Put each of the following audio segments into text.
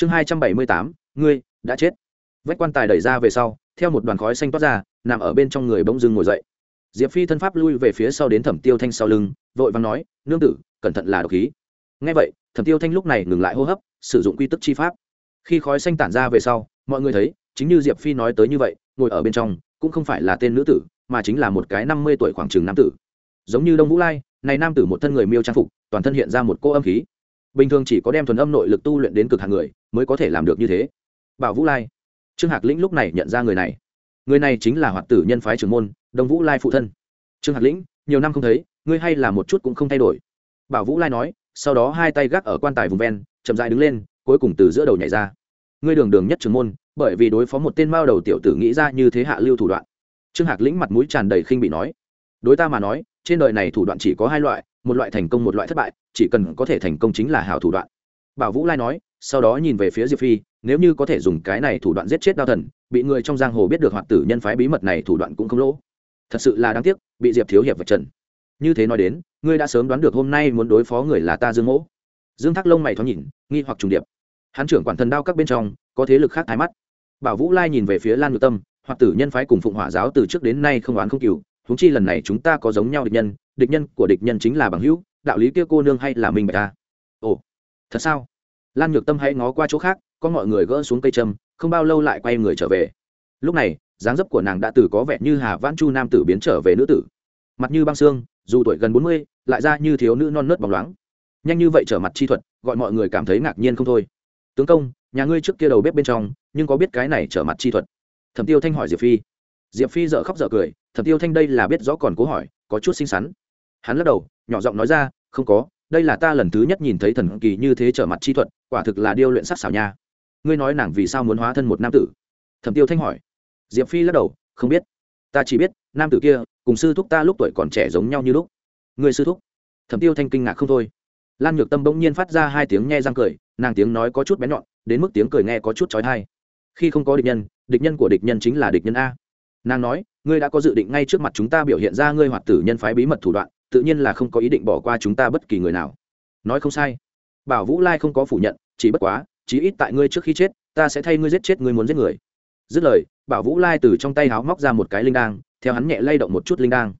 chương hai trăm bảy mươi tám, ngươi đã chết. Vách quan tài đẩy ra về sau, theo một đoàn khói xanh toát ra, nằm ở bên trong người bỗng dưng ngồi dậy. Diệp phi thân pháp lui về phía sau đến thẩm tiêu thanh sau lưng, vội vàng nói, nương tử, cẩn thận là độc khí. Ngay vậy, thẩm tiêu thanh lúc này ngừng lại hô hấp, sử dụng quy tức chi pháp. Khi khói xanh tản ra về sau, mọi người thấy, chính như diệp phi nói tới như vậy, ngồi ở bên trong cũng không phải là tên nữ tử, mà chính là một cái năm mươi tuổi khoảng chừng nam tử. Giống như đông vũ lai, này nam tử một thân người miêu trang phục, toàn thân hiện ra một cô âm khí. Bình thường chỉ có đem thuần âm nội lực tu luyện đến cực hàng người mới có thể làm được như thế. Bảo vũ lai. Trương hạc lĩnh lúc này nhận ra người này. Người này chính là hoạt tử nhân phái trưởng môn, đông vũ lai phụ thân. Trương hạc lĩnh, nhiều năm không thấy, ngươi hay là một chút cũng không thay đổi. Bảo vũ lai nói, sau đó hai tay gác ở quan tài vùng ven, chậm dại đứng lên, cuối cùng từ giữa đầu nhảy ra. Ngươi đường đường nhất trưởng môn, bởi vì đối phó một tên mao đầu tiểu tử nghĩ ra như thế hạ lưu thủ đoạn. Trương hạc lĩnh mặt mũi tràn đầy khinh bị nói, đối ta mà nói, trên đời này thủ đoạn chỉ có hai loại, một loại thành công một loại thất bại, chỉ cần có thể thành công chính là hảo thủ đoạn. Bảo vũ lai nói sau đó nhìn về phía diệp phi, nếu như có thể dùng cái này thủ đoạn giết chết đao thần, bị người trong giang hồ biết được hoạt tử nhân phái bí mật này thủ đoạn cũng không lỗ. Thật sự là đáng tiếc, bị diệp thiếu hiệp vật trần. Như thế nói đến, ngươi đã sớm đoán được hôm nay muốn đối phó người là ta dương mỗ. Dương thác lông mày thoáng nhìn, nghi hoặc trùng điệp. Hắn trưởng quản thần đao các bên trong, có thế lực khác thái mắt. Bảo vũ lai nhìn về phía lan ngự tâm hoặc tử nhân phái cùng phụng hỏa giáo từ trước đến nay không oán không cừu húng chi lần này chúng ta có giống nhau địch nhân địch nhân của địch nhân chính là bằng hữu, đạo lý kia cô nương hay là minh bạch ta? Ồ, thật sao? Lan nhược tâm hãy ngó qua chỗ khác, có mọi người gỡ xuống cây châm, không bao lâu lại quay người trở về. Lúc này, dáng dấp của nàng đã từ có vẻ như hà vãn chu nam tử biến trở về nữ tử. Mặt như băng xương, dù tuổi gần bốn mươi, lại ra như thiếu nữ non nớt bóng loáng. Nhanh như vậy trở mặt chi thuật, gọi mọi người cảm thấy ngạc nhiên không thôi. Tướng công, nhà ngươi trước kia đầu bếp bên trong, nhưng có biết cái này trở mặt chi thuật? Thẩm tiêu thanh hỏi diệp phi. Diệp phi dợ khóc dợ cười, thẩm tiêu thanh đây là biết rõ còn cố hỏi, có chút xinh xắn. Hắn lắc đầu, nhỏ giọng nói ra, không có đây là ta lần thứ nhất nhìn thấy thần kỳ như thế trở mặt chi thuật, quả thực là điêu luyện sắc xảo nha. Ngươi nói nàng vì sao muốn hóa thân một nam tử? Thẩm tiêu thanh hỏi. Diệp phi lắc đầu, không biết. Ta chỉ biết, nam tử kia, cùng sư thúc ta lúc tuổi còn trẻ giống nhau như lúc. Người sư thúc? Thẩm tiêu thanh kinh ngạc không thôi. Lan nhược tâm bỗng nhiên phát ra hai tiếng nghe răng cười, nàng tiếng nói có chút bén nhọn, đến mức tiếng cười nghe có chút trói thai khi không có địch nhân địch nhân của địch nhân chính là địch nhân a. Nàng nói, ngươi đã có dự định ngay trước mặt chúng ta biểu hiện ra ngươi hoạt tử nhân phái bí mật thủ đoạn tự nhiên là không có ý định bỏ qua chúng ta bất kỳ người nào. Nói không sai. Bảo vũ lai không có phủ nhận, chỉ bất quá, chí ít tại ngươi trước khi chết, ta sẽ thay ngươi giết chết ngươi muốn giết người. Dứt lời, bảo vũ lai từ trong tay háo móc ra một cái linh đang theo hắn nhẹ lay động một chút linh đang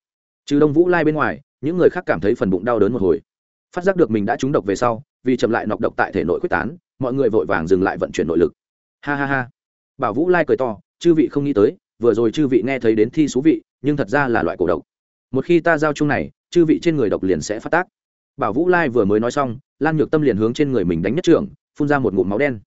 trừ đông vũ lai bên ngoài, những người khác cảm thấy phần bụng đau đớn một hồi. Phát giác được mình đã trúng độc về sau, vì chậm lại nọc độc tại thể nội quyết tán, mọi người vội vàng dừng lại vận chuyển nội lực. Ha ha ha. Bảo vũ lai cười to, chư vị không nghĩ tới, vừa rồi chư vị nghe thấy đến thi số vị, nhưng thật ra là loại cổ độc. Một khi ta giao chung này chư vị trên người độc liền sẽ phát tác. Bảo vũ lai vừa mới nói xong, lan nhược tâm liền hướng trên người mình đánh nhất trưởng, phun ra một ngụm máu đen.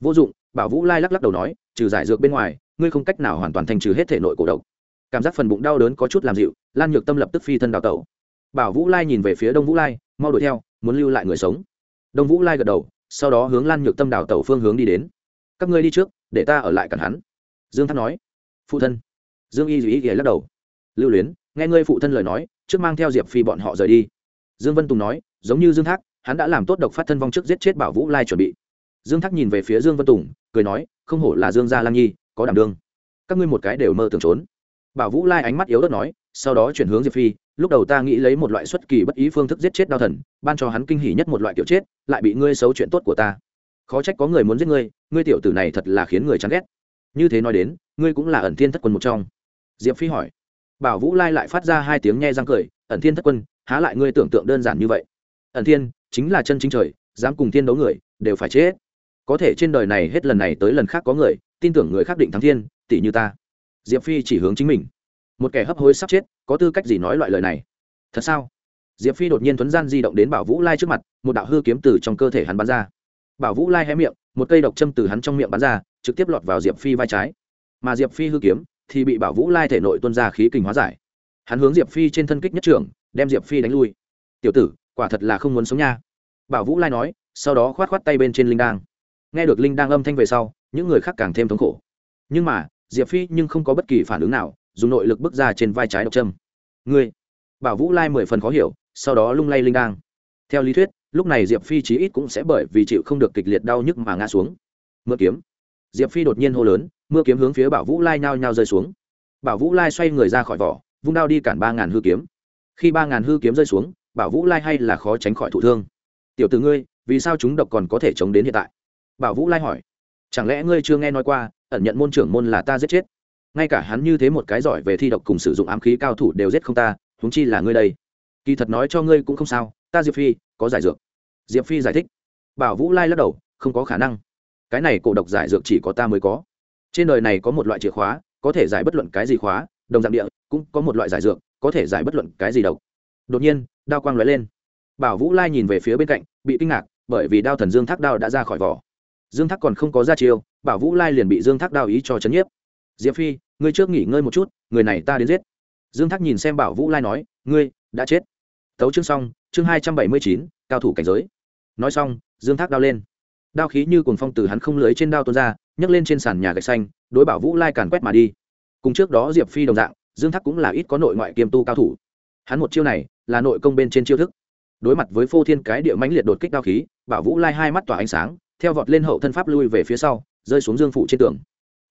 Vô dụng, bảo vũ lai lắc lắc đầu nói, trừ giải dược bên ngoài, ngươi không cách nào hoàn toàn thanh trừ hết thể nội cổ độc. Cảm giác phần bụng đau đớn có chút làm dịu, lan nhược tâm lập tức phi thân đào tẩu. Bảo vũ lai nhìn về phía đông vũ lai, mau đuổi theo, muốn lưu lại người sống. Đông vũ lai gật đầu, sau đó hướng lan nhược tâm đào tẩu phương hướng đi đến. Các ngươi đi trước, để ta ở lại cản hắn. Dương thanh nói. Phụ thân. Dương y dù ý ghé lắc đầu. Lưu luyến nghe ngươi phụ thân lời nói, trước mang theo diệp phi bọn họ rời đi. Dương vân tùng nói, giống như dương thác, hắn đã làm tốt độc phát thân vong trước giết chết bảo vũ lai chuẩn bị. Dương thác nhìn về phía dương vân tùng, cười nói, không hổ là dương gia lang nhi, có đảm đương. Các ngươi một cái đều mơ tưởng trốn. Bảo vũ lai ánh mắt yếu đất nói, sau đó chuyển hướng diệp phi, lúc đầu ta nghĩ lấy một loại xuất kỳ bất ý phương thức giết chết đao thần, ban cho hắn kinh hỉ nhất một loại kiểu chết, lại bị ngươi xấu chuyện tốt của ta. Khó trách có người muốn giết ngươi ngươi tiểu tử này thật là khiến người chán ghét. Như thế nói đến, ngươi cũng là ẩn thiên thất quân một trong. Diệp phi hỏi bảo vũ lai lại phát ra hai tiếng nhe răng cười, ẩn thiên thất quân, há lại ngươi tưởng tượng đơn giản như vậy? Ẩn thiên, chính là chân chính trời, dám cùng thiên đấu người, đều phải chết. Có thể trên đời này hết lần này tới lần khác có người, tin tưởng người khác định thắng thiên tỷ như ta. Diệp phi chỉ hướng chính mình. Một kẻ hấp hối sắp chết, có tư cách gì nói loại lời này? Thật sao? Diệp phi đột nhiên thuấn gian di động đến bảo vũ lai trước mặt, một đạo hư kiếm từ trong cơ thể hắn bắn ra. Bảo vũ lai hé miệng, một cây độc châm từ hắn trong miệng bắn ra, trực tiếp lọt vào diệp phi vai trái. Mà diệp phi hư kiếm thì bị bảo vũ lai thể nội tuân ra khí kình hóa giải. Hắn hướng diệp phi trên thân kích nhất trưởng, đem diệp phi đánh lui. Tiểu tử, quả thật là không muốn sống nha. Bảo vũ lai nói, sau đó khoát khoát tay bên trên linh đang nghe được linh đang âm thanh về sau, những người khác càng thêm thống khổ. Nhưng mà, diệp phi nhưng không có bất kỳ phản ứng nào, dùng nội lực bước ra trên vai trái độc trâm ngươi. Bảo vũ lai mười phần khó hiểu, sau đó lung lay linh đang theo lý thuyết, lúc này diệp phi chí ít cũng sẽ bởi vì chịu không được kịch liệt đau nhức mà ngã xuống. Mượn kiếm diệp phi đột nhiên hô lớn, mưa kiếm hướng phía bảo vũ lai nhao nhao rơi xuống. Bảo vũ lai xoay người ra khỏi vỏ, vung đao đi cản ba ngàn hư kiếm. Khi ba ngàn hư kiếm rơi xuống, bảo vũ lai hay là khó tránh khỏi thụ thương. Tiểu t ử ngươi, vì sao chúng độc còn có thể chống đến hiện tại? Bảo vũ lai hỏi. Chẳng lẽ ngươi chưa nghe nói qua, ẩn nhận môn trưởng môn là ta giết chết? Ngay cả hắn như thế một cái giỏi về thi độc cùng sử dụng ám khí cao thủ đều giết không ta húng chi là ngươi đây. Kỳ thật nói cho ngươi cũng không sao, ta diệp phi, có giải dược. Diệp phi giải thích. Bảo vũ lai lắc đầu, không có khả năng cái này cổ độc giải dược chỉ có ta mới có. Trên đời này có một loại chìa khóa, có thể giải bất luận cái gì khóa, đồng dạng địa, cũng có một loại giải dược, có thể giải bất luận cái gì độc. Đột nhiên, đao quang lóe lên. Bảo vũ lai nhìn về phía bên cạnh, bị kinh ngạc, bởi vì đao thần dương thác đao đã ra khỏi vỏ. Dương thác còn không có ra chiêu, bảo vũ lai liền bị dương thác đao ý cho chấn nhiếp. Diệp phi, ngươi trước nghỉ ngơi một chút, người này ta đến giết. Dương thác nhìn xem bảo vũ lai nói, ngươi, đã chết. Tấu chương xong, chương hai trăm bảy mươi chín, cao thủ cảnh giới. Nói xong, dương thác đao lên đao khí như cuồng phong từ hắn không lưới trên đao tuôn ra, nhấc lên trên sàn nhà gạch xanh, đối bảo vũ lai càn quét mà đi. Cùng trước đó diệp phi đồng dạng, dương thắc cũng là ít có nội ngoại kiêm tu cao thủ. Hắn một chiêu này, là nội công bên trên chiêu thức. Đối mặt với phô thiên cái địa mãnh liệt đột kích đao khí, bảo vũ lai hai mắt tỏa ánh sáng, theo vọt lên hậu thân pháp lui về phía sau, rơi xuống dương phụ trên tường.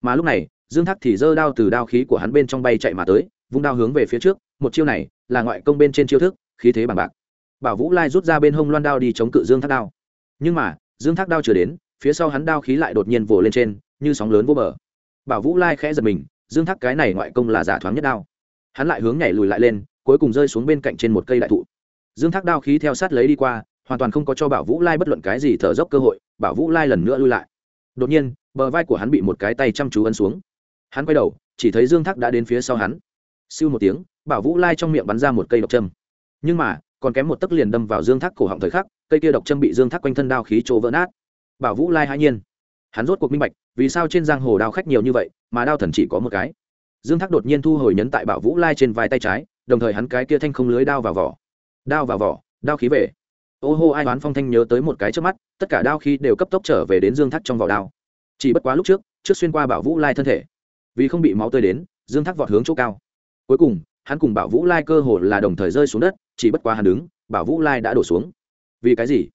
Mà lúc này, dương thắc thì giơ đao từ đao khí của hắn bên trong bay chạy mà tới, vung đao hướng về phía trước, một chiêu này, là ngoại công bên trên chiêu thức, khí thế bằng bạc. Bảo vũ lai rút ra bên hông loan đao đi chống cự dương thắc đao. Nhưng mà dương thác đao chưa đến, phía sau hắn đao khí lại đột nhiên vồ lên trên, như sóng lớn vô bờ. Bảo vũ lai khẽ giật mình, dương thác cái này ngoại công là giả thoáng nhất đao. Hắn lại hướng nhảy lùi lại lên, cuối cùng rơi xuống bên cạnh trên một cây đại thụ. Dương thác đao khí theo sát lấy đi qua, hoàn toàn không có cho bảo vũ lai bất luận cái gì thở dốc cơ hội, bảo vũ lai lần nữa lui lại. Đột nhiên, bờ vai của hắn bị một cái tay chăm chú ấn xuống. Hắn quay đầu, chỉ thấy dương thác đã đến phía sau hắn. Siêu một tiếng, bảo vũ lai trong miệng bắn ra một cây độc châm. Nhưng mà, còn kém một tấc liền đâm vào dương thác cổ họng thời khắc cây kia độc châm bị dương thác quanh thân đao khí chỗ vỡ nát. Bảo vũ lai hãi nhiên. Hắn rốt cuộc minh bạch, vì sao trên giang hồ đao khách nhiều như vậy, mà đao thần chỉ có một cái. Dương thác đột nhiên thu hồi nhấn tại bảo vũ lai trên vai tay trái, đồng thời hắn cái kia thanh không lưới đao vào vỏ. Đao vào vỏ, đao khí về. Ô hô, ai đoán phong thanh nhớ tới một cái trước mắt, tất cả đao khí đều cấp tốc trở về đến dương thác trong vỏ đao. Chỉ bất quá lúc trước trước xuyên qua bảo vũ lai thân thể, vì không bị máu tươi đến, dương thác vọt hướng chỗ cao. Cuối cùng, hắn cùng bảo vũ lai cơ hồ là đồng thời rơi xuống đất, chỉ bất quá hắn đứng, bảo vũ lai đã đổ xuống vì cái gì?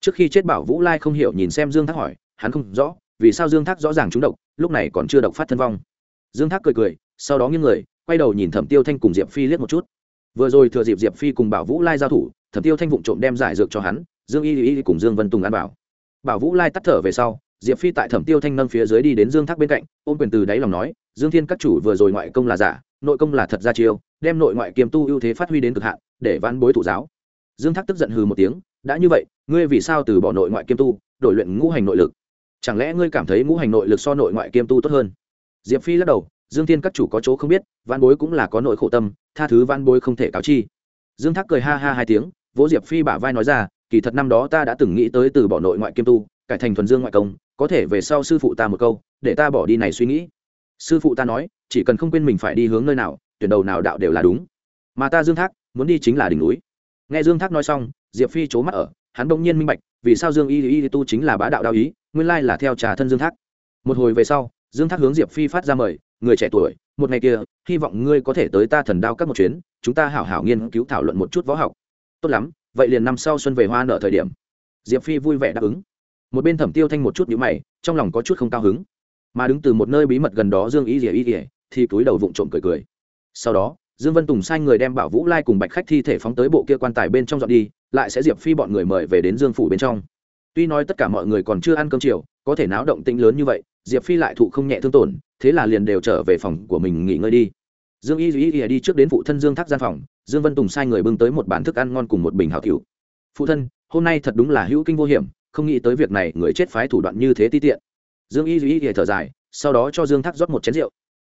Trước khi chết bảo vũ lai không hiểu nhìn xem dương thác hỏi, hắn không rõ, vì sao dương thác rõ ràng trúng độc, lúc này còn chưa độc phát thân vong. Dương thác cười cười, sau đó nghiêng người, quay đầu nhìn thẩm tiêu thanh cùng diệp phi liếc một chút. Vừa rồi thừa dịp diệp phi cùng bảo vũ lai giao thủ, thẩm tiêu thanh vụng trộm đem giải dược cho hắn, dương y y cùng dương vân tùng ăn bảo bảo vũ lai tắt thở về sau, diệp phi tại thẩm tiêu thanh nâng phía dưới đi đến dương thác bên cạnh, ôm quyền từ đáy lòng nói, dương thiên các chủ vừa rồi ngoại công là giả, nội công là thật ra chiêu, đem nội ngoại kiềm tu ưu thế phát huy đến cực hạn, để vãn bối thủ giáo. Dương thác tức giận hừ một tiếng đã như vậy, ngươi vì sao từ bỏ nội ngoại kiêm tu, đổi luyện ngũ hành nội lực? Chẳng lẽ ngươi cảm thấy ngũ hành nội lực so nội ngoại kiêm tu tốt hơn? Diệp phi lắc đầu, dương thiên các chủ có chỗ không biết văn bối cũng là có nội khổ tâm, tha thứ văn bối không thể cáo chi. Dương thác cười ha ha hai tiếng, vỗ diệp phi bả vai nói ra, kỳ thật năm đó ta đã từng nghĩ tới từ bỏ nội ngoại kiêm tu, cải thành thuần dương ngoại công, có thể về sau sư phụ ta một câu, để ta bỏ đi này suy nghĩ. Sư phụ ta nói, chỉ cần không quên mình phải đi hướng nơi nào, tuyển đầu nào đạo đều là đúng. Mà ta dương thác, muốn đi chính là đỉnh núi nghe dương thác nói xong, diệp phi c mắt ở, hắn bỗng nhiên minh bạch, vì sao dương y y tu chính là bá đạo đạo ý, nguyên lai là theo trà thân dương thác. Một hồi về sau, dương thác hướng diệp phi phát ra mời, người trẻ tuổi, một ngày kia, hy vọng ngươi có thể tới ta thần đao các một chuyến, chúng ta hảo hảo nghiên cứu thảo luận một chút võ học. Tốt lắm, vậy liền năm sau xuân về hoa nợ thời điểm. Diệp phi vui vẻ đáp ứng. Một bên thẩm tiêu thanh một chút nhữ mày, trong lòng có chút không cao hứng. Mà đứng từ một nơi bí mật gần đó dương ý ỉa ý ỉa thì túi đầu vụng trộm cười cười. Sau đó dương vân tùng sai người đem bảo vũ lai cùng bạch khách thi thể phóng tới bộ kia quan tài bên trong dọn đi, lại sẽ diệp phi bọn người mời về đến dương phủ bên trong. Tuy nói tất cả mọi người còn chưa ăn cơm chiều, có thể náo động tĩnh lớn như vậy, diệp phi lại thụ không nhẹ thương tổn, thế là liền đều trở về phòng của mình nghỉ ngơi đi. Dương y duy y đi trước đến phụ thân dương thác gian phòng, dương vân tùng sai người bưng tới một bàn thức ăn ngon cùng một bình hảo cựu phụ thân, hôm nay thật đúng là hữu kinh vô hiểm, không nghĩ tới việc này người chết phái thủ đoạn như thế ti tiện. Dương y duy y thở dài, sau đó cho dương thác rót một chén rượu.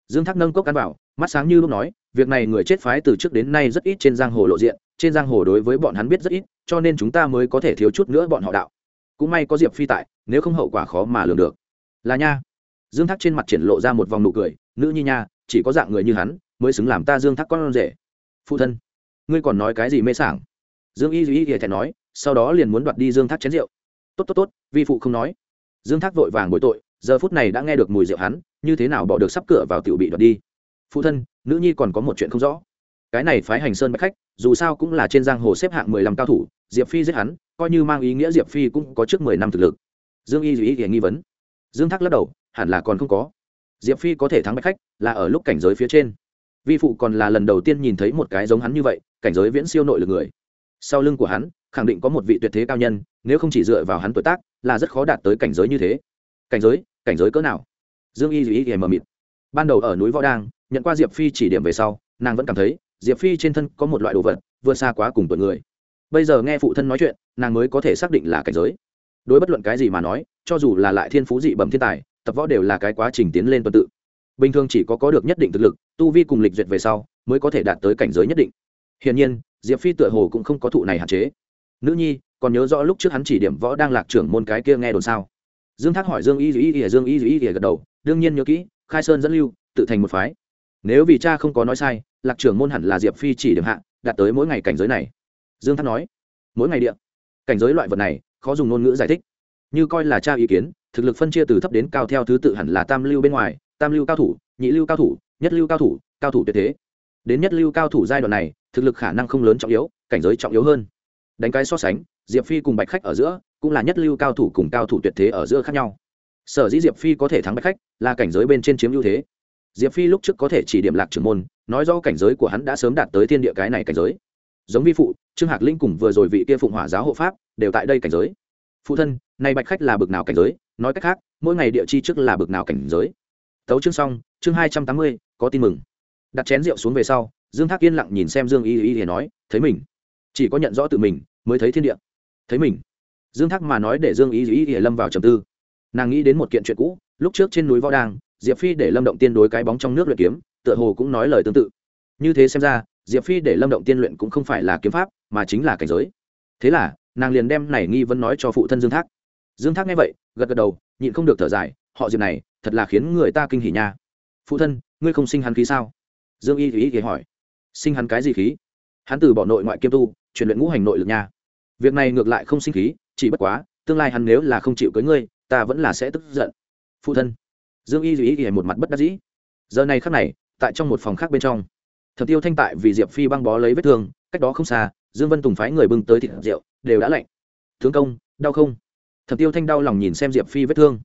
Dương thác nâng cốc ăn vào mắt sáng như lúc nói, việc này người chết phái từ trước đến nay rất ít trên giang hồ lộ diện, trên giang hồ đối với bọn hắn biết rất ít, cho nên chúng ta mới có thể thiếu chút nữa bọn họ đạo. Cũng may có diệp phi tại, nếu không hậu quả khó mà lường được. Là nha. Dương thác trên mặt triển lộ ra một vòng nụ cười, nữ nhi nha, chỉ có dạng người như hắn, mới xứng làm ta dương thác con rể. Phụ thân, ngươi còn nói cái gì mê sảng? Dương y duy y thẹn nói, sau đó liền muốn đoạt đi dương thác chén rượu. Tốt tốt tốt, vi phụ không nói. Dương thác vội vàng bội tội, giờ phút này đã nghe được mùi rượu hắn, như thế nào bỏ được sắp cửa vào tiểu bị đoạt đi? Phụ thân, nữ nhi còn có một chuyện không rõ. Cái này phái hành sơn bách khách, dù sao cũng là trên giang hồ xếp hạng mười lăm cao thủ, diệp phi giết hắn, coi như mang ý nghĩa diệp phi cũng có trước mười năm thực lực. Dương y dù ý nghi vấn. Dương thác lắc đầu, hẳn là còn không có. Diệp phi có thể thắng bách khách, là ở lúc cảnh giới phía trên. Vi phụ còn là lần đầu tiên nhìn thấy một cái giống hắn như vậy, cảnh giới viễn siêu nội lực người. Sau lưng của hắn, khẳng định có một vị tuyệt thế cao nhân, nếu không chỉ dựa vào hắn tuổi tác, là rất khó đạt tới cảnh giới như thế. Cảnh giới cảnh giới cỡ nào? Dương y dù ý mờ mịt. Ban đầu ở núi võ đang nhận qua diệp phi chỉ điểm về sau, nàng vẫn cảm thấy, diệp phi trên thân có một loại đồ vật, vượt xa quá cùng tuổi người. Bây giờ nghe phụ thân nói chuyện, nàng mới có thể xác định là cảnh giới. Đối bất luận cái gì mà nói, cho dù là lại thiên phú dị bẩm thiên tài, tập võ đều là cái quá trình tiến lên tuần tự. Bình thường chỉ có có được nhất định thực lực, tu vi cùng lịch duyệt về sau, mới có thể đạt tới cảnh giới nhất định. Hiển nhiên, diệp phi tựa hồ cũng không có thụ này hạn chế. Nữ nhi, còn nhớ rõ lúc trước hắn chỉ điểm võ đang lạc trưởng môn cái kia nghe đồn sao? Dương thác hỏi dương y y y, dương y y y gật đầu, đương nhiên nhớ kỹ, khai sơn dẫn lưu, tự thành một phái nếu vì cha không có nói sai, lạc trưởng môn hẳn là diệp phi chỉ điểm hạ, đạt tới mỗi ngày cảnh giới này. Dương thác nói, mỗi ngày điện cảnh giới loại vật này, khó dùng ngôn ngữ giải thích. Như coi là cha ý kiến, thực lực phân chia từ thấp đến cao theo thứ tự hẳn là tam lưu bên ngoài, tam lưu cao thủ, nhị lưu cao thủ, nhất lưu cao thủ cao thủ tuyệt thế. Đến nhất lưu cao thủ giai đoạn này, thực lực khả năng không lớn trọng yếu, cảnh giới trọng yếu hơn. Đánh cái so sánh, diệp phi cùng bạch khách ở giữa, cũng là nhất lưu cao thủ cùng cao thủ tuyệt thế ở giữa khác nhau. Sở dĩ diệp phi có thể thắng bạch khách, là cảnh giới bên trên chiếm ưu thế diệp phi lúc trước có thể chỉ điểm lạc trưởng môn, nói do cảnh giới của hắn đã sớm đạt tới thiên địa cái này cảnh giới. Giống vi phụ, trương hạc linh cùng vừa rồi vị kia phụng hỏa giáo hộ pháp, đều tại đây cảnh giới. Phụ thân nay bạch khách là bực nào cảnh giới? Nói cách khác, mỗi ngày địa chi trước là bực nào cảnh giới? Tấu chương xong, chương hai trăm tám mươi, có tin mừng. Đặt chén rượu xuống về sau, dương thác yên lặng nhìn xem dương y y y nói, thấy mình. Chỉ có nhận rõ tự mình, mới thấy thiên địa. Thấy mình. Dương thác mà nói để dương y y y lâm vào trầm tư. Nàng nghĩ đến một kiện chuyện cũ, lúc trước trên núi võ đang diệp phi để lâm động tiên đối cái bóng trong nước luyện kiếm, tựa hồ cũng nói lời tương tự. Như thế xem ra, diệp phi để lâm động tiên luyện cũng không phải là kiếm pháp, mà chính là cảnh giới. Thế là, nàng liền đem này nghi vấn nói cho phụ thân dương thác. Dương thác nghe vậy, gật gật đầu, nhịn không được thở dài, họ diệp này, thật là khiến người ta kinh hỉ nha. Phụ thân, ngươi không sinh hắn khí sao? Dương y ý ý hỏi. Sinh hắn cái gì khí? Hắn từ bỏ nội ngoại kiêm tu, chuyển luyện ngũ hành nội lực nha. Việc này ngược lại không sinh khí, chỉ bất quá, tương lai hắn nếu là không chịu cưới ngươi, ta vẫn là sẽ tức giận. Phụ thân dương y ý ý một mặt bất đắc dĩ. Giờ này khác này, tại trong một phòng khác bên trong. Thẩm tiêu thanh tại vì diệp phi băng bó lấy vết thương, cách đó không xa, dương vân tùng phái người bưng tới thịt rượu, đều đã lạnh. Thương công, đau không? Thẩm tiêu thanh đau lòng nhìn xem diệp phi vết thương.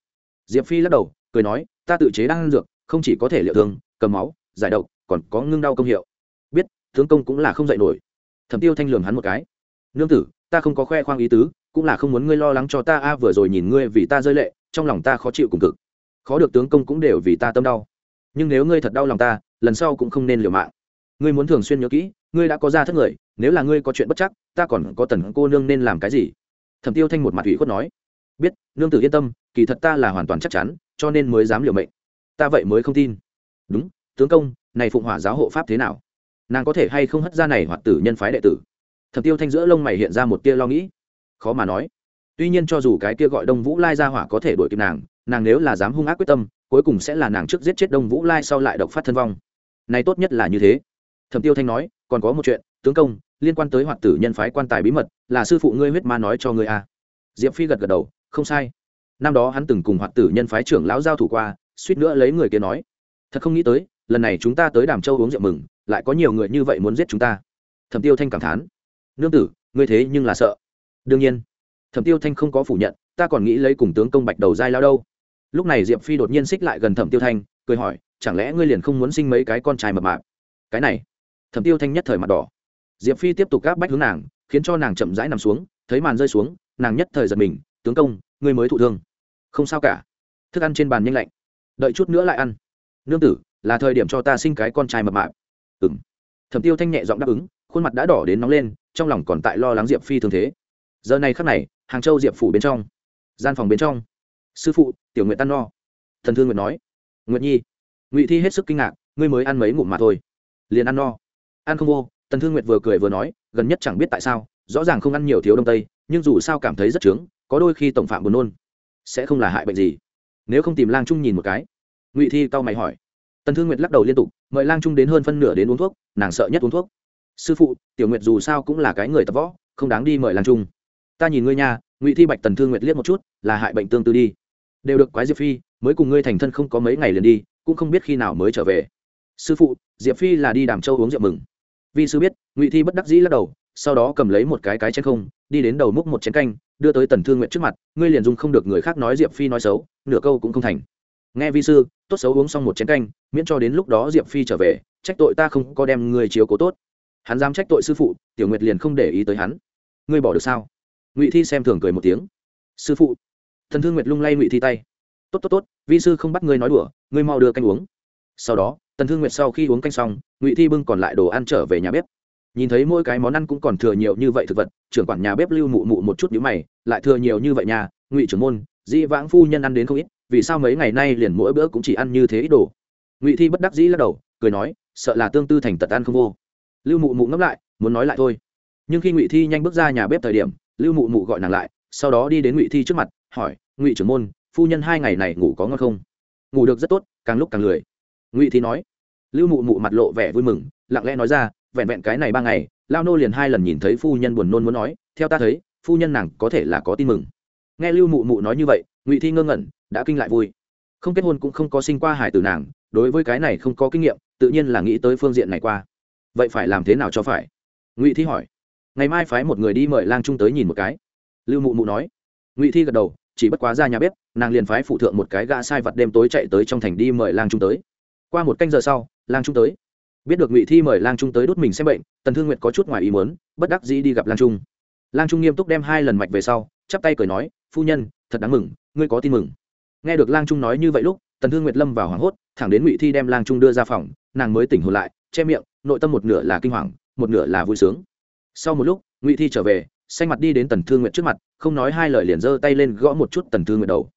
Diệp phi lắc đầu, cười nói, ta tự chế đang ăn dược, không chỉ có thể liệu thương, cầm máu, giải độc, còn có ngưng đau công hiệu. Biết, tướng công cũng là không dạy nổi. Thẩm tiêu thanh lường hắn một cái. Nương tử, ta không có khoe khoang ý tứ, cũng là không muốn ngươi lo lắng cho ta. A, vừa rồi nhìn ngươi vì ta rơi lệ, trong lòng ta khó chịu cùng cực khó được tướng công cũng đều vì ta tâm đau. Nhưng nếu ngươi thật đau lòng ta, lần sau cũng không nên liều mạng. Ngươi muốn thường xuyên nhớ kỹ, ngươi đã có ra thất người, nếu là ngươi có chuyện bất chắc, ta còn có tần cô nương nên làm cái gì? Thẩm tiêu thanh một mặt ủy khuất nói. Biết, nương tử yên tâm, kỳ thật ta là hoàn toàn chắc chắn, cho nên mới dám liều mệnh. Ta vậy mới không tin. Đúng, tướng công, này phụng hỏa giáo hộ pháp thế nào? Nàng có thể hay không hất ra này hoặc tử nhân phái đệ tử? Thẩm tiêu thanh giữa lông mày hiện ra một tia lo nghĩ. Khó mà nói. Tuy nhiên cho dù cái kia gọi đông vũ lai ra hỏa có thể đuổi kịp nàng nàng nếu là dám hung ác quyết tâm, cuối cùng sẽ là nàng trước giết chết đông vũ lai sau lại độc phát thân vong. Này tốt nhất là như thế. Thẩm tiêu thanh nói, còn có một chuyện, tướng công, liên quan tới hoạt tử nhân phái quan tài bí mật, là sư phụ ngươi huyết ma nói cho ngươi a à. diệp phi gật gật đầu, không sai. Năm đó hắn từng cùng hoạt tử nhân phái trưởng lão giao thủ qua, suýt nữa lấy người kia nói. Thật không nghĩ tới, lần này chúng ta tới đàm châu uống rượu mừng, lại có nhiều người như vậy muốn giết chúng ta. Thẩm tiêu thanh cảm thán. Nương tử, ngươi thế nhưng là sợ. Đương nhiên. Thẩm tiêu thanh không có phủ nhận, ta còn nghĩ lấy cùng tướng công bạch đầu dai lao đâu lúc này diệp phi đột nhiên xích lại gần thẩm tiêu thanh, cười hỏi, chẳng lẽ ngươi liền không muốn sinh mấy cái con trai mập mạp? Cái này. Thẩm tiêu thanh nhất thời mặt đỏ. Diệp phi tiếp tục gáp bách hướng nàng, khiến cho nàng chậm rãi nằm xuống, thấy màn rơi xuống, nàng nhất thời giật mình, tướng công, ngươi mới thụ thương. Không sao cả. Thức ăn trên bàn nhanh lạnh. Đợi chút nữa lại ăn. Nương tử, là thời điểm cho ta sinh cái con trai mập mạp. Ừng thẩm tiêu thanh nhẹ giọng đáp ứng, khuôn mặt đã đỏ đến nóng lên, trong lòng còn tại lo lắng diệp phi thường thế. Giờ này khắc này, hàng châu diệp phủ bên trong, gian phòng bên trong sư phụ, tiểu nguyện tan no. Thần thương nguyện nói nguyện nhi, ngụy thi hết sức kinh ngạc, ngươi mới ăn mấy ngụm mà thôi. Liền ăn no. Ăn không vô tần thương nguyệt vừa cười vừa nói, gần nhất chẳng biết tại sao, rõ ràng không ăn nhiều thiếu đông tây, nhưng dù sao cảm thấy rất trướng, có đôi khi tổng phạm buồn nôn, sẽ không là hại bệnh gì. Nếu không tìm lang trung nhìn một cái. Ngụy thi cau mày hỏi. Tần thương nguyệt lắc đầu liên tục, mời lang trung đến hơn phân nửa đến uống thuốc, nàng sợ nhất uống thuốc. Sư phụ, tiểu nguyệt dù sao cũng là cái người tập võ, không đáng đi mời lang trung. Ta nhìn ngươi nha, ngụy thi bạch tần thương nguyệt liếc một chút, là hại bệnh tương tư đi đều được quái diệp phi, mới cùng ngươi thành thân không có mấy ngày liền đi, cũng không biết khi nào mới trở về. Sư phụ, diệp phi là đi đàm châu uống rượu mừng. Vi sư biết, ngụy thi bất đắc dĩ lắc đầu, sau đó cầm lấy một cái cái chén không, đi đến đầu múc một chén canh, đưa tới tần thương nguyện trước mặt, ngươi liền dùng không được người khác nói diệp phi nói xấu, nửa câu cũng không thành. Nghe vi sư, tốt xấu uống xong một chén canh, miễn cho đến lúc đó diệp phi trở về, trách tội ta không có đem người chiếu cố tốt. Hắn dám trách tội sư phụ, tiểu nguyệt liền không để ý tới hắn. Ngươi bỏ được sao? Ngụy thi xem thường cười một tiếng. Sư phụ thần thương nguyệt lung lay ngụy thi tay. Tốt tốt tốt, vi sư không bắt ngươi nói đùa, ngươi mau đưa canh uống. Sau đó tần thương nguyệt sau khi uống canh xong, ngụy thi bưng còn lại đồ ăn trở về nhà bếp. Nhìn thấy mỗi cái món ăn cũng còn thừa nhiều như vậy thực vật, trưởng quản nhà bếp lưu mụ mụ một chút nhữ mày, lại thừa nhiều như vậy nhà ngụy trưởng môn, dĩ vãng phu nhân ăn đến không ít, vì sao mấy ngày nay liền mỗi bữa cũng chỉ ăn như thế ít đồ? Ngụy thi bất đắc dĩ lắc đầu, cười nói, sợ là tương tư thành tật ăn không vô. Lưu mụ mụ ngẫm lại, muốn nói lại thôi. Nhưng khi ngụy thi nhanh bước ra nhà bếp thời điểm, lưu mụ mụ gọi nàng lại sau đó đi đến ngụy thi trước mặt, hỏi, ngụy trưởng môn, phu nhân hai ngày này ngủ có ngon không? Ngủ được rất tốt, càng lúc càng lười. Ngụy thi nói. Lưu mụ mụ mặt lộ vẻ vui mừng, lặng lẽ nói ra, vẹn vẹn cái này ba ngày, lao nô liền hai lần nhìn thấy phu nhân buồn nôn muốn nói, theo ta thấy, phu nhân nàng có thể là có tin mừng. Nghe lưu mụ mụ nói như vậy, ngụy thi ngơ ngẩn, đã kinh lại vui. Không kết hôn cũng không có sinh qua hải tử nàng, đối với cái này không có kinh nghiệm, tự nhiên là nghĩ tới phương diện này qua. Vậy phải làm thế nào cho phải? Ngụy thi hỏi. Ngày mai phái một người đi mời lang trung tới nhìn một cái lưu mụ mụ nói. Ngụy thi gật đầu, chỉ bất quá ra nhà bếp, nàng liền phái phụ thượng một cái gã sai vật đêm tối chạy tới trong thành đi mời lang trung tới. Qua một canh giờ sau, lang trung tới. Biết được ngụy thi mời lang trung tới đốt mình xem bệnh, tần thương nguyệt có chút ngoài ý muốn, bất đắc dĩ đi gặp lang trung. Lang trung nghiêm túc đem hai lần mạch về sau, chắp tay cười nói, phu nhân, thật đáng mừng, ngươi có tin mừng. Nghe được lang trung nói như vậy lúc, tần thương nguyệt lâm vào hoảng hốt, thẳng đến ngụy thi đem lang trung đưa ra phòng, nàng mới tỉnh hồn lại, che miệng, nội tâm một nửa là kinh hoàng, một nửa là vui sướng. Sau một lúc, ngụy thi trở về xanh mặt đi đến tần thương nguyệt trước mặt không nói hai lời liền giơ tay lên gõ một chút tần thương nguyệt đầu.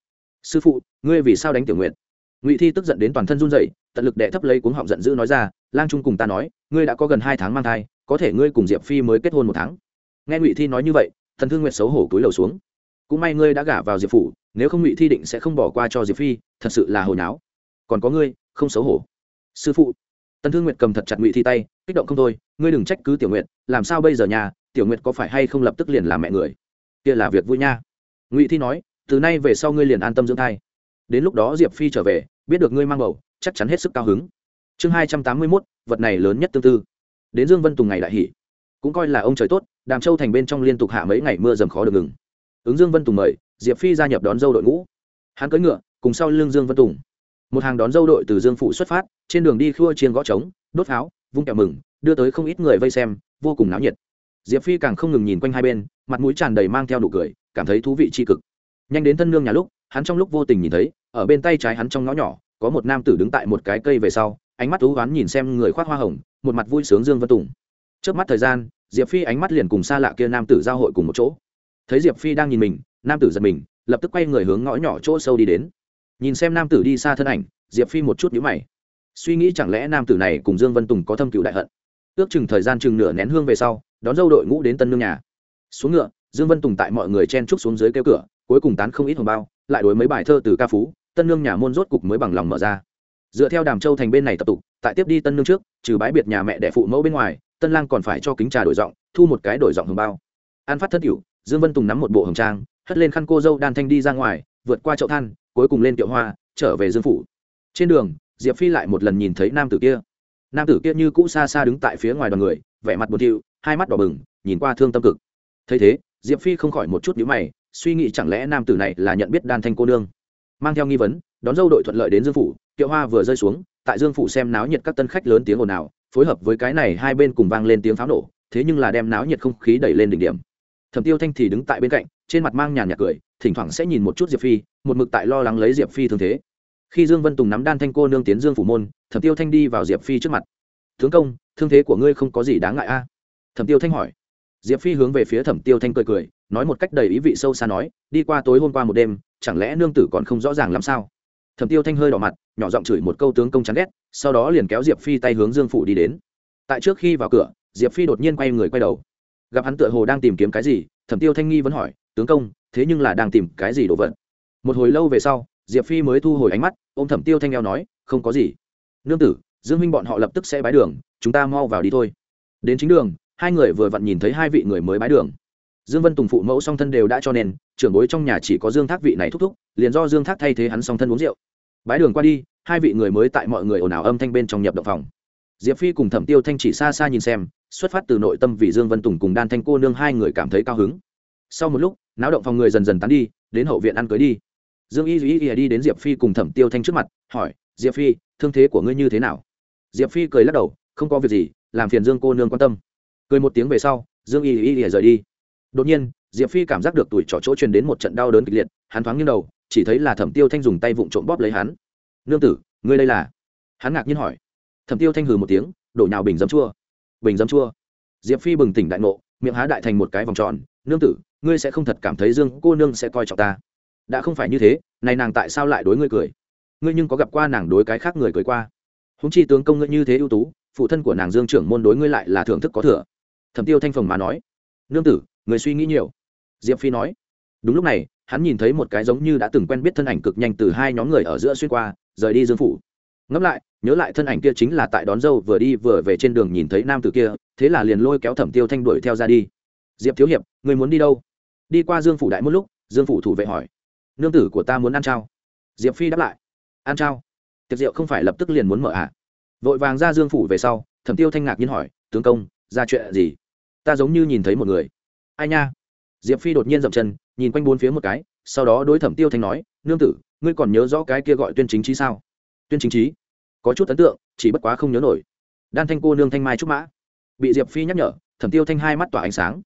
Sư phụ ngươi vì sao đánh tiểu nguyện? ngụy thi tức giận đến toàn thân run rẩy tận lực đệ thấp lấy cuống họng giận dữ nói ra lang trung cùng ta nói ngươi đã có gần hai tháng mang thai có thể ngươi cùng diệp phi mới kết hôn một tháng. Nghe ngụy thi nói như vậy thần thương nguyệt xấu hổ túi lầu xuống. Cũng may ngươi đã gả vào diệp phủ nếu không ngụy thi định sẽ không bỏ qua cho diệp phi thật sự là hồi náo. Còn có ngươi không xấu hổ. Sư phụ. Tần thương nguyệt cầm thật chặt ngụy thi tay kích động không thôi ngươi đừng trách cứ tiểu nguyện, làm sao bây giờ nhà tiểu nguyệt có phải hay không lập tức liền làm mẹ người? Kia là việc vui nha. Ngụy thi nói, từ nay về sau ngươi liền an tâm dưỡng thai. Đến lúc đó diệp phi trở về, biết được ngươi mang bầu, chắc chắn hết sức cao hứng. Chương hai trăm tám mươi mốt, vật này lớn nhất tương tư. Đến dương vân tùng ngày đại hỷ. Cũng coi là ông trời tốt, đàm châu thành bên trong liên tục hạ mấy ngày mưa dầm khó được ngừng. Ứng dương vân tùng mời, diệp phi gia nhập đón dâu đội ngũ. Hắn cưỡi ngựa, cùng sau lưng dương vân tùng. Một hàng đón dâu đội từ dương phụ xuất phát, trên đường đi khua chiên gõ trống, đốt pháo, vung kẹo mừng, đưa tới không ít người vây xem, vô cùng náo nhiệt diệp phi càng không ngừng nhìn quanh hai bên, mặt mũi tràn đầy mang theo nụ cười, cảm thấy thú vị tri cực. Nhanh đến thân nương nhà lúc, hắn trong lúc vô tình nhìn thấy, ở bên tay trái hắn trong ngõ nhỏ, có một nam tử đứng tại một cái cây về sau, ánh mắt thú oán nhìn xem người khoác hoa hồng, một mặt vui sướng dương vân tùng. Trước mắt thời gian, diệp phi ánh mắt liền cùng xa lạ kia nam tử giao hội cùng một chỗ. Thấy diệp phi đang nhìn mình, nam tử giật mình, lập tức quay người hướng ngõ nhỏ chỗ sâu đi đến. Nhìn xem nam tử đi xa thân ảnh, diệp phi một chút nhíu mày. Suy nghĩ chẳng lẽ nam tử này cùng dương vân tùng có thâm cựu đại hận? Ước chừng thời gian chừng nửa nén hương về sau, đón dâu đội ngũ đến tân nương nhà. Xuống ngựa, dương vân tùng tại mọi người chen trúc xuống dưới kêu cửa, cuối cùng tán không ít hồng bao, lại đối mấy bài thơ từ ca phú, tân nương nhà môn rốt cục mới bằng lòng mở ra. Dựa theo đàm châu thành bên này tập tục, tại tiếp đi tân nương trước, trừ bái biệt nhà mẹ đẻ phụ mẫu bên ngoài, tân lang còn phải cho kính trà đổi giọng, thu một cái đổi giọng hồng bao. An phát thất cửu dương vân tùng nắm một bộ hồng trang, hất lên khăn cô dâu đan thanh đi ra ngoài, vượt qua chậu than, cuối cùng lên kiệu hoa, trở về dương phủ. Trên đường, diệp phi lại một lần nhìn thấy nam tử kia nam tử kia như cũ xa xa đứng tại phía ngoài đoàn người, vẻ mặt buồn thiu, hai mắt đỏ bừng, nhìn qua thương tâm cực. Thấy thế, diệp phi không khỏi một chút nhíu mày, suy nghĩ chẳng lẽ nam tử này là nhận biết đan thanh cô nương. Mang theo nghi vấn, đón dâu đội thuận lợi đến dương phủ kiệu hoa vừa rơi xuống, tại dương phủ xem náo nhiệt các tân khách lớn tiếng ồn ào, phối hợp với cái này hai bên cùng vang lên tiếng pháo nổ, thế nhưng là đem náo nhiệt không khí đẩy lên đỉnh điểm. Thẩm tiêu thanh thì đứng tại bên cạnh, trên mặt mang nhàn nhạt cười, thỉnh thoảng sẽ nhìn một chút diệp phi, một mực tại lo lắng lấy diệp phi thương thế khi dương vân tùng nắm đan thanh cô nương tiến dương phủ môn, thẩm tiêu thanh đi vào diệp phi trước mặt. Tướng công, thương thế của ngươi không có gì đáng ngại a. Thẩm tiêu thanh hỏi. Diệp phi hướng về phía thẩm tiêu thanh cười cười, nói một cách đầy ý vị sâu xa nói, đi qua tối hôm qua một đêm, chẳng lẽ nương tử còn không rõ ràng làm sao? Thẩm tiêu thanh hơi đỏ mặt, nhỏ giọng chửi một câu tướng công chán ghét, sau đó liền kéo diệp phi tay hướng dương phủ đi đến. Tại trước khi vào cửa, diệp phi đột nhiên quay người quay đầu. Gặp hắn tựa hồ đang tìm kiếm cái gì, thẩm tiêu thanh nghi vẫn hỏi, tướng công, thế nhưng là đang tìm cái gì đồ vật? Một hồi lâu về sau diệp phi mới thu hồi ánh mắt ô m thẩm tiêu thanh eo nói, không có gì. Nương tử, dương minh bọn họ lập tức sẽ bái đường, chúng ta mau vào đi thôi. Đến chính đường, hai người vừa vặn nhìn thấy hai vị người mới bái đường. Dương vân tùng phụ mẫu song thân đều đã cho nên, trưởng bối trong nhà chỉ có dương thác vị này thúc thúc, liền do dương thác thay thế hắn song thân uống rượu. Bái đường qua đi, hai vị người mới tại mọi người ồn ào âm thanh bên trong nhập động phòng. Diệp phi cùng thẩm tiêu thanh chỉ xa xa nhìn xem, xuất phát từ nội tâm vì dương vân tùng cùng đan thanh cô nương hai người cảm thấy cao hứng. Sau một lúc, náo động phòng người dần dần tán đi, đến hậu viện ăn cưới đi dương y duy y đi đến diệp phi cùng thẩm tiêu thanh trước mặt, hỏi, diệp phi, thương thế của ngươi như thế nào? Diệp phi cười lắc đầu, không có việc gì, làm phiền dương cô nương quan tâm. Cười một tiếng về sau, dương y y y rời đi. Đột nhiên, diệp phi cảm giác được tuổi trỏ chỗ truyền đến một trận đau đớn kịch liệt, hắn thoáng nghiêng đầu, chỉ thấy là thẩm tiêu thanh dùng tay vụng trộm bóp lấy hắn. Nương tử, ngươi đây là? Hắn ngạc nhiên hỏi. Thẩm tiêu thanh hừ một tiếng, đổ nhào bình dấm chua. Bình dấm chua? Diệp phi bừng tỉnh đại ngộ, miệng há đại thành một cái vòng tròn, nương tử, ngươi sẽ không thật cảm thấy dương cô nương sẽ coi trọng ta đã không phải như thế, này nàng tại sao lại đối ngươi cười? Ngươi nhưng có gặp qua nàng đối cái khác người cười qua? Húng chi tướng công ngươi như thế ưu tú, phụ thân của nàng dương trưởng môn đối ngươi lại là thưởng thức có thừa. Thẩm tiêu thanh phồng mà nói, nương tử, người suy nghĩ nhiều. Diệp phi nói, đúng lúc này, hắn nhìn thấy một cái giống như đã từng quen biết thân ảnh cực nhanh từ hai nhóm người ở giữa xuyên qua, rời đi dương phủ. Ngẫm lại, nhớ lại thân ảnh kia chính là tại đón dâu vừa đi vừa về trên đường nhìn thấy nam tử kia, thế là liền lôi kéo thẩm tiêu thanh đuổi theo ra đi. Diệp thiếu hiệp, người muốn đi đâu? Đi qua dương phủ đại một lúc, dương phủ thủ vệ hỏi nương tử của ta muốn ăn trao. Diệp phi đáp lại. Ăn trao? Tiệc rượu không phải lập tức liền muốn mở ạ à? vội vàng ra dương phủ về sau, thẩm tiêu thanh ngạc nhiên hỏi, tướng công, ra chuyện gì? Ta giống như nhìn thấy một người. Ai nha? Diệp phi đột nhiên dậm chân, nhìn quanh bốn phía một cái, sau đó đối thẩm tiêu thanh nói, nương tử, ngươi còn nhớ rõ cái kia gọi tuyên chính trí sao? Tuyên chính trí? Có chút ấn tượng, chỉ bất quá không nhớ nổi. Đan thanh cô nương thanh mai trúc mã. Bị diệp phi nhắc nhở, thẩm tiêu thanh hai mắt tỏa ánh sáng.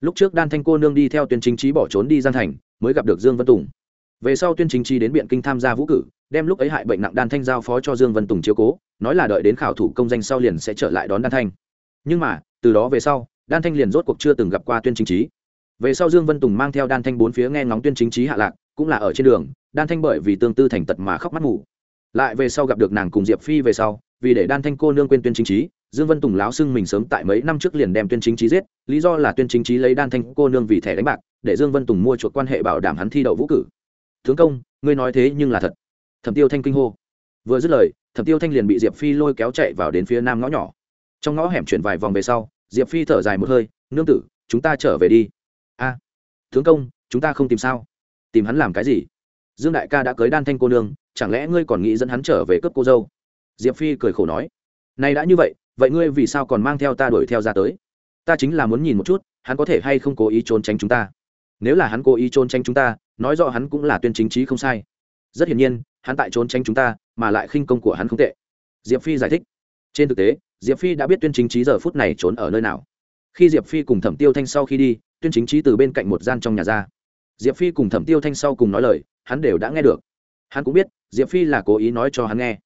Lúc trước đan thanh cô nương đi theo tuyên chính trí bỏ trốn đi Gian thành, mới gặp được dương Văn tùng về sau tuyên chính chi đến biện kinh tham gia vũ cử, đem lúc ấy hại bệnh nặng đan thanh giao phó cho dương vân tùng chiếu cố, nói là đợi đến khảo thủ công danh sau liền sẽ trở lại đón đan thanh. Nhưng mà, từ đó về sau, đan thanh liền rốt cuộc chưa từng gặp qua tuyên chính trí về sau dương vân tùng mang theo đan thanh bốn phía nghe ngóng tuyên chính trí hạ lạc, cũng là ở trên đường, đan thanh bởi vì tương tư thành tật mà khóc mắt ngủ lại về sau gặp được nàng cùng diệp phi về sau, vì để đan thanh cô nương quên tuyên chính trí dương vân tùng láo xưng mình sớm tại mấy năm trước liền đem tuyên chính trí giết, lý do là tuyên chính trí lấy đan thanh cô nương vì thẻ đánh bạc, để dương vân tùng mua chuộc quan hệ bảo đảm hắn thi đậu vũ cử tướng công, ngươi nói thế nhưng là thật. Thẩm tiêu thanh kinh hô. Vừa dứt lời, thẩm tiêu thanh liền bị diệp phi lôi kéo chạy vào đến phía nam ngõ nhỏ. Trong ngõ hẻm chuyển vài vòng về sau, diệp phi thở dài một hơi, nương tử, chúng ta trở về đi. A tướng công, chúng ta không tìm sao? Tìm hắn làm cái gì? Dương đại ca đã cưới đan thanh cô nương, chẳng lẽ ngươi còn nghĩ dẫn hắn trở về cướp cô dâu? Diệp phi cười khổ nói. Nay đã như vậy vậy ngươi vì sao còn mang theo ta đuổi theo ra tới? Ta chính là muốn nhìn một chút, hắn có thể hay không cố ý trốn tránh chúng ta? Nếu là hắn cố ý trốn tránh chúng ta, nói rõ hắn cũng là tuyên chính trí không sai. Rất hiển nhiên, hắn tại trốn tránh chúng ta, mà lại khinh công của hắn không tệ. Diệp phi giải thích. Trên thực tế, diệp phi đã biết tuyên chính trí giờ phút này trốn ở nơi nào. Khi diệp phi cùng thẩm tiêu thanh sau khi đi, tuyên chính trí từ bên cạnh một gian trong nhà ra. Diệp phi cùng thẩm tiêu thanh sau cùng nói lời, hắn đều đã nghe được. Hắn cũng biết, diệp phi là cố ý nói cho hắn nghe.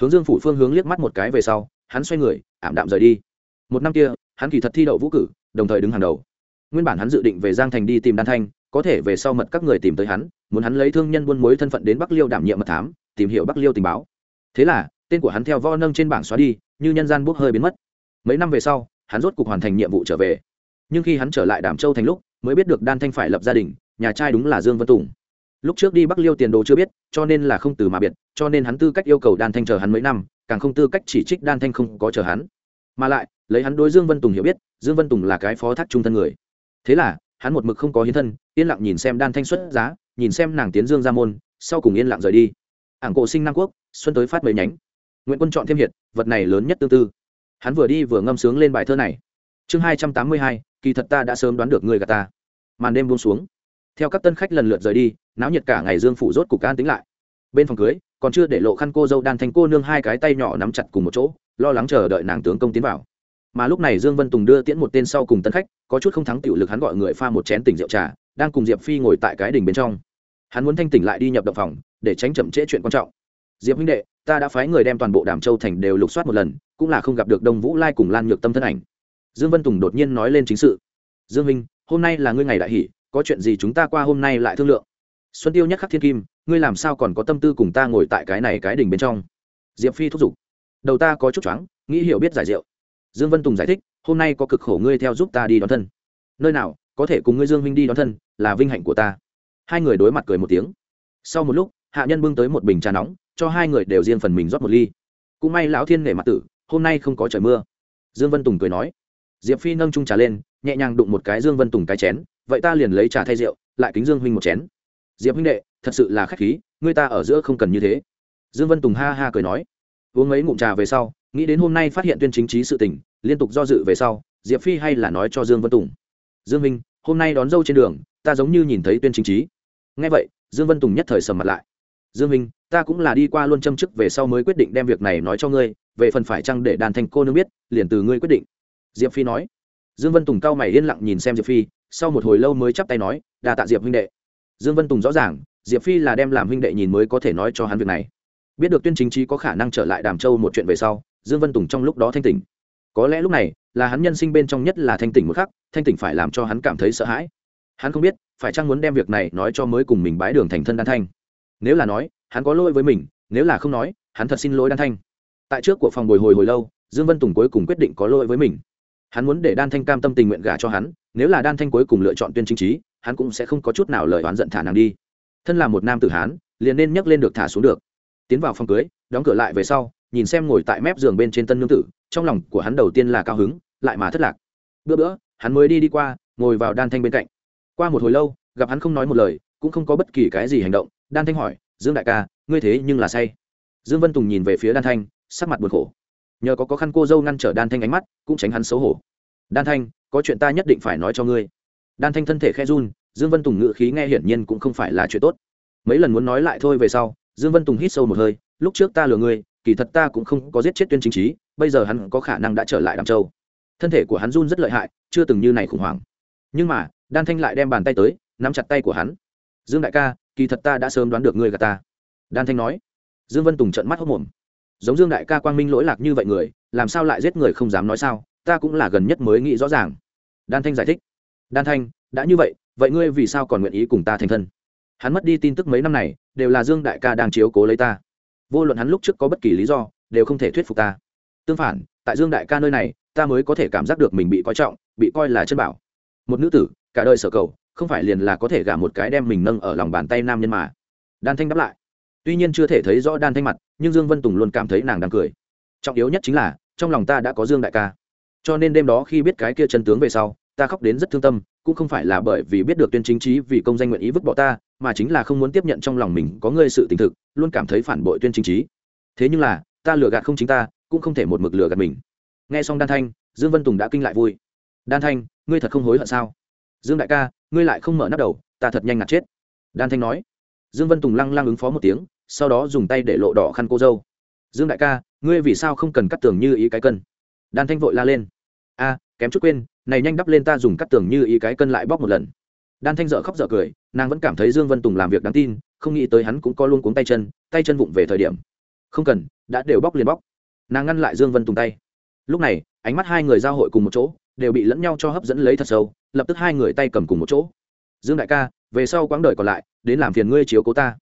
Hướng dương phủ phương hướng liếc mắt một cái về sau, hắn xoay người, ảm đạm rời đi. Một năm kia, hắn kỳ thật thi đậu vũ cử, đồng thời đứng hàng đầu nguyên bản hắn dự định về giang thành đi tìm đan thanh, có thể về sau mật các người tìm tới hắn, muốn hắn lấy thương nhân buôn mối thân phận đến bắc liêu đảm nhiệm mật thám, tìm hiểu bắc liêu tình báo. Thế là, tên của hắn theo vo nâng trên bảng xóa đi, như nhân gian bốc hơi biến mất. Mấy năm về sau, hắn rốt cuộc hoàn thành nhiệm vụ trở về. Nhưng khi hắn trở lại đàm châu thành lúc, mới biết được đan thanh phải lập gia đình, nhà trai đúng là dương vân tùng. Lúc trước đi bắc liêu tiền đồ chưa biết, cho nên là không từ mà biệt, cho nên hắn tư cách yêu cầu đan thanh chờ hắn mấy năm, càng không tư cách chỉ trích đan thanh không có chờ hắn. Mà lại, lấy hắn đối dương vân tùng hiểu biết, dương vân tùng là cái phó thác trung thân người thế là, hắn một mực không có hiến thân, yên lặng nhìn xem đan thanh xuất giá, nhìn xem nàng tiến dương ra môn, sau cùng yên lặng rời đi. Ảng cổ sinh nam quốc, xuân tới phát mấy nhánh. Nguyễn quân chọn thêm hiệt, vật này lớn nhất tương tư. Hắn vừa đi vừa ngâm sướng lên bài thơ này. Chương hai trăm tám mươi hai, kỳ thật ta đã sớm đoán được người gà ta. Màn đêm buông xuống. Theo các tân khách lần lượt rời đi, náo nhiệt cả ngày dương phủ rốt cục can tính lại. Bên phòng cưới, còn chưa để lộ khăn cô dâu đan thanh cô nương hai cái tay nhỏ nắm chặt cùng một chỗ, lo lắng chờ đợi nàng tướng công tiến vào mà lúc này dương vân tùng đưa tiễn một tên sau cùng tân khách, có chút không thắng tiểu lực hắn gọi người pha một chén tỉnh rượu trà, đang cùng diệp phi ngồi tại cái đình bên trong. Hắn muốn thanh tỉnh lại đi nhập động phòng, để tránh chậm trễ chuyện quan trọng. Diệp huynh đệ, ta đã phái người đem toàn bộ đàm châu thành đều lục soát một lần, cũng là không gặp được đông vũ lai cùng lan nhược tâm thân ảnh. Dương vân tùng đột nhiên nói lên chính sự. Dương minh hôm nay là ngươi ngày đại hỷ, có chuyện gì chúng ta qua hôm nay lại thương lượng. Xuân tiêu nhắc khắc thiên kim, ngươi làm sao còn có tâm tư cùng ta ngồi tại cái này cái đình bên trong? Diệp phi thúc giục. Đầu ta có chút choáng, nghĩ hiểu biết giải rượu dương vân tùng giải thích, hôm nay có cực khổ ngươi theo giúp ta đi đón thân. Nơi nào, có thể cùng ngươi dương huynh đi đón thân, là vinh hạnh của ta. Hai người đối mặt cười một tiếng. Sau một lúc, hạ nhân bưng tới một bình trà nóng, cho hai người đều riêng phần mình rót một ly. Cũng may lão thiên nể mặt tử, hôm nay không có trời mưa. Dương vân tùng cười nói. Diệp phi nâng trung trà lên, nhẹ nhàng đụng một cái dương vân tùng cái chén, vậy ta liền lấy trà thay rượu, lại kính dương huynh một chén. Diệp huynh đệ, thật sự là khách khí, ngươi ta ở giữa không cần như thế. Dương vân tùng ha ha cười nói. Uống mấy ngụm trà về sau nghĩ đến hôm nay phát hiện tuyên chính trí sự tình, liên tục do dự về sau, diệp phi hay là nói cho dương vân tùng. Dương minh, hôm nay đón dâu trên đường, ta giống như nhìn thấy tuyên chính trí. Ngay vậy, dương vân tùng nhất thời sầm mặt lại. Dương minh, ta cũng là đi qua luôn châm chức về sau mới quyết định đem việc này nói cho ngươi, về phần phải chăng để đàn thành cô nương biết, liền từ ngươi quyết định. Diệp phi nói. Dương vân tùng cao mày yên lặng nhìn xem diệp phi, sau một hồi lâu mới chắp tay nói đà tạ diệp huynh đệ. Dương vân tùng rõ ràng, diệp phi là đem làm huynh đệ nhìn mới có thể nói cho hắn việc này. Biết được tuyên chính trí có khả năng trở lại đàm châu một chuyện về sau dương vân tùng trong lúc đó thanh tỉnh. Có lẽ lúc này, là hắn nhân sinh bên trong nhất là thanh tỉnh một khắc, thanh tỉnh phải làm cho hắn cảm thấy sợ hãi. Hắn không biết, phải chăng muốn đem việc này nói cho mới cùng mình bái đường thành thân đan thanh. Nếu là nói, hắn có lỗi với mình, nếu là không nói, hắn thật xin lỗi đan thanh. Tại trước của phòng bồi hồi hồi lâu, dương vân tùng cuối cùng quyết định có lỗi với mình. Hắn muốn để đan thanh cam tâm tình nguyện gả cho hắn, nếu là đan thanh cuối cùng lựa chọn tuyên chính trí, hắn cũng sẽ không có chút nào lời oán giận thả nàng đi. Thân là một nam tử hán, liền nên nhấc lên được thả xuống được. Tiến vào phòng cưới, đóng cửa lại về sau nhìn xem ngồi tại mép giường bên trên tân nương tử, trong lòng của hắn đầu tiên là cao hứng, lại mà thất lạc. Bữa bữa, hắn mới đi đi qua, ngồi vào đan thanh bên cạnh. Qua một hồi lâu, gặp hắn không nói một lời, cũng không có bất kỳ cái gì hành động, đan thanh hỏi, dương đại ca, ngươi thế nhưng là say? Dương vân tùng nhìn về phía đan thanh, sắc mặt buồn khổ. Nhờ có khó khăn cô dâu ngăn trở đan thanh ánh mắt, cũng tránh hắn xấu hổ. Đan thanh, có chuyện ta nhất định phải nói cho ngươi. Đan thanh thân thể khe run, dương vân tùng ngự khí nghe hiển nhiên cũng không phải là chuyện tốt. Mấy lần muốn nói lại thôi về sau, dương vân tùng hít sâu một hơi, lúc trước ta lừa ngươi kỳ thật ta cũng không có giết chết tuyên chính trí, bây giờ hắn có khả năng đã trở lại đàm châu. Thân thể của hắn run rất lợi hại, chưa từng như này khủng hoảng. Nhưng mà, đan thanh lại đem bàn tay tới, nắm chặt tay của hắn. Dương đại ca, kỳ thật ta đã sớm đoán được ngươi gà ta. Đan thanh nói. Dương vân tùng trận mắt hốc mồm giống dương đại ca quang minh lỗi lạc như vậy người, làm sao lại giết người không dám nói sao, ta cũng là gần nhất mới nghĩ rõ ràng. Đan thanh giải thích. Đan thanh, đã như vậy vậy ngươi vì sao còn nguyện ý cùng ta thành thân? Hắn mất đi tin tức mấy năm này, đều là dương đại ca đang chiếu cố lấy ta vô luận hắn lúc trước có bất kỳ lý do, đều không thể thuyết phục ta. Tương phản, tại dương đại ca nơi này, ta mới có thể cảm giác được mình bị coi trọng, bị coi là chân bảo. Một nữ tử, cả đời sở cầu, không phải liền là có thể gả một cái đem mình nâng ở lòng bàn tay nam nhân mà. Đan thanh đáp lại. Tuy nhiên chưa thể thấy rõ đan thanh mặt, nhưng dương vân tùng luôn cảm thấy nàng đang cười. Trọng yếu nhất chính là, trong lòng ta đã có dương đại ca. Cho nên đêm đó khi biết cái kia chân tướng về sau, ta khóc đến rất thương tâm cũng không phải là bởi vì biết được tuyên chính trí vì công danh nguyện ý vứt bỏ ta, mà chính là không muốn tiếp nhận trong lòng mình có ngươi sự tình thực, luôn cảm thấy phản bội tuyên chính trí. Thế nhưng là, ta lừa gạt không chính ta, cũng không thể một mực lừa gạt mình. Nghe xong đan thanh, dương vân tùng đã kinh lại vui. Đan thanh, ngươi thật không hối hận sao? Dương đại ca, ngươi lại không mở nắp đầu, ta thật nhanh ngạt chết. Đan thanh nói. Dương vân tùng lăng lăng ứng phó một tiếng, sau đó dùng tay để lộ đỏ khăn cô dâu. Dương đại ca, ngươi vì sao không cần cắt tường như ý cái cân? Đan thanh vội la lên. A, kém chút quên này nhanh đắp lên ta dùng cắt tường như ý cái cân lại bóc một lần. Đan thanh dợ khóc dợ cười, nàng vẫn cảm thấy dương vân tùng làm việc đáng tin, không nghĩ tới hắn cũng có luôn cuống tay chân tay chân vụng về thời điểm. Không cần, đã đều bóc liền bóc. Nàng ngăn lại dương vân tùng tay. Lúc này, ánh mắt hai người giao hội cùng một chỗ, đều bị lẫn nhau cho hấp dẫn lấy thật sâu, lập tức hai người tay cầm cùng một chỗ. Dương đại ca, về sau quãng đời còn lại, đến làm phiền ngươi chiếu cố ta.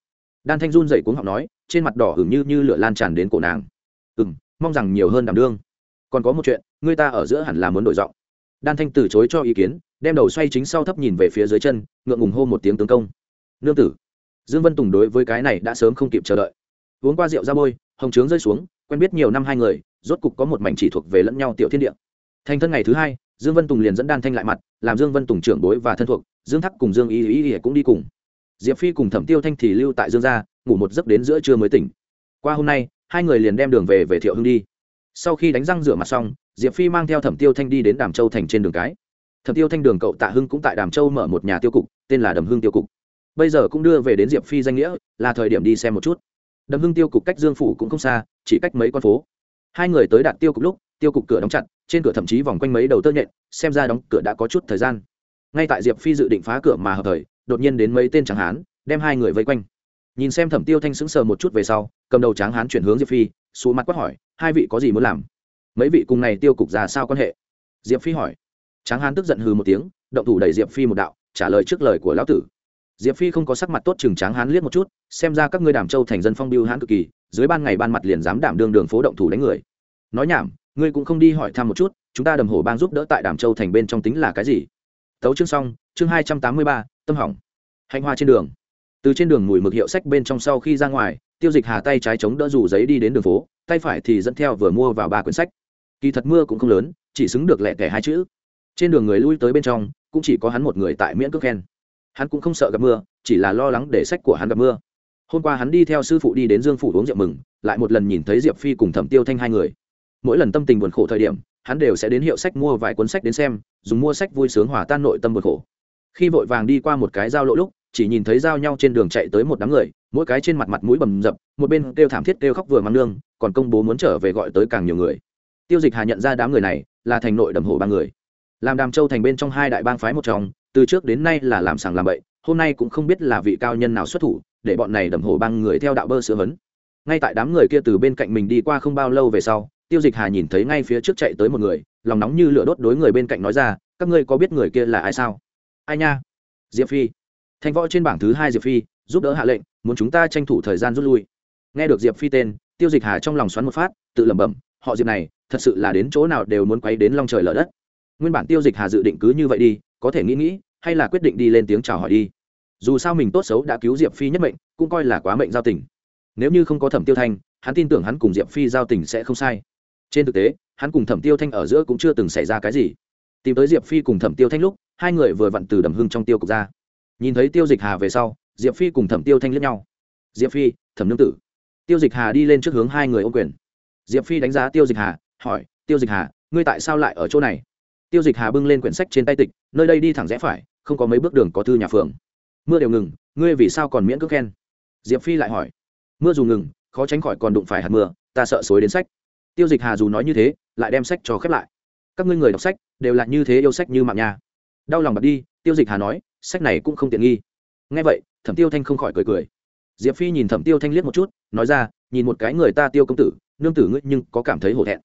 Đan thanh run dậy cuống họng nói, trên mặt đỏ hửng như như lửa lan tràn đến cổ nàng. Ừ m mong rằng nhiều hơn đảm đương. Còn có một chuyện, ngươi ta ở giữa hẳn là muốn đổi giọng đan thanh từ chối cho ý kiến, đem đầu xoay chính sau thấp nhìn về phía dưới chân, ngượng ngùng hô một tiếng tướng công. Nương tử, dương vân tùng đối với cái này đã sớm không kịp chờ đợi. Uống qua rượu ra bôi, hồng trướng rơi xuống, quen biết nhiều năm hai người, rốt cục có một mảnh chỉ thuộc về lẫn nhau tiểu thiên địa. Thành thân ngày thứ hai, dương vân tùng liền dẫn đan thanh lại mặt, làm dương vân tùng trưởng bối và thân thuộc, dương thắc cùng dương y y y cũng đi cùng. Diệp phi cùng thẩm tiêu thanh thì lưu tại dương gia, ngủ một giấc đến giữa trưa mới tỉnh. Qua hôm nay, hai người liền đem đường về về thiệu hưng đi. Sau khi đánh răng rửa mặt xong diệp phi mang theo thẩm tiêu thanh đi đến đàm châu thành trên đường cái. Thẩm tiêu thanh đường cậu tạ hưng cũng tại đàm châu mở một nhà tiêu cục, tên là đầm hưng tiêu cục. Bây giờ cũng đưa về đến diệp phi danh nghĩa, là thời điểm đi xem một chút. Đầm hưng tiêu cục cách dương phủ cũng không xa, chỉ cách mấy con phố. Hai người tới đạt tiêu cục lúc, tiêu cục cửa đóng chặt, trên cửa thậm chí vòng quanh mấy đầu tơ nhện, xem ra đóng cửa đã có chút thời gian. Ngay tại diệp phi dự định phá cửa mà hợp thời, đột nhiên đến mấy tên tráng hán, đem hai người vây quanh. Nhìn xem thẩm tiêu thanh sững sờ một chút về sau, cầm đầu tráng hán chuyển hướng diệp phi xuống mặt quát hỏi, hai vị có gì muốn làm? Mấy vị cùng này tiêu cục ra sao quan hệ? Diệp phi hỏi. Tráng hán tức giận hừ một tiếng, động thủ đẩy diệp phi một đạo, trả lời trước lời của lão tử. Diệp phi không có sắc mặt tốt chừng tráng hán liếc một chút, xem ra các ngươi Đàm châu thành dân phong biêu hán cực kỳ, dưới ban ngày ban mặt liền dám đảm đương đường phố động thủ đánh người. Nói nhảm, ngươi cũng không đi hỏi thăm một chút, chúng ta đầm hổ bang giúp đỡ tại đàm châu thành bên trong tính là cái gì? Tấu chương xong, chương hai trăm tám mươi ba, tâm hỏng. Hành hoa trên đường. Từ trên đường mùi mực hiệu sách bên trong sau khi ra ngoài, tiêu dịch hà tay trái chống đỡ dù giấy đi đến đường phố, tay phải thì dẫn theo vừa mua vào ba quyển sách kỳ thật mưa cũng không lớn, chỉ xứng được lẹ tẻ hai chữ. Trên đường người lui tới bên trong, cũng chỉ có hắn một người tại miễn cước khen. Hắn cũng không sợ gặp mưa, chỉ là lo lắng để sách của hắn gặp mưa. Hôm qua hắn đi theo sư phụ đi đến dương phủ uống rượu mừng, lại một lần nhìn thấy diệp phi cùng thẩm tiêu thanh hai người. Mỗi lần tâm tình buồn khổ thời điểm, hắn đều sẽ đến hiệu sách mua vài cuốn sách đến xem, dùng mua sách vui sướng hòa tan nội tâm buồn khổ. Khi vội vàng đi qua một cái giao lỗ lúc, chỉ nhìn thấy giao nhau trên đường chạy tới một đám người, mỗi cái trên mặt mặt mũi bầm dập, một bên kêu thảm thiết kêu khóc vừa mắng nương, còn công bố muốn trở về gọi tới càng nhiều người tiêu dịch hà nhận ra đám người này, là thành nội đầm hồ ba người. Làm đàm châu thành bên trong hai đại bang phái một trong, từ trước đến nay là làm sàng làm bậy, hôm nay cũng không biết là vị cao nhân nào xuất thủ, để bọn này đầm hồ băng người theo đạo bơ sữa hấn. ngay tại đám người kia từ bên cạnh mình đi qua không bao lâu về sau, tiêu dịch hà nhìn thấy ngay phía trước chạy tới một người, lòng nóng như lửa đốt đối người bên cạnh nói ra, các ngươi có biết người kia là ai sao? Ai nha? Diệp phi. Thanh võ trên bảng thứ hai diệp phi, giúp đỡ hạ lệnh, muốn chúng ta tranh thủ thời gian rút lui. Nghe được diệp phi tên, tiêu dịch hà trong lòng xoắn một phát, tự lẩm bẩm họ diệp này, thật sự là đến chỗ nào đều muốn quay đến long trời lở đất. Nguyên bản tiêu dịch hà dự định cứ như vậy đi, có thể nghĩ nghĩ, hay là quyết định đi lên tiếng chào hỏi đi. Dù sao mình tốt xấu đã cứu diệp phi nhất mệnh, cũng coi là quá mệnh giao tình. Nếu như không có thẩm tiêu thanh, hắn tin tưởng hắn cùng diệp phi giao tình sẽ không sai. Trên thực tế, hắn cùng thẩm tiêu thanh ở giữa cũng chưa từng xảy ra cái gì. Tìm tới diệp phi cùng thẩm tiêu thanh lúc, hai người vừa vặn từ đầm hưng trong tiêu cục ra. Nhìn thấy tiêu dịch hà về sau, diệp phi cùng thẩm tiêu thanh lẫn nhau. Diệp phi, thẩm nương tử. Tiêu dịch hà đi lên trước hướng hai người ô quyền diệp phi đánh giá tiêu dịch hà, hỏi, tiêu dịch hà, ngươi tại sao lại ở chỗ này? Tiêu dịch hà bưng lên quyển sách trên tay tịch, nơi đây đi thẳng rẽ phải, không có mấy bước đường có thư nhà phường. Mưa đều ngừng, ngươi vì sao còn miễn cước khen? Diệp phi lại hỏi, mưa dù ngừng, khó tránh khỏi còn đụng phải hạt mưa, ta sợ xối đến sách. Tiêu dịch hà dù nói như thế, lại đem sách cho khép lại. Các ngươi người đọc sách, đều là như thế yêu sách như mạng nhà đau lòng bật đi, tiêu dịch hà nói, sách này cũng không tiện nghi. Ngay vậy, thẩm tiêu thanh không khỏi cười cười. Diệp phi nhìn thẩm tiêu thanh liếc một chút, nói ra, nhìn một cái người ta tiêu công tử nương tử ngươi nhưng có cảm thấy hổ thẹn.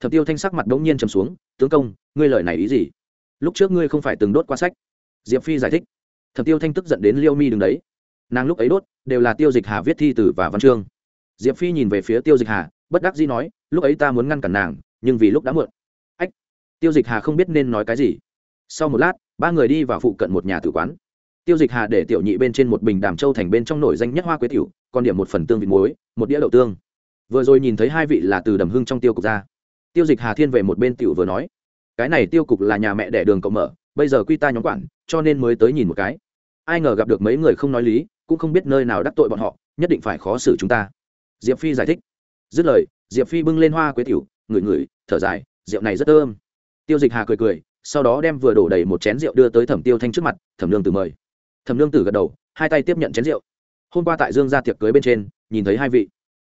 Thập tiêu thanh sắc mặt đống nhiên trầm xuống, tướng công, ngươi lời này ý gì? Lúc trước ngươi không phải từng đốt qua sách. Diệp phi giải thích. Thập tiêu thanh tức giận đến liêu mi đứng đấy. Nàng lúc ấy đốt, đều là tiêu dịch hà viết thi tử và văn chương. Diệp phi nhìn về phía tiêu dịch hà, bất đắc dĩ nói, lúc ấy ta muốn ngăn cản nàng, nhưng vì lúc đã muộn. Ách, tiêu dịch hà không biết nên nói cái gì. Sau một lát, ba người đi vào phụ cận một nhà tử quán. Tiêu dịch hà để tiểu nhị bên trên một bình đàm châu thành bên trong nổi danh nhất hoa quế tiểu, còn điểm một phần tương vịt muối, một đĩa đậu tương vừa rồi nhìn thấy hai vị là từ đầm hưng trong tiêu cục ra. Tiêu dịch hà thiên về một bên tiểu vừa nói, cái này tiêu cục là nhà mẹ đẻ đường cậu mở, bây giờ quy ta nhóm quản, cho nên mới tới nhìn một cái. Ai ngờ gặp được mấy người không nói lý, cũng không biết nơi nào đắc tội bọn họ, nhất định phải khó xử chúng ta. Diệp phi giải thích, dứt lời, diệp phi bưng lên hoa quế tiểu, ngửi ngửi, thở dài, rượu này rất thơm. Tiêu dịch hà cười cười, sau đó đem vừa đổ đầy một chén rượu đưa tới thẩm tiêu thanh trước mặt, thẩm lương tử mời. Thẩm lương tử gật đầu, hai tay tiếp nhận chén rượu. Hôm qua tại dương gia tiệc cưới bên trên, nhìn thấy hai vị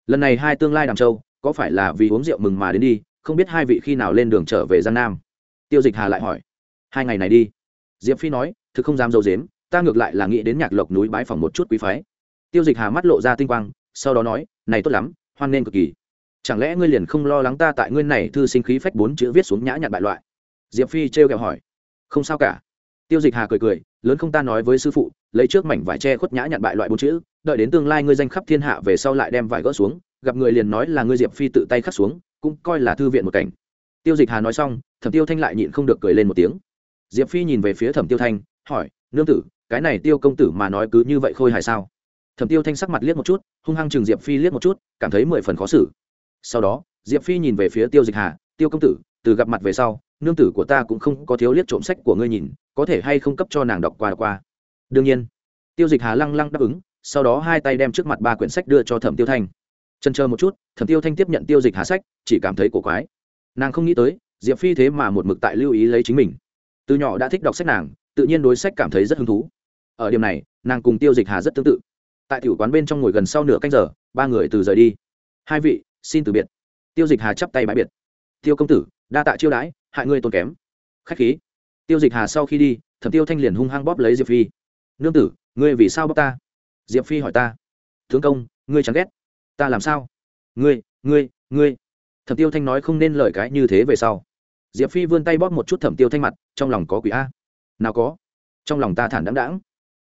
lần này hai tương lai đàm châu, có phải là vì uống rượu mừng mà đến đi, không biết hai vị khi nào lên đường trở về giang nam? Tiêu dịch hà lại hỏi. Hai ngày này đi. Diệp phi nói, thực không dám dâu dếm, ta ngược lại là nghĩ đến nhạc lộc núi bái phòng một chút quý phái. Tiêu dịch hà mắt lộ ra tinh quang, sau đó nói, này tốt lắm, hoan nghênh cực kỳ. Chẳng lẽ ngươi liền không lo lắng ta tại ngươi này thư sinh khí phách bốn chữ viết xuống nhã nhặn bại loại? Diệp phi trêu kẹo hỏi. Không sao cả. Tiêu dịch hà cười cười, lớn không ta nói với sư phụ, lấy trước mảnh vải tre khuất nhã nhặn bại loại bốn chữ đợi đến tương lai ngươi danh khắp thiên hạ về sau lại đem vải gỡ xuống, gặp người liền nói là ngươi diệp phi tự tay khắc xuống, cũng coi là thư viện một cảnh. Tiêu dịch hà nói xong, thẩm tiêu thanh lại nhịn không được cười lên một tiếng. Diệp phi nhìn về phía thẩm tiêu thanh, hỏi, nương tử, cái này tiêu công tử mà nói cứ như vậy khôi hài sao? Thẩm tiêu thanh sắc mặt liếc một chút, hung hăng chừng diệp phi liếc một chút, cảm thấy mười phần khó xử. Sau đó, diệp phi nhìn về phía tiêu dịch hà, tiêu công tử, từ gặp mặt về sau, nương tử của ta cũng không có thiếu liếc trộm sách của ngươi nhìn, có thể hay không cấp cho nàng đọc qua đọc qua? Đương nhiên. Tiêu dịch hà lăng lăng đáp ứng sau đó hai tay đem trước mặt ba quyển sách đưa cho thẩm tiêu thanh trần chờ một chút thẩm tiêu thanh tiếp nhận tiêu dịch hà sách chỉ cảm thấy cổ quái nàng không nghĩ tới diệp phi thế mà một mực tại lưu ý lấy chính mình từ nhỏ đã thích đọc sách nàng tự nhiên đối sách cảm thấy rất hứng thú ở điểm này nàng cùng tiêu dịch hà rất tương tự tại tiểu quán bên trong ngồi gần sau nửa canh giờ ba người từ rời đi hai vị xin từ biệt tiêu dịch hà chắp tay bãi biệt tiêu công tử đa tạ chiêu đãi hại ngươi tốn kém khách khí tiêu dịch hà sau khi đi thẩm tiêu thanh liền hung hăng bóp lấy diệp phi nương tử ngươi vì sao bóp ta diệp phi hỏi ta, tướng công, ngươi chẳng ghét ta làm sao? Ngươi ngươi ngươi. Thẩm tiêu thanh nói không nên lời cái như thế về sau. Diệp phi vươn tay bóp một chút thẩm tiêu thanh mặt, trong lòng có quỷ a. Nào có, trong lòng ta thản đáng đáng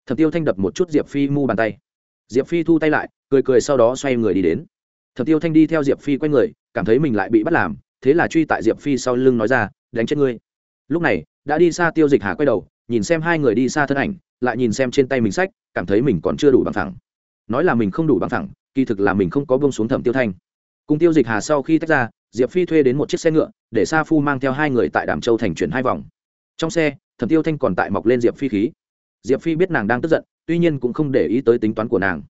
thẩm tiêu thanh đập một chút diệp phi mu bàn tay. Diệp phi thu tay lại, cười cười sau đó xoay người đi đến. Thẩm tiêu thanh đi theo diệp phi q u a y người, cảm thấy mình lại bị bắt làm, thế là truy tại diệp phi sau lưng nói ra, đánh chết ngươi. Lúc này, đã đi xa tiêu dịch hà quay đầu, nhìn xem hai người đi xa thân ảnh, lại nhìn xem trên tay mình sách cảm thấy mình còn chưa đủ bằng thẳng nói là mình không đủ bằng thẳng kỳ thực là mình không có bông xuống thẩm tiêu thanh. Cùng tiêu dịch hà sau khi tách ra, diệp phi thuê đến một chiếc xe ngựa, để sa phu mang theo hai người tại đàm châu thành chuyển hai vòng. Trong xe, thẩm tiêu thanh còn tại mọc lên diệp phi khí. Diệp phi biết nàng đang tức giận, tuy nhiên cũng không để ý tới tính toán của nàng.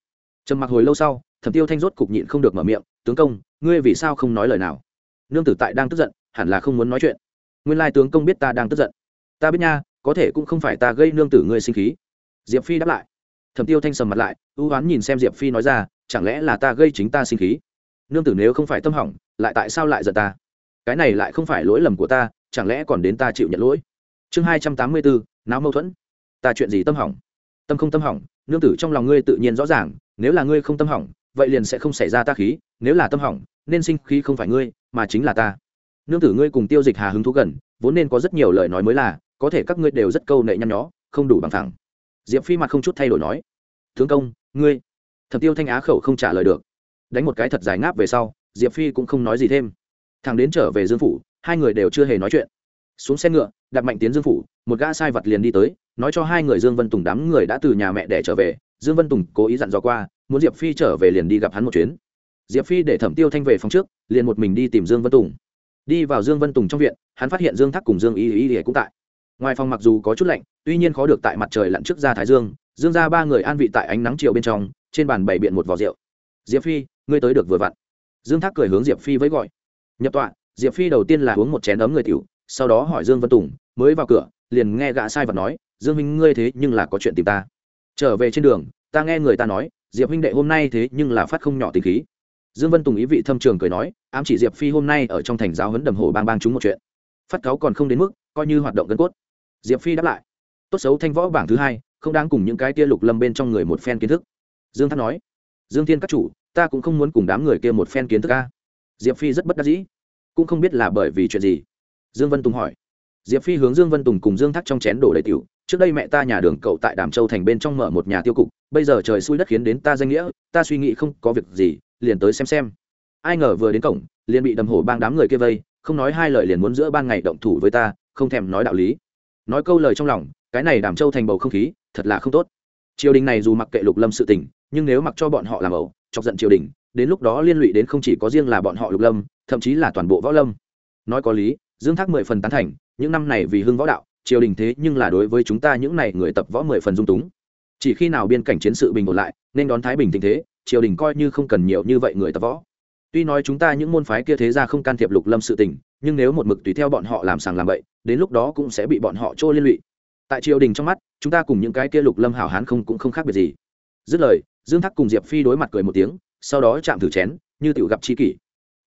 Trầm mặc hồi lâu sau, thẩm tiêu thanh rốt cục nhịn không được mở miệng, tướng công, ngươi vì sao không nói lời nào? Nương tử tại đang tức giận, hẳn là không muốn nói chuyện. Nguyên lai tướng công biết ta đang tức giận. Ta biết nha, có thể cũng không phải ta gây nương tử ngươi sinh khí. Diệp phi đáp lại thẩm tiêu thanh sầm mặt lại, ưu oán nhìn xem diệp phi nói ra, chẳng lẽ là ta gây chính ta sinh khí? Nương tử nếu không phải tâm hỏng, lại tại sao lại giận ta? Cái này lại không phải lỗi lầm của ta, chẳng lẽ còn đến ta chịu nhận lỗi? Chương hai trăm tám mươi bốn, náo mâu thuẫn. Ta chuyện gì tâm hỏng? Tâm không tâm hỏng, nương tử trong lòng ngươi tự nhiên rõ ràng, nếu là ngươi không tâm hỏng, vậy liền sẽ không xảy ra ta khí, nếu là tâm hỏng, nên sinh khí không phải ngươi, mà chính là ta. Nương tử ngươi cùng tiêu dịch hà hứng thú gần, vốn nên có rất nhiều lời nói mới là, có thể các ngươi đều rất câu nệ nhăn nhó, không đủ bằng thẳng diệp phi mặt không chút thay đổi nói, tướng công, ngươi, thẩm tiêu thanh á khẩu không trả lời được. Đánh một cái thật dài ngáp về sau, diệp phi cũng không nói gì thêm. Thằng đến trở về dương phủ, hai người đều chưa hề nói chuyện. Xuống xe ngựa đặt mạnh tiến dương phủ, một gã sai vật liền đi tới, nói cho hai người dương vân tùng đám người đã từ nhà mẹ để trở về, dương vân tùng cố ý dặn dò qua, muốn diệp phi trở về liền đi gặp hắn một chuyến. Diệp phi để thẩm tiêu thanh về phòng trước, liền một mình đi tìm dương vân tùng. Đi vào dương vân tùng trong viện, hắn phát hiện dương thắc cùng dương y y y cũng tại. Ngoài phòng mặc dù có chút lạnh tuy nhiên khó được tại mặt trời lặn trước ra thái dương dương ra ba người an vị tại ánh nắng chiều bên trong, trên bàn bày biện một vò rượu. Diệp phi, ngươi tới được vừa vặn. Dương thác cười hướng diệp phi với gọi. Nhập tọa, diệp phi đầu tiên là uống một chén ấm người tiểu, sau đó hỏi dương vân tùng, mới vào cửa, liền nghe gã sai và nói, dương huynh ngươi thế nhưng là có chuyện tìm ta. Trở về trên đường, ta nghe người ta nói, diệp huynh đệ hôm nay thế nhưng là phát không nhỏ tình khí. Dương vân tùng ý vị thâm trường cười nói, ám chỉ diệp phi hôm nay ở trong thành giáo huấn đầm hồ bang bang chúng một chuyện. Phát cáo còn không đến mức, coi như hoạt động gân cốt. Diệp phi đáp lại tốt xấu thanh võ bảng thứ hai, không đáng cùng những cái tia lục lâm bên trong người một phen kiến thức. Dương thắt nói, dương thiên các chủ, ta cũng không muốn cùng đám người kia một phen kiến thức ca diệp phi rất bất đắc dĩ, cũng không biết là bởi vì chuyện gì. Dương vân tùng hỏi, diệp phi hướng dương vân tùng cùng dương thắc trong chén đổ đầy tiểu, trước đây mẹ ta nhà đường cậu tại đàm châu thành bên trong mở một nhà tiêu cục, bây giờ trời xui đất khiến đến ta danh nghĩa, ta suy nghĩ không có việc gì, liền tới xem xem. Ai ngờ vừa đến cổng, liền bị đầm hổ bang đám người kia vây, không nói hai lời liền muốn giữa ban ngày động thủ với ta, không thèm nói đạo lý. Nói câu lời trong lòng cái này đàm châu thành bầu không khí thật là không tốt. Triều đình này dù mặc kệ lục lâm sự tình, nhưng nếu mặc cho bọn họ làm ẩu, chọc giận triều đình, đến lúc đó liên lụy đến không chỉ có riêng là bọn họ lục lâm, thậm chí là toàn bộ võ lâm. Nói có lý, dương thác mười phần tán thành, những năm này vì hưng võ đạo, triều đình thế nhưng là đối với chúng ta những này người tập võ mười phần dung túng. Chỉ khi nào biên cảnh chiến sự bình ổn lại, nên đón thái bình tình thế, triều đình coi như không cần nhiều như vậy người tập võ. Tuy nói chúng ta những môn phái kia thế ra không can thiệp lục lâm sự tình, nhưng nếu một mực tùy theo bọn họ làm sàng làm bậy, đến lúc đó cũng sẽ bị bọn họ trôi liên lụy tại triều đình trong mắt, chúng ta cùng những cái kia lục lâm hảo hán không cũng không khác biệt gì. Dứt lời, dương thắc cùng diệp phi đối mặt cười một tiếng, sau đó chạm thử chén, như tiểu gặp c h i kỷ.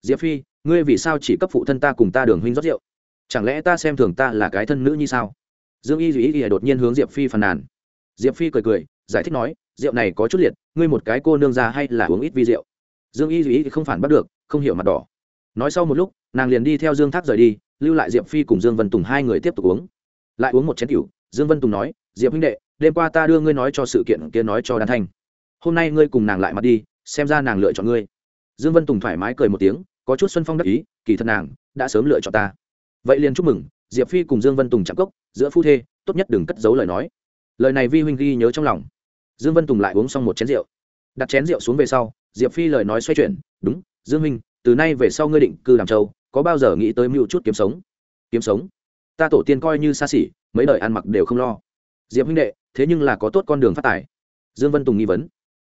Diệp phi, ngươi vì sao chỉ cấp phụ thân ta cùng ta đường huynh rót rượu? Chẳng lẽ ta xem thường ta là cái thân nữ như sao? Dương y duy y đột nhiên hướng diệp phi phàn nàn. Diệp phi cười cười, giải thích nói, rượu này có chút liệt, ngươi một cái cô nương ra hay là uống ít vi rượu? Dương y dù ý thì không phản bắt được, không hiểu mặt đỏ. Nói sau một lúc, nàng liền đi theo dương thác rời đi, lưu lại diệp phi cùng dương vân tùng hai người tiếp tục uống. Lại uống một chén cựu dương vân tùng nói, diệp huynh đệ, đêm qua ta đưa ngươi nói cho sự kiện kia nói cho đan thanh. Hôm nay ngươi cùng nàng lại mặt đi, xem ra nàng lựa chọn ngươi. Dương vân tùng thoải mái cười một tiếng, có chút xuân phong đắc ý, kỳ thật nàng đã sớm lựa chọn ta. Vậy liền chúc mừng, diệp phi cùng dương vân tùng chạm cốc, giữa phu thê, tốt nhất đừng cất giấu lời nói. Lời này vi huynh ghi nhớ trong lòng. Dương vân tùng lại uống xong một chén rượu. Đặt chén rượu xuống về sau, diệp phi lời nói xoay chuyển, đúng, dương huynh, từ nay về sau ngươi định cư làm châu, có bao giờ nghĩ tới mưu chút kiếm sống? Kiếm sống? Ta tổ tiên coi như xa xỉ mấy đời ăn mặc đều không lo. Diệp huynh đệ, thế nhưng là có tốt con đường phát tài dương vân tùng nghi vấn.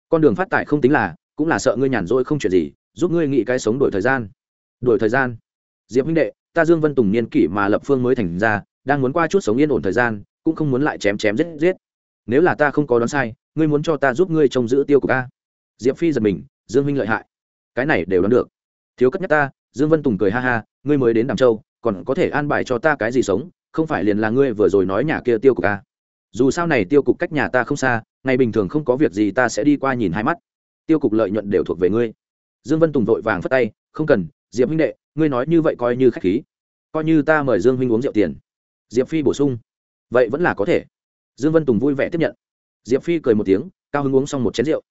Con đường phát tài không tính là, cũng là sợ ngươi nhàn rỗi không chuyện gì, giúp ngươi nghĩ cái sống đổi thời gian. Đổi thời gian. Diệp huynh đệ, ta dương vân tùng niên kỷ mà lập phương mới thành ra, đang muốn qua chút sống yên ổn thời gian, cũng không muốn lại chém chém giết giết. Nếu là ta không có đoán sai, ngươi muốn cho ta giúp ngươi trông giữ tiêu của ca diệp phi giật mình, dương huynh lợi hại. Cái này đều đoán được. Thiếu cất nhất ta, dương vân tùng cười ha ha, ngươi mới đến đàm châu, còn có thể an bài cho ta cái gì sống? Không phải liền là ngươi vừa rồi nói nhà kia tiêu cục à? Dù sao này tiêu cục cách nhà ta không xa, ngày bình thường không có việc gì ta sẽ đi qua nhìn hai mắt. Tiêu cục lợi nhuận đều thuộc về ngươi. Dương vân tùng vội vàng phất tay, không cần, diệp huynh đệ, ngươi nói như vậy coi như khách khí. Coi như ta mời dương huynh uống rượu tiền. Diệp phi bổ sung, vậy vẫn là có thể. Dương vân tùng vui vẻ tiếp nhận. Diệp phi cười một tiếng, cao hứng uống xong một chén rượu.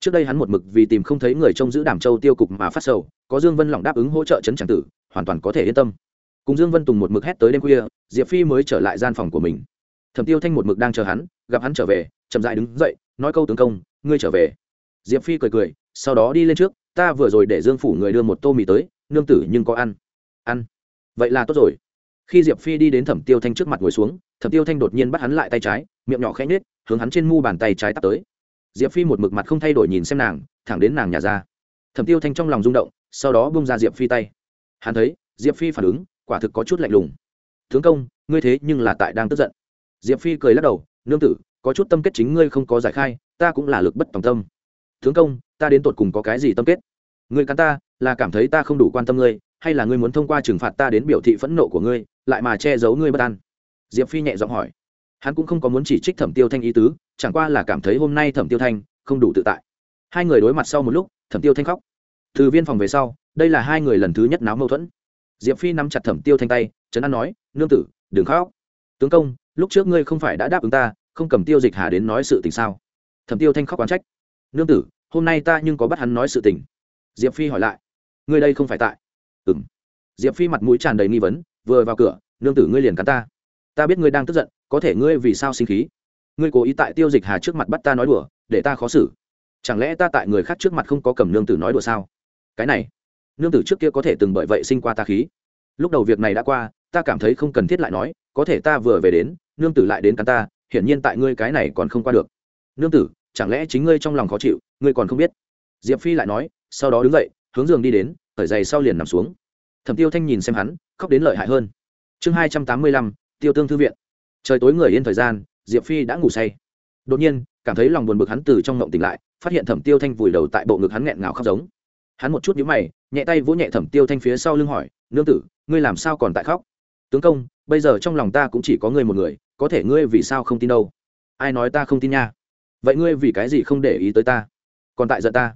Trước đây hắn một mực vì tìm không thấy người trông giữ đàm châu tiêu cục mà phát sầu, có dương vân lỏng đáp ứng hỗ trợ chấn tràng tử, hoàn toàn có thể yên tâm cùng dương vân tùng một mực hét tới đêm khuya, diệp phi mới trở lại gian phòng của mình. Thẩm tiêu thanh một mực đang chờ hắn, gặp hắn trở về, chậm dại đứng dậy, nói câu tướng công, ngươi trở về. Diệp phi cười cười, sau đó đi lên trước, ta vừa rồi để dương phủ người đưa một tô mì tới, nương tử nhưng có ăn. Ăn? Vậy là tốt rồi. Khi diệp phi đi đến thẩm tiêu thanh trước mặt ngồi xuống, thẩm tiêu thanh đột nhiên bắt hắn lại tay trái, miệng nhỏ khẽ nhết hướng hắn trên mu bàn tay trái tắt tới. Diệp phi một mực mặt không thay đổi nhìn xem nàng, thẳng đến nàng nhà ra. Thẩm tiêu thanh trong lòng rung động, sau đó bung ra diệp phi tay. Hắn thấy, diệp phi phản ứng quả thực có chút lạnh lùng. Tướng công, ngươi thế nhưng là tại đang tức giận. Diệp phi cười lắc đầu, nương tử, có chút tâm kết chính ngươi không có giải khai, ta cũng là lực bất tòng tâm. Tướng công, ta đến tột cùng có cái gì tâm kết? Ngươi cắn ta, là cảm thấy ta không đủ quan tâm ngươi, hay là ngươi muốn thông qua trừng phạt ta đến biểu thị phẫn nộ của ngươi, lại mà che giấu ngươi bất an? Diệp phi nhẹ giọng hỏi. Hắn cũng không có muốn chỉ trích thẩm tiêu thanh ý tứ, chẳng qua là cảm thấy hôm nay thẩm tiêu thanh không đủ tự tại. Hai người đối mặt sau một lúc, thẩm tiêu thanh khóc. Từ viên phòng về sau, đây là hai người lần thứ nhất náo mâu thuẫn diệp phi nắm chặt thẩm tiêu thanh tay, trấn an nói, nương tử, đừng khóc. Tướng công, lúc trước ngươi không phải đã đáp ứng ta, không cầm tiêu dịch hà đến nói sự tình sao? Thẩm tiêu thanh khóc oán trách, nương tử, hôm nay ta nhưng có bắt hắn nói sự tình. Diệp phi hỏi lại, ngươi đây không phải tại? Ừ m diệp phi mặt mũi tràn đầy nghi vấn, vừa vào cửa, nương tử ngươi liền cắn ta. Ta biết ngươi đang tức giận, có thể ngươi vì sao sinh khí? Ngươi cố ý tại tiêu dịch hà trước mặt bắt ta nói đùa, để ta khó xử. Chẳng lẽ ta tại người khác trước mặt không có cầm nương tử nói đùa sao? Cái này nương tử trước kia có thể từng bởi vậy sinh qua ta khí. Lúc đầu việc này đã qua, ta cảm thấy không cần thiết lại nói, có thể ta vừa về đến, nương tử lại đến cắn ta, hiển nhiên tại ngươi cái này còn không qua được. Nương tử, chẳng lẽ chính ngươi trong lòng khó chịu, ngươi còn không biết? Diệp phi lại nói, sau đó đứng dậy, hướng giường đi đến khởi giày sau liền nằm xuống. Thẩm tiêu thanh nhìn xem hắn, khóc đến lợi hại hơn. Chương hai trăm tám mươi lăm, tiêu tương thư viện. Trời tối người yên thời gian, diệp phi đã ngủ say. Đột nhiên, cảm thấy lòng buồn bực hắn từ trong ngộng tỉnh lại, phát hiện thẩm tiêu thanh vùi đầu tại bộ ngực hắn nghẹn ngào khóc giống hắn một chút nhíu mày, nhẹ tay vỗ nhẹ thẩm tiêu thanh phía sau lưng hỏi, nương tử, ngươi làm sao còn tại khóc? Tướng công, bây giờ trong lòng ta cũng chỉ có ngươi một người, có thể ngươi vì sao không tin đâu? Ai nói ta không tin nha? Vậy ngươi vì cái gì không để ý tới ta? Còn tại giận ta?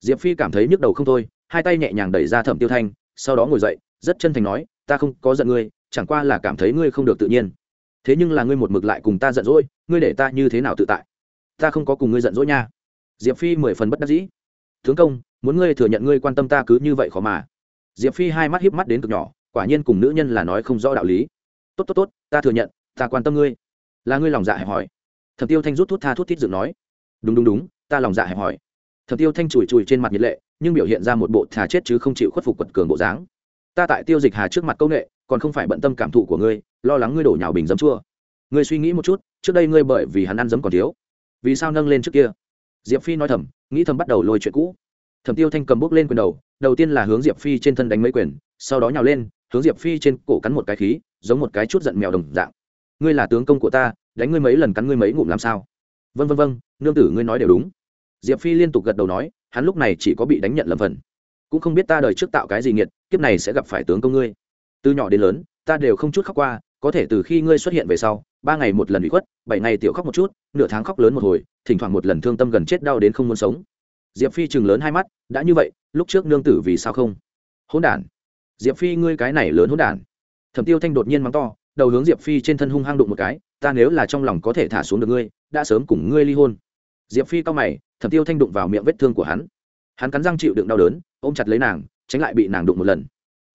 Diệp phi cảm thấy nhức đầu không thôi, hai tay nhẹ nhàng đẩy ra thẩm tiêu thanh, sau đó ngồi dậy, rất chân thành nói, ta không có giận ngươi, chẳng qua là cảm thấy ngươi không được tự nhiên. Thế nhưng là ngươi một mực lại cùng ta giận dỗi, ngươi để ta như thế nào tự tại? Ta không có cùng ngươi giận dỗi nha. Diệp phi mười phần bất đắc dĩ. Tướng công muốn ngươi thừa nhận ngươi quan tâm ta cứ như vậy khó mà. Diệp phi hai mắt hiếp mắt đến cực nhỏ, quả nhiên cùng nữ nhân là nói không rõ đạo lý. Tốt tốt tốt, ta thừa nhận, ta quan tâm ngươi. Là ngươi lòng dạ hẹp hỏi thẩm tiêu thanh rút thuốc tha thuốc thít dựng nói. Đúng đúng đúng, ta lòng dạ hẹp hỏi thẩm tiêu thanh chùi chùi trên mặt nhiệt lệ, nhưng biểu hiện ra một bộ thà chết chứ không chịu khuất phục quật cường bộ dáng. Ta tại tiêu dịch hà trước mặt công nghệ còn không phải bận tâm cảm thụ của ngươi, lo lắng ngươi đổ nhào bình dấm chua. Ngươi suy nghĩ một chút, trước đây ngươi bởi vì hắn ăn dấm còn thiếu. Vì sao nâng lên trước kia? Diệp phi nói thầm, nghĩ thầm bắt đầu lôi chuyện cũ thẩm tiêu thanh cầm bước lên quyền đầu đầu tiên là hướng diệp phi trên thân đánh mấy quyền, sau đó nhào lên, hướng diệp phi trên cổ cắn một cái khí, giống một cái chút giận mèo đồng dạng. Ngươi là tướng công của ta, đánh ngươi mấy lần cắn ngươi mấy ngụm làm sao? Vân vân vân nương tử ngươi nói đều đúng. Diệp phi liên tục gật đầu nói, hắn lúc này chỉ có bị đánh nhận lầm phần. Cũng không biết ta đời trước tạo cái gì nghiệt, kiếp này sẽ gặp phải tướng công ngươi. Từ nhỏ đến lớn, ta đều không chút khóc qua, có thể từ khi ngươi xuất hiện về sau, ba ngày một lần bị khuất, bảy ngày tiểu khóc một chút, nửa tháng khóc lớn một hồi, thỉnh thoảng một lần thương tâm gần chết đau đến không muốn sống diệp phi chừng lớn hai mắt, đã như vậy, lúc trước nương tử vì sao không? Hỗn đản. Diệp phi, ngươi cái này lớn hỗn đản. Thẩm tiêu thanh đột nhiên mắng to, đầu hướng diệp phi trên thân hung hăng đụng một cái, ta nếu là trong lòng có thể thả xuống được ngươi, đã sớm cùng ngươi ly hôn. Diệp phi cao mày, thẩm tiêu thanh đụng vào miệng vết thương của hắn. Hắn cắn răng chịu đựng đau đớn, ôm chặt lấy nàng, tránh lại bị nàng đụng một lần.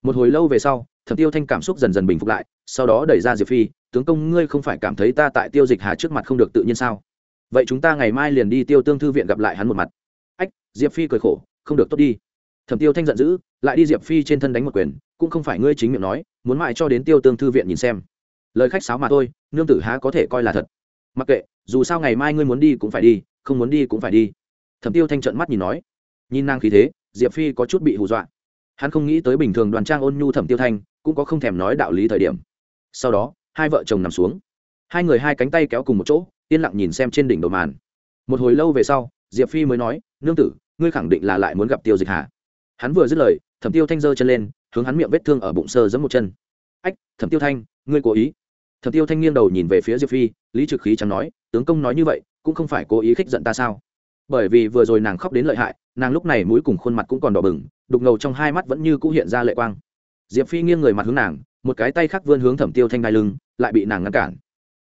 Một hồi lâu về sau, thẩm tiêu thanh cảm xúc dần dần bình phục lại, sau đó đẩy ra diệp phi, tướng công, ngươi không phải cảm thấy ta tại tiêu dịch hà trước mặt không được tự nhiên sao? Vậy chúng ta ngày mai liền đi tiêu tương thư viện gặp lại hắn một mặt diệp phi cười khổ, không được tốt đi. Thẩm tiêu thanh giận dữ, lại đi diệp phi trên thân đánh một quyền, cũng không phải ngươi chính miệng nói, muốn mãi cho đến tiêu tương thư viện nhìn xem. Lời khách sáo mà thôi, nương tử há có thể coi là thật. Mặc kệ, dù sao ngày mai ngươi muốn đi cũng phải đi, không muốn đi cũng phải đi. Thẩm tiêu thanh trận mắt nhìn nói. Nhìn nàng khí thế, diệp phi có chút bị hù dọa. Hắn không nghĩ tới bình thường đoàn trang ôn nhu thẩm tiêu thanh, cũng có không thèm nói đạo lý thời điểm. Sau đó, hai vợ chồng nằm xuống. Hai người hai cánh tay kéo cùng một chỗ, yên lặng nhìn xem trên đỉnh đầu màn. Một hồi lâu về sau diệp phi mới nói, nương tử, ngươi khẳng định là lại muốn gặp tiêu dịch hà hắn vừa dứt lời, thẩm tiêu thanh giơ chân lên, hướng hắn miệng vết thương ở bụng sơ giấm một chân. Ách, thẩm tiêu thanh, ngươi cố ý? Thẩm tiêu thanh nghiêng đầu nhìn về phía diệp phi, lý trực khí chẳng nói, tướng công nói như vậy, cũng không phải cố ý khích giận ta sao? Bởi vì vừa rồi nàng khóc đến lợi hại, nàng lúc này mũi cùng khuôn mặt cũng còn đỏ bừng, đục ngầu trong hai mắt vẫn như cũ hiện ra lệ quang. Diệp phi nghiêng người mặt hướng nàng, một cái tay khác vươn hướng thẩm tiêu thanh đai lưng, lại bị nàng ngăn cản.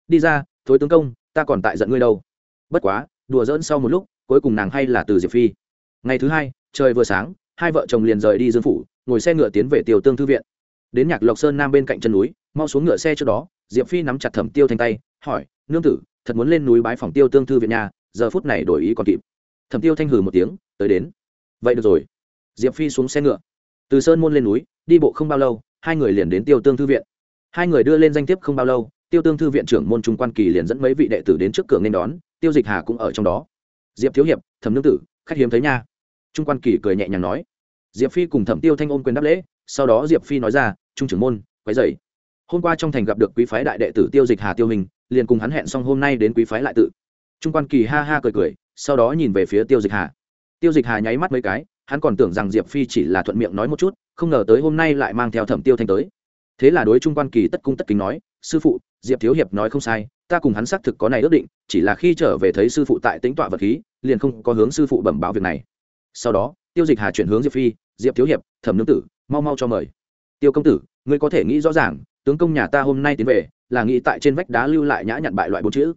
Đi ra, thối tướng công, ta còn tại giận ngươi đâu. Bất quá đùa dỡn sau một lúc, cuối cùng nàng hay là từ diệp phi. Ngày thứ hai, trời vừa sáng, hai vợ chồng liền rời đi dương phủ, ngồi xe ngựa tiến về tiểu tương thư viện. Đến nhạc lộc sơn nam bên cạnh chân núi, mau xuống ngựa xe trước đó, diệp phi nắm chặt thẩm tiêu thanh tay, hỏi, nương tử, thật muốn lên núi bái phòng tiêu tương thư viện nhà, giờ phút này đổi ý còn kịp. Thẩm tiêu thanh hừ một tiếng, tới đến. Vậy được rồi. Diệp phi xuống xe ngựa. Từ sơn môn lên núi, đi bộ không bao lâu, hai người liền đến tiêu tương thư viện. Hai người đưa lên danh thiếp không bao lâu, tiêu tương thư viện trưởng môn trung quan kỳ liền dẫn mấy vị đệ tử đến trước cửa nên đón tiêu dịch hà cũng ở trong đó. Diệp thiếu hiệp, thẩm nương tử, khách hiếm thấy nha. Trung quan kỳ cười nhẹ nhàng nói. Diệp phi cùng thẩm tiêu thanh ôn quyền đáp lễ, sau đó diệp phi nói ra, trung trưởng môn quái dày hôm qua trong thành gặp được quý phái đại đệ tử tiêu dịch hà tiêu hình, liền cùng hắn hẹn xong hôm nay đến quý phái lại tự. Trung quan kỳ ha ha cười cười, sau đó nhìn về phía tiêu dịch hà. Tiêu dịch hà nháy mắt mấy cái, hắn còn tưởng rằng diệp phi chỉ là thuận miệng nói một chút, không ngờ tới hôm nay lại mang theo thẩm tiêu thanh tới. Thế là đối trung quan kỳ tất cung tất kính nói, sư phụ, diệp thiếu hiệp nói không sai ta cùng hắn xác thực có này ước định, chỉ là khi trở về thấy sư phụ tại tính tọa vật khí, liền không có hướng sư phụ bẩm báo việc này. Sau đó, tiêu dịch hà chuyển hướng diệp phi, diệp thiếu hiệp, thẩm nương tử, mau mau cho mời. Tiêu công tử, ngươi có thể nghĩ rõ ràng, tướng công nhà ta hôm nay tiến về, là nghĩ tại trên vách đá lưu lại nhã nhặn bại loại bốn chữ.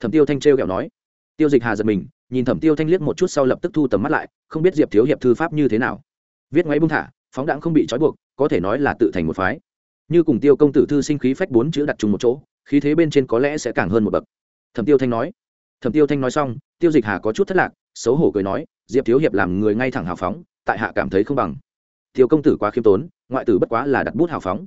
Thẩm tiêu thanh trêu kẹo nói. Tiêu dịch hà giật mình, nhìn thẩm tiêu thanh liếc một chút sau lập tức thu tầm mắt lại, không biết diệp thiếu hiệp thư pháp như thế nào. Viết ngoáy bung thả, phóng đãng không bị trói buộc, có thể nói là tự thành một phái. Như cùng tiêu công tử thư sinh khí phách bốn chữ đặt chung một chỗ khí thế bên trên có lẽ sẽ càng hơn một bậc. Thẩm tiêu thanh nói. Thẩm tiêu thanh nói xong, tiêu dịch hà có chút thất lạc, xấu hổ cười nói, diệp thiếu hiệp làm người ngay thẳng hào phóng, tại hạ cảm thấy không bằng. Tiêu công tử quá khiêm tốn, ngoại tử bất quá là đặt bút hào phóng.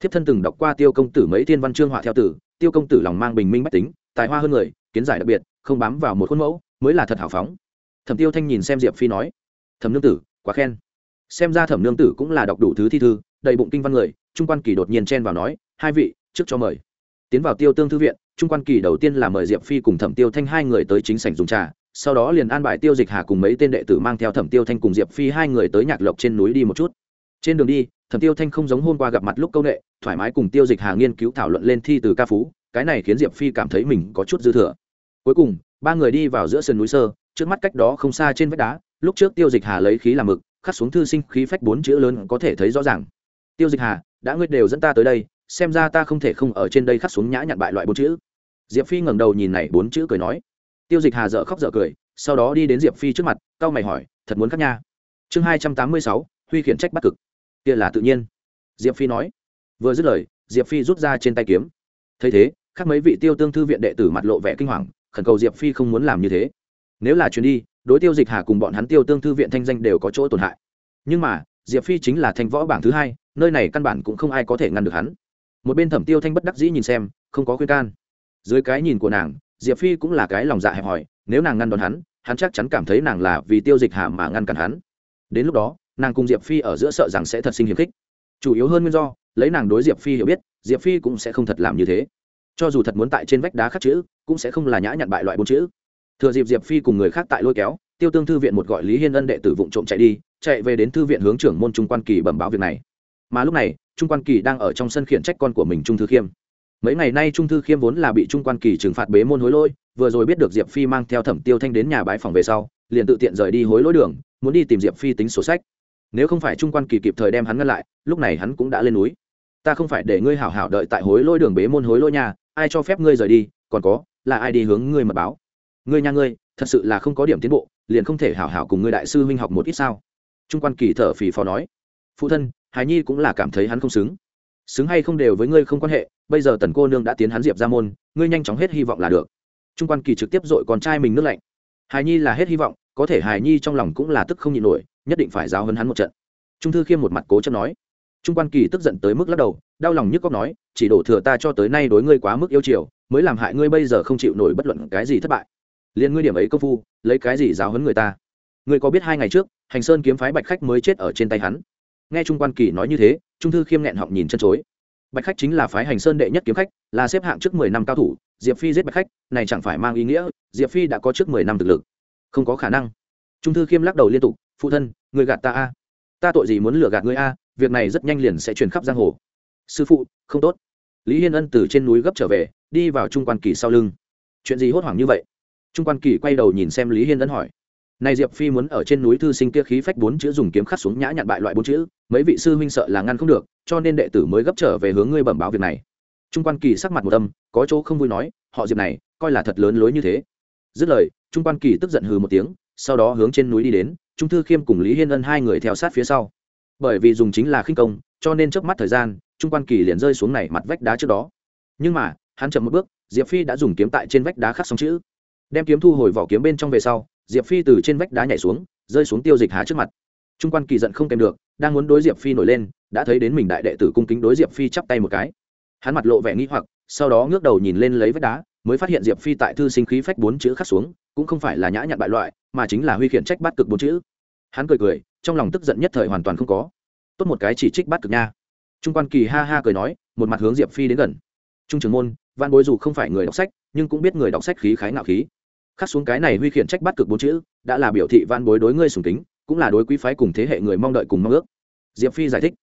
Thiếp thân từng đọc qua tiêu công tử mấy thiên văn chương họa theo tử, tiêu công tử lòng mang bình minh bách tính, tài hoa hơn người, kiến giải đặc biệt, không bám vào một khuôn mẫu, mới là thật hào phóng. Thẩm tiêu thanh nhìn xem diệp phi nói. Thẩm nương tử, quá khen. Xem ra thẩm nương tử cũng là đọc đủ thứ thi thư, đầy bụng kinh văn người, trung quan kỳ đột nhiên chen vào nói, hai vị, trước cho mời tiến vào tiêu tương thư viện, trung quan kỳ đầu tiên là mời diệp phi cùng thẩm tiêu thanh hai người tới chính sảnh dùng trà, sau đó liền an bài tiêu dịch hà cùng mấy tên đệ tử mang theo thẩm tiêu thanh cùng diệp phi hai người tới nhạc lộc trên núi đi một chút. Trên đường đi, thẩm tiêu thanh không giống hôm qua gặp mặt lúc câu ệ thoải mái cùng tiêu dịch hà nghiên cứu thảo luận lên thi từ ca phú, cái này khiến diệp phi cảm thấy mình có chút dư thừa. Cuối cùng, ba người đi vào giữa sườn núi sơ, trước mắt cách đó không xa trên vách đá, lúc trước tiêu dịch hà lấy khí làm mực, khắc xuống thư sinh khí phách bốn chữ lớn có thể thấy rõ ràng. Tiêu dịch hà, đã ngươi đều dẫn ta tới đây xem ra ta không thể không ở trên đây khắc xuống nhã nhặn bại loại bốn chữ. Diệp phi ngẩng đầu nhìn này bốn chữ cười nói. Tiêu dịch hà dợ khóc dợ cười, sau đó đi đến diệp phi trước mặt, cau mày hỏi, thật muốn khắc nha? Chương hai trăm tám mươi sáu, huy khiển trách bắc cực. Kia là tự nhiên. Diệp phi nói. Vừa dứt lời, diệp phi rút ra trên tay kiếm. Thấy thế khác mấy vị tiêu tương thư viện đệ tử mặt lộ vẻ kinh hoàng, khẩn cầu diệp phi không muốn làm như thế. Nếu là chuyến đi, đối tiêu dịch hà cùng bọn hắn tiêu tương thư viện thanh danh đều có chỗ tổn hại. Nhưng mà, diệp phi chính là thanh võ bảng thứ hai, nơi này căn bản cũng không ai có thể ngăn được hắn một bên thẩm tiêu thanh bất đắc dĩ nhìn xem, không có khuyên can. Dưới cái nhìn của nàng, diệp phi cũng là cái lòng dạ hẹp hòi, nếu nàng ngăn đón hắn hắn chắc chắn cảm thấy nàng là vì tiêu dịch hà mà ngăn cản hắn. Đến lúc đó, nàng cùng diệp phi ở giữa sợ rằng sẽ thật sinh hiềm khích. Chủ yếu hơn nguyên do, lấy nàng đối diệp phi hiểu biết, diệp phi cũng sẽ không thật làm như thế. Cho dù thật muốn tại trên vách đá khắc chữ, cũng sẽ không là nhã nhặn bại loại bốn chữ. Thừa dịp diệp phi cùng người khác tại lôi kéo, tiêu tương thư viện một gọi lý hiên ân đệ tử vụ trộm chạy đi, chạy về đến thư viện hướng trưởng môn trung quan kỳ bẩm báo việc này. Mà lúc này trung quan kỳ đang ở trong sân khiển trách con của mình trung thư khiêm. Mấy ngày nay trung thư khiêm vốn là bị trung quan kỳ trừng phạt bế môn hối lỗi, vừa rồi biết được diệp phi mang theo thẩm tiêu thanh đến nhà bãi phòng về sau, liền tự tiện rời đi hối lỗi đường, muốn đi tìm diệp phi tính sổ sách. Nếu không phải trung quan kỳ kịp thời đem hắn ngăn lại, lúc này hắn cũng đã lên núi. Ta không phải để ngươi hảo hảo đợi tại hối lỗi đường bế môn hối lỗi nhà ai cho phép ngươi rời đi, còn có, là ai đi hướng ngươi mật báo? Ngươi nhà ngươi, thật sự là không có điểm tiến bộ, liền không thể hảo hảo cùng ngươi đại sư huynh học một ít sao? Trung quan kỳ thở phì phò nói. Phụ thân hài nhi cũng là cảm thấy hắn không xứng. Xứng hay không đều với ngươi không quan hệ, bây giờ tần cô nương đã tiến hắn diệp ra môn, ngươi nhanh chóng hết hy vọng là được. Trung quan kỳ trực tiếp dội con trai mình nước lạnh. Hài nhi là hết hy vọng, có thể hài nhi trong lòng cũng là tức không nhịn nổi, nhất định phải giáo hấn hắn một trận. Trung thư khiêm một mặt cố chấp nói. Trung quan kỳ tức giận tới mức lắc đầu, đau lòng nhức cóc nói, chỉ đổ thừa ta cho tới nay đối ngươi quá mức yêu chiều, mới làm hại ngươi bây giờ không chịu nổi bất luận cái gì thất bại. Liền ngươi điểm ấy công phu, lấy cái gì giáo hấn người ta? Ngươi có biết hai ngày trước, hành sơn kiếm phái bạch khách mới chết ở trên tay hắn? Nghe trung quan kỳ nói như thế, trung thư khiêm nghẹn họng nhìn chân chối. Bạch khách chính là phái hành sơn đệ nhất kiếm khách, là xếp hạng trước mười năm cao thủ, diệp phi giết bạch khách, này chẳng phải mang ý nghĩa, diệp phi đã có trước mười năm thực lực. Không có khả năng. Trung thư khiêm lắc đầu liên tục, phụ thân, người gạt ta a. Ta tội gì muốn lừa gạt ngươi a, việc này rất nhanh liền sẽ truyền khắp giang hồ. Sư phụ, không tốt. Lý hiên ân từ trên núi gấp trở về, đi vào trung quan kỳ sau lưng. Chuyện gì hốt hoảng như vậy? Trung quan kỳ quay đầu nhìn xem lý hiên ân hỏi. Này diệp phi muốn ở trên núi thư sinh kia khí phách bốn chữ dùng kiếm khắc xuống nhã nhặn bại loại bốn chữ mấy vị sư huynh sợ là ngăn không được, cho nên đệ tử mới gấp trở về hướng ngươi bẩm báo việc này. Trung quan kỳ sắc mặt một âm, có chỗ không vui nói, họ diệp này, coi là thật lớn lối như thế. Dứt lời, trung quan kỳ tức giận hừ một tiếng, sau đó hướng trên núi đi đến, trung thư khiêm cùng lý hiên ân hai người theo sát phía sau. Bởi vì dùng chính là khinh công, cho nên trước mắt thời gian, trung quan kỳ liền rơi xuống này mặt vách đá trước đó. Nhưng mà, hắn chậm một bước, diệp phi đã dùng kiếm tại trên vách đá khắc xong chữ. Đem kiếm thu hồi vỏ kiếm bên trong về sau, diệp phi từ trên vách đá nhảy xuống, rơi xuống tiêu dịch hà trước mặt. Trung quan kỳ giận không kèm được đang muốn đối diệp phi nổi lên, đã thấy đến mình đại đệ tử cung kính đối diệp phi chắp tay một cái. Hắn mặt lộ vẻ nghĩ hoặc, sau đó ngước đầu nhìn lên lấy vách đá, mới phát hiện diệp phi tại thư sinh khí phách bốn chữ khắc xuống, cũng không phải là nhã nhặn bại loại, mà chính là huy khiển trách bắt cực bốn chữ. Hắn cười cười, trong lòng tức giận nhất thời hoàn toàn không có. Tốt một cái chỉ trích bắt cực nha. Trung quan kỳ ha ha cười nói, một mặt hướng diệp phi đến gần. Trung trưởng môn, văn bối dù không phải người đọc sách, nhưng cũng biết người đọc sách khí khái ngạo khí. Khắc xuống cái này huy khiển trách bắt cực bốn chữ, đã là biểu thị văn bối đối ngươi sùng kính cũng là đối quý phái cùng thế hệ người mong đợi cùng mong ước. Diệp phi giải thích,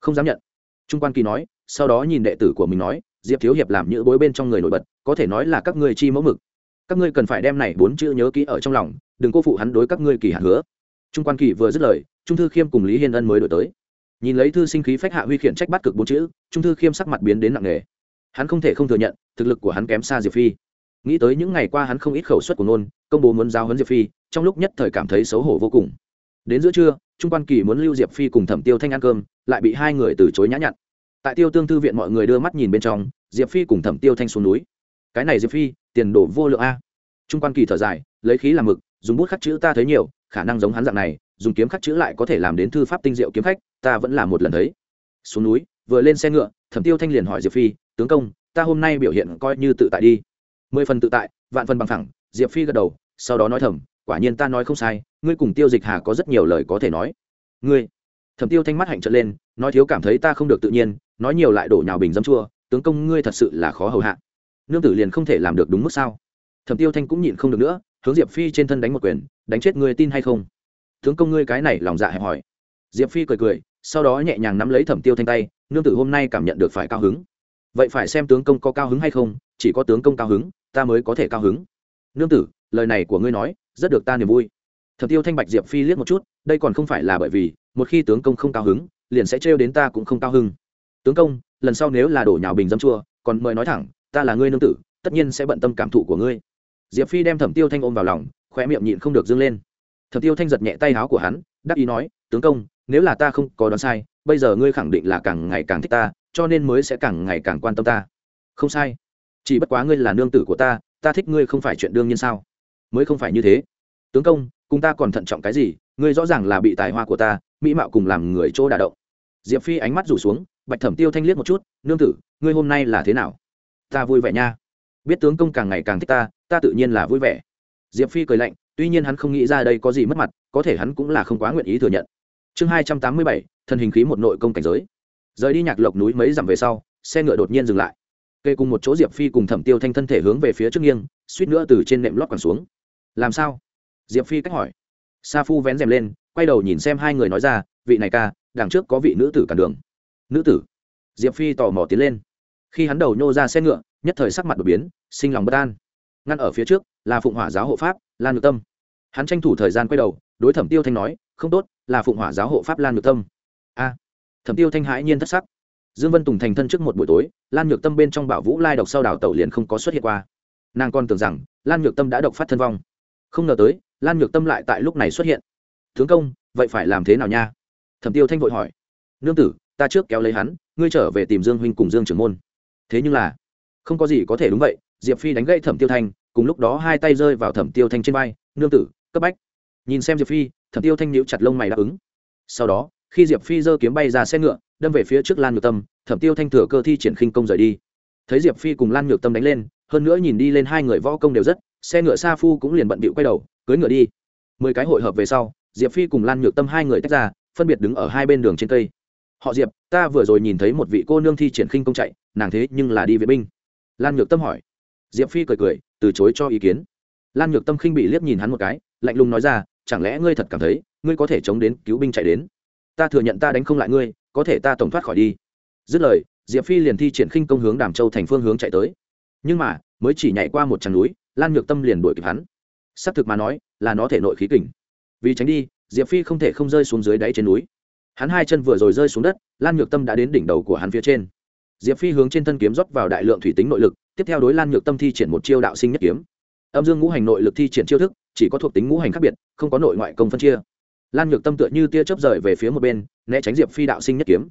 không dám nhận. Trung quan kỳ nói, sau đó nhìn đệ tử của mình nói, diệp thiếu hiệp làm những bối bên trong người nổi bật, có thể nói là các ngươi chi mẫu mực. Các ngươi cần phải đem này bốn chữ nhớ kỹ ở trong lòng, đừng cô phụ hắn đối các ngươi kỳ hạn hứa. Trung quan kỳ vừa dứt lời, trung thư khiêm cùng lý hiên ân mới đổi tới. Nhìn lấy thư sinh khí phách hạ huy khiển trách bắt cực bốn chữ, trung thư khiêm sắc mặt biến đến nặng nề. Hắn không thể không thừa nhận, thực lực của hắn kém xa diệp phi. Nghĩ tới những ngày qua hắn không ít khẩu suất của nôn công bố muốn giao huấn diệp phi, trong lúc nhất thời cảm thấy xấu hổ vô cùng đến giữa trưa, trung quan kỳ muốn lưu diệp phi cùng thẩm tiêu thanh ăn cơm, lại bị hai người từ chối nhã nhặn. Tại tiêu tương thư viện mọi người đưa mắt nhìn bên trong, diệp phi cùng thẩm tiêu thanh xuống núi. Cái này diệp phi, tiền đổ vô lượng a. Trung quan kỳ thở dài, lấy khí làm mực, dùng bút khắc chữ ta thấy nhiều, khả năng giống hắn dạng này, dùng kiếm khắc chữ lại có thể làm đến thư pháp tinh diệu kiếm khách, ta vẫn là một lần thấy. Xuống núi, vừa lên xe ngựa, thẩm tiêu thanh liền hỏi diệp phi, tướng công, ta hôm nay biểu hiện coi như tự tại đi. Mười phần tự tại, vạn phần bằng thẳng diệp phi gật đầu, sau đó nói thầm quả nhiên ta nói không sai, ngươi cùng tiêu dịch hà có rất nhiều lời có thể nói. Ngươi? Thẩm tiêu thanh mắt hạnh trợn lên, nói thiếu cảm thấy ta không được tự nhiên, nói nhiều lại đổ nhào bình dâm chua, tướng công ngươi thật sự là khó hầu hạ. Nương tử liền không thể làm được đúng mức sao? Thẩm tiêu thanh cũng nhịn không được nữa, hướng diệp phi trên thân đánh một quyền, đánh chết ngươi tin hay không? Tướng công ngươi cái này lòng dạ hẹp hỏi diệp phi cười cười, sau đó nhẹ nhàng nắm lấy thẩm tiêu thanh tay, nương tử hôm nay cảm nhận được phải cao hứng. Vậy phải xem tướng công có cao hứng hay không, chỉ có tướng công cao hứng, ta mới có thể cao hứng. Nương tử, lời này của ngươi nói rất được ta niềm vui. Thẩm tiêu thanh bạch diệp phi liếc một chút, đây còn không phải là bởi vì, một khi tướng công không cao hứng, liền sẽ trêu đến ta cũng không cao hứng. Tướng công, lần sau nếu là đổ nhào bình dâm chua, còn mời nói thẳng, ta là ngươi nương tử, tất nhiên sẽ bận tâm cảm thụ của ngươi. Diệp phi đem thẩm tiêu thanh ôm vào lòng khoe miệng nhịn không được dâng lên. Thẩm tiêu thanh giật nhẹ tay áo của hắn đắc ý nói, tướng công, nếu là ta không có đoán sai, bây giờ ngươi khẳng định là càng ngày càng thích ta, cho nên mới sẽ càng ngày càng quan tâm ta. Không sai. Chỉ bất quá ngươi là nương tử của ta ta thích ngươi không phải chuyện đương nhiên sao? Mới không phải như thế. Tướng công, cùng ta còn thận trọng cái gì? Ngươi rõ ràng là bị tài hoa của ta, mỹ mạo cùng làm người chỗ đả động. Diệp phi ánh mắt rủ xuống, bạch thẩm tiêu thanh liếc một chút, nương tử, ngươi hôm nay là thế nào? Ta vui vẻ nha. Biết tướng công càng ngày càng thích ta ta tự nhiên là vui vẻ. Diệp phi cười lạnh, tuy nhiên hắn không nghĩ ra đây có gì mất mặt, có thể hắn cũng là không quá nguyện ý thừa nhận. Chương hai trăm tám mươi bảy, thần hình khí một nội công cảnh giới. Rời đi nhạc lộc núi mấy dặm về sau, xe ngựa đột nhiên dừng lại. Kê cùng một chỗ diệp phi cùng thẩm tiêu thanh thân thể hướng về phía trước nghiêng, suýt nữa từ trên nệm lót quẳng xuống làm sao? Diệp phi cách hỏi. Sa phu vén rèm lên, quay đầu nhìn xem hai người nói ra, vị này ca, đằng trước có vị nữ tử cản đường. Nữ tử? Diệp phi tò mò tiến lên. Khi hắn đầu nhô ra xe ngựa, nhất thời sắc mặt đột biến, sinh lòng bất an. Ngăn ở phía trước, là phụng hỏa giáo hộ pháp, lan ngược tâm. Hắn tranh thủ thời gian quay đầu, đối thẩm tiêu thanh nói, không tốt, là phụng hỏa giáo hộ pháp lan ngược tâm. A. Thẩm tiêu thanh hãi nhiên thất sắc. Dương vân tùng thành thân trước một buổi tối, lan nhược tâm bên trong bảo vũ lai độc sau đảo tẩu liền không có xuất hiện qua. Nàng còn tưởng rằng, lan nhược tâm đã độc phát thân vong không ngờ tới, lan nhược tâm lại tại lúc này xuất hiện. Tướng công, vậy phải làm thế nào nha? Thẩm tiêu thanh vội hỏi. Nương tử, ta trước kéo lấy hắn, ngươi trở về tìm dương huynh cùng dương trưởng môn. Thế nhưng là, không có gì có thể đúng vậy. Diệp phi đánh gãy thẩm tiêu thanh, cùng lúc đó hai tay rơi vào thẩm tiêu thanh trên vai. Nương tử, cấp bách. Nhìn xem diệp phi, thẩm tiêu thanh nhíu chặt lông mày đáp ứng. Sau đó, khi diệp phi giơ kiếm bay ra xe ngựa, đâm về phía trước lan nhược tâm, thẩm tiêu thanh thừa cơ thi triển khinh công rời đi. Thấy diệp phi cùng lan nhược tâm đánh lên, hơn nữa nhìn đi lên hai người võ công đều rất xe ngựa sa phu cũng liền bận bịu quay đầu cưới ngựa đi. Mười cái hội hợp về sau, diệp phi cùng lan nhược tâm hai người tách ra, phân biệt đứng ở hai bên đường trên cây. Họ diệp, ta vừa rồi nhìn thấy một vị cô nương thi triển khinh công chạy, nàng thế nhưng là đi vệ binh. Lan nhược tâm hỏi. Diệp phi cười cười, từ chối cho ý kiến. Lan nhược tâm khinh bị liếc nhìn hắn một cái, lạnh lùng nói ra, chẳng lẽ ngươi thật cảm thấy, ngươi có thể chống đến cứu binh chạy đến? Ta thừa nhận ta đánh không lại ngươi, có thể ta tổng thoát khỏi đi. Dứt lời, diệp phi liền thi triển khinh công hướng đàm châu thành phương hướng chạy tới. Nhưng mà, mới chỉ nhảy qua một tràng núi lan nhược tâm liền đuổi kịp hắn. S ắ c thực mà nói, là nó thể nội khí kình. Vì tránh đi, diệp phi không thể không rơi xuống dưới đáy trên núi. Hắn hai chân vừa rồi rơi xuống đất, lan nhược tâm đã đến đỉnh đầu của hắn phía trên. Diệp phi hướng trên thân kiếm rót vào đại lượng thủy tính nội lực, tiếp theo đối lan nhược tâm thi triển một chiêu đạo sinh nhất kiếm. Âm dương ngũ hành nội lực thi triển chiêu thức, chỉ có thuộc tính ngũ hành khác biệt, không có nội ngoại công phân chia. Lan nhược tâm tựa như tia chớp rời về phía một bên, né tránh diệp phi đạo sinh nhất kiếm.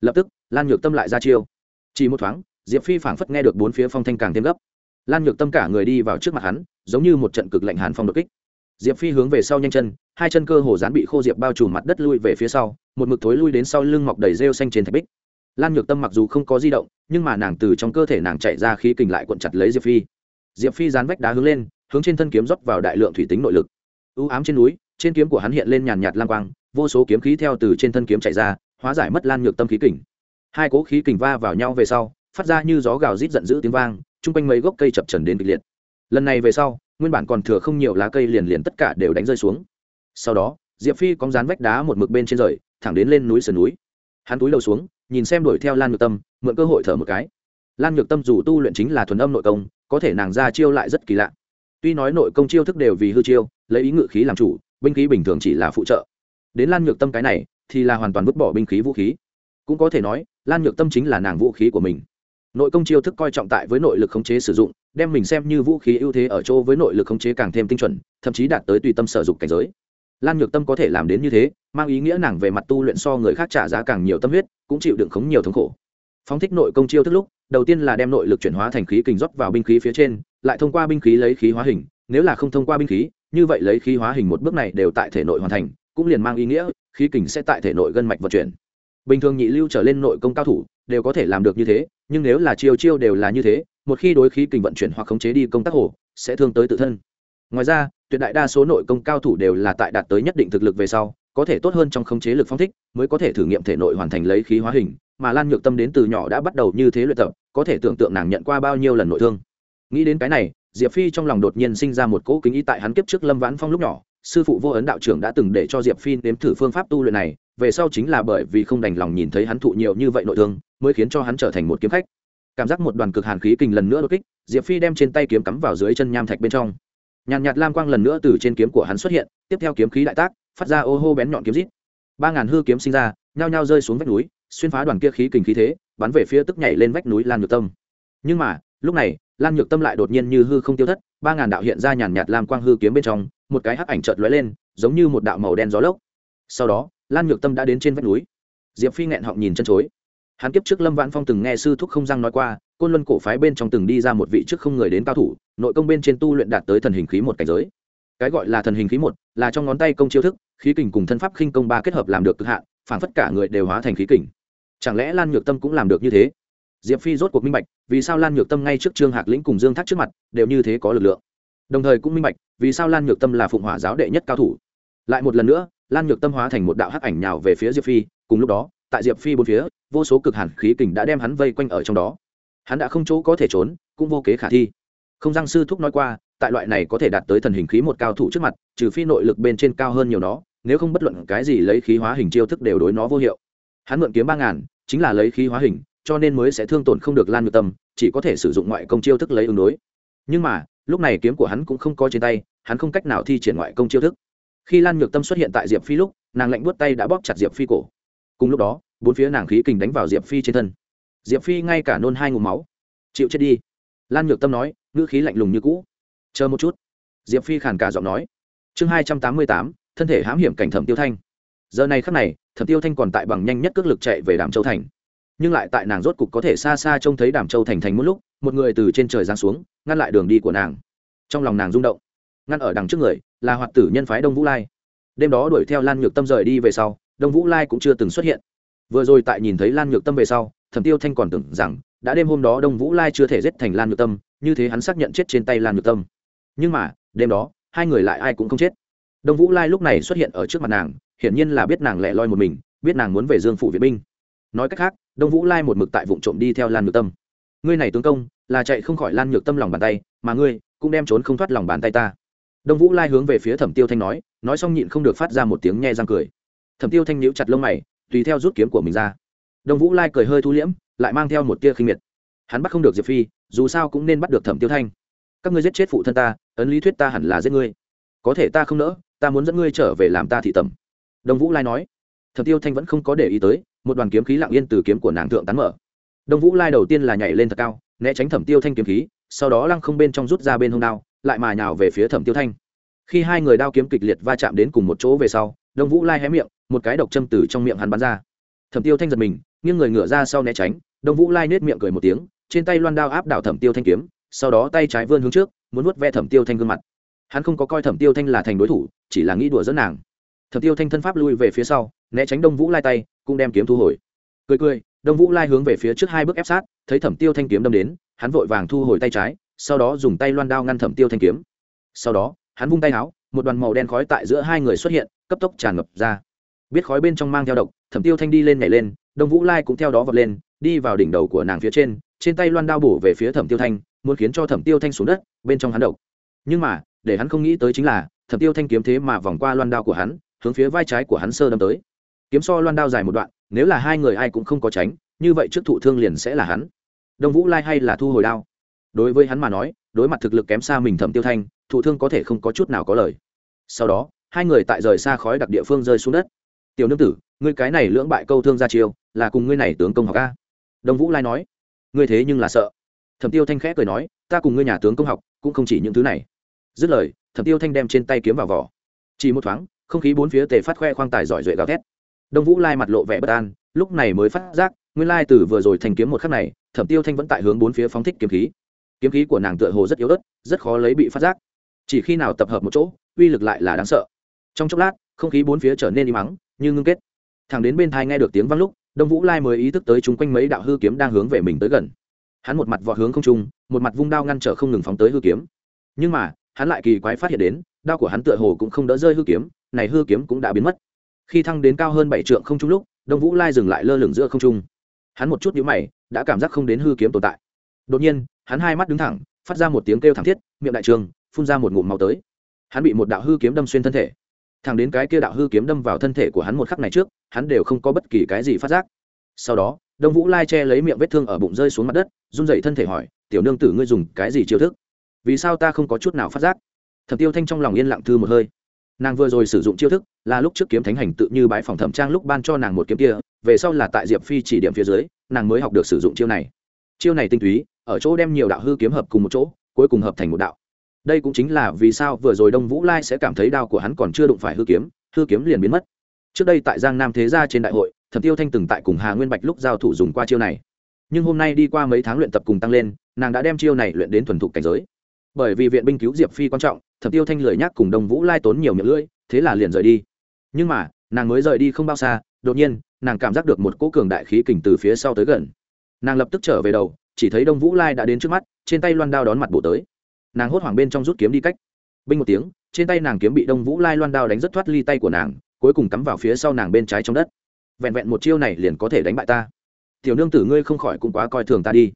Lập tức, lan nhược tâm lại ra chiêu. Chỉ một thoáng, diệp phi phảng phất nghe được bốn phía phong thanh càng thêm gấp lan nhược tâm cả người đi vào trước mặt hắn, giống như một trận cực lạnh hàn phong đột kích. Diệp phi hướng về sau nhanh chân, hai chân cơ hồ dán bị khô diệp bao trùm mặt đất lui về phía sau, một mực thối lui đến sau lưng mọc đầy rêu xanh trên thạch bích. Lan nhược tâm mặc dù không có di động, nhưng mà nàng từ trong cơ thể nàng chạy ra khí kình lại cuộn chặt lấy diệp phi. Diệp phi dán vách đá hướng lên, hướng trên thân kiếm rót vào đại lượng thủy tính nội lực. Ưu ám trên núi, trên kiếm của hắn hiện lên nhàn nhạt lang quang, vô số kiếm khí theo từ trên thân kiếm chạy ra, hóa giải mất lan nhược tâm khí kình. Hai cố khí kình va vào nhau về sau, phát ra như gió gào rít giận dữ tiếng vang chung quanh mấy gốc cây chập trần đến kịch liệt. Lần này về sau, nguyên bản còn thừa không nhiều lá cây liền liền tất cả đều đánh rơi xuống. Sau đó, diệp phi cóng dán vách đá một mực bên trên rời, thẳng đến lên núi sườn núi. Hắn túi đầu xuống, nhìn xem đuổi theo lan nhược tâm, mượn cơ hội thở một cái. Lan nhược tâm dù tu luyện chính là thuần âm nội công, có thể nàng ra chiêu lại rất kỳ lạ. Tuy nói nội công chiêu thức đều vì hư chiêu, lấy ý ngự khí làm chủ, binh khí bình thường chỉ là phụ trợ. Đến lan nhược tâm cái này, thì là hoàn toàn vứt bỏ binh khí vũ khí. Cũng có thể nói, lan nhược tâm chính là nàng vũ khí của mình nội công chiêu thức coi trọng tại với nội lực khống chế sử dụng, đem mình xem như vũ khí ưu thế ở chỗ với nội lực khống chế càng thêm tinh chuẩn, thậm chí đạt tới tùy tâm sở dụng cảnh giới. Lan nhược tâm có thể làm đến như thế, mang ý nghĩa nàng về mặt tu luyện so người khác trả giá càng nhiều tâm huyết, cũng chịu đựng khống nhiều thống khổ. Phóng thích nội công chiêu thức lúc, đầu tiên là đem nội lực chuyển hóa thành khí kình rót vào binh khí phía trên, lại thông qua binh khí lấy khí hóa hình, nếu là không thông qua binh khí, như vậy lấy khí hóa hình một bước này đều tại thể nội hoàn thành, cũng liền mang ý nghĩa, khí kình sẽ tại thể nội gân mạch vận chuyển bình thường nhị lưu trở lên nội công cao thủ, đều có thể làm được như thế, nhưng nếu là chiêu chiêu đều là như thế, một khi đối khí kình vận chuyển hoặc khống chế đi công tác hồ, sẽ thương tới tự thân. Ngoài ra, tuyệt đại đa số nội công cao thủ đều là tại đạt tới nhất định thực lực về sau, có thể tốt hơn trong khống chế lực phong thích, mới có thể thử nghiệm thể nội hoàn thành lấy khí hóa hình, mà lan nhược tâm đến từ nhỏ đã bắt đầu như thế luyện tập, có thể tưởng tượng nàng nhận qua bao nhiêu lần nội thương. Nghĩ đến cái này, diệp phi trong lòng đột nhiên sinh ra một cỗ kính ý tại hắn kiếp trước lâm vãn phong lúc nhỏ sư phụ vô ấn đạo trưởng đã từng để cho diệp phi nếm thử phương pháp tu luyện này, về sau chính là bởi vì không đành lòng nhìn thấy hắn thụ nhiều như vậy nội thương, mới khiến cho hắn trở thành một kiếm khách. Cảm giác một đoàn cực hàn khí kình lần nữa đột kích, diệp phi đem trên tay kiếm cắm vào dưới chân nham thạch bên trong. Nhàn nhạt lam quang lần nữa từ trên kiếm của hắn xuất hiện, tiếp theo kiếm khí đại tác, phát ra ô hô bén nhọn kiếm rít. Ba ngàn hư kiếm sinh ra, nhao nhao rơi xuống vách núi, xuyên phá đoàn kia khí kình khí thế, bắn về phía tức nhảy lên vách núi lan nhược tâm. Nhưng mà, lúc này, lan nhược tâm lại đột nhiên như hư không tiêu thất, ba ngàn đạo hiện ra nhàn nhạt lam quang hư kiếm bên trong một cái hắc ảnh chợt lóe lên, giống như một đạo màu đen gió lốc. Sau đó, lan nhược tâm đã đến trên vách núi. Diệp phi nghẹn họng nhìn chân chối. Hắn kiếp trước lâm vãn phong từng nghe sư thúc không răng nói qua, côn luân cổ phái bên trong từng đi ra một vị trước không người đến cao thủ, nội công bên trên tu luyện đạt tới thần hình khí một cảnh giới. Cái gọi là thần hình khí một là trong ngón tay công chiêu thức, khí kình cùng thân pháp khinh công ba kết hợp làm được cực hạn phản phất cả người đều hóa thành khí kình. Chẳng lẽ lan nhược tâm cũng làm được như thế? Diệp phi rốt cuộc minh bạch, vì sao lan nhược tâm ngay trước trương hạc lĩnh cùng dương thác trước mặt đều như thế có lực lượng? Đồng thời cũng minh bạch, vì sao lan nhược tâm là phụng hỏa giáo đệ nhất cao thủ. Lại một lần nữa, lan nhược tâm hóa thành một đạo hắc ảnh nhào về phía diệp phi, cùng lúc đó, tại diệp phi bốn phía, vô số cực hàn khí kình đã đem hắn vây quanh ở trong đó. Hắn đã không chỗ có thể trốn, cũng vô kế khả thi. Không giang sư thúc nói qua, tại loại này có thể đạt tới thần hình khí một cao thủ trước mặt, trừ phi nội lực bên trên cao hơn nhiều nó, nếu không bất luận cái gì lấy khí hóa hình chiêu thức đều đối nó vô hiệu. Hắn mượn kiếm ba ngàn, chính là lấy khí hóa hình, cho nên mới sẽ thương tổn không được lan Nhược tâm, chỉ có thể sử dụng ngoại công chiêu thức lấy ứng đối. Nhưng mà lúc này kiếm của hắn cũng không có trên tay, hắn không cách nào thi triển ngoại công chiêu thức. Khi lan nhược tâm xuất hiện tại diệp phi lúc, nàng lạnh buốt tay đã bóp chặt diệp phi cổ. Cùng lúc đó, bốn phía nàng khí kình đánh vào diệp phi trên thân. Diệp phi ngay cả nôn hai ngụm máu. Chịu chết đi. Lan nhược tâm nói, ngữ khí lạnh lùng như cũ. Chờ một chút. Diệp phi khàn cả giọng nói. Chương hai trăm tám mươi tám, thân thể hãm hiểm cảnh thẩm tiêu thanh. Giờ này khắc này, thẩm tiêu thanh còn tại bằng nhanh nhất cước lực chạy về đàm châu thành. Nhưng lại tại nàng rốt cục có thể xa xa trông thấy đàm châu thành thành một lúc một người từ trên trời giáng xuống, ngăn lại đường đi của nàng. Trong lòng nàng rung động. Ngăn ở đằng trước người, là hoạt tử nhân phái đông vũ lai. Đêm đó đuổi theo lan nhược tâm rời đi về sau, đông vũ lai cũng chưa từng xuất hiện. Vừa rồi tại nhìn thấy lan nhược tâm về sau, thẩm tiêu thanh còn tưởng rằng, đã đêm hôm đó đông vũ lai chưa thể giết thành lan nhược tâm, như thế hắn xác nhận chết trên tay lan nhược tâm. Nhưng mà, đêm đó, hai người lại ai cũng không chết. Đông vũ lai lúc này xuất hiện ở trước mặt nàng, hiển nhiên là biết nàng lẻ loi một mình, biết nàng muốn về dương phủ viện binh. Nói cách khác, đông vũ lai một mực tại vụ trộm đi theo lan nhược tâm ngươi này tướng công, là chạy không khỏi lan nhược tâm lòng bàn tay, mà ngươi cũng đem trốn không thoát lòng bàn tay ta. Đông vũ lai hướng về phía thẩm tiêu thanh nói nói xong nhịn không được phát ra một tiếng nhe răng cười. Thẩm tiêu thanh nhíu chặt lông mày, tùy theo rút kiếm của mình ra. Đông vũ lai cười hơi thu liễm, lại mang theo một tia khinh miệt. Hắn bắt không được diệp phi, dù sao cũng nên bắt được thẩm tiêu thanh. Các ngươi giết chết phụ thân ta, ấn lý thuyết ta hẳn là giết ngươi. Có thể ta không nỡ, ta muốn dẫn ngươi trở về làm ta thị tầm đông vũ lai nói. Thẩm tiêu thanh vẫn không có để ý tới, một đoàn kiếm khí lặng yên từ kiếm của nàng thượng tán mở đông vũ lai đầu tiên là nhảy lên thật cao, né tránh thẩm tiêu thanh kiếm khí, sau đó lăng không bên trong rút ra bên hông đao, lại mà nhào về phía thẩm tiêu thanh. Khi hai người đao kiếm kịch liệt va chạm đến cùng một chỗ về sau, đông vũ lai hé miệng, một cái độc châm từ trong miệng hắn bắn ra. Thẩm tiêu thanh giật mình, nghiêng người ngửa ra sau né tránh, đông vũ lai nết miệng cười một tiếng, trên tay loan đao áp đảo thẩm tiêu thanh kiếm, sau đó tay trái vươn hướng trước, muốn nuốt ve thẩm tiêu thanh gương mặt. Hắn không có coi thẩm tiêu thanh là thành đối thủ, chỉ là nghĩ đùa dẫn nàng. Thẩm tiêu thanh thân pháp lui về phía sau, né tránh đông vũ lai tay, cũng đem kiếm thu hồi. Cười cười đông vũ lai hướng về phía trước hai bước ép sát, thấy thẩm tiêu thanh kiếm đâm đến, hắn vội vàng thu hồi tay trái, sau đó dùng tay loan đao ngăn thẩm tiêu thanh kiếm. Sau đó, hắn vung tay áo, một đoàn màu đen khói tại giữa hai người xuất hiện, cấp tốc tràn ngập ra. Biết khói bên trong mang theo độc, thẩm tiêu thanh đi lên nhảy lên, đông vũ lai cũng theo đó vọt lên, đi vào đỉnh đầu của nàng phía trên trên tay loan đao bổ về phía thẩm tiêu thanh, muốn khiến cho thẩm tiêu thanh xuống đất, bên trong hắn độc. Nhưng mà, để hắn không nghĩ tới chính là, thẩm tiêu thanh kiếm thế mà vòng qua loan đao của hắn, hướng phía vai trái của hắn sơ đâm tới. Kiếm so loan đao dài một đoạn nếu là hai người ai cũng không có tránh, như vậy trước thụ thương liền sẽ là hắn. Đông vũ lai hay là thu hồi đao? Đối với hắn mà nói, đối mặt thực lực kém xa mình thẩm tiêu thanh, thụ thương có thể không có chút nào có lời. Sau đó, hai người tại rời xa khói đặc địa phương rơi xuống đất. Tiểu nương tử, ngươi cái này lưỡng bại câu thương ra chiêu, là cùng ngươi này tướng công học a? Đông vũ lai nói. Ngươi thế nhưng là sợ. Thẩm tiêu thanh khẽ cười nói, ta cùng ngươi nhà tướng công học, cũng không chỉ những thứ này. Dứt lời, thẩm tiêu thanh đem trên tay kiếm vào vỏ. Chỉ một thoáng, không khí bốn phía tề phát khoe khoang tài giỏi duệ gào thét đông vũ lai mặt lộ vẻ bất an, lúc này mới phát giác, nguyên lai từ vừa rồi thành kiếm một khắc này, thẩm tiêu thanh vẫn tại hướng bốn phía phóng thích kiếm khí. Kiếm khí của nàng tựa hồ rất yếu ớt, rất khó lấy bị phát giác. Chỉ khi nào tập hợp một chỗ, uy lực lại là đáng sợ. Trong chốc lát, không khí bốn phía trở nên im mắng như ngưng kết. Thằng đến bên thai nghe được tiếng văng lúc, đông vũ lai mới ý thức tới chung quanh mấy đạo hư kiếm đang hướng về mình tới gần. Hắn một mặt vọt hướng không trung, một mặt vung đao ngăn trở không ngừng phóng tới hư kiếm. Nhưng mà, hắn lại kỳ quái phát hiện đến, đao của hắn tựa hồ cũng không đỡ rơi hư kiếm, này hư kiếm cũng đã biến mất khi thăng đến cao hơn bảy trượng không trung lúc, đông vũ lai dừng lại lơ lửng giữa không trung. Hắn một chút nhíu mày, đã cảm giác không đến hư kiếm tồn tại. Đột nhiên, hắn hai mắt đứng thẳng, phát ra một tiếng kêu thảm thiết, miệng đại trường, phun ra một ngụm máu tới. Hắn bị một đạo hư kiếm đâm xuyên thân thể. Thẳng đến cái kia đạo hư kiếm đâm vào thân thể của hắn một khắc này trước, hắn đều không có bất kỳ cái gì phát giác. Sau đó, đông vũ lai che lấy miệng vết thương ở bụng rơi xuống mặt đất, run dậy thân thể hỏi, tiểu nương tử ngươi dùng cái gì chiêu thức? Vì sao ta không có chút nào phát giác? Thẩm tiêu thanh trong lòng yên lặng thư một hơi. Nàng vừa rồi sử dụng chiêu thức là lúc trước kiếm thánh hành tự như bãi phòng thẩm trang lúc ban cho nàng một kiếm kia, về sau là tại diệp phi chỉ điểm phía dưới, nàng mới học được sử dụng chiêu này. Chiêu này tinh túy, ở chỗ đem nhiều đạo hư kiếm hợp cùng một chỗ, cuối cùng hợp thành một đạo. Đây cũng chính là vì sao vừa rồi đông vũ lai sẽ cảm thấy đao của hắn còn chưa đụng phải hư kiếm hư kiếm liền biến mất. Trước đây tại giang nam thế gia trên đại hội, thẩm tiêu thanh từng tại cùng hà nguyên bạch lúc giao thủ dùng qua chiêu này. Nhưng hôm nay đi qua mấy tháng luyện tập cùng tăng lên, nàng đã đem chiêu này luyện đến thuần thục cảnh giới. Bởi vì viện binh cứu diệp phi quan trọng, thẩm tiêu thanh lười nhắc cùng đông vũ lai tốn nhiều miệng lưỡi, thế là liền rời đi nhưng mà, nàng mới rời đi không bao xa, đột nhiên, nàng cảm giác được một cỗ cường đại khí kình từ phía sau tới gần. Nàng lập tức trở về đầu, chỉ thấy đông vũ lai đã đến trước mắt, trên tay loan đao đón mặt bộ tới. Nàng hốt hoảng bên trong rút kiếm đi cách. Binh một tiếng, trên tay nàng kiếm bị đông vũ lai loan đao đánh rất thoát ly tay của nàng, cuối cùng cắm vào phía sau nàng bên trái trong đất. Vẹn vẹn một chiêu này liền có thể đánh bại ta. Tiểu nương tử ngươi không khỏi cũng quá coi thường ta đi.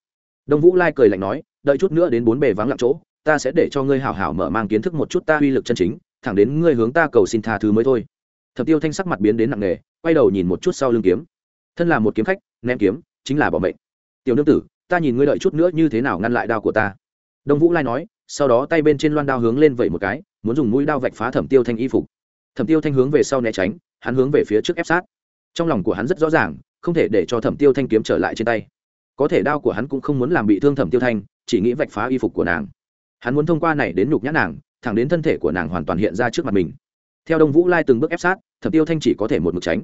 Đông vũ lai cười lạnh nói, đợi chút nữa đến bốn bề vắng lặng chỗ, ta sẽ để cho ngươi hảo hảo mở mang kiến thức một chút ta uy lực chân chính, thẳng đến ngươi hướng ta cầu xin tha thứ mới thôi thập tiêu thanh sắc mặt biến đến nặng nề, quay đầu nhìn một chút sau lưng kiếm. Thân là một kiếm khách, ném kiếm, chính là bỏ mệnh. Tiểu nương tử, ta nhìn ngươi đợi chút nữa như thế nào ngăn lại đao của ta? Đông vũ lai nói, sau đó tay bên trên loan đao hướng lên vẩy một cái, muốn dùng mũi đao vạch phá thẩm tiêu thanh y phục. Thẩm tiêu thanh hướng về sau né tránh, hắn hướng về phía trước ép sát. Trong lòng của hắn rất rõ ràng, không thể để cho thẩm tiêu thanh kiếm trở lại trên tay. Có thể đao của hắn cũng không muốn làm bị thương thẩm tiêu thanh, chỉ nghĩ vạch phá y phục của nàng. Hắn muốn thông qua này đến nhục nhã nàng, thẳng đến thân thể của nàng hoàn toàn hiện ra trước mặt mình theo đông vũ lai từng bước ép sát, thẩm tiêu thanh chỉ có thể một mực tránh.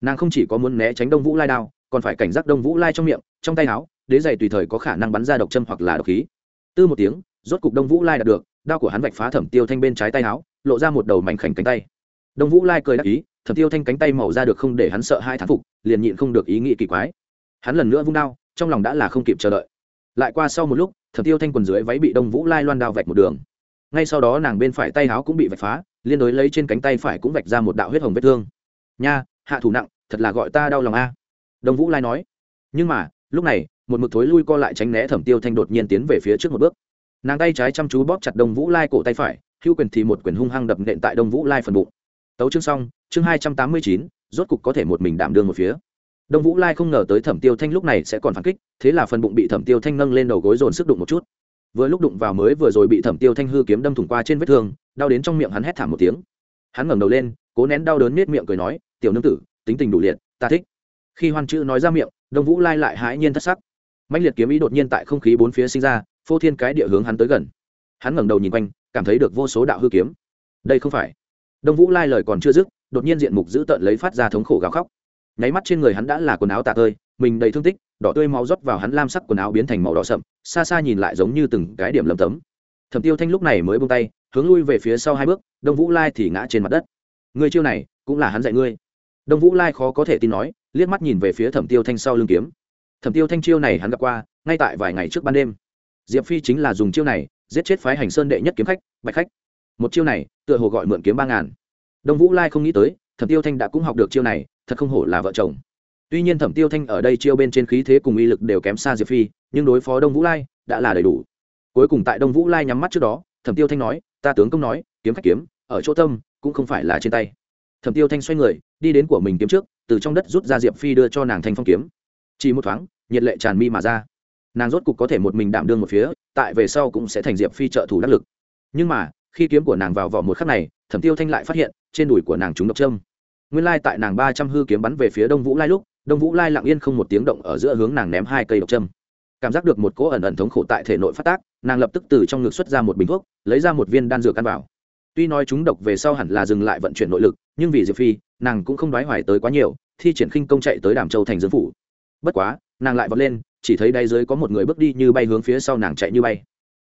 Nàng không chỉ có muốn né tránh đông vũ lai đao, còn phải cảnh giác đông vũ lai trong miệng, trong tay áo, đế giày tùy thời có khả năng bắn ra độc châm hoặc là độc khí. Tư một tiếng, rốt cục đông vũ lai đạt được, đao của hắn vạch phá thẩm tiêu thanh bên trái tay áo, lộ ra một đầu mảnh khảnh cánh tay. Đông vũ lai cười đắc ý, thẩm tiêu thanh cánh tay màu ra được không để hắn sợ hai thán phục, liền nhịn không được ý nghĩ kỳ quái. Hắn lần nữa vung đao, trong lòng đã là không kịp chờ đợi. Lại qua sau một lúc, thẩm tiêu thanh quần dưới váy bị đông vũ lai loan đao vạch một đường. Ngay sau đó nàng bên phải tay áo cũng bị vạch phá liên đối lấy trên cánh tay phải cũng vạch ra một đạo huyết hồng vết thương. Nha, hạ thủ nặng, thật là gọi ta đau lòng a. Đông vũ lai nói. Nhưng mà, lúc này, một mực thối lui co lại tránh né thẩm tiêu thanh đột nhiên tiến về phía trước một bước. Nàng tay trái chăm chú bóp chặt đông vũ lai cổ tay phải hữu quyền thì một quyền hung hăng đập nện tại đông vũ lai phần bụng. Tấu chương xong, chương hai trăm tám mươi chín, rốt cục có thể một mình đảm đương một phía. Đông vũ lai không ngờ tới thẩm tiêu thanh lúc này sẽ còn phản kích, thế là phần bụng bị thẩm tiêu thanh nâng lên đầu gối dồn sức đụng một chút vừa lúc đụng vào mới vừa rồi bị thẩm tiêu thanh hư kiếm đâm thủng qua trên vết thương, đau đến trong miệng hắn hét thảm một tiếng. Hắn ngẩng đầu lên, cố nén đau đớn nết miệng cười nói, tiểu nương tử, tính tình đủ liệt, ta thích. Khi hoan chữ nói ra miệng, đông vũ lai lại hãi nhiên thất sắc. Mạnh liệt kiếm ý đột nhiên tại không khí bốn phía sinh ra, phô thiên cái địa hướng hắn tới gần. Hắn ngẩng đầu nhìn quanh, cảm thấy được vô số đạo hư kiếm. Đây không phải. Đông vũ lai lời còn chưa dứt, đột nhiên diện mục giữ tợn lấy phát ra thống khổ gào khóc. Nháy mắt trên người hắn đã là quần áo tạ tơi, mình đầy thương tích đỏ tươi máu rót vào hắn lam sắc quần áo biến thành màu đỏ sậm, xa xa nhìn lại giống như từng cái điểm lầm tấm. Thẩm tiêu thanh lúc này mới bông tay, hướng lui về phía sau hai bước, đông vũ lai thì ngã trên mặt đất. Người chiêu này, cũng là hắn dạy ngươi. Đông vũ lai khó có thể tin nói, liếc mắt nhìn về phía thẩm tiêu thanh sau lưng kiếm. Thẩm tiêu thanh chiêu này hắn gặp qua, ngay tại vài ngày trước ban đêm. Diệp phi chính là dùng chiêu này, giết chết phái hành sơn đệ nhất kiếm khách, bạch khách. Một chiêu này, tựa hồ gọi mượn kiếm ba ngàn. Đông vũ lai không nghĩ tới, thẩm tiêu thanh đã cũng học được chiêu này, thật không hổ là vợ chồng tuy nhiên thẩm tiêu thanh ở đây chiêu bên trên khí thế cùng uy lực đều kém xa diệp phi, nhưng đối phó đông vũ lai đã là đầy đủ. Cuối cùng tại đông vũ lai nhắm mắt trước đó, thẩm tiêu thanh nói, ta tướng công nói, kiếm khách kiếm, ở chỗ tâm, cũng không phải là trên tay. Thẩm tiêu thanh xoay người, đi đến của mình kiếm trước, từ trong đất rút ra diệp phi đưa cho nàng thanh phong kiếm. Chỉ một thoáng, nhiệt lệ tràn mi mà ra. Nàng rốt cục có thể một mình đảm đương một phía, tại về sau cũng sẽ thành diệp phi trợ thủ đắc lực. Nhưng mà, khi kiếm của nàng vào vỏ một khắc này, thẩm tiêu thanh lại phát hiện, trên đùi của nàng trúng độc trâm nguyên lai tại nàng ba trăm hư kiếm bắn về phía đông vũ lai lúc đông vũ lai lặng yên không một tiếng động ở giữa hướng nàng ném hai cây độc châm. Cảm giác được một cỗ ẩn ẩn thống khổ tại thể nội phát tác, nàng lập tức từ trong ngực xuất ra một bình thuốc, lấy ra một viên đan dược ăn vào. Tuy nói chúng độc về sau hẳn là dừng lại vận chuyển nội lực, nhưng vì diệp phi, nàng cũng không đoái hoài tới quá nhiều, thi triển khinh công chạy tới đàm châu thành dương phủ. Bất quá, nàng lại vọt lên, chỉ thấy đáy dưới có một người bước đi như bay hướng phía sau nàng chạy như bay.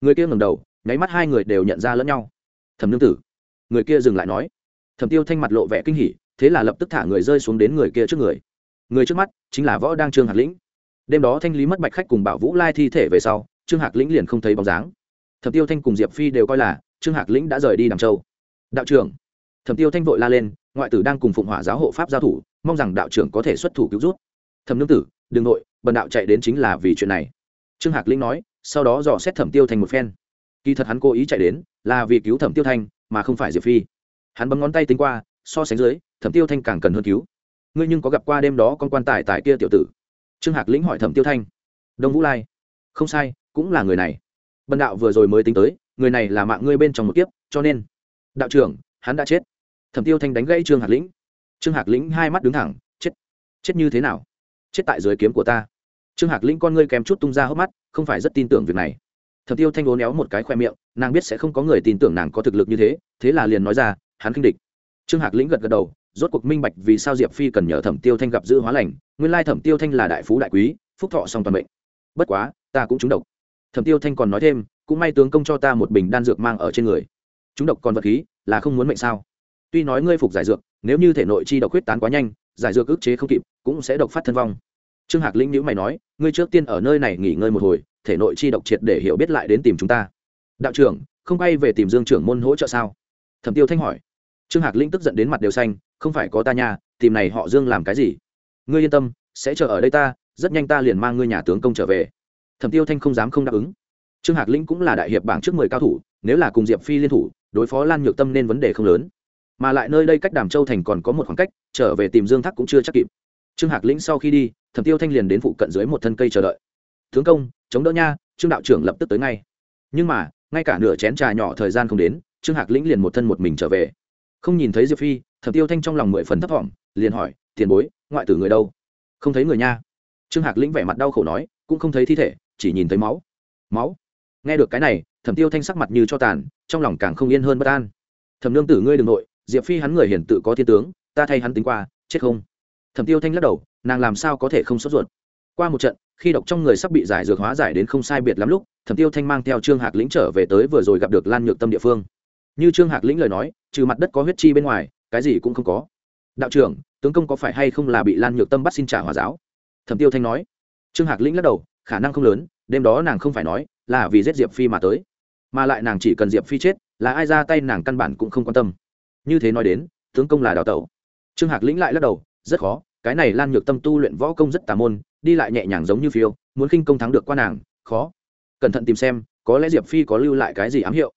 Người kia ngẩng đầu, nháy mắt hai người đều nhận ra lẫn nhau. Thẩm nương tử. Người kia dừng lại nói. Thẩm tiêu thanh mặt lộ vẻ kinh hỉ, thế là lập tức thả người rơi xuống đến người kia trước người người trước mắt chính là võ đang trương hạc lĩnh đêm đó thanh lý mất bạch khách cùng bảo vũ lai thi thể về sau trương hạc lĩnh liền không thấy bóng dáng thẩm tiêu thanh cùng diệp phi đều coi là trương hạc lĩnh đã rời đi đàm châu đạo trưởng thẩm tiêu thanh vội la lên ngoại tử đang cùng phụng hỏa giáo hộ pháp giao thủ mong rằng đạo trưởng có thể xuất thủ cứu rút thẩm nương tử đừng nội bần đạo chạy đến chính là vì chuyện này trương hạc lĩnh nói sau đó dò xét thẩm tiêu thanh một phen kỳ thật hắn cố ý chạy đến là vì cứu thẩm tiêu thanh mà không phải diệp phi hắn bấm ngón tay tính qua so sánh dưới thẩm tiêu thanh càng cần hơn cứu ngươi nhưng có gặp qua đêm đó con quan tài tại kia tiểu tử? Trương hạc lĩnh hỏi thẩm tiêu thanh. Đông vũ lai. Không sai, cũng là người này. Bần đạo vừa rồi mới tính tới, người này là mạng ngươi bên trong một kiếp, cho nên. Đạo trưởng, hắn đã chết. Thẩm tiêu thanh đánh gãy trương hạc lĩnh. Trương hạc lĩnh hai mắt đứng thẳng, chết. Chết như thế nào? Chết tại dưới kiếm của ta. Trương hạc lĩnh con ngươi kém chút tung ra hốc mắt, không phải rất tin tưởng việc này. Thẩm tiêu thanh ố néo một cái khoe miệng, nàng biết sẽ không có người tin tưởng nàng có thực lực như thế thế là liền nói ra, hắn kinh địch. Trương hạc lĩnh gật gật đầu rốt cuộc minh bạch vì sao diệp phi cần nhờ thẩm tiêu thanh gặp Dư hóa lành, nguyên lai thẩm tiêu thanh là đại phú đại quý, phúc thọ song toàn mệnh. Bất quá, ta cũng trúng độc. Thẩm tiêu thanh còn nói thêm, cũng may tướng công cho ta một bình đan dược mang ở trên người. Chúng độc còn vật khí, là không muốn mệnh sao? Tuy nói ngươi phục giải dược, nếu như thể nội chi độc huyết tán quá nhanh, giải dược ức chế không kịp, cũng sẽ độc phát thân vong. Trương hạc lĩnh nhữ mày nói, ngươi trước tiên ở nơi này nghỉ ngơi một hồi, thể nội chi độc triệt để hiểu biết lại đến tìm chúng ta. Đạo trưởng, không bay về tìm dương trưởng môn hỗ trợ sao? Thẩm tiêu thanh hỏi trương hạc Linh tức giận đến mặt đều xanh, không phải có ta nhà tìm này họ dương làm cái gì? Ngươi yên tâm, sẽ chờ ở đây ta, rất nhanh ta liền mang ngươi nhà tướng công trở về. Thẩm tiêu thanh không dám không đáp ứng. Trương hạc Linh cũng là đại hiệp bảng trước mười cao thủ, nếu là cùng diệp phi liên thủ, đối phó lan nhược tâm nên vấn đề không lớn. Mà lại nơi đây cách đàm châu thành còn có một khoảng cách, trở về tìm dương thắc cũng chưa chắc kịp. Trương hạc lĩnh sau khi đi, thẩm tiêu thanh liền đến phụ cận dưới một thân cây chờ đợi. Tướng công, chống đỡ nha, trương đạo trưởng lập tức tới ngay. Nhưng mà, ngay cả nửa chén trà nhỏ thời gian không đến, trương hạc lĩnh liền một thân một mình trở về không nhìn thấy diệp phi, thẩm tiêu thanh trong lòng mười phần thấp t liền hỏi, tiền bối, ngoại tử người đâu? Không thấy người nha. Trương hạc lĩnh vẻ mặt đau khổ nói, cũng không thấy thi thể, chỉ nhìn thấy máu. Máu? Nghe được cái này, thẩm tiêu thanh sắc mặt như cho tàn, trong lòng càng không yên hơn bất an. Thẩm nương tử ngươi đ ừ n g nội, diệp phi hắn người hiển tự có thiên tướng, ta thay hắn tính qua, chết không? Thẩm tiêu thanh lắc đầu, nàng làm sao có thể không sốt ruột? Qua một trận, khi độc trong người sắp bị giải dược hóa giải đến không sai biệt lắm lúc, thẩm tiêu thanh mang theo trương hạc lĩnh trở về tới vừa rồi gặp được lan nhược tâm địa phương như trương hạc lĩnh lời nói, trừ mặt đất có huyết chi bên ngoài, cái gì cũng không có. Đạo trưởng, tướng công có phải hay không là bị lan nhược tâm bắt xin trả hòa giáo? Thẩm tiêu thanh nói. Trương hạc lĩnh lắc đầu, khả năng không lớn, đêm đó nàng không phải nói là vì giết diệp phi mà tới. Mà lại nàng chỉ cần diệp phi chết, là ai ra tay nàng căn bản cũng không quan tâm. Như thế nói đến, tướng công là đào tẩu. Trương hạc lĩnh lại lắc đầu, rất khó, cái này lan nhược tâm tu luyện võ công rất tà môn, đi lại nhẹ nhàng giống như phiêu, muốn khinh công thắng được qua nàng, khó. Cẩn thận tìm xem, có lẽ diệp phi có lưu lại cái gì ám hiệu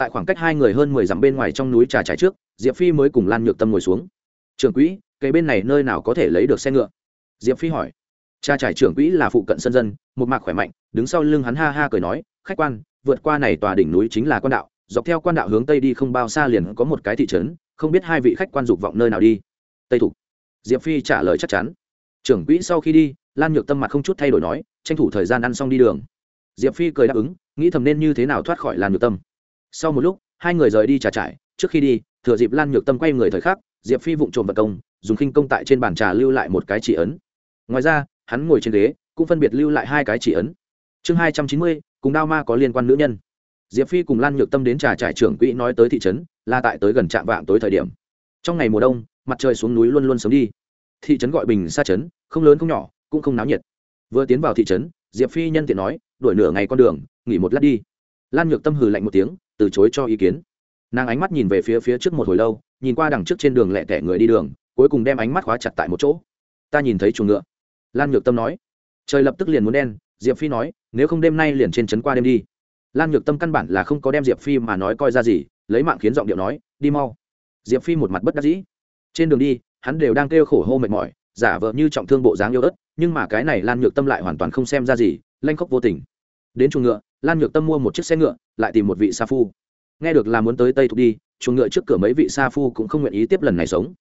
tại khoảng cách hai người hơn mười dặm bên ngoài trong núi trà trái trước, diệp phi mới cùng lan nhược tâm ngồi xuống. Trưởng quỹ cây bên này nơi nào có thể lấy được xe ngựa? Diệp phi hỏi. Cha trải trưởng quỹ là phụ cận sân dân, một mạc khỏe mạnh, đứng sau lưng hắn ha ha cười nói, khách quan, vượt qua này tòa đỉnh núi chính là quan đạo, dọc theo quan đạo hướng tây đi không bao xa liền có một cái thị trấn, không biết hai vị khách quan dục vọng nơi nào đi. Tây thục. Diệp phi trả lời chắc chắn. Trưởng quỹ sau khi đi, lan nhược tâm mặt không chút thay đổi nói, tranh thủ thời gian ăn xong đi đường. Diệp phi cười đáp ứng, nghĩ thầm nên như thế nào thoát khỏi lan nhược tâm sau một lúc, hai người rời đi trà trải trước khi đi, thừa dịp lan nhược tâm quay người thời khắc, diệp phi vụng trộm vật công, dùng khinh công tại trên bàn trà lưu lại một cái chỉ ấn. Ngoài ra, hắn ngồi trên ghế, cũng phân biệt lưu lại hai cái chỉ ấn. Chương hai trăm chín mươi, cùng đao ma có liên quan nữ nhân. Diệp phi cùng lan nhược tâm đến trà trải trưởng quỹ nói tới thị trấn, là tại tới gần trạm vạng tối thời điểm. Trong ngày mùa đông, mặt trời xuống núi luôn luôn sớm đi. Thị trấn gọi bình xa trấn, không lớn không nhỏ, cũng không náo nhiệt. Vừa tiến vào thị trấn, diệp phi nhân tiện nói, đuổi nửa ngày con đường, nghỉ một lát đi. Lan nhược tâm hừ lạnh một tiếng từ chối cho ý kiến. Nàng ánh mắt nhìn về phía phía trước một hồi lâu, nhìn qua đằng trước trên đường lẹ tẻ người đi đường, cuối cùng đem ánh mắt khóa chặt tại một chỗ. Ta nhìn thấy chuồng ngựa. Lan nhược tâm nói. Trời lập tức liền muốn đen, diệp phi nói, nếu không đêm nay liền trên trấn qua đêm đi. Lan nhược tâm căn bản là không có đem diệp phi mà nói coi ra gì, lấy mạng khiến giọng điệu nói, đi mau. Diệp phi một mặt bất đắc dĩ. Trên đường đi, hắn đều đang kêu khổ hô mệt mỏi, giả vợ như trọng thương bộ dáng yêu ớt, nhưng mà cái này lan nhược tâm lại hoàn toàn không xem ra gì, lanh khóc vô tình. Đến chuồng ngựa lan nhược tâm mua một chiếc xe ngựa lại tìm một vị sa phu. Nghe được là muốn tới tây thục đi chuồng ngựa trước cửa mấy vị sa phu cũng không nguyện ý tiếp lần này sống.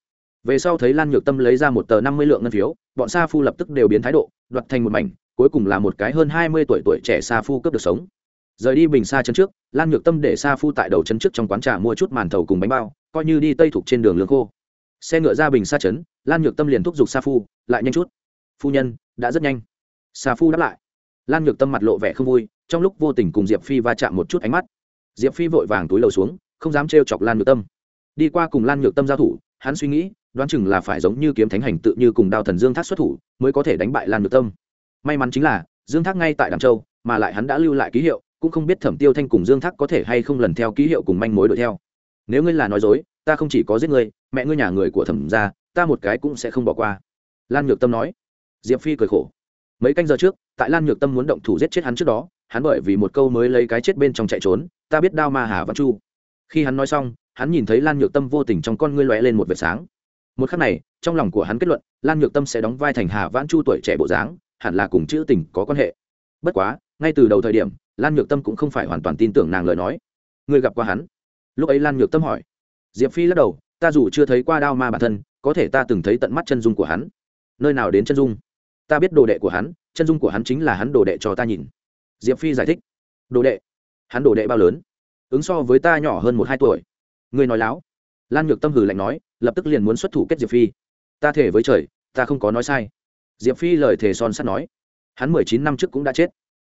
Về sau thấy lan nhược tâm lấy ra một tờ năm mươi lượng ngân phiếu bọn sa phu lập tức đều biến thái độ đoạt thành một mảnh cuối cùng là một cái hơn hai mươi tuổi tuổi trẻ sa phu cướp được sống. Rời đi bình xa chân trước lan nhược tâm để sa phu tại đầu chân trước trong quán trà mua chút màn thầu cùng bánh bao coi như đi tây thục trên đường lương khô. Xe ngựa ra bình xa chấn, lan nhược tâm liền thúc giục sa phu lại nhanh chút. Phu nhân đã rất nhanh. Sa phu đáp lại lan nhược tâm mặt lộ vẻ không vui, trong lúc vô tình cùng diệp phi va chạm một chút ánh mắt. Diệp phi vội vàng túi lầu xuống, không dám trêu chọc lan nhược tâm. Đi qua cùng lan nhược tâm giao thủ, hắn suy nghĩ, đoán chừng là phải giống như kiếm thánh hành tự như cùng đao thần dương thác xuất thủ, mới có thể đánh bại lan nhược tâm. May mắn chính là, dương thác ngay tại đàm châu, mà lại hắn đã lưu lại ký hiệu, cũng không biết thẩm tiêu thanh cùng dương thác có thể hay không lần theo ký hiệu cùng manh mối đuổi theo. Nếu ngươi là nói dối, ta không chỉ có giết ngươi, mẹ ngươi nhà người của thẩm ra ta một cái cũng sẽ không bỏ qua. Lan nhược tâm nói. Diệp phi cười khổ. Mấy canh giờ trước tại lan nhược tâm muốn động thủ giết chết hắn trước đó, hắn bởi vì một câu mới lấy cái chết bên trong chạy trốn, ta biết đao ma hà văn chu. Khi hắn nói xong, hắn nhìn thấy lan nhược tâm vô tình trong con ngươi lóe lên một vệt sáng. Một khắc này, trong lòng của hắn kết luận, lan nhược tâm sẽ đóng vai thành hà vãn chu tuổi trẻ bộ dáng, hẳn là cùng chữ tình có quan hệ. Bất quá, ngay từ đầu thời điểm, lan nhược tâm cũng không phải hoàn toàn tin tưởng nàng lời nói. Người gặp qua hắn? Lúc ấy lan nhược tâm hỏi. Diệp phi lắc đầu, ta dù chưa thấy qua đao ma bản thân, có thể ta từng thấy tận mắt chân dung của hắn. Nơi nào đến chân dung? Ta biết đồ đệ của hắn chân dung của hắn chính là hắn đồ đệ cho ta nhìn. Diệp phi giải thích. Đồ đệ? Hắn đồ đệ bao lớn? Ứng so với ta nhỏ hơn một hai tuổi. Người nói láo. Lan nhược tâm hử lạnh nói, lập tức liền muốn xuất thủ kết diệp phi. Ta thể với trời, ta không có nói sai. Diệp phi lời thề son sắt nói. Hắn mười chín năm trước cũng đã chết.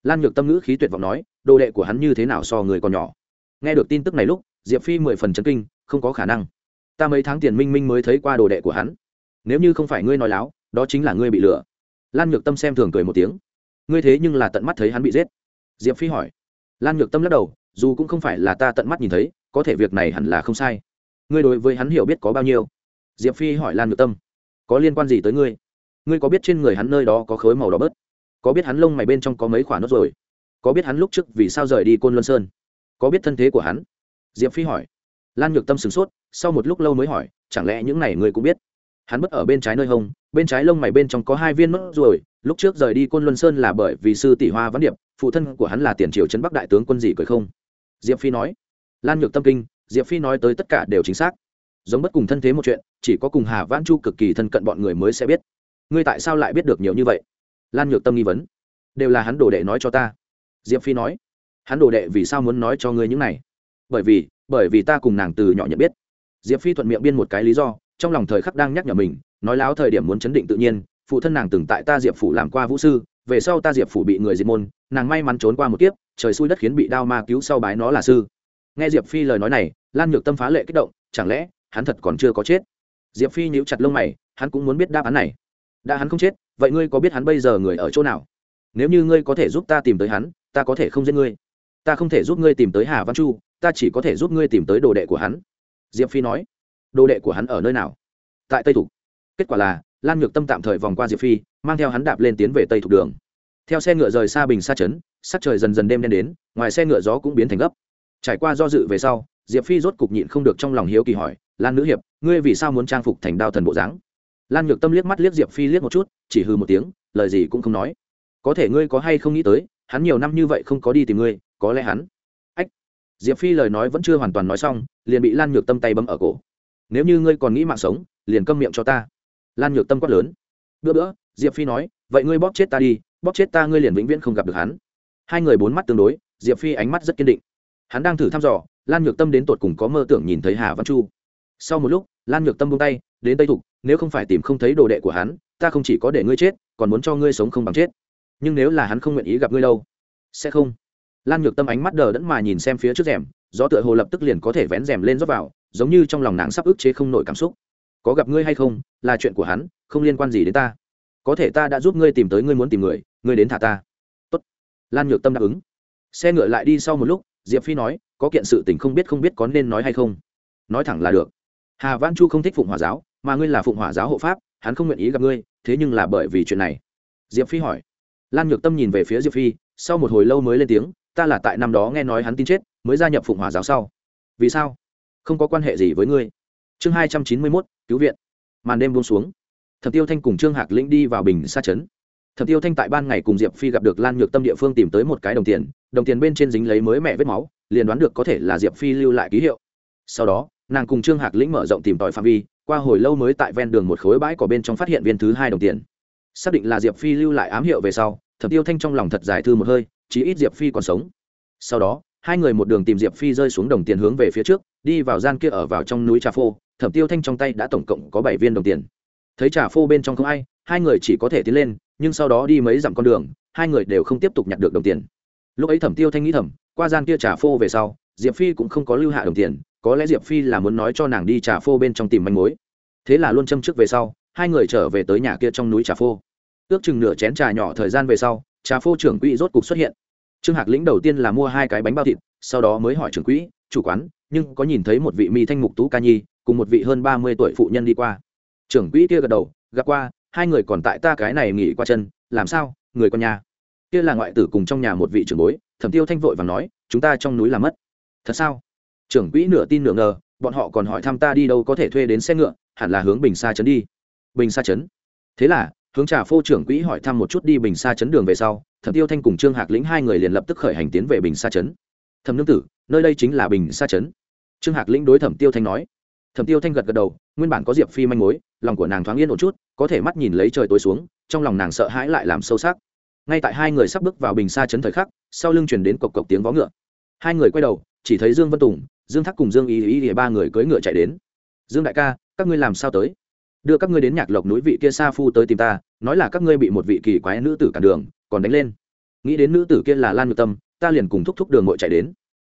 Lan nhược tâm ngữ khí tuyệt vọng nói, đồ đệ của hắn như thế nào so người còn nhỏ? Nghe được tin tức này lúc, diệp phi mười phần chấn kinh, không có khả năng. Ta mấy tháng tiền minh minh mới thấy qua đồ đệ của hắn. Nếu như không phải ngươi nói láo, đó chính là ngươi bị lừa lan nhược tâm xem thường cười một tiếng. Ngươi thế nhưng là tận mắt thấy hắn bị giết. Diệp phi hỏi. Lan nhược tâm lắc đầu, dù cũng không phải là ta tận mắt nhìn thấy, có thể việc này hẳn là không sai. Ngươi đối với hắn hiểu biết có bao nhiêu? Diệp phi hỏi lan nhược tâm. Có liên quan gì tới ngươi? Ngươi có biết trên người hắn nơi đó có khối màu đỏ bớt? Có biết hắn lông mày bên trong có mấy khoản nốt rồi có biết hắn lúc trước vì sao rời đi côn luân sơn? Có biết thân thế của hắn? Diệp phi hỏi. Lan nhược tâm sửng sốt, sau một lúc lâu mới hỏi, chẳng lẽ những này ngươi cũng biết? Hắn bất ở bên trái nơi hông bên trái lông mày bên trong có hai viên nốt ruồi. lúc trước rời đi côn luân sơn là bởi vì sư tỷ hoa văn điệp, phụ thân của hắn là tiền triều trấn bắc đại tướng quân gì cười không? Diệp phi nói. Lan nhược tâm kinh, diệp phi nói tới tất cả đều chính xác. Giống bất cùng thân thế một chuyện, chỉ có cùng hà vãn chu cực kỳ thân cận bọn người mới sẽ biết. Ngươi tại sao lại biết được nhiều như vậy? Lan nhược tâm nghi vấn. Đều là hắn đồ đệ nói cho ta. Diệp phi nói. Hắn đồ đệ vì sao muốn nói cho ngươi những này? Bởi vì bởi vì ta cùng nàng từ nhỏ nhận biết. Diệp phi thuận miệng biên một cái lý do, trong lòng thời khắc đang nhắc nhở mình nói láo thời điểm muốn chấn định tự nhiên, phụ thân nàng từng tại ta diệp phủ làm qua vũ sư, về sau ta diệp phủ bị người diệt môn, nàng may mắn trốn qua một kiếp, trời xui đất khiến bị đao ma cứu sau bái nó là sư. Nghe diệp phi lời nói này, lan nhược tâm phá lệ kích động, chẳng lẽ hắn thật còn chưa có chết? Diệp phi nhíu chặt lông mày, hắn cũng muốn biết đáp án này. Đã hắn không chết, vậy ngươi có biết hắn bây giờ người ở chỗ nào? Nếu như ngươi có thể giúp ta tìm tới hắn, ta có thể không giết ngươi. Ta không thể giúp ngươi tìm tới hà văn chu, ta chỉ có thể giúp ngươi tìm tới đồ đệ của hắn. Diệp phi nói. Đồ đệ của hắn ở nơi nào? Tại tây thục kết quả là, lan nhược tâm tạm thời vòng qua diệp phi, mang theo hắn đạp lên tiến về tây thục đường. Theo xe ngựa rời xa bình xa trấn, sắc trời dần dần đêm đen đến, ngoài xe ngựa gió cũng biến thành gấp. Trải qua do dự về sau, diệp phi rốt cục nhịn không được trong lòng hiếu kỳ hỏi, lan nữ hiệp, ngươi vì sao muốn trang phục thành đao thần bộ dáng? Lan nhược tâm liếc mắt liếc diệp phi liếc một chút, chỉ hư một tiếng, lời gì cũng không nói. Có thể ngươi có hay không nghĩ tới, hắn nhiều năm như vậy không có đi tìm ngươi, có lẽ hắn ách. Diệp phi lời nói vẫn chưa hoàn toàn nói xong, liền bị lan nhược tâm tay bấm ở cổ. Nếu như ngươi còn nghĩ mạng sống, liền câm miệng cho ta lan nhược tâm quát lớn. Bữa bữa, diệp phi nói, vậy ngươi bóp chết ta đi, bóp chết ta ngươi liền vĩnh viễn không gặp được hắn. Hai người bốn mắt tương đối, diệp phi ánh mắt rất kiên định. Hắn đang thử thăm dò, lan nhược tâm đến tột cùng có mơ tưởng nhìn thấy hà văn chu. Sau một lúc, lan nhược tâm buông tay, đến tây thục, nếu không phải tìm không thấy đồ đệ của hắn, ta không chỉ có để ngươi chết, còn muốn cho ngươi sống không bằng chết. Nhưng nếu là hắn không nguyện ý gặp ngươi đâu, sẽ không. Lan nhược tâm ánh mắt đờ đẫn mà nhìn xem phía trước rèm, gió tựa hồ lập tức liền có thể vén rèm lên rót vào, giống như trong lòng nàng sắp ức chế không nổi cảm xúc có gặp ngươi hay không, là chuyện của hắn, không liên quan gì đến ta. Có thể ta đã giúp ngươi tìm tới ngươi muốn tìm người, ngươi đến thả ta. Tốt. lan nhược tâm đáp ứng. Xe ngựa lại đi sau một lúc, diệp phi nói, có kiện sự tình không biết không biết có nên nói hay không. Nói thẳng là được. Hà văn chu không thích phụng hòa giáo, mà ngươi là phụng hòa giáo hộ pháp, hắn không nguyện ý gặp ngươi, thế nhưng là bởi vì chuyện này. Diệp phi hỏi. Lan nhược tâm nhìn về phía diệp phi, sau một hồi lâu mới lên tiếng, ta là tại năm đó nghe nói hắn tin chết, mới gia nhập phụng hòa giáo sau. Vì sao? Không có quan hệ gì với ngươi. Chương hai trăm chín mươi mốt cứu viện. Màn đêm buông xuống thập tiêu thanh cùng trương hạc lĩnh đi vào bình xa trấn. Thẩm tiêu thanh tại ban ngày cùng diệp phi gặp được lan nhược tâm địa phương tìm tới một cái đồng tiền đồng tiền bên trên dính lấy mới mẹ vết máu, liền đoán được có thể là diệp phi lưu lại ký hiệu. Sau đó, nàng cùng trương hạc lĩnh mở rộng tìm tòi phạm vi, qua hồi lâu mới tại ven đường một khối bãi cỏ bên trong phát hiện viên thứ hai đồng tiền. Xác định là diệp phi lưu lại ám hiệu về sau, thẩm tiêu thanh trong lòng thật dài thư một hơi, chí ít diệp phi còn sống. Sau đó, hai người một đường tìm diệp phi rơi xuống đồng tiền hướng về phía trước, đi vào gian kia ở vào trong núi trà phô thẩm tiêu thanh trong tay đã tổng cộng có bảy viên đồng tiền. Thấy trà phô bên trong không ai, hai người chỉ có thể tiến lên, nhưng sau đó đi mấy dặm con đường, hai người đều không tiếp tục nhặt được đồng tiền. Lúc ấy thẩm tiêu thanh nghĩ thầm, qua gian kia trà phô về sau, diệp phi cũng không có lưu hạ đồng tiền, có lẽ diệp phi là muốn nói cho nàng đi trà phô bên trong tìm manh mối. Thế là luôn châm trước về sau, hai người trở về tới nhà kia trong núi trà phô. Ước chừng nửa chén trà nhỏ thời gian về sau, trà phô trưởng quỹ rốt cục xuất hiện. Trương hạc lĩnh đầu tiên là mua hai cái bánh bao thịt, sau đó mới hỏi trưởng quỹ, chủ quán nhưng có nhìn thấy một vị mi thanh mục tú ca nhi cùng một vị hơn ba mươi tuổi phụ nhân đi qua. Trưởng quỹ kia gật đầu, gặp qua, hai người còn tại ta cái này nghỉ qua chân, làm sao, người con nhà. Kia là ngoại tử cùng trong nhà một vị trưởng bối, thẩm tiêu thanh vội và nói, chúng ta trong núi là mất. Thật sao? Trưởng quỹ nửa tin nửa ngờ, bọn họ còn hỏi thăm ta đi đâu có thể thuê đến xe ngựa, hẳn là hướng bình xa trấn đi. Bình xa trấn? Thế là, hướng trà phô trưởng quỹ hỏi thăm một chút đi bình xa trấn đường về sau, thẩm tiêu thanh cùng trương hạc lĩnh hai người liền lập tức khởi hành tiến về bình xa trấn. Thẩm nương tử, nơi đây chính là bình xa trấn trương hạc lĩnh đối thẩm tiêu thanh nói. Thẩm tiêu thanh gật gật đầu, nguyên bản có diệp phi manh mối, lòng của nàng thoáng yên một chút, có thể mắt nhìn lấy trời tối xuống, trong lòng nàng sợ hãi lại làm sâu sắc. Ngay tại hai người sắp bước vào bình xa chấn thời khắc, sau lưng chuyển đến cộc cộc tiếng vó ngựa. Hai người quay đầu, chỉ thấy dương vân tùng, dương thắc cùng dương y y y ba người cưỡi ngựa chạy đến. Dương đại ca, các ngươi làm sao tới? Đưa các ngươi đến nhạc lộc núi vị kia sa phu tới tìm ta, nói là các ngươi bị một vị kỳ quái nữ tử cản đường, còn đánh lên. Nghĩ đến nữ tử kia là lan Nhược tâm, ta liền cùng thúc thúc đường ngội chạy đến.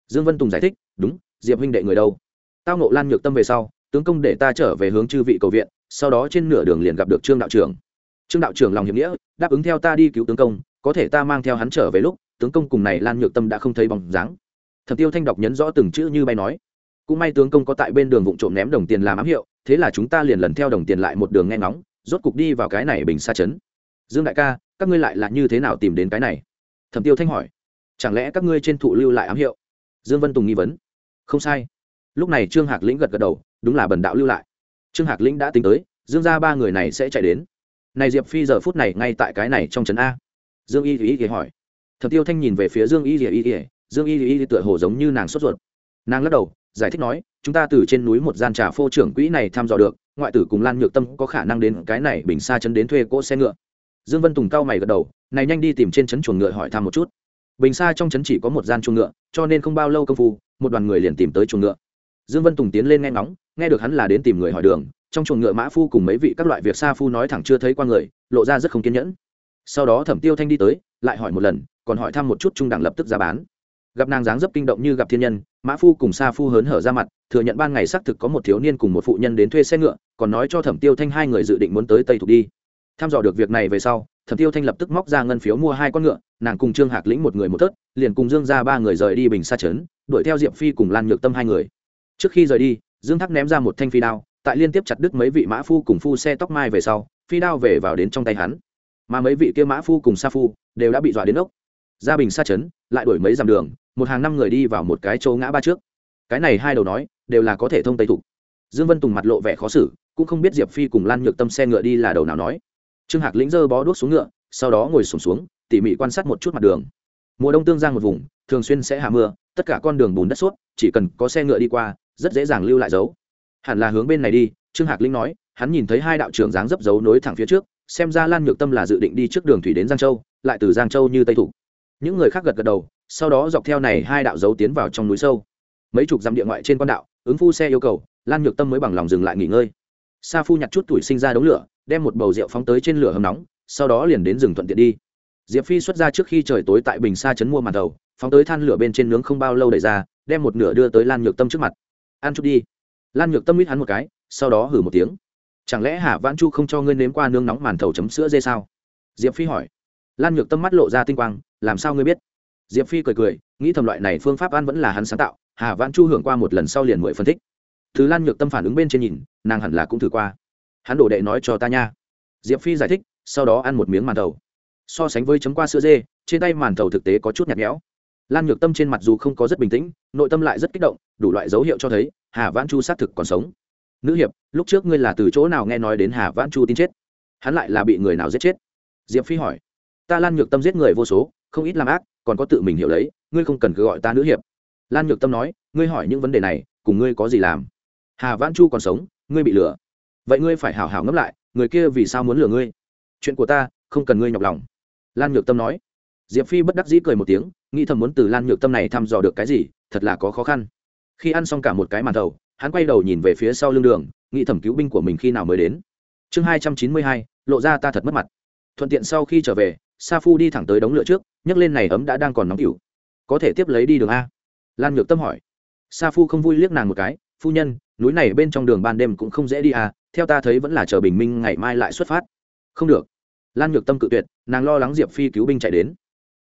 Dương vân tùng giải thích, đúng diệp huynh đệ người đâu? Tao nộ lan nhược tâm về sau, tướng công để ta trở về hướng chư vị cầu viện, sau đó trên nửa đường liền gặp được trương đạo trưởng. Trương đạo trưởng lòng hiệp nghĩa, đáp ứng theo ta đi cứu tướng công, có thể ta mang theo hắn trở về lúc, tướng công cùng này lan nhược tâm đã không thấy bóng dáng. Thẩm tiêu thanh đọc nhấn rõ từng chữ như bay nói. Cũng may tướng công có tại bên đường vụ trộm ném đồng tiền làm ám hiệu, thế là chúng ta liền lần theo đồng tiền lại một đường nghe ngóng, rốt cục đi vào cái này bình xa chấn dương đại ca, các ngươi lại là như thế nào tìm đến cái này? Thẩm tiêu thanh hỏi. Chẳng lẽ các ngươi trên thụ lưu lại ám hiệu? Dương vân tùng nghi vấn không sai. Lúc này trương hạc lĩnh gật gật đầu, đúng là bần đạo lưu lại. Trương hạc lĩnh đã tính tới, dương ra ba người này sẽ chạy đến. Này diệp phi giờ phút này ngay tại cái này trong trấn a. Dương y y y hỏi. Thật tiêu thanh nhìn về phía dương y y y dương y y tựa hồ giống như nàng sốt ruột. Nàng lắc đầu, giải thích nói, chúng ta từ trên núi một gian trà phô trưởng quỹ này thăm dò được, ngoại tử cùng lan nhược tâm có khả năng đến cái này bình xa chân đến thuê cỗ xe ngựa. Dương vân tùng cao mày gật đầu, này nhanh đi tìm trên trấn chuồng ngựa hỏi thăm một chút. Bình xa trong trấn chỉ có một gian chuồng ngựa, cho nên không bao lâu công phu một đoàn người liền tìm tới chuồng ngựa. Dương vân tùng tiến lên nghe ngóng, nghe được hắn là đến tìm người hỏi đường, trong chuồng ngựa mã phu cùng mấy vị các loại việc xa phu nói thẳng chưa thấy qua người, lộ ra rất không kiên nhẫn. Sau đó thẩm tiêu thanh đi tới, lại hỏi một lần, còn hỏi thăm một chút trung đẳng lập tức ra bán. Gặp nàng dáng dấp kinh động như gặp thiên nhân, mã phu cùng sa phu hớn hở ra mặt, thừa nhận ban ngày xác thực có một thiếu niên cùng một phụ nhân đến thuê xe ngựa, còn nói cho thẩm tiêu thanh hai người dự định muốn tới tây thục đi. Tham dò được việc này về sau thẩm tiêu thanh lập tức móc ra ngân phiếu mua hai con ngựa, nàng cùng trương hạc lĩnh một người một tớt liền cùng dương ra ba người rời đi bình xa trấn, đuổi theo diệp phi cùng lan nhược tâm hai người. Trước khi rời đi, dương thắc ném ra một thanh phi đao, tại liên tiếp chặt đứt mấy vị mã phu cùng phu xe tóc mai về sau, phi đao về vào đến trong tay hắn. Mà mấy vị kia mã phu cùng sa phu đều đã bị dọa đến ốc. Gia bình xa trấn, lại đuổi mấy dặm đường, một hàng năm người đi vào một cái chỗ ngã ba trước. Cái này hai đầu nói, đều là có thể thông tây thục dương vân tùng mặt lộ vẻ khó xử, cũng không biết diệp phi cùng lan nhược tâm xe ngựa đi là đầu nào nói trương hạc lĩnh dơ bó đuốc xuống ngựa sau đó ngồi sùng xuống, xuống tỉ mỉ quan sát một chút mặt đường. Mùa đông tương giang một vùng thường xuyên sẽ hạ mưa tất cả con đường bùn đất suốt chỉ cần có xe ngựa đi qua rất dễ dàng lưu lại dấu. Hẳn là hướng bên này đi trương hạc linh nói hắn nhìn thấy hai đạo trưởng dáng dấp dấu nối thẳng phía trước xem ra lan nhược tâm là dự định đi trước đường thủy đến giang châu lại từ giang châu như tây thủ. Những người khác gật gật đầu sau đó dọc theo này hai đạo dấu tiến vào trong núi sâu. Mấy chục dặm địa ngoại trên con đạo ứng phu xe yêu cầu lan nhược tâm mới bằng lòng dừng lại nghỉ ngơi. Sa phu nhặt chút tuổi sinh ra đống lửa đem một bầu rượu phóng tới trên lửa hầm nóng, sau đó liền đến rừng thuận tiện đi. Diệp phi xuất ra trước khi trời tối tại bình sa trấn mua màn đầu, phóng tới than lửa bên trên nướng không bao lâu đẩy ra, đem một nửa đưa tới lan nhược tâm trước mặt. Ăn chút đi. Lan nhược tâm mỉm hắn một cái, sau đó hử một tiếng. Chẳng lẽ hà vãn chu không cho ngươi nếm qua nướng nóng màn thầu chấm sữa dê sao? Diệp phi hỏi. Lan nhược tâm mắt lộ ra tinh quang, làm sao ngươi biết? Diệp phi cười cười, nghĩ thầm loại này phương pháp ăn vẫn là hắn sáng tạo, hà vãn chu hưởng qua một lần sau liền mười phân tích thứ lan nhược tâm phản ứng bên trên nhìn, nàng hẳn là cũng thử qua hắn đổ đệ nói cho ta nha. Diệp phi giải thích, sau đó ăn một miếng màn thầu. So sánh với chấm qua sữa dê, trên tay màn thầu thực tế có chút nhạt nhẽo. Lan nhược tâm trên mặt dù không có rất bình tĩnh, nội tâm lại rất kích động, đủ loại dấu hiệu cho thấy, hà vãn chu xác thực còn sống. Nữ hiệp, lúc trước ngươi là từ chỗ nào nghe nói đến hà vãn chu tin chết? Hắn lại là bị người nào giết chết? Diệp phi hỏi. Ta lan nhược tâm giết người vô số, không ít làm ác, còn có tự mình hiểu lấy, ngươi không cần cứ gọi ta nữ hiệp. Lan nhược tâm nói, ngươi hỏi những vấn đề này, cùng ngươi có gì làm? Hà vãn chu còn sống, ngươi bị lừa vậy ngươi phải hảo hảo ngẫm lại, người kia vì sao muốn lừa ngươi? Chuyện của ta, không cần ngươi nhọc lòng. Lan nhược tâm nói. Diệp phi bất đắc dĩ cười một tiếng, nghĩ thầm muốn từ lan nhược tâm này thăm dò được cái gì, thật là có khó khăn. Khi ăn xong cả một cái màn thầu hắn quay đầu nhìn về phía sau lưng đường, nghĩ thầm cứu binh của mình khi nào mới đến. Chương hai trăm chín mươi hai, lộ ra ta thật mất mặt. Thuận tiện sau khi trở về, sa phu đi thẳng tới đống lửa trước, nhấc lên này ấm đã đang còn nóng cửu có thể tiếp lấy đi đường a? Lan nhược tâm hỏi. Sa phu không vui liếc nàng một cái, phu nhân, núi này bên trong đường ban đêm cũng không dễ đi à theo ta thấy vẫn là chờ bình minh ngày mai lại xuất phát. Không được. Lan nhược tâm cự tuyệt, nàng lo lắng diệp phi cứu binh chạy đến.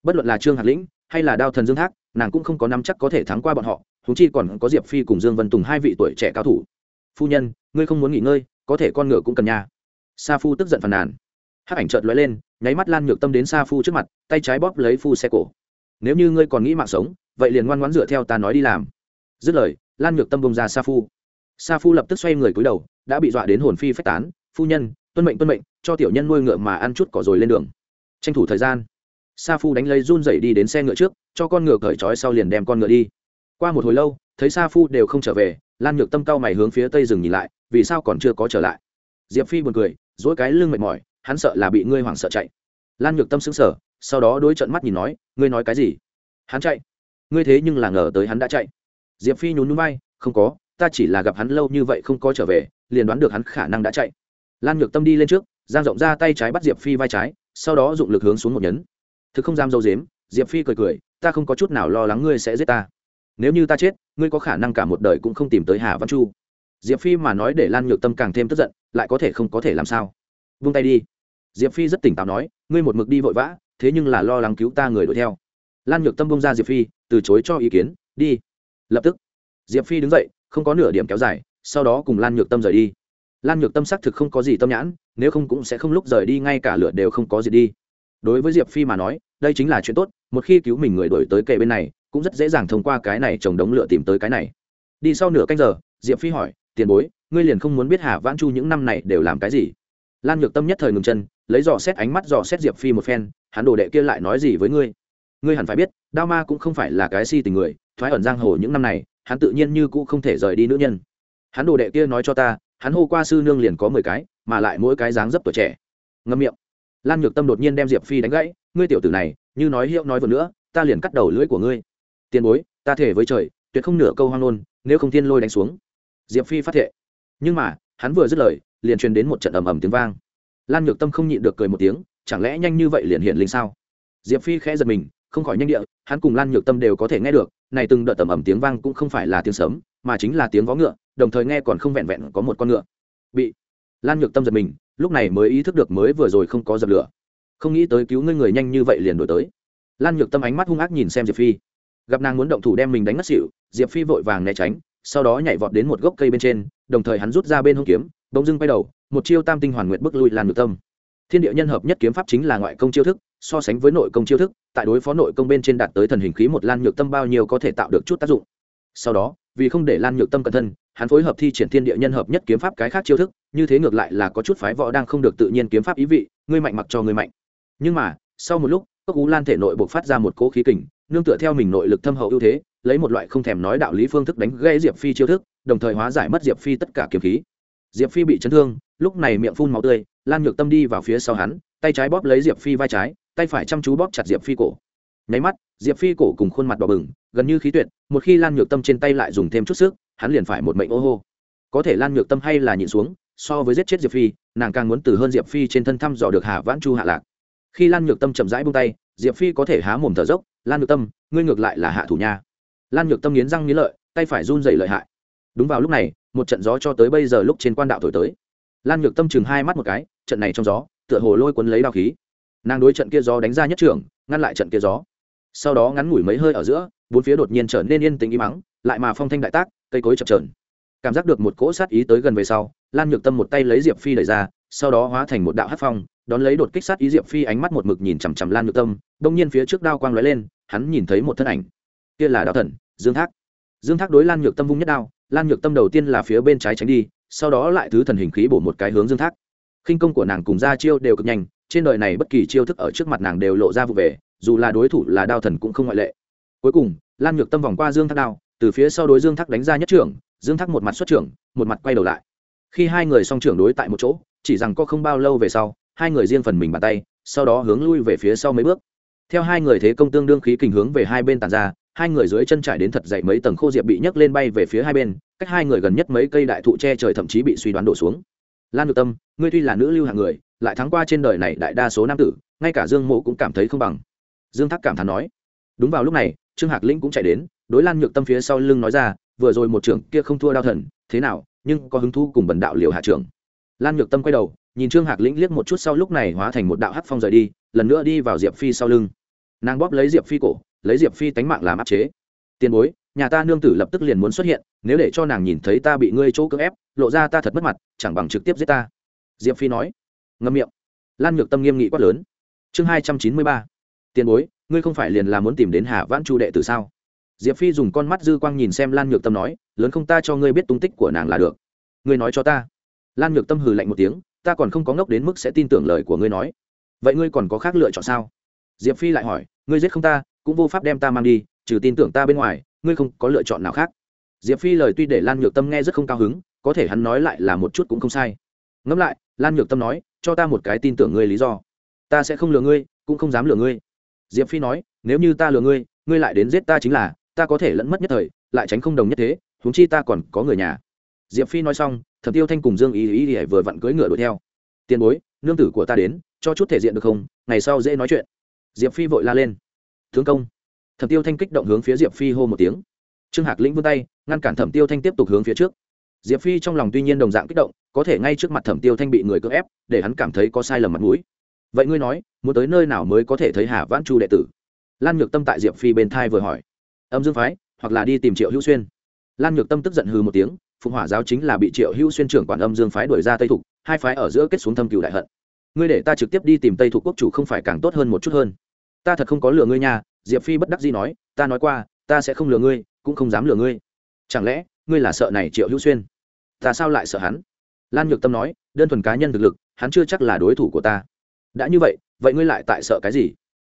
Bất luận là trương hạt lĩnh hay là đao thần dương thác nàng cũng không có năm chắc có thể thắng qua bọn họ thú chi còn có diệp phi cùng dương vân tùng hai vị tuổi trẻ cao thủ. Phu nhân, ngươi không muốn nghỉ ngơi, có thể con ngựa cũng cần nhà sa phu tức giận phàn nàn. Hát ảnh trợt lóe lên, nháy mắt lan nhược tâm đến sa phu trước mặt, tay trái bóp lấy phu xe cổ. Nếu như ngươi còn nghĩ mạng sống, vậy liền ngoan ngoãn dựa theo ta nói đi làm. Dứt lời, lan nhược tâm bông ra sa phu. Sa phu lập tức xoay người cúi đầu đã bị dọa đến hồn phi phách tán, phu nhân, tuân mệnh tuân mệnh, cho tiểu nhân nuôi ngựa mà ăn chút cỏ rồi lên đường. Tranh thủ thời gian, sa phu đánh lấy run dậy đi đến xe ngựa trước, cho con ngựa cởi trói sau liền đem con ngựa đi. Qua một hồi lâu, thấy sa phu đều không trở về, lan nhược tâm cao mày hướng phía tây rừng nhìn lại, vì sao còn chưa có trở lại? Diệp phi buồn cười, dỗi cái lưng mệt mỏi, hắn sợ là bị ngươi hoảng sợ chạy. Lan nhược tâm xứng sở sau đó đối trận mắt nhìn nói, ngươi nói cái gì? Hắn chạy. Ngươi thế nhưng là ngờ tới hắn đã chạy. Diệp phi nhún núi bay không có, ta chỉ là gặp hắn lâu như vậy không có trở về liền đoán được hắn khả năng đã chạy. Lan nhược tâm đi lên trước, giang rộng ra tay trái bắt diệp phi vai trái, sau đó dụng lực hướng xuống một nhấn. Thực không dám dâu dếm, diệp phi cười cười, ta không có chút nào lo lắng ngươi sẽ giết ta. Nếu như ta chết, ngươi có khả năng cả một đời cũng không tìm tới hà văn chu. Diệp phi mà nói để lan nhược tâm càng thêm tức giận, lại có thể không có thể làm sao? Vung tay đi. Diệp phi rất tỉnh táo nói, ngươi một mực đi vội vã, thế nhưng là lo lắng cứu ta người đuổi theo. Lan nhược tâm bông ra diệp phi, từ chối cho ý kiến, đi. Lập tức, diệp phi đứng dậy, không có nửa điểm kéo dài sau đó cùng lan nhược tâm rời đi. Lan nhược tâm xác thực không có gì tâm nhãn, nếu không cũng sẽ không lúc rời đi, ngay cả lửa đều không có gì đi. Đối với diệp phi mà nói, đây chính là chuyện tốt, một khi cứu mình người đổi tới kệ bên này, cũng rất dễ dàng thông qua cái này trồng đống lửa tìm tới cái này. Đi sau nửa canh giờ, diệp phi hỏi, tiền bối, ngươi liền không muốn biết hà vãn chu những năm này đều làm cái gì? Lan nhược tâm nhất thời ngừng chân, lấy dò xét ánh mắt dò xét diệp phi một phen, hắn đồ đệ kia lại nói gì với ngươi? Ngươi hẳn phải biết, đao ma cũng không phải là cái si tình người, thoái ẩn giang hồ những năm này, hắn tự nhiên như cũ không thể rời đi nữ nhân hắn đồ đệ kia nói cho ta, hắn hô qua sư nương liền có mười cái, mà lại mỗi cái dáng dấp tuổi trẻ. Ngâm miệng. Lan nhược tâm đột nhiên đem diệp phi đánh gãy, ngươi tiểu tử này, như nói hiệu nói vừa nữa, ta liền cắt đầu lưỡi của ngươi. Tiền bối, ta thể với trời, tuyệt không nửa câu hoang nôn nếu không thiên lôi đánh xuống. Diệp phi phát thệ. Nhưng mà, hắn vừa dứt lời, liền truyền đến một trận ầm ầm tiếng vang. Lan nhược tâm không nhịn được cười một tiếng, chẳng lẽ nhanh như vậy liền hiện linh sao? Diệp phi khẽ giật mình, không khỏi nhanh địa, hắn cùng lan nhược tâm đều có thể nghe được, này từng đợt tầm ầm tiếng vang cũng không phải là tiếng sấm, mà chính là tiếng vó ngựa đồng thời nghe còn không vẹn vẹn có một con ngựa. Bị lan nhược tâm giật mình, lúc này mới ý thức được mới vừa rồi không có dập lửa. Không nghĩ tới cứu ngươi người nhanh như vậy liền đổi tới. Lan nhược tâm ánh mắt hung ác nhìn xem diệp phi. Gặp nàng muốn động thủ đem mình đánh ngất xỉu, diệp phi vội vàng né tránh, sau đó nhảy vọt đến một gốc cây bên trên, đồng thời hắn rút ra bên hông kiếm, bỗng dưng bay đầu, một chiêu tam tinh hoàn nguyện bức lui lan nhược tâm. Thiên địa nhân hợp nhất kiếm pháp chính là ngoại công chiêu thức, so sánh với nội công chiêu thức, tại đối phó nội công bên trên đạt tới thần hình khí một lan nhược tâm bao nhiêu có thể tạo được chút tác dụng. Sau đó, vì không để lan nhược tâm cẩn thân hắn phối hợp thi triển thiên địa nhân hợp nhất kiếm pháp cái khác chiêu thức, như thế ngược lại là có chút phái võ đang không được tự nhiên kiếm pháp ý vị, ngươi mạnh mặc cho ngươi mạnh. Nhưng mà, sau một lúc, cốc cú lan thể nội buộc phát ra một cỗ khí kình, nương tựa theo mình nội lực thâm hậu ưu thế, lấy một loại không thèm nói đạo lý phương thức đánh gây diệp phi chiêu thức, đồng thời hóa giải mất diệp phi tất cả kiếm khí. Diệp phi bị chấn thương, lúc này miệng phun máu tươi, lan nhược tâm đi vào phía sau hắn, tay trái bóp lấy diệp phi vai trái, tay phải chăm chú bóp chặt diệp phi cổ. Nháy mắt, diệp phi cổ cùng khuôn mặt đỏ bừng, gần như khí tuyệt, một khi lan nhược tâm trên tay lại dùng thêm chút sức hắn liền phải một mệnh ô hô. Có thể lan nhược tâm hay là nhịn xuống, so với giết chết diệp phi, nàng càng muốn từ hơn diệp phi trên thân thăm dò được hà vãn chu hạ lạc. Khi lan nhược tâm chậm rãi bung tay, diệp phi có thể há mồm thở dốc, lan nhược tâm, ngươi ngược lại là hạ thủ nha. Lan nhược tâm nghiến răng nghiến lợi, tay phải run dày lợi hại. Đúng vào lúc này, một trận gió cho tới bây giờ lúc trên quan đạo thổi tới. Lan nhược tâm chừng hai mắt một cái, trận này trong gió, tựa hồ lôi cuốn lấy đao khí. Nàng đối trận kia gió đánh ra nhất trưởng, ngăn lại trận kia gió. Sau đó ngắn ngủi mấy hơi ở giữa, bốn phía đột nhiên trở nên yên tĩnh im mắng lại mà phong thanh đại tác cây cối chập trờn cảm giác được một cỗ sát ý tới gần về sau, lan nhược tâm một tay lấy diệp phi đẩy ra, sau đó hóa thành một đạo hát phong, đón lấy đột kích sát ý diệp phi ánh mắt một mực nhìn chằm chằm lan nhược tâm đông nhiên phía trước đao quang lóe lên, hắn nhìn thấy một thân ảnh. Kia là đạo thần, dương thác. Dương thác đối lan nhược tâm vung nhất đao, lan nhược tâm đầu tiên là phía bên trái tránh đi, sau đó lại thứ thần hình khí bổ một cái hướng dương thác. Khinh công của nàng cùng ra chiêu đều cực nhanh, trên đời này bất kỳ chiêu thức ở trước mặt nàng đều lộ ra vụ về, dù là đối thủ là đao thần cũng không ngoại lệ. Cuối cùng, lan nhược tâm vòng qua dương thác đao từ phía sau đối dương thác đánh ra nhất trưởng, dương thác một mặt xuất trưởng, một mặt quay đầu lại. Khi hai người song trưởng đối tại một chỗ, chỉ rằng có không bao lâu về sau, hai người riêng phần mình bàn tay, sau đó hướng lui về phía sau mấy bước. Theo hai người thế công tương đương khí kình hướng về hai bên tàn ra, hai người dưới chân trải đến thật dậy mấy tầng khô diệp bị nhấc lên bay về phía hai bên, cách hai người gần nhất mấy cây đại thụ che trời thậm chí bị suy đoán đổ xuống. Lan được tâm, ngươi tuy là nữ lưu hạng người, lại thắng qua trên đời này đại đa số nam tử, ngay cả dương mộ cũng cảm thấy không bằng. Dương thác cảm thán nói. Đúng vào lúc này trương hạc lĩnh cũng chạy đến, đối lan nhược tâm phía sau lưng nói ra, vừa rồi một trưởng kia không thua đao thần, thế nào, nhưng có hứng thú cùng bần đạo liều hạ trưởng? Lan nhược tâm quay đầu, nhìn trương hạc lĩnh liếc một chút sau lúc này hóa thành một đạo hắc phong rời đi, lần nữa đi vào diệp phi sau lưng. Nàng bóp lấy diệp phi cổ, lấy diệp phi tánh mạng làm áp chế. Tiền bối, nhà ta nương tử lập tức liền muốn xuất hiện, nếu để cho nàng nhìn thấy ta bị ngươi chỗ cưỡng ép, lộ ra ta thật mất mặt, chẳng bằng trực tiếp giết ta. Diệp phi nói. Ngâm miệng. Lan nhược tâm nghiêm nghị quát lớn. Chương hai trăm chín mươi ba. Tiền bối ngươi không phải liền là muốn tìm đến hà vãn chu đệ từ sao? Diệp phi dùng con mắt dư quang nhìn xem lan nhược tâm nói, lớn không ta cho ngươi biết tung tích của nàng là được. Ngươi nói cho ta. Lan nhược tâm hừ lạnh một tiếng, ta còn không có ngốc đến mức sẽ tin tưởng lời của ngươi nói. Vậy ngươi còn có khác lựa chọn sao? Diệp phi lại hỏi, ngươi giết không ta, cũng vô pháp đem ta mang đi, trừ tin tưởng ta bên ngoài, ngươi không có lựa chọn nào khác. Diệp phi lời tuy để lan nhược tâm nghe rất không cao hứng, có thể hắn nói lại là một chút cũng không sai. Ngẫm lại, lan nhược tâm nói, cho ta một cái tin tưởng ngươi lý do. Ta sẽ không lừa ngươi, cũng không dám lừa ngươi diệp phi nói, nếu như ta lừa ngươi ngươi lại đến giết ta chính là, ta có thể lẫn mất nhất thời, lại tránh không đồng nhất thế, huống chi ta còn có người nhà. Diệp phi nói xong, thẩm tiêu thanh cùng dương ý ý ý vừa vặn cưỡi ngựa đuổi theo. Tiền bối, nương tử của ta đến, cho chút thể diện được không? Ngày sau dễ nói chuyện. Diệp phi vội la lên. Thương công. Thẩm tiêu thanh kích động hướng phía diệp phi hô một tiếng. Trương hạc lĩnh vươn tay, ngăn cản thẩm tiêu thanh tiếp tục hướng phía trước. Diệp phi trong lòng tuy nhiên đồng dạng kích động, có thể ngay trước mặt thẩm tiêu thanh bị người cưỡng ép, để hắn cảm thấy có sai lầm mặt mũi vậy ngươi nói, muốn tới nơi nào mới có thể thấy hà vãn chu đệ tử? Lan nhược tâm tại diệp phi bên thai vừa hỏi. Âm dương phái, hoặc là đi tìm triệu hữu xuyên. Lan nhược tâm tức giận hư một tiếng, phụng hỏa giáo chính là bị triệu hữu xuyên trưởng quản âm dương phái đuổi ra tây thục, hai phái ở giữa kết xuống thâm cựu đại hận. Ngươi để ta trực tiếp đi tìm tây thục quốc chủ không phải càng tốt hơn một chút hơn. Ta thật không có lừa ngươi nha, diệp phi bất đắc dĩ nói, ta nói qua, ta sẽ không lừa ngươi, cũng không dám lừa ngươi. Chẳng lẽ, ngươi là sợ này triệu hữu xuyên? Ta sao lại sợ hắn? Lan nhược tâm nói, đơn thuần cá nhân thực lực, hắn chưa chắc là đối thủ của ta đã như vậy vậy ngươi lại tại sợ cái gì?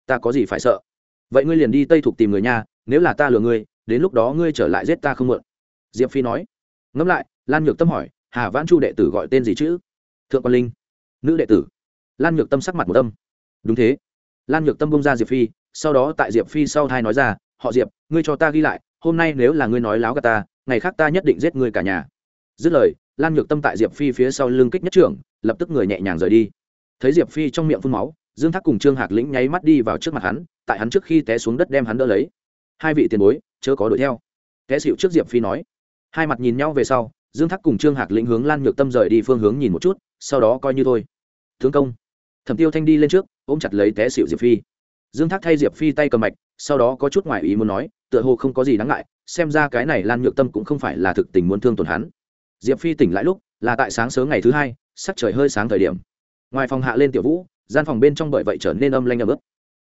Ta có gì phải sợ? Vậy ngươi liền đi tây thục tìm người nha, nếu là ta lừa ngươi, đến lúc đó ngươi trở lại giết ta không mượn. Diệp phi nói. Ngẫm lại, lan nhược tâm hỏi, hà vãn chu đệ tử gọi tên gì chứ? Thượng quan linh. Nữ đệ tử. Lan nhược tâm sắc mặt một tâm đúng thế. Lan nhược tâm bông ra diệp phi, sau đó tại diệp phi sau thai nói ra, họ diệp, ngươi cho ta ghi lại, hôm nay nếu là ngươi nói láo gà ta, ngày khác ta nhất định giết ngươi cả nhà. Dứt lời, lan nhược tâm tại diệp phi phía sau lưng kích nhất trưởng, lập tức người nhẹ nhàng rời đi thấy diệp phi trong miệng phun máu, dương thác cùng trương hạc lĩnh nháy mắt đi vào trước mặt hắn, tại hắn trước khi té xuống đất đem hắn đỡ lấy. Hai vị tiền bối, chớ có đuổi theo. Té xịu trước diệp phi nói. Hai mặt nhìn nhau về sau, dương thác cùng trương hạc lĩnh hướng lan nhược tâm rời đi phương hướng nhìn một chút, sau đó coi như thôi. Thương công. Thẩm tiêu thanh đi lên trước, ôm chặt lấy té xịu diệp phi. Dương thác thay diệp phi tay cầm mạch, sau đó có chút ngoại ý muốn nói, tựa hồ không có gì đáng ngại, xem ra cái này lan nhược tâm cũng không phải là thực tình muốn thương tổn hắn. Diệp phi tỉnh lại lúc, là tại sáng sớm ngày thứ hai, sắc trời hơi sáng thời điểm ngoài phòng hạ lên tiểu vũ, gian phòng bên trong bởi vậy trở nên âm lanh ấm ức.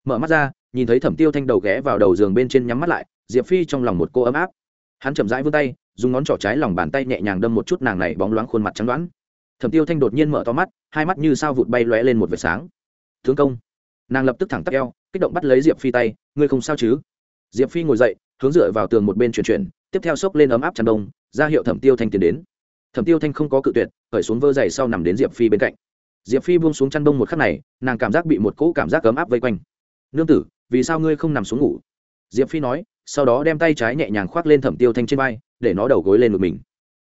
Mở mắt ra, nhìn thấy thẩm tiêu thanh đầu ghé vào đầu giường bên trên nhắm mắt lại, diệp phi trong lòng một cô ấm áp. Hắn chậm rãi vươn tay, dùng ngón trỏ trái lòng bàn tay nhẹ nhàng đâm một chút nàng này bóng loáng khuôn mặt trắng đoán. Thẩm tiêu thanh đột nhiên mở to mắt, hai mắt như sao vụt bay lóe lên một vệt sáng. Thương công. Nàng lập tức thẳng tắp eo, kích động bắt lấy diệp phi tay, ngươi không sao chứ? Diệp phi ngồi dậy, hướng dựa vào tường một bên chuyển chuyển, tiếp theo xốc lên ấm áp chăn đông, ra hiệu thẩm tiêu thanh tiến đến. Thẩm tiêu thanh không có cự tuyệt khởi xuống vơ dày sau nằm đến diệp phi bên cạnh diệp phi buông xuống chăn đông một khắc này, nàng cảm giác bị một cỗ cảm giác ấm áp vây quanh. Nương tử, vì sao ngươi không nằm xuống ngủ? Diệp phi nói, sau đó đem tay trái nhẹ nhàng khoác lên thẩm tiêu thanh trên vai, để nó đầu gối lên ngực mình.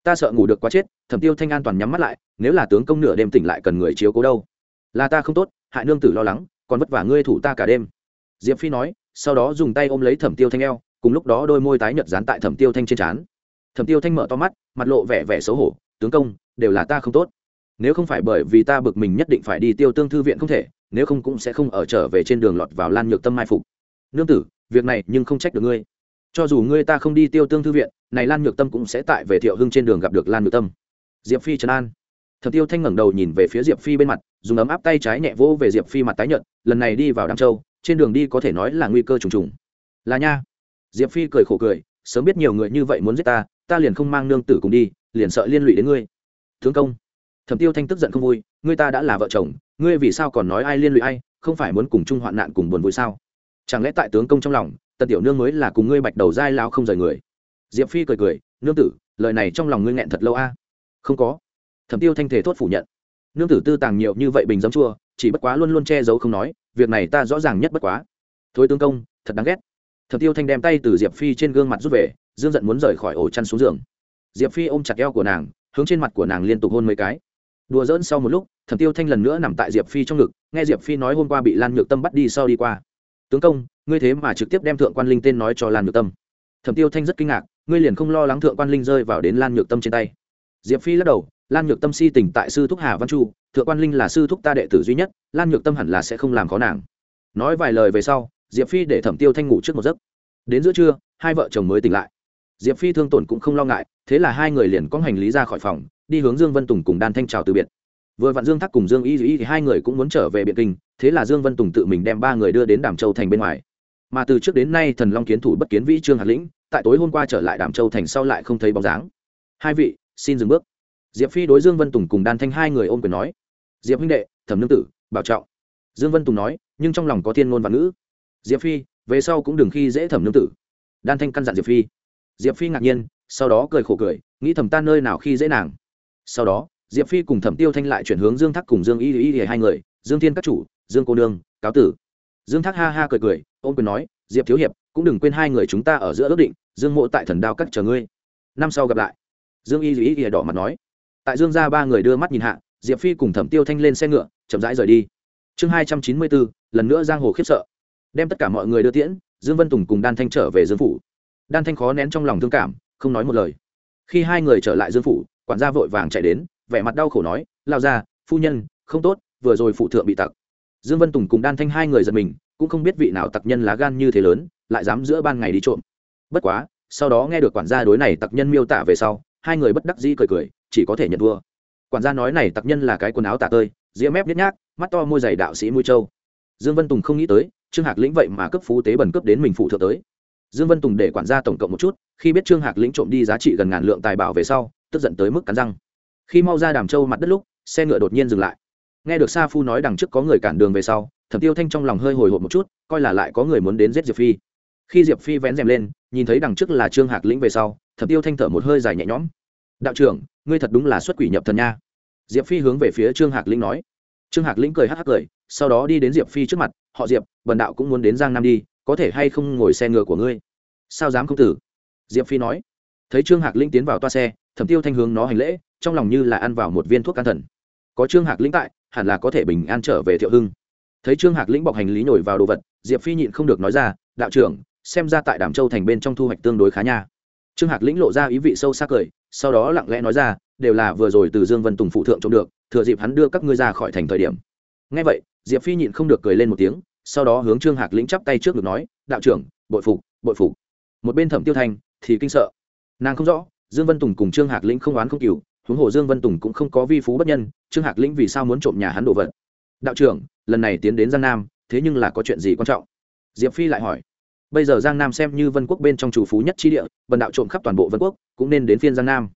Ta sợ ngủ được quá chết, thẩm tiêu thanh an toàn nhắm mắt lại, nếu là tướng công nửa đêm tỉnh lại cần người chiếu cố đâu. Là ta không tốt, hại nương tử lo lắng, còn vất vả ngươi thủ ta cả đêm. Diệp phi nói, sau đó dùng tay ôm lấy thẩm tiêu thanh eo, cùng lúc đó đôi môi tái nhợt dán tại thẩm tiêu thanh trên trán. Thẩm tiêu thanh mở to mắt, mặt lộ vẻ vẻ xấu hổ, tướng công, đều là ta không tốt nếu không phải bởi vì ta bực mình nhất định phải đi tiêu tương thư viện không thể, nếu không cũng sẽ không ở trở về trên đường lọt vào lan nhược tâm mai phục. Nương tử, việc này nhưng không trách được ngươi. Cho dù ngươi ta không đi tiêu tương thư viện, này lan nhược tâm cũng sẽ tại về thiệu hưng trên đường gặp được lan nhược tâm. Diệp phi trấn an. Thật tiêu thanh ngẩng đầu nhìn về phía diệp phi bên mặt, dùng ấm áp tay trái nhẹ vỗ về diệp phi mặt tái nhợt, lần này đi vào đăng châu, trên đường đi có thể nói là nguy cơ trùng trùng. Là nha. Diệp phi cười khổ cười, sớm biết nhiều người như vậy muốn giết ta ta liền không mang nương tử cùng đi, liền sợ liên lụy đến ngươi. Thương công thẩm tiêu thanh tức giận không vui, ngươi ta đã là vợ chồng, ngươi vì sao còn nói ai liên lụy ai, không phải muốn cùng chung hoạn nạn cùng buồn vui sao? Chẳng lẽ tại tướng công trong lòng, tần tiểu nương mới là cùng ngươi bạch đầu dai lao không rời người? Diệp phi cười cười, nương tử, lời này trong lòng ngươi nghẹn thật lâu a. Không có. Thẩm tiêu thanh thể thốt phủ nhận. Nương tử tư tàng nhiều như vậy bình giấm chua, chỉ bất quá luôn luôn che giấu không nói, việc này ta rõ ràng nhất bất quá. Thối tướng công, thật đáng ghét. Thẩm tiêu thanh đem tay từ diệp phi trên gương mặt rút về, dương giận muốn rời khỏi ổ chăn xuống giường. Diệp phi ôm chặt eo của nàng, hướng trên mặt của nàng liên tục hôn mấy cái đùa dỡn sau một lúc, thẩm tiêu thanh lần nữa nằm tại diệp phi trong ngực, nghe diệp phi nói hôm qua bị lan nhược tâm bắt đi sau đi qua. Tướng công, ngươi thế mà trực tiếp đem thượng quan linh tên nói cho lan nhược tâm. Thẩm tiêu thanh rất kinh ngạc, ngươi liền không lo lắng thượng quan linh rơi vào đến lan nhược tâm trên tay? Diệp phi lắc đầu, lan nhược tâm si tình tại sư thúc hà văn chu, thượng quan linh là sư thúc ta đệ tử duy nhất, lan nhược tâm hẳn là sẽ không làm khó nàng. Nói vài lời về sau, diệp phi để thẩm tiêu thanh ngủ trước một giấc. Đến giữa trưa, hai vợ chồng mới tỉnh lại. Diệp phi thương tổn cũng không lo ngại, thế là hai người liền có hành lý ra khỏi phòng đi hướng dương vân tùng cùng đan thanh trào từ biệt. Vừa vặn dương thắc cùng dương y y thì hai người cũng muốn trở về biện kinh, thế là dương vân tùng tự mình đem ba người đưa đến đàm châu thành bên ngoài. Mà từ trước đến nay, thần long kiến thủ bất kiến vĩ trương hạt lĩnh, tại tối hôm qua trở lại đàm châu thành sau lại không thấy bóng dáng. Hai vị, xin dừng bước. Diệp phi đối dương vân tùng cùng đan thanh hai người ôm quyền nói. Diệp huynh đệ, thẩm nương tử, bảo trọng. Dương vân tùng nói, nhưng trong lòng có thiên ngôn và ngữ. Diệp phi, về sau cũng đừng khi dễ thẩm nương tử. Đan thanh căn dặn diệp phi. Diệp phi ngạc nhiên, sau đó cười khổ cười, nghĩ thẩm ta nơi nào khi dễ nàng sau đó, diệp phi cùng thẩm tiêu thanh lại chuyển hướng dương thác cùng dương y y y hai người, dương thiên các chủ, dương cô nương, cáo tử. Dương thác ha ha cười cười ôm quyền nói, diệp thiếu hiệp, cũng đừng quên hai người chúng ta ở giữa ước định, dương mộ tại thần đao cắt chờ ngươi. Năm sau gặp lại. Dương y y y đỏ mặt nói. Tại dương ra ba người đưa mắt nhìn hạ, diệp phi cùng thẩm tiêu thanh lên xe ngựa, chậm rãi rời đi. Chương hai trăm chín mươi bốn, lần nữa giang hồ khiếp sợ. Đem tất cả mọi người đưa tiễn, dương vân tùng cùng đan thanh trở về dương phủ. Đan thanh khó nén trong lòng thương cảm, không nói một lời. Khi hai người trở lại dương phủ quản gia vội vàng chạy đến, vẻ mặt đau khổ nói lao ra phu nhân, không tốt, vừa rồi phụ thượng bị tặc. Dương vân tùng cùng đan thanh hai người giật mình, cũng không biết vị nào tặc nhân lá gan như thế lớn, lại dám giữa ban ngày đi trộm. Bất quá, sau đó nghe được quản gia đối này tặc nhân miêu tả về sau, hai người bất đắc dĩ cười cười, chỉ có thể nhận vua quản gia nói này tặc nhân là cái quần áo tả tơi, ria mép nhét nhác, mắt to môi dày đạo sĩ mũi châu dương vân tùng không nghĩ tới, trương hạc lĩnh vậy mà cấp phú tế bẩn cấp đến mình phụ thượng tới. Dương vân tùng để quản gia tổng cộng một chút, khi biết trương hạc lĩnh trộm đi giá trị gần ngàn lượng tài bảo về sau tức giận tới mức cắn răng. Khi mau ra đàm châu mặt đất lúc, xe ngựa đột nhiên dừng lại. Nghe được sa phu nói đằng trước có người cản đường về sau, thẩm tiêu thanh trong lòng hơi hồi hộp một chút, coi là lại có người muốn đến giết diệp phi. Khi diệp phi vén rèm lên, nhìn thấy đằng trước là trương hạc lĩnh về sau, thẩm tiêu thanh thở một hơi dài nhẹ nhõm. Đạo trưởng, ngươi thật đúng là xuất quỷ nhập thần nha. Diệp phi hướng về phía trương hạc lĩnh nói. Trương hạc lĩnh cười hắc hắc cười, sau đó đi đến diệp phi trước mặt, họ diệp, bần đạo cũng muốn đến giang nam đi, có thể hay không ngồi xe ngựa của ngươi? Sao dám không tử? Diệp phi nói thấy trương hạc lĩnh tiến vào toa xe, thẩm tiêu thanh hướng nó hành lễ, trong lòng như là ăn vào một viên thuốc can thần. Có trương hạc lĩnh tại, hẳn là có thể bình an trở về thiệu hưng. Thấy trương hạc lĩnh bọc hành lý nhồi vào đồ vật, diệp phi nhịn không được nói ra, đạo trưởng, xem ra tại đàm châu thành bên trong thu hoạch tương đối khá nha. Trương hạc lĩnh lộ ra ý vị sâu sắc cười, sau đó lặng lẽ nói ra, đều là vừa rồi từ dương vân tùng phụ thượng trộm được, thừa dịp hắn đưa các ngươi ra khỏi thành thời điểm. Ngay vậy, diệp phi nhịn không được cười lên một tiếng, sau đó hướng trương hạc lĩnh chắp tay trước được nói, đạo trưởng, bội phục bội phục. Một bên thẩm tiêu thanh thì kinh sợ nàng không rõ, dương vân tùng cùng trương hạc lĩnh không oán không cừu, huống hồ dương vân tùng cũng không có vi phú bất nhân, trương hạc lĩnh vì sao muốn trộm nhà hắn đồ vật? Đạo trưởng, lần này tiến đến giang nam, thế nhưng là có chuyện gì quan trọng? Diệp phi lại hỏi. Bây giờ giang nam xem như vân quốc bên trong chủ phú nhất chi địa, bần đạo trộm khắp toàn bộ vân quốc, cũng nên đến phiên giang nam.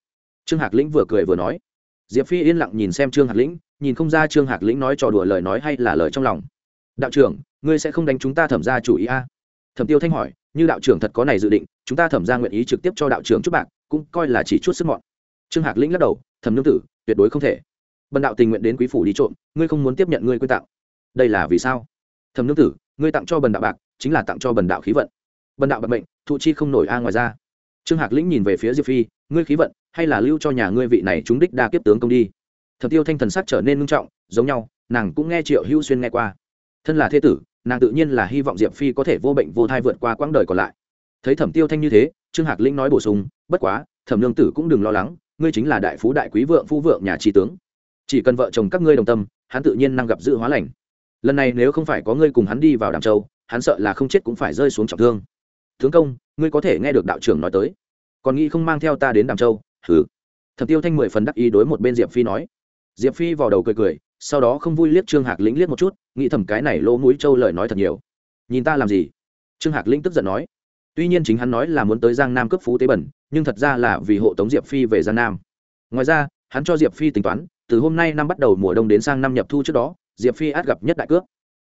Trương hạc lĩnh vừa cười vừa nói. Diệp phi yên lặng nhìn xem trương hạc lĩnh, nhìn không ra trương hạc lĩnh nói trò đùa lời nói hay là lời trong lòng. Đạo trưởng, ngươi sẽ không đánh chúng ta thẩm ra chủ ý a? À? thẩm tiêu thanh hỏi như đạo trưởng thật có này dự định, chúng ta thẩm ra nguyện ý trực tiếp cho đạo trưởng chút bạc, cũng coi là chỉ chút sức mọn. Trương hạc lĩnh lắc đầu, thẩm nương tử, tuyệt đối không thể. Bần đạo tình nguyện đến quý phủ đi trộm, ngươi không muốn tiếp nhận ngươi quyên tặng. Đây là vì sao? Thẩm nương tử, ngươi tặng cho bần đạo bạc, chính là tặng cho bần đạo khí vận. Bần đạo bận mệnh, thụ chi không nổi a ngoài ra. Trương hạc lĩnh nhìn về phía diệp phi, ngươi khí vận, hay là lưu cho nhà ngươi vị này chúng đích đa kiếp tướng công đi. Thập tiêu thanh thần sắc trở nên ngưng trọng, giống nhau, nàng cũng nghe triệu hữu xuyên nghe qua. Thân là thế tử nàng tự nhiên là hy vọng diệp phi có thể vô bệnh vô thai vượt qua quãng đời còn lại thấy thẩm tiêu thanh như thế trương hạc Linh nói bổ sung bất quá thẩm lương tử cũng đừng lo lắng ngươi chính là đại phú đại quý vượng phu vượng nhà trí tướng chỉ cần vợ chồng các ngươi đồng tâm hắn tự nhiên năng gặp dự hóa lành lần này nếu không phải có ngươi cùng hắn đi vào đàm châu hắn sợ là không chết cũng phải rơi xuống trọng thương tướng công ngươi có thể nghe được đạo trưởng nói tới còn nghĩ không mang theo ta đến đàm châu thử thẩm tiêu thanh mười phần đắc ý đối một bên diệp phi nói diệp phi vào đầu cười cười sau đó không vui liếc trương hạc lĩnh liếc một chút, nghĩ thầm cái này lỗ mũi trâu lời nói thật nhiều. Nhìn ta làm gì? Trương hạc lĩnh tức giận nói. Tuy nhiên chính hắn nói là muốn tới giang nam cấp phú tế bẩn, nhưng thật ra là vì hộ tống diệp phi về giang nam. Ngoài ra, hắn cho diệp phi tính toán, từ hôm nay năm bắt đầu mùa đông đến sang năm nhập thu trước đó, diệp phi át gặp nhất đại cướp.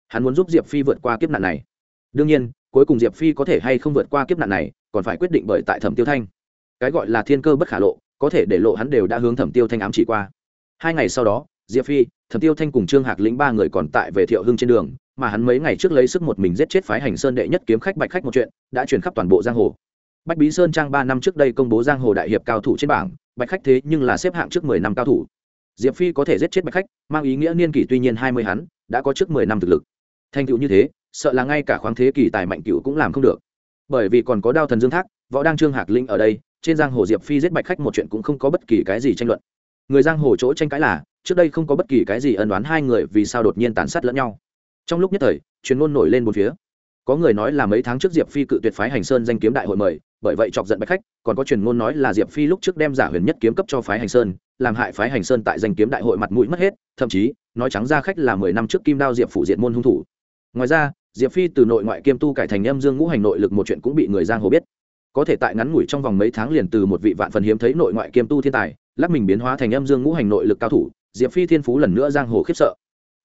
Hắn muốn giúp diệp phi vượt qua kiếp nạn này. Đương nhiên, cuối cùng diệp phi có thể hay không vượt qua kiếp nạn này, còn phải quyết định bởi tại thẩm tiêu thanh. Cái gọi là thiên cơ bất khả lộ, có thể để lộ hắn đều đã hướng thẩm tiêu thanh ám chỉ qua. Hai ngày sau đó diệp phi, thẩm tiêu thanh cùng trương hạc lĩnh ba người còn tại về thiệu hưng trên đường, mà hắn mấy ngày trước lấy sức một mình giết chết phái hành sơn đệ nhất kiếm khách bạch khách một chuyện, đã truyền khắp toàn bộ giang hồ. Bạch bí sơn trang ba năm trước đây công bố giang hồ đại hiệp cao thủ trên bảng, bạch khách thế nhưng là xếp hạng trước mười năm cao thủ. Diệp phi có thể giết chết bạch khách, mang ý nghĩa niên kỷ tuy nhiên hai mươi hắn, đã có trước mười năm thực lực. Thành tựu như thế, sợ là ngay cả khoáng thế kỷ tài mạnh cựu cũng làm không được. Bởi vì còn có đao thần dương thác, võ đang trương hạc linh ở đây, trên giang hồ diệp phi giết bạch khách một chuyện cũng không có bất kỳ cái gì tranh luận. Người giang hồ chỗ tranh cãi là trước đây không có bất kỳ cái gì ân đoán hai người vì sao đột nhiên tàn sát lẫn nhau. Trong lúc nhất thời chuyên ngôn nổi lên một phía. Có người nói là mấy tháng trước diệp phi cự tuyệt phái hành sơn danh kiếm đại hội mời, bởi vậy chọc giận bạch khách, còn có truyền ngôn nói là diệp phi lúc trước đem giả huyền nhất kiếm cấp cho phái hành sơn, làm hại phái hành sơn tại danh kiếm đại hội mặt mũi mất hết, thậm chí, nói trắng ra khách là mười năm trước kim đao diệp phủ diện môn hung thủ. Ngoài ra, diệp phi từ nội ngoại kiêm tu cải thành âm dương ngũ hành nội lực một chuyện cũng bị người giang hồ biết. Có thể tại ngắn ngủi trong vòng mấy tháng liền từ một vị vạn phần hiếm thấy nội ngoại kiêm tu thiên tài lắp mình biến hóa thành âm dương ngũ hành nội lực cao thủ diệp phi thiên phú lần nữa giang hồ khiếp sợ.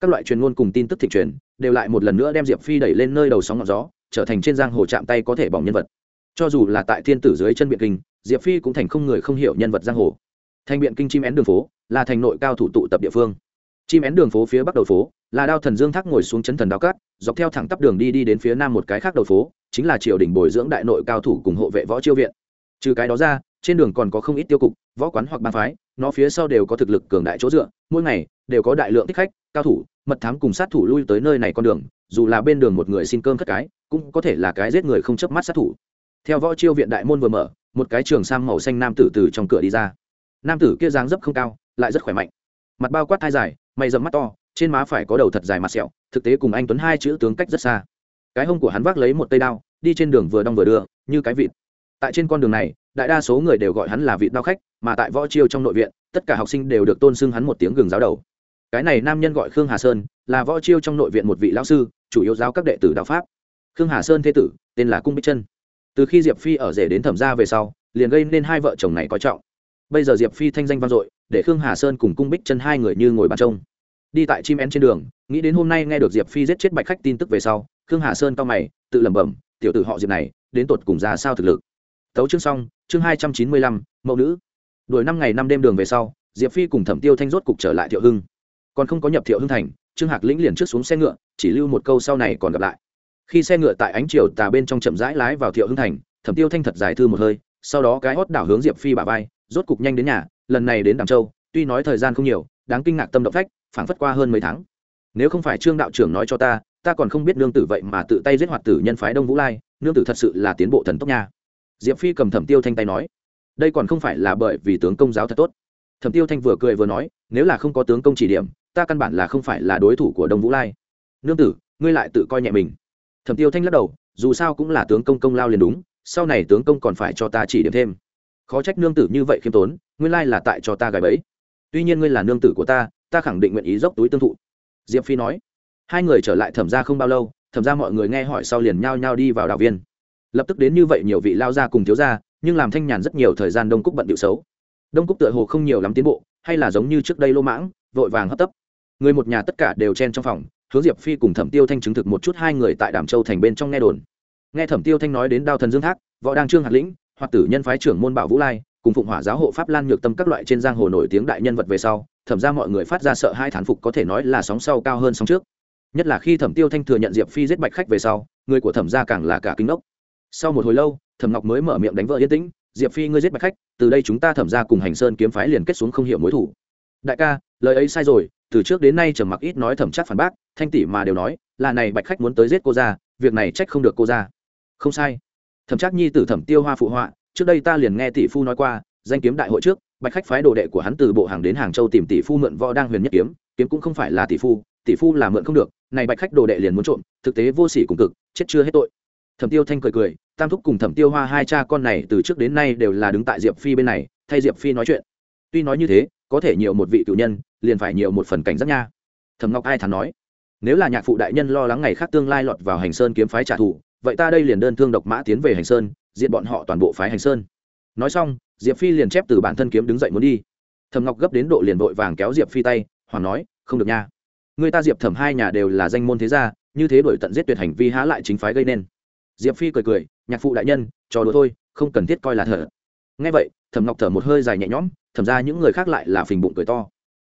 Các loại truyền ngôn cùng tin tức thị truyền, đều lại một lần nữa đem diệp phi đẩy lên nơi đầu sóng ngọn gió, trở thành trên giang hồ chạm tay có thể bỏng nhân vật. Cho dù là tại thiên tử dưới chân biện kinh, diệp phi cũng thành không người không hiểu nhân vật giang hồ. Thành biện kinh chim én đường phố, là thành nội cao thủ tụ tập địa phương. Chim én đường phố phía bắc đầu phố, là đao thần dương thác ngồi xuống chấn thần đao cát, dọc theo thẳng tắp đường đi đi đến phía nam một cái khác đầu phố, chính là triều đình bồi dưỡng đại nội cao thủ cùng hộ vệ võ chiêu viện. Trừ cái đó ra trên đường còn có không ít tiêu cục, võ quán hoặc bàn phái, nó phía sau đều có thực lực cường đại chỗ dựa, mỗi ngày đều có đại lượng thích khách, cao thủ, mật thám cùng sát thủ lui tới nơi này con đường, dù là bên đường một người xin cơm cất cái, cũng có thể là cái giết người không chớp mắt sát thủ. Theo võ chiêu viện đại môn vừa mở, một cái trường sang màu xanh nam tử từ trong cửa đi ra. Nam tử kia dáng dấp không cao, lại rất khỏe mạnh. Mặt bao quát thai dài, mày dầm mắt to, trên má phải có đầu thật dài mặt sẹo, thực tế cùng anh tuấn hai chữ tướng cách rất xa. Cái hông của hắn vác lấy một tay đao, đi trên đường vừa đong vừa đưa, như cái vịt tại trên con đường này, đại đa số người đều gọi hắn là vị đao khách, mà tại võ chiêu trong nội viện, tất cả học sinh đều được tôn xưng hắn một tiếng gừng giáo đầu. Cái này nam nhân gọi khương hà sơn, là võ chiêu trong nội viện một vị lão sư, chủ yếu giáo các đệ tử đạo pháp. Khương hà sơn thế tử, tên là cung bích chân từ khi diệp phi ở rể đến thẩm gia về sau, liền gây nên hai vợ chồng này coi trọng. Bây giờ diệp phi thanh danh vang dội, để khương hà sơn cùng cung bích chân hai người như ngồi bàn trông. Đi tại chim én trên đường, nghĩ đến hôm nay nghe được diệp phi giết chết bạch khách tin tức về sau, khương hà sơn cao mày, tự lẩm bẩm, tiểu tử họ diệp này, đến tột cùng ra sao thực lực? Tấu chương xong, chương hai trăm chín mươi lăm, mẫu nữ. Đuổi năm ngày năm đêm đường về sau, diệp phi cùng thẩm tiêu thanh rốt cục trở lại thiệu hưng. Còn không có nhập thiệu hưng thành, trương hạc lĩnh liền trước xuống xe ngựa, chỉ lưu một câu sau này còn gặp lại. Khi xe ngựa tại ánh chiều tà bên trong chậm rãi lái vào thiệu hưng thành, thẩm tiêu thanh thật dài thư một hơi, sau đó cái hót đảo hướng diệp phi bà vai, rốt cục nhanh đến nhà, lần này đến đàm châu, tuy nói thời gian không nhiều, đáng kinh ngạc tâm động phách, phảng phất qua hơn mấy tháng. Nếu không phải trương đạo trưởng nói cho ta ta còn không biết nương tử vậy mà tự tay giết hoạt tử nhân phái đông vũ lai, nương tử thật sự là tiến bộ thần tốc nha diệp phi cầm thẩm tiêu thanh tay nói, đây còn không phải là bởi vì tướng công giáo thật tốt. Thẩm tiêu thanh vừa cười vừa nói, nếu là không có tướng công chỉ điểm, ta căn bản là không phải là đối thủ của đông vũ lai. Nương tử, ngươi lại tự coi nhẹ mình. Thẩm tiêu thanh lắc đầu, dù sao cũng là tướng công công lao liền đúng, sau này tướng công còn phải cho ta chỉ điểm thêm. Khó trách nương tử như vậy khiêm tốn, nguyên lai là tại cho ta gài bẫy. Tuy nhiên ngươi là nương tử của ta ta khẳng định nguyện ý dốc túi tương thụ. Diệp phi nói. Hai người trở lại thẩm ra không bao lâu, thẩm ra mọi người nghe hỏi sau liền nhao nhao đi vào đạo viên lập tức đến như vậy nhiều vị lao ra cùng thiếu ra nhưng làm thanh nhàn rất nhiều thời gian đông cúc bận điệu xấu. Đông cúc tựa hồ không nhiều lắm tiến bộ, hay là giống như trước đây lô mãng, vội vàng hấp tấp. Người một nhà tất cả đều chen trong phòng, hướng diệp phi cùng thẩm tiêu thanh chứng thực một chút hai người tại đàm châu thành bên trong nghe đồn. Nghe thẩm tiêu thanh nói đến đao thần dương thác, võ đăng trương hạt lĩnh hoặc tử nhân phái trưởng môn bảo vũ lai, cùng phụng hỏa giáo hộ pháp lan nhược tâm các loại trên giang hồ nổi tiếng đại nhân vật về sau, thẩm ra mọi người phát ra sợ hai thán phục có thể nói là sóng sau cao hơn sóng trước. Nhất là khi thẩm tiêu thanh thừa nhận diệp phi giết bạch khách về sau, người của thẩm gia càng là cả kính ốc sau một hồi lâu, thẩm ngọc mới mở miệng đánh vợ yên tĩnh, diệp phi ngươi giết bạch khách, từ đây chúng ta thẩm ra cùng hành sơn kiếm phái liền kết xuống không hiểu mối thủ. Đại ca, lời ấy sai rồi, từ trước đến nay trầm mặc ít nói thẩm chắc phản bác, thanh tỷ mà đều nói, là này bạch khách muốn tới giết cô ra việc này trách không được cô ra không sai. Thẩm chắc nhi tử thẩm tiêu hoa phụ họa, trước đây ta liền nghe tỷ phu nói qua, danh kiếm đại hội trước, bạch khách phái đồ đệ của hắn từ bộ hàng đến hàng châu tìm tỷ phu mượn võ đang huyền nhất kiếm kiếm cũng không phải là tỷ phu tỷ phu là mượn không được, này bạch khách đồ đệ liền muốn trộm, thực tế vô sỉ cùng cực, chết chưa hết tội thẩm tiêu thanh cười cười, tam thúc cùng thẩm tiêu hoa hai cha con này từ trước đến nay đều là đứng tại diệp phi bên này, thay diệp phi nói chuyện. Tuy nói như thế, có thể nhiều một vị cựu nhân, liền phải nhiều một phần cảnh giác nha. Thẩm ngọc ai thắn nói, nếu là nhạc phụ đại nhân lo lắng ngày khác tương lai lọt vào hành sơn kiếm phái trả thù, vậy ta đây liền đơn thương độc mã tiến về hành sơn diện bọn họ toàn bộ phái hành sơn. Nói xong, diệp phi liền chép từ bản thân kiếm đứng dậy muốn đi. Thầm ngọc gấp đến độ liền vội vàng kéo diệp phi tay hoàng nói, không được nha. Người ta diệp thẩm hai nhà đều là danh môn thế gia, như thế đổi tận giết tuyệt hành vi há lại chính phái gây nên diệp phi cười cười, nhạc phụ đại nhân, trò đùa thôi, không cần thiết coi là thở. Ngay vậy, thẩm ngọc thở một hơi dài nhẹ nhõm, thẩm ra những người khác lại là phình bụng cười to.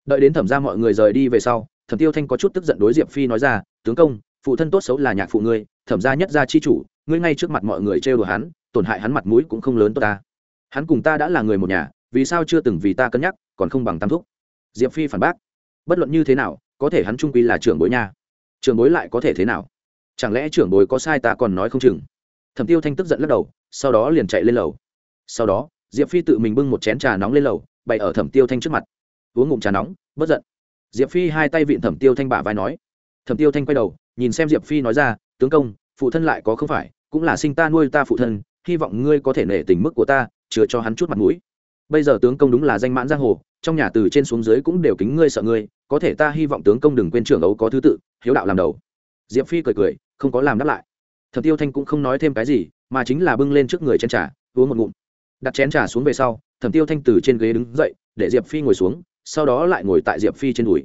Đợi đến thẩm ra mọi người rời đi về sau, thẩm tiêu thanh có chút tức giận đối diệp phi nói ra, tướng công, phụ thân tốt xấu là nhạc phụ ngươi, thẩm ra nhất gia chi chủ, ngươi ngay trước mặt mọi người trêu đùa hắn, tổn hại hắn mặt mũi cũng không lớn tốt ta. Hắn cùng ta đã là người một nhà, vì sao chưa từng vì ta cân nhắc, còn không bằng tam thúc. Diệp phi phản bác, bất luận như thế nào, có thể hắn trung quy là trưởng bối nha. Trưởng bối lại có thể thế nào? Chẳng lẽ trưởng bối có sai ta còn nói không chừng? Thẩm tiêu thanh tức giận lắc đầu, sau đó liền chạy lên lầu. Sau đó, diệp phi tự mình bưng một chén trà nóng lên lầu, bày ở thẩm tiêu thanh trước mặt. Uống ngụm trà nóng bất giận. Diệp phi hai tay vịn thẩm tiêu thanh bả vai nói. Thẩm tiêu thanh quay đầu, nhìn xem diệp phi nói ra, tướng công, phụ thân lại có không phải, cũng là sinh ta nuôi ta phụ thân, hy vọng ngươi có thể nể tình mức của ta, chứa cho hắn chút mặt mũi. Bây giờ tướng công đúng là danh mãn giang hồ, trong nhà từ trên xuống dưới cũng đều kính ngươi sợ ngươi, có thể ta hy vọng tướng công đừng quên trưởng ấu có thứ tự, hiếu đạo làm đầu. Diệp phi cười cười không có làm đáp lại. Thẩm tiêu thanh cũng không nói thêm cái gì, mà chính là bưng lên trước người chén trà, uống một ngụm. Đặt chén trà xuống về sau, thẩm tiêu thanh từ trên ghế đứng dậy, để diệp phi ngồi xuống, sau đó lại ngồi tại diệp phi trên đùi.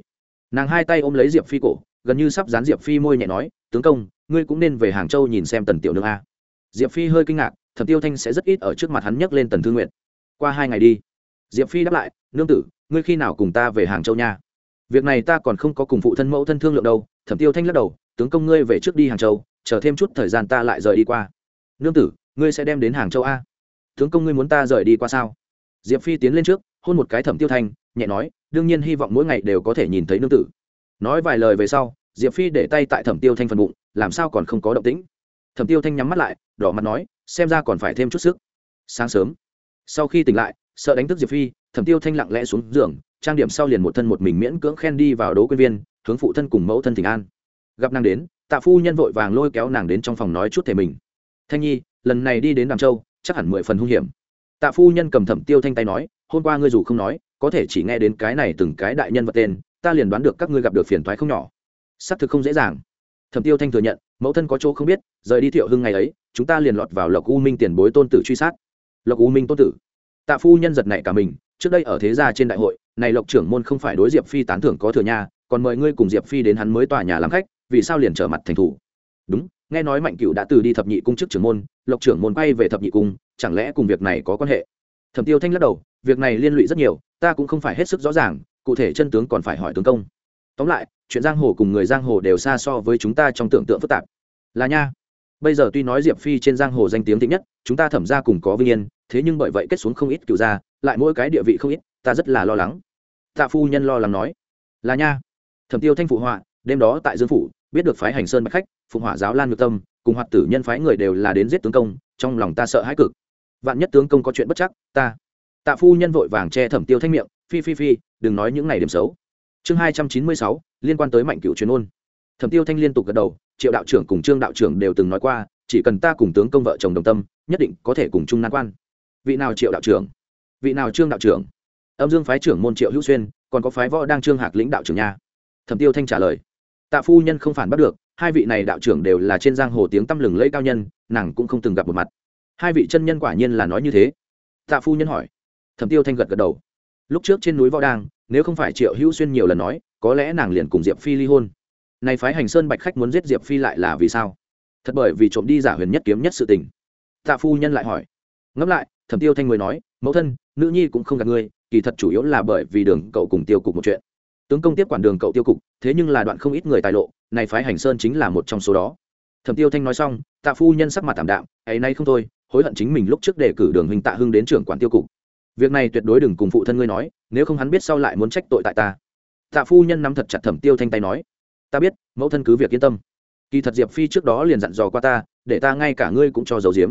Nàng hai tay ôm lấy diệp phi cổ, gần như sắp dán diệp phi môi nhẹ nói, tướng công, ngươi cũng nên về hàng châu nhìn xem tần tiểu nương a. Diệp phi hơi kinh ngạc, thẩm tiêu thanh sẽ rất ít ở trước mặt hắn nhấc lên tần thư nguyện qua hai ngày đi. Diệp phi đáp lại, nương tử, ngươi khi nào cùng ta về hàng châu nha? Việc này ta còn không có cùng phụ thân mẫu thân thương lượng đâu. Thẩm tiêu thanh lắc đầu tướng công ngươi về trước đi hàng châu, chờ thêm chút thời gian ta lại rời đi qua. Nương tử, ngươi sẽ đem đến hàng châu a. Tướng công ngươi muốn ta rời đi qua sao? Diệp phi tiến lên trước, hôn một cái thẩm tiêu thanh, nhẹ nói, đương nhiên hy vọng mỗi ngày đều có thể nhìn thấy nương tử. Nói vài lời về sau, diệp phi để tay tại thẩm tiêu thanh phần bụng, làm sao còn không có động tĩnh. Thẩm tiêu thanh nhắm mắt lại, đỏ mặt nói, xem ra còn phải thêm chút sức. Sáng sớm, sau khi tỉnh lại, sợ đánh thức diệp phi, thẩm tiêu thanh lặng lẽ xuống giường, trang điểm sau liền một thân một mình miễn cưỡng khen đi vào đố quyên viên, hướng phụ thân cùng mẫu thân thỉnh an gặp nàng đến, tạ phu nhân vội vàng lôi kéo nàng đến trong phòng nói chút thể mình. Thanh nhi, lần này đi đến đàm châu, chắc hẳn mười phần hung hiểm. Tạ phu nhân cầm thẩm tiêu thanh tay nói, hôm qua ngươi dù không nói, có thể chỉ nghe đến cái này từng cái đại nhân vật tên, ta liền đoán được các ngươi gặp được phiền thoái không nhỏ. Xác thực không dễ dàng. Thẩm tiêu thanh thừa nhận, mẫu thân có chỗ không biết, rời đi thiệu hưng ngày ấy, chúng ta liền lọt vào lộc u minh tiền bối tôn tử truy sát. Lộc u minh tôn tử. Tạ phu nhân giật nảy cả mình, trước đây ở thế gia trên đại hội, này lộc trưởng môn không phải đối diệp phi tán thưởng có thừa nhà còn mời ngươi cùng diệp phi đến hắn mới tòa nhà làm khách vì sao liền trở mặt thành thủ? Đúng, nghe nói mạnh cựu đã từ đi thập nhị cung chức trưởng môn, lộc trưởng môn quay về thập nhị cung, chẳng lẽ cùng việc này có quan hệ? Thẩm tiêu thanh lắc đầu, việc này liên lụy rất nhiều, ta cũng không phải hết sức rõ ràng, cụ thể chân tướng còn phải hỏi tướng công. Tóm lại, chuyện giang hồ cùng người giang hồ đều xa so với chúng ta trong tưởng tượng phức tạp. Là nha. Bây giờ tuy nói diệp phi trên giang hồ danh tiếng thịnh nhất, chúng ta thẩm ra cùng có vinh yên, thế nhưng bởi vậy kết xuống không ít cựu gia, lại mỗi cái địa vị không ít, ta rất là lo lắng. Tạ phu nhân lo lắng nói. Là nha. Thẩm tiêu thanh phụ họa, đêm đó tại dương phủ biết được phái hành sơn bạch khách, phụng hỏa giáo lan ngược tâm, cùng hoạt tử nhân phái người đều là đến giết tướng công, trong lòng ta sợ hãi cực. Vạn nhất tướng công có chuyện bất chắc, ta, tạ phu nhân vội vàng che thẩm tiêu thanh miệng, phi phi phi, đừng nói những ngày điểm xấu. Chương hai trăm chín mươi sáu, liên quan tới mạnh cựu truyền ôn. Thẩm tiêu thanh liên tục gật đầu, triệu đạo trưởng cùng trương đạo trưởng đều từng nói qua, chỉ cần ta cùng tướng công vợ chồng đồng tâm, nhất định có thể cùng chung nan quan. Vị nào triệu đạo trưởng? Vị nào trương đạo trưởng? Âm dương phái trưởng môn triệu hữu xuyên, còn có phái võ đang trương hạc lĩnh đạo trưởng nha. Thẩm tiêu thanh trả lời tạ phu nhân không phản bắt được, hai vị này đạo trưởng đều là trên giang hồ tiếng tăm lừng lẫy cao nhân, nàng cũng không từng gặp một mặt. Hai vị chân nhân quả nhiên là nói như thế. Tạ phu nhân hỏi. Thẩm tiêu thanh gật gật đầu. Lúc trước trên núi võ đang, nếu không phải triệu hữu xuyên nhiều lần nói, có lẽ nàng liền cùng diệp phi ly hôn. Này phái hành sơn bạch khách muốn giết diệp phi lại là vì sao? Thật bởi vì trộm đi giả huyền nhất kiếm nhất sự tình. Tạ phu nhân lại hỏi. Ngẫm lại, thẩm tiêu thanh người nói, mẫu thân, nữ nhi cũng không gạt ngươi, kỳ thật chủ yếu là bởi vì đường cậu cùng tiêu cục một chuyện tướng công tiếp quản đường cậu tiêu cục, thế nhưng là đoạn không ít người tài lộ, này phái hành sơn chính là một trong số đó. Thẩm tiêu thanh nói xong, tạ phu nhân sắc mặt tảm đạm, ấy nay không thôi, hối hận chính mình lúc trước đề cử đường huynh tạ hưng đến trưởng quản tiêu cục. Việc này tuyệt đối đừng cùng phụ thân ngươi nói, nếu không hắn biết sau lại muốn trách tội tại ta. Tạ phu nhân nắm thật chặt thẩm tiêu thanh tay nói, ta biết, mẫu thân cứ việc yên tâm. Kỳ thật diệp phi trước đó liền dặn dò qua ta, để ta ngay cả ngươi cũng cho dầu diếm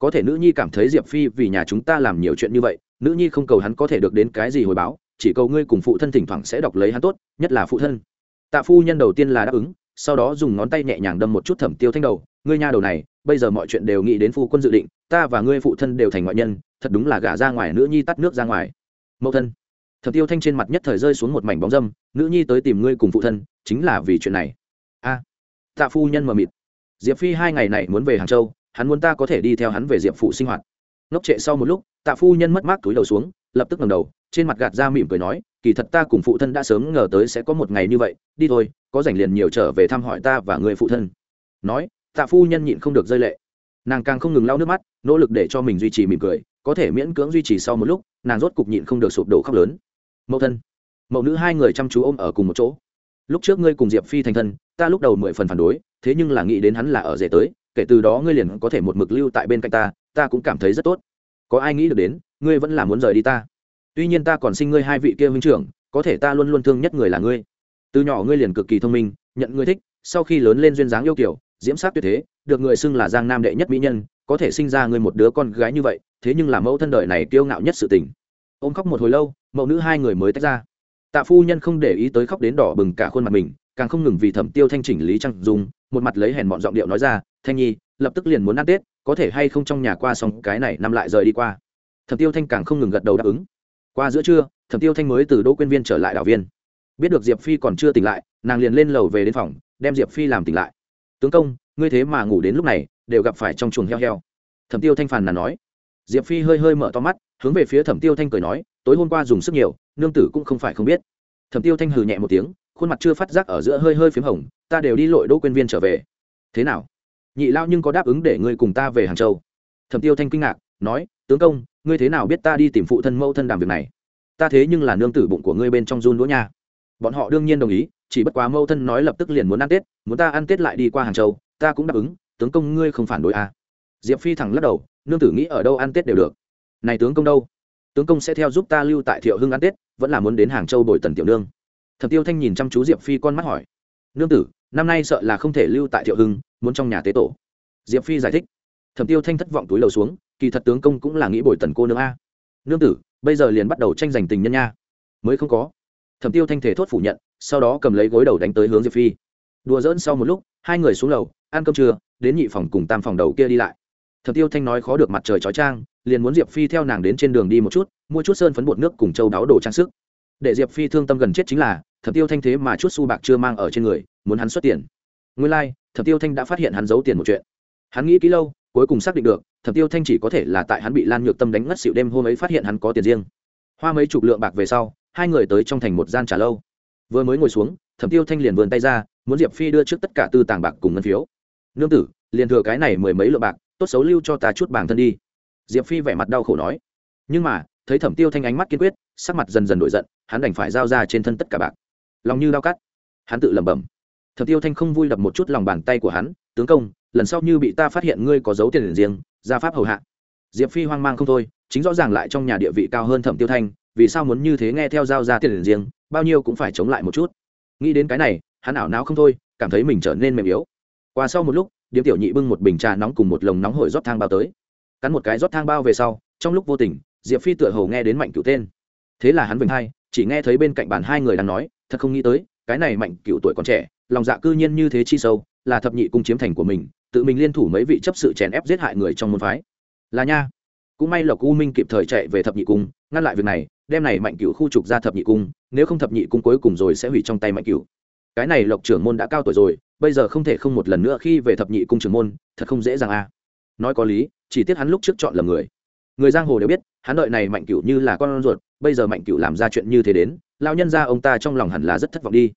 có thể nữ nhi cảm thấy diệp phi vì nhà chúng ta làm nhiều chuyện như vậy, nữ nhi không cầu hắn có thể được đến cái gì hồi báo chỉ cầu ngươi cùng phụ thân thỉnh thoảng sẽ đọc lấy hắn tốt, nhất là phụ thân. Tạ phu nhân đầu tiên là đáp ứng, sau đó dùng ngón tay nhẹ nhàng đâm một chút thẩm tiêu thanh đầu. Ngươi nha đầu này, bây giờ mọi chuyện đều nghĩ đến phu quân dự định, ta và ngươi phụ thân đều thành ngoại nhân, thật đúng là gả ra ngoài nữ nhi tắt nước ra ngoài. Mẫu thân. Thẩm tiêu thanh trên mặt nhất thời rơi xuống một mảnh bóng dâm, nữ nhi tới tìm ngươi cùng phụ thân, chính là vì chuyện này. A. Tạ phu nhân mờ mịt. Diệp phi hai ngày này muốn về hàng châu, hắn muốn ta có thể đi theo hắn về diệp phụ sinh hoạt. Ngốc trệ sau một lúc, tạ phu nhân mất mát túi đầu xuống lập tức ngẩng đầu, trên mặt gạt ra mỉm cười nói, kỳ thật ta cùng phụ thân đã sớm ngờ tới sẽ có một ngày như vậy, đi thôi, có rảnh liền nhiều trở về thăm hỏi ta và người phụ thân. Nói, tạ phu nhân nhịn không được rơi lệ. Nàng càng không ngừng lau nước mắt, nỗ lực để cho mình duy trì mỉm cười, có thể miễn cưỡng duy trì sau một lúc, nàng rốt cục nhịn không được sụp đổ khóc lớn. Mẫu thân, mẫu nữ hai người chăm chú ôm ở cùng một chỗ. Lúc trước ngươi cùng diệp phi thành thân, ta lúc đầu mười phần phản đối, thế nhưng là nghĩ đến hắn là ở rể tới, kể từ đó ngươi liền có thể một mực lưu tại bên cạnh ta ta cũng cảm thấy rất tốt có ai nghĩ được đến, ngươi vẫn là muốn rời đi ta. Tuy nhiên ta còn sinh ngươi hai vị kia huynh trưởng, có thể ta luôn luôn thương nhất người là ngươi. Từ nhỏ ngươi liền cực kỳ thông minh, nhận ngươi thích, sau khi lớn lên duyên dáng yêu kiểu, diễm sát tuyệt thế, được người xưng là giang nam đệ nhất mỹ nhân, có thể sinh ra ngươi một đứa con gái như vậy, thế nhưng là mẫu thân đời này kiêu ngạo nhất sự tình. Ôm khóc một hồi lâu, mẫu nữ hai người mới tách ra. Tạ phu nhân không để ý tới khóc đến đỏ bừng cả khuôn mặt mình, càng không ngừng vì thẩm tiêu thanh chỉnh lý trăng dùng một mặt lấy hèn mọn giọng điệu nói ra, thanh nhi lập tức liền muốn ăn tết, có thể hay không trong nhà qua xong cái này năm lại rời đi qua. Thẩm tiêu thanh càng không ngừng gật đầu đáp ứng. Qua giữa trưa, thẩm tiêu thanh mới từ đỗ quyên viên trở lại đảo viên. Biết được diệp phi còn chưa tỉnh lại, nàng liền lên lầu về đến phòng, đem diệp phi làm tỉnh lại. Tướng công, ngươi thế mà ngủ đến lúc này, đều gặp phải trong chuồng heo heo. Thẩm tiêu thanh phàn là nói. Diệp phi hơi hơi mở to mắt, hướng về phía thẩm tiêu thanh cười nói, tối hôm qua dùng sức nhiều, nương tử cũng không phải không biết. Thẩm tiêu thanh hừ nhẹ một tiếng, khuôn mặt chưa phát giác ở giữa hơi hơi p h í m hồng, ta đều đi lội đỗ quyên viên trở về. Thế nào? Nhị lao nhưng có đáp ứng để ngươi cùng ta về hàng châu. Thẩm tiêu thanh kinh ngạc, nói, tướng công, ngươi thế nào biết ta đi tìm phụ thân mẫu thân đàm việc này? Ta thế nhưng là nương tử bụng của ngươi bên trong run đũa nha. Bọn họ đương nhiên đồng ý, chỉ bất quá mẫu thân nói lập tức liền muốn ăn tết, muốn ta ăn tết lại đi qua hàng châu, ta cũng đáp ứng, tướng công ngươi không phản đối à. diệp phi thẳng lắc đầu, nương tử nghĩ ở đâu ăn tết đều được. Này tướng công đâu? Tướng công sẽ theo giúp ta lưu tại thiệu hưng ăn tết, vẫn là muốn đến hàng châu bồi tần tiểu nương. Thẩm tiêu thanh nhìn chăm chú diệp phi con mắt hỏi, nương tử, năm nay sợ là không thể lưu tại thiệu hưng muốn trong nhà tế tổ. Diệp phi giải thích. Thẩm tiêu thanh thất vọng túi lầu xuống kỳ thật tướng công cũng là nghĩ bồi tần cô nương a. Nương tử bây giờ liền bắt đầu tranh giành tình nhân nha. Mới không có. Thẩm tiêu thanh thể thốt phủ nhận sau đó cầm lấy gối đầu đánh tới hướng diệp phi. Đùa dỡn sau một lúc hai người xuống lầu ăn cơm trưa đến nhị phòng cùng tam phòng đầu kia đi lại. Thẩm tiêu thanh nói khó được mặt trời chói trang liền muốn diệp phi theo nàng đến trên đường đi một chút mua chút sơn phấn bột nước cùng châu đáo đồ trang sức. Để diệp phi thương tâm gần chết chính là thẩm tiêu thanh thế mà chút xu bạc chưa mang ở trên người muốn hắn xuất tiền. Nguyên lai、like, thẩm tiêu thanh đã phát hiện hắn giấu tiền một chuyện. Hắn nghĩ kỹ lâu, cuối cùng xác định được, thẩm tiêu thanh chỉ có thể là tại hắn bị lan nhược tâm đánh ngất xịu đêm hôm ấy phát hiện hắn có tiền riêng. Hoa mấy chục lượng bạc về sau, hai người tới trong thành một gian trả lâu. Vừa mới ngồi xuống, thẩm tiêu thanh liền vườn tay ra, muốn diệp phi đưa trước tất cả tư tàng bạc cùng ngân phiếu. Nương tử, liền thừa cái này mười mấy lượng bạc, tốt xấu lưu cho ta chút bản thân đi. Diệp phi vẻ mặt đau khổ nói. Nhưng mà, thấy thẩm tiêu thanh ánh mắt kiên quyết, sắc mặt dần dần đổi giận, hắn đành phải giao ra trên thân tất cả bạc. Lòng như đau cắt. Hắn tự lẩm bẩm thẩm tiêu thanh không vui đập một chút lòng bàn tay của hắn, tướng công, lần sau như bị ta phát hiện ngươi có dấu tiền riêng ra pháp hầu hạ. Diệp phi hoang mang không thôi, chính rõ ràng lại trong nhà địa vị cao hơn thẩm tiêu thanh, vì sao muốn như thế nghe theo giao ra tiền riêng, bao nhiêu cũng phải chống lại một chút. Nghĩ đến cái này, hắn ảo não không thôi, cảm thấy mình trở nên mềm yếu. Qua sau một lúc, điếm tiểu nhị bưng một bình trà nóng cùng một lồng nóng hổi rót thang bao tới. Cắn một cái rót thang bao về sau, trong lúc vô tình, diệp phi tựa hồ nghe đến mạnh cựu tên. Thế là hắn vinh hai, chỉ nghe thấy bên cạnh bàn hai người đang nói, thật không nghĩ tới cái này mạnh cựu tuổi còn trẻ, lòng dạ cư nhiên như thế chi sâu, là thập nhị cung chiếm thành của mình, tự mình liên thủ mấy vị chấp sự chèn ép giết hại người trong môn phái. Là nha. Cũng may lộc u minh kịp thời chạy về thập nhị cung, ngăn lại việc này, đem này mạnh cựu khu trục ra thập nhị cung, nếu không thập nhị cung cuối cùng rồi sẽ hủy trong tay mạnh cựu. Cái này lộc trưởng môn đã cao tuổi rồi, bây giờ không thể không một lần nữa khi về thập nhị cung trưởng môn, thật không dễ dàng a nói có lý, chỉ tiếc hắn lúc trước chọn lầm người. Người giang hồ đều biết, hắn đợi này mạnh cựu như là con ruột, bây giờ mạnh cựu làm ra chuyện như thế đến lao nhân ra ông ta trong lòng hẳn là rất thất vọng đi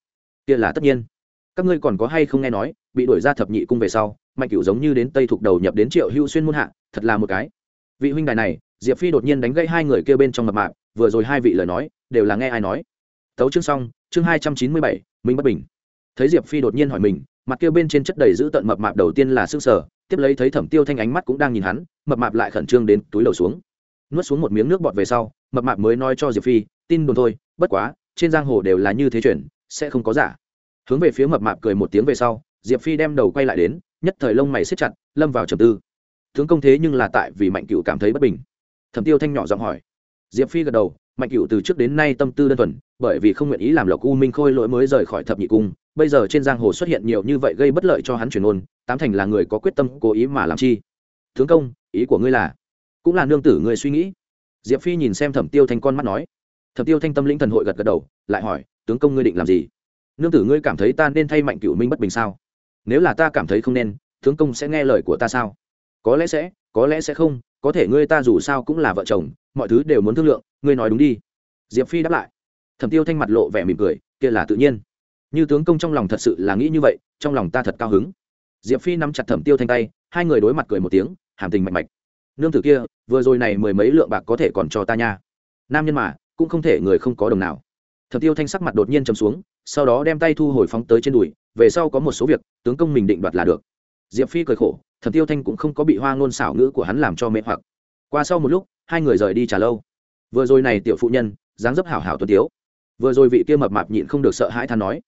kia là tất nhiên. Các ngươi còn có hay không nghe nói, bị đuổi ra thập nhị cung về sau, mạnh cửu giống như đến tây thuộc đầu nhập đến triệu hữu xuyên muôn hạ, thật là một cái. Vị huynh đài này, diệp phi đột nhiên đánh gãy hai người kêu bên trong mập mạp, vừa rồi hai vị lời nói, đều là nghe ai nói. Tấu chương xong, chương hai trăm chín mươi bảy, minh bất bình. Thấy diệp phi đột nhiên hỏi mình, mặt kia bên trên chất đầy giữ tận mập mạp đầu tiên là s ư sở tiếp lấy thấy thẩm tiêu thanh ánh mắt cũng đang nhìn hắn, mập mạp lại khẩn trương đến túi đầu xuống. Nuốt xuống một miếng nước bọt về sau, mập mạp mới nói cho diệp phi, tin đồn thôi, bất quá, trên giang hồ đều là như thế chuyển sẽ không có giả. Hướng về phía mập mạp cười một tiếng về sau, diệp phi đem đầu quay lại đến, nhất thời lông mày xếp chặt, lâm vào trầm tư. Tướng công thế nhưng là tại vì mạnh cựu cảm thấy bất bình. Thẩm tiêu thanh nhỏ giọng hỏi. Diệp phi gật đầu, mạnh cựu từ trước đến nay tâm tư đơn thuần, bởi vì không nguyện ý làm lộc u minh khôi lỗi mới rời khỏi thập nhị cung, bây giờ trên giang hồ xuất hiện nhiều như vậy gây bất lợi cho hắn chuyển ôn tám thành là người có quyết tâm, cố ý mà làm chi. Tướng công, ý của ngươi là? Cũng là nương tử người suy nghĩ. Diệp phi nhìn xem thẩm tiêu thanh con mắt nói. Thẩm tiêu thanh tâm lĩnh thần hội gật gật đầu, lại hỏi tướng công ngươi định làm gì? Nương tử ngươi cảm thấy ta nên thay mạnh cựu minh bất bình sao? Nếu là ta cảm thấy không nên, tướng công sẽ nghe lời của ta sao? Có lẽ sẽ, có lẽ sẽ không, có thể ngươi ta dù sao cũng là vợ chồng, mọi thứ đều muốn thương lượng, ngươi nói đúng đi. Diệp phi đáp lại. Thẩm tiêu thanh mặt lộ vẻ mỉm cười, kia là tự nhiên. Như tướng công trong lòng thật sự là nghĩ như vậy, trong lòng ta thật cao hứng. Diệp phi nắm chặt thẩm tiêu thanh tay, hai người đối mặt cười một tiếng, hàm tình mạnh mạch. Nương tử kia, vừa rồi này mười mấy lượng bạc có thể còn cho ta nha. Nam nhân mà, cũng không thể người không có đồng nào thẩm tiêu thanh sắc mặt đột nhiên chầm xuống, sau đó đem tay thu hồi phóng tới trên đùi, về sau có một số việc, tướng công mình định đoạt là được. Diệp phi cười khổ, thẩm tiêu thanh cũng không có bị hoa ngôn xảo ngữ của hắn làm cho mê hoặc. Qua sau một lúc, hai người rời đi trả lâu. Vừa rồi này tiểu phụ nhân, dáng dấp hảo hảo tuân tiếu. Vừa rồi vị kia mập mạp nhịn không được sợ hãi than nói,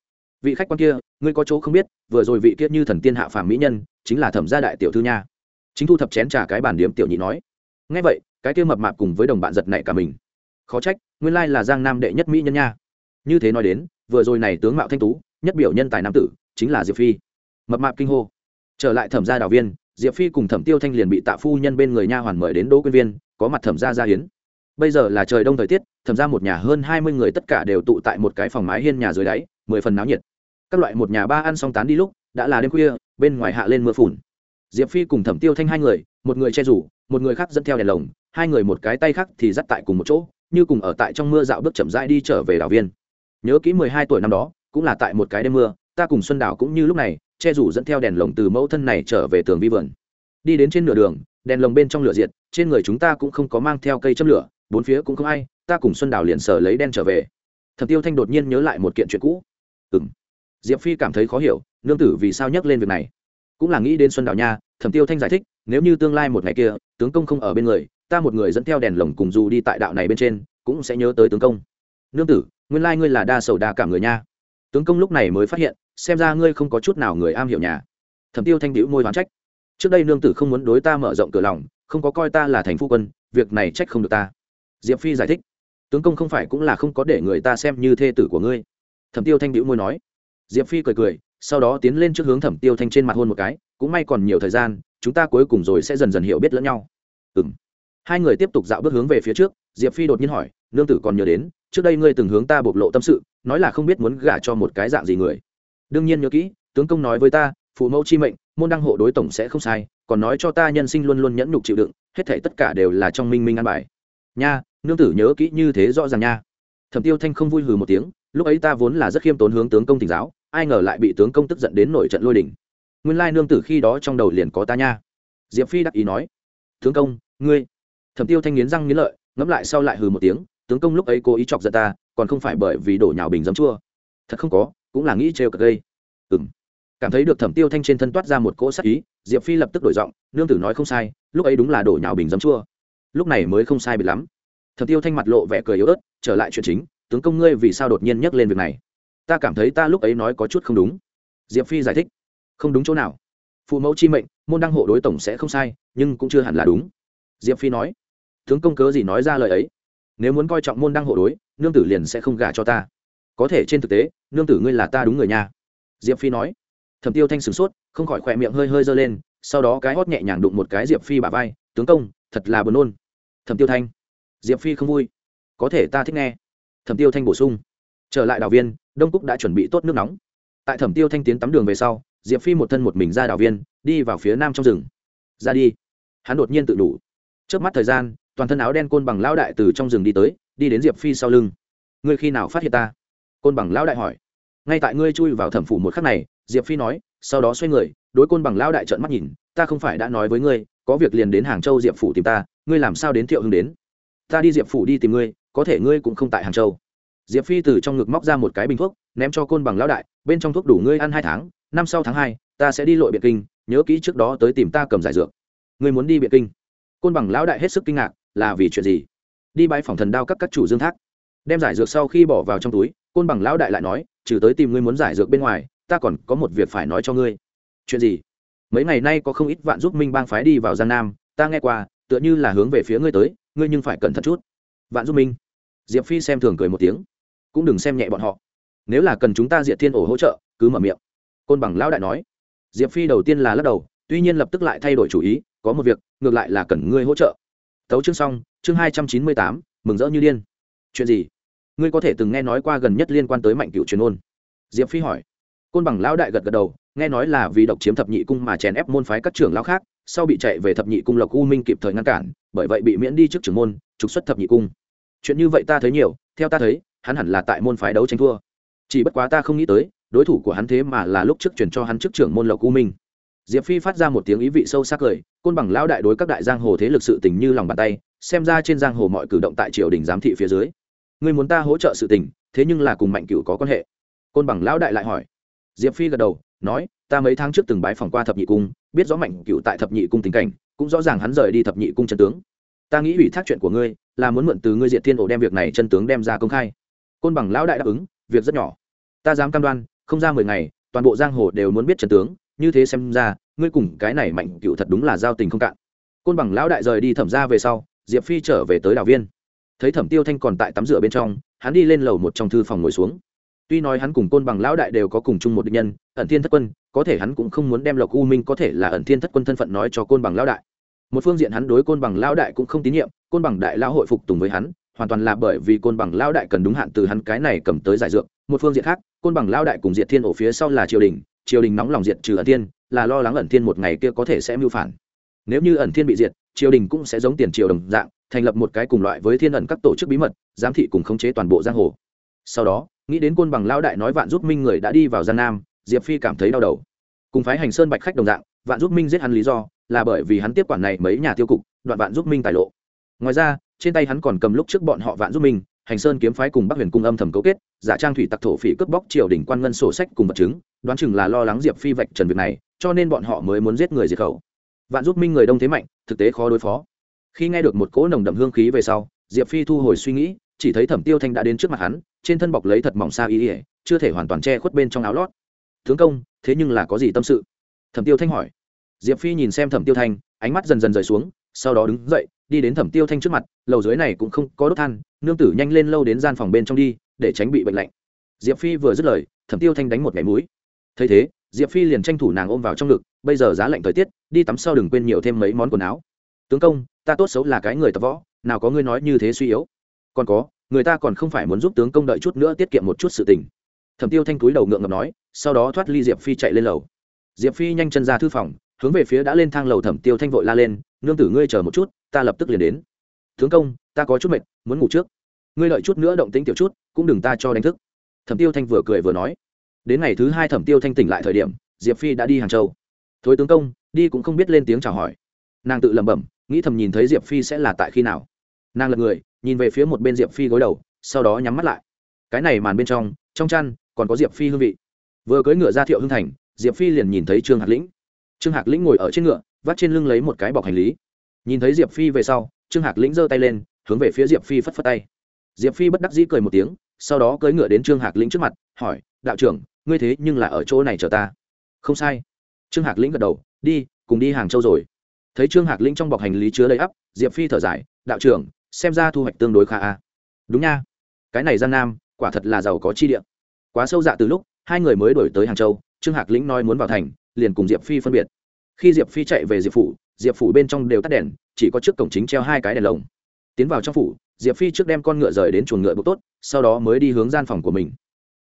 vị khách quan kia, ngươi có chỗ không biết, vừa rồi vị kia như thần tiên hạ phàm mỹ nhân, chính là thẩm gia đại tiểu thư nha. Chính thu thập chén trà cái bản điếm tiểu nhị nói ngay vậy, cái kia mập mạp cùng với đồng bạn giật nảy cả mình. Khó trách, nguyên lai là giang nam đệ nhất mỹ nhân nha như thế nói đến, vừa rồi này tướng mạo thanh tú, nhất biểu nhân tài nam tử, chính là diệp phi. Mập mạp kinh hô. Trở lại thẩm gia đào viên, diệp phi cùng thẩm tiêu thanh liền bị tạ phu nhân bên người nha hoàn mời đến đỗ quyên viên, có mặt thẩm gia gia hiến. Bây giờ là trời đông thời tiết, thẩm ra một nhà hơn hai mươi người tất cả đều tụ tại một cái phòng mái hiên nhà dưới đáy, mười phần náo nhiệt. Các loại một nhà ba ăn xong tán đi lúc, đã là đêm khuya, bên ngoài hạ lên mưa phùn. Diệp phi cùng thẩm tiêu thanh hai người, một người che rủ, một người khác dẫn theo đèn lồng, hai người một cái tay khác thì dắt tại cùng một chỗ, như cùng ở tại trong mưa dạo bước chậm rãi đi trở về đảo viên nhớ kỹ mười hai tuổi năm đó, cũng là tại một cái đêm mưa, ta cùng xuân đảo cũng như lúc này, che rủ dẫn theo đèn lồng từ mẫu thân này trở về tường vi vườn. Đi đến trên nửa đường, đèn lồng bên trong lửa diệt, trên người chúng ta cũng không có mang theo cây châm lửa, bốn phía cũng không ai, ta cùng xuân đào liền sở lấy đen trở về. Thẩm tiêu thanh đột nhiên nhớ lại một kiện chuyện cũ. Ừ m diệp phi cảm thấy khó hiểu, nương tử vì sao nhắc lên việc này? Cũng là nghĩ đến xuân đào nha, thẩm tiêu thanh giải thích, nếu như tương lai một ngày kia, tướng công không ở bên người, ta một người dẫn theo đèn lồng cùng dù đi tại đạo này bên trên, cũng sẽ nhớ tới tướng công nương tử, nguyên lai ngươi là đa sầu đa cảm người nha. Tướng công lúc này mới phát hiện, xem ra ngươi không có chút nào người am hiểu nhà. Thẩm tiêu thanh đĩu môi hoán trách. Trước đây nương tử không muốn đối ta mở rộng cửa lòng, không có coi ta là thành phu quân, việc này trách không được ta. Diệp phi giải thích. Tướng công không phải cũng là không có để người ta xem như thê tử của ngươi. Thẩm tiêu thanh đĩu môi nói. Diệp phi cười cười, sau đó tiến lên trước hướng thẩm tiêu thanh trên mặt hôn một cái, cũng may còn nhiều thời gian, chúng ta cuối cùng rồi sẽ dần dần hiểu biết lẫn nhau. Ừ m hai người tiếp tục dạo bước hướng về phía trước, diệp phi đột nhiên hỏi, nương tử còn nhớ đến, trước đây ngươi từng hướng ta bộc lộ tâm sự, nói là không biết muốn gả cho một cái dạng gì người. Đương nhiên nhớ kỹ, tướng công nói với ta, phụ mẫu chi mệnh, môn đăng hộ đối tổng sẽ không sai, còn nói cho ta nhân sinh luôn luôn nhẫn nhục chịu đựng, hết thể tất cả đều là trong minh minh an bài. Nha, nương tử nhớ kỹ như thế rõ ràng nha. Thẩm tiêu thanh không vui hừ một tiếng, lúc ấy ta vốn là rất khiêm tốn hướng tướng công tỉnh giáo, ai ngờ lại bị tướng công tức giận đến nổi trận lôi đình. Nguyên lai nương tử khi đó trong đầu liền có ta nha. Diệp phi đắc ý nói, tướng công, ngươi thẩm tiêu thanh nghiến răng nghiến lợi, ngẫm lại sau lại hừ một tiếng, tướng công lúc ấy cố ý chọc giận ta, còn không phải bởi vì đổ nhào bình giấm chua. Thật không có, cũng là nghĩ trêu cợt gây. Ừ m cảm thấy được thẩm tiêu thanh trên thân toát ra một cỗ sắc ý, diệp phi lập tức đổi giọng, nương tử nói không sai, lúc ấy đúng là đổ nhào bình giấm chua. Lúc này mới không sai bị lắm. Thẩm tiêu thanh mặt lộ vẻ cười yếu ớt, trở lại chuyện chính, tướng công ngươi vì sao đột nhiên nhắc lên việc này? Ta cảm thấy ta lúc ấy nói có chút không đúng. Diệp phi giải thích. Không đúng chỗ nào. Phụ mẫu chi mệnh, môn đăng hộ đối tổng sẽ không sai, nhưng cũng chưa hẳn là đúng. Diệp phi nói tướng công cớ gì nói ra lời ấy? Nếu muốn coi trọng môn đăng hộ đối, nương tử liền sẽ không gả cho ta. Có thể trên thực tế, nương tử ngươi là ta đúng người nha. Diệp phi nói. Thẩm tiêu thanh sửng sốt, không khỏi khỏe miệng hơi hơi giơ lên, sau đó cái hót nhẹ nhàng đụng một cái diệp phi bả vai, tướng công, thật là buồn nôn. Thẩm tiêu thanh. Diệp phi không vui. Có thể ta thích nghe. Thẩm tiêu thanh bổ sung. Trở lại đào viên, đông cúc đã chuẩn bị tốt nước nóng. Tại thẩm tiêu thanh tiến tắm đường về sau, diệp phi một thân một mình ra đào viên, đi vào phía nam trong rừng. Ra đi. Hắn đột nhiên tự đủ. Trước mắt thời gian toàn thân áo đen côn bằng lão đại từ trong rừng đi tới, đi đến diệp phi sau lưng. Ngươi khi nào phát hiện ta? Côn bằng lão đại hỏi. Ngay tại ngươi chui vào thẩm phủ một khắc này, diệp phi nói, sau đó xoay người, đối côn bằng lão đại trợn mắt nhìn, ta không phải đã nói với ngươi, có việc liền đến hàng châu diệp phủ tìm ta, ngươi làm sao đến thiệu hưng đến? Ta đi diệp phủ đi tìm ngươi, có thể ngươi cũng không tại hàng châu. Diệp phi từ trong ngực móc ra một cái bình thuốc, ném cho côn bằng lão đại, bên trong thuốc đủ ngươi ăn hai tháng, năm sau tháng hai, ta sẽ đi lội biệt kinh, nhớ kỹ trước đó tới tìm ta cầm giải dược. Ngươi muốn đi biệt kinh? Côn bằng lão đại hết sức kinh ngạc là vì chuyện gì? Đi bãi phòng thần đao các các chủ dương thác. Đem giải dược sau khi bỏ vào trong túi, côn bằng lão đại lại nói, trừ tới tìm ngươi muốn giải dược bên ngoài, ta còn có một việc phải nói cho ngươi. Chuyện gì? Mấy ngày nay có không ít vạn giúp minh bang phái đi vào giang nam, ta nghe qua, tựa như là hướng về phía ngươi tới, ngươi nhưng phải cẩn thận chút. Vạn giúp minh? Diệp phi xem thường cười một tiếng. Cũng đừng xem nhẹ bọn họ. Nếu là cần chúng ta diệt thiên ổ hỗ trợ, cứ mở miệng. Côn bằng lão đại nói. Diệp phi đầu tiên là lắc đầu, tuy nhiên lập tức lại thay đổi chủ ý, có một việc, ngược lại là cần ngươi hỗ trợ tấu chương xong, chương hai trăm chín mươi tám, mừng rỡ như điên. Chuyện gì? Ngươi có thể từng nghe nói qua gần nhất liên quan tới mạnh cựu truyền ôn? Diệp phi hỏi. Côn bằng lão đại gật gật đầu, nghe nói là vì độc chiếm thập nhị cung mà chèn ép môn phái các trưởng lão khác, sau bị chạy về thập nhị cung lộc u minh kịp thời ngăn cản, bởi vậy bị miễn đi trước trưởng môn, trục xuất thập nhị cung. Chuyện như vậy ta thấy nhiều, theo ta thấy, hắn hẳn là tại môn phái đấu tranh thua. Chỉ bất quá ta không nghĩ tới, đối thủ của hắn thế mà là lúc trước chuyển cho hắn chức trưởng môn lộc u minh diệp phi phát ra một tiếng ý vị sâu sắc cười, côn bằng lão đại đối các đại giang hồ thế lực sự tình như lòng bàn tay, xem ra trên giang hồ mọi cử động tại triều đình giám thị phía dưới. Ngươi muốn ta hỗ trợ sự tình, thế nhưng là cùng mạnh cửu có quan hệ. Côn bằng lão đại lại hỏi. Diệp phi gật đầu, nói, ta mấy tháng trước từng bái phòng qua thập nhị cung, biết rõ mạnh cửu tại thập nhị cung tình cảnh, cũng rõ ràng hắn rời đi thập nhị cung chân tướng. Ta nghĩ ủy thác chuyện của ngươi, là muốn mượn từ ngươi diệt thiên ổ đem việc này chân tướng đem ra công khai. Côn bằng lão đại đáp ứng, việc rất nhỏ. Ta dám cam đoan, không ra mười ngày, toàn bộ giang hồ đều muốn biết chân tướng như thế xem ra, ngươi cùng cái này mạnh cựu thật đúng là giao tình không cạn. Côn bằng lão đại rời đi thẩm ra về sau, diệp phi trở về tới đào viên. Thấy thẩm tiêu thanh còn tại tắm rửa bên trong, hắn đi lên lầu một trong thư phòng ngồi xuống. Tuy nói hắn cùng côn bằng lão đại đều có cùng chung một định nhân, ẩn thiên thất quân, có thể hắn cũng không muốn đem lộc u minh có thể là ẩn thiên thất quân thân phận nói cho côn bằng lão đại. Một phương diện hắn đối côn bằng lão đại cũng không tín nhiệm, côn bằng đại lão hội phục tùng với hắn, hoàn toàn là bởi vì côn bằng lão đại cần đúng hạn từ hắn cái này cầm tới giải dượng một phương diện khác, côn bằng lão đại cùng diệt thiên ổ phía sau là triều đình triều đình nóng lòng diệt trừ ẩn thiên, là lo lắng ẩn thiên một ngày kia có thể sẽ mưu phản. Nếu như ẩn thiên bị diệt, triều đình cũng sẽ giống tiền triều đồng dạng, thành lập một cái cùng loại với thiên ẩn các tổ chức bí mật, giám thị cùng khống chế toàn bộ giang hồ. Sau đó, nghĩ đến côn bằng lão đại nói vạn giúp minh người đã đi vào gian nam, diệp phi cảm thấy đau đầu. Cùng phái hành sơn bạch khách đồng dạng, vạn giúp minh giết hắn lý do là bởi vì hắn tiếp quản này mấy nhà tiêu cục, đoạn vạn giúp minh tài lộ. Ngoài ra, trên tay hắn còn cầm lúc trước bọn họ vạn giúp minh, hành sơn kiếm phái cùng bắc huyền cung âm thầm cấu kết, giả trang thủy tặc thổ phỉ cướp bóc triều đình quan ngân sổ sách cùng vật chứng đoán chừng là lo lắng diệp phi vạch trần việc này, cho nên bọn họ mới muốn giết người diệt khẩu. Vạn giúp minh người đông thế mạnh, thực tế khó đối phó. Khi nghe được một cỗ nồng đậm hương khí về sau, diệp phi thu hồi suy nghĩ, chỉ thấy thẩm tiêu thanh đã đến trước mặt hắn, trên thân bọc lấy thật mỏng xa ý ỉa chưa thể hoàn toàn che khuất bên trong áo lót. Tướng công, thế nhưng là có gì tâm sự? Thẩm tiêu thanh hỏi. Diệp phi nhìn xem thẩm tiêu thanh, ánh mắt dần dần rời xuống, sau đó đứng dậy, đi đến thẩm tiêu thanh trước mặt, lầu dưới này cũng không có đốt than, nương tử nhanh lên lâu đến gian phòng bên trong đi, để tránh bị bệnh lạnh. Diệp phi vừa dứt lời, thẩm tiêu thanh đánh một ngày mũi thấy thế, diệp phi liền tranh thủ nàng ôm vào trong ngực, bây giờ giá lạnh thời tiết, đi tắm sau đừng quên nhiều thêm mấy món quần áo. Tướng công, ta tốt xấu là cái người tập võ, nào có ngươi nói như thế suy yếu. Còn có, người ta còn không phải muốn giúp tướng công đợi chút nữa tiết kiệm một chút sự tình. Thẩm tiêu thanh túi đầu ngượng ngập nói, sau đó thoát ly diệp phi chạy lên lầu. Diệp phi nhanh chân ra thư phòng, hướng về phía đã lên thang lầu thẩm tiêu thanh vội la lên, nương tử ngươi chờ một chút, ta lập tức liền đến. Tướng công, ta có chút mệt, muốn ngủ trước. Ngươi đợi chút nữa động tính tiểu chút, cũng đừng ta cho đánh thức. Thẩm tiêu thanh vừa cười vừa nói đến ngày thứ hai thẩm tiêu thanh tỉnh lại thời điểm, diệp phi đã đi hàng châu. Thối tướng công, đi cũng không biết lên tiếng chào hỏi. Nàng tự lẩm bẩm, nghĩ thầm nhìn thấy diệp phi sẽ là tại khi nào. Nàng lật người, nhìn về phía một bên diệp phi gối đầu, sau đó nhắm mắt lại. Cái này màn bên trong trong chăn, còn có diệp phi hương vị. Vừa cưỡi ngựa ra thiệu hưng thành, diệp phi liền nhìn thấy trương hạc lĩnh. Trương hạc lĩnh ngồi ở trên ngựa, vắt trên lưng lấy một cái bọc hành lý. Nhìn thấy diệp phi về sau, trương hạc lĩnh giơ tay lên, hướng về phía diệp phi phất phất tay. Diệp phi bất đắc dĩ cười một tiếng, sau đó cưỡi ngựa đến trương hạc lĩnh trước mặt, hỏi, đạo trưởng ngươi thế nhưng là ở chỗ này chờ ta. Không sai. Trương hạc lĩnh gật đầu, đi, cùng đi hàng châu rồi. Thấy trương hạc lĩnh trong bọc hành lý chứa đầy ắp, diệp phi thở dài, đạo trưởng, xem ra thu hoạch tương đối khá a. Đúng nha. Cái này gian nam, quả thật là giàu có chi địa. Quá sâu dạ từ lúc, hai người mới đổi tới hàng châu, trương hạc lĩnh nói muốn vào thành, liền cùng diệp phi phân biệt. Khi diệp phi chạy về diệp phủ diệp phủ bên trong đều tắt đèn, chỉ có trước cổng chính treo hai cái đèn lồng. Tiến vào trong phủ, diệp phi trước đem con ngựa rời đến chuồng ngựa bộ tốt, sau đó mới đi hướng gian phòng của mình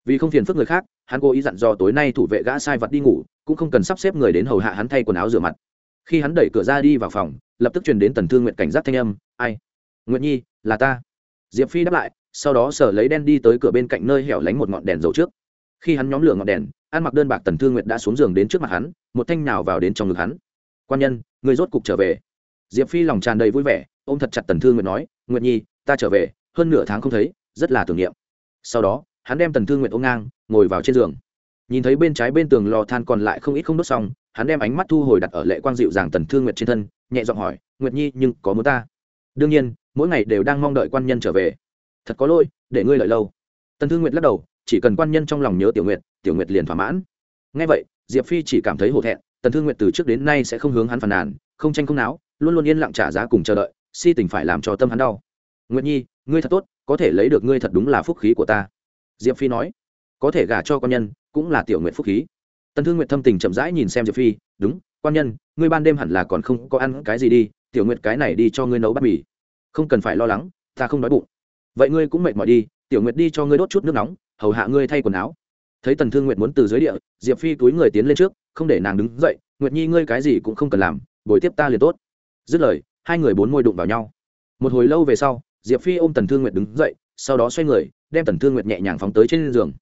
vì không phiền phức người khác, hắn cố ý dặn dò tối nay thủ vệ gã sai vật đi ngủ, cũng không cần sắp xếp người đến hầu hạ hắn thay quần áo rửa mặt. Khi hắn đẩy cửa ra đi vào phòng, lập tức truyền đến tần thương nguyện cảnh giác thanh âm, ai? Nguyện nhi, là ta. Diệp phi đáp lại, sau đó sở lấy đen đi tới cửa bên cạnh nơi hẻo lánh một ngọn đèn dầu trước. Khi hắn nhóm lửa ngọn đèn, ăn mặc đơn bạc tần thương nguyện đã xuống giường đến trước mặt hắn, một thanh nào vào đến trong ngực hắn. Quan nhân, người rốt cục trở về. Diệp phi lòng tràn đầy vui vẻ, ôm thật chặt tần thương nguyện nói, nguyện nhi, ta trở về, hơn nửa tháng không thấy, rất là tưởng niệm. Sau đó hắn đem tần thương nguyện ôm ngang, ngồi vào trên giường. Nhìn thấy bên trái bên tường lò than còn lại không ít không đốt xong, hắn đem ánh mắt thu hồi đặt ở lệ quang dịu dàng tần thương nguyệt trên thân, nhẹ giọng hỏi, nguyệt nhi, nhưng có muốn ta? Đương nhiên, mỗi ngày đều đang mong đợi quan nhân trở về. Thật có lỗi, để ngươi lợi lâu. Tần thương nguyệt lắc đầu, chỉ cần quan nhân trong lòng nhớ tiểu nguyệt tiểu nguyệt liền thỏa mãn. Ngay vậy, diệp phi chỉ cảm thấy hổ thẹn, tần thương nguyệt từ trước đến nay sẽ không hướng hắn phàn nàn, không tranh không náo, luôn luôn yên lặng trả giá cùng chờ đợi, si tình phải làm cho tâm hắn đau. Nguyệt nhi, ngươi thật tốt, có thể lấy được ngươi thật đúng là phúc khí của ta diệp phi nói, có thể gả cho con nhân cũng là tiểu nguyện phúc khí. Tần thương nguyện thâm tình chậm rãi nhìn xem diệp phi, đúng, quan nhân, ngươi ban đêm hẳn là còn không có ăn cái gì đi, tiểu nguyện cái này đi cho ngươi nấu bát mì. Không cần phải lo lắng, ta không đói bụng. Vậy ngươi cũng mệt mỏi đi, tiểu Nguyệt đi cho ngươi đốt chút nước nóng, hầu hạ ngươi thay quần áo. Thấy tần thương Nguyệt muốn từ dưới địa, diệp phi túi người tiến lên trước, không để nàng đứng dậy, nguyệt nhi ngươi cái gì cũng không cần làm bồi tiếp ta liền tốt. Dứt lời, hai người bốn môi đụng vào nhau. Một hồi lâu về sau, diệp phi ôm tần thương Nguyệt đứng dậy sau đó xoay người, đem tần thương nguyệt nhẹ nhàng phóng tới trên giường.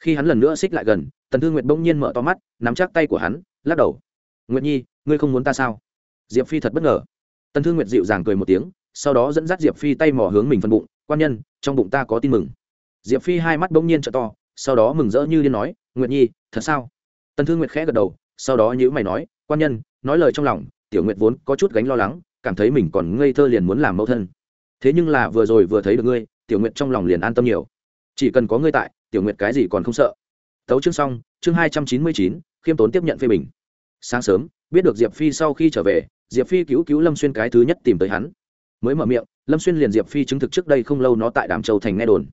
Khi hắn lần nữa xích lại gần, tần thương nguyệt bỗng nhiên mở to mắt, nắm chắc tay của hắn, lắc đầu. Nguyệt nhi, ngươi không muốn ta sao? Diệp phi thật bất ngờ. Tần thương nguyệt dịu dàng cười một tiếng, sau đó dẫn dắt diệp phi tay mò hướng mình phân bụng, quan nhân, trong bụng ta có tin mừng. Diệp phi hai mắt bỗng nhiên t to, sau đó mừng rỡ như điên nói, nguyệt nhi, thật sao? Tần thương nguyệt khẽ gật đầu, sau đó nhữ mày nói, quan nhân, nói lời trong lòng, tiểu nguyệt vốn có chút gánh lo lắng, cảm thấy mình còn ngây thơ liền muốn làm mẫu thân. Thế nhưng là vừa rồi vừa thấy được ngươi tiểu nguyệt trong lòng liền an tâm nhiều. Chỉ cần có ngươi tại, tiểu nguyệt cái gì còn không sợ. Tấu chương xong, chương hai trăm chín mươi chín, khiêm tốn tiếp nhận phê bình. Sáng sớm, biết được diệp phi sau khi trở về, diệp phi cứu cứu lâm xuyên cái thứ nhất tìm tới hắn. Mới mở miệng, lâm xuyên liền diệp phi chứng thực trước đây không lâu nó tại đàm châu thành nghe đồn.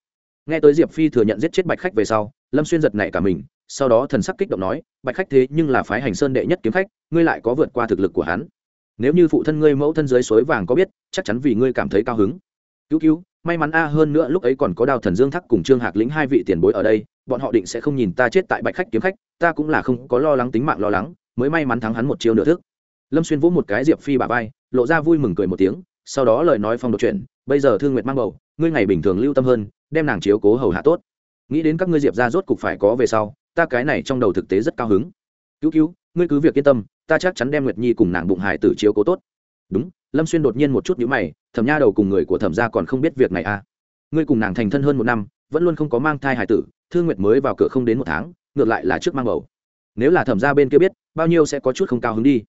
Nghe tới diệp phi thừa nhận giết chết bạch khách về sau, lâm xuyên giật nảy cả mình, sau đó thần sắc kích động nói, bạch khách thế nhưng là phái hành sơn đệ nhất kiếm khách, ngươi lại có vượt qua thực lực của hắn. Nếu như phụ thân ngươi mẫu thân dưới suối vàng có biết, chắc chắn vì ngươi cảm thấy cao hứng. Cứu cứu may mắn a hơn nữa lúc ấy còn có đào thần dương thắc cùng trương hạc lĩnh hai vị tiền bối ở đây, bọn họ định sẽ không nhìn ta chết tại bạch khách kiếm khách, ta cũng là không có lo lắng tính mạng lo lắng, mới may mắn thắng hắn một chiêu nửa thức. Lâm xuyên vỗ một cái diệp phi bà vai, lộ ra vui mừng cười một tiếng, sau đó lời nói phong đột chuyện bây giờ thương nguyệt mang bầu, ngươi ngày bình thường lưu tâm hơn, đem nàng chiếu cố hầu hạ tốt. Nghĩ đến các ngươi diệp ra rốt cục phải có về sau, ta cái này trong đầu thực tế rất cao hứng. Cứu cứu, ngươi cứ việc yên tâm, ta chắc chắn đem nguyệt nhi cùng nàng bụng hải tử chiếu cố tốt. Đúng lâm xuyên đột nhiên một chút nhữ mày, thẩm nha đầu cùng người của thẩm gia còn không biết việc này à. Ngươi cùng nàng thành thân hơn một năm, vẫn luôn không có mang thai hải tử thương nguyệt mới vào cửa không đến một tháng, ngược lại là trước mang bầu. Nếu là thẩm gia bên kia biết, bao nhiêu sẽ có chút không cao hứng đi.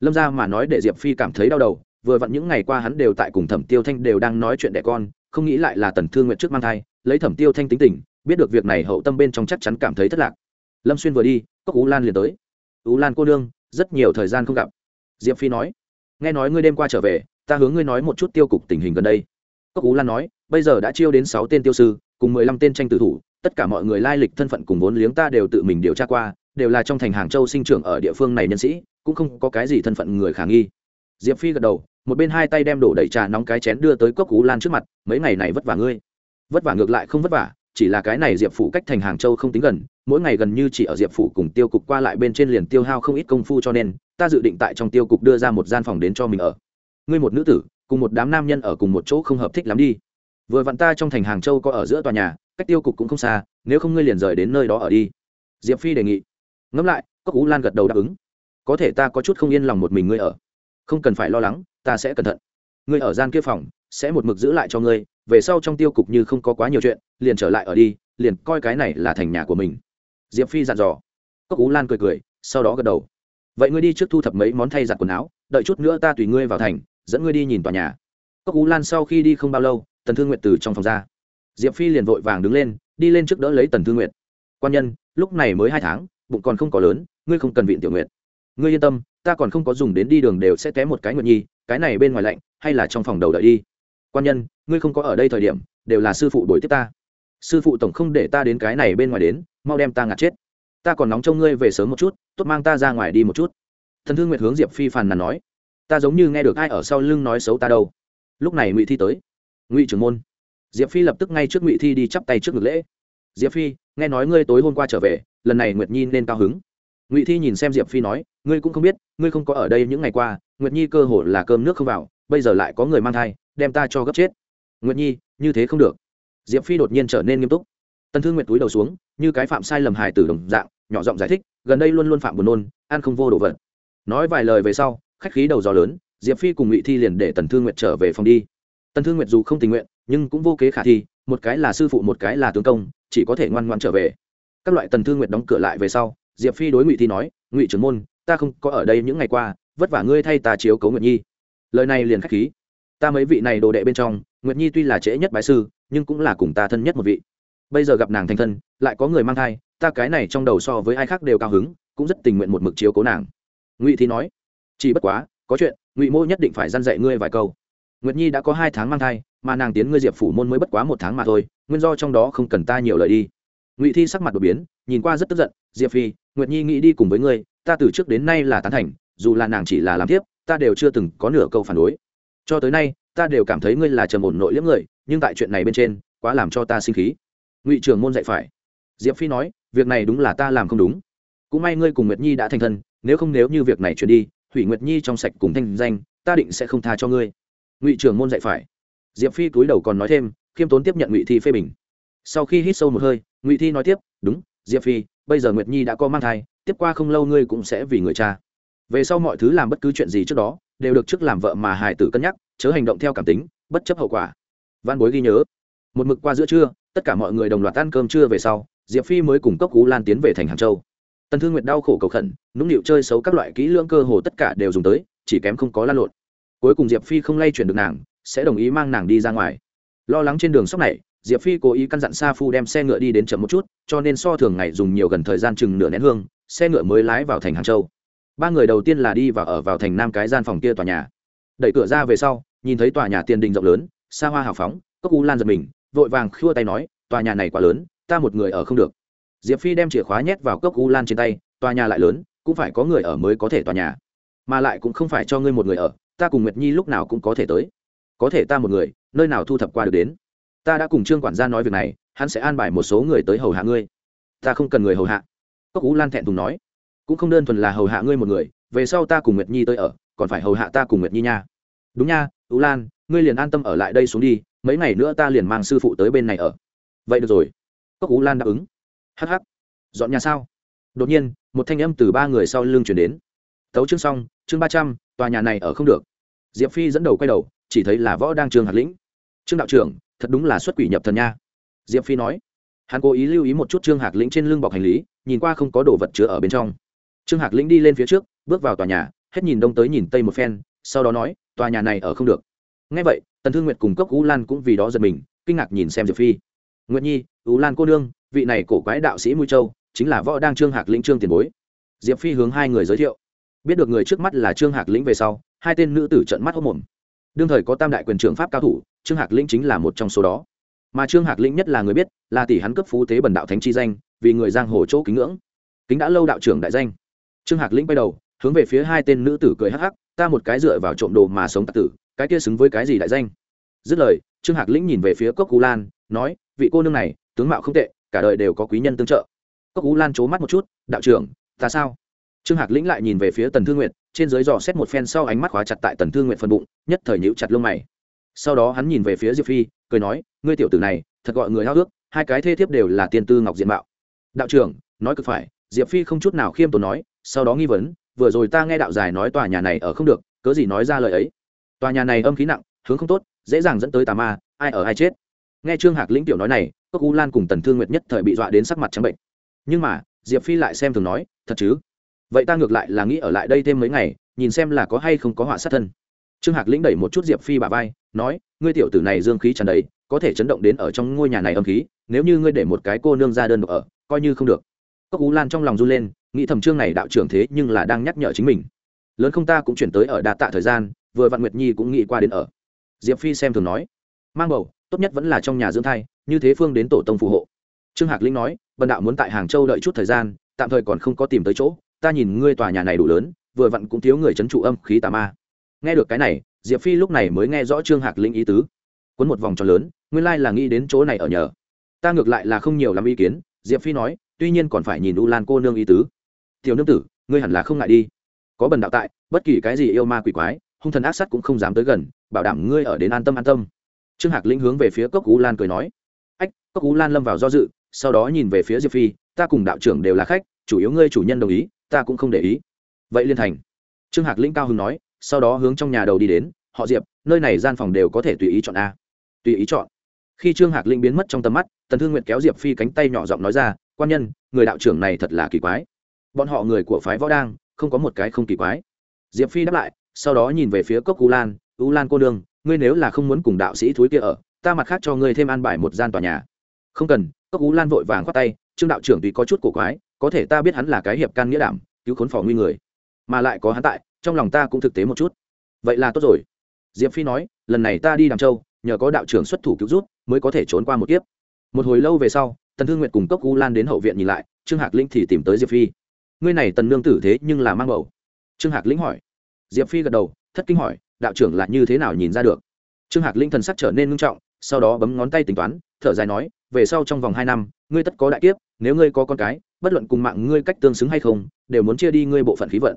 Lâm gia mà nói để diệp phi cảm thấy đau đầu, vừa vặn những ngày qua hắn đều tại cùng thẩm tiêu thanh đều đang nói chuyện đẻ con, không nghĩ lại là tần thương nguyệt trước mang thai, lấy thẩm tiêu thanh tính tình, biết được việc này hậu tâm bên trong chắc chắn cảm thấy thất lạc. Lâm xuyên vừa đi, cốc ú lan liền tới. Ú lan cô nương, rất nhiều thời gian không gặp. Diệp phi nói nghe nói ngươi đêm qua trở về, ta hướng ngươi nói một chút tiêu cục tình hình gần đây. Cốc ú lan nói, bây giờ đã chiêu đến sáu tên tiêu sư, cùng mười lăm tên tranh tử thủ, tất cả mọi người lai lịch thân phận cùng vốn liếng ta đều tự mình điều tra qua, đều là trong thành hàng châu sinh trưởng ở địa phương này nhân sĩ, cũng không có cái gì thân phận người khả nghi. Diệp phi gật đầu, một bên hai tay đem đổ đầy trà nóng cái chén đưa tới cốc ú lan trước mặt, mấy ngày này vất vả ngươi. Vất vả ngược lại không vất vả, chỉ là cái này diệp phủ cách thành hàng châu không tính gần, mỗi ngày gần như chỉ ở diệp phủ cùng tiêu cục qua lại bên trên liền tiêu hao không ít công phu cho nên ta dự định tại trong tiêu cục đưa ra một gian phòng đến cho mình ở. Ngươi một nữ tử, cùng một đám nam nhân ở cùng một chỗ không hợp thích lắm đi. Vừa vặn ta trong thành hàng châu có ở giữa tòa nhà, cách tiêu cục cũng không xa, nếu không ngươi liền rời đến nơi đó ở đi. Diệp phi đề nghị. Ngẫm lại, cốc ú lan gật đầu đáp ứng. Có thể ta có chút không yên lòng một mình ngươi ở. Không cần phải lo lắng, ta sẽ cẩn thận. Ngươi ở gian kia phòng, sẽ một mực giữ lại cho ngươi, về sau trong tiêu cục như không có quá nhiều chuyện, liền trở lại ở đi, liền coi cái này là thành nhà của mình. Diệp phi dặn dò. Cốc ú lan cười cười, sau đó gật đầu vậy ngươi đi trước thu thập mấy món thay giặt quần áo, đợi chút nữa ta tùy ngươi vào thành, dẫn ngươi đi nhìn tòa nhà. Cốc ú lan sau khi đi không bao lâu, tần thương nguyện từ trong phòng ra. Diệp phi liền vội vàng đứng lên, đi lên trước đỡ lấy tần thương nguyện quan nhân, lúc này mới hai tháng, bụng còn không có lớn, ngươi không cần viện tiểu nguyện ngươi yên tâm, ta còn không có dùng đến đi đường đều sẽ té một cái nguyện nhi, cái này bên ngoài lạnh, hay là trong phòng đầu đợi đi. Quan nhân, ngươi không có ở đây thời điểm, đều là sư phụ đổi tiếp ta. Sư phụ tổng không để ta đến cái này bên ngoài đến, mau đem ta ngạt chết ta còn nóng trông ngươi về sớm một chút, tốt mang ta ra ngoài đi một chút. Thần thương nguyệt hướng diệp phi phàn nàn nói, ta giống như nghe được ai ở sau lưng nói xấu ta đâu. Lúc này ngụy thi tới. Ngụy trưởng môn. Diệp phi lập tức ngay trước ngụy thi đi chắp tay trước ngực lễ. Diệp phi, nghe nói ngươi tối hôm qua trở về, lần này nguyệt nhi nên cao hứng. Ngụy thi nhìn xem diệp phi nói, ngươi cũng không biết, ngươi không có ở đây những ngày qua, nguyệt nhi cơ hồ là cơm nước không vào, bây giờ lại có người mang thai, đem ta cho gấp chết. Nguyệt nhi, như thế không được. Diệp phi đột nhiên trở nên nghiêm túc. Tần thương nguyệt túi đầu xuống, như cái phạm sai lầm hài tử đồng dạng nhỏ giọng giải thích, gần đây luôn luôn phạm buồn nôn, ăn không vô đồ vật. Nói vài lời về sau, khách khí đầu gió lớn, diệp phi cùng ngụy thi liền để tần thương nguyệt trở về phòng đi. Tần thương nguyệt dù không tình nguyện, nhưng cũng vô kế khả thi, một cái là sư phụ một cái là tướng công, chỉ có thể ngoan ngoan trở về. Các loại tần thương nguyệt đóng cửa lại về sau, diệp phi đối ngụy thi nói, ngụy trưởng môn, ta không có ở đây những ngày qua, vất vả ngươi thay ta chiếu cấu nguyệt nhi. Lời này liền khách khí. Ta mấy vị này đồ đệ bên trong, nguyệt nhi tuy là trễ nhất bái sư, nhưng cũng là cùng ta thân nhất một vị. Bây giờ gặp nàng thành thân, lại có người mang thai ta cái này trong đầu so với ai khác đều cao hứng, cũng rất tình nguyện một mực chiếu cố nàng. Ngụy thi nói, chỉ bất quá, có chuyện, ngụy mô nhất định phải dăn dạy ngươi vài câu. Nguyệt nhi đã có hai tháng mang thai, mà nàng tiến ngươi diệp phủ môn mới bất quá một tháng mà thôi, nguyên do trong đó không cần ta nhiều lời đi. Ngụy thi sắc mặt đột biến, nhìn qua rất tức giận, diệp phi, nguyệt nhi nghĩ đi cùng với ngươi, ta từ trước đến nay là tán thành, dù là nàng chỉ là làm tiếp, ta đều chưa từng có nửa câu phản đối. Cho tới nay, ta đều cảm thấy ngươi là trầm ổn nội liếm người, nhưng tại chuyện này bên trên, quá làm cho ta sinh khí. Ngụy trưởng môn dạy phải. Diệp phi nói việc này đúng là ta làm không đúng. Cũng may ngươi cùng nguyệt nhi đã thành thân, nếu không nếu như việc này chuyển đi hủy nguyệt nhi trong sạch cùng thanh danh, ta định sẽ không tha cho ngươi. Ngụy trưởng môn dạy phải. Diệp phi cúi đầu còn nói thêm, khiêm tốn tiếp nhận ngụy thi phê bình. Sau khi hít sâu một hơi, ngụy thi nói tiếp, đúng, diệp phi, bây giờ nguyệt nhi đã có mang thai, tiếp qua không lâu ngươi cũng sẽ vì người cha. Về sau mọi thứ làm bất cứ chuyện gì trước đó, đều được trước làm vợ mà hải tử cân nhắc, chớ hành động theo cảm tính, bất chấp hậu quả. Văn bối ghi nhớ. Một mực qua giữa trưa, tất cả mọi người đồng loạt ăn cơm trưa về sau diệp phi mới cùng cốc cú lan tiến về thành hàng châu tần thương nguyệt đau khổ cầu khẩn nũng nịu chơi xấu các loại kỹ lưỡng cơ hồ tất cả đều dùng tới chỉ kém không có lan lộn cuối cùng diệp phi không lay chuyển được nàng sẽ đồng ý mang nàng đi ra ngoài lo lắng trên đường sóc này diệp phi cố ý căn dặn sa phu đem xe ngựa đi đến chậm một chút cho nên so thường ngày dùng nhiều gần thời gian chừng nửa nén hương xe ngựa mới lái vào thành hàng châu ba người đầu tiên là đi và ở vào thành nam cái gian phòng kia tòa nhà đẩy cửa ra về sau nhìn thấy tòa nhà tiền đình rộng lớn xa hoa hào phóng cốc u lan giật mình vội vàng khua tay nói tòa nhà này quá lớn ta một người ở không được. Diệp phi đem chìa khóa nhét vào cốc u lan trên tay, tòa nhà lại lớn, cũng phải có người ở mới có thể tòa nhà. Mà lại cũng không phải cho ngươi một người ở, ta cùng nguyệt nhi lúc nào cũng có thể tới. Có thể ta một người, nơi nào thu thập qua được đến? Ta đã cùng trương quản gia nói việc này, hắn sẽ an bài một số người tới hầu hạ ngươi. Ta không cần người hầu hạ. Cốc u lan thẹn thùng nói. Cũng không đơn thuần là hầu hạ ngươi một người, về sau ta cùng nguyệt nhi tới ở, còn phải hầu hạ ta cùng nguyệt nhi nha. Đúng nha, u lan, ngươi liền an tâm ở lại đây xuống đi, mấy ngày nữa ta liền mang sư phụ tới bên này ở. Vậy được rồi cốc ú lan đáp ứng hh dọn nhà sao đột nhiên một thanh âm từ ba người sau lưng chuyển đến tấu chương xong chương ba trăm tòa nhà này ở không được diệp phi dẫn đầu quay đầu chỉ thấy là võ đang trường hạt lĩnh trương đạo trưởng thật đúng là xuất quỷ nhập thần nha diệp phi nói hắn cố ý lưu ý một chút trương hạc lĩnh trên lưng bọc hành lý nhìn qua không có đồ vật chứa ở bên trong trương hạc lĩnh đi lên phía trước bước vào tòa nhà hết nhìn đông tới nhìn tây một phen sau đó nói tòa nhà này ở không được ngay vậy tần thương nguyệt cùng cốc ú lan cũng vì đó giật mình kinh ngạc nhìn xem diệp phi nguyệt nhi ú lan cô nương, vị này cổ quái đạo sĩ mũi châu, chính là võ đang trương hạc lĩnh trương tiền bối. Diệp phi hướng hai người giới thiệu. Biết được người trước mắt là trương hạc lĩnh về sau, hai tên nữ tử trận mắt hốc mồm. Đương thời có tam đại quyền trưởng pháp cao thủ, trương hạc lĩnh chính là một trong số đó. Mà trương hạc lĩnh nhất là người biết, là tỷ hắn cấp phú tế bần đạo thánh chi danh, vì người giang hồ chỗ kính ngưỡng. Kính đã lâu đạo trưởng đại danh. Trương hạc lĩnh bay đầu, hướng về phía hai tên nữ tử cười hắc hắc, ta một cái dựa vào trộm đồ mà sống tạc tử, cái kia xứng với cái gì đại danh? Dứt lời, trương hạc lĩnh nhìn về phía cốc cú lan, nói, vị cô nương này tướng mạo không tệ, cả đời đều có quý nhân tương trợ. Cốc cú lan c mắt một chút, đạo trưởng, ta sao? Trương hạc lĩnh lại nhìn về phía tần thương nguyện trên dưới dò xét một phen sau ánh mắt khóa chặt tại tần thương nguyện phần bụng, nhất thời nhữ chặt lông mày. Sau đó hắn nhìn về phía diệp phi, cười nói, ngươi tiểu tử này, thật gọi người hao ước, hai cái thê thiếp đều là tiên tư ngọc diện mạo. Đạo trưởng, nói cực phải. Diệp phi không chút nào khiêm tốn nói, sau đó nghi vấn, vừa rồi ta nghe đạo dài nói tòa nhà này ở không được, cớ gì nói ra lời ấy? Tòa nhà này âm khí nặng, hướng không tốt, dễ dàng dẫn tới tà ma, ai ở ai chết? Nghe trương hạc lĩnh tiểu nói này, cốc u lan cùng tần thương nguyệt nhất thời bị dọa đến sắc mặt trắng bệnh. Nhưng mà, diệp phi lại xem thường nói, thật chứ? Vậy ta ngược lại là nghĩ ở lại đây thêm mấy ngày, nhìn xem là có hay không có họa sát thân. Trương hạc lĩnh đẩy một chút diệp phi bà vai, nói, ngươi tiểu tử này dương khí tràn đầy, có thể chấn động đến ở trong ngôi nhà này âm khí, nếu như ngươi để một cái cô nương ra đơn độc ở, coi như không được. Cốc u lan trong lòng run lên, nghĩ thầm trương này đạo trưởng thế nhưng là đang nhắc nhở chính mình. Lớn không ta cũng chuyển tới ở đà tạ thời gian, vừa vạn nguyệt nhi cũng nghĩ qua đến ở. Diệp phi xem thường nói, mang bầu tốt nhất vẫn là trong nhà dưỡng thai, như thế phương đến tổ tông phù hộ. Trương hạc linh nói vân đạo muốn tại hàng châu đợi chút thời gian, tạm thời còn không có tìm tới chỗ, ta nhìn ngươi tòa nhà này đủ lớn, vừa vặn cũng thiếu người c h ấ n trụ âm khí tà ma. Nghe được cái này, diệp phi lúc này mới nghe rõ trương hạc linh ý tứ. Quấn một vòng tròn lớn, nguyên lai là nghĩ đến chỗ này ở nhờ. Ta ngược lại là không nhiều lắm ý kiến, diệp phi nói, tuy nhiên còn phải nhìn u lan cô nương ý tứ. Tiểu nương tử, ngươi hẳn là không ngại đi. Có bần đạo tại, bất kỳ cái gì yêu ma quỷ quái, hung thần ác sắt cũng không dám tới gần, bảo đảm ngươi ở đến an tâm an tâm trương hạc lĩnh hướng về phía cốc Cú lan cười nói, ách, cốc Cú lan lâm vào do dự, sau đó nhìn về phía diệp phi, ta cùng đạo trưởng đều là khách, chủ yếu ngươi chủ nhân đồng ý, ta cũng không để ý. Vậy liên thành. Trương hạc lĩnh cao hưng nói, sau đó hướng trong nhà đầu đi đến, họ diệp, nơi này gian phòng đều có thể tùy ý chọn a. Tùy ý chọn? Khi trương hạc lĩnh biến mất trong tầm mắt, tần thương nguyện kéo diệp phi cánh tay nhỏ giọng nói ra, quan nhân, người đạo trưởng này thật là kỳ quái. Bọn họ người của phái võ đang, không có một cái không kỳ quái. Diệp phi đáp lại, sau đó nhìn về phía cốc u lan u lan cô đương ngươi nếu là không muốn cùng đạo sĩ thúi kia ở, ta mặt khác cho ngươi thêm an bài một gian tòa nhà. Không cần. Cốc u lan vội vàng khoát tay, trương đạo trưởng tuy có chút cổ quái, có thể ta biết hắn là cái hiệp can nghĩa đảm, cứu khốn phò nguy người, mà lại có hắn tại, trong lòng ta cũng thực tế một chút. Vậy là tốt rồi. Diệp phi nói, lần này ta đi đàm châu, nhờ có đạo trưởng xuất thủ cứu rút mới có thể trốn qua một kiếp. Một hồi lâu về sau, tần thương nguyện cùng cốc u lan đến hậu viện nhìn lại, trương hạc linh thì tìm tới diệp phi. Ngươi này tần nương tử thế nhưng là mang bầu. Trương hạc lĩnh hỏi. Diệp phi gật đầu, thất kinh hỏi đạo trưởng là như thế nào nhìn ra được? Trương hạc linh thần sắc trở nên ngưng trọng, sau đó bấm ngón tay tính toán, thở dài nói, về sau trong vòng hai năm, ngươi tất có đại kiếp, nếu ngươi có con cái, bất luận cùng mạng ngươi cách tương xứng hay không, đều muốn chia đi ngươi bộ phận khí vận.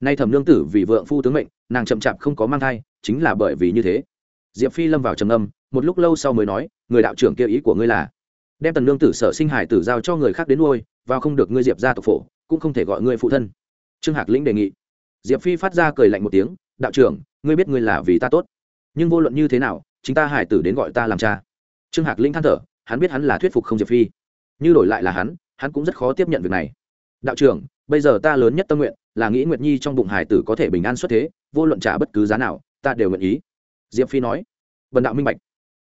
Nay thẩm nương tử vì vợ phu tướng mệnh, nàng chậm chạp không có mang thai, chính là bởi vì như thế. Diệp phi lâm vào trầm âm một lúc lâu sau mới nói, người đạo trưởng kia ý của ngươi là, đem tần lương tử sở sinh hải tử giao cho người khác đến nuôi vào không được ngươi diệp ra tộc phổ, cũng không thể gọi ngươi phụ thân. Trương hạc lĩnh đề nghị. Diệp phi phát ra cười lạnh một tiếng đạo trưởng, ngươi biết ngươi là vì ta tốt, nhưng vô luận như thế nào, chính ta hải tử đến gọi ta làm cha. Trương hạc Linh than thở, hắn biết hắn là thuyết phục không diệp phi. Như đổi lại là hắn hắn cũng rất khó tiếp nhận việc này. Đạo trưởng, bây giờ ta lớn nhất tâm nguyện là nghĩ nguyệt nhi trong bụng hải tử có thể bình an xuất thế, vô luận trả bất cứ giá nào, ta đều nguyện ý. Diệp phi nói. Vần đạo minh bạch.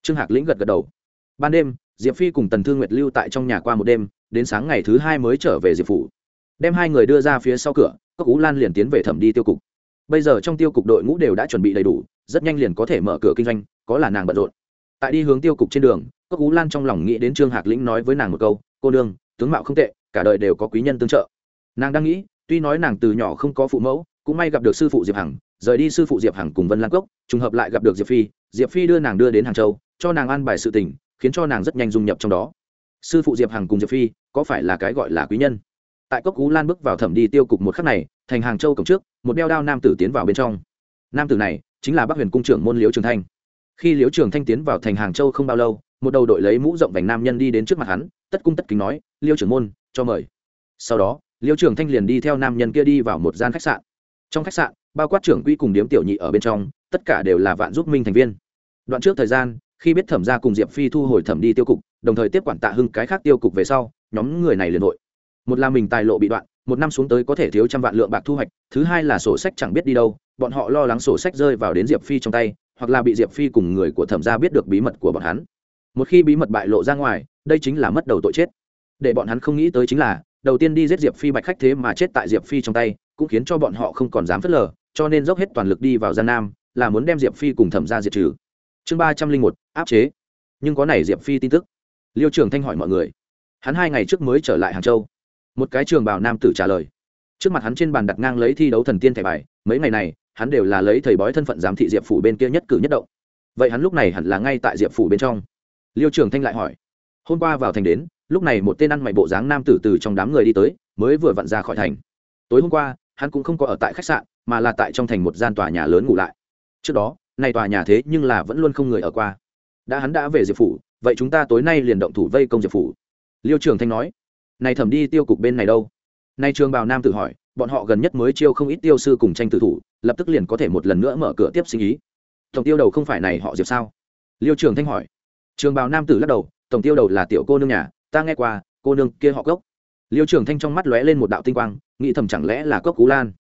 Trương hạc lĩnh gật gật đầu. Ban đêm, diệp phi cùng tần thương nguyệt lưu tại trong nhà qua một đêm, đến sáng ngày thứ hai mới trở về diệp phủ. Đem hai người đưa ra phía sau cửa, cốc ú lan liền tiến về thẩm đi tiêu cục bây giờ trong tiêu cục đội ngũ đều đã chuẩn bị đầy đủ, rất nhanh liền có thể mở cửa kinh doanh, có là nàng bận rộn. Tại đi hướng tiêu cục trên đường, cốc cú lan trong lòng nghĩ đến trương hạc lĩnh nói với nàng một câu, cô nương, tướng mạo không tệ, cả đời đều có quý nhân tương trợ. Nàng đang nghĩ, tuy nói nàng từ nhỏ không có phụ mẫu, cũng may gặp được sư phụ diệp hằng, rời đi sư phụ diệp hằng cùng vân lan cốc, trùng hợp lại gặp được diệp phi diệp phi đưa nàng đưa đến hàng châu, cho nàng ăn bài sự tình, khiến cho nàng rất nhanh dung nhập trong đó. Sư phụ diệp hằng cùng diệp phi, có phải là cái gọi là quý nhân? Tại cốc cú lan bước vào thẩm đi tiêu cục một khắc này, thành hàng châu cổng trước một đeo đao nam tử tiến vào bên trong. Nam tử này chính là bắc huyền cung trưởng môn liễu trường thanh. Khi liễu trường thanh tiến vào thành hàng châu không bao lâu, một đầu đội lấy mũ rộng vành nam nhân đi đến trước mặt hắn, tất cung tất kính nói liêu trưởng môn, cho mời. Sau đó liêu trường thanh liền đi theo nam nhân kia đi vào một gian khách sạn. Trong khách sạn, bao quát trưởng quỹ cùng điếm tiểu nhị ở bên trong, tất cả đều là vạn giúp minh thành viên. Đoạn trước thời gian, khi biết thẩm ra cùng diệp phi thu hồi thẩm đi tiêu cục, đồng thời tiếp quản tạ hưng cái khác tiêu cục về sau, nhóm người này liền hội. Một là mình tài lộ bị đoạn một năm xuống tới có thể thiếu trăm vạn lượng bạc thu hoạch, thứ hai là sổ sách chẳng biết đi đâu, bọn họ lo lắng sổ sách rơi vào đến diệp phi trong tay, hoặc là bị diệp phi cùng người của thẩm gia biết được bí mật của bọn hắn. Một khi bí mật bại lộ ra ngoài, đây chính là mất đầu tội chết. Để bọn hắn không nghĩ tới chính là, đầu tiên đi giết diệp phi bạch khách thế mà chết tại diệp phi trong tay, cũng khiến cho bọn họ không còn dám phớt lờ, cho nên dốc hết toàn lực đi vào gian nam, là muốn đem diệp phi cùng thẩm ra diệt trừ. Chương ba trăm linh một, áp chế. Nhưng có này diệp phi tin tức. Liêu trường thanh hỏi mọi người. Hắn hai ngày trước mới trở lại hàng châu một cái trường bảo nam tử trả lời. Trước mặt hắn trên bàn đặt ngang lấy thi đấu thần tiên thẻ bài, mấy ngày này, hắn đều là lấy thầy bói thân phận giám thị diệp phủ bên kia nhất cử nhất động. Vậy hắn lúc này hẳn là ngay tại diệp phủ bên trong. Liêu trường thanh lại hỏi. Hôm qua vào thành đến, lúc này một tên ăn mày bộ dáng nam tử từ trong đám người đi tới, mới vừa vặn ra khỏi thành. Tối hôm qua, hắn cũng không có ở tại khách sạn, mà là tại trong thành một gian tòa nhà lớn ngủ lại. Trước đó nay tòa nhà thế nhưng là vẫn luôn không người ở qua. Đã hắn đã về diệp phủ, vậy chúng ta tối nay liền động thủ vây công diệp phủ. Liêu trường thanh nói này thẩm đi tiêu cục bên này đâu? Nay trường bào nam tự hỏi, bọn họ gần nhất mới chiêu không ít tiêu sư cùng tranh tử thủ, lập tức liền có thể một lần nữa mở cửa tiếp sinh ý. Tổng tiêu đầu không phải này họ diệp sao? Liêu trường thanh hỏi. Trường bào nam tử lắc đầu, tổng tiêu đầu là tiểu cô nương nhà, ta nghe qua, cô nương kia họ cốc. Liêu trường thanh trong mắt lóe lên một đạo tinh quang, nghĩ thầm chẳng lẽ là cốc cú lan.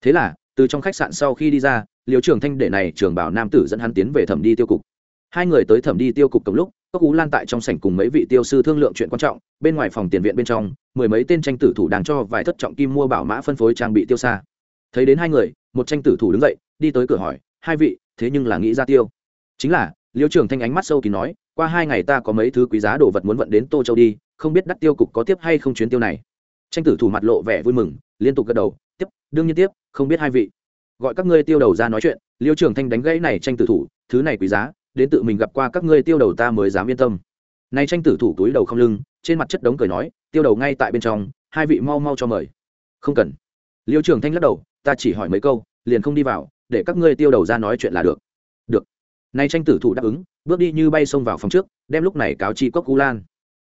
Thế là, từ trong khách sạn sau khi đi ra, liêu trường thanh để này trường bảo nam tử dẫn hắn tiến về thẩm đi tiêu cục. Hai người tới thẩm đi tiêu cục cùng lúc cốc ú lan tại trong sảnh cùng mấy vị tiêu sư thương lượng chuyện quan trọng, bên ngoài phòng tiền viện bên trong, mười mấy tên tranh tử thủ đang cho vài thất trọng kim mua bảo mã phân phối trang bị tiêu xa. Thấy đến hai người, một tranh tử thủ đứng dậy, đi tới cửa hỏi, hai vị, thế nhưng là nghĩ ra tiêu? Chính là, liêu trường thanh ánh mắt sâu kín nói, qua hai ngày ta có mấy thứ quý giá đồ vật muốn vận đến tô châu đi, không biết đắt tiêu cục có tiếp hay không chuyến tiêu này. Tranh tử thủ mặt lộ vẻ vui mừng, liên tục gật đầu, tiếp, đương nhiên tiếp, không biết hai vị. Gọi các ngươi tiêu đầu ra nói chuyện. Liêu trường thanh đánh gãy này tranh tử thủ, thứ này quý giá đến tự mình gặp qua các ngươi tiêu đầu ta mới dám yên tâm. Này tranh tử thủ túi đầu không lưng, trên mặt chất đống cười nói, tiêu đầu ngay tại bên trong, hai vị mau mau cho mời. Không cần. Liêu trường thanh lắc đầu, ta chỉ hỏi mấy câu, liền không đi vào, để các ngươi tiêu đầu ra nói chuyện là được. Được. Nay tranh tử thủ đáp ứng, bước đi như bay xông vào phòng trước, đem lúc này cáo chi cốc cú lan.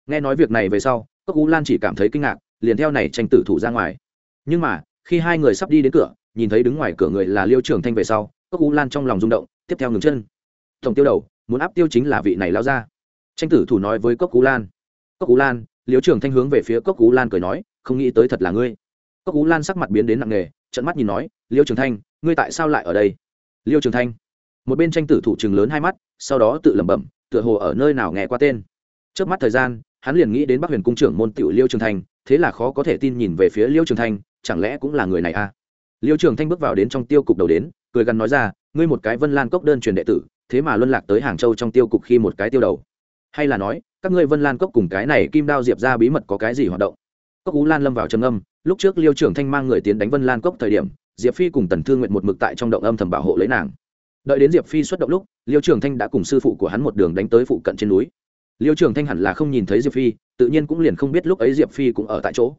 Nghe nói việc này về sau, cốc cú lan chỉ cảm thấy kinh ngạc, liền theo này tranh tử thủ ra ngoài. Nhưng mà, khi hai người sắp đi đến cửa, nhìn thấy đứng ngoài cửa người là liêu trưởng thanh về sau, cốc cú lan trong lòng rung động, tiếp theo ngừng chân tổng tiêu đầu, muốn áp tiêu chính là vị này lao ra tranh tử thủ nói với cốc cú lan. Cốc cú lan liêu trường thanh hướng về phía cốc cú lan cười nói, không nghĩ tới thật là ngươi. Cốc cú lan sắc mặt biến đến nặng nề trận mắt nhìn nói liêu trường thanh, ngươi tại sao lại ở đây? Liêu trường thanh, một bên tranh tử thủ chừng lớn hai mắt, sau đó tự lẩm bẩm, tựa hồ ở nơi nào nghe qua tên. Trước mắt thời gian, hắn liền nghĩ đến bắc huyền cung trưởng môn tiểu liêu trường thanh, thế là khó có thể tin nhìn về phía liêu trường thanh, chẳng lẽ cũng là người này à? Liêu trường thanh bước vào đến trong tiêu cục đầu đến, cười gắn nói ra, ngươi một cái vân lan cốc đơn truyền đệ tử thế mà luân lạc tới hàng châu trong tiêu cục khi một cái tiêu đầu. Hay là nói, các ngươi vân lan cốc cùng cái này kim đao diệp ra bí mật có cái gì hoạt động? Cốc ú lan lâm vào trầm âm, lúc trước liêu trưởng thanh mang người tiến đánh vân lan cốc thời điểm, diệp phi cùng tần thương nguyện một mực tại trong động âm thầm bảo hộ lấy nàng. Đợi đến diệp phi xuất động lúc, liêu trưởng thanh đã cùng sư phụ của hắn một đường đánh tới phụ cận trên núi. Liêu trưởng thanh hẳn là không nhìn thấy diệp phi, tự nhiên cũng liền không biết lúc ấy diệp phi cũng ở tại chỗ.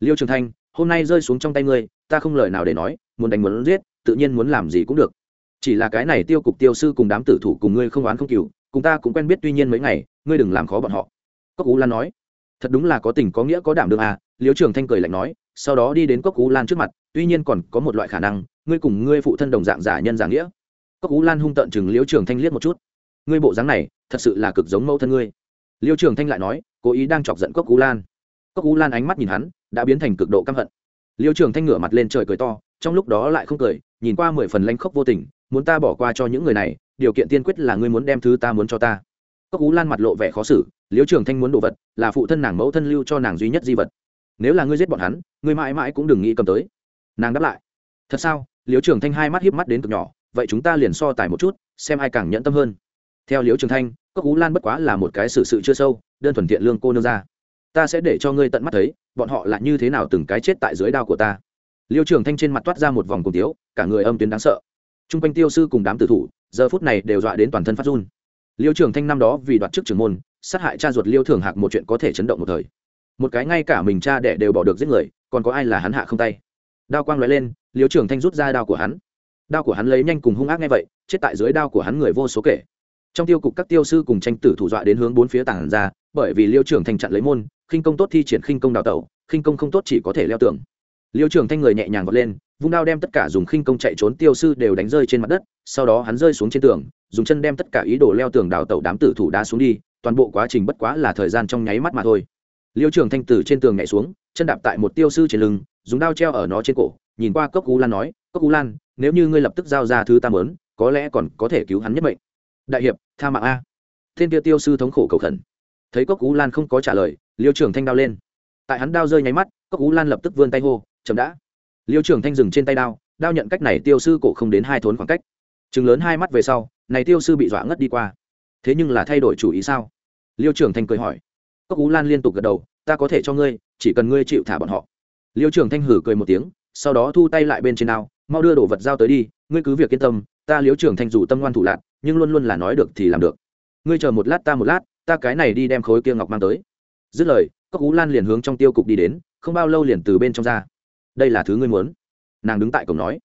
Liêu trưởng thanh, hôm nay rơi xuống trong tay ngươi, ta không lời nào để nói, muốn đánh muốn giết, tự nhiên muốn làm gì cũng được chỉ là cái này tiêu cục tiêu sư cùng đám tử thủ cùng ngươi không oán không cừu, cùng ta cũng quen biết tuy nhiên mấy ngày, ngươi đừng làm khó bọn họ. Cốc ú lan nói. Thật đúng là có tình có nghĩa có đảm đương à liễu trường thanh cười lạnh nói, sau đó đi đến cốc ú lan trước mặt, tuy nhiên còn có một loại khả năng, ngươi cùng ngươi phụ thân đồng dạng giả nhân giả nghĩa. Cốc ú lan hung tợn chừng liễu trường thanh liếc một chút. Ngươi bộ dáng này, thật sự là cực giống mẫu thân ngươi. Liễu trường thanh lại nói, cố ý đang chọc giận cốc ú lan. Cốc ú lan ánh mắt nhìn hắn, đã biến thành cực độ căm hận. Liễu trường thanh ngửa mặt lên trời cười to, trong lúc đó lại không cười, nhìn qua mười phần lanh khốc vô tình muốn ta bỏ qua cho những người này, điều kiện tiên quyết là ngươi muốn đem thứ ta muốn cho ta. Cốc ú lan mặt lộ vẻ khó xử liêu trường thanh muốn đồ vật, là phụ thân nàng mẫu thân lưu cho nàng duy nhất di vật. Nếu là ngươi giết bọn hắn, ngươi mãi mãi cũng đừng nghĩ cầm tới. Nàng đáp lại. Thật sao? Liêu trường thanh hai mắt hiếp mắt đến cực nhỏ, vậy chúng ta liền so tài một chút, xem ai càng nhẫn tâm hơn. Theo liêu trường thanh, cốc ú lan bất quá là một cái xử sự chưa sâu, đơn thuần thiện lương cô nương ra ta sẽ để cho ngươi tận mắt thấy, bọn họ là như thế nào từng cái chết tại dưới đao của ta. Liêu trường thanh trên mặt toát ra một vòng cùng tiếu, cả người âm tuyến đáng sợ t r u n g quanh tiêu sư cùng đám tử thủ, giờ phút này đều dọa đến toàn thân phát run. Liêu trường thanh năm đó vì đoạt chức trưởng môn, sát hại cha ruột liêu thường hạc một chuyện có thể chấn động một thời. Một cái ngay cả mình cha đẻ đều bỏ được giết người, còn có ai là hắn hạ không tay? Đao quang l lên, liêu trường thanh rút ra đao của hắn. Đao của hắn lấy nhanh cùng hung ác nghe vậy, chết tại dưới đao của hắn người vô số kể. Trong tiêu cục các tiêu sư cùng tranh tử thủ dọa đến hướng bốn phía tảng ra, bởi vì liêu trưởng thanh chặn lấy môn, khinh công tốt thi triển khinh công đào tẩu, khinh công không tốt chỉ có thể leo tường. Liêu trường thanh người nhẹ nhàng vọt lên vung đao đem tất cả dùng khinh công chạy trốn tiêu sư đều đánh rơi trên mặt đất, sau đó hắn rơi xuống trên tường, dùng chân đem tất cả ý đồ leo tường đào tẩu đám tử thủ đá xuống đi, toàn bộ quá trình bất quá là thời gian trong nháy mắt mà thôi. Liêu trường thanh tử trên tường nhảy xuống, chân đạp tại một tiêu sư trên lưng, dùng đao treo ở nó trên cổ, nhìn qua cốc cú lan nói, cốc cú lan, nếu như ngươi lập tức giao ra thứ ta mớn có lẽ còn có thể cứu hắn nhất mệnh. Đại hiệp, tha mạng a. Thiên kia tiêu sư thống khổ cầu khẩn. Thấy cốc cú lan không có trả lời, liêu trường thanh đao lên. Tại hắn đao rơi nháy mắt, cốc cú lan lập tức vươn tay hô, chậm đã liêu trưởng thanh dừng trên tay đao đao nhận cách này tiêu sư cổ không đến hai thốn khoảng cách. Chừng lớn hai mắt về sau, này tiêu sư bị dọa ngất đi qua. Thế nhưng là thay đổi chủ ý sao? Liêu trưởng thanh cười hỏi. Cốc ú lan liên tục gật đầu, ta có thể cho ngươi, chỉ cần ngươi chịu thả bọn họ. Liêu trưởng thanh hử cười một tiếng, sau đó thu tay lại bên trên đao, mau đưa đồ vật giao tới đi, ngươi cứ việc yên tâm, ta liêu trưởng thanh dù tâm ngoan thủ lạc nhưng luôn luôn là nói được thì làm được. Ngươi chờ một lát ta một lát, ta cái này đi đem khối kia ngọc mang tới. Dứt lời, cốc ú lan liền hướng trong tiêu cục đi đến, không bao lâu liền từ bên trong ra đây là thứ ngươi muốn. Nàng đứng tại cổng nói.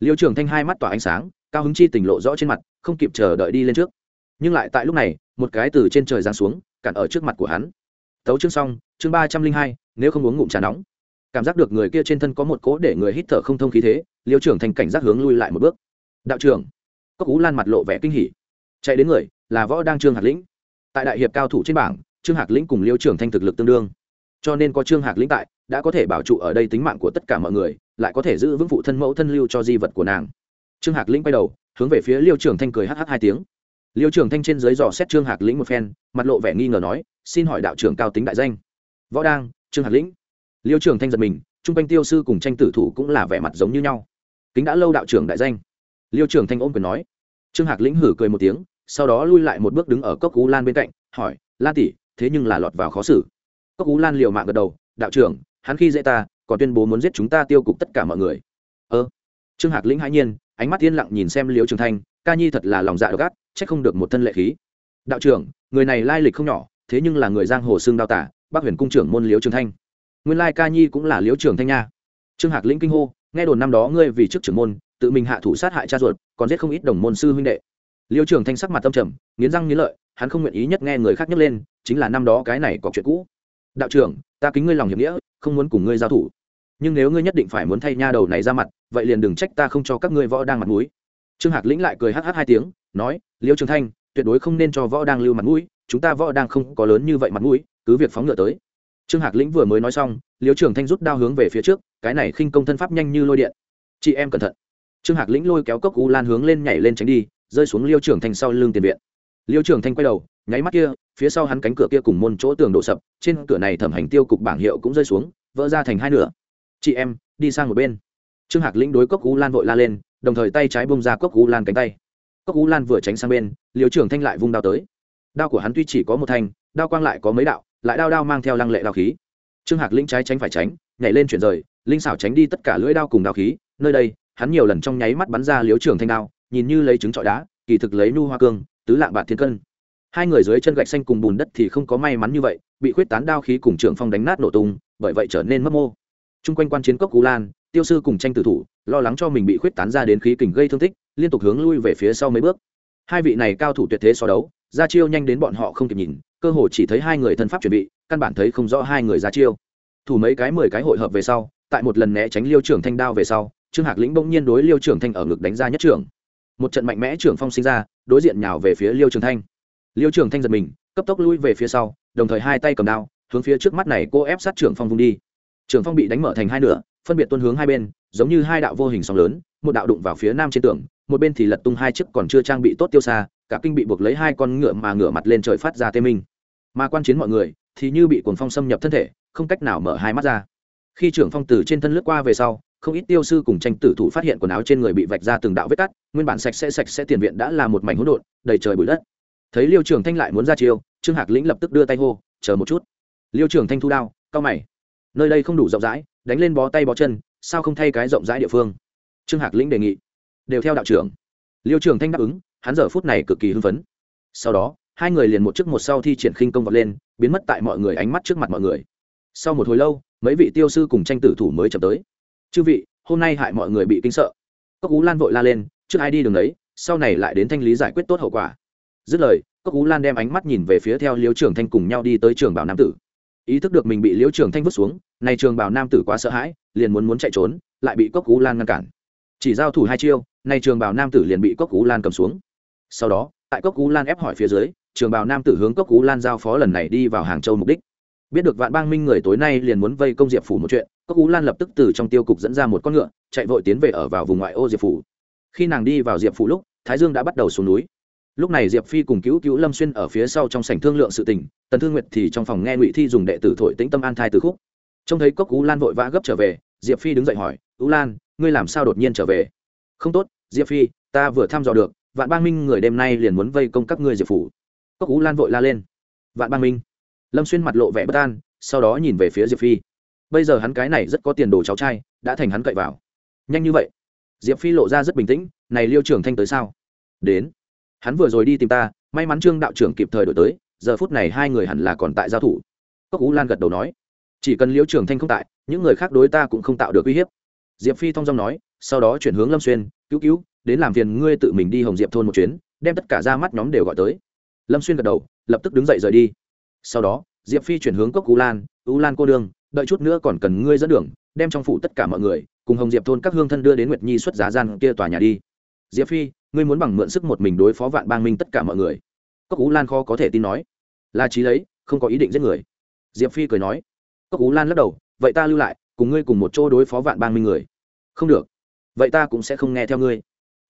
Liêu trường thanh hai mắt tỏa ánh sáng, cao hứng chi tỉnh lộ rõ trên mặt, không kịp chờ đợi đi lên trước. Nhưng lại tại lúc này, một cái từ trên trời giáng xuống, cản ở trước mặt của hắn. Tấu chương xong, chương ba trăm linh hai, nếu không uống ngụm trà nóng. Cảm giác được người kia trên thân có một cỗ để người hít thở không thông khí thế, liêu trưởng thành cảnh giác hướng lui lại một bước. Đạo trưởng cốc ú lan mặt lộ vẻ kinh hỉ. Chạy đến người, là võ đang trương hạc lĩnh. Tại đại hiệp cao thủ trên bảng, trương hạc lĩnh cùng liêu trưởng thanh thực lực tương đương. Cho nên có trương hạc lĩnh tại đã có thể bảo trụ ở đây tính mạng của tất cả mọi người, lại có thể giữ vững phụ thân mẫu thân lưu cho di vật của nàng. Trương hạc lĩnh quay đầu, hướng về phía liêu Trường thanh cười hh hai tiếng. Liêu Trường thanh trên dưới dò xét trương hạc lĩnh một phen, mặt lộ vẻ nghi ngờ nói, xin hỏi đạo trưởng cao tính đại danh? Võ đang, trương hạc lĩnh. Liêu Trường thanh giật mình, trung quanh tiêu sư cùng tranh tử thủ cũng là vẻ mặt giống như nhau. Kính đã lâu đạo trưởng đại danh. Liêu Trường thanh ôm quyền nói. Trương hạc lĩnh hử cười một tiếng, sau đó lui lại một bước đứng ở cốc cú lan bên cạnh, hỏi, lan tỷ, thế nhưng là lọt vào khó xử. Cốc cú lan liều mạng gật đầu, đạo trưởng hắn khi dễ ta, còn tuyên bố muốn giết chúng ta tiêu cục tất cả mọi người. Ơ. Trương hạc lĩnh hãi nhiên, ánh mắt yên lặng nhìn xem Liễu trường thanh, ca nhi thật là lòng dạ độc ác c không được một thân lệ khí. Đạo trưởng, người này lai lịch không nhỏ, thế nhưng là người giang hồ xương đao tả bác huyền cung trưởng môn Liễu trường thanh. Nguyên lai ca nhi cũng là Liễu trường thanh nha. Trương hạc lĩnh kinh hô, nghe đồn năm đó ngươi vì chức trưởng môn, tự mình hạ thủ sát hại cha ruột, còn giết không ít đồng môn sư huynh đệ. Liêu trường thanh sắc mặt tâm trầm, nghiến răng nghiến lợi, hắn không nguyện ý nhất nghe người khác nhắc lên, chính là năm đó cái này có chuyện cũ đạo trưởng, ta kính ngươi lòng hiệp nghĩa, không muốn cùng ngươi giao thủ. Nhưng nếu ngươi nhất định phải muốn thay nha đầu này ra mặt, vậy liền đừng trách ta không cho các ngươi võ đang mặt mũi. Trương hạc lĩnh lại cười hh hai tiếng, nói, liêu trường thanh, tuyệt đối không nên cho võ đang lưu mặt mũi, chúng ta võ đang không có lớn như vậy mặt mũi, cứ việc phóng ngựa tới. Trương hạc lĩnh vừa mới nói xong, liêu trường thanh rút đao hướng về phía trước, cái này khinh công thân pháp nhanh như lôi điện. Chị em cẩn thận. Trương hạc lĩnh lôi kéo cốc u lan hướng lên nhảy lên tránh đi, rơi xuống liêu trường thanh sau lưng tiền viện. Liêu trường thanh quay đầu nháy mắt kia, phía sau hắn cánh cửa kia cùng môn chỗ tường đổ sập, trên cửa này thẩm hành tiêu cục bảng hiệu cũng rơi xuống, vỡ ra thành hai nửa. Chị em, đi sang một bên. Trương hạc lĩnh đối cốc cú lan vội la lên, đồng thời tay trái bông ra cốc cú lan cánh tay. Cốc cú lan vừa tránh sang bên liều trưởng thanh lại vung đao tới. Đao của hắn tuy chỉ có một thanh, đao quang lại có mấy đạo, lại đao đao mang theo lăng lệ đao khí. Trương hạc lĩnh trái tránh phải tránh, nhảy lên chuyển rời, linh xảo tránh đi tất cả lưỡi đao cùng đao khí. Nơi đây, hắn nhiều lần trong nháy mắt bắn ra liếu trường thanh đao, nhìn như lấy trứng trọi đá, kỳ thực lấy nu hoa cương, tứ lạng bạc thiên cân hai người dưới chân gạch xanh cùng bùn đất thì không có may mắn như vậy, bị khuyết tán đao khí cùng trưởng phong đánh nát nổ tung, bởi vậy trở nên mất mô. T r u n g quanh quan chiến cốc cú lan, tiêu sư cùng tranh tử thủ, lo lắng cho mình bị khuyết tán ra đến khí kình gây thương tích, liên tục hướng lui về phía sau mấy bước. Hai vị này cao thủ tuyệt thế so đấu, ra chiêu nhanh đến bọn họ không kịp nhìn, cơ hồ chỉ thấy hai người thân pháp chuẩn bị, căn bản thấy không rõ hai người ra chiêu. Thủ mấy cái mười cái hội hợp về sau, tại một lần né tránh liêu trưởng thanh đao về sau, trương hạc lĩnh bỗng nhiên đối liêu trưởng thanh ở ngực đánh ra nhất trưởng. Một trận mạnh mẽ trưởng phong sinh ra, đối diện nhào về phía liêu trưởng thanh liêu trường thanh giật mình, cấp tốc lui về phía sau, đồng thời hai tay cầm đao, hướng phía trước mắt này cô ép sát trưởng phong vung đi. Trưởng phong bị đánh mở thành hai nửa, phân biệt tuân hướng hai bên, giống như hai đạo vô hình sóng lớn, một đạo đụng vào phía nam trên tường, một bên thì lật tung hai chiếc còn chưa trang bị tốt tiêu xa, cả kinh bị buộc lấy hai con ngựa mà ngựa mặt lên trời phát ra tê minh. Mà quan chiến mọi người thì như bị cuồng phong xâm nhập thân thể, không cách nào mở hai mắt ra. Khi trưởng phong từ trên thân lướt qua về sau, không ít tiêu sư cùng tranh tử thủ phát hiện quần áo trên người bị vạch ra từng đạo vết cắt, nguyên bản sạch sẽ sạch sẽ tiền viện đã là một mảnh hỗn độn, đầy trời bụi đất thấy liêu trường thanh lại muốn ra chiêu, trương hạc lĩnh lập tức đưa tay hô, chờ một chút. Liêu trường thanh thu đao, cao mày. Nơi đây không đủ rộng rãi, đánh lên bó tay bó chân, sao không thay cái rộng rãi địa phương? Trương hạc lĩnh đề nghị. Đều theo đạo trưởng. Liêu trường thanh đáp ứng, hắn giờ phút này cực kỳ hưng phấn. Sau đó, hai người liền một trước một sau thi triển khinh công vọt lên, biến mất tại mọi người ánh mắt trước mặt mọi người. Sau một hồi lâu, mấy vị tiêu sư cùng tranh tử thủ mới chậm tới. Chư vị, hôm nay hại mọi người bị kinh sợ. Cốc ú lan vội la lên, trước ai đi đường đấy, sau này lại đến thanh lý giải quyết tốt hậu quả dứt lời, cốc ú lan đem ánh mắt nhìn về phía theo liêu trưởng thanh cùng nhau đi tới trường bảo nam tử. Ý thức được mình bị liêu trưởng thanh vứt xuống, này trường bảo nam tử quá sợ hãi, liền muốn muốn chạy trốn, lại bị cốc ú lan ngăn cản. Chỉ giao thủ hai chiêu, này trường bảo nam tử liền bị cốc ú lan cầm xuống. Sau đó, tại cốc ú lan ép hỏi phía dưới, trường bảo nam tử hướng cốc ú lan giao phó lần này đi vào hàng châu mục đích. Biết được vạn bang minh người tối nay liền muốn vây công diệp phủ một chuyện, cốc ú lan lập tức từ trong tiêu cục dẫn ra một con ngựa, chạy vội tiến về ở vào vùng ngoại ô diệp phủ. Khi nàng đi vào diệp phủ lúc, thái dương đã bắt đầu xuống núi lúc này diệp phi cùng cứu cứu lâm xuyên ở phía sau trong sảnh thương lượng sự tình, tần thương nguyệt thì trong phòng nghe ngụy thi dùng đệ tử thổi tĩnh tâm an thai từ khúc. Trông thấy cốc cú lan vội vã gấp trở về, diệp phi đứng dậy hỏi cú lan, ngươi làm sao đột nhiên trở về? Không tốt, diệp phi, ta vừa thăm dò được, vạn bang minh người đêm nay liền muốn vây công các ngươi diệp phủ. Cốc cú lan vội la lên, vạn bang minh? Lâm xuyên mặt lộ vẻ bất an, sau đó nhìn về phía diệp phi. Bây giờ hắn cái này rất có tiền đồ cháu trai, đã thành hắn cậy vào. Nhanh như vậy? Diệp phi lộ ra rất bình tĩnh, này liêu trưởng thanh tới sao? Đến hắn vừa rồi đi tìm ta, may mắn trương đạo trưởng kịp thời đổi tới, giờ phút này hai người hẳn là còn tại giao thủ. Cốc ú lan gật đầu nói, chỉ cần Liễu trưởng thanh không tại, những người khác đối ta cũng không tạo được uy hiếp. Diệp phi thong dong nói, sau đó chuyển hướng lâm xuyên, cứu cứu, đến làm phiền ngươi tự mình đi hồng diệp thôn một chuyến, đem tất cả ra mắt nhóm đều gọi tới. Lâm xuyên gật đầu, lập tức đứng dậy rời đi. Sau đó, diệp phi chuyển hướng cốc ú lan ú lan cô đương đợi chút nữa còn cần ngươi dẫn đường, đem trong phủ tất cả mọi người, cùng hồng diệp thôn các hương thân đưa đến nguyệt nhi xuất giá gian kia tòa nhà đi diệp phi, ngươi muốn bằng mượn sức một mình đối phó vạn bang minh tất cả mọi người. Cốc ú lan khó có thể tin nói. Là trí lấy, không có ý định giết người. Diệp phi cười nói. Cốc ú lan lắc đầu, vậy ta lưu lại, cùng ngươi cùng một chỗ đối phó vạn bang minh người. Không được. Vậy ta cũng sẽ không nghe theo ngươi.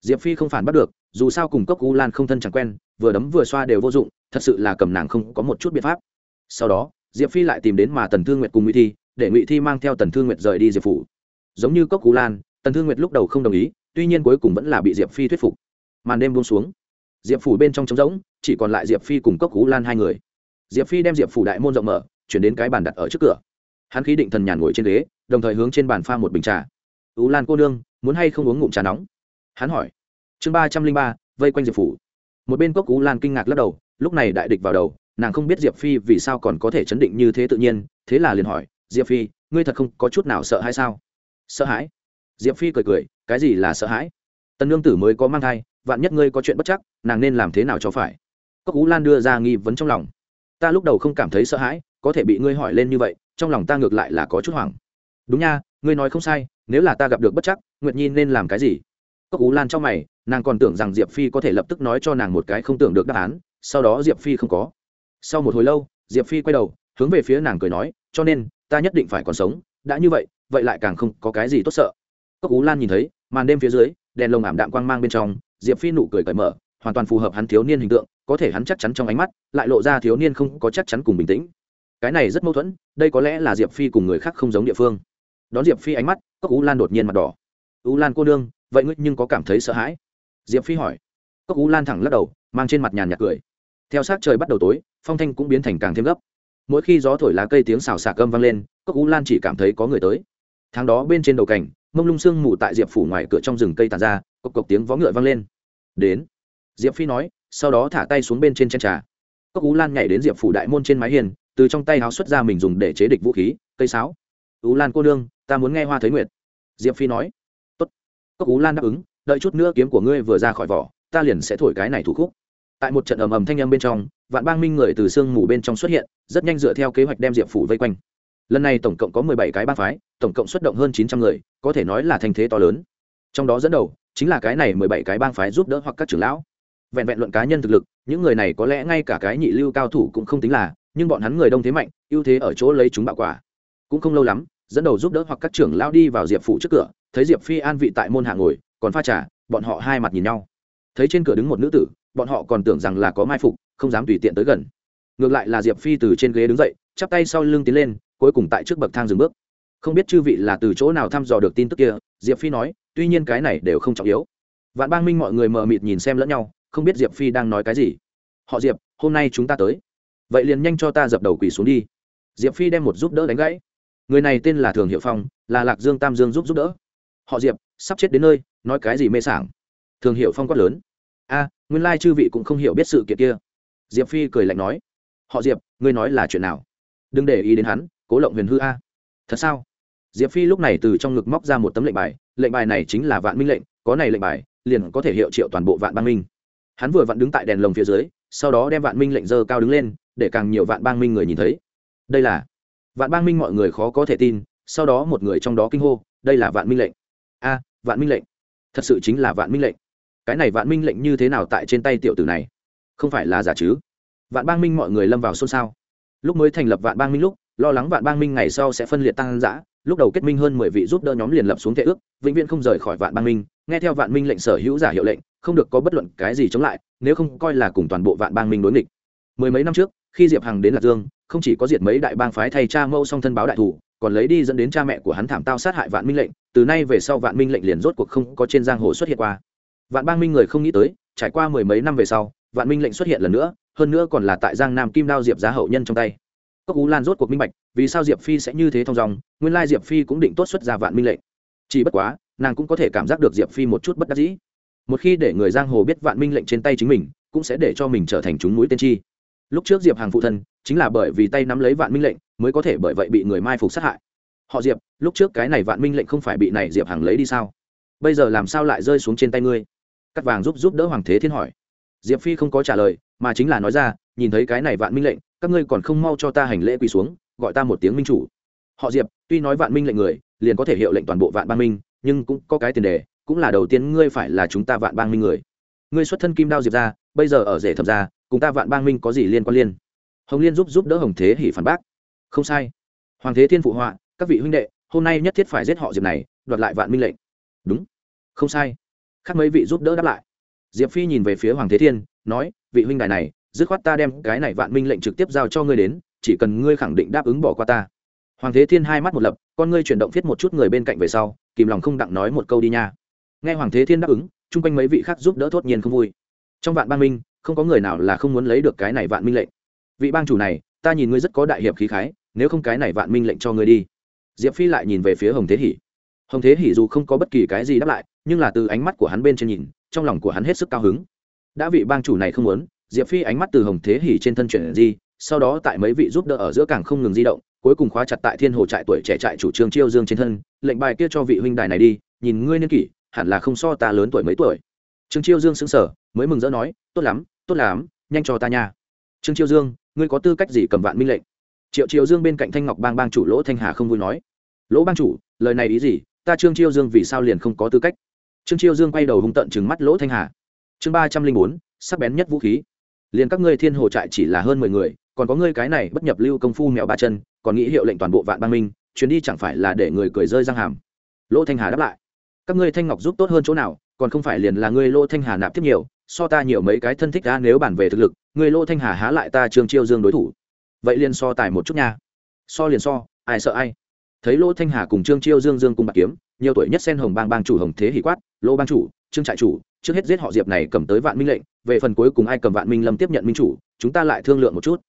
Diệp phi không phản bắt được, dù sao cùng cốc ú lan không thân chẳng quen, vừa đấm vừa xoa đều vô dụng, thật sự là cầm nàng không có một chút biện pháp. Sau đó, diệp phi lại tìm đến mà tần thương nguyệt cùng ngụy thi, để ngụy thi mang theo tần thương nguyệt rời đi diệp phủ. Giống như cốc cú lan, tần thương nguyệt lúc đầu không đồng ý tuy nhiên cuối cùng vẫn là bị diệp phi thuyết phục màn đêm buông xuống diệp phủ bên trong trống rỗng chỉ còn lại diệp phi cùng cốc cú lan hai người diệp phi đem diệp phủ đại môn rộng mở chuyển đến cái bàn đặt ở trước cửa hắn khí định thần nhàn ngồi trên ghế đồng thời hướng trên bàn pha một bình trà ú lan cô nương muốn hay không uống ngụm trà nóng hắn hỏi chương ba trăm linh ba vây quanh diệp phủ một bên cốc cú lan kinh ngạc lắc đầu lúc này đại địch vào đầu nàng không biết diệp phi vì sao còn có thể chấn định như thế tự nhiên thế là liền hỏi diệp phi ngươi thật không có chút nào sợ hay sao sợ hãi diệp phi cười cười cái gì là sợ hãi? Tần nương tử mới có mang thai, vạn nhất ngươi có chuyện bất chắc, nàng nên làm thế nào cho phải? Cốc ú lan đưa ra nghi vấn trong lòng. Ta lúc đầu không cảm thấy sợ hãi, có thể bị ngươi hỏi lên như vậy, trong lòng ta ngược lại là có chút hoảng. Đúng nha, ngươi nói không sai, nếu là ta gặp được bất chắc, nguyệt nhi nên làm cái gì? Cốc ú lan trong mày, nàng còn tưởng rằng diệp phi có thể lập tức nói cho nàng một cái không tưởng được đáp án, sau đó diệp phi không có. Sau một hồi lâu, diệp phi quay đầu, hướng về phía nàng cười nói, cho nên, ta nhất định phải còn sống, đã như vậy vậy lại càng không có cái gì tốt sợ cốc ú lan nhìn thấy, màn đêm phía dưới, đèn lồng ảm đạm quang mang bên trong, diệp phi nụ cười cởi mở, hoàn toàn phù hợp hắn thiếu niên hình tượng, có thể hắn chắc chắn trong ánh mắt, lại lộ ra thiếu niên không có chắc chắn cùng bình tĩnh. Cái này rất mâu thuẫn, đây có lẽ là diệp phi cùng người khác không giống địa phương. Đón diệp phi ánh mắt, cốc ú lan đột nhiên mặt đỏ. Ú lan cô đương vậy ngươi nhưng có cảm thấy sợ hãi? Diệp phi hỏi. Cốc ú lan thẳng lắc đầu, mang trên mặt nhàn nhạt cười. Theo sát trời bắt đầu tối, phong thanh cũng biến thành càng thêm gấp. Mỗi khi gió thổi lá cây tiếng xào xạc âm vang lên, cốc ú lan chỉ cảm thấy có người tới. Tháng đó bên trên đầu cảnh mông lung sương mù tại diệp phủ ngoài cửa trong rừng cây tàn ra cộc cộc tiếng vó ngựa vang lên. Đến diệp phi nói sau đó thả tay xuống bên trên chân trà. Cốc ú lan nhảy đến diệp phủ đại môn trên mái hiền từ trong tay háo xuất ra mình dùng để chế địch vũ khí cây sáo. Ú lan cô đương, ta muốn nghe hoa thấy nguyệt. Diệp phi nói. Tốt. Cốc ú lan đáp ứng đợi chút nữa kiếm của ngươi vừa ra khỏi vỏ ta liền sẽ thổi cái này thủ khúc. Tại một trận ầm ầm thanh âm bên trong vạn bang minh người từ sương mù bên trong xuất hiện rất nhanh dựa theo kế hoạch đem diệp phủ vây quanh lần này tổng cộng có mười bảy cái bang phái, tổng cộng xuất động hơn chín trăm người, có thể nói là thành thế to lớn. Trong đó dẫn đầu, chính là cái này mười bảy cái bang phái giúp đỡ hoặc các trưởng lão. Vẹn vẹn luận cá nhân thực lực, những người này có lẽ ngay cả cái nhị lưu cao thủ cũng không tính là, nhưng bọn hắn người đông thế mạnh, ưu thế ở chỗ lấy chúng bạo quả. Cũng không lâu lắm, dẫn đầu giúp đỡ hoặc các trưởng lão đi vào diệp phủ trước cửa, thấy diệp phi an vị tại môn hạ ngồi, còn pha trà, bọn họ hai mặt nhìn nhau. Thấy trên cửa đứng một nữ tử, bọn họ còn tưởng rằng là có mai phục, không dám tùy tiện tới gần. Ngược lại là diệp phi từ trên ghế đứng dậy, chắp tay sau lưng tiến lên cuối cùng tại trước bậc thang dừng bước. Không biết chư vị là từ chỗ nào thăm dò được tin tức kia, diệp phi nói, tuy nhiên cái này đều không trọng yếu. Vạn bang minh mọi người mờ mịt nhìn xem lẫn nhau, không biết diệp phi đang nói cái gì. Họ diệp, hôm nay chúng ta tới. Vậy liền nhanh cho ta dập đầu quỳ xuống đi. Diệp phi đem một giúp đỡ đánh gãy. Người này tên là thường hiệu phong, là lạc dương tam dương giúp giúp đỡ. Họ diệp, sắp chết đến nơi, nói cái gì mê sảng? Thường hiệu phong quát lớn. A, nguyên lai chư vị cũng không hiểu biết sự kiện kia. Diệp phi cười lạnh nói. Họ diệp, ngươi nói là chuyện nào? Đừng để ý đến hắn, cố lộng huyền hư a. Thật sao? Diệp phi lúc này từ trong ngực móc ra một tấm lệnh bài lệnh bài này chính là vạn minh lệnh, có này lệnh bài, liền có thể hiệu triệu toàn bộ vạn bang minh. Hắn vừa vặn đứng tại đèn lồng phía dưới, sau đó đem vạn minh lệnh dơ cao đứng lên, để càng nhiều vạn bang minh người nhìn thấy. Đây là vạn bang minh mọi người khó có thể tin, sau đó một người trong đó kinh hô, đây là vạn minh lệnh. A, vạn minh lệnh. Thật sự chính là vạn minh lệnh. Cái này vạn minh lệnh như thế nào tại trên tay tiểu tử này? Không phải là giả chứ? Vạn bang minh mọi người lâm vào xôn xao lúc mới thành lập vạn bang minh lúc, lo lắng vạn bang minh ngày sau sẽ phân liệt tăng giã, lúc đầu kết minh hơn mười vị giúp đỡ nhóm liền lập xuống thể ước, vĩnh viễn không rời khỏi vạn bang minh. Nghe theo vạn minh lệnh sở hữu giả hiệu lệnh, không được có bất luận cái gì chống lại, nếu không coi là cùng toàn bộ vạn bang minh đối nghịch. Mười mấy năm trước, khi diệp hằng đến lạc dương, không chỉ có diệt mấy đại bang phái thay cha mâu song thân báo đại thủ, còn lấy đi dẫn đến cha mẹ của hắn thảm tao sát hại vạn minh lệnh, từ nay về sau vạn minh lệnh liền rốt cuộc không có trên giang hồ xuất hiện qua. Vạn bang minh người không nghĩ tới, trải qua mười mấy năm về sau, vạn minh lệnh xuất hiện lần nữa hơn nữa còn là tại giang nam kim đao diệp giá hậu nhân trong tay. Cốc ú lan rốt cuộc minh bạch, vì sao diệp phi sẽ như thế thong dòng nguyên lai diệp phi cũng định tốt xuất ra vạn minh lệnh. Chỉ bất quá, nàng cũng có thể cảm giác được diệp phi một chút bất đắc dĩ. Một khi để người giang hồ biết vạn minh lệnh trên tay chính mình, cũng sẽ để cho mình trở thành chúng mũi tiên tri lúc trước diệp hàng phụ thân, chính là bởi vì tay nắm lấy vạn minh lệnh, mới có thể bởi vậy bị người mai phục sát hại. Họ diệp, lúc trước cái này vạn minh lệnh không phải bị này diệp hàng lấy đi sao? Bây giờ làm sao lại rơi xuống trên tay ngươi? Cắt vàng giúp giúp đỡ hoàng thế thiên hỏi. Diệp phi không có trả lời mà chính là nói ra, nhìn thấy cái này vạn minh lệnh, các ngươi còn không mau cho ta hành lễ quỳ xuống, gọi ta một tiếng minh chủ. Họ diệp, tuy nói vạn minh lệnh người, liền có thể hiệu lệnh toàn bộ vạn bang minh, nhưng cũng có cái tiền đề, cũng là đầu tiên ngươi phải là chúng ta vạn bang minh người. Ngươi xuất thân kim đao diệp ra bây giờ ở rể thập ra cùng ta vạn bang minh có gì liên quan liên? Hồng liên giúp giúp đỡ hồng thế hỉ phản bác. Không sai. Hoàng thế thiên phụ họa, các vị huynh đệ, hôm nay nhất thiết phải giết họ diệp này, đoạt lại vạn minh lệnh. Đúng. Không sai. Khác mấy vị giúp đỡ đáp lại. Diệp phi nhìn về phía hoàng thế thiên, nói vị huynh đài này, dứt khoát ta đem cái này vạn minh lệnh trực tiếp giao cho ngươi đến, chỉ cần ngươi khẳng định đáp ứng bỏ qua ta. Hoàng thế thiên hai mắt một lập, con ngươi chuyển động viết một chút người bên cạnh về sau, kìm lòng không đặng nói một câu đi nha. Nghe hoàng thế thiên đáp ứng, chung quanh mấy vị khác giúp đỡ thốt nhiên không vui. Trong vạn Ban minh, không có người nào là không muốn lấy được cái này vạn minh lệnh. Vị bang chủ này, ta nhìn ngươi rất có đại hiệp khí khái, nếu không cái này vạn minh lệnh cho ngươi đi. Diệp phi lại nhìn về phía hồng thế hỷ. Hồng thế hỷ dù không có bất kỳ cái gì đáp lại, nhưng là từ ánh mắt của hắn bên trên nhìn, trong lòng của hắn hết sức cao hứng đã vị bang chủ này không muốn, diệp phi ánh mắt từ hồng thế hỉ trên thân chuyển di, sau đó tại mấy vị giúp đỡ ở giữa càng không ngừng di động, cuối cùng khóa chặt tại thiên hồ trại tuổi trẻ trại chủ trương chiêu dương trên thân, lệnh bài kia cho vị huynh đài này đi, nhìn ngươi niên kỷ, hẳn là không so ta lớn tuổi mấy tuổi. Trương chiêu dương sững sờ, mới mừng rỡ nói, tốt lắm tốt lắm, nhanh cho ta nha. Trương chiêu dương, ngươi có tư cách gì cầm vạn minh lệnh? Triệu chiêu dương bên cạnh thanh ngọc bang bang chủ lỗ thanh hà không vui nói, lỗ bang chủ, lời này ý gì? Ta trương chiêu dương vì sao liền không có tư cách? Trương chiêu dương quay đầu hung tận chừng mắt lỗ thanh hà chương ba trăm linh bốn, sắc bén nhất vũ khí. Liền các ngươi thiên hồ trại chỉ là hơn mười người, còn có ngươi cái này bất nhập lưu công phu mèo ba chân, còn nghĩ hiệu lệnh toàn bộ vạn bang minh, chuyến đi chẳng phải là để người cười rơi răng hàm. Lỗ thanh hà đáp lại. Các ngươi thanh ngọc giúp tốt hơn chỗ nào, còn không phải liền là ngươi lỗ thanh hà nạp tiếp nhiều, so ta nhiều mấy cái thân thích ra nếu bản về thực lực, ngươi lỗ thanh hà há lại ta trương chiêu dương đối thủ. Vậy liền so tài một chút nha. So liền so, ai sợ ai. Thấy lỗ thanh hà cùng trương chiêu dương dương cùng bạc kiếm, nhiều tuổi nhất sen hồng bang bang chủ hồng thế hỷ quát, lỗ bang chủ, trương trại chủ trước hết giết họ diệp này cầm tới vạn minh lệnh, về phần cuối cùng ai cầm vạn minh lâm tiếp nhận minh chủ, chúng ta lại thương lượng một chút.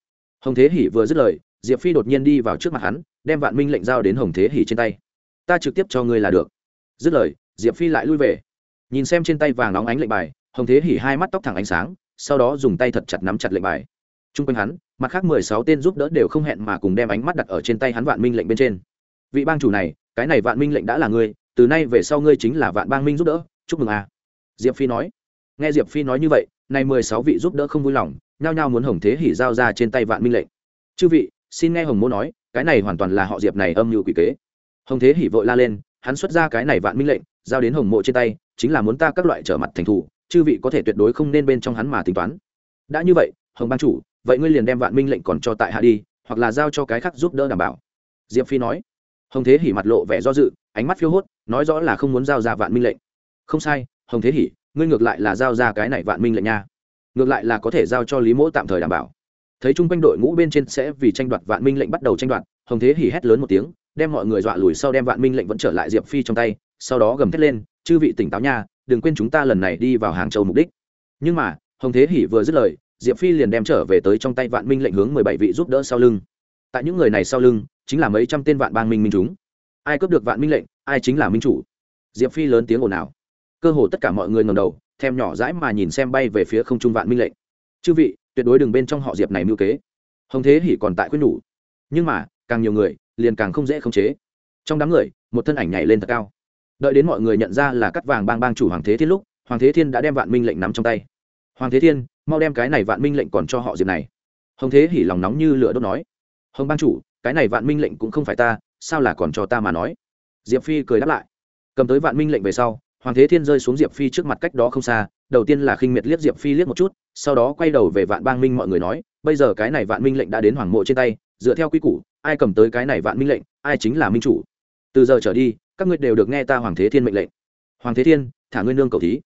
Hồng thế hỷ vừa dứt lời, diệp phi đột nhiên đi vào trước mặt hắn, đem vạn minh lệnh giao đến hồng thế hỷ trên tay. Ta trực tiếp cho ngươi là được. Dứt lời, diệp phi lại lui về. Nhìn xem trên tay vàng nóng ánh lệnh bài, hồng thế hỉ hai mắt tóc thẳng ánh sáng, sau đó dùng tay thật chặt nắm chặt lệnh bài. T r u n g quanh hắn, mặt khác mười sáu tên giúp đỡ đều không hẹn mà cùng đem ánh mắt đặt ở trên tay hắn vạn minh lệnh bên trên. Vị bang chủ này, cái này vạn minh lệnh đã là ngươi, từ nay về sau ngươi chính là vạn bang minh giúp đỡ, chúc mừng à diệp phi nói. Nghe diệp phi nói như vậy, này mười sáu vị giúp đỡ không vui lòng, nhao nhao muốn hồng thế hỉ giao ra trên tay vạn minh lệnh. Chư vị, xin nghe hồng mô nói, cái này hoàn toàn là họ diệp này âm mưu quỷ kế. Hồng thế hỉ vội la lên, hắn xuất ra cái này vạn minh lệnh, giao đến hồng mộ trên tay, chính là muốn ta các loại trở mặt thành thủ, chư vị có thể tuyệt đối không nên bên trong hắn mà tính toán. Đã như vậy, hồng ban chủ, vậy ngươi liền đem vạn minh lệnh còn cho tại hạ đi, hoặc là giao cho cái khác giúp đỡ đảm bảo. Diệp phi nói. Hồng thế hỉ mặt lộ vẻ do dự, ánh mắt phiêu hốt, nói rõ là không muốn giao ra vạn minh lệnh. Không sai hồng thế Hỷ, ngươi ngược lại là giao ra cái này vạn minh lệnh nha. Ngược lại là có thể giao cho lý mỗ tạm thời đảm bảo. Thấy chung quanh đội ngũ bên trên sẽ vì tranh đoạt vạn minh lệnh bắt đầu tranh đoạt hồng thế hỉ hét lớn một tiếng đem mọi người dọa lùi sau đem vạn minh lệnh vẫn trở lại diệp phi trong tay sau đó gầm thét lên chư vị tỉnh táo nha đừng quên chúng ta lần này đi vào hàng châu mục đích. Nhưng mà hồng thế hỉ vừa dứt lời diệp phi liền đem trở về tới trong tay vạn minh lệnh hướng mười bảy vị giúp đỡ sau lưng. Tại những người này sau lưng chính là mấy trăm tên vạn bang minh minh chúng. Ai cướp được vạn minh lệnh ai chính là minh chủ. Diệp phi lớn tiếng ồn ào cơ hồ tất cả mọi người ngầm đầu, thèm nhỏ dãi mà nhìn xem bay về phía không trung vạn minh lệnh. Chư vị, tuyệt đối đừng bên trong họ diệp này mưu kế. Hồng thế hỉ còn tại khuyên nhủ. Nhưng mà, càng nhiều người, liền càng không dễ khống chế. Trong đám người, một thân ảnh nhảy lên thật cao. Đợi đến mọi người nhận ra là cắt vàng bang bang chủ hoàng thế thiên lúc, hoàng thế thiên đã đem vạn minh lệnh nắm trong tay. Hoàng thế thiên, mau đem cái này vạn minh lệnh còn cho họ diệp này. Hồng thế hỉ lòng nóng như lửa đốt nói. Hồng bang chủ, cái này vạn minh lệnh cũng không phải ta, sao là còn cho ta mà nói? Diệp phi cười đáp lại. Cầm tới vạn minh lệnh về sau hoàng thế thiên rơi xuống diệp phi trước mặt cách đó không xa, đầu tiên là khinh miệt liếc diệp phi liếc một chút, sau đó quay đầu về vạn bang minh mọi người nói, bây giờ cái này vạn minh lệnh đã đến hoàng mộ trên tay, dựa theo quy củ, ai cầm tới cái này vạn minh lệnh, ai chính là minh chủ. Từ giờ trở đi, các ngươi đều được nghe ta hoàng thế thiên mệnh lệnh. Hoàng thế thiên, thả ngươi nương cầu thí.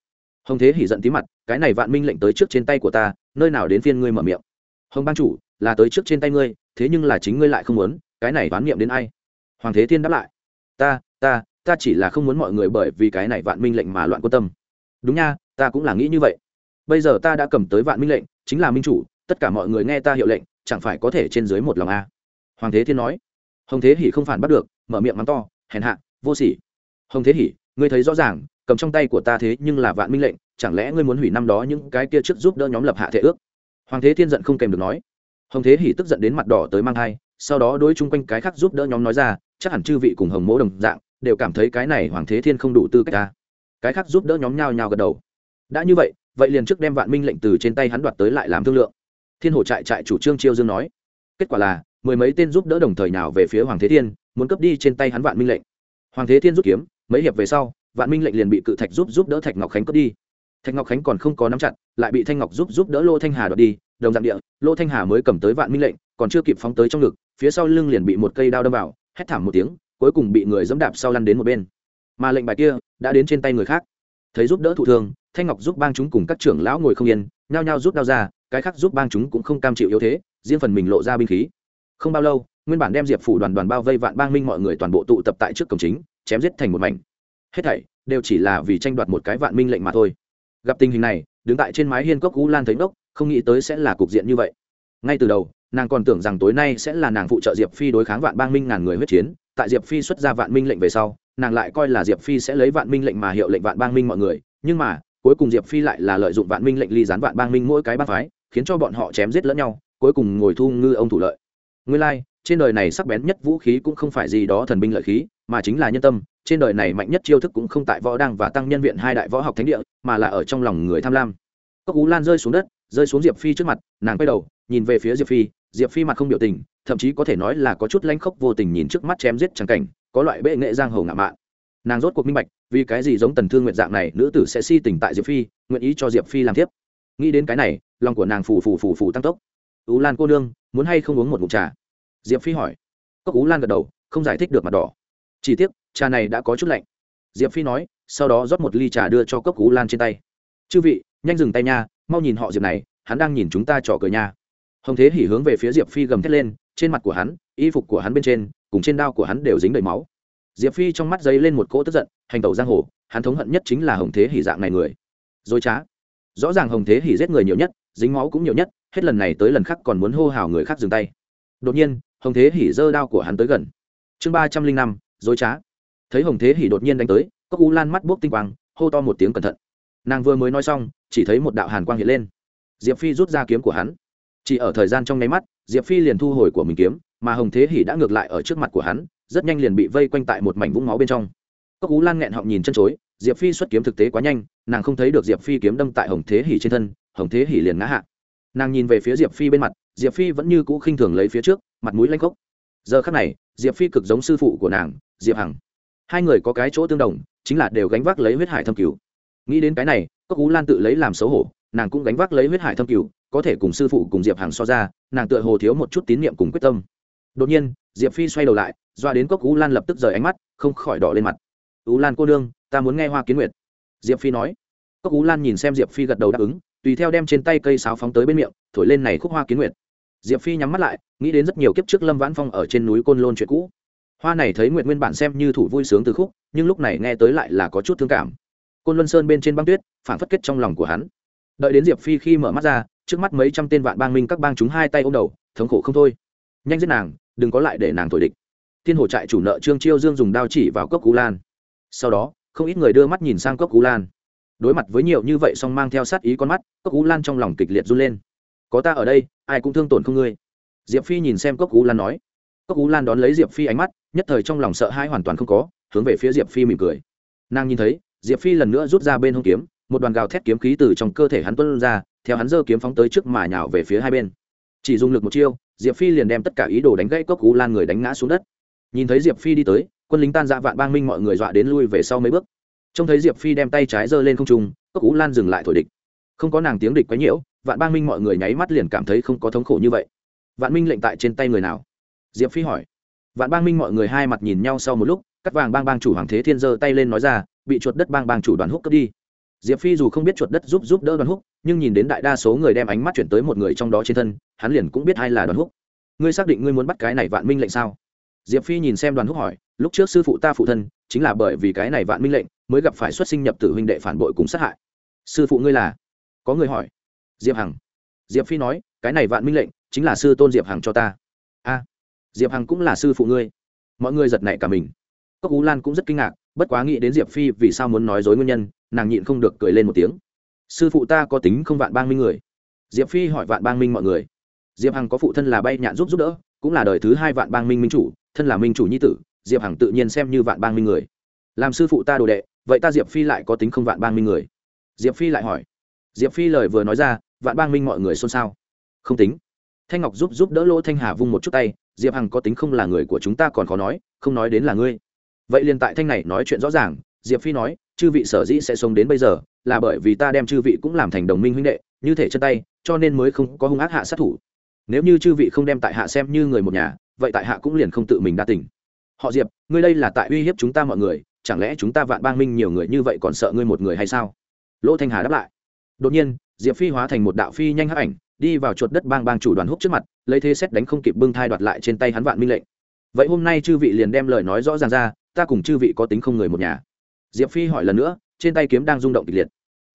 Hồng thế hỉ giận tí mặt, cái này vạn minh lệnh tới trước trên tay của ta, nơi nào đến phiên ngươi mở miệng? Hồng ban chủ, là tới trước trên tay ngươi, thế nhưng là chính ngươi lại không muốn, cái này đoán niệm đến ai? Hoàng thế thiên đáp lại, ta ta ta chỉ là không muốn mọi người bởi vì cái này vạn minh lệnh mà loạn quan tâm. Đúng nha, ta cũng là nghĩ như vậy. Bây giờ ta đã cầm tới vạn minh lệnh, chính là minh chủ, tất cả mọi người nghe ta hiệu lệnh, chẳng phải có thể trên dưới một lòng a hoàng thế thiên nói. Hồng thế hỉ không phản bắt được, mở miệng mắng to, hèn hạ, vô sỉ. Hồng thế hỉ ngươi thấy rõ ràng, cầm trong tay của ta thế nhưng là vạn minh lệnh, chẳng lẽ ngươi muốn hủy năm đó những cái kia trước giúp đỡ nhóm lập hạ thể ước? Hoàng thế thiên giận không kèm được nói. Hồng thế hỉ tức giận đến mặt đỏ tới mang thai, sau đó đối chung quanh cái khác giúp đỡ nhóm nói ra, chắc hẳn chư vị cùng hồng mỗ đồng dạng đều cảm thấy cái này hoàng thế thiên không đủ tư cách ta. Cái khác giúp đỡ nhóm nhau nhau gật đầu. Đã như vậy vậy liền trước đem vạn minh lệnh từ trên tay hắn đoạt tới lại làm thương lượng. Thiên hồ trại trại chủ trương chiêu dương nói, kết quả là, mười mấy tên giúp đỡ đồng thời nào về phía hoàng thế thiên, muốn cướp đi trên tay hắn vạn minh lệnh. Hoàng thế thiên rút kiếm, mấy hiệp về sau, vạn minh lệnh liền bị cự thạch giúp giúp đỡ thạch ngọc khánh cướp đi. Thạch ngọc khánh còn không có nắm chặt, lại bị thanh ngọc giúp giúp đỡ lô thanh hà đoạt đi, đồng dạng địa, lô thanh hà mới cầm tới vạn minh lệnh, còn chưa kịp phóng tới trong ngực, phía sau lưng liền bị một cây đao đâm vào, hét thảm một tiếng cuối cùng bị người dẫm đạp sau lăn đến một bên. Mà lệnh bài kia đã đến trên tay người khác. Thấy giúp đỡ thụ thương, thanh ngọc giúp bang chúng cùng các trưởng lão ngồi không yên, nhao nhao rút đao ra, cái khác giúp bang chúng cũng không cam chịu yếu thế, riêng phần mình lộ ra binh khí. Không bao lâu, nguyên bản đem diệp phủ đoàn đoàn bao vây vạn bang minh mọi người toàn bộ tụ tập tại trước cổng chính, chém giết thành một mảnh. Hết thảy đều chỉ là vì tranh đoạt một cái vạn minh lệnh mà thôi. Gặp tình hình này, đứng tại trên mái hiên cốc cú lan thấy ngốc không nghĩ tới sẽ là cục diện như vậy. Ngay từ đầu, nàng còn tưởng rằng tối nay sẽ là nàng phụ trợ diệp phi đối kháng vạn bang minh ngàn người huyết chiến tại diệp phi xuất ra vạn minh lệnh về sau nàng lại coi là diệp phi sẽ lấy vạn minh lệnh mà hiệu lệnh vạn bang minh mọi người. Nhưng mà cuối cùng diệp phi lại là lợi dụng vạn minh lệnh ly gián vạn bang minh mỗi cái bang phái khiến cho bọn họ chém giết lẫn nhau cuối cùng ngồi thu ngư ông thủ lợi. Nguyên lai、like, trên đời này sắc bén nhất vũ khí cũng không phải gì đó thần binh lợi khí mà chính là nhân tâm. Trên đời này mạnh nhất chiêu thức cũng không tại võ đăng và tăng nhân viện hai đại võ học thánh địa mà là ở trong lòng người tham lam. Cốc ú lan rơi xuống đất rơi xuống diệp phi trước mặt nàng quay đầu nhìn về phía diệp phi diệp phi mặt không biểu tình, thậm chí có thể nói là có chút lanh khốc vô tình nhìn trước mắt chém giết trắng cảnh, có loại bệ nghệ giang hồ ngạo mạn. Nàng rốt cuộc minh bạch, vì cái gì giống tần thương nguyện dạng này, nữ tử sẽ si tình tại diệp phi, nguyện ý cho diệp phi làm tiếp nghĩ đến cái này, lòng của nàng phù phù phù phù tăng tốc. Ú lan cô nương, muốn hay không uống một ngụm trà? Diệp phi hỏi. Cốc ú lan gật đầu, không giải thích được mặt đỏ. Chỉ tiếc, trà này đã có chút lạnh. Diệp phi nói, sau đó rót một ly trà đưa cho cốc ú lan trên tay. Chư vị, nhanh dừng tay nha, mau nhìn họ diệp này, hắn đang nhìn chúng ta trò cười nha hồng thế hỉ hướng về phía diệp phi gầm thét lên, trên mặt của hắn, y phục của hắn bên trên, cùng trên đao của hắn đều dính đầy máu. Diệp phi trong mắt dấy lên một cỗ tức giận, hành tẩu giang hồ, hắn thống hận nhất chính là hồng thế hỉ dạng này người. Dối trá. Rõ ràng hồng thế hỉ giết người nhiều nhất, dính máu cũng nhiều nhất, hết lần này tới lần khác còn muốn hô hào người khác dừng tay. Đột nhiên, hồng thế hỉ giơ đao của hắn tới gần. Chương ba trăm linh năm dối trá. Thấy hồng thế hỉ đột nhiên đánh tới, cốc u lan mắt buốc tinh quang, hô to một tiếng cẩn thận. Nàng vừa mới nói xong, chỉ thấy một đạo hàn quang hiện lên. Diệp phi rút ra kiếm của hắn chỉ ở thời gian trong nháy mắt, diệp phi liền thu hồi của mình kiếm, mà hồng thế hỉ đã ngược lại ở trước mặt của hắn, rất nhanh liền bị vây quanh tại một mảnh vũng máu bên trong. Cốc cú lan nghẹn họng nhìn chân chối, diệp phi xuất kiếm thực tế quá nhanh, nàng không thấy được diệp phi kiếm đâm tại hồng thế hỉ trên thân, hồng thế hỉ liền ngã hạ. Nàng nhìn về phía diệp phi bên mặt, diệp phi vẫn như cũ khinh thường lấy phía trước, mặt mũi lanh cốc giờ khắc này, diệp phi cực giống sư phụ của nàng, diệp hằng. Hai người có cái chỗ tương đồng, chính là đều gánh vác lấy huyết hải thâm cứu. Nghĩ đến cái này, cốc cú lan tự lấy làm xấu hổ nàng cũng gánh vác lấy huyết hải thâm cửu, có thể cùng sư phụ cùng diệp hằng so ra, nàng tựa hồ thiếu một chút tín nhiệm cùng quyết tâm. Đột nhiên, diệp phi xoay đầu lại, doa đến cốc ú lan lập tức rời ánh mắt, không khỏi đỏ lên mặt. Ú lan cô đương ta muốn nghe hoa kiến nguyệt. Diệp phi nói. Cốc ú lan nhìn xem diệp phi gật đầu đáp ứng, tùy theo đem trên tay cây sáo phóng tới bên miệng, thổi lên này khúc hoa kiến nguyệt. Diệp phi nhắm mắt lại, nghĩ đến rất nhiều kiếp trước lâm vãn phong ở trên núi côn lôn chuyện cũ. Hoa này thấy nguyện nguyên bản xem như thủ vui sướng từ khúc, nhưng lúc này nghe tới lại là có chút thương cảm. Côn luân sơn bên trên băng tuyết phản phất kết trong lòng của hắn đợi đến diệp phi khi mở mắt ra, trước mắt mấy trăm tên vạn bang minh các bang chúng hai tay ôm đầu, thống khổ không thôi. Nhanh giết nàng, đừng có lại để nàng thổi địch. Thiên hồ trại chủ nợ trương chiêu dương dùng đao chỉ vào cốc cú lan. Sau đó, không ít người đưa mắt nhìn sang cốc cú lan. Đối mặt với nhiều như vậy song mang theo sát ý con mắt, cốc cú lan trong lòng kịch liệt run lên. Có ta ở đây, ai cũng thương tổn không ngươi. Diệp phi nhìn xem cốc cú lan nói. Cốc cú lan đón lấy diệp phi ánh mắt, nhất thời trong lòng sợ hãi hoàn toàn không có, hướng về phía diệp phi mỉm cười. Nàng nhìn thấy, diệp phi lần nữa rút ra bên hông kiếm một đoàn gào thét kiếm khí từ trong cơ thể hắn tuân ra, theo hắn giơ kiếm phóng tới trước mà nhào về phía hai bên. Chỉ dùng lực một chiêu, diệp phi liền đem tất cả ý đồ đánh gãy cốc cú lan người đánh ngã xuống đất. Nhìn thấy diệp phi đi tới, quân lính tan dạ vạn bang minh mọi người dọa đến lui về sau mấy bước. Trông thấy diệp phi đem tay trái giơ lên không trung, cốc cú lan dừng lại thổi địch. Không có nàng tiếng địch quấy nhiễu, vạn bang minh mọi người nháy mắt liền cảm thấy không có thống khổ như vậy. Vạn minh lệnh tại trên tay người nào? Diệp phi hỏi. Vạn bang minh mọi người hai mặt nhìn nhau sau một lúc, cắt vàng bang bang chủ hoàng thế thiên giơ tay lên nói ra, bị chuột đất bang bang chủ đoàn húc cướp đi diệp phi dù không biết chuột đất giúp giúp đỡ đoàn húc, nhưng nhìn đến đại đa số người đem ánh mắt chuyển tới một người trong đó trên thân, hắn liền cũng biết ai là đoàn húc. Ngươi xác định ngươi muốn bắt cái này vạn minh lệnh sao? Diệp phi nhìn xem đoàn húc hỏi, lúc trước sư phụ ta phụ thân, chính là bởi vì cái này vạn minh lệnh, mới gặp phải xuất sinh nhập tử huynh đệ phản bội cùng sát hại. Sư phụ ngươi là? Có người hỏi. Diệp hằng. Diệp phi nói, cái này vạn minh lệnh, chính là sư tôn diệp hằng cho ta. A, diệp hằng cũng là sư phụ ngươi. Mọi người giật nảy cả mình. Cốc ú lan cũng rất kinh ngạc, bất quá nghĩ đến diệp phi vì sao muốn nói dối nguyên nhân nàng nhịn không được cười lên một tiếng. Sư phụ ta có tính không vạn bang minh người. Diệp phi hỏi vạn bang minh mọi người. Diệp hằng có phụ thân là bay nhạn giúp giúp đỡ, cũng là đời thứ hai vạn bang minh minh chủ, thân là minh chủ nhi tử, diệp hằng tự nhiên xem như vạn bang minh người. Làm sư phụ ta đồ đệ, vậy ta diệp phi lại có tính không vạn bang minh người? Diệp phi lại hỏi. Diệp phi lời vừa nói ra, vạn bang minh mọi người xôn xao. Không tính. Thanh ngọc giúp giúp đỡ lỗ thanh hà vung một chút tay, diệp hằng có tính không là người của chúng ta còn khó nói, không nói đến là ngươi. Vậy liền tại thanh này nói chuyện rõ ràng, diệp phi nói chư vị sở dĩ sẽ sống đến bây giờ là bởi vì ta đem chư vị cũng làm thành đồng minh huynh đệ, như thể chân tay, cho nên mới không có hung ác hạ sát thủ. Nếu như chư vị không đem tại hạ xem như người một nhà, vậy tại hạ cũng liền không tự mình đa tình. Họ diệp, ngươi đây là tại uy hiếp chúng ta mọi người, chẳng lẽ chúng ta vạn bang minh nhiều người như vậy còn sợ ngươi một người hay sao? Lỗ thanh hà đáp lại. Đột nhiên, diệp phi hóa thành một đạo phi nhanh hấp ảnh, đi vào chuột đất bang bang chủ đoàn húc trước mặt, lấy thế xét đánh không kịp bưng thai đoạt lại trên tay hắn vạn minh lệnh. Vậy hôm nay chư vị liền đem lời nói rõ ràng ra, ta cùng chư vị có tính không người một nhà diệp phi hỏi lần nữa, trên tay kiếm đang rung động kịch liệt.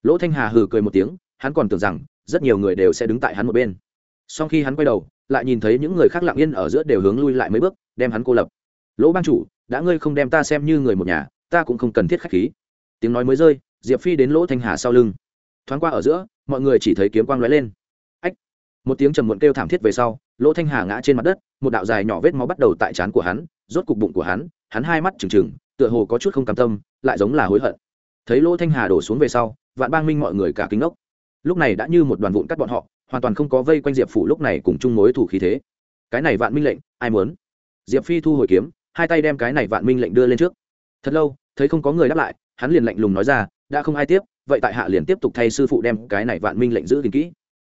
Lỗ thanh hà hừ cười một tiếng, hắn còn tưởng rằng rất nhiều người đều sẽ đứng tại hắn một bên. Sau khi hắn quay đầu, lại nhìn thấy những người khác lặng yên ở giữa đều hướng lui lại mấy bước, đem hắn cô lập. Lỗ bang chủ, đã ngươi không đem ta xem như người một nhà, ta cũng không cần thiết khách khí. Tiếng nói mới rơi, diệp phi đến lỗ thanh hà sau lưng. Thoáng qua ở giữa, mọi người chỉ thấy kiếm quang lóe lên. Ách! Một tiếng trầm muộn kêu thảm thiết về sau, lỗ thanh hà ngã trên mặt đất, một đạo dài nhỏ vết máu bắt đầu tại trán của hắn, rốt cục bụng của hắn hắn hai mắt trừng trừng, tựa hồ có chút không cam tâm lại giống là hối hận. Thấy lỗ thanh hà đổ xuống về sau, vạn bang minh mọi người cả kính ốc lúc này đã như một đoàn vụn cắt bọn họ, hoàn toàn không có vây quanh diệp phủ lúc này cùng chung mối thủ khí thế. Cái này vạn minh lệnh, ai muốn? Diệp phi thu hồi kiếm, hai tay đem cái này vạn minh lệnh đưa lên trước. Thật lâu, thấy không có người đáp lại, hắn liền lạnh lùng nói ra, đã không ai tiếp, vậy tại hạ liền tiếp tục thay sư phụ đem cái này vạn minh lệnh giữ gìn kỹ.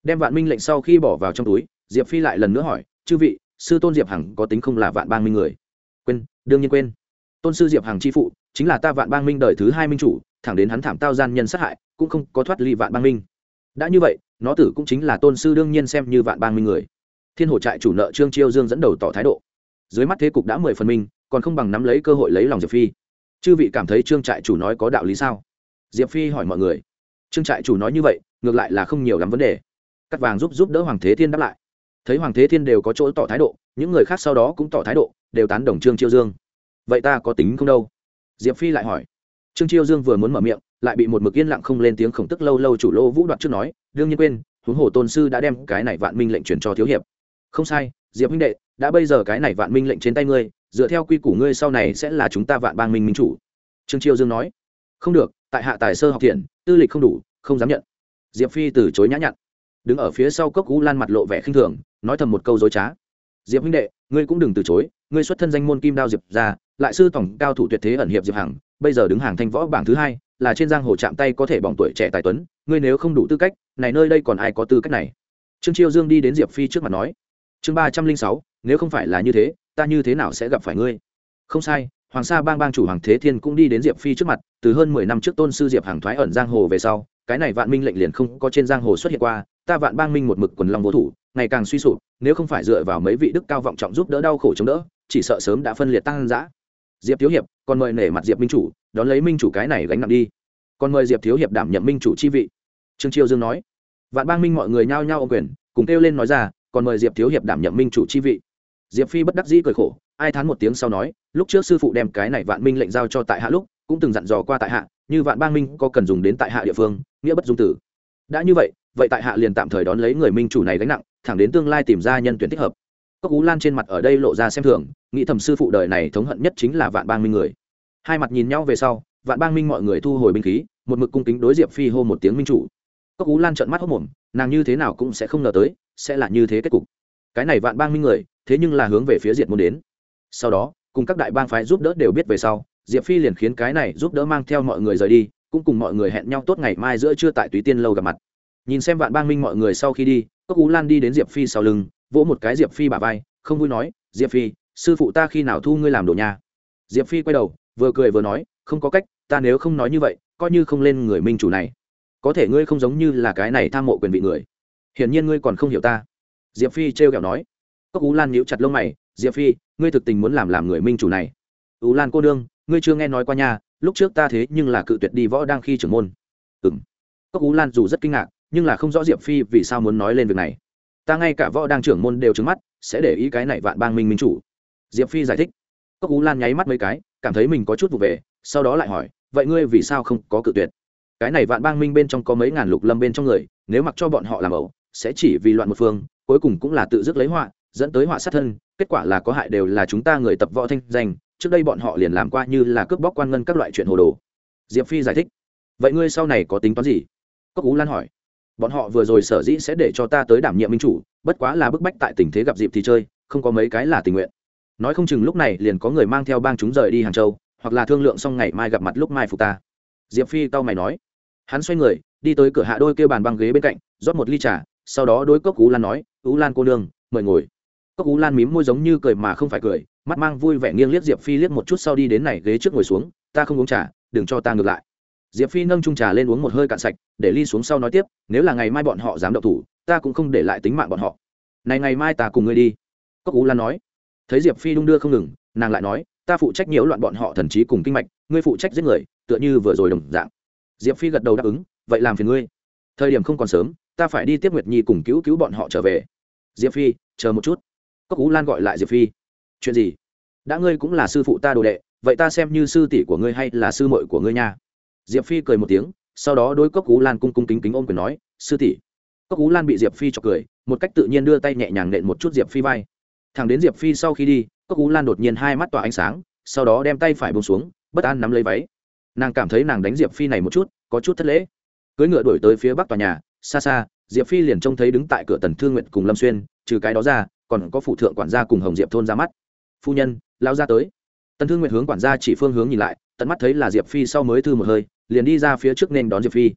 Đem vạn minh lệnh sau khi bỏ vào trong túi, diệp phi lại lần nữa hỏi, chư vị, sư tôn diệp hằng có tính không là vạn bang minh người? Quên, đương nhiên quên. Tôn sư diệp hằng chi phụ chính là ta vạn bang minh đời thứ hai minh chủ, thẳng đến hắn thảm tao gian nhân sát hại, cũng không có thoát ly vạn bang minh. Đã như vậy, nó tử cũng chính là tôn sư đương nhiên xem như vạn bang minh người. Thiên hồ trại chủ nợ trương chiêu dương dẫn đầu tỏ thái độ. Dưới mắt thế cục đã mười phần minh, còn không bằng nắm lấy cơ hội lấy lòng diệp phi. Chư vị cảm thấy trương trại chủ nói có đạo lý sao? Diệp phi hỏi mọi người. Trương trại chủ nói như vậy, ngược lại là không nhiều lắm vấn đề. Cắt vàng giúp giúp đỡ hoàng thế thiên đáp lại. Thấy hoàng thế thiên đều có chỗ tỏ thái độ, những người khác sau đó cũng tỏ thái độ, đều tán đồng trương chiêu dương. Vậy ta có tính không đâu? Diệp phi lại hỏi. Trương chiêu dương vừa muốn mở miệng, lại bị một mực yên lặng không lên tiếng khổng tức lâu lâu chủ lô vũ đoạt trước nói, đương nhiên quên, huống hồ tôn sư đã đem cái này vạn minh lệnh truyền cho thiếu hiệp. Không sai, diệp huynh đệ, đã bây giờ cái này vạn minh lệnh trên tay ngươi, dựa theo quy củ ngươi sau này sẽ là chúng ta vạn bang minh minh chủ. Trương chiêu dương nói. Không được, tại hạ tài sơ học thiện, tư lịch không đủ, không dám nhận. Diệp phi từ chối nhã nhặn. Đứng ở phía sau cốc cú lan mặt lộ vẻ khinh thường, nói thầm một câu dối trá. Diệp huynh đệ, ngươi cũng đừng từ chối ngươi xuất thân danh môn kim đao diệp ra, lại sư tổng cao thủ tuyệt thế ẩn hiệp diệp hằng, bây giờ đứng hàng thanh võ bảng thứ hai, là trên giang hồ chạm tay có thể bỏng tuổi trẻ tài tuấn, ngươi nếu không đủ tư cách, này nơi đây còn ai có tư cách này? Trương chiêu dương đi đến diệp phi trước mặt nói, chương ba trăm linh sáu, nếu không phải là như thế, ta như thế nào sẽ gặp phải ngươi? Không sai, hoàng sa bang bang chủ hoàng thế thiên cũng đi đến diệp phi trước mặt, từ hơn mười năm trước tôn sư diệp hàng thoái ẩn giang hồ về sau, cái này vạn minh lệnh liền không có trên giang hồ xuất hiện qua, ta vạn bang minh một mực quần long vô thủ, ngày càng suy sụp, nếu không phải dựa vào mấy vị đức cao vọng trọng giúp đỡ đau khổ chống đỡ chỉ sợ sớm đã phân liệt tăng giã. Diệp thiếu hiệp, còn mời nể mặt diệp minh chủ, đón lấy minh chủ cái này gánh nặng đi. Còn mời diệp thiếu hiệp đảm nhận minh chủ chi vị. Trương chiêu dương nói. Vạn bang minh mọi người nhao nhao ô quyền, cùng kêu lên nói ra, còn mời diệp thiếu hiệp đảm nhận minh chủ chi vị. Diệp phi bất đắc dĩ cười khổ, ai thán một tiếng sau nói, lúc trước sư phụ đem cái này vạn minh lệnh giao cho tại hạ lúc, cũng từng dặn dò qua tại hạ, như vạn bang minh có cần dùng đến tại hạ địa phương, nghĩa bất dung tử. Đã như vậy vậy tại hạ liền tạm thời đón lấy người minh chủ này gánh nặng, thẳng đến tương lai tìm ra nhân tuyển thích hợp cốc ú lan trên mặt ở đây lộ ra xem thường, nghĩ thầm sư phụ đời này thống hận nhất chính là vạn bang minh người. Hai mặt nhìn nhau về sau, vạn bang minh mọi người thu hồi binh khí, một mực cung kính đối diệp phi hô một tiếng minh chủ. Cốc ú lan trợn mắt hốc mồm, nàng như thế nào cũng sẽ không ngờ tới, sẽ là như thế kết cục. Cái này vạn bang minh người, thế nhưng là hướng về phía diệt muốn đến. Sau đó, cùng các đại bang phái giúp đỡ đều biết về sau, diệp phi liền khiến cái này giúp đỡ mang theo mọi người rời đi, cũng cùng mọi người hẹn nhau tốt ngày mai giữa trưa tại túy tiên lâu gặp mặt. Nhìn xem vạn bang minh mọi người sau khi đi, cốc ú lan đi đến diệp phi sau lưng vỗ một cái diệp phi bả vai, không vui nói, diệp phi, sư phụ ta khi nào thu ngươi làm đồ nhà? Diệp phi quay đầu, vừa cười vừa nói, không có cách, ta nếu không nói như vậy, coi như không lên người minh chủ này, có thể ngươi không giống như là cái này tham mộ quyền vị người. Hiển nhiên ngươi còn không hiểu ta. Diệp phi trêu kẹo nói. Cốc ú lan nhíu chặt lông mày, diệp phi, ngươi thực tình muốn làm làm người minh chủ này. Ú lan cô đương ngươi chưa nghe nói qua nhà lúc trước ta thế nhưng là cự tuyệt đi võ đang khi trưởng môn. Ừ m cốc ú lan dù rất kinh ngạc, nhưng là không rõ diệp phi vì sao muốn nói lên việc này ta ngay cả võ đang trưởng môn đều trứng mắt, sẽ để ý cái này vạn bang minh minh chủ. Diệp phi giải thích. Cốc ú lan nháy mắt mấy cái, cảm thấy mình có chút vụ về, sau đó lại hỏi, vậy ngươi vì sao không có cự tuyệt? Cái này vạn bang minh bên trong có mấy ngàn lục lâm bên trong người, nếu mặc cho bọn họ làm ẩu, sẽ chỉ vì loạn một phương, cuối cùng cũng là tự dứt lấy họa, dẫn tới họa sát thân, kết quả là có hại đều là chúng ta người tập võ thanh danh, trước đây bọn họ liền làm qua như là cướp bóc quan ngân các loại chuyện hồ đồ. Diệp phi giải thích. Vậy ngươi sau này có tính toán gì? Cốc ú lan hỏi bọn họ vừa rồi sở dĩ sẽ để cho ta tới đảm nhiệm minh chủ, bất quá là bức bách tại tình thế gặp dịp thì chơi, không có mấy cái là tình nguyện. Nói không chừng lúc này liền có người mang theo bang chúng rời đi hàng châu, hoặc là thương lượng xong ngày mai gặp mặt lúc mai phục ta. Diệp phi tao mày nói. Hắn xoay người, đi tới cửa hạ đôi kêu bàn băng ghế bên cạnh, rót một ly trà, sau đó đối cốc cú lan nói ú lan cô nương, mời ngồi. Cốc cú lan mím môi giống như cười mà không phải cười, mắt mang vui vẻ nghiêng liếc diệp phi liếc một chút sau đi đến này ghế trước ngồi xuống, ta không uống trà, đừng cho ta ngược lại diệp phi nâng trung trà lên uống một hơi cạn sạch, để ly xuống sau nói tiếp, nếu là ngày mai bọn họ dám động thủ, ta cũng không để lại tính mạng bọn họ. Này ngày mai ta cùng ngươi đi. Cốc ú lan nói. Thấy diệp phi đung đưa không ngừng, nàng lại nói, ta phụ trách nhiễu loạn bọn họ thần trí cùng kinh mạch, ngươi phụ trách giết người, tựa như vừa rồi đồng dạng. Diệp phi gật đầu đáp ứng, vậy làm phiền ngươi. Thời điểm không còn sớm, ta phải đi tiếp nguyệt nhi cùng cứu cứu bọn họ trở về. Diệp phi, chờ một chút. Cốc ú lan gọi lại diệp phi. Chuyện gì? Đã ngươi cũng là sư phụ ta đồ đệ, vậy ta xem như sư tỷ của ngươi hay là sư muội của ngươi nha diệp phi cười một tiếng, sau đó đôi cốc cú lan cung cung kính kính ôm quyền nói, sư tỷ. Cốc cú lan bị diệp phi chọc cười, một cách tự nhiên đưa tay nhẹ nhàng nện một chút diệp phi vai. Thằng đến diệp phi sau khi đi, cốc cú lan đột nhiên hai mắt tỏa ánh sáng, sau đó đem tay phải bông xuống, bất an nắm lấy váy. Nàng cảm thấy nàng đánh diệp phi này một chút, có chút thất lễ. Cưỡi ngựa đổi tới phía bắc tòa nhà, xa xa, diệp phi liền trông thấy đứng tại cửa tần thương nguyện cùng lâm xuyên, trừ cái đó ra, còn có phụ thượng quản gia cùng hồng diệp thôn ra mắt. Phu nhân lao ra tới. Tần thương nguyện hướng quản gia chỉ phương hướng nhìn lại, tận mắt thấy là diệp phi sau mới thư một hơi liền đi ra phía trước nên đón diệp phi.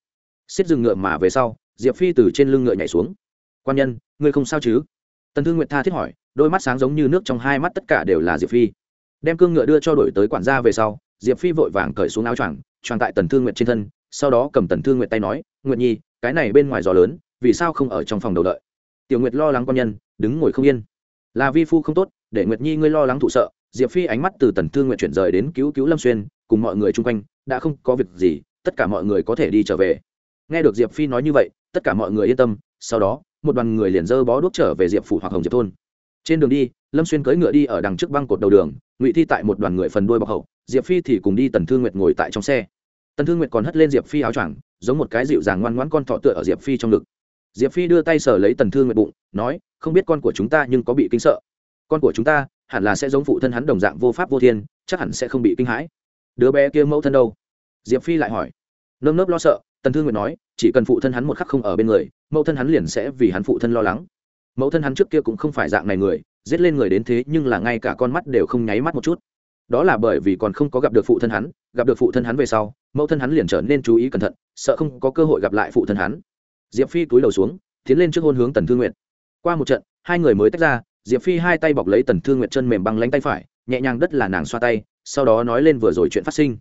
Xiết dừng ngựa mà về sau, diệp phi từ trên lưng ngựa nhảy xuống. Quan nhân, ngươi không sao chứ? Tần thương nguyện tha thiết hỏi, đôi mắt sáng giống như nước trong hai mắt tất cả đều là diệp phi. Đem cương ngựa đưa cho đổi tới quản gia về sau, diệp phi vội vàng cởi xuống áo choàng choàng tại tần thương nguyện trên thân, sau đó cầm tần thương nguyện tay nói nguyện nhi, cái này bên ngoài gió lớn, vì sao không ở trong phòng đầu đợi? Tiểu nguyệt lo lắng quan nhân, đứng ngồi không yên. Là vi phu không tốt, để nguyệt nhi ngươi lo lắng thụ sợ. Diệp phi ánh mắt từ tần thương nguyện chuyển rời đến cứu cứu lâm xuyên, cùng mọi người chung quanh đã không có việc gì, tất cả mọi người có thể đi trở về. Nghe được diệp phi nói như vậy, tất cả mọi người yên tâm, sau đó, một đoàn người liền dơ bó đuốc trở về diệp phủ hoặc hồng diệp thôn. Trên đường đi, lâm xuyên cưỡi ngựa đi ở đằng trước băng cột đầu đường, ngụy thi tại một đoàn người phần đuôi bọc hậu, diệp phi thì cùng đi tần thương nguyệt ngồi tại trong xe. Tần thương nguyệt còn hất lên diệp phi áo choàng, giống một cái dịu dàng ngoan ngoãn con thọ tựa ở diệp phi trong ngực. Diệp phi đưa tay sờ lấy tần thương nguyệt bụng, nói, không biết con của chúng ta nhưng có bị kinh sợ. Con của chúng ta hẳn là sẽ giống phụ thân hắn đồng dạng vô pháp vô thiên, chắc hẳn sẽ không bị kinh hãi. Đứa bé kia mẫu thân đâu? Diệp phi lại hỏi. Nơm nớp lo sợ, tần thương nguyệt nói, chỉ cần phụ thân hắn một khắc không ở bên người, mẫu thân hắn liền sẽ vì hắn phụ thân lo lắng. Mẫu thân hắn trước kia cũng không phải dạng này người, giết lên người đến thế nhưng là ngay cả con mắt đều không nháy mắt một chút. Đó là bởi vì còn không có gặp được phụ thân hắn, gặp được phụ thân hắn về sau, mẫu thân hắn liền trở nên chú ý cẩn thận, sợ không có cơ hội gặp lại phụ thân hắn. Diệp phi túi đầu xuống, tiến lên trước hôn hướng tần thương nguyệt. Qua một trận, hai người mới tách ra, diệp phi hai tay bọc lấy tần thương nguyệt chân mềm băng lánh tay phải, nhẹ nhàng đất là nàng xoa tay, sau đó nói lên vừa rồi chuyện phát sinh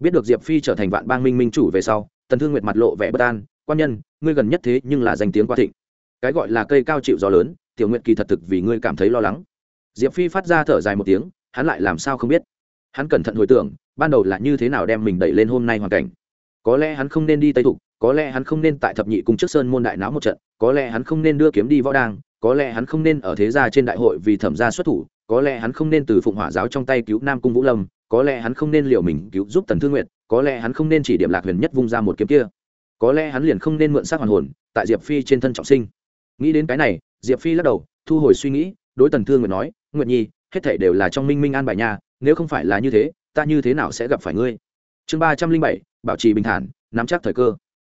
biết được diệp phi trở thành vạn bang minh minh chủ về sau, tần thương nguyệt mặt lộ vẻ bất an, quan nhân, ngươi gần nhất thế nhưng là danh tiếng quá thịnh. Cái gọi là cây cao chịu gió lớn, tiểu nguyện kỳ thật thực vì ngươi cảm thấy lo lắng. Diệp phi phát ra thở dài một tiếng, hắn lại làm sao không biết? Hắn cẩn thận hồi tưởng, ban đầu là như thế nào đem mình đẩy lên hôm nay hoàn cảnh. Có lẽ hắn không nên đi tây thục, có lẽ hắn không nên tại thập nhị cung trước sơn môn đại náo một trận, có lẽ hắn không nên đưa kiếm đi võ đang có lẽ hắn không nên ở thế gia trên đại hội vì thẩm gia xuất thủ, có lẽ hắn không nên từ phụng hỏa giáo trong tay cứu nam cung vũ lâm có lẽ hắn không nên liều mình cứu giúp tần thương nguyệt, có lẽ hắn không nên chỉ điểm lạc huyền nhất vung ra một kiếm kia. Có lẽ hắn liền không nên mượn sát hoàn hồn, tại diệp phi trên thân trọng sinh. Nghĩ đến cái này, diệp phi lắc đầu, thu hồi suy nghĩ, đối tần thương nguyệt nói, nguyệt nhi, hết thể đều là trong minh minh an bài nhà nếu không phải là như thế, ta như thế nào sẽ gặp phải ngươi? Chương ba trăm linh bảy, bảo trì bình thản, nắm chắc thời cơ.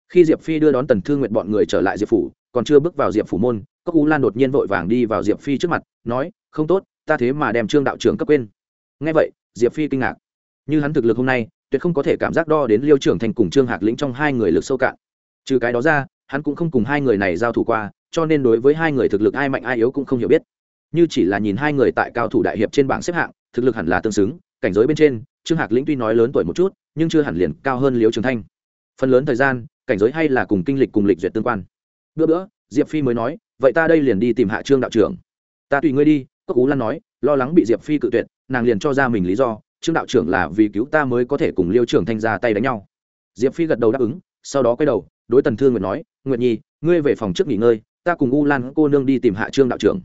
Khi diệp phi đưa đón tần thương nguyện bọn người trở lại diệp phủ, còn chưa bước vào diệp phủ môn, cốc u lan đột nhiên vội vàng đi vào diệp phi trước mặt, nói, không tốt, ta thế mà đem trương đạo trưởng cấp quên. Ngay vậy diệp phi kinh ngạc. Như hắn thực lực hôm nay, tuyệt không có thể cảm giác đo đến liêu trưởng thành cùng trương hạc lĩnh trong hai người lực sâu cạn. Trừ cái đó ra, hắn cũng không cùng hai người này giao thủ qua, cho nên đối với hai người thực lực ai mạnh ai yếu cũng không hiểu biết. Như chỉ là nhìn hai người tại cao thủ đại hiệp trên bảng xếp hạng, thực lực hẳn là tương xứng, cảnh giới bên trên, trương hạc lĩnh tuy nói lớn tuổi một chút, nhưng chưa hẳn liền cao hơn liêu trường thanh phần lớn thời gian, cảnh giới hay là cùng kinh lịch cùng lịch duyệt tương quan. Bữa bữa, diệp phi mới nói, vậy ta đây liền đi tìm hạ trương đạo trưởng. Ta tùy ngươi đi, cốc ú lan nói, lo lắng bị diệp phi cự tuyệt nàng liền cho ra mình lý do, trương đạo trưởng là vì cứu ta mới có thể cùng liêu trưởng thanh ra tay đánh nhau. Diệp phi gật đầu đáp ứng, sau đó quay đầu, đối tần thương nguyệt nói, nguyệt nhi, ngươi về phòng trước nghỉ ngơi, ta cùng u lan cô nương đi tìm hạ trương đạo trưởng.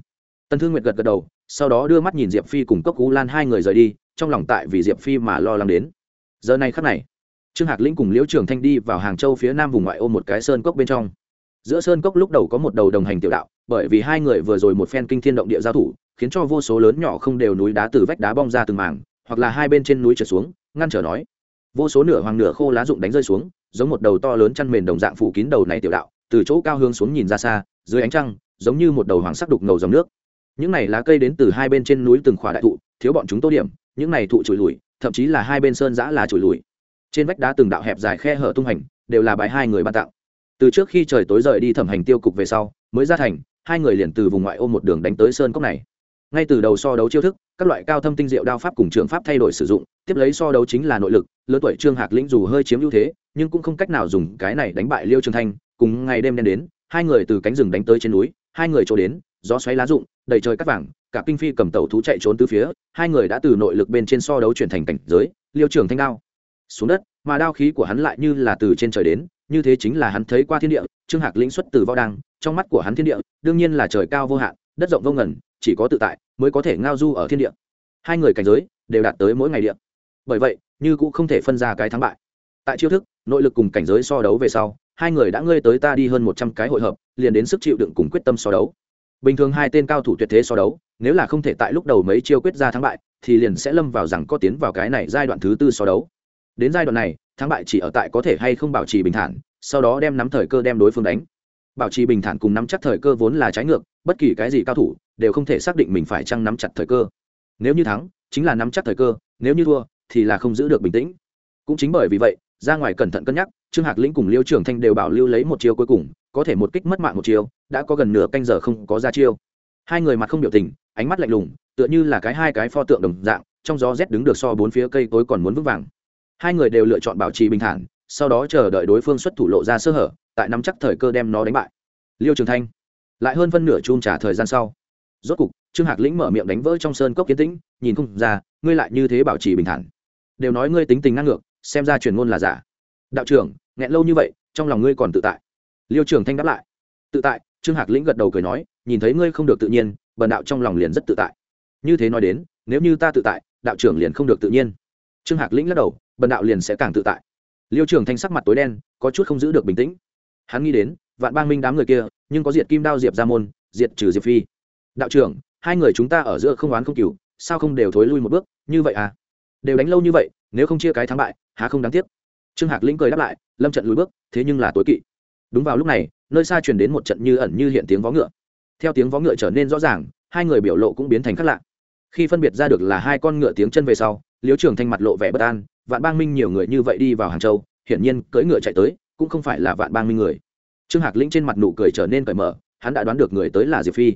Tần thương nguyệt gật gật đầu, sau đó đưa mắt nhìn diệp phi cùng cốc u lan hai người rời đi, trong lòng tại vì diệp phi mà lo lắng đến. Giờ này khắc này, trương hạc lĩnh cùng liễu trường thanh đi vào hàng châu phía nam vùng ngoại ô một cái sơn cốc bên trong. Giữa sơn cốc lúc đầu có một đầu đồng hành tiểu đạo, bởi vì hai người vừa rồi một phen kinh thiên động địa giao thủ khiến cho vô số lớn nhỏ không đều núi đá từ vách đá bong ra từng mảng, hoặc là hai bên trên núi trượt xuống, ngăn trở nói. Vô số nửa hoàng nửa khô lá rụng đánh rơi xuống, giống một đầu to lớn chăn mền đồng dạng phủ kín đầu này tiểu đạo, từ chỗ cao hướng xuống nhìn ra xa, dưới ánh trăng, giống như một đầu hoàng sắc đục ngầu dòng nước. Những này lá cây đến từ hai bên trên núi từng khỏa đại thụ, thiếu bọn chúng tô điểm, những này thụ trụi lùi, thậm chí là hai bên sơn giã là trụi lùi. Trên vách đá từng đạo hẹp dài khe hở tung hành, đều là bài hai người ban tặng. từ trước khi trời tối rời đi thẩm hành tiêu cục về sau, mới ra thành, hai người liền từ vùng ngoại ô một đường đánh tới sơn cốc này ngay từ đầu so đấu chiêu thức, các loại cao thâm tinh diệu đao pháp cùng trường pháp thay đổi sử dụng, tiếp lấy so đấu chính là nội lực, lớn tuổi trương hạc lĩnh dù hơi chiếm ưu thế, nhưng cũng không cách nào dùng cái này đánh bại liêu trường thanh, cùng ngày đêm đen đến, hai người từ cánh rừng đánh tới trên núi, hai người chỗ đến, gió xoáy lá rụng, đầy trời cắt vàng, cả kinh phi cầm tàu thú chạy trốn từ phía, hai người đã từ nội lực bên trên so đấu chuyển thành cảnh giới, liêu trường thanh đao. Xuống đất, mà đao khí của hắn lại như là từ trên trời đến, như thế chính là hắn thấy qua thiên địa, trương hạc lĩnh xuất từ võ đăng, trong mắt của hắn thiên địa, đương nhiên là trời cao vô hạn, đất rộng vô ngần chỉ có tự tại mới có thể ngao du ở thiên địa. Hai người cảnh giới đều đạt tới mỗi ngày địa. Bởi vậy, như cũng không thể phân ra cái thắng bại. Tại chiêu thức, nội lực cùng cảnh giới so đấu về sau, hai người đã ngơi tới ta đi hơn một trăm cái hội hợp, liền đến sức chịu đựng cùng quyết tâm so đấu. Bình thường hai tên cao thủ tuyệt thế so đấu, nếu là không thể tại lúc đầu mấy chiêu quyết ra thắng bại, thì liền sẽ lâm vào rằng có tiến vào cái này giai đoạn thứ tư so đấu. Đến giai đoạn này, thắng bại chỉ ở tại có thể hay không bảo trì bình thản, sau đó đem nắm thời cơ đem đối phương đánh bảo trì bình thản cùng nắm chắc thời cơ vốn là trái ngược, bất kỳ cái gì cao thủ đều không thể xác định mình phải chăng nắm chặt thời cơ. Nếu như thắng, chính là nắm chắc thời cơ, nếu như thua, thì là không giữ được bình tĩnh. Cũng chính bởi vì vậy, ra ngoài cẩn thận cân nhắc, trương hạc lĩnh cùng liêu trưởng thanh đều bảo lưu lấy một chiêu cuối cùng, có thể một kích mất mạng một chiêu, đã có gần nửa canh giờ không có ra chiêu. Hai người mặt không biểu tình, ánh mắt lạnh lùng, tựa như là cái hai cái pho tượng đồng dạng, trong gió rét đứng được so bốn phía cây tối còn muốn vững vàng. Hai người đều lựa chọn bảo trì bình thản, sau đó chờ đợi đối phương xuất thủ lộ ra sơ hở tại nắm chắc thời cơ đem nó đánh bại. Liêu trường thanh, lại hơn phân nửa chun trả thời gian sau. Rốt cục, trương hạc lĩnh mở miệng đánh vỡ trong sơn cốc kiến tĩnh, nhìn không ra, ngươi lại như thế bảo trì bình thản. Đều nói ngươi tính tình ngang ngược, xem ra truyền ngôn là giả. Đạo trưởng, nghẹn lâu như vậy, trong lòng ngươi còn tự tại. Liêu trường thanh đáp lại. Tự tại, trương hạc lĩnh gật đầu cười nói, nhìn thấy ngươi không được tự nhiên, bần đạo trong lòng liền rất tự tại. Như thế nói đến, nếu như ta tự tại, đạo trưởng liền không được tự nhiên. Trương hạc lĩnh lắc đầu, bần đạo liền sẽ càng tự tại. Liêu trường thanh sắc mặt tối đen, có chút không giữ được bình tĩnh hắn nghĩ đến, vạn bang minh đám người kia, nhưng có diệt kim đao diệp ra môn, diệt trừ diệp phi. Đạo trưởng, hai người chúng ta ở giữa không oán không cừu, sao không đều thối lui một bước, như vậy à? Đều đánh lâu như vậy, nếu không chia cái thắng bại, há không đáng tiếc? Trương hạc lĩnh cười đáp lại, lâm trận lùi bước, thế nhưng là tối kỵ. Đúng vào lúc này, nơi xa truyền đến một trận như ẩn như hiện tiếng vó ngựa. Theo tiếng vó ngựa trở nên rõ ràng, hai người biểu lộ cũng biến thành khác lạ. Khi phân biệt ra được là hai con ngựa tiếng chân về sau liếu trường thanh mặt lộ vẻ bất an, vạn bang minh nhiều người như vậy đi vào hàng châu, hiển nhiên cưỡi ngựa chạy tới cũng không phải là vạn bang minh người. Trương hạc lĩnh trên mặt nụ cười trở nên cởi mở, hắn đã đoán được người tới là diệp phi.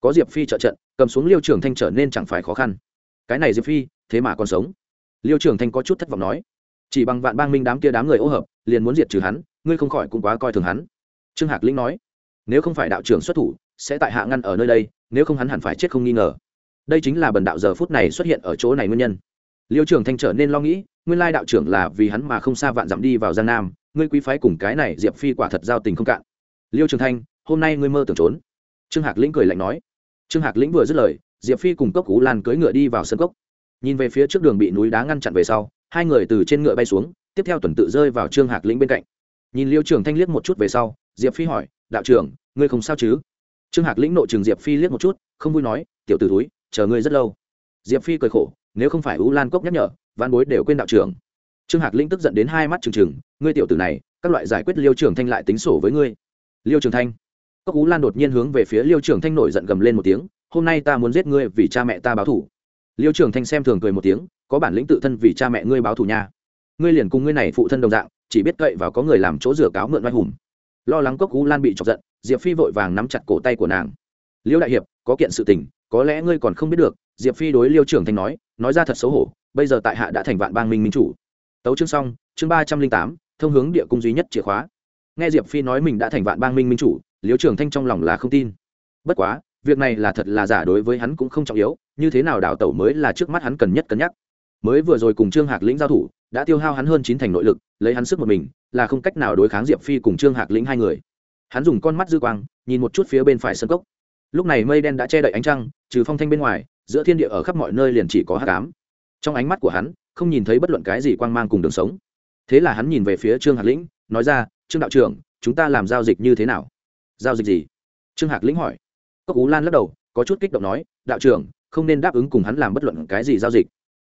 Có diệp phi trợ trận, cầm xuống liêu trường thanh trở nên chẳng phải khó khăn. Cái này diệp phi, thế mà còn sống. Liêu trường thanh có chút thất vọng nói, chỉ bằng vạn bang minh đám kia đám người ô hợp, liền muốn diệt trừ hắn, ngươi không khỏi cũng quá coi thường hắn. Trương hạc lĩnh nói, nếu không phải đạo trưởng xuất thủ, sẽ tại hạ ngăn ở nơi đây, nếu không hắn hẳn phải chết không nghi ngờ. Đây chính là bần đạo giờ phút này xuất hiện ở chỗ này nguyên nhân. Liêu trường thanh trở nên lo nghĩ, nguyên lai đạo trưởng là vì hắn mà không xa vạn dặm đi vào giang nam ngươi quý phái cùng cái này diệp phi quả thật giao tình không cạn. Liêu trường thanh, hôm nay ngươi mơ tưởng trốn. Trương hạc lĩnh cười lạnh nói. Trương hạc lĩnh vừa dứt lời, diệp phi cùng cốc cú lan cưỡi ngựa đi vào sân cốc. Nhìn về phía trước đường bị núi đá ngăn chặn về sau, hai người từ trên ngựa bay xuống, tiếp theo tuần tự rơi vào trương hạc lĩnh bên cạnh. Nhìn liêu trường thanh liếc một chút về sau, diệp phi hỏi, đạo trưởng, ngươi không sao chứ? Trương hạc lĩnh nội trường diệp phi liếc một chút, không vui nói, tiểu t ử túi chờ ngươi rất lâu. Diệp phi cười khổ, nếu không phải u lan cốc nhắc nhở văn bối đều quên đạo trưởng trương hạc lĩnh tức giận đến hai mắt trừng trừng, ngươi tiểu tử này, các loại giải quyết liêu trường thanh lại tính sổ với ngươi. Liêu trường thanh? Cốc ú lan đột nhiên hướng về phía liêu trường thanh nổi giận gầm lên một tiếng, hôm nay ta muốn giết ngươi vì cha mẹ ta báo thủ liêu trường thanh xem thường cười một tiếng, có bản lĩnh tự thân vì cha mẹ ngươi báo thủ nha. Ngươi liền cùng ngươi này phụ thân đồng dạng, chỉ biết cậy vào có người làm chỗ rửa cáo mượn oai hùng. Lo lắng cốc ú lan bị chọc giận, diệp phi vội vàng nắm chặt cổ tay của nàng. Liêu đại hiệp, có kiện sự tình, có lẽ ngươi còn không biết được. Diệp phi đối liêu trường thanh nói nói ra thật xấu hổ, bây giờ tại hạ đã thành vạn bang minh minh chủ tấu chương xong, chương ba trăm linh tám, thông hướng địa cung duy nhất chìa khóa. Nghe diệp phi nói mình đã thành vạn bang minh minh chủ liếu trường thanh trong lòng là không tin. Bất quá, việc này là thật là giả đối với hắn cũng không trọng yếu, như thế nào đảo tẩu mới là trước mắt hắn cần nhất cân nhắc. Mới vừa rồi cùng trương hạc lĩnh giao thủ, đã tiêu hao hắn hơn chín thành nội lực, lấy hắn sức một mình, là không cách nào đối kháng diệp phi cùng trương hạc lĩnh hai người. Hắn dùng con mắt dư quang, nhìn một chút phía bên phải sân cốc. Lúc này mây đen đã che đậy ánh trăng, trừ phong thanh bên ngoài, giữa thiên địa ở khắp mọi nơi liền chỉ có hát cám trong ánh mắt của hắn không nhìn thấy bất luận cái gì quang mang cùng đường sống. Thế là hắn nhìn về phía trương hạc lĩnh, nói ra, trương đạo trưởng, chúng ta làm giao dịch như thế nào? Giao dịch gì? Trương hạc lĩnh hỏi. Cốc ú lan lắc đầu, có chút kích động nói, đạo trưởng, không nên đáp ứng cùng hắn làm bất luận cái gì giao dịch.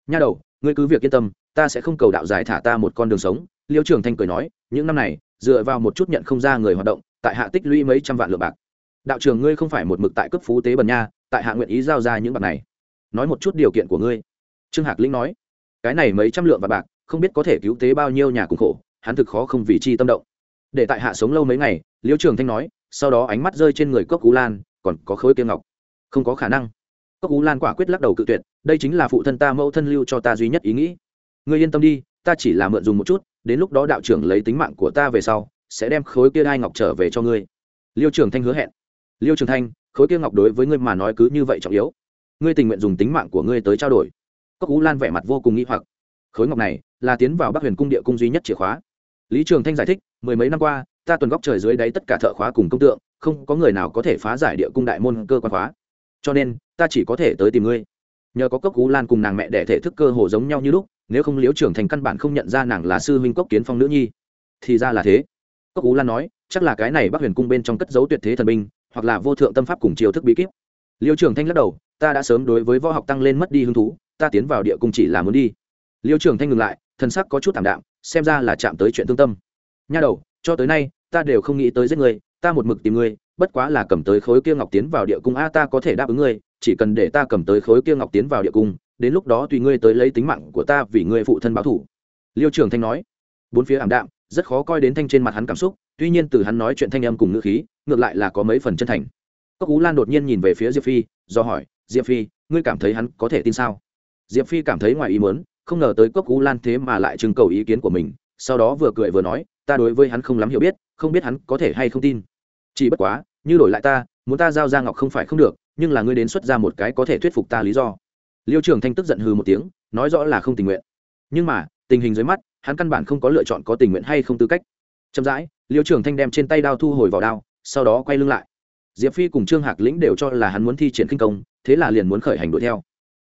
Nha đầu, ngươi cứ việc yên tâm, ta sẽ không cầu đạo giải thả ta một con đường sống. Liêu trường thanh cười nói, những năm này, dựa vào một chút nhận không ra người hoạt động, tại hạ tích lũy mấy trăm vạn lượng bạc. Đạo trưởng, ngươi không phải một mực tại cấp phú tế bần nha, tại hạ nguyện ý giao ra những bạc này. Nói một chút điều kiện của ngươi. Trương hạc lĩnh nói cái này mấy trăm lượng và bạc, không biết có thể cứu tế bao nhiêu nhà cùng khổ, hắn thực khó không vì chi tâm động. Để tại hạ sống lâu mấy ngày liêu trường thanh nói, sau đó ánh mắt rơi trên người cốc cú lan, còn có khối kiêng ngọc. Không có khả năng. Cốc cú lan quả quyết lắc đầu cự tuyệt, đây chính là phụ thân ta mẫu thân lưu cho ta duy nhất ý nghĩ. Ngươi yên tâm đi, ta chỉ là mượn dùng một chút, đến lúc đó đạo trưởng lấy tính mạng của ta về sau, sẽ đem khối kia đai ngọc trở về cho ngươi. Liêu trường thanh hứa hẹn. Liêu trường thanh, khối kia ngọc đối với ngươi mà nói cứ như vậy trọng yếu. Ngươi tình nguyện dùng tính mạng của ngươi tới trao đổi cốc cú lan vẻ mặt vô cùng nghi hoặc. Khối ngọc này là tiến vào bắc huyền cung địa cung duy nhất chìa khóa. Lý trường thanh giải thích, mười mấy năm qua, ta tuần góc trời dưới đáy tất cả thợ khóa cùng công tượng, không có người nào có thể phá giải địa cung đại môn cơ quan khóa. Cho nên, ta chỉ có thể tới tìm ngươi. Nhờ có cốc cú lan cùng nàng mẹ đẻ thể thức cơ hồ giống nhau như lúc, nếu không liếu trưởng thành căn bản không nhận ra nàng là sư huynh cốc kiến phong nữ nhi. Thì ra là thế. Cốc cú lan nói, chắc là cái này bắc huyền cung bên trong cất dấu tuyệt thế thần binh, hoặc là vô thượng tâm pháp cùng chiêu thức bí kíp. Liêu trưởng thanh lắc đầu, ta đã sớm đối với võ học tăng lên mất đi hứng thú ta tiến vào địa cung chỉ là muốn đi. Liêu trường thanh ngừng lại, thần sắc có chút thảm đạm, xem ra là chạm tới chuyện tương tâm. Nha đầu, cho tới nay, ta đều không nghĩ tới giết người ta một mực tìm ngươi, bất quá là cầm tới khối kia ngọc tiến vào địa cung a, ta có thể đáp ứng ngươi, chỉ cần để ta cầm tới khối kia ngọc tiến vào địa cung, đến lúc đó tùy ngươi tới lấy tính mạng của ta vì ngươi phụ thân báo thủ liêu trường thanh nói. Bốn phía ảm đạm, rất khó coi đến thanh trên mặt hắn cảm xúc, tuy nhiên từ hắn nói chuyện thanh âm cùng ngữ khí, ngược lại là có mấy phần chân thành. Cốc ú lan đột nhiên nhìn về phía diệp phi, do hỏi, diệp phi, ngươi cảm thấy hắn có thể tin sao? Diệp phi cảm thấy ngoài ý muốn, không ngờ tới cốc ú lan thế mà lại trưng cầu ý kiến của mình sau đó vừa cười vừa nói ta đối với hắn không lắm hiểu biết không biết hắn có thể hay không tin. Chỉ bất quá như đổi lại ta muốn ta giao ra ngọc không phải không được nhưng là ngươi đến xuất ra một cái có thể thuyết phục ta lý do. Liêu trường thanh tức giận hừ một tiếng nói rõ là không tình nguyện. Nhưng mà tình hình dưới mắt hắn căn bản không có lựa chọn có tình nguyện hay không tư cách. Chậm rãi liêu trường thanh đem trên tay đao thu hồi vào đao sau đó quay lưng lại. Diệp phi cùng trương hạc lĩnh đều cho là hắn muốn thi triển kinh công thế là liền muốn khởi hành đuổi theo.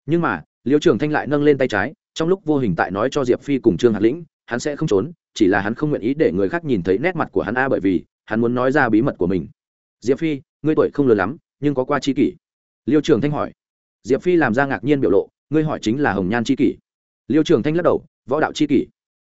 Nhưng mà liêu trường thanh lại nâng lên tay trái, trong lúc vô hình tại nói cho diệp phi cùng trương hạc lĩnh, hắn sẽ không trốn, chỉ là hắn không nguyện ý để người khác nhìn thấy nét mặt của hắn a bởi vì, hắn muốn nói ra bí mật của mình. Diệp phi, ngươi tuổi không lớn lắm, nhưng có qua c h i kỷ? Liêu trường thanh hỏi. Diệp phi làm ra ngạc nhiên biểu lộ, ngươi hỏi chính là hồng nhan c h i kỷ. Liêu trường thanh lắc đầu, võ đạo c h i kỷ.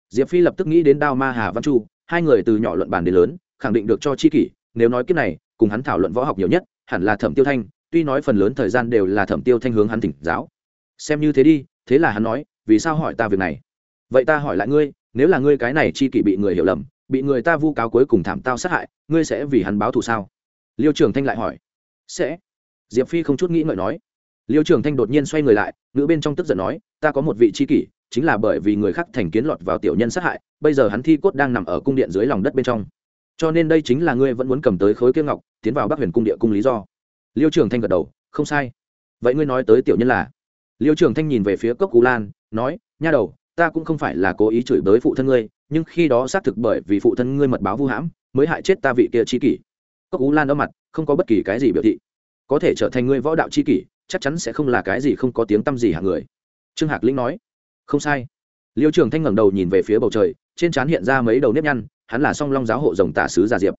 Diệp phi lập tức nghĩ đến đao ma hà văn chu, hai người từ nhỏ luận bàn đến lớn, khẳng định được cho chi kỷ, nếu nói kiếp này, cùng hắn thảo luận võ học nhiều nhất, hẳn là thẩm tiêu thanh, tuy nói phần lớn thời gian đều là thẩm tiêu thanh hướng hắn thỉnh giáo xem như thế đi, thế là hắn nói, vì sao hỏi ta việc này? Vậy ta hỏi lại ngươi, nếu là ngươi cái này chi kỷ bị người hiểu lầm, bị người ta vu cáo cuối cùng thảm tao sát hại, ngươi sẽ vì hắn báo thù sao? Liêu trường thanh lại hỏi. Sẽ. Diệp phi không chút nghĩ ngợi nói. Liêu trường thanh đột nhiên xoay người lại, ngữ bên trong tức giận nói, ta có một vị chi kỷ, chính là bởi vì người khác thành kiến lọt vào tiểu nhân sát hại, bây giờ hắn thi cốt đang nằm ở cung điện dưới lòng đất bên trong. Cho nên đây chính là ngươi vẫn muốn cầm tới khối kiêng ngọc, tiến vào bắc huyền cung địa cung lý do. Liêu trường thanh gật đầu, không sai. Vậy ngươi nói tới tiểu nhân là? Liêu trường thanh nhìn về phía cốc cú lan, nói, nha đầu, ta cũng không phải là cố ý chửi bới phụ thân ngươi, nhưng khi đó xác thực bởi vì phụ thân ngươi mật báo vu hãm, mới hại chết ta vị kia chi kỷ. Cốc cú lan đó mặt, không có bất kỳ cái gì biểu thị. Có thể trở thành ngươi võ đạo chi kỷ, chắc chắn sẽ không là cái gì không có tiếng tăm gì hạng người? Trương hạc lĩnh nói. Không sai. Liêu trường thanh ngẩng đầu nhìn về phía bầu trời, trên trán hiện ra mấy đầu nếp nhăn, hắn là song long giáo hộ rồng tả sứ già diệp.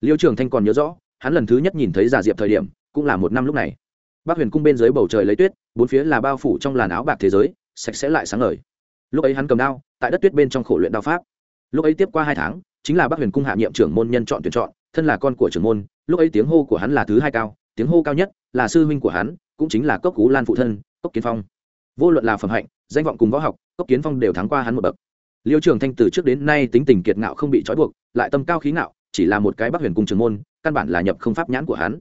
Liêu trường thanh còn nhớ rõ, hắn lần thứ nhất nhìn thấy già diệp thời điểm, cũng là một năm lúc này. Bác huyền cung bên dưới bầu trời lấy tuyết bốn phía là bao phủ trong làn áo bạc thế giới, sạch sẽ lại sáng ngời. Lúc ấy hắn cầm đao, tại đất tuyết bên trong khổ luyện đao pháp. Lúc ấy tiếp qua hai tháng, chính là bác huyền cung hạ nhiệm trưởng môn nhân chọn tuyển chọn, thân là con của trưởng môn, lúc ấy tiếng hô của hắn là thứ hai cao, tiếng hô cao nhất là sư huynh của hắn, cũng chính là cốc cú lan phụ thân, cốc kiến phong. Vô luận là phẩm hạnh, danh vọng cùng võ học, cốc kiến phong đều thắng qua hắn một bậc. Liêu trường thanh từ trước đến nay tính tình kiệt ngạo không bị trói buộc, lại tâm cao khí ngạo, chỉ là một cái bắc huyền cung trường môn, căn bản là nhập không pháp nhãn của hắn.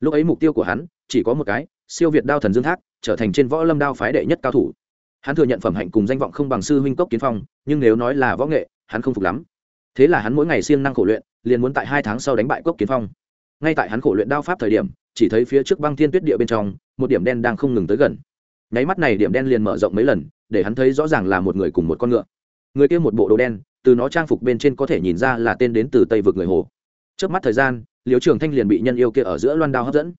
Lúc ấy mục tiêu của hắn chỉ có một cái, siêu việt đao thần dương thác trở thành trên võ lâm đao phái đệ nhất cao thủ. Hắn thừa nhận phẩm hạnh cùng danh vọng không bằng sư huynh cốc kiến phong, nhưng nếu nói là võ nghệ, hắn không phục lắm. Thế là hắn mỗi ngày siêng năng khổ luyện, liền muốn tại hai tháng sau đánh bại cốc kiến phong. Ngay tại hắn khổ luyện đao pháp thời điểm, chỉ thấy phía trước băng thiên tuyết địa bên trong, một điểm đen đang không ngừng tới gần. Nháy mắt này điểm đen liền mở rộng mấy lần, để hắn thấy rõ ràng là một người cùng một con ngựa. Người kia một bộ đồ đen, từ nó trang phục bên trên có thể nhìn ra là tên đến từ tây vực người hồ. Trước mắt thời gian liều trường thanh liền bị nhân yêu kia ở giữa loan đao hấp dẫn.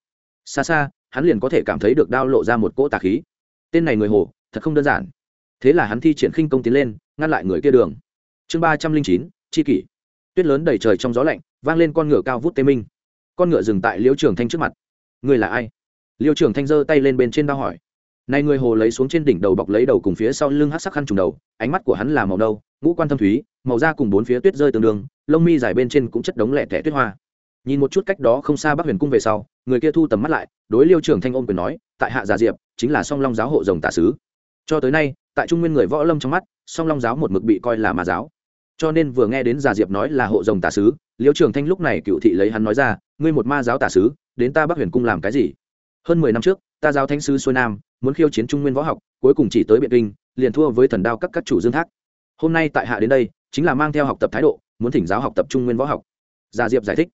Xa xa hắn liền có thể cảm thấy được đao lộ ra một cỗ tà khí. Tên này người hồ, thật không đơn giản. Thế là hắn thi triển khinh công tiến lên, ngăn lại người kia đường. Chương ba trăm linh chín tri kỷ. Tuyết lớn đầy trời trong gió lạnh, vang lên con ngựa cao vút tê minh. Con ngựa dừng tại liễu trường thanh trước mặt. Người là ai? Liễu trường thanh giơ tay lên bên trên đao hỏi. Này người hồ lấy xuống trên đỉnh đầu bọc lấy đầu cùng phía sau lưng hát sắc khăn trùng đầu, ánh mắt của hắn là màu nâu, ngũ quan thâm thúy, màu da cùng bốn phía tuyết rơi tương đương, lông mi dài bên trên cũng chất đống lẻ tẻ tuyết hoa. Nhìn một chút cách đó không xa bắc huyền cung về sau người kia thu tầm mắt lại, đối liêu trưởng thanh ôm quyền nói, tại hạ gia diệp, chính là song long giáo hộ rồng tả sứ. Cho tới nay, tại trung nguyên người võ lâm trong mắt, song long giáo một mực bị coi là ma giáo. Cho nên vừa nghe đến gia diệp nói là hộ rồng tả sứ, liêu trưởng thanh lúc này cựu thị lấy hắn nói ra, ngươi một ma giáo tả sứ, đến ta bắc huyền cung làm cái gì? Hơn mười năm trước, ta giáo thánh sứ xuôi nam, muốn khiêu chiến trung nguyên võ học, cuối cùng chỉ tới biện kinh, liền thua với thần đao các các chủ dương thác. Hôm nay tại hạ đến đây, chính là mang theo học tập thái độ, muốn thỉnh giáo học tập trung nguyên võ học. Gia diệp giải thích.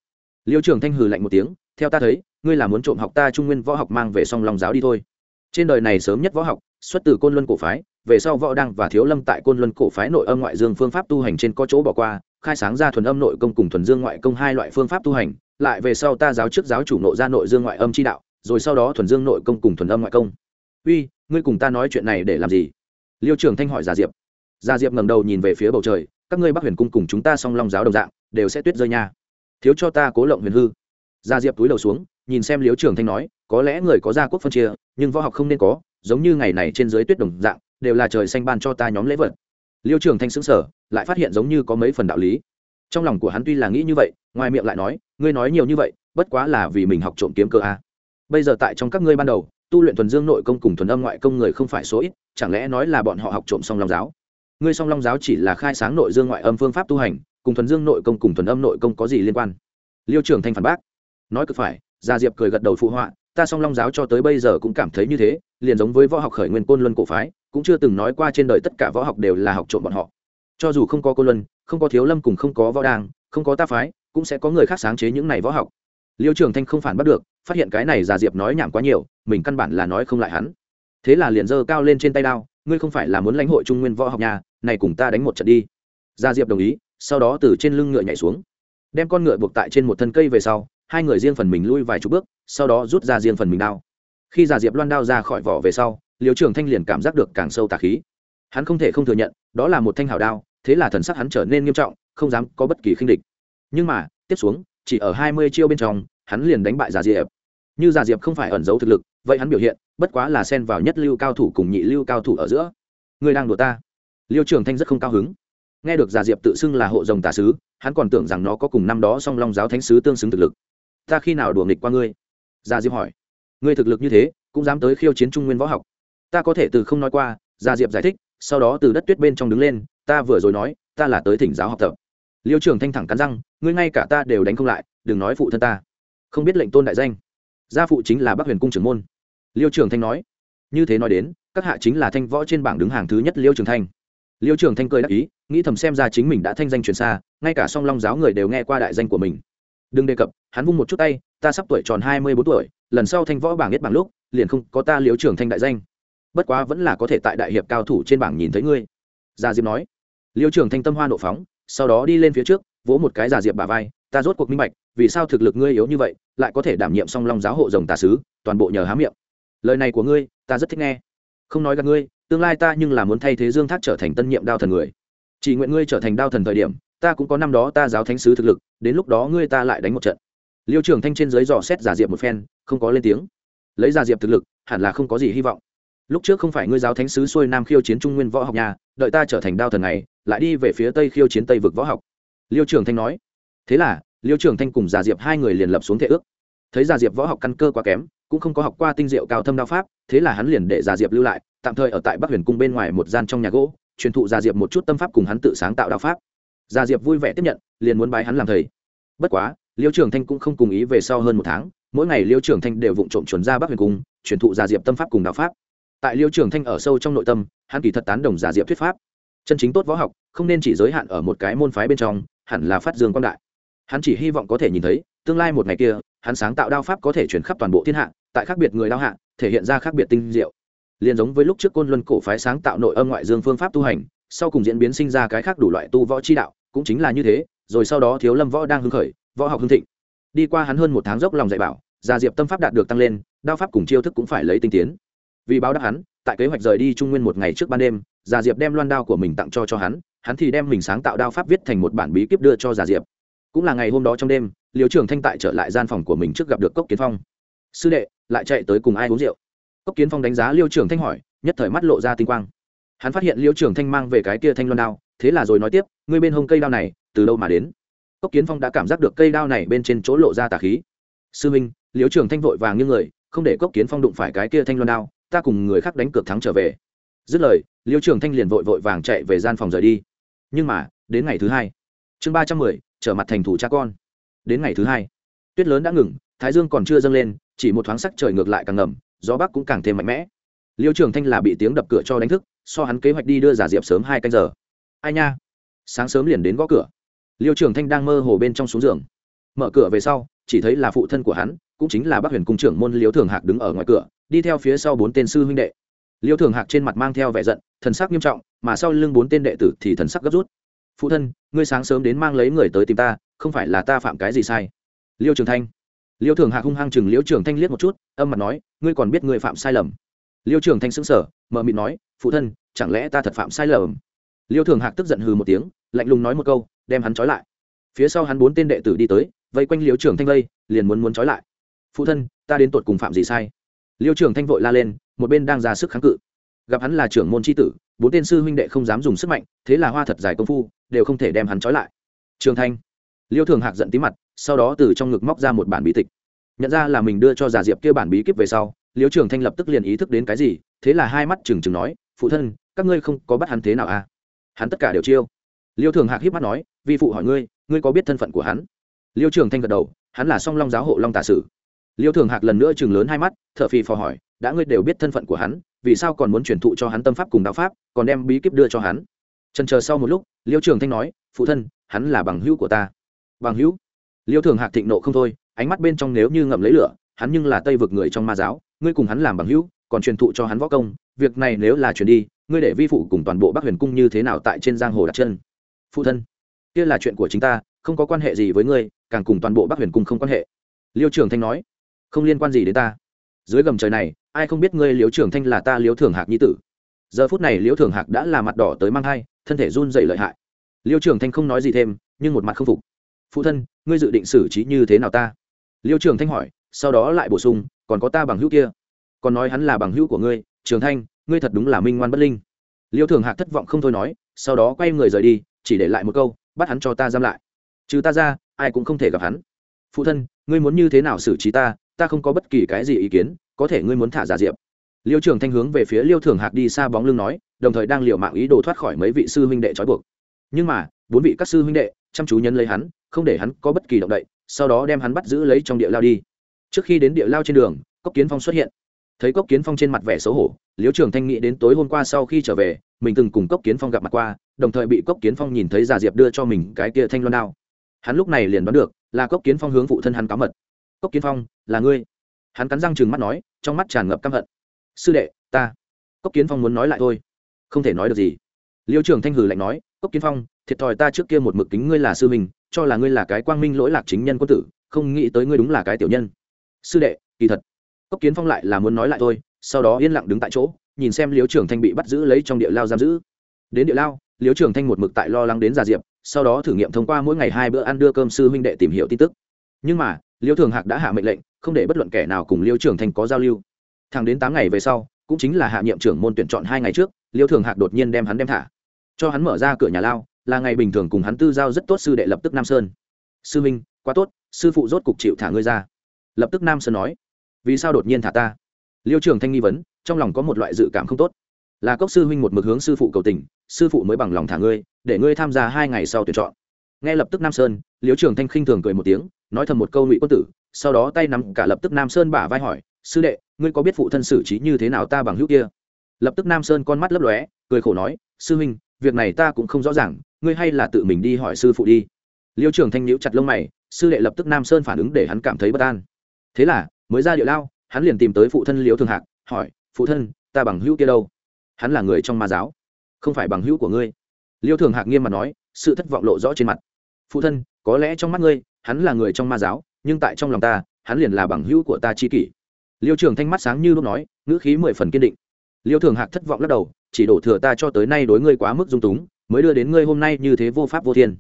Liêu trường thanh hừ lạnh một tiếng, theo ta thấy ngươi là muốn trộm học ta trung nguyên võ học mang về song Long giáo đi thôi. Trên đời này sớm nhất võ học, xuất từ côn luân cổ phái, về sau võ đăng và thiếu lâm tại côn luân cổ phái nội âm ngoại dương phương pháp tu hành trên có chỗ bỏ qua, khai sáng ra thuần âm nội công cùng thuần dương ngoại công hai loại phương pháp tu hành, lại về sau ta giáo trước giáo chủ nội ra nội dương ngoại âm chi đạo, rồi sau đó thuần dương nội công cùng thuần âm ngoại công. Uy, ngươi cùng ta nói chuyện này để làm gì? Liêu trường thanh hỏi gia diệp. Gia diệp ngẩng đầu nhìn về phía bầu trời, các ngươi bắc huyền cung cùng chúng ta song long giáo đồng dạng, đều sẽ tuyết rơi nha. Thiếu cho ta cố lộng huyền hư. Gia diệp túi đầu xuống nhìn xem liêu trường thanh nói, có lẽ người có gia quốc phân chia, nhưng võ học không nên có, giống như ngày này trên dưới tuyết đồng dạng, đều là trời xanh ban cho ta nhóm lễ vật. Liêu trường thanh xứng sở lại phát hiện giống như có mấy phần đạo lý. Trong lòng của hắn tuy là nghĩ như vậy, ngoài miệng lại nói, ngươi nói nhiều như vậy, bất quá là vì mình học trộm kiếm cơ a. Bây giờ tại trong các ngươi ban đầu, tu luyện thuần dương nội công cùng thuần âm ngoại công người không phải số ít, chẳng lẽ nói là bọn họ học trộm song long giáo? Ngươi song long giáo chỉ là khai sáng nội dương ngoại âm phương pháp tu hành, cùng thuần dương nội công cùng thuần âm nội công có gì liên quan? Liêu trường thanh phản bác, nói cực phải gia diệp cười gật đầu phụ họa, ta song long giáo cho tới bây giờ cũng cảm thấy như thế, liền giống với võ học khởi nguyên côn luân cổ phái, cũng chưa từng nói qua trên đời tất cả võ học đều là học trộm bọn họ. Cho dù không có côn luân, không có thiếu lâm cùng không có võ đàng, không có ta phái, cũng sẽ có người khác sáng chế những này võ học. Liêu trường thanh không phản bắt được, phát hiện cái này già diệp nói nhảm quá nhiều, mình căn bản là nói không lại hắn. Thế là liền giơ cao lên trên tay đao, ngươi không phải là muốn lãnh hội trung nguyên võ học nhà, này cùng ta đánh một trận đi. Gia diệp đồng ý, sau đó từ trên lưng ngựa nhảy xuống, đem con ngựa buộc tại trên một thân cây về sau hai người riêng phần mình lui vài chục bước, sau đó rút ra riêng phần mình đao. Khi già diệp loan đao ra khỏi vỏ về sau liều trường thanh liền cảm giác được càng sâu tà khí. Hắn không thể không thừa nhận, đó là một thanh hào đao, thế là thần sắc hắn trở nên nghiêm trọng, không dám có bất kỳ khinh địch. Nhưng mà, tiếp xuống, chỉ ở hai mươi chiêu bên trong, hắn liền đánh bại già diệp. Như già diệp không phải ẩn giấu thực lực, vậy hắn biểu hiện, bất quá là xen vào nhất lưu cao thủ cùng nhị lưu cao thủ ở giữa. Người đang đùa ta. Liêu trường thanh rất không cao hứng. Nghe được già diệp tự xưng là hộ rồng tà sứ, hắn còn tưởng rằng nó có cùng năm đó song long giáo thánh sứ tương xứng thực lực ta khi nào đùa nghịch qua ngươi? Gia diệp hỏi. Ngươi thực lực như thế, cũng dám tới khiêu chiến trung nguyên võ học. Ta có thể từ không nói qua, gia diệp giải thích, sau đó từ đất tuyết bên trong đứng lên, ta vừa rồi nói, ta là tới thỉnh giáo học tập. Liêu trường thanh thẳng cắn răng, ngươi ngay cả ta đều đánh không lại, đừng nói phụ thân ta. Không biết lệnh tôn đại danh. Gia phụ chính là bắc huyền cung trưởng môn. Liêu trường thanh nói. Như thế nói đến, các hạ chính là thanh võ trên bảng đứng hàng thứ nhất liêu trường thanh. Liêu trường thanh cười đắc ý, nghĩ thầm xem ra chính mình đã thanh danh truyền xa, ngay cả song long giáo người đều nghe qua đại danh của mình đừng đề cập, hắn vung một chút tay, ta sắp tuổi tròn hai mươi bốn tuổi, lần sau thanh võ bảng biết bảng lúc, liền không có ta liếu trưởng thanh đại danh. Bất quá vẫn là có thể tại đại hiệp cao thủ trên bảng nhìn thấy ngươi. Gia diệp nói. Liêu trưởng thanh tâm hoa nộ phóng, sau đó đi lên phía trước, vỗ một cái giả diệp bà vai, ta rốt cuộc minh bạch, vì sao thực lực ngươi yếu như vậy, lại có thể đảm nhiệm song long giáo hộ rồng tà sứ, toàn bộ nhờ há miệng. Lời này của ngươi, ta rất thích nghe. Không nói gặp ngươi, tương lai ta nhưng là muốn thay thế dương thác trở thành tân nhiệm đao thần người. Chỉ nguyện ngươi trở thành đao thần thời điểm ta cũng có năm đó ta giáo thánh sứ thực lực, đến lúc đó ngươi ta lại đánh một trận. Liêu trường thanh trên dưới dò xét giả diệp một phen, không có lên tiếng. Lấy giả diệp thực lực, hẳn là không có gì hy vọng. Lúc trước không phải ngươi giáo thánh sứ xuôi nam khiêu chiến trung nguyên võ học nhà, đợi ta trở thành đao thần này, lại đi về phía tây khiêu chiến tây vực võ học. Liêu trường thanh nói. Thế là, liêu trường thanh cùng giả diệp hai người liền lập xuống thể ước. Thấy giả diệp võ học căn cơ quá kém, cũng không có học qua tinh diệu cao thâm đao pháp, thế là hắn liền để giả diệp lưu lại, tạm thời ở tại bắc huyền cung bên ngoài một gian trong nhà gỗ, truyền thụ giả diệp một chút tâm pháp cùng hắn tự sáng tạo đao pháp gia diệp vui vẻ tiếp nhận, liền muốn bái hắn làm thầy. Bất quá, liêu trường thanh cũng không cùng ý về sau hơn một tháng, mỗi ngày liêu trường thanh đều vụng trộm chuẩn ra bắc huyền cung, truyền thụ gia diệp tâm pháp cùng đạo pháp. Tại liêu trường thanh ở sâu trong nội tâm, hắn kỳ thật tán đồng gia diệp thuyết pháp. Chân chính tốt võ học, không nên chỉ giới hạn ở một cái môn phái bên trong, hẳn là phát dương quan đại. Hắn chỉ hy vọng có thể nhìn thấy, tương lai một ngày kia, hắn sáng tạo đao pháp có thể chuyển khắp toàn bộ thiên hạ, tại khác biệt người đao hạ, thể hiện ra khác biệt tinh diệu. Liền giống với lúc trước côn luân cổ phái sáng tạo nội âm ngoại dương phương pháp tu hành, sau cùng diễn biến sinh ra cái khác đủ loại tu võ chi đạo cũng chính là như thế, rồi sau đó thiếu lâm võ đang hưng khởi, võ học hưng thịnh. Đi qua hắn hơn một tháng dốc lòng dạy bảo, gia diệp tâm pháp đạt được tăng lên, đao pháp cùng chiêu thức cũng phải lấy tinh tiến. Vì báo đáp hắn, tại kế hoạch rời đi trung nguyên một ngày trước ban đêm, gia diệp đem loan đao của mình tặng cho cho hắn hắn thì đem mình sáng tạo đao pháp viết thành một bản bí kíp đưa cho gia diệp. Cũng là ngày hôm đó trong đêm liều trưởng thanh tại trở lại gian phòng của mình trước gặp được cốc kiến phong. Sư đệ, lại chạy tới cùng ai uống rượu? Cốc kiến phong đánh giá liêu trưởng thanh hỏi, nhất thời mắt lộ ra tinh quang. Hắn phát hiện liêu trưởng thanh mang về cái kia thanh loan đao thế là rồi nói tiếp, ngươi bên hông cây đao này, từ đâu mà đến? Cốc kiến phong đã cảm giác được cây đao này bên trên chỗ lộ ra tà khí. Sư minh liêu Trường thanh vội vàng như người, không để cốc kiến phong đụng phải cái kia thanh loan đao, ta cùng người khác đánh cược thắng trở về. Dứt lời liêu Trường thanh liền vội vội vàng chạy về gian phòng rời đi. Nhưng mà, đến ngày thứ hai, chương ba trăm mười, trở mặt thành thủ cha con. Đến ngày thứ hai, tuyết lớn đã ngừng, thái dương còn chưa dâng lên, chỉ một thoáng sắc trời ngược lại càng ngầm, gió bắc cũng càng thêm mạnh mẽ. Liêu trường thanh là bị tiếng đập cửa cho đánh thức, so hắn kế hoạch đi đưa giả diệp sớm hai canh giờ ai nha? Sáng sớm liền đến gõ cửa. Liêu trường thanh đang mơ hồ bên trong xuống giường. Mở cửa về sau, chỉ thấy là phụ thân của hắn, cũng chính là bác huyền cung trưởng môn liêu thường hạc đứng ở ngoài cửa, đi theo phía sau bốn tên sư huynh đệ. Liêu thường hạc trên mặt mang theo vẻ giận, thần sắc nghiêm trọng, mà sau lưng bốn tên đệ tử thì thần sắc gấp rút. Phụ thân, ngươi sáng sớm đến mang lấy người tới tìm ta, không phải là ta phạm cái gì sai? Liêu trường thanh. Liêu thường hạc hung hăng chừng liêu trường thanh liếc một chút, âm mặt nói, ngươi còn biết ngươi phạm sai lầm. Liêu trường thanh sững sở mờ mịt nói, phụ thân, chẳng lẽ ta thật phạm sai lầm? Liêu thường hạc tức giận hừ một tiếng, lạnh lùng nói một câu, đem hắn trói lại. Phía sau hắn bốn tên đệ tử đi tới, vây quanh liêu trường thanh vây, liền muốn muốn trói lại. Phụ thân, ta đến tột cùng phạm gì sai? Liêu trường thanh vội la lên, một bên đang ra sức kháng cự. Gặp hắn là trưởng môn tri tử, bốn tên sư huynh đệ không dám dùng sức mạnh, thế là hoa thật dài công phu, đều không thể đem hắn trói lại. Trường thanh. Liêu thường hạc giận tí mặt, sau đó từ trong ngực móc ra một bản bí tịch. Nhận ra là mình đưa cho giả diệp kia bản bí kíp về sau, liêu trường thanh lập tức liền ý thức đến cái gì, thế là hai mắt trừng trừng nói, phụ thân, các ngươi không có bắt hắn thế nào à? Hắn tất cả đều chiêu. Liêu thường hạc hiếp mắt nói, vi phụ hỏi ngươi ngươi có biết thân phận của hắn? Liêu trường thanh gật đầu, hắn là song long giáo hộ long tả sử. Liêu thường hạc lần nữa chừng lớn hai mắt t h ở phì phò hỏi, đã ngươi đều biết thân phận của hắn, vì sao còn muốn truyền thụ cho hắn tâm pháp cùng đạo pháp, còn đem bí kíp đưa cho hắn? Trần chờ sau một lúc, liêu trường thanh nói, phụ thân, hắn là bằng hữu của ta. Bằng hữu? Liêu thường hạc thịnh nộ không thôi, ánh mắt bên trong nếu như ngậm lấy lửa, hắn nhưng là tây vực người trong ma giáo, ngươi cùng hắn làm bằng hữu còn truyền thụ cho hắn võ công, việc này nếu là truyền đi, ngươi để vi phụ cùng toàn bộ bắc huyền cung như thế nào tại trên giang hồ đặt chân? Phụ thân, kia là chuyện của chính ta, không có quan hệ gì với ngươi, càng cùng toàn bộ bắc huyền cung không quan hệ. Liêu trường thanh nói, không liên quan gì đến ta. Dưới gầm trời này, ai không biết ngươi liêu trường thanh là ta liêu thường hạc nhi tử. Giờ phút này liêu thường hạc đã là mặt đỏ tới mang hai thân thể run dậy lợi hại. Liêu trường thanh không nói gì thêm, nhưng một mặt không phục. Phụ thân, ngươi dự định xử trí như thế nào ta? Liêu trường thanh hỏi, sau đó lại bổ sung, còn có ta bằng hữu kia còn nói hắn là bằng hữu của ngươi, trường thanh, ngươi thật đúng là minh ngoan bất linh. Liêu thường hạc thất vọng không thôi nói, sau đó quay người rời đi, chỉ để lại một câu, bắt hắn cho ta giam lại. Trừ ta ra, ai cũng không thể gặp hắn. Phụ thân, ngươi muốn như thế nào xử trí ta ta không có bất kỳ cái gì ý kiến, có thể ngươi muốn thả giả diệp. Liêu trường thanh hướng về phía liêu thường hạc đi xa bóng lưng nói, đồng thời đang liều mạng ý đồ thoát khỏi mấy vị sư huynh đệ trói buộc. Nhưng mà, bốn vị các sư huynh đệ chăm chú nhân lấy hắn, không để hắn có bất kỳ động đậy, sau đó đem hắn bắt giữ lấy trong địa lao đi. Trước khi đến địa lao trên đường, cốc kiến phong xuất hiện thấy cốc kiến phong trên mặt vẻ xấu hổ liêu trường thanh nghĩ đến tối hôm qua sau khi trở về, mình từng cùng cốc kiến phong gặp mặt qua, đồng thời bị cốc kiến phong nhìn thấy giả diệp đưa cho mình cái kia thanh loan đao. Hắn lúc này liền đoán được, là cốc kiến phong hướng phụ thân hắn cáo mật. Cốc kiến phong, là ngươi? Hắn cắn răng chừng mắt nói, trong mắt tràn ngập căm hận. Sư đệ, ta. Cốc kiến phong muốn nói lại thôi. Không thể nói được gì. Liêu trường thanh hử lạnh nói, cốc kiến phong, thiệt thòi ta trước kia một mực kính ngươi là sư mình cho là ngươi là cái quang minh lỗi lạc chính nhân quân tử, không nghĩ tới ngươi đúng là cái tiểu nhân. Sư đệ, kỳ thật cốc kiến phong lại là muốn nói lại thôi, sau đó yên lặng đứng tại chỗ, nhìn xem liêu trường thanh bị bắt giữ lấy trong địa lao giam giữ. Đến địa lao liêu trường thanh một mực tại lo lắng đến già diệp, sau đó thử nghiệm thông qua mỗi ngày hai bữa ăn đưa cơm sư huynh đệ tìm hiểu tin tức. Nhưng mà liêu thường hạc đã hạ mệnh lệnh, không để bất luận kẻ nào cùng liêu trường thanh có giao lưu. Thẳng đến tám ngày về sau, cũng chính là hạ nhiệm trưởng môn tuyển chọn hai ngày trước liêu thường hạc đột nhiên đem hắn đem thả. Cho hắn mở ra cửa nhà lao, là ngày bình thường cùng hắn tư giao rất tốt sư đệ lập tức nam sơn. Sư minh quá tốt, sư phụ rốt cục chịu thả ngươi ra. Lập tức nam sơn nói vì sao đột nhiên thả ta? Liêu trường thanh nghi vấn, trong lòng có một loại dự cảm không tốt. Là cốc sư huynh một mực hướng sư phụ cầu tình, sư phụ mới bằng lòng thả ngươi, để ngươi tham gia hai ngày sau tuyển chọn. Nghe lập tức nam sơn, liêu trường thanh khinh thường cười một tiếng, nói thầm một câu ngụy quân tử, sau đó tay nắm cả lập tức nam sơn bả vai hỏi, sư đệ, ngươi có biết phụ thân xử trí như thế nào ta bằng hữu kia? Lập tức nam sơn con mắt lấp lóe, cười khổ nói, sư huynh, việc này ta cũng không rõ ràng, ngươi hay là tự mình đi hỏi sư phụ đi. Liêu trường thanh nhíu chặt lông mày, sư đệ lập tức nam sơn phản ứng để hắn cảm thấy bất an. Thế là mới ra địa lao, hắn liền tìm tới phụ thân liêu thường hạc, hỏi, phụ thân, ta bằng hữu kia đâu? Hắn là người trong ma giáo, không phải bằng hữu của ngươi. Liêu thường hạc nghiêm mặt nói, sự thất vọng lộ rõ trên mặt. Phụ thân, có lẽ trong mắt ngươi, hắn là người trong ma giáo, nhưng tại trong lòng ta, hắn liền là bằng hữu của ta chi kỷ. Liêu trường thanh mắt sáng như lúc nói, ngữ khí mười phần kiên định. Liêu thường hạc thất vọng lắc đầu, chỉ đổ thừa ta cho tới nay đối ngươi quá mức dung túng, mới đưa đến ngươi hôm nay như thế vô pháp vô thiên.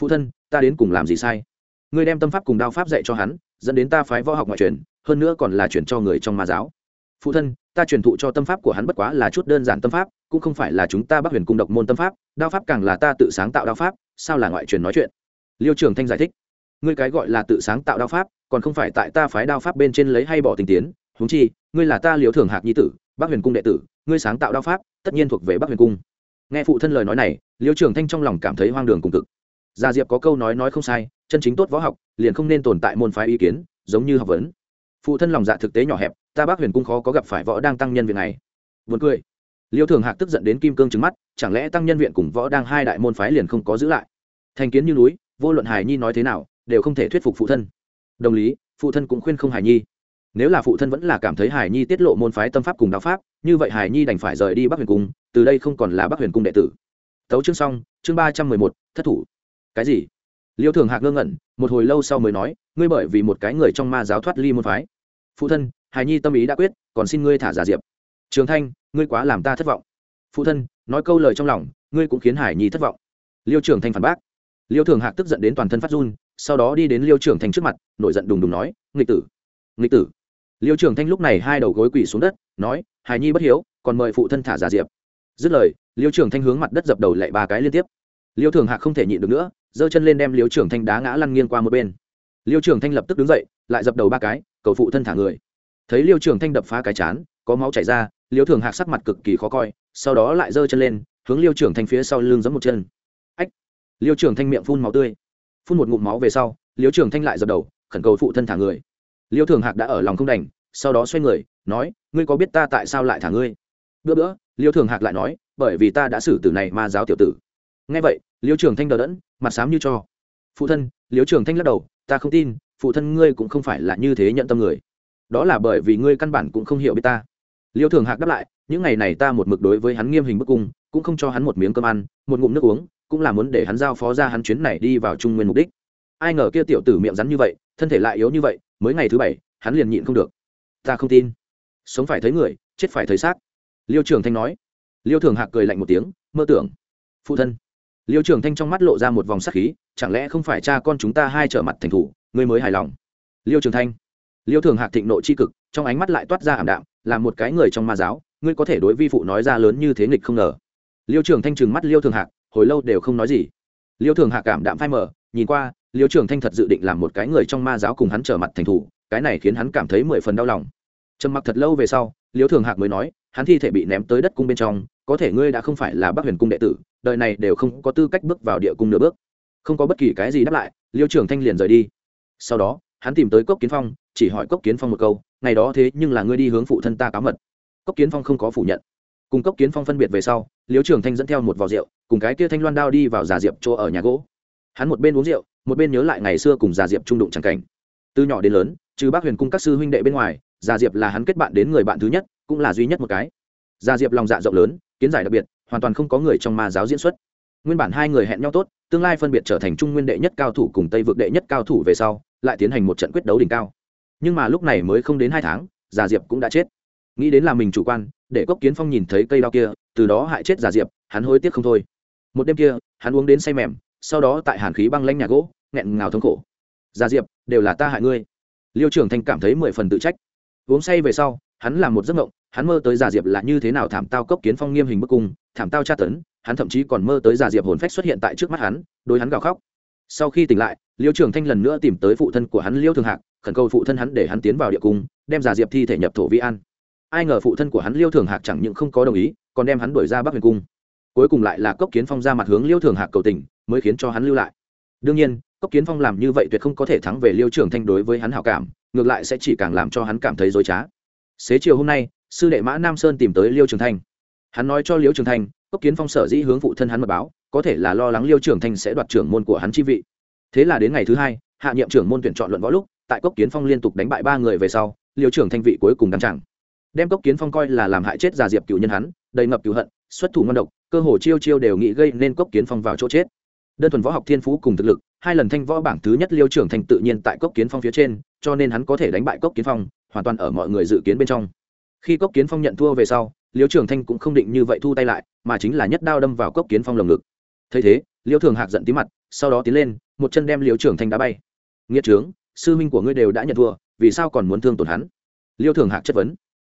Phụ thân, ta đến cùng làm gì sai? Ngươi đem tâm pháp cùng đao pháp dạy cho hắn dẫn đến ta phái võ học ngoại truyền, hơn nữa còn là chuyển cho người trong ma giáo. Phụ thân, ta truyền thụ cho tâm pháp của hắn bất quá là chút đơn giản tâm pháp, cũng không phải là chúng ta bắc huyền cung độc môn tâm pháp, đao pháp càng là ta tự sáng tạo đao pháp, sao là ngoại truyền nói chuyện? Liêu trường thanh giải thích. Ngươi cái gọi là tự sáng tạo đao pháp, còn không phải tại ta phái đao pháp bên trên lấy hay bỏ tình tiến. Huống chi, ngươi là ta liều thường hạc nhi tử, bắc huyền cung đệ tử, ngươi sáng tạo đao pháp, tất nhiên thuộc về bắc huyền cung. Nghe phụ thân lời nói này, liêu trường thanh trong lòng cảm thấy hoang đường cùng cực. Gia diệp có câu nói nói không sai, chân chính tốt võ học liền không nên tồn tại môn phái ý kiến, giống như học vấn. Phụ thân lòng dạ thực tế nhỏ hẹp, ta bác huyền cung khó có gặp phải võ đang tăng nhân viện này. Vượt cười. Liêu thường hạc tức giận đến kim cương trứng mắt, chẳng lẽ tăng nhân viện cùng võ đang hai đại môn phái liền không có giữ lại? Thành kiến như núi, vô luận hài nhi nói thế nào, đều không thể thuyết phục phụ thân. Đồng lý, phụ thân cũng khuyên không hài nhi. Nếu là phụ thân vẫn là cảm thấy hài nhi tiết lộ môn phái tâm pháp cùng đạo pháp, như vậy hài nhi đành phải rời đi bắc huyền cung, từ đây không còn là bắc huyền cung đệ tử. Tấu chương xong, chương ba trăm mười một, thất thủ. Cái gì? Liêu thường hạc ngơ ngẩn, một hồi lâu sau mới nói, ngươi bởi vì một cái người trong ma giáo thoát ly môn phái. Phụ thân hài nhi tâm ý đã quyết, còn xin ngươi thả giả diệp. Trường thanh, ngươi quá làm ta thất vọng. Phụ thân, nói câu lời trong lòng, ngươi cũng khiến hải nhi thất vọng. Liêu trường thanh phản bác. Liêu thường hạc tức giận đến toàn thân phát run, sau đó đi đến liêu trường thanh trước mặt, nổi giận đùng đùng nói, nghịch tử nghịch tử. Liêu trường thanh lúc này hai đầu gối quỳ xuống đất, nói, Hải nhi bất hiếu, còn mời phụ thân thả giả diệp. Dứt lời, liêu trường thanh hướng mặt đất dập đầu lại ba cái liên tiếp. Liêu thường hạc không thể nhịn được nữa giơ chân lên đem liêu trường thanh đá ngã lăn nghiêng qua một bên. Liêu trường thanh lập tức đứng dậy, lại dập đầu ba cái, cầu phụ thân thả người. Thấy liêu trường thanh đập phá cái chán, có máu chảy ra, liêu thường hạc sắc mặt cực kỳ khó coi, sau đó lại giơ chân lên, hướng liêu trường thanh phía sau lưng giẫm một chân. Ách! Liêu trường thanh miệng phun máu tươi. Phun một ngụm máu về sau, liêu trường thanh lại dập đầu, khẩn cầu phụ thân thả người. Liêu thường hạc đã ở lòng không đành, sau đó xoay người, nói, ngươi có biết ta tại sao lại thả ngươi? Bữa bữa, liêu thường hạc lại nói, bởi vì ta đã xử tử này ma giáo tiểu tử. Nghe vậy, liêu trường thanh đờ đẫn mặt xám như cho. Phụ thân liêu trường thanh lắc đầu, ta không tin, phụ thân ngươi cũng không phải là như thế nhận tâm người. Đó là bởi vì ngươi căn bản cũng không hiểu biết ta. Liêu thường hạc đáp lại, những ngày này ta một mực đối với hắn nghiêm hình bức cung, cũng không cho hắn một miếng cơm ăn, một ngụm nước uống, cũng là muốn để hắn giao phó ra hắn chuyến này đi vào trung nguyên mục đích. Ai ngờ kia tiểu tử miệng rắn như vậy, thân thể lại yếu như vậy, mới ngày thứ bảy, hắn liền nhịn không được. Ta không tin. Sống phải thấy người, chết phải thấy xác. Liêu trường thanh nói. Liêu thường hạc cười lạnh một tiếng, mơ tưởng. Phụ thân liêu trường thanh trong mắt lộ ra một vòng sắc khí, chẳng lẽ không phải cha con chúng ta hai trở mặt thành thủ, ngươi mới hài lòng? Liêu trường thanh. Liêu thường hạc thịnh nộ c h i cực, trong ánh mắt lại toát ra ảm đạm, là một cái người trong ma giáo, ngươi có thể đối vi phụ nói ra lớn như thế nghịch không ngờ. Liêu trường thanh trừng mắt liêu thường hạc, hồi lâu đều không nói gì. Liêu thường Hạc cảm đạm phai mở nhìn qua, liêu trường thanh thật dự định làm một cái người trong ma giáo cùng hắn trở mặt thành thủ, cái này khiến hắn cảm thấy mười phần đau lòng. Trầm mặc thật lâu về sau, liêu thường hạc mới nói, hắn thi thể bị ném tới đất cung bên trong có thể ngươi đã không phải là bắc huyền cung đệ tử, đời này đều không có tư cách bước vào địa cung nửa bước. Không có bất kỳ cái gì đáp lại, liêu trường thanh liền rời đi. Sau đó, hắn tìm tới cốc kiến phong, chỉ hỏi cốc kiến phong một câu, ngày đó thế nhưng là ngươi đi hướng phụ thân ta cáo mật. Cốc kiến phong không có phủ nhận. Cùng cốc kiến phong phân biệt về sau, liêu trường thanh dẫn theo một vò rượu, cùng cái kia thanh loan đao đi vào già diệp chỗ ở nhà gỗ. Hắn một bên uống rượu, một bên nhớ lại ngày xưa cùng già diệp trung đụng c cảnh. Từ nhỏ đến lớn, trừ bác huyền cung các sư huynh đệ bên ngoài, già diệp là hắn kết bạn đến người bạn thứ nhất, cũng là duy nhất một cái. Già diệp lòng dạ rộng lớn kiến giải đặc biệt, hoàn toàn không có người trong ma giáo diễn xuất. Nguyên bản hai người hẹn nhau tốt, tương lai phân biệt trở thành trung nguyên đệ nhất cao thủ cùng tây vực đệ nhất cao thủ về sau, lại tiến hành một trận quyết đấu đỉnh cao. Nhưng mà lúc này mới không đến hai tháng, già diệp cũng đã chết. Nghĩ đến là mình chủ quan, để cốc kiến phong nhìn thấy cây đao kia, từ đó hại chết già diệp, hắn hối tiếc không thôi. Một đêm kia, hắn uống đến say mềm, sau đó tại hàn khí băng lanh nhà gỗ, nghẹn ngào thống khổ. Già diệp, đều là ta hại ngươi. Liêu trưởng thành cảm thấy mười phần tự trách. Uống say về sau hắn làm một giấc mộng, hắn mơ tới giả diệp là như thế nào thảm tao cốc kiến phong nghiêm hình bức cung, thảm tao tra tấn, hắn thậm chí còn mơ tới giả diệp hồn phách xuất hiện tại trước mắt hắn đôi hắn gào khóc. Sau khi tỉnh lại, liêu trường thanh lần nữa tìm tới phụ thân của hắn liêu thường hạc, khẩn cầu phụ thân hắn để hắn tiến vào địa cung, đem giả diệp thi thể nhập thổ vi an. Ai ngờ phụ thân của hắn liêu thường hạc chẳng những không có đồng ý, còn đem hắn đuổi ra bắc huyền cung. Cuối cùng lại là cốc kiến phong ra mặt hướng liêu thường hạc cầu tình, mới khiến cho hắn lưu lại. Đương nhiên, cốc kiến phong làm như vậy tuyệt không có thể thắng về liêu trường thanh đối với hắn hảo cảm, ngược lại sẽ chỉ càng làm cho hắn cảm thấy dối trá xế chiều hôm nay, sư đệ mã nam sơn tìm tới liêu trường thanh. Hắn nói cho liêu trường thanh, cốc kiến phong sở dĩ hướng phụ thân hắn mật báo, có thể là lo lắng liêu trường thanh sẽ đoạt trưởng môn của hắn chi vị. Thế là đến ngày thứ hai, hạ nhiệm trưởng môn tuyển chọn luận võ lúc, tại cốc kiến phong liên tục đánh bại ba người về sau, liêu trưởng thanh vị cuối cùng đăng chẳng đem cốc kiến phong coi là làm hại chết già diệp cựu nhân hắn, đầy ngập cựu hận, xuất thủ ngon độc, cơ hồ chiêu chiêu đều nghĩ gây nên cốc kiến phong vào chỗ chết. Đơn thuần võ học thiên phú cùng thực lực, hai lần thanh võ bảng thứ nhất liêu trưởng thành tự nhiên tại cốc kiến phong phía trên, cho nên hắn có thể đánh bại cốc kiến phong hoàn toàn ở mọi người dự kiến bên trong. Khi cốc kiến phong nhận thua về sau, liêu trường thanh cũng không định như vậy thu tay lại, mà chính là nhất đao đâm vào cốc kiến phong lồng ngực. Thấy thế, liêu thường hạc giận tí mặt, sau đó tiến lên, một chân đem liêu trường thanh đá bay. Nghĩa trướng, sư minh của ngươi đều đã nhận thua, vì sao còn muốn thương tổn hắn? Liêu thường hạc chất vấn.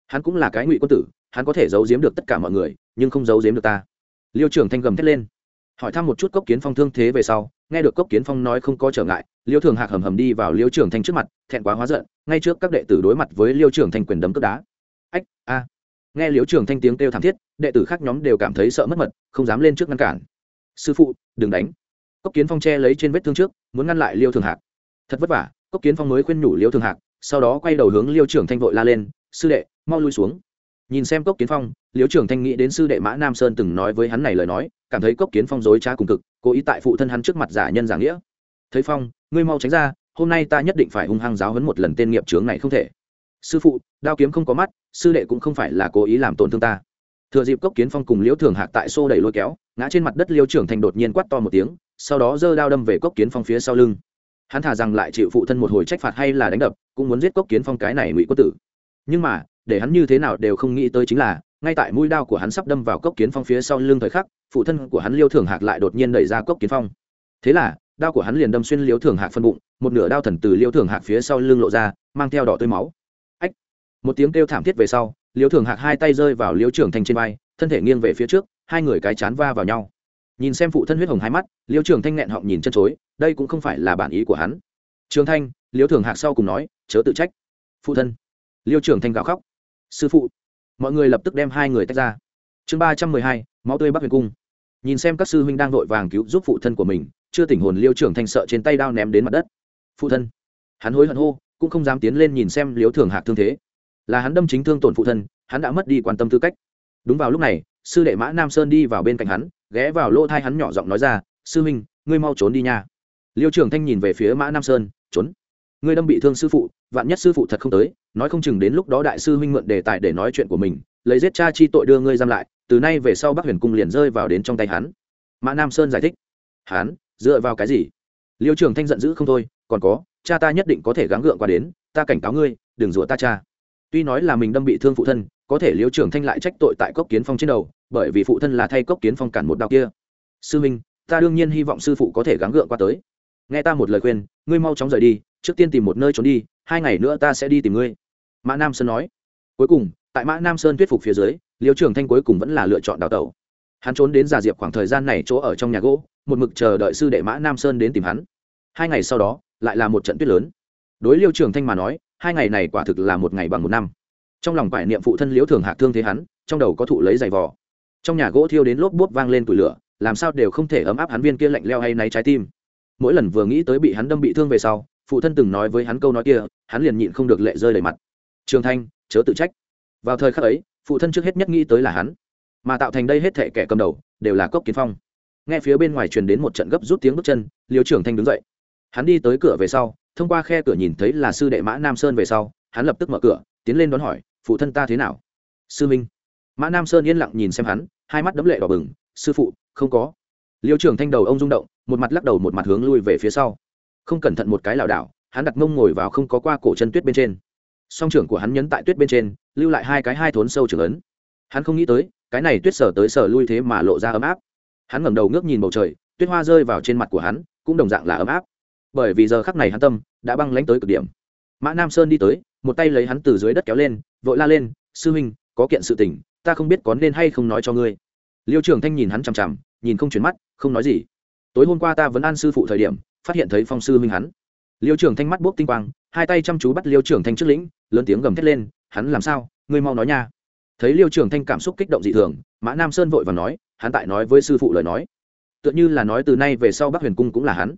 Hắn cũng là cái ngụy quân tử, hắn có thể giấu giếm được tất cả mọi người, nhưng không giấu giếm được ta. Liêu trường thanh gầm thét lên. Hỏi thăm một chút cốc kiến phong thương thế về sau, nghe được cốc kiến phong nói không có trở ngại liêu thường hạc hầm hầm đi vào liêu trưởng thanh trước mặt, thẹn quá hóa giận, ngay trước các đệ tử đối mặt với liêu trưởng thanh quyền đấm cướp đá. Ách, a. Nghe liêu trưởng thanh tiếng kêu thảm thiết, đệ tử khác nhóm đều cảm thấy sợ mất mật, không dám lên trước ngăn cản. Sư phụ, đừng đánh. Cốc kiến phong che lấy trên vết thương trước, muốn ngăn lại liêu thường hạc. Thật vất vả, cốc kiến phong mới khuyên nhủ liêu thường hạc, sau đó quay đầu hướng liêu trưởng thanh vội la lên, sư đệ, mau lui xuống. Nhìn xem cốc kiến phong, liêu trưởng thanh nghĩ đến sư đệ mã nam sơn từng nói với hắn này lời nói, cảm thấy cốc kiến phong dối trá cùng cực, cố ý tại phụ thân hắn trước mặt giả nhân giả nghĩa. Thấy phong ngươi mau tránh ra, hôm nay ta nhất định phải hung hăng giáo hấn một lần tên nghiệp trướng này không thể. Sư phụ, đao kiếm không có mắt, sư đệ cũng không phải là cố ý làm tổn thương ta. Thừa dịp cốc kiến phong cùng liễu thường hạc tại xô đẩy lôi kéo, ngã trên mặt đất liêu trưởng thành đột nhiên quát to một tiếng, sau đó giơ đao đâm về cốc kiến phong phía sau lưng. Hắn thả rằng lại chịu phụ thân một hồi trách phạt hay là đánh đập, cũng muốn giết cốc kiến phong cái này ngụy quốc tử. Nhưng mà, để hắn như thế nào đều không nghĩ tới chính là, ngay tại mũi đao của hắn sắp đâm vào cốc kiến phong phía sau lưng thời khắc, phụ thân của hắn liêu thường hạc lại đột nhiên đẩy ra cốc kiến phong. Thế là đao của hắn liền đâm xuyên liêu thường hạc phân bụng, một nửa đao thần từ liêu thường hạc phía sau lưng lộ ra, mang theo đỏ tươi máu. Ách! Một tiếng kêu thảm thiết về sau, liêu thường hạc hai tay rơi vào liêu trưởng thanh trên vai, thân thể nghiêng về phía trước, hai người cái chán va vào nhau. Nhìn xem phụ thân huyết hồng hai mắt, liêu trường thanh nghẹn họng nhìn chân chối, đây cũng không phải là bản ý của hắn. Trường thanh, liêu thường hạc sau cùng nói, chớ tự trách. Phụ thân! Liêu trường thanh gào khóc. Sư phụ! Mọi người lập tức đem hai người tách ra. Chương ba trăm mười hai, máu tươi bắc huyền cung. Nhìn xem các sư huynh đang vội vàng cứu giúp phụ thân của mình chưa tỉnh hồn liêu trưởng thanh sợ trên tay đao ném đến mặt đất. Phụ thân. Hắn hối hận hô, cũng không dám tiến lên nhìn xem liêu thường hạc thương thế. Là hắn đâm chính thương tổn phụ thân, hắn đã mất đi quan tâm tư cách. Đúng vào lúc này, sư đệ mã nam sơn đi vào bên cạnh hắn, ghé vào lỗ thai hắn nhỏ giọng nói ra, sư minh ngươi mau trốn đi nha. Liêu trưởng thanh nhìn về phía mã nam sơn, trốn? Ngươi đâm bị thương sư phụ, vạn nhất sư phụ thật không tới, nói không chừng đến lúc đó đại sư huynh mượn đề tài để nói chuyện của mình, lấy giết cha chi tội đưa ngươi giam lại, từ nay về sau bắc huyền cung liền rơi vào đến trong tay hắn. Mã nam sơn giải thích, hắn dựa vào cái gì? Liêu trường thanh giận dữ không thôi, còn có, cha ta nhất định có thể gắng gượng qua đến, ta cảnh cáo ngươi, đừng rủa ta cha. Tuy nói là mình đâm bị thương phụ thân, có thể liêu trường thanh lại trách tội tại cốc kiến phong trên đầu, bởi vì phụ thân là thay cốc kiến phong cản một đao kia. Sư minh, ta đương nhiên hy vọng sư phụ có thể gắng gượng qua tới. Nghe ta một lời khuyên, ngươi mau chóng rời đi, trước tiên tìm một nơi trốn đi, hai ngày nữa ta sẽ đi tìm ngươi. Mã nam sơn nói. Cuối cùng, tại mã nam sơn thuyết phục phía dưới, liêu trường thanh cuối cùng vẫn là lựa chọn đào tẩu hắn trốn đến già diệp khoảng thời gian này chỗ ở trong nhà gỗ, một mực chờ đợi sư đệ mã nam sơn đến tìm hắn. Hai ngày sau đó, lại là một trận tuyết lớn. Đối liêu trường thanh mà nói, hai ngày này quả thực là một ngày bằng một năm. Trong lòng quải niệm phụ thân liễu thường hạ thương thế hắn, trong đầu có thụ lấy giày vò. Trong nhà gỗ thiêu đến lốp bút vang lên tủi lửa, làm sao đều không thể ấm áp hắn viên kia lạnh leo hay náy trái tim. Mỗi lần vừa nghĩ tới bị hắn đâm bị thương về sau, phụ thân từng nói với hắn câu nói kia, hắn liền nhịn không được lệ rơi đầy mặt. Trường thanh, chớ tự trách. Vào thời khắc ấy, phụ thân trước hết nhất nghĩ tới là hắn mà tạo thành đây hết thệ kẻ cầm đầu đều là cốc kiến phong. Nghe phía bên ngoài truyền đến một trận gấp rút tiếng bước chân, liêu trưởng thanh đứng dậy. Hắn đi tới cửa về sau, thông qua khe cửa nhìn thấy là sư đệ mã nam sơn về sau, hắn lập tức mở cửa, tiến lên đón hỏi, phụ thân ta thế nào? Sư minh. Mã nam sơn yên lặng nhìn xem hắn, hai mắt đấm lệ đỏ bừng, sư phụ, không có. Liêu trưởng thanh đầu ông rung động, một mặt lắc đầu một mặt hướng lui về phía sau. Không cẩn thận một cái lảo đảo, hắn đặt mông ngồi vào không có qua cổ chân tuyết bên trên. Song trưởng của hắn nhấn tại tuyết bên trên, lưu lại hai cái hai thốn sâu trưởng ấn. Hắn không nghĩ tới cái này tuyết sở tới sở lui thế mà lộ ra ấm áp. Hắn ngẩng đầu ngước nhìn bầu trời, tuyết hoa rơi vào trên mặt của hắn, cũng đồng dạng là ấm áp. Bởi vì giờ khắc này hắn tâm đã băng lánh tới cực điểm. Mã nam sơn đi tới, một tay lấy hắn từ dưới đất kéo lên, vội la lên, sư huynh, có kiện sự tình, ta không biết có nên hay không nói cho ngươi. Liêu trường thanh nhìn hắn chằm chằm, nhìn không chuyển mắt, không nói gì. Tối hôm qua ta vẫn an sư phụ thời điểm, phát hiện thấy phong sư huynh hắn. Liêu trường thanh mắt bốc tinh quang, hai tay chăm chú bắt liêu trường thanh trước lĩnh, lớn tiếng gầm thét lên, hắn làm sao? Ngươi mau nói nha thấy liêu trường thanh cảm xúc kích động dị thường, mã nam sơn vội và nói, hắn tại nói với sư phụ lời nói. Tựa như là nói từ nay về sau bắc huyền cung cũng là hắn.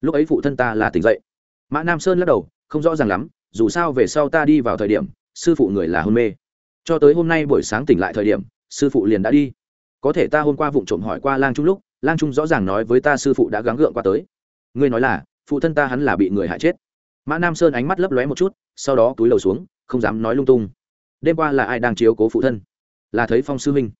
Lúc ấy phụ thân ta là tỉnh dậy. Mã nam sơn lắc đầu, không rõ ràng lắm, dù sao về sau ta đi vào thời điểm, sư phụ người là hôn mê. Cho tới hôm nay buổi sáng tỉnh lại thời điểm, sư phụ liền đã đi. Có thể ta hôm qua vụng trộm hỏi qua lang trung lúc, lang trung rõ ràng nói với ta sư phụ đã gắng gượng qua tới. Ngươi nói là, phụ thân ta hắn là bị người hại chết. Mã nam sơn ánh mắt lấp lóe một chút, sau đó túi lầu xuống, không dám nói lung tung đêm qua là ai đang chiếu cố phụ thân? Là thấy phong sư huynh.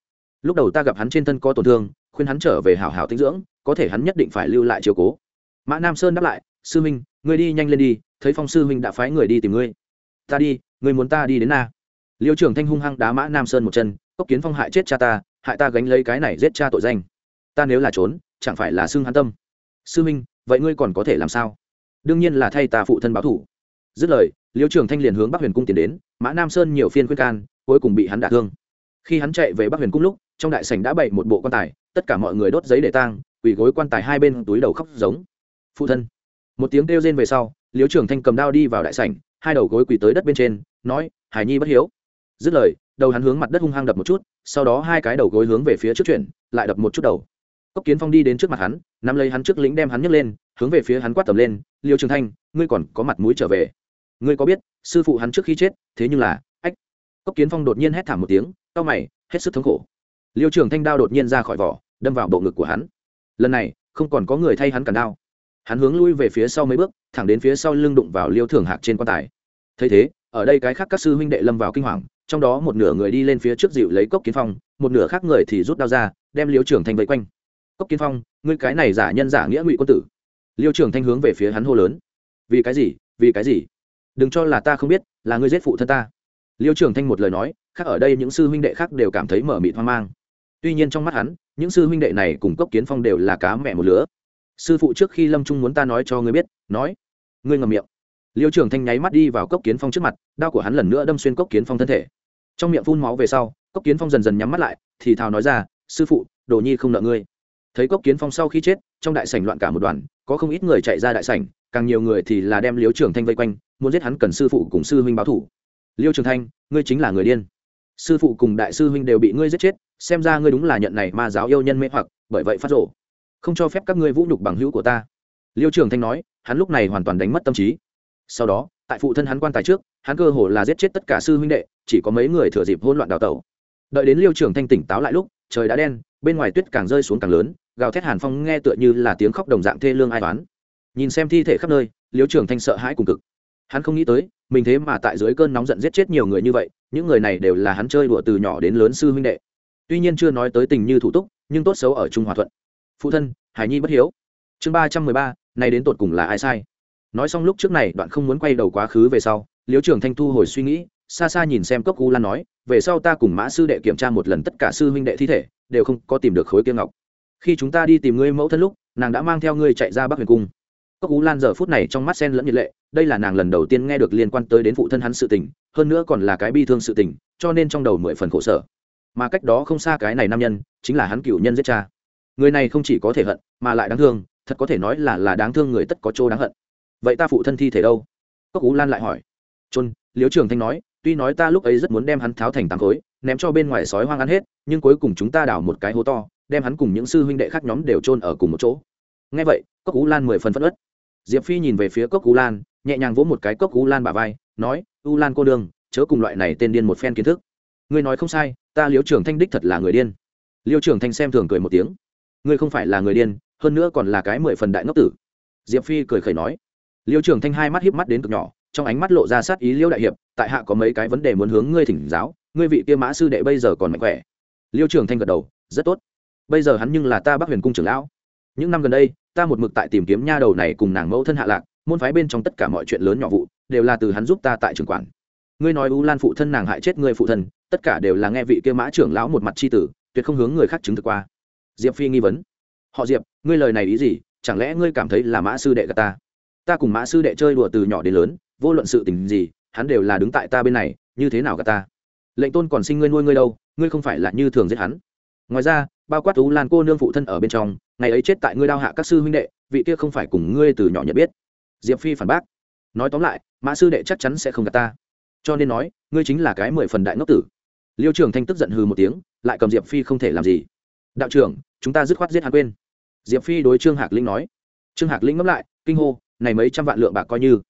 Lúc đầu ta gặp hắn trên thân có tổn thương, khuyên hắn trở về hảo hảo tinh dưỡng, có thể hắn nhất định phải lưu lại chiếu cố. Mã nam sơn đáp lại, sư huynh, ngươi đi nhanh lên đi, thấy phong sư huynh đã phái người đi tìm ngươi. Ta đi, ngươi muốn ta đi đến na? Liêu trưởng thanh hung hăng đá mã nam sơn một chân, cốc kiến phong hại chết cha ta, hại ta gánh lấy cái này giết cha tội danh. Ta nếu là trốn, chẳng phải là xưng hắn tâm. Sư minh vậy ngươi còn có thể làm sao? Đương nhiên là thay ta phụ thân báo thủ. Dứt lời liêu trường thanh liền hướng bắc huyền cung tiến đến, mã nam sơn nhiều phiên khuyên can, cuối cùng bị hắn đả thương. Khi hắn chạy về bắc huyền cung lúc, trong đại sảnh đã bày một bộ quan tài, tất cả mọi người đốt giấy để tang, quỳ gối quan tài hai bên túi đầu khóc giống. Phụ thân. Một tiếng kêu rên về sau, liêu trường thanh cầm đao đi vào đại sảnh, hai đầu gối quỳ tới đất bên trên, nói, hải nhi bất hiếu. Dứt lời, đầu hắn hướng mặt đất hung hăng đập một chút, sau đó hai cái đầu gối hướng về phía trước chuyển, lại đập một chút đầu. Cốc kiến phong đi đến trước mặt hắn, nắm lấy hắn trước lĩnh đem hắn nhấc lên, hướng về phía hắn quát tầm lên, liêu trường thanh, ngươi còn có mặt mũi trở về ngươi có biết, sư phụ hắn trước khi chết, thế nhưng là, ách. Cốc kiến phong đột nhiên hét thảm một tiếng, cau mày, hết sức thống khổ. Liêu trường thanh đao đột nhiên ra khỏi vỏ, đâm vào bộ ngực của hắn. Lần này, không còn có người thay hắn cản đao. Hắn hướng lui về phía sau mấy bước, thẳng đến phía sau lưng đụng vào liêu thường hạc trên quan tài. Thấy thế, ở đây cái khác các sư huynh đệ lâm vào kinh hoàng, trong đó một nửa người đi lên phía trước dịu lấy cốc kiến phong, một nửa khác người thì rút đao ra, đem liêu trưởng thanh vây quanh. Cốc kiến phong, ngươi cái này giả nhân giả nghĩa ngụy quân tử. Liêu trưởng thanh hướng về phía hắn hô lớn. Vì cái gì, vì cái gì? Đừng cho là ta không biết, là ngươi giết phụ thân ta. Liêu trưởng thanh một lời nói, khác ở đây những sư huynh đệ khác đều cảm thấy mở mịt hoang mang. Tuy nhiên trong mắt hắn, những sư huynh đệ này cùng cốc kiến phong đều là cá mẹ một lứa. Sư phụ trước khi lâm trung muốn ta nói cho ngươi biết, nói. Ngươi ngầm miệng. Liêu trưởng thanh nháy mắt đi vào cốc kiến phong trước mặt, đao của hắn lần nữa đâm xuyên cốc kiến phong thân thể. Trong miệng phun máu về sau, cốc kiến phong dần dần nhắm mắt lại, thì thào nói ra, sư phụ, đồ nhi không nợ ngươi thấy cốc kiến phong sau khi chết, trong đại sảnh loạn cả một đoàn, có không ít người chạy ra đại sảnh, càng nhiều người thì là đem liêu trưởng thanh vây quanh, muốn giết hắn cần sư phụ cùng sư huynh báo thủ. Liêu trường thanh, ngươi chính là người điên. Sư phụ cùng đại sư huynh đều bị ngươi giết chết, xem ra ngươi đúng là nhận này ma giáo yêu nhân mê hoặc, bởi vậy phát rộ không cho phép các ngươi vũ nhục bằng hữu của ta. Liêu trường thanh nói, hắn lúc này hoàn toàn đánh mất tâm trí. Sau đó, tại phụ thân hắn quan tài trước, hắn cơ hồ là giết chết tất cả sư huynh đệ, chỉ có mấy người thừa dịp hỗn loạn đào tẩu. Đợi đến liêu trường thanh tỉnh táo lại lúc, trời đã đen, bên ngoài tuyết càng rơi xuống càng lớn gào thét hàn phong nghe tựa như là tiếng khóc đồng dạng thê lương ai toán nhìn xem thi thể khắp nơi liêu trường thanh sợ hãi cùng cực. Hắn không nghĩ tới, mình thế mà tại dưới cơn nóng giận giết chết nhiều người như vậy, những người này đều là hắn chơi đùa từ nhỏ đến lớn sư huynh đệ. Tuy nhiên chưa nói tới tình như thủ túc, nhưng tốt xấu ở trung hòa thuận. Phụ thân, hải nhi bất hiếu. Chương ba trăm mười ba, nay đến tột cùng là ai sai? Nói xong lúc trước này, đoạn không muốn quay đầu quá khứ về sau liếu trường thanh thu hồi suy nghĩ, xa xa nhìn xem cốc u lan nói, về sau ta cùng mã sư đệ kiểm tra một lần tất cả sư huynh đệ thi thể, đều không có tìm được khối kia ngọc khi chúng ta đi tìm ngươi mẫu thân lúc, nàng đã mang theo ngươi chạy ra bắc huyền cung. Cốc ú lan giờ phút này trong mắt sen lẫn nhiệt lệ, đây là nàng lần đầu tiên nghe được liên quan tới đến phụ thân hắn sự tình, hơn nữa còn là cái bi thương sự tình, cho nên trong đầu mười phần khổ sở. Mà cách đó không xa cái này nam nhân, chính là hắn cựu nhân giết cha. Người này không chỉ có thể hận, mà lại đáng thương, thật có thể nói là là đáng thương người tất có chỗ đáng hận. Vậy ta phụ thân thi thể đâu? Cốc ú lan lại hỏi. Trôn liếu trường thanh nói, tuy nói ta lúc ấy rất muốn đem hắn tháo thành tám khối, ném cho bên ngoài sói hoang ăn hết, nhưng cuối cùng chúng ta đào một cái hố to đem hắn cùng những sư huynh đệ khác nhóm đều trôn ở cùng một chỗ. Ngay vậy cốc Cú lan mười phần phất ất diệp phi nhìn về phía cốc Cú lan nhẹ nhàng vỗ một cái cốc Cú lan bà vai nói u lan cô đường, chớ cùng loại này tên điên một phen kiến thức. Ngươi nói không sai ta liễu trưởng thanh đích thật là người điên. Liêu trưởng thanh xem thường cười một tiếng. Ngươi không phải là người điên hơn nữa còn là cái mười phần đại ngốc tử. Diệp phi cười khẩy nói. Liêu trưởng thanh hai mắt hiếp mắt đến cực nhỏ trong ánh mắt lộ ra sát ý liêu đại hiệp tại hạ có mấy cái vấn đề muốn hướng ngươi thỉnh giáo ngươi vị kia mã sư đệ bây giờ còn mạnh khỏe. Liêu trưởng thanh gật đầu rất tốt bây giờ hắn nhưng là ta bắc huyền cung trưởng lão. Những năm gần đây, ta một mực tại tìm kiếm nha đầu này cùng nàng mẫu thân hạ lạc, môn phái bên trong tất cả mọi chuyện lớn nhỏ vụ, đều là từ hắn giúp ta tại trường quản. Ngươi nói u lan phụ thân nàng hại chết ngươi phụ thân, tất cả đều là nghe vị kia mã trưởng lão một mặt c h i tử, tuyệt không hướng người khác chứng thực qua. Diệp phi nghi vấn. Họ diệp, ngươi lời này ý gì? Chẳng lẽ ngươi cảm thấy là mã sư đệ gà ta? Ta cùng mã sư đệ chơi đùa từ nhỏ đến lớn, vô luận sự tình gì, hắn đều là đứng tại ta bên này, như thế nào gà ta? Lệnh tôn còn sinh ngươi nuôi ngươi đâu, ngươi không phải là như thường giết hắn. Ngoài ra bao quát tú lan cô nương phụ thân ở bên trong, ngày ấy chết tại ngươi đao hạ các sư huynh đệ, vị kia không phải cùng ngươi từ nhỏ nhận biết. Diệp phi phản bác. Nói tóm lại, mã sư đệ chắc chắn sẽ không gặp ta. Cho nên nói, ngươi chính là cái mười phần đại ngốc tử. Liêu trưởng thanh tức giận hừ một tiếng, lại cầm diệp phi không thể làm gì. Đạo trưởng, chúng ta dứt khoát giết hắn quên. Diệp phi đối trương hạc linh nói. Trương hạc linh ngẫm lại, kinh hô, này mấy trăm vạn lượng bạc coi như.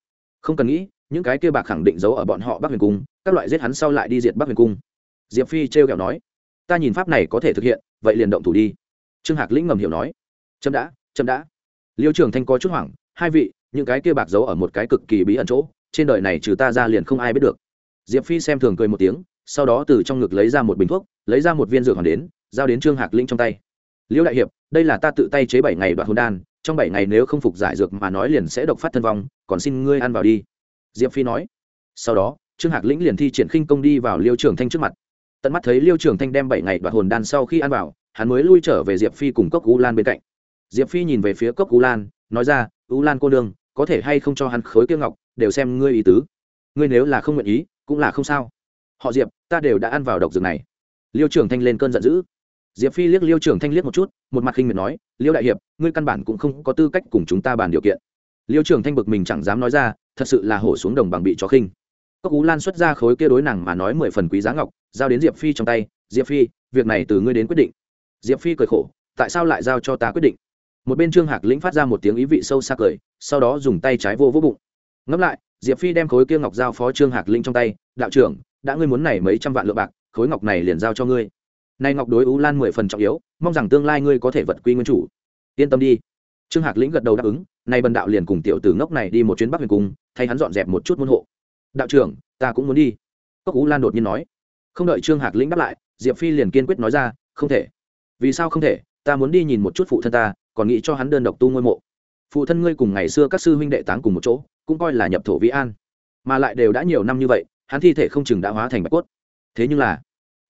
Không cần nghĩ, những cái kia bạc khẳng định giấu ở bọn họ bắc huyền cung, các loại giết hắn sau lại đi diệt bắc huyền cung. Diệp phi trêu kẹo nói. Ta nhìn pháp này có thể thực hiện vậy liền động thủ đi. Trương hạc lĩnh ngầm hiểu nói. Chậm đã chậm đã. Liêu trưởng thanh có chút hoảng, hai vị, những cái kia bạc giấu ở một cái cực kỳ bí ẩn chỗ, trên đời này trừ ta ra liền không ai biết được. Diệp phi xem thường cười một tiếng, sau đó từ trong ngực lấy ra một bình thuốc, lấy ra một viên dược hoàn đến, giao đến trương hạc lĩnh trong tay. Liễu đại hiệp, đây là ta tự tay chế bảy ngày đoạn hôn đan, trong bảy ngày nếu không phục giải dược mà nói liền sẽ độc phát thân vong, còn xin ngươi ăn vào đi. Diệp phi nói. Sau đó, trương hạc lĩnh liền thi triển khinh công đi vào liêu trường thanh trước mặt tận mắt thấy liêu trường thanh đem bảy ngày đoạt hồn đan sau khi ăn vào, hắn mới lui trở về diệp phi cùng cốc u lan bên cạnh. Diệp phi nhìn về phía cốc u lan, nói ra u lan cô nương, có thể hay không cho hắn khối kiêng ngọc, đều xem ngươi ý tứ. Ngươi nếu là không nguyện ý, cũng là không sao. Họ diệp, ta đều đã ăn vào độc dược này. Liêu trưởng thanh lên cơn giận dữ. Diệp phi liếc liêu trưởng thanh liếc một chút, một mặt khinh miệt nói, liêu đại hiệp, ngươi căn bản cũng không có tư cách cùng chúng ta bàn điều kiện. Liêu trưởng thanh bực mình chẳng dám nói ra, thật sự là hổ xuống đồng bằng bị chó khinh cốc ú lan xuất ra khối kia đối nàng mà nói mười phần quý giá ngọc, giao đến diệp phi trong tay, diệp phi, việc này từ ngươi đến quyết định. Diệp phi cười khổ, tại sao lại giao cho ta quyết định? Một bên trương hạc lĩnh phát ra một tiếng ý vị sâu xa cười, sau đó dùng tay trái vô vỗ bụng. Ngẫm lại, diệp phi đem khối kia ngọc giao phó trương hạc lĩnh trong tay, đạo trưởng, đã ngươi muốn này mấy trăm vạn lượng bạc, khối ngọc này liền giao cho ngươi. Nay ngọc đối ú lan mười phần trọng yếu, mong rằng tương lai ngươi có thể vật quy nguyên chủ. Yên tâm đi. Trương hạc lĩnh gật đầu đáp ứng nay bần đạo liền cùng tiểu tử ngốc này đi một chuyến bắc huyền cung, thay hắn dọn dẹp một chút môn hộ đạo trưởng, ta cũng muốn đi. Cốc cú lan đột nhiên nói. Không đợi trương hạc lĩnh đáp lại, diệp phi liền kiên quyết nói ra, không thể. Vì sao không thể? Ta muốn đi nhìn một chút phụ thân ta, còn nghĩ cho hắn đơn độc tu ngôi mộ. Phụ thân ngươi cùng ngày xưa các sư huynh đệ táng cùng một chỗ, cũng coi là nhập thổ vĩ an. Mà lại đều đã nhiều năm như vậy, hắn thi thể không chừng đã hóa thành bạch cốt. Thế nhưng là,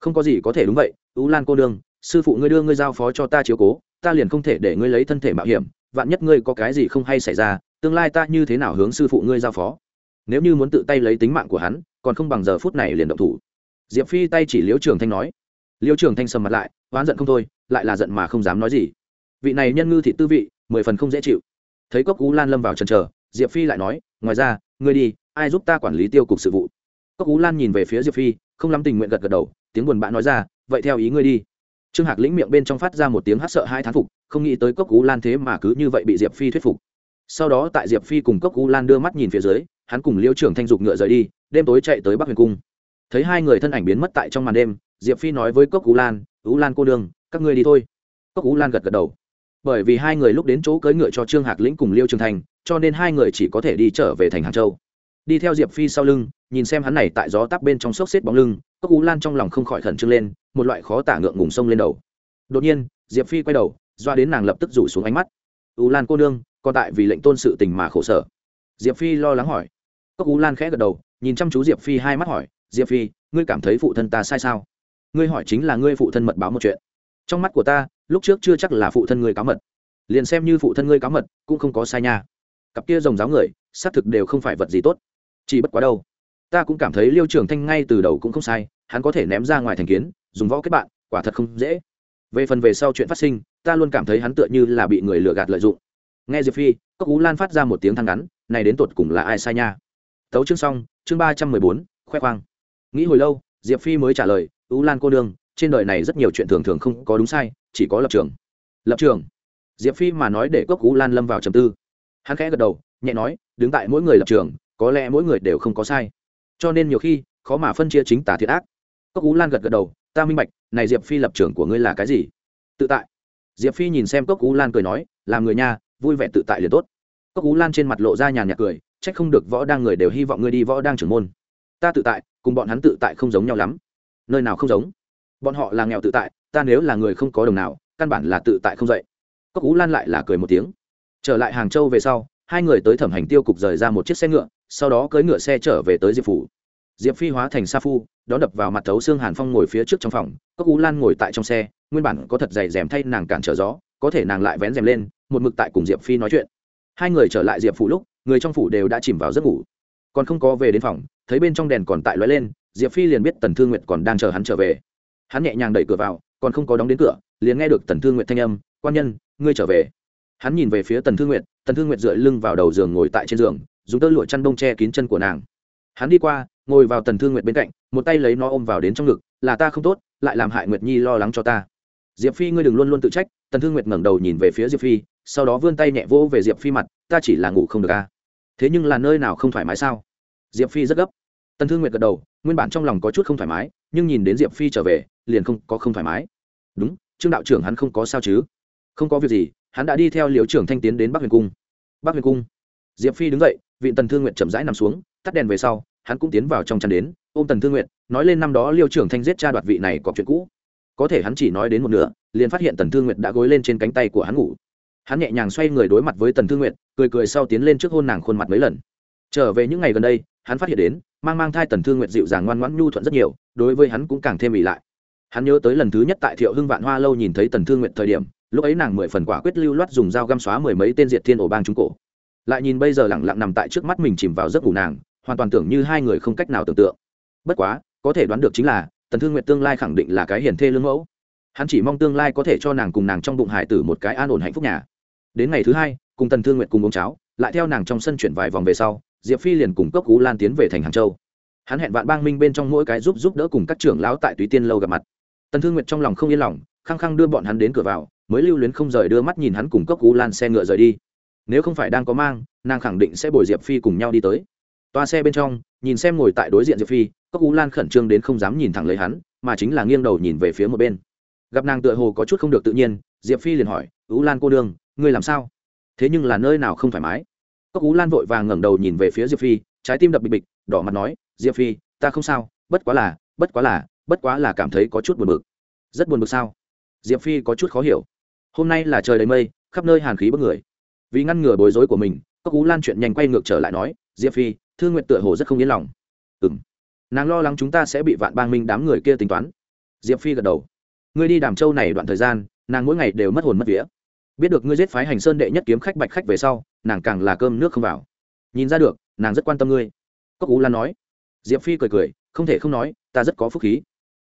không có gì có thể đúng vậy, ú lan cô đương sư phụ ngươi đưa ngươi giao phó cho ta chiếu cố, ta liền không thể để ngươi lấy thân thể mạo hiểm, vạn nhất ngươi có cái gì không hay xảy ra, tương lai ta như thế nào hướng sư phụ ngươi giao phó? Nếu như muốn tự tay lấy tính mạng của hắn, còn không bằng giờ phút này liền động thủ. Diệp phi tay chỉ liễu trường thanh nói. Liễu trường thanh sầm mặt lại, oán giận không thôi, lại là giận mà không dám nói gì. Vị này nhân ngư thị tư vị, mười phần không dễ chịu. Thấy cốc cú lan lâm vào trần trờ, diệp phi lại nói, ngoài ra, ngươi đi, ai giúp ta quản lý tiêu cục sự vụ? Cốc cú lan nhìn về phía diệp phi, không lắm tình nguyện gật gật đầu, tiếng buồn bã nói ra, vậy theo ý ngươi đi. Trương hạc lĩnh miệng bên trong phát ra một tiếng hát sợ hai thán phục, không nghĩ tới cốc cú lan thế mà cứ như vậy bị diệp phi thuyết phục sau đó tại diệp phi cùng cốc u lan đưa mắt nhìn phía dưới, hắn cùng liêu trưởng thanh dục ngựa rời đi, đêm tối chạy tới bắc huyền cung. Thấy hai người thân ảnh biến mất tại trong màn đêm, diệp phi nói với cốc u lan u lan cô đương, các ngươi đi thôi. Cốc u lan gật gật đầu. Bởi vì hai người lúc đến chỗ cưỡi ngựa cho trương hạc lĩnh cùng liêu trường thành, cho nên hai người chỉ có thể đi trở về thành hàng châu. Đi theo diệp phi sau lưng, nhìn xem hắn này tại gió tắp bên trong xốc xếp bóng lưng, cốc u lan trong lòng không khỏi khẩn trương lên, một loại khó tả ngượng ngùng sông lên đầu. Đột nhiên, diệp phi quay đầu, doa đến nàng lập tức rủ xuống ánh mắt. U lan cô nương còn tại vì lệnh tôn sự tình mà khổ sở. Diệp phi lo lắng hỏi. Cốc ú lan khẽ gật đầu, nhìn chăm chú diệp phi hai mắt hỏi, diệp phi, ngươi cảm thấy phụ thân ta sai sao? Ngươi hỏi chính là ngươi phụ thân mật báo một chuyện. Trong mắt của ta, lúc trước chưa chắc là phụ thân ngươi cáo mật. Liền xem như phụ thân ngươi cáo mật, cũng không có sai nha. Cặp kia rồng giáo người, xác thực đều không phải vật gì tốt. Chỉ bất quá đâu, ta cũng cảm thấy liêu trường thanh ngay từ đầu cũng không sai, hắn có thể ném ra ngoài thành kiến, dùng võ kết bạn, quả thật không dễ. Về phần về sau chuyện phát sinh, ta luôn cảm thấy hắn tựa như là bị người lừa gạt lợi dụng nghe diệp phi, cốc ú lan phát ra một tiếng thang ngắn, này đến tột cùng là ai sai nha? Tấu chương xong, chương ba trăm mười bốn, khoe khoang. Nghĩ hồi lâu, diệp phi mới trả lời ú lan cô đương trên đời này rất nhiều chuyện thường thường không có đúng sai, chỉ có lập trường. Lập trường? Diệp phi mà nói để cốc ú lan lâm vào trầm tư. Hắn khẽ gật đầu, nhẹ nói, đứng tại mỗi người lập trường, có lẽ mỗi người đều không có sai. Cho nên nhiều khi, khó mà phân chia chính tả thiệt ác. Cốc ú lan gật gật đầu, ta minh bạch, này diệp phi lập trường của ngươi là cái gì? Tự tại. Diệp phi nhìn xem cốc ú lan cười nói, làm người nha vui vẻ tự tại liền tốt. Cốc ú lan trên mặt lộ ra nhàn nhạt cười, trách không được võ đang người đều hy vọng ngươi đi võ đang trưởng môn. Ta tự tại, cùng bọn hắn tự tại không giống nhau lắm. Nơi nào không giống? Bọn họ là nghèo tự tại, ta nếu là người không có đồng nào, căn bản là tự tại không dậy. Cốc ú lan lại là cười một tiếng. Trở lại hàng châu về sau, hai người tới thẩm hành tiêu cục rời ra một chiếc xe ngựa, sau đó cưỡi ngựa xe trở về tới diệp phủ. Diệp phi hóa thành sa phu, đón đập vào mặt thấu xương hàn phong ngồi phía trước trong phòng. Cốc ú lan ngồi tại trong xe, nguyên bản có thật dày rèm thay nàng cản trở gió có thể nàng lại vén rèm lên, một mực tại cùng diệp phi nói chuyện. Hai người trở lại diệp phủ lúc, người trong phủ đều đã chìm vào giấc ngủ. Còn không có về đến phòng, thấy bên trong đèn còn tại lóe lên, diệp phi liền biết tần thương nguyệt còn đang chờ hắn trở về. Hắn nhẹ nhàng đẩy cửa vào, còn không có đóng đến cửa, liền nghe được tần thương nguyệt thanh âm, quan nhân, ngươi trở về. Hắn nhìn về phía tần thương nguyệt, tần thương nguyệt dựa lưng vào đầu giường ngồi tại trên giường, dùng tơ lụa chăn đông che kín chân của nàng. Hắn đi qua, ngồi vào tần thương nguyệt bên cạnh, một tay lấy nó ôm vào đến trong ngực, là ta không tốt, lại làm hại nguyệt nhi lo lắng cho ta diệp phi ngươi đừng luôn luôn tự trách, tần thương nguyệt ngẩng đầu nhìn về phía diệp phi, sau đó vươn tay nhẹ vỗ về diệp phi mặt, ta chỉ là ngủ không được a thế nhưng là nơi nào không thoải mái sao? Diệp phi rất gấp. Tần thương nguyệt gật đầu, nguyên bản trong lòng có chút không thoải mái, nhưng nhìn đến diệp phi trở về, liền không có không thoải mái. Đúng, trương đạo trưởng hắn không có sao chứ? Không có việc gì, hắn đã đi theo liều trưởng thanh tiến đến bắc huyền cung. Bắc huyền cung. Diệp phi đứng dậy, vị tần thương nguyện chậm rãi nằm xuống, tắt đèn về sau, hắn cũng tiến vào trong chăn đến, ôm tần thương nguyện nói lên năm đó liêu trưởng thanh giết cha đoạt vị này có chuyện cũ có thể hắn chỉ nói đến một nửa liền phát hiện tần thương nguyệt đã gối lên trên cánh tay của hắn ngủ. Hắn nhẹ nhàng xoay người đối mặt với tần thương nguyệt, cười cười sau tiến lên trước hôn nàng khuôn mặt mấy lần. Trở về những ngày gần đây hắn phát hiện đến mang mang thai tần thương nguyệt dịu dàng ngoan ngoãn nhu thuận rất nhiều đối với hắn cũng càng thêm ỉ lại. Hắn nhớ tới lần thứ nhất tại thiệu hưng vạn hoa lâu nhìn thấy tần thương nguyệt thời điểm lúc ấy nàng mười phần quả quyết lưu loát dùng dao găm xóa mười mấy tên diệt thiên ổ bang chúng cổ. Lại nhìn bây giờ lẳng lặng nằm tại trước mắt mình chìm vào giấc ngủ nàng hoàn toàn tưởng như hai người không cách nào tưởng tượng. Bất quá có thể đoán được chính là tần thương nguyện tương lai khẳng định là cái hiền thê lương mẫu. Hắn chỉ mong tương lai có thể cho nàng cùng nàng trong bụng hải tử một cái an ổn hạnh phúc nhà. Đến ngày thứ hai, cùng tần thương nguyện cùng uống cháo, lại theo nàng trong sân chuyển vài vòng về sau, diệp phi liền cùng cốc cú lan tiến về thành hàng châu. Hắn hẹn vạn bang minh bên trong mỗi cái giúp giúp đỡ cùng các trưởng lão tại túy tiên lâu gặp mặt. Tần thương nguyệt trong lòng không yên lòng, khăng khăng đưa bọn hắn đến cửa vào, mới lưu luyến không rời đưa mắt nhìn hắn cùng cốc cú lan xe ngựa rời đi. Nếu không phải đang có mang, nàng khẳng định sẽ bồi diệp phi cùng nhau đi tới. Toa xe bên trong, nhìn xem ngồi tại đối diện diệp phi cốc u lan khẩn trương đến không dám nhìn thẳng lấy hắn, mà chính là nghiêng đầu nhìn về phía một bên. Gặp nàng tựa hồ có chút không được tự nhiên, diệp phi liền hỏi u lan cô đương ngươi làm sao? Thế nhưng là nơi nào không thoải mái. Cốc u lan vội vàng ngẩng đầu nhìn về phía diệp phi, trái tim đập bịch bịch, đỏ mặt nói, diệp phi, ta không sao, bất quá là, bất quá là, bất quá là cảm thấy có chút buồn bực. Rất buồn bực sao? Diệp phi có chút khó hiểu. Hôm nay là trời đầy mây, khắp nơi hàn khí bất người. Vì ngăn ngừa bối rối của mình, cốc ú lan chuyện nhanh quay ngược trở lại nói, diệp phi thương nguyện tựa hồ rất không yên lòng. Ừ m nàng lo lắng chúng ta sẽ bị vạn bang minh đám người kia tính toán. Diệp phi gật đầu. Ngươi đi đàm châu này đoạn thời gian, nàng mỗi ngày đều mất hồn mất vía. Biết được ngươi giết phái hành sơn đệ nhất kiếm khách bạch khách về sau, nàng càng là cơm nước không vào. Nhìn ra được, nàng rất quan tâm ngươi. Cốc ú lan nói. Diệp phi cười cười, không thể không nói, ta rất có phúc khí.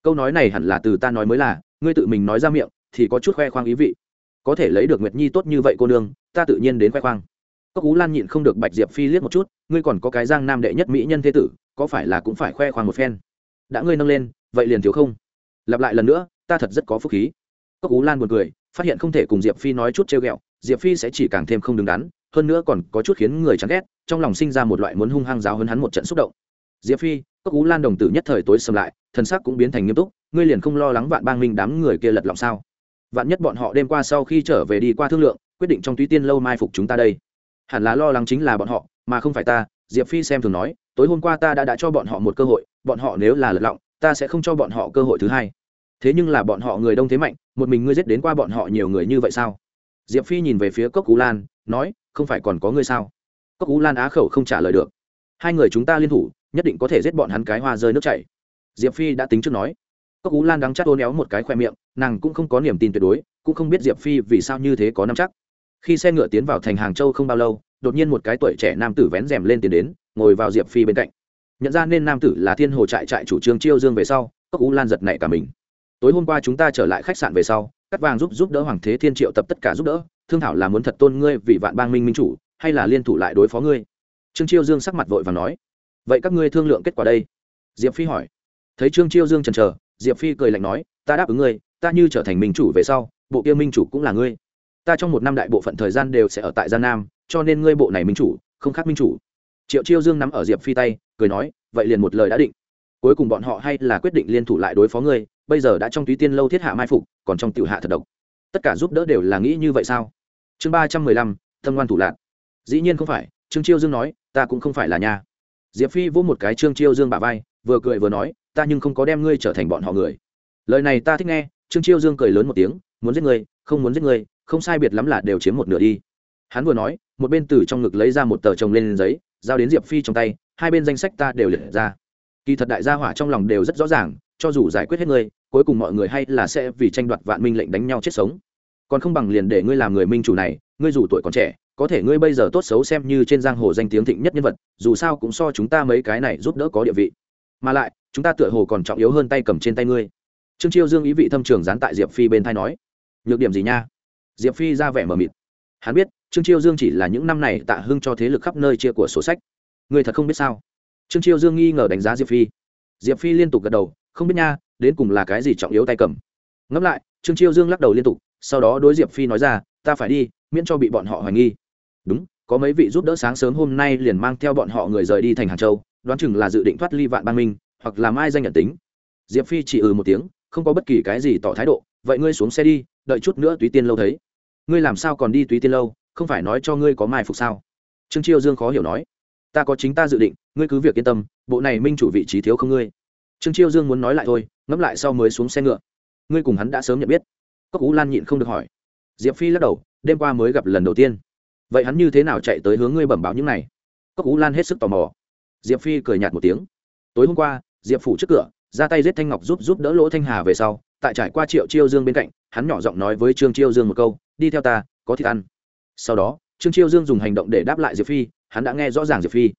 Câu nói này hẳn là từ ta nói mới là, ngươi tự mình nói ra miệng, thì có chút khoe khoang ý vị. Có thể lấy được nguyệt nhi tốt như vậy cô nương, ta tự nhiên đến khoe khoang cốc ú lan nhịn không được bạch diệp phi liếc một chút, ngươi còn có cái giang nam đệ nhất mỹ nhân thế tử, có phải là cũng phải khoe khoang một phen? Đã ngươi nâng lên, vậy liền thiếu không? Lặp lại lần nữa, ta thật rất có phúc khí. Cốc ú lan buồn cười, phát hiện không thể cùng diệp phi nói chút trêu ghẹo, diệp phi sẽ chỉ càng thêm không đứng đắn, hơn nữa còn có chút khiến người chán ghét, trong lòng sinh ra một loại muốn hung hăng giáo hơn hắn một trận xúc động. Diệp phi, cốc ú lan đồng tử nhất thời tối xâm lại thân xác cũng biến thành nghiêm túc, ngươi liền không lo lắng vạn bang minh đám người kia lật lòng sao? Vạn nhất bọn họ đêm qua sau khi trở về đi qua thương lượng, quyết định trong túy tiên lâu mai phục chúng ta đây hẳn là lo lắng chính là bọn họ, mà không phải ta, diệp phi xem thường nói, tối hôm qua ta đã đã cho bọn họ một cơ hội, bọn họ nếu là lật lọng, ta sẽ không cho bọn họ cơ hội thứ hai. Thế nhưng là bọn họ người đông thế mạnh, một mình ngươi giết đến qua bọn họ nhiều người như vậy sao? Diệp phi nhìn về phía cốc cú lan, nói, không phải còn có ngươi sao? Cốc cú lan á khẩu không trả lời được. Hai người chúng ta liên thủ, nhất định có thể giết bọn hắn cái hoa rơi nước chảy. Diệp phi đã tính trước nói. Cốc cú lan đắng chắc ôn éo một cái khoe miệng, nàng cũng không có niềm tin tuyệt đối, cũng không biết diệp phi vì sao như thế có năm chắc khi xe ngựa tiến vào thành hàng châu không bao lâu, đột nhiên một cái tuổi trẻ nam tử vén rèm lên tiến đến, ngồi vào diệp phi bên cạnh. Nhận ra nên nam tử là thiên hồ trại trại chủ trương chiêu dương về sau, cốc u lan giật nảy cả mình. Tối hôm qua chúng ta trở lại khách sạn về sau, cắt vàng giúp giúp đỡ hoàng thế thiên triệu tập tất cả giúp đỡ, thương thảo là muốn thật tôn ngươi vì vạn bang minh minh chủ, hay là liên thủ lại đối phó ngươi? Trương chiêu dương sắc mặt vội và nói. Vậy các ngươi thương lượng kết quả đây? Diệp phi hỏi. Thấy trương chiêu dương chần chờ, diệp phi cười lạnh nói, ta đáp ứng ngươi, ta như trở thành minh chủ về sau, bộ kia minh chủ cũng là ngươi ta trong một năm đại bộ phận thời gian đều sẽ ở tại gian nam, cho nên ngươi bộ này minh chủ, không khác minh chủ. Triệu chiêu dương nắm ở diệp phi tay, cười nói, vậy liền một lời đã định. Cuối cùng bọn họ hay là quyết định liên thủ lại đối phó ngươi, bây giờ đã trong túy tiên lâu thiết hạ mai phục, còn trong tiểu hạ thật độc. Tất cả giúp đỡ đều là nghĩ như vậy sao? Chương ba trăm mười lăm, tâm ngoan thủ lạc. Dĩ nhiên không phải, trương chiêu dương nói, ta cũng không phải là nhà diệp phi vỗ một cái trương chiêu dương bà vai, vừa cười vừa nói, ta nhưng không có đem ngươi trở thành bọn họ người. Lời này ta thích nghe, trương chiêu dương cười lớn một tiếng, muốn giết ngươi, không muốn giết ngươi không sai biệt lắm là đều chiếm một nửa đi. Hắn vừa nói, một bên từ trong ngực lấy ra một tờ chồng lên giấy, giao đến diệp phi trong tay, hai bên danh sách ta đều liệt ra. Kỳ thật đại gia hỏa trong lòng đều rất rõ ràng, cho dù giải quyết hết ngươi, cuối cùng mọi người hay là sẽ vì tranh đoạt vạn minh lệnh đánh nhau chết sống. Còn không bằng liền để ngươi làm người minh chủ này, ngươi dù tuổi còn trẻ, có thể ngươi bây giờ tốt xấu xem như trên giang hồ danh tiếng thịnh nhất nhân vật, dù sao cũng so chúng ta mấy cái này giúp đỡ có địa vị. Mà lại, chúng ta tựa hồ còn trọng yếu hơn tay cầm trên tay ngươi. Trương chiêu dương ý vị thâm trường dán tại diệp phi bên thai nói. Nhược điểm gì nha? Diệp phi ra vẻ mờ mịt. Hắn biết, trương chiêu dương chỉ là những năm này tạ hưng cho thế lực khắp nơi chia của sổ sách. Người thật không biết sao? Trương chiêu dương nghi ngờ đánh giá diệp phi. Diệp phi liên tục gật đầu, không biết nha, đến cùng là cái gì trọng yếu tay cầm. Ngẫm lại, trương chiêu dương lắc đầu liên tục, sau đó đối diệp phi nói ra, ta phải đi, miễn cho bị bọn họ hoài nghi. Đúng, có mấy vị giúp đỡ sáng sớm hôm nay liền mang theo bọn họ người rời đi thành hàng châu, đoán chừng là dự định thoát ly vạn ban minh, hoặc làm ai danh nhận tính. Diệp phi chỉ ừ một tiếng, không có bất kỳ cái gì tỏ thái độ, vậy ngươi xuống xe đi, đợi chút nữa túy tiên lâu thấy ngươi làm sao còn đi túy tiên lâu, không phải nói cho ngươi có mai phục sao? Trương chiêu dương khó hiểu nói. Ta có chính ta dự định, ngươi cứ việc yên tâm, bộ này minh chủ vị trí thiếu không ngươi. Trương chiêu dương muốn nói lại thôi, ngẫm lại sau mới xuống xe ngựa. Ngươi cùng hắn đã sớm nhận biết. Cốc ú lan nhịn không được hỏi. Diệp phi lắc đầu, đêm qua mới gặp lần đầu tiên. Vậy hắn như thế nào chạy tới hướng ngươi bẩm báo những này? Cốc ú lan hết sức tò mò. Diệp phi cười nhạt một tiếng. Tối hôm qua, diệp phủ trước cửa, ra tay giết thanh ngọc giúp giúp đỡ lỗ thanh hà về sau, tại trải qua triệu chiêu dương bên cạnh hắn nhỏ giọng nói với trương chiêu dương một câu, đi theo ta, có thịt ăn. Sau đó, trương chiêu dương dùng hành động để đáp lại diệp phi, hắn đã nghe rõ ràng diệp phi.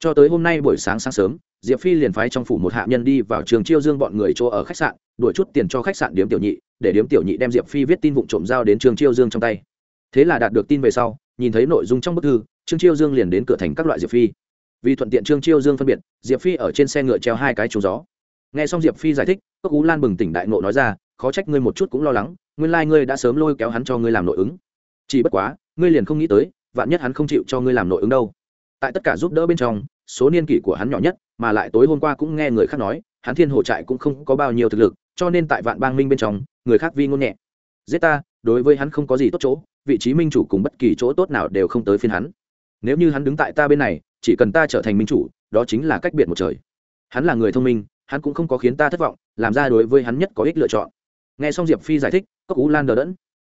Cho tới hôm nay buổi sáng sáng sớm, diệp phi liền phái trong phủ một hạ nhân đi vào trường chiêu dương bọn người chỗ ở khách sạn, đuổi chút tiền cho khách sạn điếm tiểu nhị, để điếm tiểu nhị đem diệp phi viết tin vụ trộm giao đến trường chiêu dương trong tay. Thế là đạt được tin về sau, nhìn thấy nội dung trong bức thư, trương chiêu dương liền đến cửa thành các loại diệp phi. Vì thuận tiện trương chiêu dương phân biệt, diệp phi ở trên xe ngựa treo hai cái trúng gió. Nghe xong diệp phi giải thích, cốc cú lan bừng tỉnh đại nộ nói ra khó trách ngươi một chút cũng lo lắng, nguyên lai ngươi đã sớm lôi kéo hắn cho ngươi làm nội ứng. Chỉ bất quá, ngươi liền không nghĩ tới, vạn nhất hắn không chịu cho ngươi làm nội ứng đâu. Tại tất cả giúp đỡ bên trong, số niên kỷ của hắn nhỏ nhất, mà lại tối hôm qua cũng nghe người khác nói, hắn thiên hồ trại cũng không có bao nhiêu thực lực, cho nên tại vạn bang minh bên trong, người khác vi ngôn nhẹ. Giết ta, đối với hắn không có gì tốt chỗ, vị trí minh chủ cùng bất kỳ chỗ tốt nào đều không tới phiên hắn. Nếu như hắn đứng tại ta bên này, chỉ cần ta trở thành minh chủ, đó chính là cách biệt một trời. Hắn là người thông minh, hắn cũng không có khiến ta thất vọng, làm ra đối với hắn nhất có ích lựa chọn nghe xong diệp phi giải thích, cốc ú lan đờ đẫn.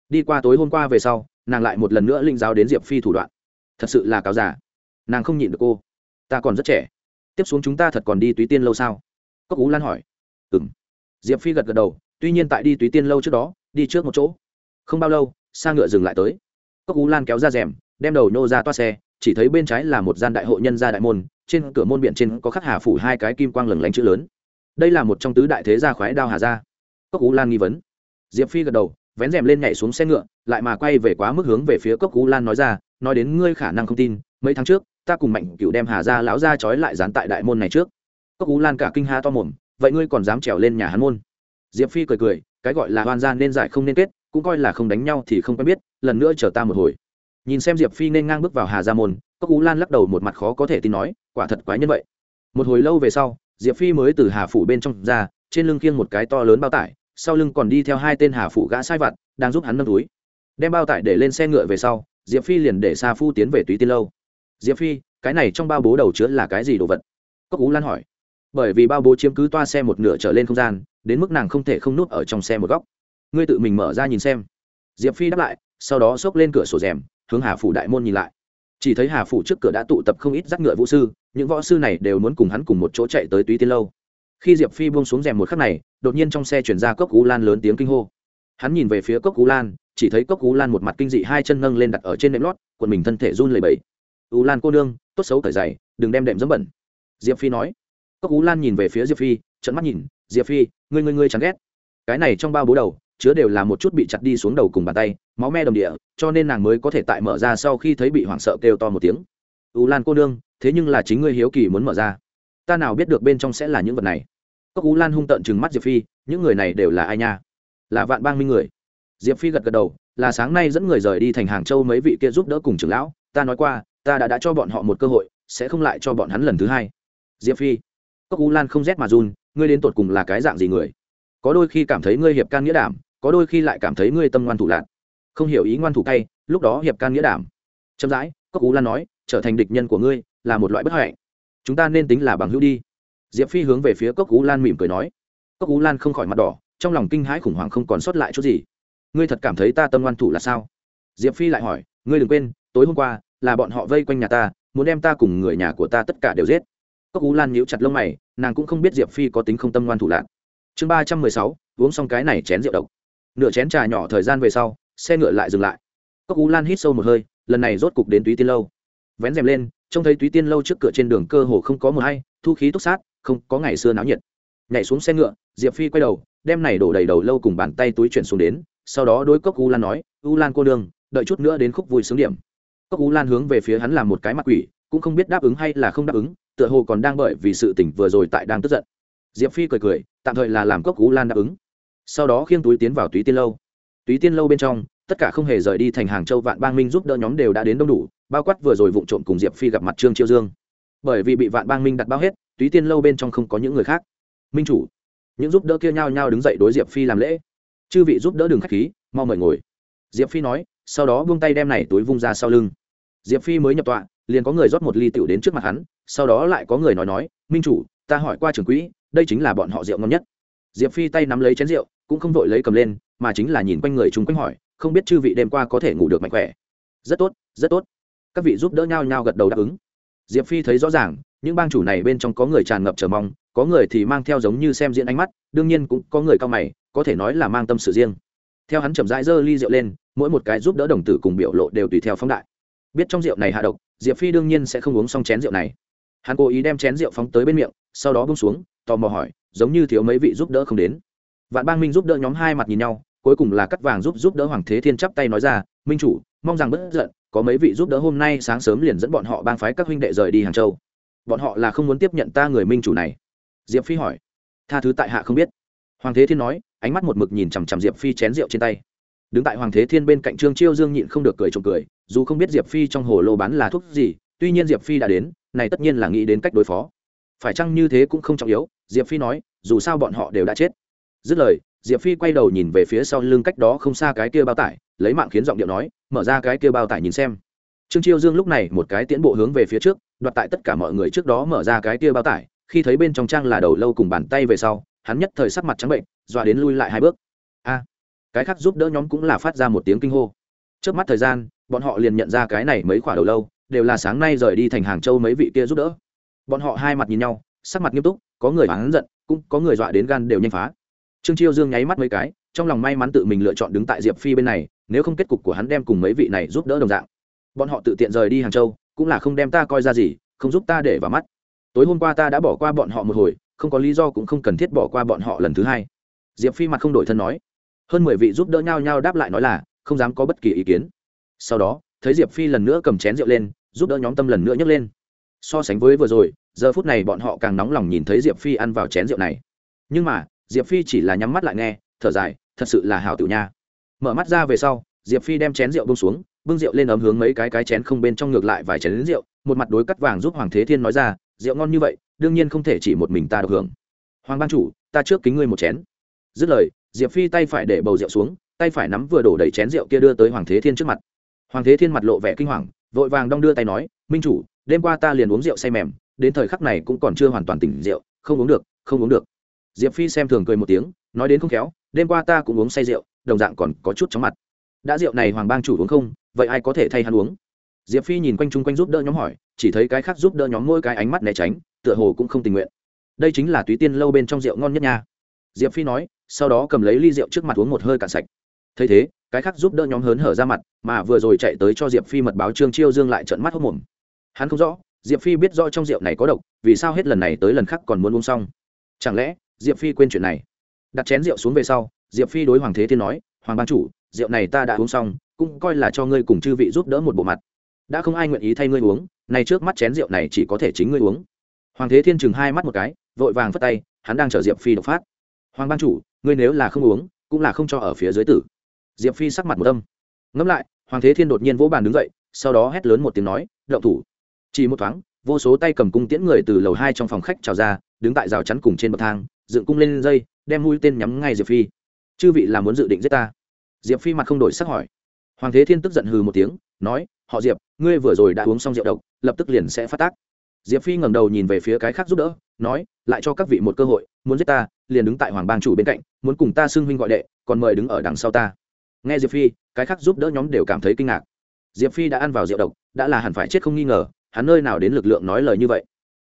Đi qua tối hôm qua về sau, nàng lại một lần nữa linh giáo đến diệp phi thủ đoạn. Thật sự là cáo giả nàng không nhịn được cô. Ta còn rất trẻ. Tiếp xuống chúng ta thật còn đi túy tiên lâu sao? Cốc ú lan hỏi. Ừ m diệp phi gật gật đầu, tuy nhiên tại đi túy tiên lâu trước đó, đi trước một chỗ. Không bao lâu, xa ngựa dừng lại tới. Cốc ú lan kéo ra rèm, đem đầu nhô ra toa xe, chỉ thấy bên trái là một gian đại hội nhân gia đại môn, trên cửa môn biển trên có khắc hà phủ hai cái kim quang lừng lánh chữ lớn. Đây là một trong tứ đại thế gia khoái đao hà gia cốc U lan nghi vấn. Diệp phi gật đầu, vén rèm lên nhảy xuống xe ngựa, lại mà quay về quá mức hướng về phía cốc U lan nói ra, nói đến ngươi khả năng không tin, mấy tháng trước, ta cùng mạnh cựu đem hà gia lão gia trói lại dán tại đại môn này trước. Cốc U lan cả kinh ha to mồm, vậy ngươi còn dám trèo lên nhà hắn môn? Diệp phi cười cười, cái gọi là hoan gia nên giải không nên kết, cũng coi là không đánh nhau thì không quen biết, lần nữa chờ ta một hồi. Nhìn xem diệp phi nên ngang bước vào hà gia môn, cốc U lan lắc đầu một mặt khó có thể tin nói, quả thật quái nhân vậy. Một hồi lâu về sau, diệp phi mới từ hà phủ bên trong ra, trên lưng khiêng một cái to lớn bao tải sau lưng còn đi theo hai tên hà phụ gã sai vặt, đang giúp hắn nâng túi. Đem bao tải để lên xe ngựa về sau, diệp phi liền để xa phu tiến về túy tiên lâu. Diệp phi, cái này trong bao bố đầu chứa là cái gì đồ vật? Cốc ú lan hỏi. Bởi vì bao bố chiếm cứ toa xe một nửa trở lên không gian, đến mức nàng không thể không nút ở trong xe một góc. Ngươi tự mình mở ra nhìn xem. Diệp phi đáp lại, sau đó xốc lên cửa sổ rèm, hướng hà phủ đại môn nhìn lại. Chỉ thấy hà phủ trước cửa đã tụ tập không ít rắc ngựa vũ sư, những võ sư này đều muốn cùng hắn cùng một chỗ chạy tới túy tiên lâu khi diệp phi buông xuống rèm một khắc này, đột nhiên trong xe chuyển ra cốc cú lan lớn tiếng kinh hô. Hắn nhìn về phía cốc cú lan, chỉ thấy cốc cú lan một mặt kinh dị hai chân nâng lên đặt ở trên nệm lót quần mình thân thể run lẩy bẩy. U lan cô nương, tốt xấu cởi dày đừng đem đệm dẫm bẩn. Diệp phi nói. Cốc cú lan nhìn về phía diệp phi trận mắt nhìn, diệp phi, ngươi ngươi ngươi chẳng ghét. Cái này trong bao bố đầu, chứa đều là một chút bị chặt đi xuống đầu cùng bàn tay, máu me đồng địa, cho nên nàng mới có thể tại mở ra sau khi thấy bị hoảng sợ kêu to một tiếng. U lan cô nương, thế nhưng là chính ngươi hiếu kỳ muốn mở ra ta nào biết được bên trong sẽ là những vật này. Cốc u lan hung tợn chừng mắt diệp phi những người này đều là ai nha? Là vạn bang minh người. Diệp phi gật gật đầu là sáng nay dẫn người rời đi thành hàng châu mấy vị kia giúp đỡ cùng trưởng lão ta nói qua ta đã đã cho bọn họ một cơ hội sẽ không lại cho bọn hắn lần thứ hai. Diệp phi cốc u lan không rét mà run ngươi đến tột cùng là cái dạng gì người? Có đôi khi cảm thấy ngươi hiệp can nghĩa đảm có đôi khi lại cảm thấy ngươi tâm ngoan thủ lạc. Không hiểu ý ngoan thủ tay, lúc đó hiệp can nghĩa đảm. Chậm rãi cốc u lan nói trở thành địch nhân của ngươi là một loại bất hạnh chúng ta nên tính là bằng hữu đi. Diệp phi hướng về phía cốc Cú lan mỉm cười nói. Cốc Cú lan không khỏi mặt đỏ, trong lòng kinh hãi khủng hoảng không còn sót lại chút gì. Ngươi thật cảm thấy ta tâm ngoan thủ là sao? Diệp phi lại hỏi, ngươi đừng quên, tối hôm qua là bọn họ vây quanh nhà ta, muốn đem ta cùng người nhà của ta tất cả đều giết. Cốc Cú lan nhíu chặt lông mày, nàng cũng không biết diệp phi có tính không tâm ngoan thủ lạc. Chương ba trăm mười sáu, uống xong cái này chén rượu độc. Nửa chén trà nhỏ thời gian về sau, xe ngựa lại dừng lại. Cốc Cú lan hít sâu một hơi, lần này rốt cục đến túy tiên lâu. Vén rèm lên trông thấy túy tiên lâu trước cửa trên đường cơ hồ không có mờ hay, thu khí túc sát, không có ngày xưa náo nhiệt. Nhảy xuống xe ngựa, diệp phi quay đầu, đem này đổ đầy đầu lâu cùng bàn tay túi chuyển xuống đến, sau đó đối cốc u lan nói, u lan cô đường đợi chút nữa đến khúc vui sướng điểm. Cốc u lan hướng về phía hắn làm một cái mặt quỷ, cũng không biết đáp ứng hay là không đáp ứng, tựa hồ còn đang bởi vì sự tỉnh vừa rồi tại đang tức giận. Diệp phi cười cười, tạm thời là làm cốc u lan đáp ứng. Sau đó khiêng túi tiến vào túy tiên lâu. Túy tiên lâu bên trong, tất cả không hề rời đi thành hàng châu vạn bang minh giúp đỡ nhóm đều đã đến đông đủ bao quát vừa rồi vụ trộm cùng diệp phi gặp mặt trương chiêu dương. Bởi vì bị vạn bang minh đặt bao hết, túy tiên lâu bên trong không có những người khác. Minh chủ, những giúp đỡ kia nhao nhao đứng dậy đối diệp phi làm lễ. Chư vị giúp đỡ đường khách khí, mau mời ngồi. Diệp phi nói, sau đó buông tay đem này túi vung ra sau lưng. Diệp phi mới nhập tọa, liền có người rót một ly tiểu đến trước mặt hắn, sau đó lại có người nói nói, minh chủ, ta hỏi qua trưởng quỹ, đây chính là bọn họ rượu ngon nhất. Diệp phi tay nắm lấy chén rượu, cũng không vội lấy cầm lên, mà chính là nhìn quanh người chúng quanh hỏi, không biết chư vị đêm qua có thể ngủ được mạnh khỏe. Rất tốt rất tốt các vị giúp đỡ nhau nhau gật đầu đáp ứng. Diệp phi thấy rõ ràng, những bang chủ này bên trong có người tràn ngập chờ mong, có người thì mang theo giống như xem diễn ánh mắt, đương nhiên cũng có người cao mày, có thể nói là mang tâm sự riêng. Theo hắn chậm rãi giơ ly rượu lên, mỗi một cái giúp đỡ đồng tử cùng biểu lộ đều tùy theo phóng đại. Biết trong rượu này hạ độc, diệp phi đương nhiên sẽ không uống xong chén rượu này. Hắn cố ý đem chén rượu phóng tới bên miệng, sau đó bung xuống, tò mò hỏi, giống như thiếu mấy vị giúp đỡ không đến. Vạn bang minh giúp đỡ nhóm hai mặt nhìn nhau, cuối cùng là cắt vàng giúp giúp đỡ hoàng thế thiên chắp tay nói ra, minh chủ, mong rằng bất giận có mấy vị giúp đỡ hôm nay sáng sớm liền dẫn bọn họ bang phái các huynh đệ rời đi hàng châu. Bọn họ là không muốn tiếp nhận ta người minh chủ này. Diệp phi hỏi. Tha thứ tại hạ không biết. Hoàng thế thiên nói, ánh mắt một mực nhìn chằm chằm diệp phi chén rượu trên tay. Đứng tại hoàng thế thiên bên cạnh trương chiêu dương nhịn không được cười trộm cười, dù không biết diệp phi trong hồ lô bán là thuốc gì, tuy nhiên diệp phi đã đến, này tất nhiên là nghĩ đến cách đối phó. Phải chăng như thế cũng không trọng yếu, diệp phi nói, dù sao bọn họ đều đã chết. Dứt lời, diệp phi quay đầu nhìn về phía sau lưng cách đó không xa cái kia bao tải lấy mạng khiến giọng điệu nói, mở ra cái kia bao tải nhìn xem. Trương chiêu dương lúc này một cái tiến bộ hướng về phía trước, đoạt tại tất cả mọi người trước đó mở ra cái kia bao tải, khi thấy bên trong trang là đầu lâu cùng bàn tay về sau, hắn nhất thời sắc mặt trắng bệnh, dọa đến lui lại hai bước. A, cái khác giúp đỡ nhóm cũng là phát ra một tiếng kinh hô. Trước mắt thời gian, bọn họ liền nhận ra cái này mấy khoả đầu lâu, đều là sáng nay rời đi thành hàng châu mấy vị kia giúp đỡ. Bọn họ hai mặt nhìn nhau, sắc mặt nghiêm túc, có người hắn giận, cũng có người dọa đến gan đều nhanh phá. Trương chiêu dương nháy mắt mấy cái, trong lòng may mắn tự mình lựa chọn đứng tại diệp phi bên này nếu không kết cục của hắn đem cùng mấy vị này giúp đỡ đồng dạng. Bọn họ tự tiện rời đi hàng châu, cũng là không đem ta coi ra gì, không giúp ta để vào mắt. Tối hôm qua ta đã bỏ qua bọn họ một hồi, không có lý do cũng không cần thiết bỏ qua bọn họ lần thứ hai. Diệp phi mặt không đổi thân nói. Hơn mười vị giúp đỡ nhau nhau đáp lại nói là, không dám có bất kỳ ý kiến. Sau đó, thấy diệp phi lần nữa cầm chén rượu lên, giúp đỡ nhóm tâm lần nữa nhấc lên. So sánh với vừa rồi, giờ phút này bọn họ càng nóng lòng nhìn thấy diệp phi ăn vào chén rượu này. Nhưng mà, diệp phi chỉ là nhắm mắt lại nghe, thở dài, thật sự là hảo tiểu nha mở mắt ra về sau, diệp phi đem chén rượu bông xuống, bưng rượu lên ấm hướng mấy cái cái chén không bên trong ngược lại vài chén rượu, một mặt đối cắt vàng giúp hoàng thế thiên nói ra, rượu ngon như vậy, đương nhiên không thể chỉ một mình ta được hưởng. Hoàng ban chủ, ta trước kính ngươi một chén. Dứt lời, diệp phi tay phải để bầu rượu xuống, tay phải nắm vừa đổ đầy chén rượu kia đưa tới hoàng thế thiên trước mặt. Hoàng thế thiên mặt lộ vẻ kinh hoàng, vội vàng đong đưa tay nói, minh chủ, đêm qua ta liền uống rượu say mềm, đến thời khắc này cũng còn chưa hoàn toàn tỉnh rượu, không uống được, không uống được. Diệp phi xem thường cười một tiếng, nói đến không khéo đêm qua ta cũng uống say rượu, đồng dạng còn có chút chóng mặt. Đã rượu này hoàng bang chủ uống không, vậy ai có thể thay hắn uống? Diệp phi nhìn quanh chung quanh giúp đỡ nhóm hỏi, chỉ thấy cái khác giúp đỡ nhóm mỗi cái ánh mắt né tránh, tựa hồ cũng không tình nguyện. Đây chính là túy tiên lâu bên trong rượu ngon nhất nha. Diệp phi nói, sau đó cầm lấy ly rượu trước mặt uống một hơi cạn sạch. Thấy thế, cái khác giúp đỡ nhóm hớn hở ra mặt, mà vừa rồi chạy tới cho diệp phi mật báo trương chiêu dương lại trận mắt hốc mồm. Hắn không rõ, diệp phi biết rõ trong rượu này có độc, vì sao hết lần này tới lần khác còn muốn uống xong? Chẳng lẽ diệp phi quên chuyện này? Đặt chén rượu xuống về sau, diệp phi đối hoàng thế thiên nói, hoàng ban chủ, rượu này ta đã uống xong, cũng coi là cho ngươi cùng chư vị giúp đỡ một bộ mặt. Đã không ai nguyện ý thay ngươi uống, này trước mắt chén rượu này chỉ có thể chính ngươi uống. Hoàng thế thiên chừng hai mắt một cái, vội vàng phất tay, hắn đang chở diệp phi độc phát. Hoàng ban chủ, ngươi nếu là không uống, cũng là không cho ở phía dưới tử. Diệp phi sắc mặt một tâm ngẫm lại, hoàng thế thiên đột nhiên vỗ bàn đứng dậy, sau đó hét lớn một tiếng nói, động thủ. Chỉ một thoáng, vô số tay cầm cung tiễn người từ lầu hai trong phòng khách trào ra, đứng tại rào chắn cùng trên bậc thang dựng cung lên dây, đem mũi tên nhắm ngay diệp phi. Chư vị là muốn dự định giết ta? Diệp phi mặt không đổi sắc hỏi. Hoàng thế thiên tức giận hừ một tiếng, nói, họ diệp, ngươi vừa rồi đã uống xong rượu độc, lập tức liền sẽ phát tác. Diệp phi ngẩng đầu nhìn về phía cái khác giúp đỡ, nói, lại cho các vị một cơ hội, muốn giết ta, liền đứng tại hoàng bang chủ bên cạnh, muốn cùng ta xưng huynh gọi đệ, còn mời đứng ở đằng sau ta. Nghe diệp phi, cái khác giúp đỡ nhóm đều cảm thấy kinh ngạc. Diệp phi đã ăn vào rượu độc, đã là hẳn phải chết không nghi ngờ, hắn nơi nào đến lực lượng nói lời như vậy.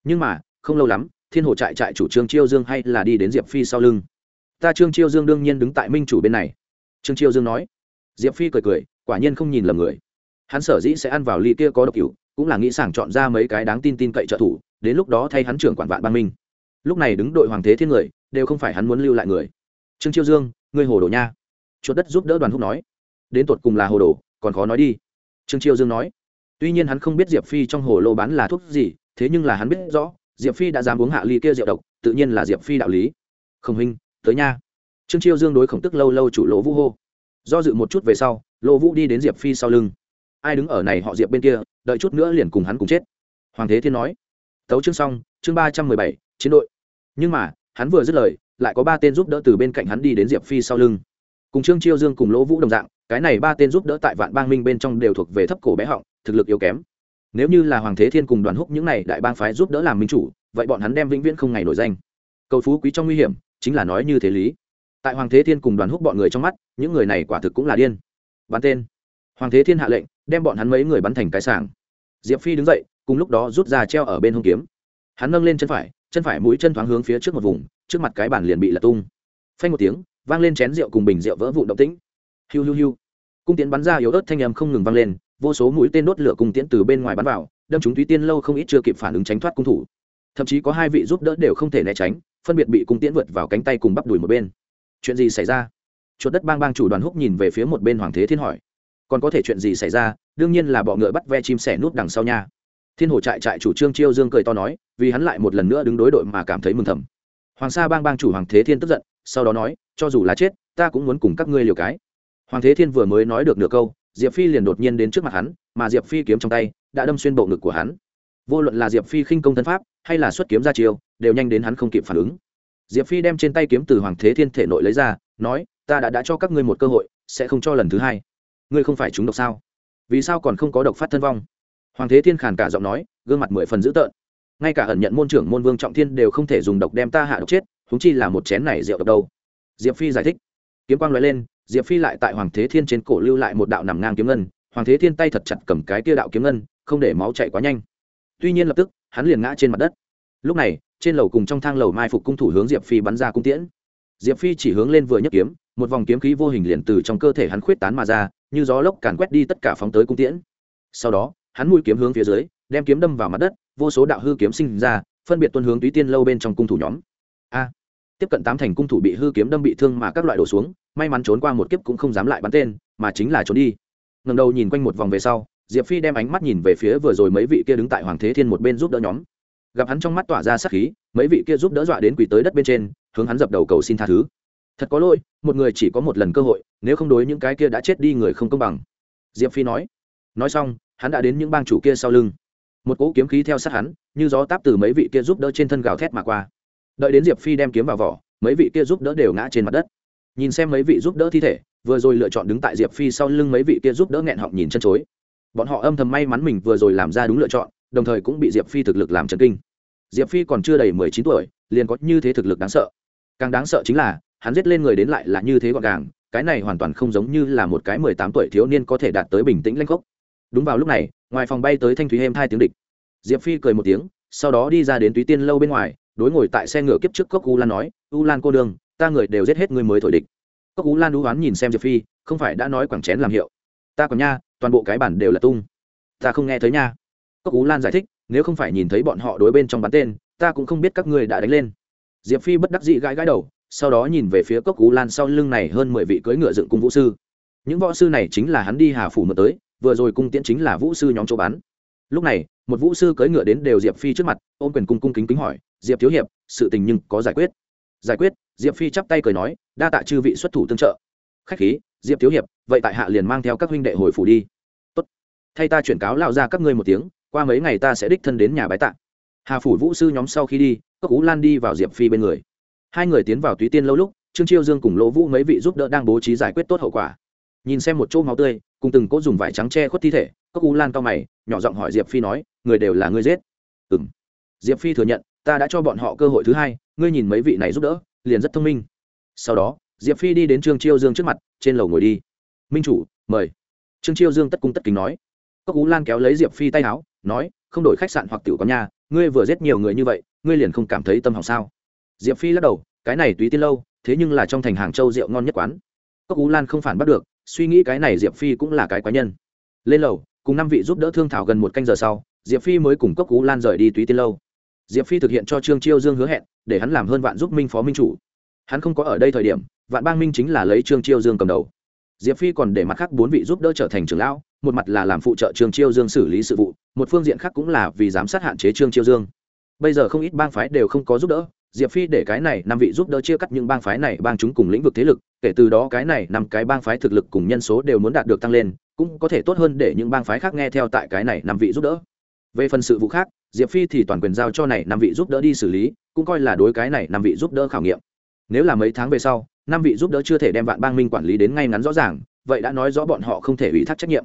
Nhưng mà, không lâu lắm thiên hồ trại trại chủ trương chiêu dương hay là đi đến diệp phi sau lưng ta trương chiêu dương đương nhiên đứng tại minh chủ bên này trương chiêu dương nói diệp phi cười cười quả nhiên không nhìn lầm người hắn sở dĩ sẽ ăn vào ly kia có độc cựu cũng là nghĩ sảng chọn ra mấy cái đáng tin tin cậy trợ thủ, đến lúc đó thay hắn trưởng quản vạn ban minh. Lúc này đứng đội hoàng thế thiên người, đều không phải hắn muốn lưu lại người. Trương chiêu dương, ngươi hồ đồ nha. Chuột đất giúp đỡ đoàn húc nói. Đến tột cùng là hồ đồ, còn khó nói đi. Trương chiêu dương nói. Tuy nhiên hắn không biết diệp phi trong hồ lô bán là thuốc gì, thế nhưng là hắn biết rõ diệp phi đã dám uống hạ ly kia rượu độc, tự nhiên là diệp phi đạo lý. Khổng huynh, tới nha. Trương chiêu dương đối khổng tức lâu lâu chủ lỗ vũ hô. Do dự một chút về sau, lỗ vũ đi đến diệp phi sau lưng. Ai đứng ở này họ diệp bên kia, đợi chút nữa liền cùng hắn cùng chết. Hoàng thế thiên nói. Tấu chương xong, chương ba trăm mười bảy, chiến đội. Nhưng mà, hắn vừa dứt lời, lại có ba tên giúp đỡ từ bên cạnh hắn đi đến diệp phi sau lưng. Cùng trương chiêu dương cùng lỗ vũ đồng dạng, cái này ba tên giúp đỡ tại vạn bang minh bên trong đều thuộc về thấp cổ bé họng, thực lực yếu kém nếu như là hoàng thế thiên cùng đoàn húc những này đại bang phái giúp đỡ làm minh chủ, vậy bọn hắn đem vĩnh viễn không ngày nổi danh. Cầu phú quý trong nguy hiểm, chính là nói như thế lý. Tại hoàng thế thiên cùng đoàn húc bọn người trong mắt, những người này quả thực cũng là điên. Bắn tên. Hoàng thế thiên hạ lệnh, đem bọn hắn mấy người bắn thành cái sảng. Diệp phi đứng dậy, cùng lúc đó rút ra treo ở bên hông kiếm. Hắn nâng lên chân phải chân phải mũi chân thoáng hướng phía trước một vùng, trước mặt cái bàn liền bị lật tung. Phanh một tiếng, vang lên chén rượu cùng bình rượu vỡ vụn động tĩnh. Hiu hiu hiu. Cung tiến bắn ra yếu ớt thanh âm không ngừng vang lên vô số mũi tên đốt lửa cung tiễn từ bên ngoài bắn vào, đâm chúng túy tiên lâu không ít chưa kịp phản ứng tránh thoát cung thủ. Thậm chí có hai vị giúp đỡ đều không thể né tránh, phân biệt bị cung tiễn vượt vào cánh tay cùng bắp đùi một bên. Chuyện gì xảy ra? Chuột đất bang bang chủ đoàn húc nhìn về phía một bên hoàng thế thiên hỏi. Còn có thể chuyện gì xảy ra? Đương nhiên là bọ ngựa bắt ve chim sẻ nút đằng sau nha. Thiên hồ trại trại chủ trương chiêu dương cười to nói, vì hắn lại một lần nữa đứng đối đội mà cảm thấy mừng thầm. Hoàng sa bang bang chủ hoàng thế thiên tức giận, sau đó nói, cho dù là chết, ta cũng muốn cùng các ngươi liều cái. Hoàng thế thiên vừa mới nói được nửa câu diệp phi liền đột nhiên đến trước mặt hắn, mà diệp phi kiếm trong tay đã đâm xuyên bộ ngực của hắn. Vô luận là diệp phi khinh công thân pháp hay là xuất kiếm ra chiêu, đều nhanh đến hắn không kịp phản ứng. Diệp phi đem trên tay kiếm từ hoàng thế thiên thể nội lấy ra, nói, ta đã đã cho các ngươi một cơ hội, sẽ không cho lần thứ hai. Ngươi không phải chúng độc sao? Vì sao còn không có độc phát thân vong? Hoàng thế thiên khàn cả giọng nói, gương mặt mười phần dữ tợn. Ngay cả ẩn nhận môn trưởng môn vương trọng thiên đều không thể dùng độc đem ta hạ độc chết húng chi là một chén này rượu độc đâu. Diệp phi giải thích. Kiếm quang nói lên diệp phi lại tại hoàng thế thiên trên cổ lưu lại một đạo nằm ngang kiếm ngân, hoàng thế thiên tay thật chặt cầm cái tia đạo kiếm ngân, không để máu chạy quá nhanh. Tuy nhiên lập tức, hắn liền ngã trên mặt đất. Lúc này, trên lầu cùng trong thang lầu mai phục cung thủ hướng diệp phi bắn ra cung tiễn. Diệp phi chỉ hướng lên vừa nhấc kiếm, một vòng kiếm khí vô hình liền từ trong cơ thể hắn khuyết tán mà ra, như gió lốc càn quét đi tất cả phóng tới cung tiễn. Sau đó, hắn mũi kiếm hướng phía dưới, đem kiếm đâm vào mặt đất, vô số đạo hư kiếm sinh ra, phân biệt tuân hướng túy tiên lâu bên trong cung thủ nhóm. A! Tiếp cận tám thành cung thủ bị hư kiếm đâm bị thương mà các loại đổ xuống may mắn trốn qua một kiếp cũng không dám lại bắn tên, mà chính là trốn đi. Ngần đầu nhìn quanh một vòng về sau, diệp phi đem ánh mắt nhìn về phía vừa rồi mấy vị kia đứng tại hoàng thế thiên một bên giúp đỡ nhóm. Gặp hắn trong mắt tỏa ra sắc khí, mấy vị kia giúp đỡ dọa đến quỳ tới đất bên trên, hướng hắn dập đầu cầu xin tha thứ. Thật có lỗi, một người chỉ có một lần cơ hội, nếu không đối những cái kia đã chết đi người không công bằng. Diệp phi nói. Nói xong, hắn đã đến những bang chủ kia sau lưng. Một cỗ kiếm khí theo sát hắn, như gió táp từ mấy vị kia giúp đỡ trên thân gào thét mà qua. Đợi đến diệp phi đem kiếm vào vỏ, mấy vị kia giúp đỡ đều ngã trên mặt đất nhìn xem mấy vị giúp đỡ thi thể, vừa rồi lựa chọn đứng tại diệp phi sau lưng mấy vị kia giúp đỡ nghẹn họng nhìn chân chối. Bọn họ âm thầm may mắn mình vừa rồi làm ra đúng lựa chọn, đồng thời cũng bị diệp phi thực lực làm chấn kinh. Diệp phi còn chưa đầy mười chín tuổi, liền có như thế thực lực đáng sợ. Càng đáng sợ chính là, hắn giết lên người đến lại là như thế gọn gàng, cái này hoàn toàn không giống như là một cái mười tám tuổi thiếu niên có thể đạt tới bình tĩnh lanh gốc đúng vào lúc này, ngoài phòng bay tới thanh thúy êm hai tiếng địch. Diệp phi cười một tiếng, sau đó đi ra đến túy tiên lâu bên ngoài, đối ngồi tại xe ngựa kiếp trước cốc u lan nói, u lan cô đường ta người đều giết hết ngươi mới thổi địch. Cốc u lan đú oán nhìn xem diệp phi, không phải đã nói quảng chén làm hiệu. Ta còn nha, toàn bộ cái bản đều là tung. Ta không nghe thấy nha. Cốc u lan giải thích, nếu không phải nhìn thấy bọn họ đối bên trong bắn tên, ta cũng không biết các ngươi đã đánh lên. Diệp phi bất đắc dĩ gãi gãi đầu, sau đó nhìn về phía cốc cú lan sau lưng này hơn mười vị cưỡi ngựa dựng cung vũ sư. Những võ sư này chính là hắn đi hà phủ mượn tới, vừa rồi cung tiễn chính là vũ sư nhóm chỗ bán lúc này, một vũ sư cưỡi ngựa đến đều diệp phi trước mặt, ôm quyền cung cung kính kính hỏi, diệp thiếu hiệp, sự tình nhưng có giải quyết? Giải quyết, diệp phi chắp tay cười nói, đa tạ chư vị xuất thủ tương trợ. Khách khí, diệp thiếu hiệp, vậy tại hạ liền mang theo các huynh đệ hồi phủ đi. Tốt. Thay ta chuyển cáo lao ra các ngươi một tiếng, qua mấy ngày ta sẽ đích thân đến nhà bái tạ. Hà phủ vũ sư nhóm sau khi đi, cốc ú lan đi vào diệp phi bên người. Hai người tiến vào túy tiên lâu lúc, trương chiêu dương cùng lỗ vũ mấy vị giúp đỡ đang bố trí giải quyết tốt hậu quả. Nhìn xem một chỗ máu tươi, cùng từng cỗ dùng vải trắng che khuất thi thể, cốc ú lan cao mày, nhỏ giọng hỏi diệp phi nói, người đều là người giết. Ừ m diệp phi thừa nhận, ta đã cho bọn họ cơ hội thứ hai ngươi nhìn mấy vị này giúp đỡ, liền rất thông minh. Sau đó, diệp phi đi đến trương chiêu dương trước mặt, trên lầu ngồi đi. Minh chủ, mời. Trương chiêu dương tất cung tất kính nói. Cốc ú lan kéo lấy diệp phi tay áo, nói, không đổi khách sạn hoặc tiểu có nhà, ngươi vừa giết nhiều người như vậy, ngươi liền không cảm thấy tâm hỏng sao? Diệp phi lắc đầu, cái này túy tiên lâu, thế nhưng là trong thành hàng châu rượu ngon nhất quán. Cốc ú lan không phản bắt được, suy nghĩ cái này diệp phi cũng là cái quái nhân. Lên lầu, cùng năm vị giúp đỡ thương thảo gần một canh giờ sau, diệp phi mới cùng cốc ú lan rời đi túy tiên lâu diệp phi thực hiện cho trương chiêu dương hứa hẹn, để hắn làm hơn vạn giúp minh phó minh chủ. Hắn không có ở đây thời điểm, vạn bang minh chính là lấy trương chiêu dương cầm đầu. Diệp phi còn để mặt khác bốn vị giúp đỡ trở thành trưởng lão, một mặt là làm phụ trợ trương chiêu dương xử lý sự vụ, một phương diện khác cũng là vì giám sát hạn chế trương chiêu dương. Bây giờ không ít bang phái đều không có giúp đỡ, diệp phi để cái này năm vị giúp đỡ chia cắt những bang phái này bang chúng cùng lĩnh vực thế lực, kể từ đó cái này năm cái bang phái thực lực cùng nhân số đều muốn đạt được tăng lên, cũng có thể tốt hơn để những bang phái khác nghe theo tại cái này năm vị giúp đỡ. Về phần sự vụ khác diệp phi thì toàn quyền giao cho này năm vị giúp đỡ đi xử lý, cũng coi là đối cái này năm vị giúp đỡ khảo nghiệm. Nếu là mấy tháng về sau, năm vị giúp đỡ chưa thể đem vạn bang minh quản lý đến ngay ngắn rõ ràng, vậy đã nói rõ bọn họ không thể ủy thác trách nhiệm.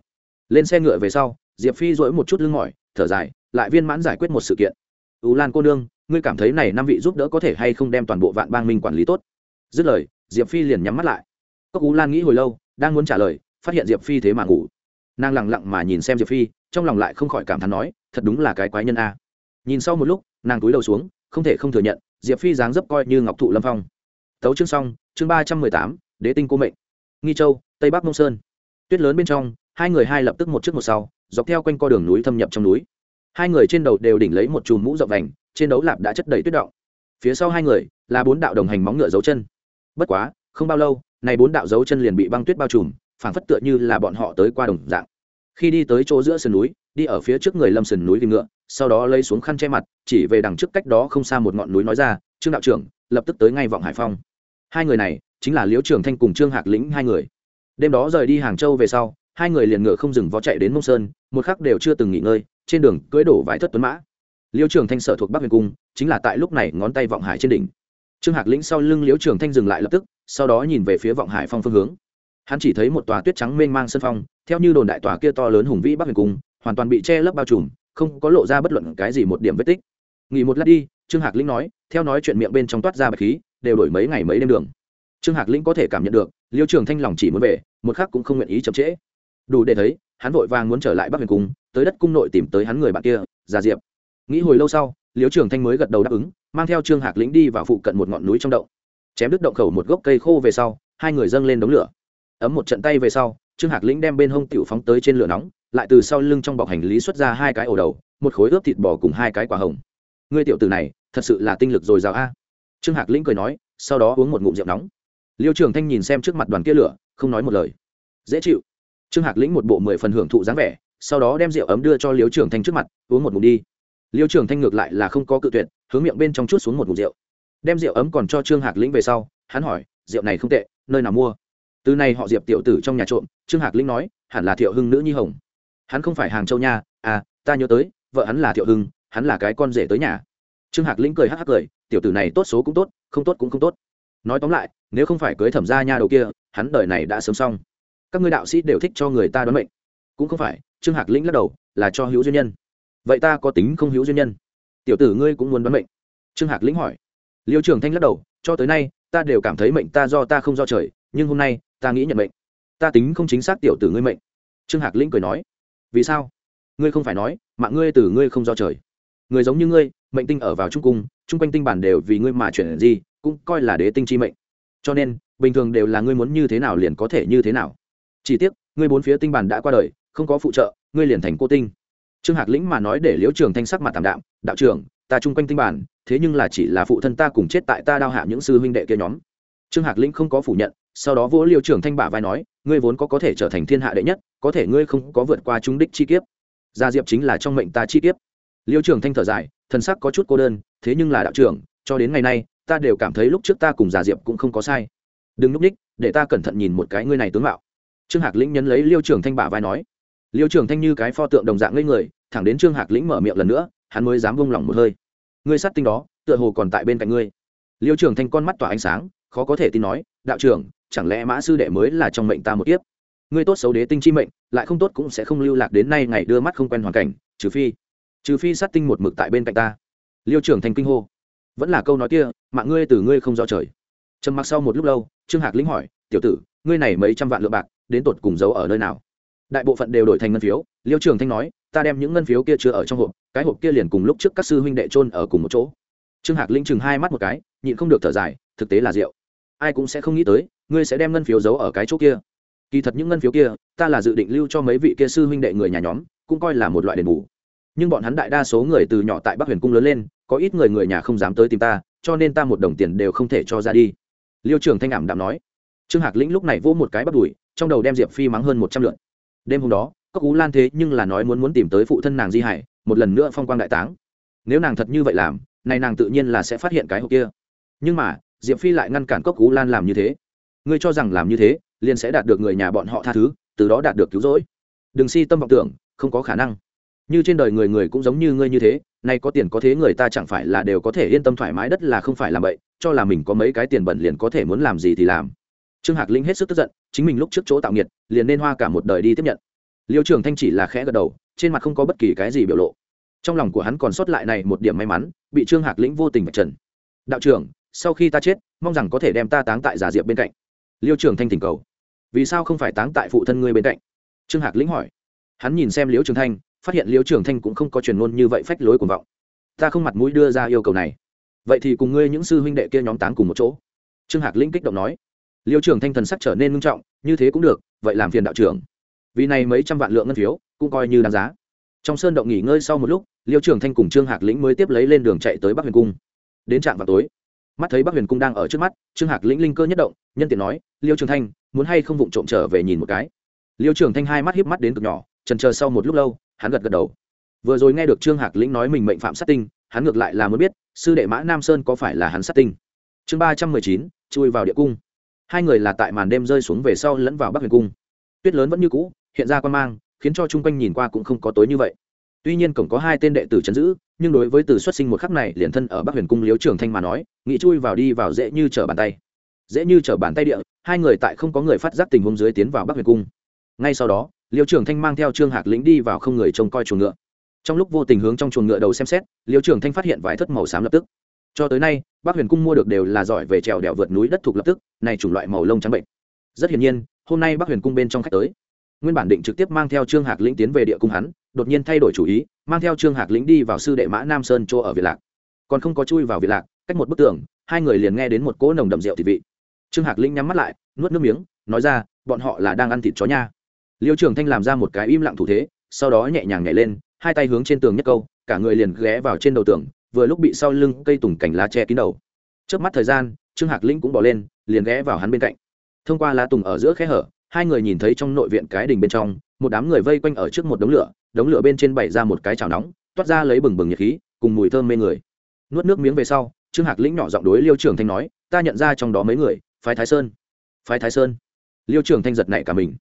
Lên xe ngựa về sau, diệp phi dỗi một chút lưng mỏi, thở dài, lại viên mãn giải quyết một sự kiện. Ú lan cô nương, ngươi cảm thấy này năm vị giúp đỡ có thể hay không đem toàn bộ vạn bang minh quản lý tốt? Dứt lời, diệp phi liền nhắm mắt lại. Cốc ú lan nghĩ hồi lâu, đang muốn trả lời, phát hiện diệp phi thế mà ngủ. Nàng lẳng lặng mà nhìn xem diệp phi, trong lòng lại không khỏi cảm thán nói thật đúng là cái quái nhân a. Nhìn sau một lúc, nàng túi đầu xuống, không thể không thừa nhận, diệp phi dáng dấp coi như ngọc thụ lâm phong. Tấu chương xong, chương ba trăm mười tám, đế tinh cô mệnh. Nghi châu, tây bắc mông sơn. Tuyết lớn bên trong, hai người hai lập tức một trước một sau, dọc theo quanh co đường núi thâm nhập trong núi. Hai người trên đầu đều đỉnh lấy một chùm mũ rộng vành, trên đấu lạp đã chất đầy tuyết động. Phía sau hai người là bốn đạo đồng hành móng ngựa dấu chân. Bất quá, không bao lâu, này bốn đạo dấu chân liền bị băng tuyết bao trùm, phảng phất tựa như là bọn họ tới qua đồng dạng khi đi tới chỗ giữa sườn núi, đi ở phía trước người lâm sườn núi tìm ngựa, sau đó lấy xuống khăn che mặt, chỉ về đằng trước cách đó không xa một ngọn núi nói ra, trương đạo trưởng, lập tức tới ngay vọng hải phong. Hai người này, chính là liễu trường thanh cùng trương hạc lĩnh hai người. Đêm đó rời đi hàng châu về sau, hai người liền ngựa không dừng vó chạy đến mông sơn, một khắc đều chưa từng nghỉ ngơi, trên đường cưỡi đổ vải thất tuấn mã. Liễu trường thanh sở thuộc bắc huyền cung, chính là tại lúc này ngón tay vọng hải trên đỉnh. Trương hạc lĩnh sau lưng liễu trường thanh dừng lại lập tức, sau đó nhìn về phía vọng hải phong phương hướng hắn chỉ thấy một tòa tuyết trắng mênh mang sân phong, theo như đồn đại tòa kia to lớn hùng vĩ bắc huyền cung, hoàn toàn bị che lấp bao trùm, không có lộ ra bất luận cái gì một điểm vết tích. Nghỉ một lát đi, trương hạc lĩnh nói, theo nói chuyện miệng bên trong toát ra bạch khí, đều đổi mấy ngày mấy đêm đường. Trương hạc lĩnh có thể cảm nhận được, liêu trường thanh lòng chỉ muốn về, một khắc cũng không nguyện ý chậm trễ. Đủ để thấy, hắn vội vàng muốn trở lại bắc huyền cung, tới đất cung nội tìm tới hắn người bạn kia, già diệp. Nghĩ hồi lâu sau, liêu trường thanh mới gật đầu đáp ứng, mang theo trương hạc lĩnh đi vào phụ cận một ngọn núi trong động. Chém đứt động khẩu một gốc cây khô về sau, hai người dâng lên đống lửa ấm một trận tay về sau, trương hạc lĩnh đem bên hông tiểu phóng tới trên lửa nóng, lại từ sau lưng trong bọc hành lý xuất ra hai cái ổ đầu, một khối ướp thịt bò cùng hai cái quả hồng. Ngươi tiểu tử này, thật sự là tinh lực dồi dào a. Trương hạc lĩnh cười nói, sau đó uống một ngụm rượu nóng. Liêu trường thanh nhìn xem trước mặt đoàn kia lửa, không nói một lời. Dễ chịu. Trương hạc lĩnh một bộ mười phần hưởng thụ dáng vẻ, sau đó đem rượu ấm đưa cho liêu trường thanh trước mặt, uống một ngụm đi. Liêu trường thanh ngược lại là không có cự tuyệt, hướng miệng bên trong chút xuống một ngụm rượu. Đem rượu ấm còn cho trương hạc lĩnh về sau, hắn hỏi, rượu này không tệ, nơi nào mua? Từ này họ diệp tiểu tử trong nhà trộm, trương hạc linh nói, hẳn là thiệu hưng nữ nhi hồng. Hắn không phải hàng châu nha à ta nhớ tới, vợ hắn là thiệu hưng, hắn là cái con rể tới nhà. Trương hạc lĩnh cười hắc hắc cười, tiểu tử này tốt số cũng tốt, không tốt cũng không tốt. Nói tóm lại, nếu không phải cưới thẩm gia nha đầu kia, hắn đời này đã sớm xong. Các ngươi đạo sĩ đều thích cho người ta đoán mệnh. Cũng không phải, trương hạc lĩnh lắc đầu, là cho hữu duyên nhân. Vậy ta có tính không hữu duyên nhân? Tiểu tử ngươi cũng muốn đoán mệnh? Trương hạc lĩnh hỏi. Liêu trường thanh lắc đầu, cho tới nay, ta đều cảm thấy mệnh ta do ta không do trời, nhưng hôm nay ta nghĩ nhận mệnh. Ta tính không chính xác tiểu tử ngươi mệnh. Trương hạc lĩnh cười nói. Vì sao? Ngươi không phải nói, mạng ngươi từ ngươi không do trời. Người giống như ngươi, mệnh tinh ở vào trung cung, chung quanh tinh bản đều vì ngươi mà chuyển gì cũng coi là đế tinh chi mệnh. Cho nên, bình thường đều là ngươi muốn như thế nào liền có thể như thế nào. Chỉ tiếc, ngươi bốn phía tinh bản đã qua đời, không có phụ trợ, ngươi liền thành cô tinh. Trương hạc lĩnh mà nói để liễu trường thanh sắc mặt tạm đạm. Đạo trưởng, ta chung quanh tinh bản, thế nhưng là chỉ là phụ thân ta cùng chết tại ta đao hạ những sư huynh đệ kia nhóm. Trương hạc lĩnh không có phủ nhận sau đó vỗ liêu trưởng thanh bả vai nói, ngươi vốn có có thể trở thành thiên hạ đệ nhất, có thể ngươi không có vượt qua trung đích chi kiếp. Gia diệp chính là trong mệnh ta chi kiếp. Liêu trưởng thanh thở dài, thần sắc có chút cô đơn, thế nhưng là đạo trưởng, cho đến ngày nay, ta đều cảm thấy lúc trước ta cùng gia diệp cũng không có sai. Đừng núp ních, để ta cẩn thận nhìn một cái ngươi này tướng mạo. Trương hạc lĩnh nhấn lấy liêu trưởng thanh bả vai nói. Liêu trưởng thanh như cái pho tượng đồng dạng ngây người, thẳng đến trương hạc lĩnh mở miệng lần nữa, hắn mới dám vung lòng một hơi. Ngươi sát tinh đó, tựa hồ còn tại bên cạnh ngươi. Liêu trưởng thanh con mắt tỏa ánh sáng, khó có thể tin nói, đạo trưởng chẳng lẽ mã sư đệ mới là trong mệnh ta một kiếp? Ngươi tốt xấu đế tinh chi mệnh, lại không tốt cũng sẽ không lưu lạc đến nay ngày đưa mắt không quen hoàn cảnh, trừ phi trừ phi sát tinh một mực tại bên cạnh ta. Liêu trưởng thành kinh hô. Vẫn là câu nói kia, mạng ngươi từ ngươi không rõ trời. Trầm mặc sau một lúc lâu, trương hạc lĩnh hỏi, tiểu tử, ngươi này mấy trăm vạn lượng bạc, đến tột cùng giấu ở nơi nào? Đại bộ phận đều đổi thành ngân phiếu, liêu trưởng thanh nói, ta đem những ngân phiếu kia chứa ở trong hộp, cái hộp kia liền cùng lúc trước các sư huynh đệ trôn ở cùng một chỗ. Trương hạc lĩnh chừng hai mắt một cái, nhịn không được thở dài, thực tế là rượu ai cũng sẽ không nghĩ tới, ngươi sẽ đem ngân phiếu giấu ở cái chỗ kia. Kỳ thật những ngân phiếu kia, ta là dự định lưu cho mấy vị kia sư huynh đệ người nhà nhóm, cũng coi là một loại đền bù. Nhưng bọn hắn đại đa số người từ nhỏ tại bắc huyền cung lớn lên, có ít người người nhà không dám tới tìm ta, cho nên ta một đồng tiền đều không thể cho ra đi. Liêu trưởng thanh ảm đạm nói. Trương hạc lĩnh lúc này vỗ một cái bắt đùi, trong đầu đem diệp phi mắng hơn một trăm lượn. Đêm hôm đó, cốc cú lan thế nhưng là nói muốn muốn tìm tới phụ thân nàng di hải, một lần nữa phong quang đại táng. Nếu nàng thật như vậy làm, này nàng tự nhiên là sẽ phát hiện cái hộp kia. Nhưng mà diệp phi lại ngăn cản cốc cú lan làm như thế. Ngươi cho rằng làm như thế, liền sẽ đạt được người nhà bọn họ tha thứ, từ đó đạt được cứu rỗi. Đừng si tâm vọng tưởng, không có khả năng. Như trên đời người người cũng giống như ngươi như thế, nay có tiền có thế người ta chẳng phải là đều có thể yên tâm thoải mái đất là không phải làm vậy cho là mình có mấy cái tiền bẩn liền có thể muốn làm gì thì làm. Trương hạc linh hết sức tức giận, chính mình lúc trước chỗ tạo nghiệt, liền nên hoa cả một đời đi tiếp nhận. Liêu trường thanh chỉ là khẽ gật đầu, trên mặt không có bất kỳ cái gì biểu lộ. Trong lòng của hắn còn sót lại này một điểm may mắn, bị trương hạc lĩnh vô tình vạch trần. Đạo trưởng sau khi ta chết, mong rằng có thể đem ta táng tại giả diệp bên cạnh. Liêu trường thanh thỉnh cầu. Vì sao không phải táng tại phụ thân ngươi bên cạnh? Trương hạc lĩnh hỏi. Hắn nhìn xem liêu trường thanh, phát hiện liêu trường thanh cũng không có truyền ngôn như vậy phách lối cuồng vọng. Ta không mặt mũi đưa ra yêu cầu này. Vậy thì cùng ngươi những sư huynh đệ kia nhóm táng cùng một chỗ. Trương hạc lĩnh kích động nói. Liêu trường thanh thần sắc trở nên nghiêm trọng, như thế cũng được, vậy làm phiền đạo trưởng. Vì này mấy trăm vạn lượng ngân phiếu, cũng coi như đáng giá. Trong sơn động nghỉ ngơi sau một lúc, liêu trường thanh cùng trương hạc lĩnh mới tiếp lấy lên đường chạy tới bắc huyền cung. Đến trạm vào tối mắt thấy bắc huyền cung đang ở trước mắt trương hạc lĩnh linh cơ nhất động nhân tiện nói liêu trường thanh muốn hay không vụng trộm trở về nhìn một cái liêu trường thanh hai mắt hiếp mắt đến cực nhỏ trần chờ sau một lúc lâu hắn gật gật đầu vừa rồi nghe được trương hạc lĩnh nói mình mệnh phạm sát tinh hắn ngược lại là muốn biết sư đệ mã nam sơn có phải là hắn sát tinh chương ba trăm mười chín chui vào địa cung hai người là tại màn đêm rơi xuống về sau lẫn vào bắc huyền cung tuyết lớn vẫn như cũ hiện ra quan mang khiến cho chung quanh nhìn qua cũng không có tối như vậy tuy nhiên cổng có hai tên đệ tử chấn giữ, nhưng đối với từ xuất sinh một khắc này liền thân ở bắc huyền cung liếu trường thanh mà nói, nghĩ chui vào đi vào dễ như trở bàn tay. Dễ như trở bàn tay địa, hai người tại không có người phát giác tình huống dưới tiến vào bắc huyền cung. Ngay sau đó, liêu trường thanh mang theo trương hạc lĩnh đi vào không người trông coi chuồng ngựa. Trong lúc vô tình hướng trong chuồng ngựa đầu xem xét, liêu trường thanh phát hiện vải thất màu xám lập tức. Cho tới nay, bắc huyền cung mua được đều là giỏi về trèo đèo vượt núi đất thuộc lập tức, này chủng loại màu lông trắng bệnh. Rất hiển nhiên, hôm nay bắc huyền cung bên trong khách tới nguyên bản định trực tiếp mang theo trương hạc lĩnh tiến về địa cung hắn, đột nhiên thay đổi chủ ý, mang theo trương hạc lĩnh đi vào sư đệ mã nam sơn chỗ ở việt lạc. Còn không có chui vào việt lạc, cách một bức tường, hai người liền nghe đến một cỗ nồng đậm rượu thịt vị. Trương hạc lĩnh nhắm mắt lại, nuốt nước miếng, nói ra, bọn họ là đang ăn thịt chó nha. Liêu trường thanh làm ra một cái im lặng thủ thế, sau đó nhẹ nhàng nhảy lên, hai tay hướng trên tường nhất câu, cả người liền ghé vào trên đầu tường, vừa lúc bị sau lưng cây tùng cành lá che kín đầu. Trước mắt thời gian, trương hạc lĩnh cũng bỏ lên, liền ghé vào hắn bên cạnh. Thông qua lá tùng ở giữa khe hở hai người nhìn thấy trong nội viện cái đình bên trong, một đám người vây quanh ở trước một đống lửa đống lửa bên trên bày ra một cái chảo nóng, toát ra lấy bừng bừng nhiệt khí, cùng mùi thơm mê người. Nuốt nước miếng về sau, trương hạc lĩnh nhỏ giọng đối liêu trường thanh nói, ta nhận ra trong đó mấy người, phái thái sơn. Phái thái sơn? Liêu trường thanh giật nảy cả mình.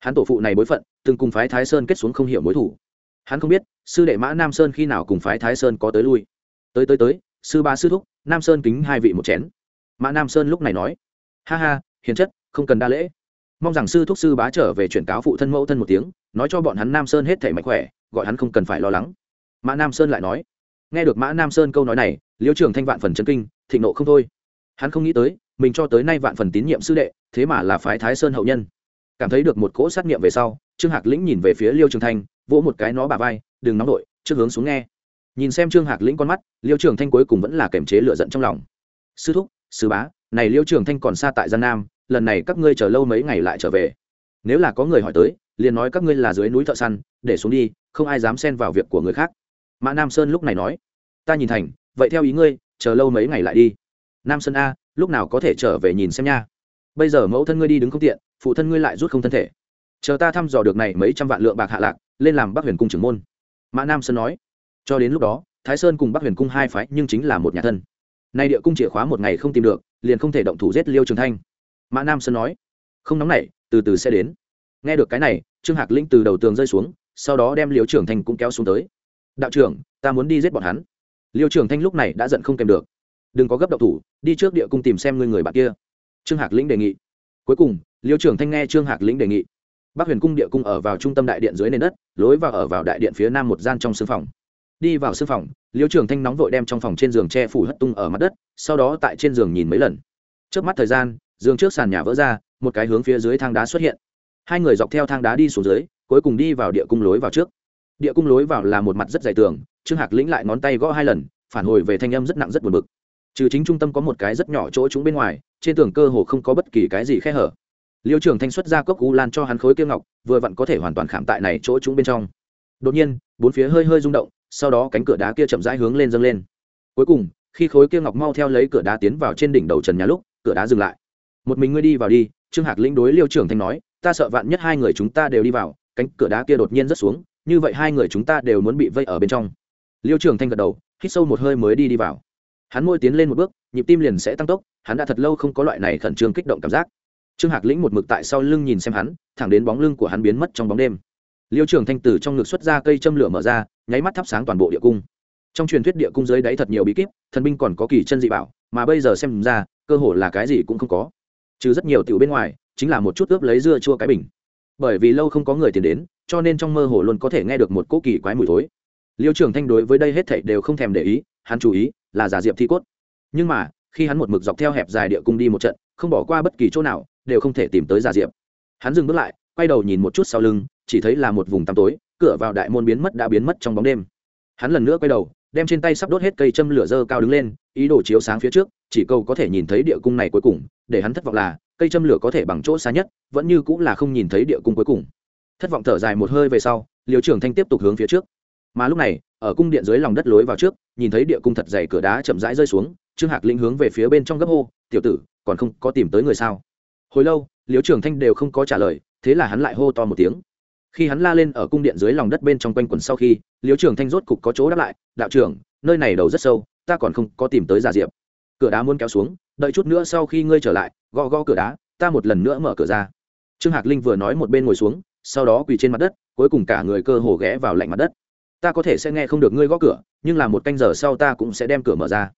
Hắn tổ phụ này bối phận, từng cùng phái thái sơn kết xuống không hiểu mối thủ. Hắn không biết, sư đệ mã nam sơn khi nào cùng phái thái sơn có tới lui. Tới tới tới, sư ba sư thúc, nam sơn kính hai vị một chén. Mã nam sơn lúc này nói, ha ha, hiền chất, không cần đa lễ mong rằng sư thúc sư bá trở về chuyển cáo phụ thân mẫu thân một tiếng, nói cho bọn hắn nam sơn hết thể mạnh khỏe, gọi hắn không cần phải lo lắng. Mã nam sơn lại nói. Nghe được mã nam sơn câu nói này, liêu trường thanh vạn phần chấn kinh, thịnh nộ không thôi. Hắn không nghĩ tới, mình cho tới nay vạn phần tín nhiệm sư đệ, thế mà là phái thái sơn hậu nhân. Cảm thấy được một cỗ sát nghiệm về sau, trương hạc lĩnh nhìn về phía liêu trường thanh, vỗ một cái nó bà vai, đừng nóng đội trước hướng xuống nghe. Nhìn xem trương hạc lĩnh con mắt, liêu trường thanh cuối cùng vẫn là kềm chế lựa giận trong lòng. Sư thúc, sư bá, này liêu trường thanh còn xa tại gian nam lần này các ngươi chờ lâu mấy ngày lại trở về. Nếu là có người hỏi tới, liền nói các ngươi là dưới núi thợ săn, để xuống đi, không ai dám xen vào việc của người khác. Mã nam sơn lúc này nói, ta nhìn thành, vậy theo ý ngươi, chờ lâu mấy ngày lại đi. Nam sơn a, lúc nào có thể trở về nhìn xem nha. Bây giờ mẫu thân ngươi đi đứng không tiện, phụ thân ngươi lại rút không thân thể. Chờ ta thăm dò được này mấy trăm vạn lượng bạc hạ lạc, lên làm bắc huyền cung trưởng môn. Mã nam sơn nói. Cho đến lúc đó, thái sơn cùng bắc huyền cung hai phái nhưng chính là một nhà thân. Nay địa cung chìa khóa một ngày không tìm được, liền không thể động thủ giết liêu trường thanh mã nam sơn nói, không nóng nảy, từ từ sẽ đến. Nghe được cái này, trương hạc linh từ đầu tường rơi xuống, sau đó đem liêu trường thanh cũng kéo xuống tới. Đạo trưởng, ta muốn đi giết bọn hắn. Liêu trường thanh lúc này đã giận không kèm được. Đừng có gấp đậu thủ, đi trước địa cung tìm xem người người bạn kia. Trương hạc lĩnh đề nghị. Cuối cùng, liêu trường thanh nghe trương hạc lĩnh đề nghị. Bắc huyền cung địa cung ở vào trung tâm đại điện dưới nền đất, lối vào ở vào đại điện phía nam một gian trong sưng phòng. Đi vào sưng phòng, liêu trường thanh nóng vội đem trong phòng trên giường che phủ hất tung ở mặt đất, sau đó tại trên giường nhìn mấy lần. Trước mắt thời gian giường trước sàn nhà vỡ ra, một cái hướng phía dưới thang đá xuất hiện. Hai người dọc theo thang đá đi xuống dưới, cuối cùng đi vào địa cung lối vào trước. Địa cung lối vào là một mặt rất dày tường, trương hạc lĩnh lại ngón tay gõ hai lần, phản hồi về thanh âm rất nặng rất buồn bực. Trừ chính trung tâm có một cái rất nhỏ chỗ chúng bên ngoài, trên tường cơ hồ không có bất kỳ cái gì khe hở. Liêu trường thanh xuất ra cốc u lan cho hắn khối kiêu ngọc, vừa vặn có thể hoàn toàn khảm tại này chỗ chúng bên trong. Đột nhiên, bốn phía hơi hơi rung động, sau đó cánh cửa đá kia chậm rãi hướng lên dâng lên. Cuối cùng, khi khối kia ngọc mau theo lấy cửa đá tiến vào trên đỉnh đầu trần nhà lúc, cửa đá dừng lại một mình ngươi đi vào đi, trương hạc lĩnh đối liêu trưởng thanh nói, ta sợ vạn nhất hai người chúng ta đều đi vào, cánh cửa đá kia đột nhiên rớt xuống, như vậy hai người chúng ta đều muốn bị vây ở bên trong. Liêu trưởng thanh gật đầu, hít sâu một hơi mới đi đi vào. Hắn môi tiến lên một bước, nhịp tim liền sẽ tăng tốc, hắn đã thật lâu không có loại này khẩn trương kích động cảm giác. Trương hạc lĩnh một mực tại sau lưng nhìn xem hắn, thẳng đến bóng lưng của hắn biến mất trong bóng đêm. Liêu trưởng thanh từ trong ngực xuất ra cây châm lửa mở ra, nháy mắt thắp sáng toàn bộ địa cung. Trong truyền thuyết địa cung dưới đáy thật nhiều bí kíp, thần binh còn có kỳ chân dị bảo, mà bây giờ xem ra, cơ hồ là cái gì cũng không có trừ rất nhiều tiểu bên ngoài, chính là một chút ướp lấy dưa chua cái bình. Bởi vì lâu không có người tiền đến, cho nên trong mơ hồ luôn có thể nghe được một cỗ kỳ quái mùi thối. Liêu trưởng thanh đối với đây hết thảy đều không thèm để ý, hắn chú ý là giả diệp thi cốt. Nhưng mà, khi hắn một mực dọc theo hẹp dài địa cung đi một trận, không bỏ qua bất kỳ chỗ nào, đều không thể tìm tới giả diệp. Hắn dừng bước lại, quay đầu nhìn một chút sau lưng, chỉ thấy là một vùng tăm tối, cửa vào đại môn biến mất đã biến mất trong bóng đêm. Hắn lần nữa quay đầu đem trên tay sắp đốt hết cây châm lửa dơ cao đứng lên, ý đồ chiếu sáng phía trước, chỉ câu có thể nhìn thấy địa cung này cuối cùng, để hắn thất vọng là, cây châm lửa có thể bằng chỗ xa nhất, vẫn như cũng là không nhìn thấy địa cung cuối cùng. Thất vọng thở dài một hơi về sau liều trưởng thanh tiếp tục hướng phía trước. Mà lúc này, ở cung điện dưới lòng đất lối vào trước, nhìn thấy địa cung thật dày cửa đá chậm rãi rơi xuống, trương hạc linh hướng về phía bên trong gấp hô, tiểu tử, còn không có tìm tới người sao? Hồi lâu liều trưởng thanh đều không có trả lời, thế là hắn lại hô to một tiếng khi hắn la lên ở cung điện dưới lòng đất bên trong quanh quần sau khi liếu trưởng thanh rốt cục có chỗ đáp lại, đạo trưởng, nơi này đầu rất sâu, ta còn không có tìm tới giả diệp. Cửa đá muốn kéo xuống, đợi chút nữa sau khi ngươi trở lại, gõ gõ cửa đá, ta một lần nữa mở cửa ra. Trương hạc linh vừa nói một bên ngồi xuống, sau đó quỳ trên mặt đất, cuối cùng cả người cơ hồ ghé vào lạnh mặt đất. Ta có thể sẽ nghe không được ngươi gõ cửa, nhưng là một canh giờ sau ta cũng sẽ đem cửa mở ra.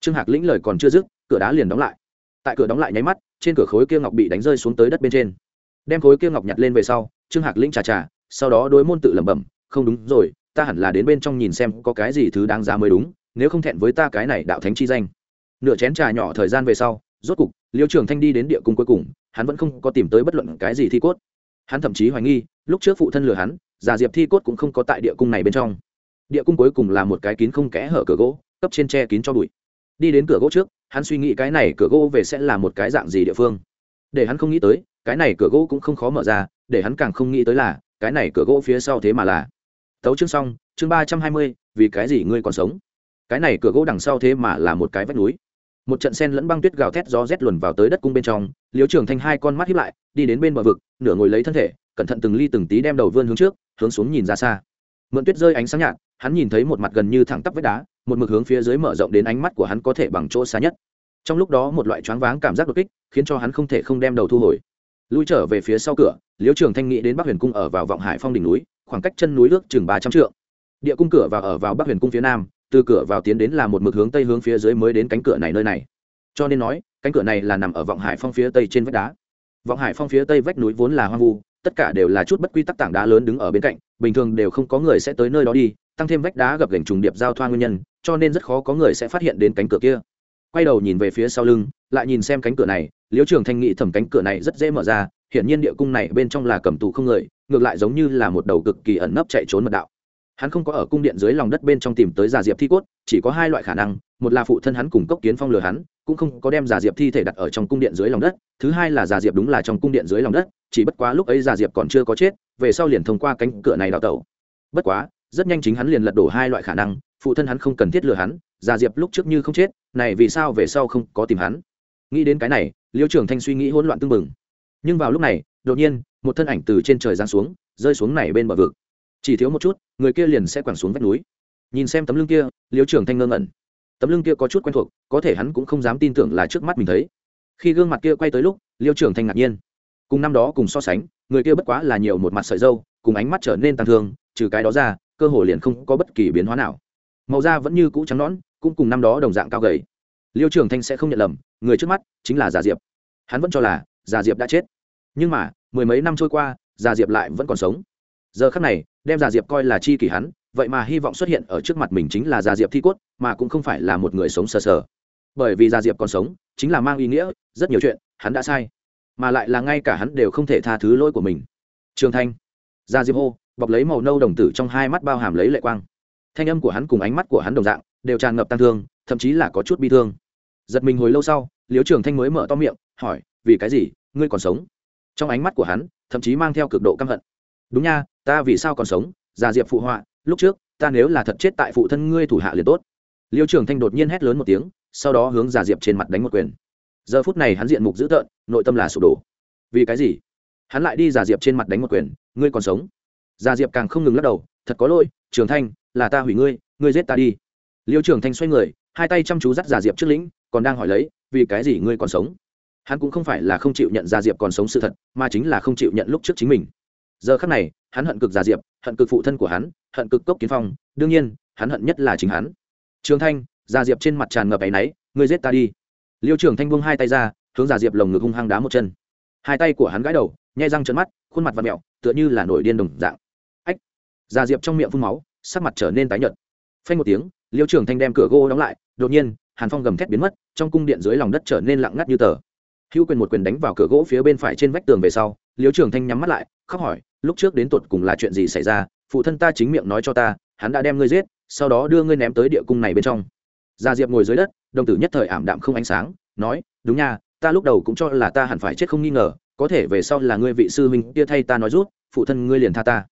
Trương hạc lĩnh lời còn chưa dứt, cửa đá liền đóng lại. Tại cửa đóng lại nháy mắt, trên cửa khối kia ngọc bị đánh rơi xuống tới đất bên trên. Đem khối kia ngọc nhặt lên về sau trương hạc lĩnh trà trà, sau đó đối môn tự lẩm bẩm, không đúng rồi, ta hẳn là đến bên trong nhìn xem có cái gì thứ đáng giá mới đúng, nếu không thẹn với ta cái này đạo thánh chi danh. Nửa chén trà nhỏ thời gian về sau, rốt cục, liêu trường thanh đi đến địa cung cuối cùng, hắn vẫn không có tìm tới bất luận cái gì thi cốt. Hắn thậm chí hoài nghi, lúc trước phụ thân lừa hắn giả diệp thi cốt cũng không có tại địa cung này bên trong. Địa cung cuối cùng là một cái kín không kẽ hở cửa gỗ, cấp trên tre kín cho bụi. Đi đến cửa gỗ trước, hắn suy nghĩ cái này cửa gỗ về sẽ là một cái dạng gì địa phương. Để hắn không nghĩ tới, cái này cửa gỗ cũng không khó mở ra để hắn càng không nghĩ tới là, cái này cửa gỗ phía sau thế mà là. Tấu chương xong, chương ba trăm hai mươi, vì cái gì ngươi còn sống? Cái này cửa gỗ đằng sau thế mà là một cái vách núi. Một trận sen lẫn băng tuyết gào thét gió rét luồn vào tới đất cung bên trong liếu trường thanh hai con mắt hiếp lại, đi đến bên bờ vực, nửa ngồi lấy thân thể, cẩn thận từng ly từng tí đem đầu vươn hướng trước, hướng xuống nhìn ra xa. Mượn tuyết rơi ánh sáng nhạt, hắn nhìn thấy một mặt gần như thẳng tắp vách đá, một mực hướng phía dưới mở rộng đến ánh mắt của hắn có thể bằng chỗ xa nhất. Trong lúc đó một loại choáng váng cảm giác đột kích, khiến cho hắn không thể không đem đầu thu hồi lui trở về phía sau cửa, liễu trường thanh nghĩ đến bắc huyền cung ở vào vọng hải phong đỉnh núi, khoảng cách chân núi ước chừng ba trăm trượng. Địa cung cửa và ở vào bắc huyền cung phía nam, từ cửa vào tiến đến là một mực hướng tây hướng phía dưới mới đến cánh cửa này nơi này. Cho nên nói, cánh cửa này là nằm ở vọng hải phong phía tây trên vách đá. Vọng hải phong phía tây vách núi vốn là hoang vu, tất cả đều là chút bất quy tắc tảng đá lớn đứng ở bên cạnh, bình thường đều không có người sẽ tới nơi đó đi, tăng thêm vách đá gập gành trùng điệp giao thoa nguyên nhân, cho nên rất khó có người sẽ phát hiện đến cánh cửa kia. Quay đầu nhìn về phía sau lưng lại nhìn xem cánh cửa này, liễu trường thanh nghĩ thẩm cánh cửa này rất dễ mở ra, hiển nhiên địa cung này bên trong là cầm tù không người, ngược lại giống như là một đầu cực kỳ ẩn nấp chạy trốn mật đạo. Hắn không có ở cung điện dưới lòng đất bên trong tìm tới giả diệp thi cốt, chỉ có hai loại khả năng, một là phụ thân hắn cùng cốc kiến phong lừa hắn, cũng không có đem giả diệp thi thể đặt ở trong cung điện dưới lòng đất, thứ hai là giả diệp đúng là trong cung điện dưới lòng đất, chỉ bất quá lúc ấy giả diệp còn chưa có chết, về sau liền thông qua cánh cửa này đào tẩu. Bất quá, rất nhanh chính hắn liền lật đổ hai loại khả năng, phụ thân hắn không cần thiết lừa hắn giả diệp lúc trước như không chết, này vì sao về sau không có tìm hắn? Nghĩ đến cái này, liêu trưởng thanh suy nghĩ hỗn loạn tưng bừng. Nhưng vào lúc này, đột nhiên, một thân ảnh từ trên trời giáng xuống, rơi xuống này bên bờ vực. Chỉ thiếu một chút, người kia liền sẽ quẳng xuống vách núi. Nhìn xem tấm lưng kia, liêu trưởng thanh ngơ ngẩn. Tấm lưng kia có chút quen thuộc, có thể hắn cũng không dám tin tưởng là trước mắt mình thấy. Khi gương mặt kia quay tới lúc, liêu trưởng thanh ngạc nhiên. Cùng năm đó cùng so sánh, người kia bất quá là nhiều một mặt sợi dâu, cùng ánh mắt trở nên tàn thương, trừ cái đó ra, cơ hồ liền không có bất kỳ biến hóa nào. Màu da vẫn như cũ trắng nõn, cũng cùng năm đó đồng dạng cao gầy liêu trường thanh sẽ không nhận lầm, người trước mắt chính là già diệp. Hắn vẫn cho là già diệp đã chết. Nhưng mà, mười mấy năm trôi qua, già diệp lại vẫn còn sống. Giờ khắc này, đem già diệp coi là chi kỷ hắn, vậy mà hy vọng xuất hiện ở trước mặt mình chính là già diệp thi cốt, mà cũng không phải là một người sống sờ sờ. Bởi vì già diệp còn sống, chính là mang ý nghĩa, rất nhiều chuyện, hắn đã sai. Mà lại là ngay cả hắn đều không thể tha thứ lỗi của mình. Trường thanh. Già diệp hô, bọc lấy màu nâu đồng tử trong hai mắt bao hàm lấy lệ quang. Thanh âm của hắn cùng ánh mắt của hắn đồng dạng, đều tràn ngập tăng thương, thậm chí là có chút bi thương giật mình hồi lâu sau, liễu trường thanh mới mở to miệng, hỏi, vì cái gì? Ngươi còn sống? Trong ánh mắt của hắn, thậm chí mang theo cực độ căm hận. Đúng nha, ta vì sao còn sống? Già diệp phụ họa, lúc trước, ta nếu là thật chết tại phụ thân ngươi thủ hạ liền tốt. Liêu trường thanh đột nhiên hét lớn một tiếng, sau đó hướng già diệp trên mặt đánh một quyền. Giờ phút này hắn diện mục dữ tợn, nội tâm là sụp đổ. Vì cái gì? Hắn lại đi già diệp trên mặt đánh một quyền, ngươi còn sống? Già diệp càng không ngừng lắc đầu, thật có lỗi, trường thanh, là ta hủy ngươi ngươi giết ta đi. Liêu trường thanh xoay người, hai tay chăm chú dắt già diệp trước lĩnh còn đang hỏi lấy, vì cái gì ngươi còn sống? Hắn cũng không phải là không chịu nhận ra diệp còn sống sự thật, mà chính là không chịu nhận lúc trước chính mình. Giờ khắc này, hắn hận cực già diệp, hận cực phụ thân của hắn, hận cực cốc kiến phong, đương nhiên, hắn hận nhất là chính hắn. Trường thanh già diệp trên mặt tràn ngập áy náy, ngươi giết ta đi. Liêu trường thanh buông hai tay ra, hướng già diệp lồng ngực hung hăng đá một chân. Hai tay của hắn gãi đầu, nhai răng trấn mắt, khuôn mặt và mẹo tựa như là nổi điên đồng dạng. Ách! Già diệp trong miệng phun máu, sắc mặt trở nên tái nhợt. Phanh một tiếng, liêu trường thanh đem cửa gỗ đóng lại, đột nhiên hàn phong gầm thét biến mất, trong cung điện dưới lòng đất trở nên lặng ngắt như tờ. Hữu quyền một quyền đánh vào cửa gỗ phía bên phải trên vách tường về sau liêu trường thanh nhắm mắt lại, khóc hỏi, lúc trước đến tột cùng là chuyện gì xảy ra? Phụ thân ta chính miệng nói cho ta, hắn đã đem ngươi giết, sau đó đưa ngươi ném tới địa cung này bên trong. Gia diệp ngồi dưới đất, đồng tử nhất thời ảm đạm không ánh sáng, nói, đúng nha, ta lúc đầu cũng cho là ta hẳn phải chết không nghi ngờ, có thể về sau là ngươi vị sư huynh kia thay ta nói rút, phụ thân ngươi liền tha ta.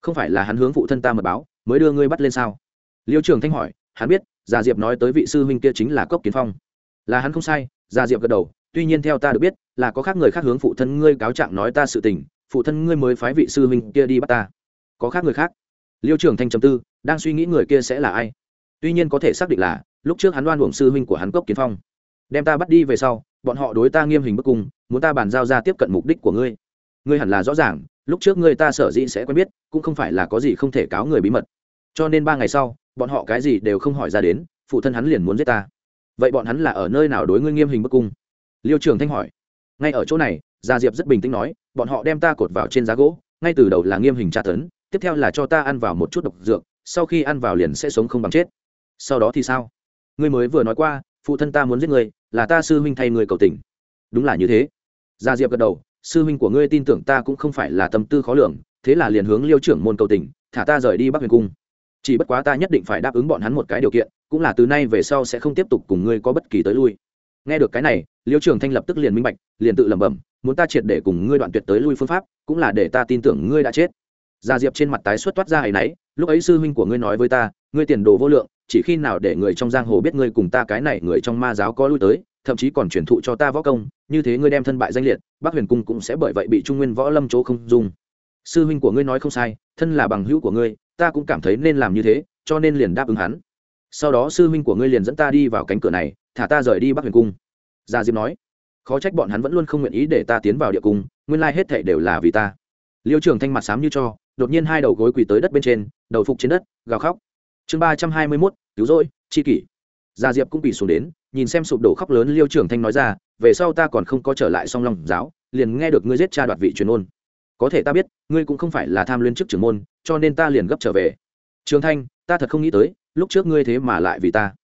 Không phải là hắn hướng phụ thân ta mật báo, mới đưa ngươi bắt lên sao? Liêu trường thanh hỏi, hắn biết gia diệp nói tới vị sư huynh kia chính là cốc kiến phong. Là hắn không sai gia diệp gật đầu, tuy nhiên theo ta được biết, là có khác người khác hướng phụ thân ngươi cáo trạng nói ta sự tình, phụ thân ngươi mới phái vị sư huynh kia đi bắt ta. Có khác người khác? Liêu trưởng thanh trầm tư, đang suy nghĩ người kia sẽ là ai. Tuy nhiên có thể xác định là, lúc trước hắn đoan uổng sư huynh của hắn cốc kiến phong. Đem ta bắt đi về sau, bọn họ đối ta nghiêm hình bức cung, muốn ta bàn giao ra tiếp cận mục đích của ngươi. Ngươi hẳn là rõ ràng, lúc trước ngươi ta sở dĩ sẽ quen biết, cũng không phải là có gì không thể cáo người bí mật cho nên ba ngày sau bọn họ cái gì đều không hỏi ra đến phụ thân hắn liền muốn giết ta. Vậy bọn hắn là ở nơi nào đối ngươi nghiêm hình bức cung? Liêu trường thanh hỏi. Ngay ở chỗ này gia diệp rất bình tĩnh nói bọn họ đem ta cột vào trên giá gỗ ngay từ đầu là nghiêm hình tra tấn tiếp theo là cho ta ăn vào một chút độc dược sau khi ăn vào liền sẽ sống không bằng chết. Sau đó thì sao? Ngươi mới vừa nói qua phụ thân ta muốn giết người, là ta sư huynh thay người cầu tình. Đúng là như thế. Gia diệp gật đầu sư huynh của ngươi tin tưởng ta cũng không phải là tâm tư khó lường thế là liền hướng liêu trưởng môn cầu tình thả ta rời đi bắc huyền cung chỉ bất quá ta nhất định phải đáp ứng bọn hắn một cái điều kiện, cũng là từ nay về sau sẽ không tiếp tục cùng ngươi có bất kỳ tới lui. Nghe được cái này, liêu trường thanh lập tức liền minh bạch, liền tự lẩm bẩm, muốn ta triệt để cùng ngươi đoạn tuyệt tới lui phương pháp, cũng là để ta tin tưởng ngươi đã chết. Gia diệp trên mặt tái xuất toát ra ấ y n ấ y lúc ấy sư huynh của ngươi nói với ta, ngươi tiền đồ vô lượng, chỉ khi nào để người trong giang hồ biết ngươi cùng ta cái này người trong ma giáo có lui tới, thậm chí còn truyền thụ cho ta võ công, như thế ngươi đem thân bại danh liệt bác huyền cung cũng sẽ bởi vậy bị trung nguyên võ lâm chỗ không dung. Sư huynh của ngươi nói không sai thân là bằng hữu của ngươi, ta cũng cảm thấy nên làm như thế, cho nên liền đáp ứng hắn. Sau đó sư huynh của ngươi liền dẫn ta đi vào cánh cửa này, thả ta rời đi bắc huyền cung. Gia diệp nói. Khó trách bọn hắn vẫn luôn không nguyện ý để ta tiến vào địa cung, nguyên lai hết thệ đều là vì ta. Liêu trường thanh mặt sám như cho, đột nhiên hai đầu gối quỳ tới đất bên trên, đầu phục trên đất, gào khóc. Chương ba trăm hai mươi mốt, cứu rỗi, chi kỷ. Gia diệp cũng quỳ xuống đến, nhìn xem sụp đổ khóc lớn liêu trường thanh nói ra, về sau ta còn không có trở lại song long giáo, liền nghe được ngươi giết cha đoạt vị truyền ôn có thể ta biết, ngươi cũng không phải là tham liên chức trưởng môn, cho nên ta liền gấp trở về. Trường thanh, ta thật không nghĩ tới, lúc trước ngươi thế mà lại vì ta.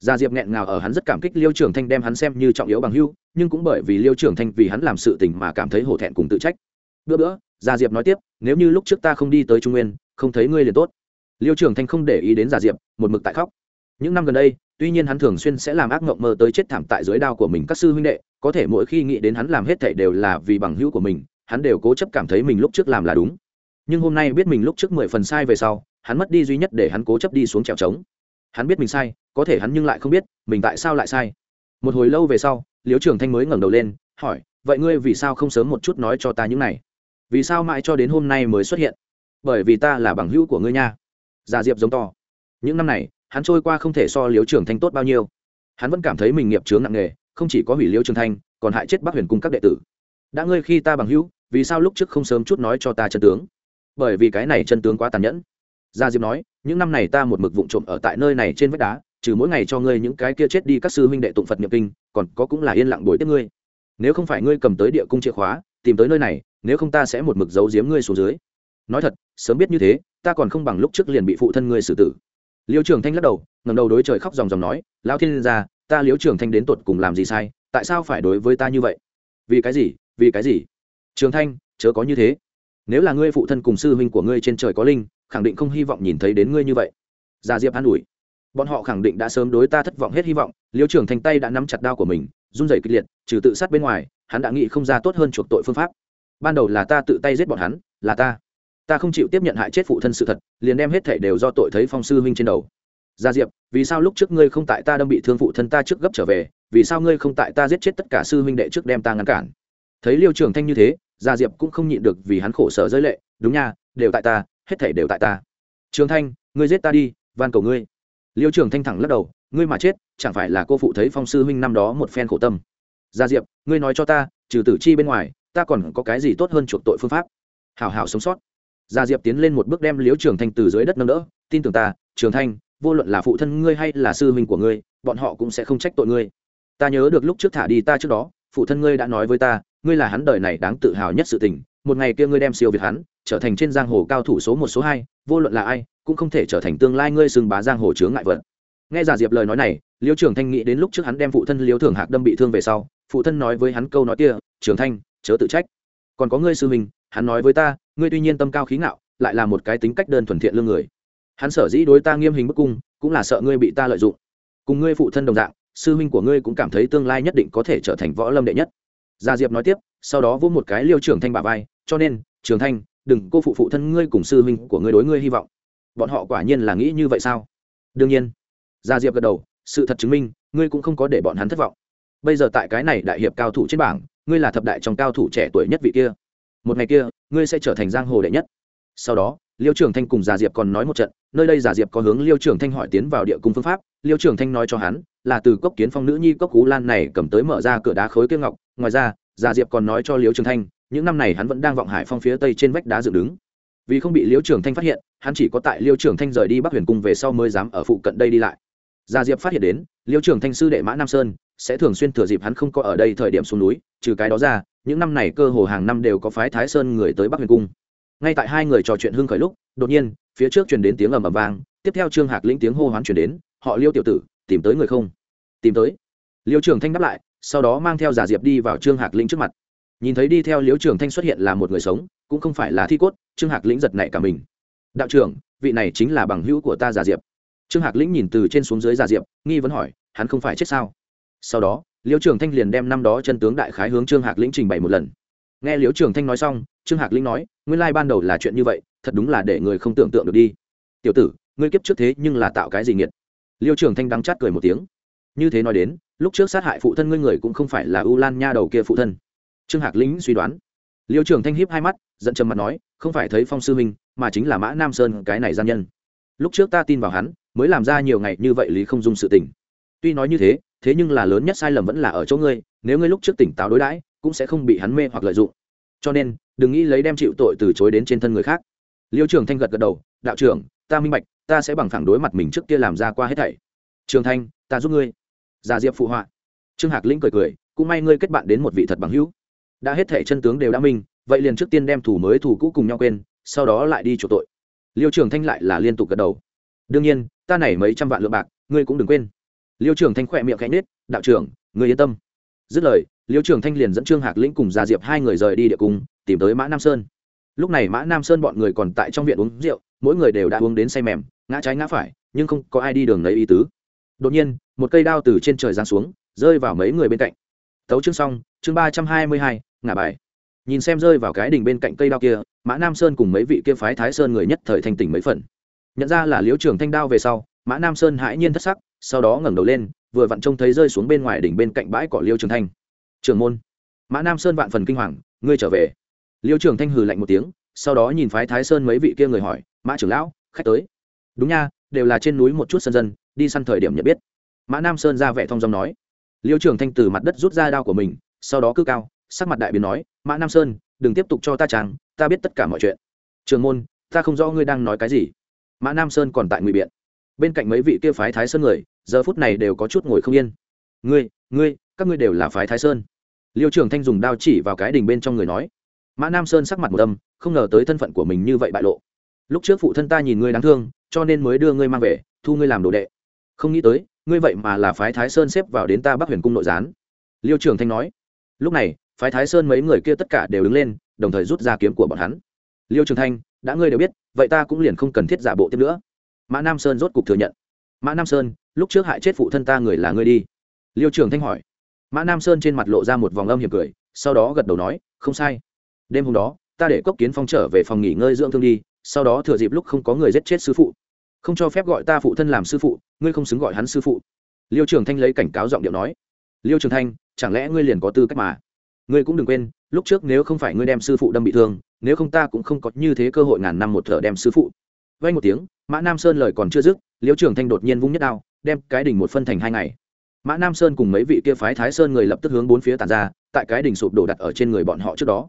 Gia diệp nghẹn ngào ở hắn rất cảm kích liêu trường thanh đem hắn xem như trọng yếu bằng hưu nhưng cũng bởi vì liêu trường thanh vì hắn làm sự tình mà cảm thấy hổ thẹn cùng tự trách. Bữa bữa, gia diệp nói tiếp, nếu như lúc trước ta không đi tới trung nguyên, không thấy ngươi liền tốt. Liêu trường thanh không để ý đến gia diệp, một mực tại khóc. Những năm gần đây, tuy nhiên hắn thường xuyên sẽ làm ác mộng mơ tới chết thảm tại dưới đao của mình các sư huynh đệ, có thể mỗi khi nghĩ đến hắn làm hết thảy đều là vì bằng hữu của mình hắn đều cố chấp cảm thấy mình lúc trước làm là đúng. Nhưng hôm nay biết mình lúc trước mười phần sai về sau, hắn mất đi duy nhất để hắn cố chấp đi xuống trèo trống. Hắn biết mình sai, có thể hắn nhưng lại không biết, mình tại sao lại sai. Một hồi lâu về sau, liễu trường thanh mới ngẩng đầu lên, hỏi, vậy ngươi vì sao không sớm một chút nói cho ta những này? Vì sao mãi cho đến hôm nay mới xuất hiện? Bởi vì ta là bằng hữu của ngươi nha. Già diệp giống to. Những năm này, hắn trôi qua không thể so liễu trường thanh tốt bao nhiêu. Hắn vẫn cảm thấy mình nghiệp chướng nặng nề, không chỉ có hủy liễu trường thanh, còn hại chết bác huyền cung các đệ tử đã ngươi khi ta bằng hữu, vì sao lúc trước không sớm chút nói cho ta chân tướng? Bởi vì cái này chân tướng quá tàn nhẫn. Gia diệp nói, những năm này ta một mực vụng trộm ở tại nơi này trên vách đá, trừ mỗi ngày cho ngươi những cái kia chết đi các sư huynh đệ tụng phật nhập kinh, còn có cũng là yên lặng bồi tiếp ngươi. Nếu không phải ngươi cầm tới địa cung chìa khóa, tìm tới nơi này, nếu không ta sẽ một mực giấu giếm ngươi xuống dưới. Nói thật, sớm biết như thế, ta còn không bằng lúc trước liền bị phụ thân ngươi xử tử. Liêu trường thanh lắc đầu ngầm đầu đối trời khóc dòng dòng nói, lão thiên gia, ta liêu trường thanh đến tột cùng làm gì sai? Tại sao phải đối với ta như vậy? Vì cái gì? Vì cái gì? Trường thanh, chớ có như thế. Nếu là ngươi phụ thân cùng sư huynh của ngươi trên trời có linh, khẳng định không hy vọng nhìn thấy đến ngươi như vậy. Gia diệp an ủi. Bọn họ khẳng định đã sớm đối ta thất vọng hết hy vọng, liêu trưởng thành tay đã nắm chặt đao của mình, run rẩy kịch liệt, trừ tự sát bên ngoài, hắn đã nghĩ không ra tốt hơn chuộc tội phương pháp. Ban đầu là ta tự tay giết bọn hắn, là ta. Ta không chịu tiếp nhận hại chết phụ thân sự thật, liền đem hết thể đều do tội thấy phong sư huynh trên đầu. Gia diệp, vì sao lúc trước ngươi không tại ta đâm bị thương phụ thân ta trước gấp trở về, vì sao ngươi không tại ta giết chết tất cả sư huynh đệ trước đem ta ngăn cản? Thấy liêu trường thanh như thế, gia diệp cũng không nhịn được vì hắn khổ sở giới lệ, đúng nha, đều tại ta, hết thể đều tại ta. Trường thanh, ngươi giết ta đi, van cầu ngươi. Liêu trường thanh thẳng lắc đầu, ngươi mà chết, chẳng phải là cô phụ thấy phong sư huynh năm đó một phen khổ tâm? Gia diệp, ngươi nói cho ta, trừ tử chi bên ngoài, ta còn có cái gì tốt hơn chuộc tội phương pháp? Hảo hảo sống sót. Gia diệp tiến lên một bước đem liêu trường thanh từ dưới đất nâng đỡ, tin tưởng ta, trường thanh, vô luận là phụ thân ngươi hay là sư huynh của ngươi, bọn họ cũng sẽ không trách tội ngươi. Ta nhớ được lúc trước thả đi ta trước đó, phụ thân ngươi đã nói với ta ngươi là hắn đời này đáng tự hào nhất sự tình, một ngày kia ngươi đem siêu việt hắn, trở thành trên giang hồ cao thủ số một số hai, vô luận là ai, cũng không thể trở thành tương lai ngươi xưng bá giang hồ chướng ngại vật. Nghe giả diệp lời nói này, liêu trưởng thanh nghĩ đến lúc trước hắn đem phụ thân liêu thường hạc đâm bị thương về sau, phụ thân nói với hắn câu nói kia, trường thanh, chớ tự trách. Còn có ngươi sư mình hắn nói với ta, ngươi tuy nhiên tâm cao khí ngạo, lại là một cái tính cách đơn thuần thiện lương người. Hắn sở dĩ đối ta nghiêm hình bức cung, cũng là sợ ngươi bị ta lợi dụng. Cùng ngươi phụ thân đồng dạng, sư huynh của ngươi cũng cảm thấy tương lai nhất định có thể trở thành võ lâm đệ nhất gia diệp nói tiếp, sau đó vỗ một cái liêu trưởng thanh bà vai, cho nên, trường thanh, đừng cô phụ phụ thân ngươi cùng sư huynh của ngươi đối ngươi hy vọng. Bọn họ quả nhiên là nghĩ như vậy sao? Đương nhiên. Gia diệp gật đầu, sự thật chứng minh, ngươi cũng không có để bọn hắn thất vọng. Bây giờ tại cái này đại hiệp cao thủ trên bảng, ngươi là thập đại trong cao thủ trẻ tuổi nhất vị kia. Một ngày kia, ngươi sẽ trở thành giang hồ đệ nhất. Sau đó, liêu trưởng thanh cùng Gia diệp còn nói một trận nơi đây giả diệp có hướng liêu trưởng thanh hỏi tiến vào địa cung phương pháp, liêu trưởng thanh nói cho hắn là từ cốc kiến phong nữ nhi cốc cú lan này cầm tới mở ra cửa đá khối kiêng ngọc, ngoài ra, giả diệp còn nói cho liêu trưởng thanh, những năm này hắn vẫn đang vọng hải phong phía tây trên vách đá dựng đứng. Vì không bị liêu trưởng thanh phát hiện, hắn chỉ có tại liêu trưởng thanh rời đi bắc huyền cung về sau mới dám ở phụ cận đây đi lại. Giả diệp phát hiện đến, liêu trưởng thanh sư đệ mã nam sơn sẽ thường xuyên thừa dịp hắn không có ở đây thời điểm xuống núi, trừ cái đó ra, những năm này cơ hồ hàng năm đều có phái thái sơn người tới bắc huyền cung ngay tại hai người trò chuyện hưng khởi lúc, đột nhiên, phía trước truyền đến tiếng ầm ầm vang, tiếp theo trương hạc lĩnh tiếng hô hoán truyền đến, họ liêu tiểu tử, tìm tới người không? Tìm tới. Liêu Trường thanh đáp lại, sau đó mang theo giả diệp đi vào trương hạc lĩnh trước mặt. Nhìn thấy đi theo liêu Trường thanh xuất hiện là một người sống, cũng không phải là thi cốt, trương hạc lĩnh giật nảy cả mình. Đạo trưởng, vị này chính là bằng hữu của ta giả diệp. Trương hạc lĩnh nhìn từ trên xuống dưới giả diệp, nghi vấn hỏi, hắn không phải chết sao? Sau đó, liêu Trường thanh liền đem năm đó chân tướng đại khái hướng trương hạc lĩnh trình bày một lần nghe liêu trường thanh nói xong, trương hạc linh nói, nguyên lai ban đầu là chuyện như vậy, thật đúng là để người không tưởng tượng được đi. Tiểu tử, ngươi kiếp trước thế nhưng là tạo cái gì nghiệt? Liêu trường thanh đắng chát cười một tiếng. Như thế nói đến, lúc trước sát hại phụ thân ngươi người cũng không phải là u lan nha đầu kia phụ thân. Trương hạc lĩnh suy đoán. Liêu trường thanh hiếp hai mắt, giận trầm mặt nói, không phải thấy phong sư minh, mà chính là mã nam sơn cái này gian nhân. Lúc trước ta tin vào hắn, mới làm ra nhiều ngày như vậy lý không dung sự tình. Tuy nói như thế thế nhưng là lớn nhất sai lầm vẫn là ở chỗ ngươi, nếu ngươi lúc trước tỉnh táo đối đãi cũng sẽ không bị hắn mê hoặc lợi dụng. Cho nên, đừng nghĩ lấy đem chịu tội từ chối đến trên thân người khác. Liêu trường thanh gật gật đầu, đạo trưởng, ta minh bạch, ta sẽ bằng phẳng đối mặt mình trước kia làm ra qua hết thảy. Trường thanh, ta giúp ngươi. Gia diệp phụ họa. Trương hạc lĩnh cười cười, cũng may ngươi kết bạn đến một vị thật bằng hữu. Đã hết thảy chân tướng đều đã minh, vậy liền trước tiên đem thủ mới thủ cũ cùng nhau quên, sau đó lại đi chỗ tội. Liêu trường thanh lại là liên tục gật đầu. Đương nhiên, ta này mấy trăm vạn lượng bạc, ngươi cũng đừng quên. Liêu trường thanh khỏe miệng khẽ nết đạo trưởng, ngươi yên tâm dứt lời, liêu trường thanh liền dẫn trương hạc lĩnh cùng gia diệp hai người rời đi địa cung, tìm tới mã nam sơn. Lúc này mã nam sơn bọn người còn tại trong viện uống rượu, mỗi người đều đã uống đến say mềm, ngã trái ngã phải, nhưng không có ai đi đường lấy ý tứ. Đột nhiên, một cây đao từ trên trời giáng xuống, rơi vào mấy người bên cạnh. Tấu chương xong, chương ba trăm hai mươi hai, ngả bài. Nhìn xem rơi vào cái đỉnh bên cạnh cây đao kia, mã nam sơn cùng mấy vị kia phái thái sơn người nhất thời thanh tỉnh mấy phần. Nhận ra là liễu trường thanh đao về sau, mã nam sơn hãi nhiên thất sắc, sau đó ngẩng đầu lên vừa vặn trông thấy rơi xuống bên ngoài đỉnh bên cạnh bãi cỏ liêu trường thanh. Trường môn. Mã nam sơn vạn phần kinh hoàng, ngươi trở về. Liêu trường thanh hừ lạnh một tiếng, sau đó nhìn phái thái sơn mấy vị kia người hỏi, mã trưởng lão, khách tới? Đúng nha, đều là trên núi một chút sân dân, đi săn thời điểm nhận biết. Mã nam sơn ra vẻ thong dong nói. Liêu trường thanh từ mặt đất rút ra đao của mình, sau đó cứ cao, sắc mặt đại biến nói, mã nam sơn, đừng tiếp tục cho ta chàng, ta biết tất cả mọi chuyện. Trường môn, ta không rõ ngươi đang nói cái gì. Mã nam sơn còn tại ngụy biện. Bên cạnh mấy vị kia phái thái sơn người giờ phút này đều có chút ngồi không yên. Ngươi ngươi, các ngươi đều là phái thái sơn. Liêu trường thanh dùng đao chỉ vào cái đình bên trong người nói. Mã nam sơn sắc mặt một âm, không ngờ tới thân phận của mình như vậy bại lộ. Lúc trước phụ thân ta nhìn ngươi đáng thương, cho nên mới đưa ngươi mang về, thu ngươi làm đồ đệ. Không nghĩ tới, ngươi vậy mà là phái thái sơn xếp vào đến ta bắc huyền cung nội gián. Liêu trường thanh nói. Lúc này, phái thái sơn mấy người kia tất cả đều đứng lên, đồng thời rút ra kiếm của bọn hắn. Liêu trường thanh, đã ngươi đều biết, vậy ta cũng liền không cần thiết giả bộ tiếp nữa. Mã nam sơn rốt cục thừa nhận mã nam sơn lúc trước hại chết phụ thân ta người là ngươi đi liêu trường thanh hỏi mã nam sơn trên mặt lộ ra một vòng âm hiểm cười sau đó gật đầu nói không sai đêm hôm đó ta để cốc kiến phong trở về phòng nghỉ ngơi dưỡng thương đi sau đó thừa dịp lúc không có người giết chết sư phụ không cho phép gọi ta phụ thân làm sư phụ ngươi không xứng gọi hắn sư phụ liêu trường thanh lấy cảnh cáo giọng điệu nói liêu trường thanh chẳng lẽ ngươi liền có tư cách mà ngươi cũng đừng quên lúc trước nếu không phải ngươi đem sư phụ đâm bị thương nếu không ta cũng không có như thế cơ hội ngàn năm một thở đem sư phụ vay một tiếng mã nam sơn lời còn chưa dứt liêu trường thanh đột nhiên vung nhất đao, đem cái đỉnh một phân thành hai ngày. Mã nam sơn cùng mấy vị kia phái thái sơn người lập tức hướng bốn phía tàn ra, tại cái đỉnh sụp đổ đặt ở trên người bọn họ trước đó.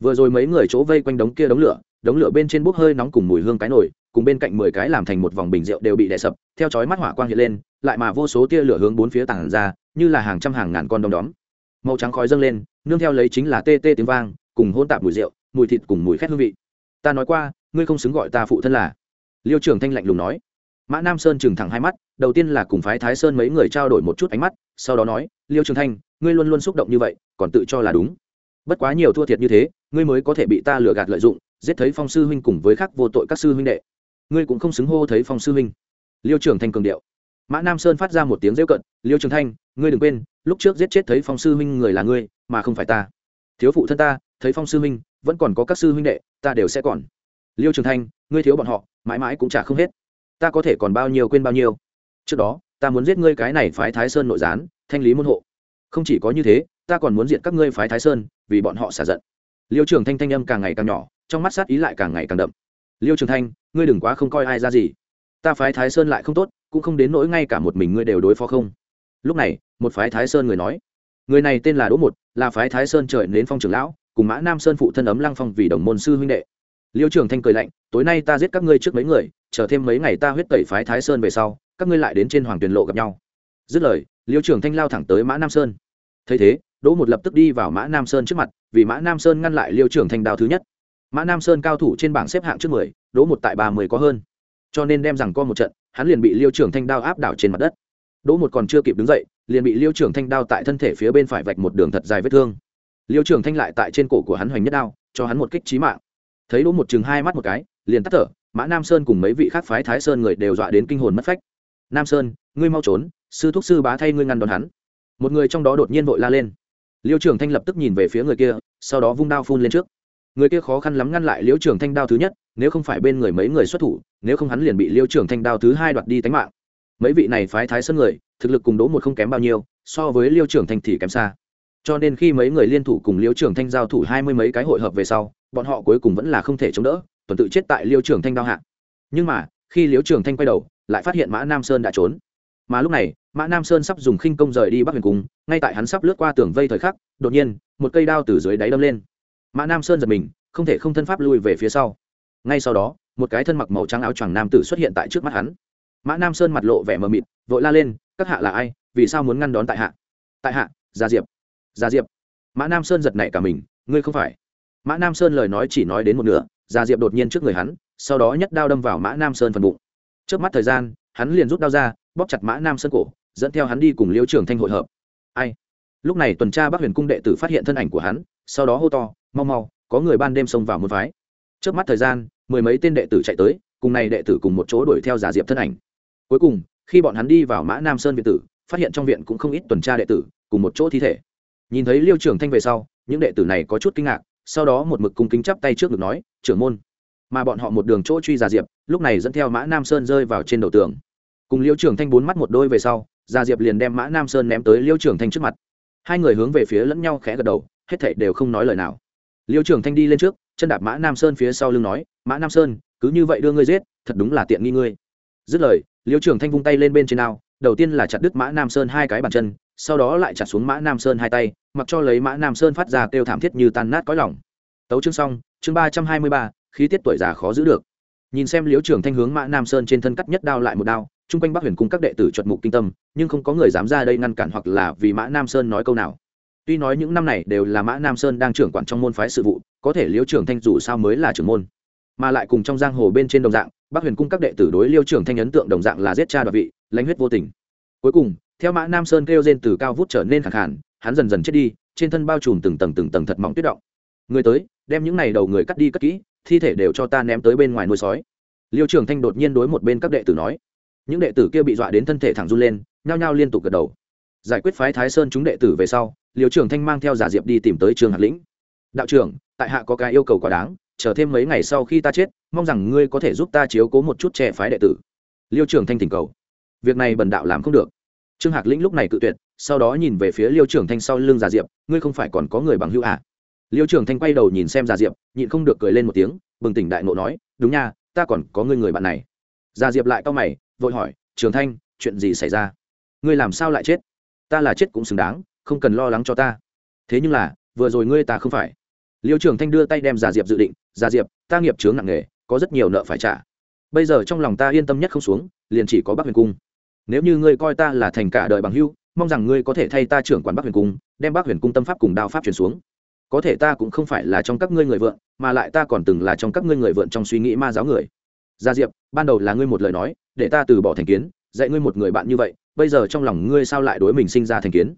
Vừa rồi mấy người chỗ vây quanh đống kia đống lửa đống lửa bên trên bốc hơi nóng cùng mùi hương cái nổi cùng bên cạnh mười cái làm thành một vòng bình rượu đều bị đè sập, theo chói mắt hỏa quang hiện lên, lại mà vô số tia lửa hướng bốn phía tản ra, như là hàng trăm hàng ngàn con đom đóm. Màu trắng khói dâng lên, nương theo lấy chính là tê tê tiếng vang, cùng hôn tạp mùi rượu, mùi thịt cùng mùi khét hương vị. Ta nói qua, ngươi không xứng gọi ta phụ thân là. Liêu trưởng thanh lạnh lùng nói mã nam sơn trừng thẳng hai mắt, đầu tiên là cùng phái thái sơn mấy người trao đổi một chút ánh mắt, sau đó nói, liêu trường thanh, ngươi luôn luôn xúc động như vậy, còn tự cho là đúng. Bất quá nhiều thua thiệt như thế, ngươi mới có thể bị ta lừa gạt lợi dụng, giết thấy phong sư huynh cùng với khác vô tội các sư huynh đệ. Ngươi cũng không xứng hô thấy phong sư huynh. Liêu Trường thanh cường điệu. Mã nam sơn phát ra một tiếng rêu cận, liêu trường thanh, ngươi đừng quên, lúc trước giết chết thấy phong sư huynh người là ngươi, mà không phải ta. Thiếu phụ thân ta, thấy phong sư huynh, vẫn còn có các sư huynh đệ, ta đều sẽ còn. Liêu trường thanh, ngươi thiếu bọn họ, mãi mãi cũng trả không hết ta có thể còn bao nhiêu quên bao nhiêu. Trước đó, ta muốn giết ngươi cái này phái thái sơn nội gián, thanh lý môn hộ. Không chỉ có như thế, ta còn muốn diện các ngươi phái thái sơn, vì bọn họ xả giận. Liêu trường thanh thanh âm càng ngày càng nhỏ, trong mắt sát ý lại càng ngày càng đậm. Liêu trường thanh, ngươi đừng quá không coi ai ra gì. Ta phái thái sơn lại không tốt, cũng không đến nỗi ngay cả một mình ngươi đều đối phó không. Lúc này, một phái thái sơn người nói, người này tên là đỗ một, là phái thái sơn trời đến phong trưởng lão, cùng mã nam sơn phụ thân ấm lăng phong vì đồng môn sư huynh đệ. Liêu trường thanh cười lạnh, tối nay ta giết các ngươi trước mấy người chờ thêm mấy ngày ta huyết tẩy phái thái sơn về sau, các ngươi lại đến trên hoàng tuyền lộ gặp nhau. Dứt lời, liêu trường thanh lao thẳng tới mã nam sơn. Thấy thế, đỗ một lập tức đi vào mã nam sơn trước mặt, vì mã nam sơn ngăn lại liêu trường thanh đao thứ nhất. Mã nam sơn cao thủ trên bảng xếp hạng trước mười, đỗ một tại ba mươi có hơn. Cho nên đem rằng co một trận, hắn liền bị liêu trường thanh đao áp đảo trên mặt đất. Đỗ một còn chưa kịp đứng dậy, liền bị liêu trường thanh đao tại thân thể phía bên phải vạch một đường thật dài vết thương. Liêu trường thanh lại tại trên cổ của hắn hoành nhất đao, cho hắn một kích trí mạng. Thấy đỗ một chừng hai mắt một cái, liền tắt thở mã nam sơn cùng mấy vị khác phái thái sơn người đều dọa đến kinh hồn mất phách. Nam sơn, ngươi mau trốn, sư thúc sư bá thay ngươi ngăn đón hắn. Một người trong đó đột nhiên vội la lên. Liêu trường thanh lập tức nhìn về phía người kia, sau đó vung đao phun lên trước. Người kia khó khăn lắm ngăn lại liêu trường thanh đao thứ nhất, nếu không phải bên người mấy người xuất thủ, nếu không hắn liền bị liêu trường thanh đao thứ hai đoạt đi tánh mạng. Mấy vị này phái thái sơn người, thực lực cùng đố một không kém bao nhiêu, so với liêu trường thanh thì kém xa. Cho nên khi mấy người liên thủ cùng liêu trường thanh giao thủ hai mươi mấy cái hội hợp về sau, bọn họ cuối cùng vẫn là không thể chống đỡ tuần tự chết tại liêu trường thanh đao hạ. Nhưng mà, khi liêu trường thanh quay đầu, lại phát hiện mã nam sơn đã trốn. Mà lúc này, mã nam sơn sắp dùng khinh công rời đi bắc huyền cung, ngay tại hắn sắp lướt qua tường vây thời khắc, đột nhiên, một cây đao từ dưới đáy đâm lên. Mã nam sơn giật mình, không thể không thân pháp lui về phía sau. Ngay sau đó, một cái thân mặc màu trắng áo choàng nam tử xuất hiện tại trước mắt hắn. Mã nam sơn mặt lộ vẻ mờ mịt, vội la lên, các hạ là ai? Vì sao muốn ngăn đón tại hạ? Tại hạ, gia diệp. Gia diệp. Mã nam sơn giật nảy cả mình, ngươi không phải. Mã nam sơn lời nói chỉ nói đến một nửa gia diệp đột nhiên trước người hắn, sau đó nhấc đao đâm vào mã nam sơn phần bụng. Trước mắt thời gian, hắn liền rút đao ra, bóp chặt mã nam sơn cổ, dẫn theo hắn đi cùng liêu trường thanh hội hợp. Ai? Lúc này tuần tra bắc huyền cung đệ tử phát hiện thân ảnh của hắn, sau đó hô to, mau mau, có người ban đêm xông vào một phái. Trước mắt thời gian, mười mấy tên đệ tử chạy tới, cùng này đệ tử cùng một chỗ đuổi theo giả diệp thân ảnh. Cuối cùng, khi bọn hắn đi vào mã nam sơn viện tử, phát hiện trong viện cũng không ít tuần tra đệ tử, cùng một chỗ thi thể. Nhìn thấy liêu trưởng thanh về sau, những đệ tử này có chút kinh ngạc sau đó một mực cung kính chắp tay trước ngực nói, trưởng môn. Mà bọn họ một đường chỗ truy gia diệp, lúc này dẫn theo mã nam sơn rơi vào trên đầu tường. Cùng liêu trưởng thanh bốn mắt một đôi về sau gia diệp liền đem mã nam sơn ném tới liêu trưởng thanh trước mặt. Hai người hướng về phía lẫn nhau khẽ gật đầu, hết thảy đều không nói lời nào. Liêu trưởng thanh đi lên trước, chân đạp mã nam sơn phía sau lưng nói, mã nam sơn, cứ như vậy đưa ngươi giết, thật đúng là tiện nghi ngươi. Dứt lời, liêu trưởng thanh vung tay lên bên trên ao, đầu tiên là chặt đứt mã nam sơn hai cái bàn chân sau đó lại chặt xuống mã nam sơn hai tay mặc cho lấy mã nam sơn phát ra kêu thảm thiết như tan nát cõi lòng tấu chương xong chương ba trăm hai mươi ba khí tiết tuổi già khó giữ được nhìn xem liễu trường thanh hướng mã nam sơn trên thân cắt nhất đao lại một đao chung quanh bắc huyền cung các đệ tử chuột mục kinh tâm nhưng không có người dám ra đây ngăn cản hoặc là vì mã nam sơn nói câu nào tuy nói những năm này đều là mã nam sơn đang trưởng quản trong môn phái sự vụ có thể liễu trường thanh dù sao mới là trưởng môn mà lại cùng trong giang hồ bên trên đồng dạng bắc huyền cung các đệ tử đối liêu trường thanh ấn tượng đồng dạng là giết cha đoạt vị lãnh huyết vô tình cuối cùng theo mã nam sơn kêu rên từ cao vút trở nên khẳng khản hắn dần dần chết đi, trên thân bao trùm từng tầng từng tầng thật mỏng tuyết động. Người tới, đem những này đầu người cắt đi cất kỹ, thi thể đều cho ta ném tới bên ngoài nuôi sói. Liêu trường thanh đột nhiên đối một bên các đệ tử nói. Những đệ tử kia bị dọa đến thân thể thẳng run lên, nhao nhao liên tục gật đầu. Giải quyết phái thái sơn chúng đệ tử về sau, liêu trường thanh mang theo giả diệp đi tìm tới trường hạt lĩnh. Đạo trưởng, tại hạ có cái yêu cầu quá đáng, chờ thêm mấy ngày sau khi ta chết, mong rằng ngươi có thể giúp ta chiếu cố một chút trẻ phái đệ tử. Liêu trường thanh thỉnh cầu. Việc này bần đạo làm không được trương hạc lĩnh lúc này cự tuyệt, sau đó nhìn về phía liêu trường thanh sau lưng giả diệp, ngươi không phải còn có người bằng hữu à? liêu trường thanh quay đầu nhìn xem giả diệp, nhịn không được cười lên một tiếng, bừng tỉnh đại nộ nói, đúng nha, ta còn có ngươi người bạn này. Giả diệp lại cau mày, vội hỏi, trường thanh, chuyện gì xảy ra? Ngươi làm sao lại chết? Ta là chết cũng xứng đáng, không cần lo lắng cho ta. Thế nhưng là, vừa rồi ngươi ta không phải. Liêu trường thanh đưa tay đem giả diệp dự định giả diệp, ta nghiệp chướng nặng nề, có rất nhiều nợ phải trả. Bây giờ trong lòng ta yên tâm nhất không xuống, liền chỉ có bắc huyền cung nếu như ngươi coi ta là thành cả đời bằng hưu mong rằng ngươi có thể thay ta trưởng quản bắc huyền cung, đem bắc huyền cung tâm pháp cùng đao pháp chuyển xuống. Có thể ta cũng không phải là trong các ngươi người vượn mà lại ta còn từng là trong các ngươi người vượn trong suy nghĩ ma giáo người. Gia diệp, ban đầu là ngươi một lời nói, để ta từ bỏ thành kiến, dạy ngươi một người bạn như vậy, bây giờ trong lòng ngươi sao lại đối mình sinh ra thành kiến?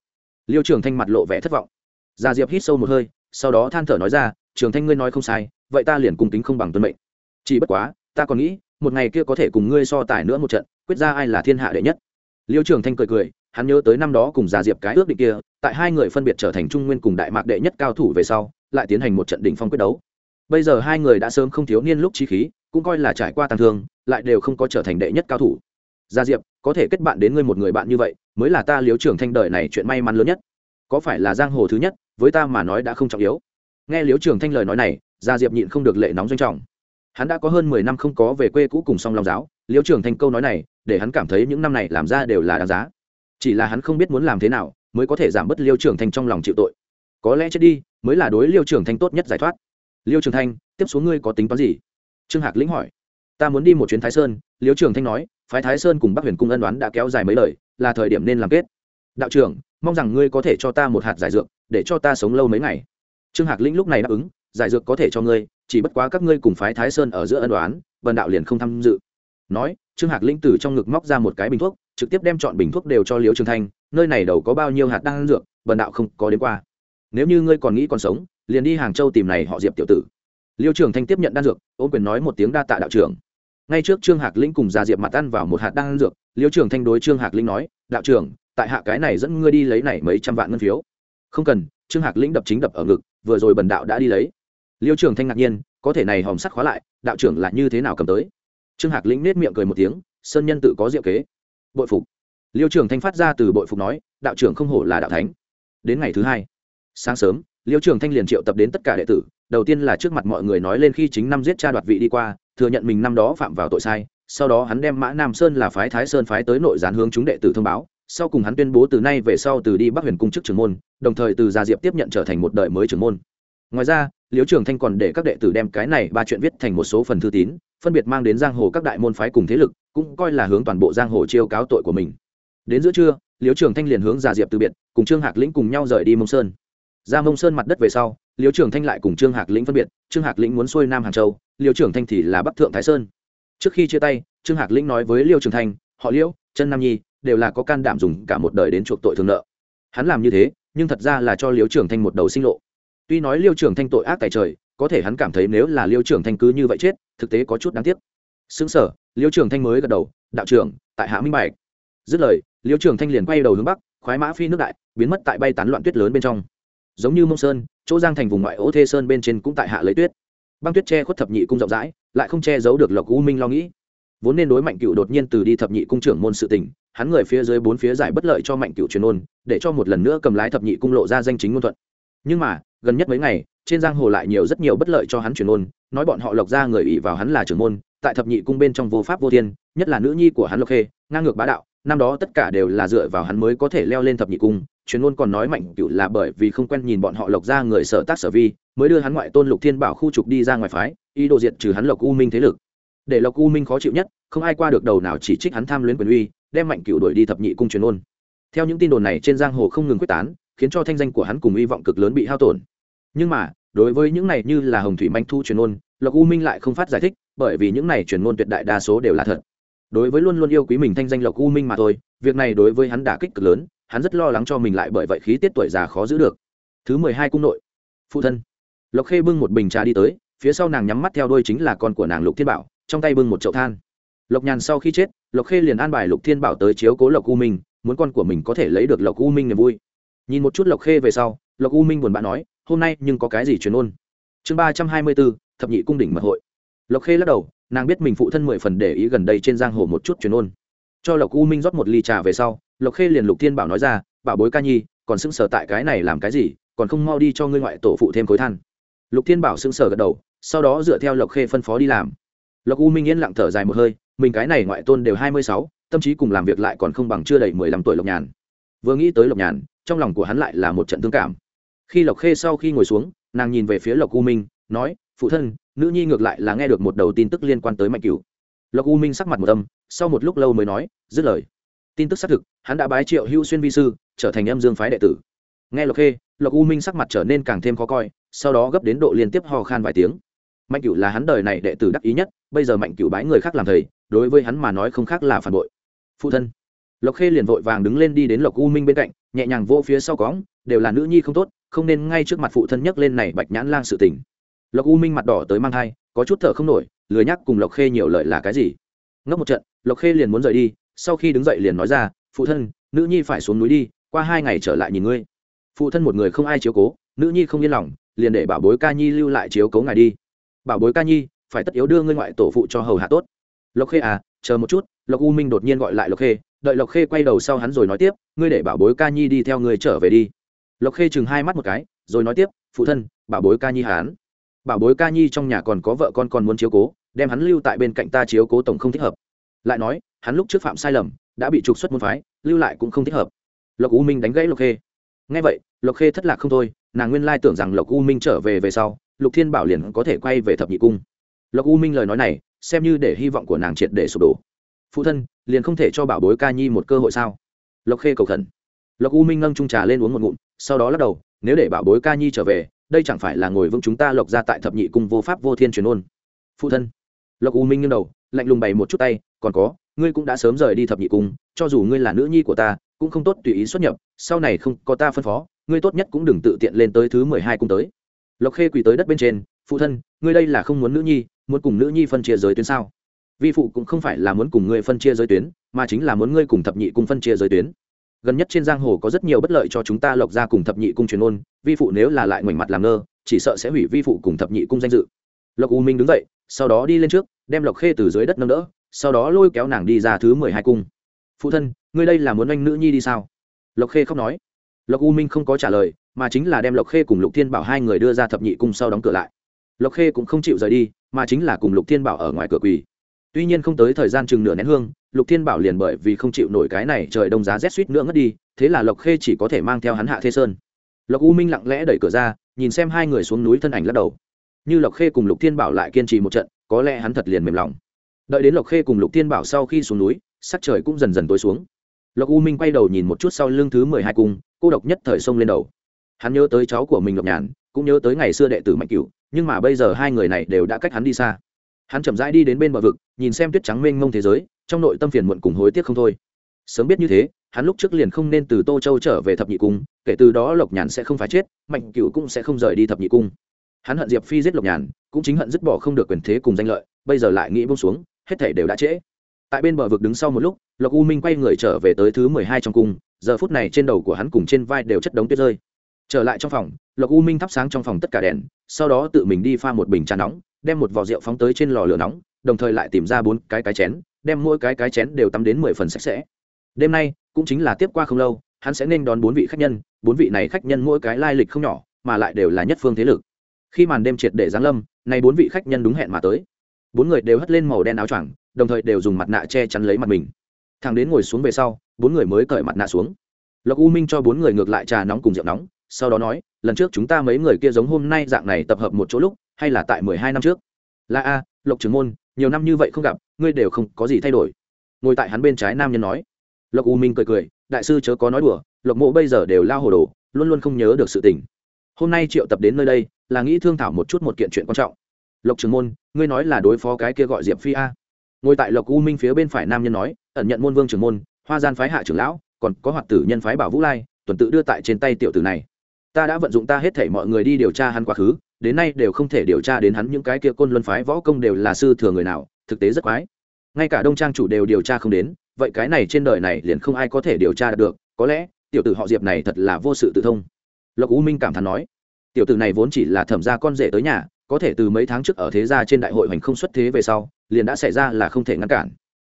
Liêu trường thanh mặt lộ vẻ thất vọng. Gia diệp hít sâu một hơi, sau đó than thở nói ra, trường thanh ngươi nói không sai, vậy ta liền cùng tính không bằng tuân mệnh. Chỉ bất quá ta còn nghĩ, một ngày kia có thể cùng ngươi so tài nữa một trận, quyết ra ai là thiên hạ đệ nhất. Liêu trường thanh cười cười, hắn nhớ tới năm đó cùng già diệp cái ước định kia, tại hai người phân biệt trở thành trung nguyên cùng đại mạc đệ nhất cao thủ về sau, lại tiến hành một trận đỉnh phong quyết đấu. Bây giờ hai người đã sớm không thiếu niên lúc trí khí, cũng coi là trải qua tàn thương, lại đều không có trở thành đệ nhất cao thủ. Gia diệp, có thể kết bạn đến ngươi một người bạn như vậy, mới là ta liếu trưởng thanh đời này chuyện may mắn lớn nhất. Có phải là giang hồ thứ nhất, với ta mà nói đã không trọng yếu. Nghe liếu trưởng thanh lời nói này gia diệp nhịn không được lệ nóng doanh trọng hắn đã có hơn mười năm không có về quê cũ cùng song long giáo liễu trường thành câu nói này, để hắn cảm thấy những năm này làm ra đều là đáng giá. Chỉ là hắn không biết muốn làm thế nào, mới có thể giảm bớt liêu trường thanh trong lòng chịu tội. Có lẽ chết đi, mới là đối liêu trường thanh tốt nhất giải thoát. Liêu trường thanh, tiếp xuống ngươi có tính toán gì? Trương hạc lĩnh hỏi. Ta muốn đi một chuyến thái sơn, liêu trường thanh nói, phái thái sơn cùng bắc huyền cung ân đoán đã kéo dài mấy lời là thời điểm nên làm kết. Đạo trưởng, mong rằng ngươi có thể cho ta một hạt giải dược, để cho ta sống lâu mấy ngày. Trương hạc lĩnh lúc này đáp ứng, giải dược có thể cho ngươi chỉ bất quá các ngươi cùng phái thái sơn ở giữa ân đoán vần đạo liền không tham dự. Nói, trương hạc linh từ trong ngực móc ra một cái bình thuốc, trực tiếp đem chọn bình thuốc đều cho liễu trường thanh, nơi này đầu có bao nhiêu hạt đang dược vần đạo không có đến qua. Nếu như ngươi còn nghĩ còn sống, liền đi hàng châu tìm này họ diệp tiểu tử. Liêu trường thanh tiếp nhận đan dược ôm quyền nói một tiếng đa tạ đạo trưởng. Ngay trước trương hạc linh cùng già diệp mặt ăn vào một hạt đan dược liêu trường thanh đối trương hạc linh nói, đạo trưởng, tại hạ cái này dẫn ngươi đi lấy này mấy trăm vạn ngân phiếu. Không cần. Trương hạc linh đập chính đập ở ngực, vừa rồi bần đạo đã đi lấy liêu trường thanh ngạc nhiên, có thể này hòm sắt khóa lại, đạo trưởng là như thế nào cầm tới? Trương hạc lĩnh nết miệng cười một tiếng, sơn nhân tự có diệu kế. Bội phục. Liêu trường thanh phát ra từ bội phục nói, đạo trưởng không hổ là đạo thánh. Đến ngày thứ hai, sáng sớm, liêu trường thanh liền triệu tập đến tất cả đệ tử, đầu tiên là trước mặt mọi người nói lên khi chính năm giết cha đoạt vị đi qua, thừa nhận mình năm đó phạm vào tội sai, sau đó hắn đem mã nam sơn là phái thái sơn phái tới nội gián hướng chúng đệ tử thông báo, sau cùng hắn tuyên bố từ nay về sau từ đi bắc huyền cung chức trưởng môn, đồng thời từ gia diệp tiếp nhận trở thành một đời mới trưởng môn. Ngoài ra liễu trường thanh còn để các đệ tử đem cái này ba chuyện viết thành một số phần thư tín, phân biệt mang đến giang hồ các đại môn phái cùng thế lực, cũng coi là hướng toàn bộ giang hồ chiêu cáo tội của mình. Đến giữa trưa, liễu trường thanh liền hướng già diệp từ biệt, cùng trương hạc lĩnh cùng nhau rời đi mông sơn. Ra mông sơn mặt đất về sau, liễu trường thanh lại cùng trương hạc lĩnh phân biệt, trương hạc lĩnh muốn xuôi nam hàng châu, liễu trường thanh thì là bắc thượng thái sơn. Trước khi chia tay, trương hạc lĩnh nói với liễu trường thanh, họ liễu chân nam nhi, đều là có can đảm dùng cả một đời đến chuộc tội thường nợ. Hắn làm như thế, nhưng thật ra là cho liễu trường thanh một đầu sinh lộ tuy nói liêu trường thanh tội ác tại trời, có thể hắn cảm thấy nếu là liêu trường thanh cứ như vậy chết, thực tế có chút đáng tiếc. Xứng sở liêu trường thanh mới gật đầu, đạo trưởng, tại hạ minh bạch. Dứt lời, liêu trường thanh liền quay đầu hướng bắc, khoái mã phi nước đại, biến mất tại bay tán loạn tuyết lớn bên trong. Giống như mông sơn, chỗ giang thành vùng ngoại ô thê sơn bên trên cũng tại hạ lấy tuyết. Băng tuyết che khuất thập nhị cung rộng rãi, lại không che giấu được lộc u minh lo nghĩ. Vốn nên đối mạnh cựu đột nhiên từ đi thập nhị cung trưởng môn sự tình, hắn người phía dưới bốn phía giải bất lợi cho mạnh cựu truyền ôn, để cho một lần nữa cầm lái thập nhị cung lộ ra danh chính ngôn thuận. Nhưng mà gần nhất mấy ngày, trên giang hồ lại nhiều rất nhiều bất lợi cho hắn truyền môn. nói bọn họ lộc ra người ỵ vào hắn là trưởng môn, tại thập nhị cung bên trong vô pháp vô thiên, nhất là nữ nhi của hắn lộc khê, ngang ngược bá đạo, năm đó tất cả đều là dựa vào hắn mới có thể leo lên thập nhị cung, truyền môn còn nói mạnh cựu là bởi vì không quen nhìn bọn họ lộc ra người sở tác sở vi, mới đưa hắn ngoại tôn lục thiên bảo khu trục đi ra ngoài phái, ý đồ diệt trừ hắn lộc u minh thế lực để lộc u minh khó chịu nhất, không ai qua được đầu nào chỉ trích hắn tham luyến quyền uy, đem mạnh cựu đuổi đi thập nhị cung truyền môn. theo những tin đồn này trên giang hồ không ngừng quyết tán, khiến cho thanh danh của hắn cùng hy vọng cực lớn bị hao tổn nhưng mà, đối với những này như là hồng thủy manh thu truyền ôn lộc u minh lại không phát giải thích, bởi vì những này truyền ngôn tuyệt đại đa số đều là thật. Đối với luôn luôn yêu quý mình thanh danh lộc u minh mà thôi, việc này đối với hắn đả kích cực lớn, hắn rất lo lắng cho mình lại bởi vậy khí tiết tuổi già khó giữ được. Thứ mười hai cung nội. Phụ thân. Lộc khê bưng một bình trà đi tới, phía sau nàng nhắm mắt theo đôi chính là con của nàng lục thiên bảo, trong tay bưng một chậu than. Lộc nhàn sau khi chết, lộc khê liền an bài lục thiên bảo tới chiếu cố lộc u minh, muốn con của mình có thể lấy được lộc u minh niềm vui. Nhìn một chút lộc khê về sau, lộc u minh buồn bã nói hôm nay nhưng có cái gì truyền ôn? Chương ba trăm hai mươi bốn, thập nhị cung đỉnh mật hội. Lộc khê lắc đầu, nàng biết mình phụ thân mười phần để ý gần đây trên giang hồ một chút truyền ôn. Cho lộc u minh rót một ly trà về sau, lộc khê liền lục thiên bảo nói ra, bảo bối ca nhi, còn sững sờ tại cái này làm cái gì, còn không mau đi cho ngươi ngoại tổ phụ thêm khối than. Lục thiên bảo sững sờ gật đầu, sau đó dựa theo lộc khê phân phó đi làm. Lộc u minh yên lặng thở dài một hơi, mình cái này ngoại tôn đều hai mươi sáu, tâm trí cùng làm việc lại còn không bằng chưa đầy mười lăm tuổi lộc nhàn. Vừa nghĩ tới lộc nhàn, trong lòng của hắn lại là một trận thương cảm khi lộc khê sau khi ngồi xuống, nàng nhìn về phía lộc u minh, nói, phụ thân, nữ nhi ngược lại là nghe được một đầu tin tức liên quan tới mạnh cửu. Lộc u minh sắc mặt một âm, sau một lúc lâu mới nói, dứt lời. Tin tức xác thực, hắn đã bái triệu hữu xuyên vi sư, trở thành âm dương phái đệ tử. Nghe lộc khê, lộc u minh sắc mặt trở nên càng thêm khó coi, sau đó gấp đến độ liên tiếp ho khan vài tiếng. Mạnh cửu là hắn đời này đệ tử đắc ý nhất, bây giờ mạnh cửu bái người khác làm thầy, đối với hắn mà nói không khác là phản bội. Phụ thân, lộc khê liền vội vàng đứng lên đi đến lộc u minh bên cạnh, nhẹ nhàng vô phía sau cóng đều là nữ nhi không tốt không nên ngay trước mặt phụ thân nhấc lên này bạch nhãn lang sự tình. Lộc u minh mặt đỏ tới mang thai, có chút thở không nổi, lười nhắc cùng lộc khê nhiều lợi là cái gì. Ngốc một trận, lộc khê liền muốn rời đi, sau khi đứng dậy liền nói ra, phụ thân, nữ nhi phải xuống núi đi, qua hai ngày trở lại nhìn ngươi. Phụ thân một người không ai chiếu cố, nữ nhi không yên lòng, liền để bảo bối ca nhi lưu lại chiếu cố ngài đi. Bảo bối ca nhi, phải tất yếu đưa ngươi ngoại tổ phụ cho hầu hạ tốt. Lộc khê à chờ một chút, lộc u minh đột nhiên gọi lại lộc khê, đợi lộc khê quay đầu sau hắn rồi nói tiếp, ngươi để bảo bối ca nhi đi theo ngươi trở về đi lộc khê chừng hai mắt một cái, rồi nói tiếp, phụ thân, bảo bối ca nhi hán. Bảo bối ca nhi trong nhà còn có vợ con còn muốn chiếu cố, đem hắn lưu tại bên cạnh ta chiếu cố tổng không thích hợp. Lại nói, hắn lúc trước phạm sai lầm, đã bị trục xuất môn phái, lưu lại cũng không thích hợp. Lộc u minh đánh gãy lộc khê. Ngay vậy, lộc khê thất lạc không thôi, nàng nguyên lai tưởng rằng lộc u minh trở về về sau, lục thiên bảo liền có thể quay về thập nhị cung. Lộc u minh lời nói này, xem như để hy vọng của nàng triệt để sụp đổ. Phụ thân, liền không thể cho bảo bối ca nhi một cơ hội sao? Lộc khê cầu khẩn. Lộc u minh nâng trung trà lên uống một ngụm sau đó lắc đầu, nếu để bảo bối ca nhi trở về, đây chẳng phải là ngồi vững chúng ta lộc ra tại thập nhị cung vô pháp vô thiên truyền ôn. Phụ thân. Lộc u minh nghiêng đầu, lạnh lùng bày một chút tay, còn có, ngươi cũng đã sớm rời đi thập nhị cung, cho dù ngươi là nữ nhi của ta, cũng không tốt tùy ý xuất nhập, sau này không có ta phân phó, ngươi tốt nhất cũng đừng tự tiện lên tới thứ mười hai cung tới. Lộc khê quỳ tới đất bên trên, phụ thân, ngươi đây là không muốn nữ nhi, muốn cùng nữ nhi phân chia giới tuyến sao? Vi phụ cũng không phải là muốn cùng ngươi phân chia giới tuyến, mà chính là muốn ngươi cùng thập nhị cung phân chia giới tuyến gần nhất trên giang hồ có rất nhiều bất lợi cho chúng ta lộc ra cùng thập nhị cung truyền ôn, vi phụ nếu là lại ngoảnh mặt làm ngơ, chỉ sợ sẽ hủy vi phụ cùng thập nhị cung danh dự. Lộc u minh đứng dậy, sau đó đi lên trước, đem lộc khê từ dưới đất nâng đỡ, sau đó lôi kéo nàng đi ra thứ mười hai cung. Phụ thân, ngươi đây là muốn anh nữ nhi đi sao? Lộc khê không nói. Lộc u minh không có trả lời, mà chính là đem lộc khê cùng lục thiên bảo hai người đưa ra thập nhị cung sau đóng cửa lại. Lộc khê cũng không chịu rời đi, mà chính là cùng lục thiên bảo ở ngoài cửa quỳ tuy nhiên không tới thời gian chừng nửa nén hương, lục thiên bảo liền bởi vì không chịu nổi cái này trời đông giá rét suýt nữa ngất đi, thế là lộc khê chỉ có thể mang theo hắn hạ thê sơn. Lộc u minh lặng lẽ đẩy cửa ra, nhìn xem hai người xuống núi thân ảnh lắc đầu. Như lộc khê cùng lục thiên bảo lại kiên trì một trận, có lẽ hắn thật liền mềm lòng. Đợi đến lộc khê cùng lục thiên bảo sau khi xuống núi, sắc trời cũng dần dần tối xuống. Lộc u minh quay đầu nhìn một chút sau lưng thứ mười hai cung, cô độc nhất thời sông lên đầu. Hắn nhớ tới cháu của mình lộc nhàn, cũng nhớ tới ngày xưa đệ tử mạnh cửu, nhưng mà bây giờ hai người này đều đã cách hắn đi xa hắn chậm rãi đi đến bên bờ vực, nhìn xem tuyết trắng mênh mông thế giới, trong nội tâm phiền muộn cùng hối tiếc không thôi. Sớm biết như thế, hắn lúc trước liền không nên từ tô châu trở về thập nhị cung, kể từ đó lộc nhàn sẽ không phải chết, mạnh cựu cũng sẽ không rời đi thập nhị cung. Hắn hận diệp phi giết lộc nhàn, cũng chính hận dứt bỏ không được quyền thế cùng danh lợi, bây giờ lại nghĩ bông xuống, hết thể đều đã trễ. Tại bên bờ vực đứng sau một lúc, lộc u minh quay người trở về tới thứ mười hai trong cung, giờ phút này trên đầu của hắn cùng trên vai đều chất đống tuyết rơi. Trở lại trong phòng, lộc u minh thắp sáng trong phòng tất cả đèn, sau đó tự mình đi pha một bình trà nóng đem một vò rượu phóng tới trên lò lửa nóng, đồng thời lại tìm ra bốn cái cái chén, đem mỗi cái cái chén đều tắm đến mười phần sạch sẽ. Đêm nay, cũng chính là tiếp qua không lâu, hắn sẽ nên đón bốn vị khách nhân, bốn vị này khách nhân mỗi cái lai lịch không nhỏ, mà lại đều là nhất phương thế lực. Khi màn đêm triệt để giáng lâm, nay bốn vị khách nhân đúng hẹn mà tới. Bốn người đều hất lên màu đen áo choàng, đồng thời đều dùng mặt nạ che chắn lấy mặt mình. Thằng đến ngồi xuống về sau, bốn người mới cởi mặt nạ xuống. Lộc u minh cho bốn người ngược lại trà nóng cùng rượu nóng, sau đó nói, lần trước chúng ta mấy người kia giống hôm nay dạng này tập hợp một chỗ lúc hay là tại mười hai năm trước? Là a, lộc trưởng môn, nhiều năm như vậy không gặp, ngươi đều không có gì thay đổi. Ngồi tại hắn bên trái nam nhân nói. Lộc u minh cười cười, đại sư chớ có nói đùa, lộc mộ bây giờ đều lao hồ đồ, luôn luôn không nhớ được sự tình. Hôm nay triệu tập đến nơi đây, là nghĩ thương thảo một chút một kiện chuyện quan trọng. Lộc trường môn, ngươi nói là đối phó cái kia gọi diệp phi a? Ngồi tại lộc u minh phía bên phải nam nhân nói, ẩn nhận môn vương trưởng môn, hoa gian phái hạ trưởng lão, còn có hoạt tử nhân phái bảo vũ lai, tuần tự đưa tại trên tay tiểu tử này ta đã vận dụng ta hết thể mọi người đi điều tra hắn quá khứ, đến nay đều không thể điều tra đến hắn những cái kia côn luân phái võ công đều là sư thừa người nào, thực tế rất quái. Ngay cả đông trang chủ đều điều tra không đến, vậy cái này trên đời này liền không ai có thể điều tra được, có lẽ, tiểu tử họ diệp này thật là vô sự tự thông. Lộc u minh cảm thán nói, tiểu tử này vốn chỉ là thẩm gia con rể tới nhà, có thể từ mấy tháng trước ở thế gia trên đại hội hoành không xuất thế về sau, liền đã xảy ra là không thể ngăn cản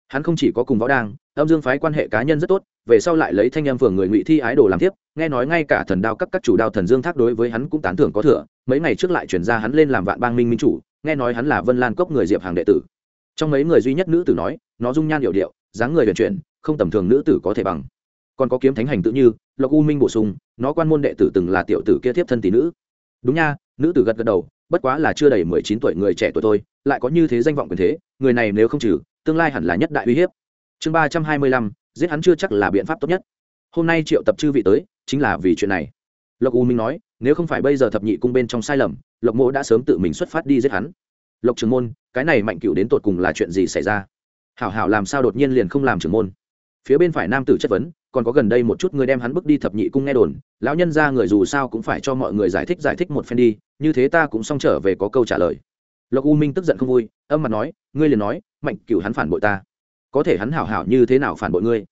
hắn không chỉ có cùng võ đang, âm dương phái quan hệ cá nhân rất tốt, về sau lại lấy thanh em phường người ngụy thi ái đồ làm tiếp nghe nói ngay cả thần đao các các chủ đao thần dương thác đối với hắn cũng tán thưởng có thừa, mấy ngày trước lại chuyển ra hắn lên làm vạn bang minh minh chủ, nghe nói hắn là vân lan cốc người diệp hàng đệ tử. Trong mấy người duy nhất nữ tử nói, nó dung nhan hiệu điệu, dáng người vận chuyển, không tầm thường nữ tử có thể bằng. Còn có kiếm thánh hành tự như, lộc u minh bổ sung, nó quan môn đệ tử từng là tiểu tử kia tiếp thân tỷ nữ. Đúng nha, nữ tử gật gật đầu, bất quá là chưa đầy mười chín tuổi người trẻ tuổi thôi, lại có như thế danh vọng quyền thế, người này nếu không trừ tương lai hẳn là nhất đại uy hiếp. Chương ba trăm hai mươi lăm, giết hắn chưa chắc là biện pháp tốt nhất. Hôm nay triệu tập chư vị tới, chính là vì chuyện này. Lộc u minh nói, nếu không phải bây giờ thập nhị cung bên trong sai lầm, lộc mộ đã sớm tự mình xuất phát đi giết hắn. Lộc trường môn, cái này mạnh cựu đến tột cùng là chuyện gì xảy ra? Hảo hảo làm sao đột nhiên liền không làm trưởng môn? Phía bên phải nam tử chất vấn, còn có gần đây một chút người đem hắn bước đi thập nhị cung nghe đồn, lão nhân ra người dù sao cũng phải cho mọi người giải thích giải thích một phen đi, như thế ta cũng xong trở về có câu trả lời. Lộc u minh tức giận không vui, âm mặt nói, ngươi liền nói mạnh cửu hắn phản bội ta. Có thể hắn hảo hảo như thế nào phản bội ngươi?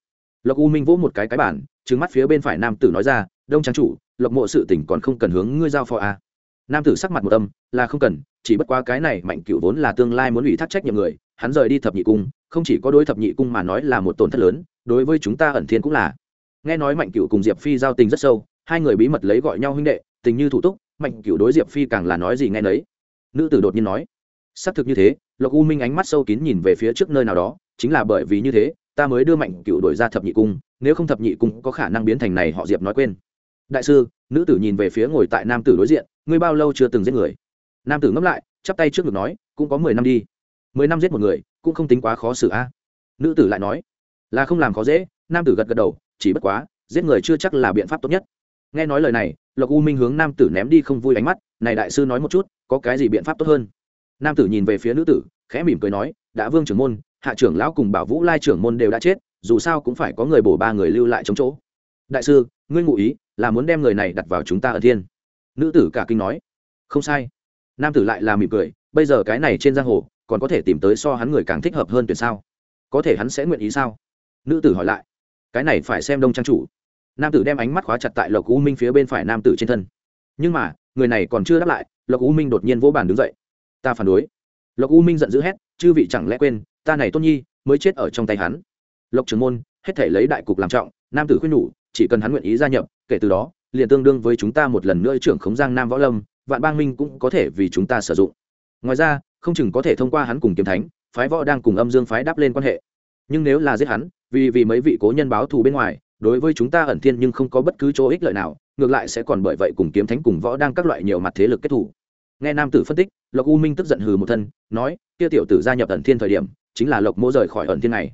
Lộc u minh vỗ một cái cái bản trứng mắt phía bên phải nam tử nói ra, đông trang chủ, lộc mộ sự tỉnh còn không cần hướng ngươi giao phó a à. nam tử sắc mặt một âm, là không cần, chỉ bất quá cái này mạnh cửu vốn là tương lai muốn ủy thác trách nhiệm người, hắn rời đi thập nhị cung, không chỉ có đối thập nhị cung mà nói là một tổn thất lớn, đối với chúng ta ẩn thiên cũng là. Nghe nói mạnh Cửu cùng diệp phi giao tình rất sâu, hai người bí mật lấy gọi nhau huynh đệ, tình như thủ túc, mạnh Cửu đối diệp phi càng là nói gì nghe nấy. Nữ tử đột nhiên nói xác thực như thế lộc u minh ánh mắt sâu kín nhìn về phía trước nơi nào đó, chính là bởi vì như thế, ta mới đưa mạnh cựu đổi ra thập nhị cung, nếu không thập nhị cung có khả năng biến thành này họ diệp nói quên. Đại sư, nữ tử nhìn về phía ngồi tại nam tử đối diện, ngươi bao lâu chưa từng giết người? Nam tử ngẫm lại, chắp tay trước ngực nói, cũng có mười năm đi. Mười năm giết một người, cũng không tính quá khó xử a. Nữ tử lại nói, là không làm khó dễ, nam tử gật gật đầu, chỉ bất quá, giết người chưa chắc là biện pháp tốt nhất. Nghe nói lời này, lộc u minh hướng nam tử ném đi không vui ánh mắt, này đại sư nói một chút, có cái gì biện pháp tốt hơn? Nam tử nhìn về phía nữ tử, khẽ mỉm cười nói, đã vương trưởng môn, hạ trưởng lão cùng bảo vũ lai trưởng môn đều đã chết, dù sao cũng phải có người bổ ba người lưu lại chống chỗ. Đại sư, ngươi ngụ ý là muốn đem người này đặt vào chúng ta ở thiên. Nữ tử cả kinh nói, không sai. Nam tử lại là mỉm cười, bây giờ cái này trên giang hồ, còn có thể tìm tới so hắn người càng thích hợp hơn tuyển sao? Có thể hắn sẽ nguyện ý sao? Nữ tử hỏi lại, cái này phải xem đông trang chủ. Nam tử đem ánh mắt khóa chặt tại lộc u minh phía bên phải nam tử trên thân. Nhưng mà, người này còn chưa đáp lại, lộc u minh đột nhiên vỗ bàn đứng dậy ta phản đối. Lộc u minh giận dữ hét, chư vị chẳng lẽ quên, ta này tôn nhi mới chết ở trong tay hắn. Lộc trưởng môn, hết thể lấy đại cục làm trọng, nam tử khuyên nhủ, chỉ cần hắn nguyện ý gia nhập, kể từ đó, liền tương đương với chúng ta một lần nữa trưởng khống giang nam võ lâm, vạn bang minh cũng có thể vì chúng ta sử dụng. Ngoài ra, không chừng có thể thông qua hắn cùng kiếm thánh, phái võ đang cùng âm dương phái đáp lên quan hệ. Nhưng nếu là giết hắn, vì vì mấy vị cố nhân báo thù bên ngoài, đối với chúng ta ẩn thiên nhưng không có bất cứ chỗ ích lợi nào, ngược lại sẽ còn bởi vậy cùng kiếm thánh cùng võ đang các loại nhiều mặt thế lực kết thủ nghe nam tử phân tích, lộc u minh tức giận hừ một thân, nói, kia tiểu tử gia nhập ẩn thiên thời điểm, chính là lộc mỗ rời khỏi ẩn thiên này.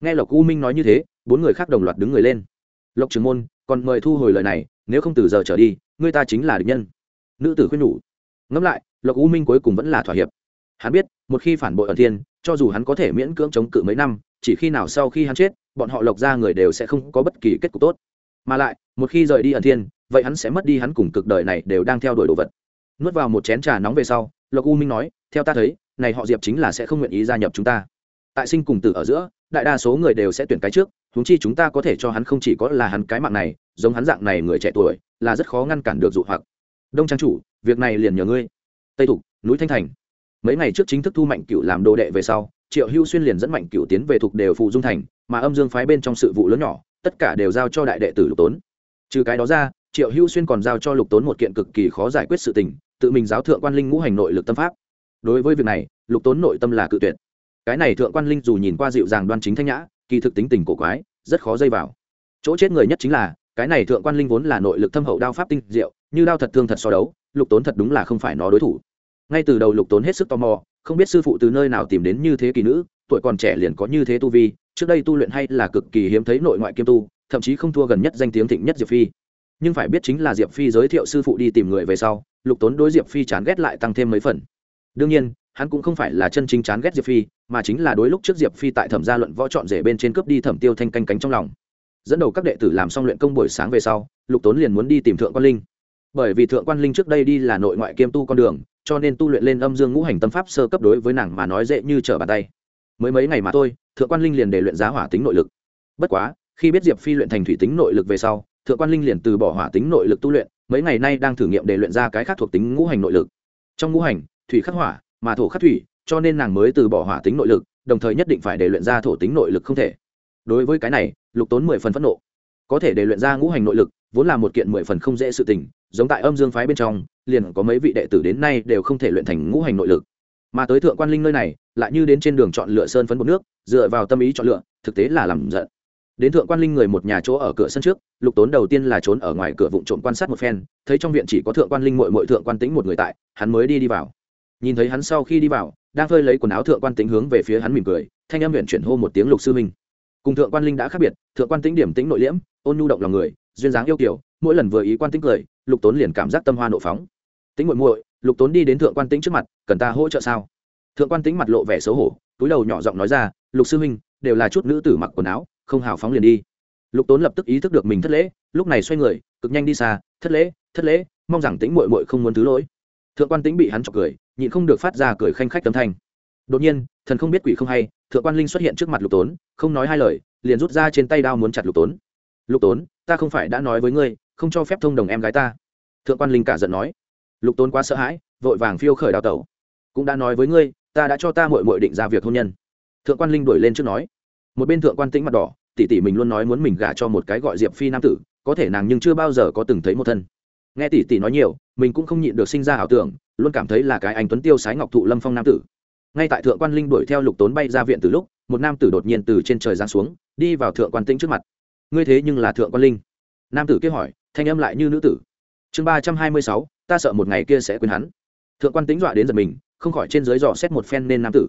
Nghe lộc u minh nói như thế, bốn người khác đồng loạt đứng người lên. Lộc trường môn, còn mời thu hồi lời này, nếu không từ giờ trở đi người ta chính là địch nhân. Nữ tử khuyên nhủ. Ngẫm lại, lộc u minh cuối cùng vẫn là thỏa hiệp. Hắn biết, một khi phản bội ẩn thiên, cho dù hắn có thể miễn cưỡng chống cự mấy năm, chỉ khi nào sau khi hắn chết, bọn họ lộc ra người đều sẽ không có bất kỳ kết cục tốt. Mà lại, một khi rời đi ẩn thiên, vậy hắn sẽ mất đi hắn cùng cực đời này đều đang theo đuổi đồ vật nuốt vào một chén trà nóng về sau, lộc u minh nói, theo ta thấy, này họ diệp chính là sẽ không nguyện ý gia nhập chúng ta. Tại sinh cùng tử ở giữa, đại đa số người đều sẽ tuyển cái trước, huống chi chúng ta có thể cho hắn không chỉ có là hắn cái mạng này, giống hắn dạng này người trẻ tuổi, là rất khó ngăn cản được dụ hoặc. Đông trang chủ, việc này liền nhờ ngươi. Tây thục, núi thanh thành. Mấy ngày trước chính thức thu mạnh cựu làm đồ đệ về sau, triệu hưu xuyên liền dẫn mạnh cựu tiến về thuộc đều phụ dung thành, mà âm dương phái bên trong sự vụ lớn nhỏ, tất cả đều giao cho đại đệ tử lục tốn. Trừ cái đó ra, triệu hưu xuyên còn giao cho lục tốn một kiện cực kỳ khó giải quyết sự tình tự mình giáo thượng quan linh ngũ hành nội lực tâm pháp. Đối với việc này, lục tốn nội tâm là cự tuyệt. Cái này thượng quan linh dù nhìn qua dịu dàng đoan chính thanh nhã, kỳ thực tính tình cổ quái, rất khó dây vào. Chỗ chết người nhất chính là, cái này thượng quan linh vốn là nội lực thâm hậu đao pháp tinh diệu, như đao thật thương thật so đấu, lục tốn thật đúng là không phải nó đối thủ. Ngay từ đầu lục tốn hết sức tò mò, không biết sư phụ từ nơi nào tìm đến như thế kỳ nữ, tuổi còn trẻ liền có như thế tu vi, trước đây tu luyện hay là cực kỳ hiếm thấy nội ngoại kiêm tu, thậm chí không thua gần nhất danh tiếng thịnh nhất diệp phi nhưng phải biết chính là diệp phi giới thiệu sư phụ đi tìm người về sau, lục tốn đối diệp phi chán ghét lại tăng thêm mấy phần. Đương nhiên, hắn cũng không phải là chân chính chán ghét diệp phi, mà chính là đối lúc trước diệp phi tại thẩm gia luận võ trọn rể bên trên cướp đi thẩm tiêu thanh canh cánh trong lòng. Dẫn đầu các đệ tử làm xong luyện công buổi sáng về sau, lục tốn liền muốn đi tìm thượng quan linh. Bởi vì thượng quan linh trước đây đi là nội ngoại kiêm tu con đường, cho nên tu luyện lên âm dương ngũ hành tâm pháp sơ cấp đối với nàng mà nói dễ như trở bàn tay. Mới mấy ngày mà thôi, thượng quan linh liền để luyện giá hỏa tính nội lực. Bất quá khi biết diệp phi luyện thành thủy tính nội lực về sau, thượng quan linh liền từ bỏ hỏa tính nội lực tu luyện, mấy ngày nay đang thử nghiệm để luyện ra cái khác thuộc tính ngũ hành nội lực. Trong ngũ hành, thủy khắc hỏa, mà thổ khắc thủy, cho nên nàng mới từ bỏ hỏa tính nội lực, đồng thời nhất định phải để luyện ra thổ tính nội lực không thể. Đối với cái này, lục tốn mười phần phẫn nộ. Có thể để luyện ra ngũ hành nội lực, vốn là một kiện mười phần không dễ sự tình, giống tại âm dương phái bên trong, liền có mấy vị đệ tử đến nay đều không thể luyện thành ngũ hành nội lực. Mà tới thượng quan linh nơi này, lại như đến trên đường chọn lựa sơn phấn bột nước, dựa vào tâm ý chọn lựa, thực tế là làm giận đến thượng quan linh người một nhà chỗ ở cửa sân trước, lục tốn đầu tiên là trốn ở ngoài cửa vụn trộm quan sát một phen, thấy trong viện chỉ có thượng quan linh mội mội thượng quan tính một người tại, hắn mới đi đi vào. Nhìn thấy hắn sau khi đi vào, đang phơi lấy quần áo thượng quan tính hướng về phía hắn mỉm cười, thanh âm huyện chuyển hô một tiếng lục sư minh. Cùng thượng quan linh đã khác biệt, thượng quan tính điểm tính nội liễm, ôn nhu động lòng người, duyên dáng yêu kiểu mỗi lần vừa ý quan tính cười, lục tốn liền cảm giác tâm hoa nộ phóng. Tính muội muội, lục tốn đi đến thượng quan tính trước mặt, cần ta hỗ trợ sao? Thượng quan tính mặt lộ vẻ xấu hổ, túi đầu nhỏ giọng nói ra, lục sư huynh đều là chút nữ tử mặc quần áo không hào phóng liền đi. Lục tốn lập tức ý thức được mình thất lễ, lúc này xoay người, cực nhanh đi xa, thất lễ thất lễ, mong rằng tính muội muội không muốn thứ lỗi. Thượng quan tính bị hắn chọc cười, nhịn không được phát ra cười khanh khách tấm thanh. Đột nhiên, thần không biết quỷ không hay, thượng quan linh xuất hiện trước mặt lục tốn, không nói hai lời, liền rút ra trên tay đao muốn chặt lục tốn. Lục tốn, ta không phải đã nói với ngươi, không cho phép thông đồng em gái ta. Thượng quan linh cả giận nói. Lục tốn quá sợ hãi, vội vàng phiêu khởi đào tẩu. Cũng đã nói với ngươi, ta đã cho ta mội mội định ra việc hôn nhân. Thượng quan linh đuổi lên trước nói một bên thượng quan tĩnh mặt đỏ tỷ tỷ mình luôn nói muốn mình gả cho một cái gọi diệp phi nam tử, có thể nàng nhưng chưa bao giờ có từng thấy một thân. Nghe tỷ tỷ nói nhiều, mình cũng không nhịn được sinh ra ảo tưởng, luôn cảm thấy là cái anh tuấn tiêu sái ngọc thụ lâm phong nam tử. Ngay tại thượng quan linh đuổi theo lục tốn bay ra viện từ lúc, một nam tử đột nhiên từ trên trời giáng xuống, đi vào thượng quan tĩnh trước mặt. Ngươi thế nhưng là thượng quan linh? Nam tử kia hỏi, thanh âm lại như nữ tử. Chương ba trăm hai mươi sáu, ta sợ một ngày kia sẽ quên hắn. Thượng quan tĩnh dọa đến giật mình, không khỏi trên dưới dò xét một phen nên nam tử.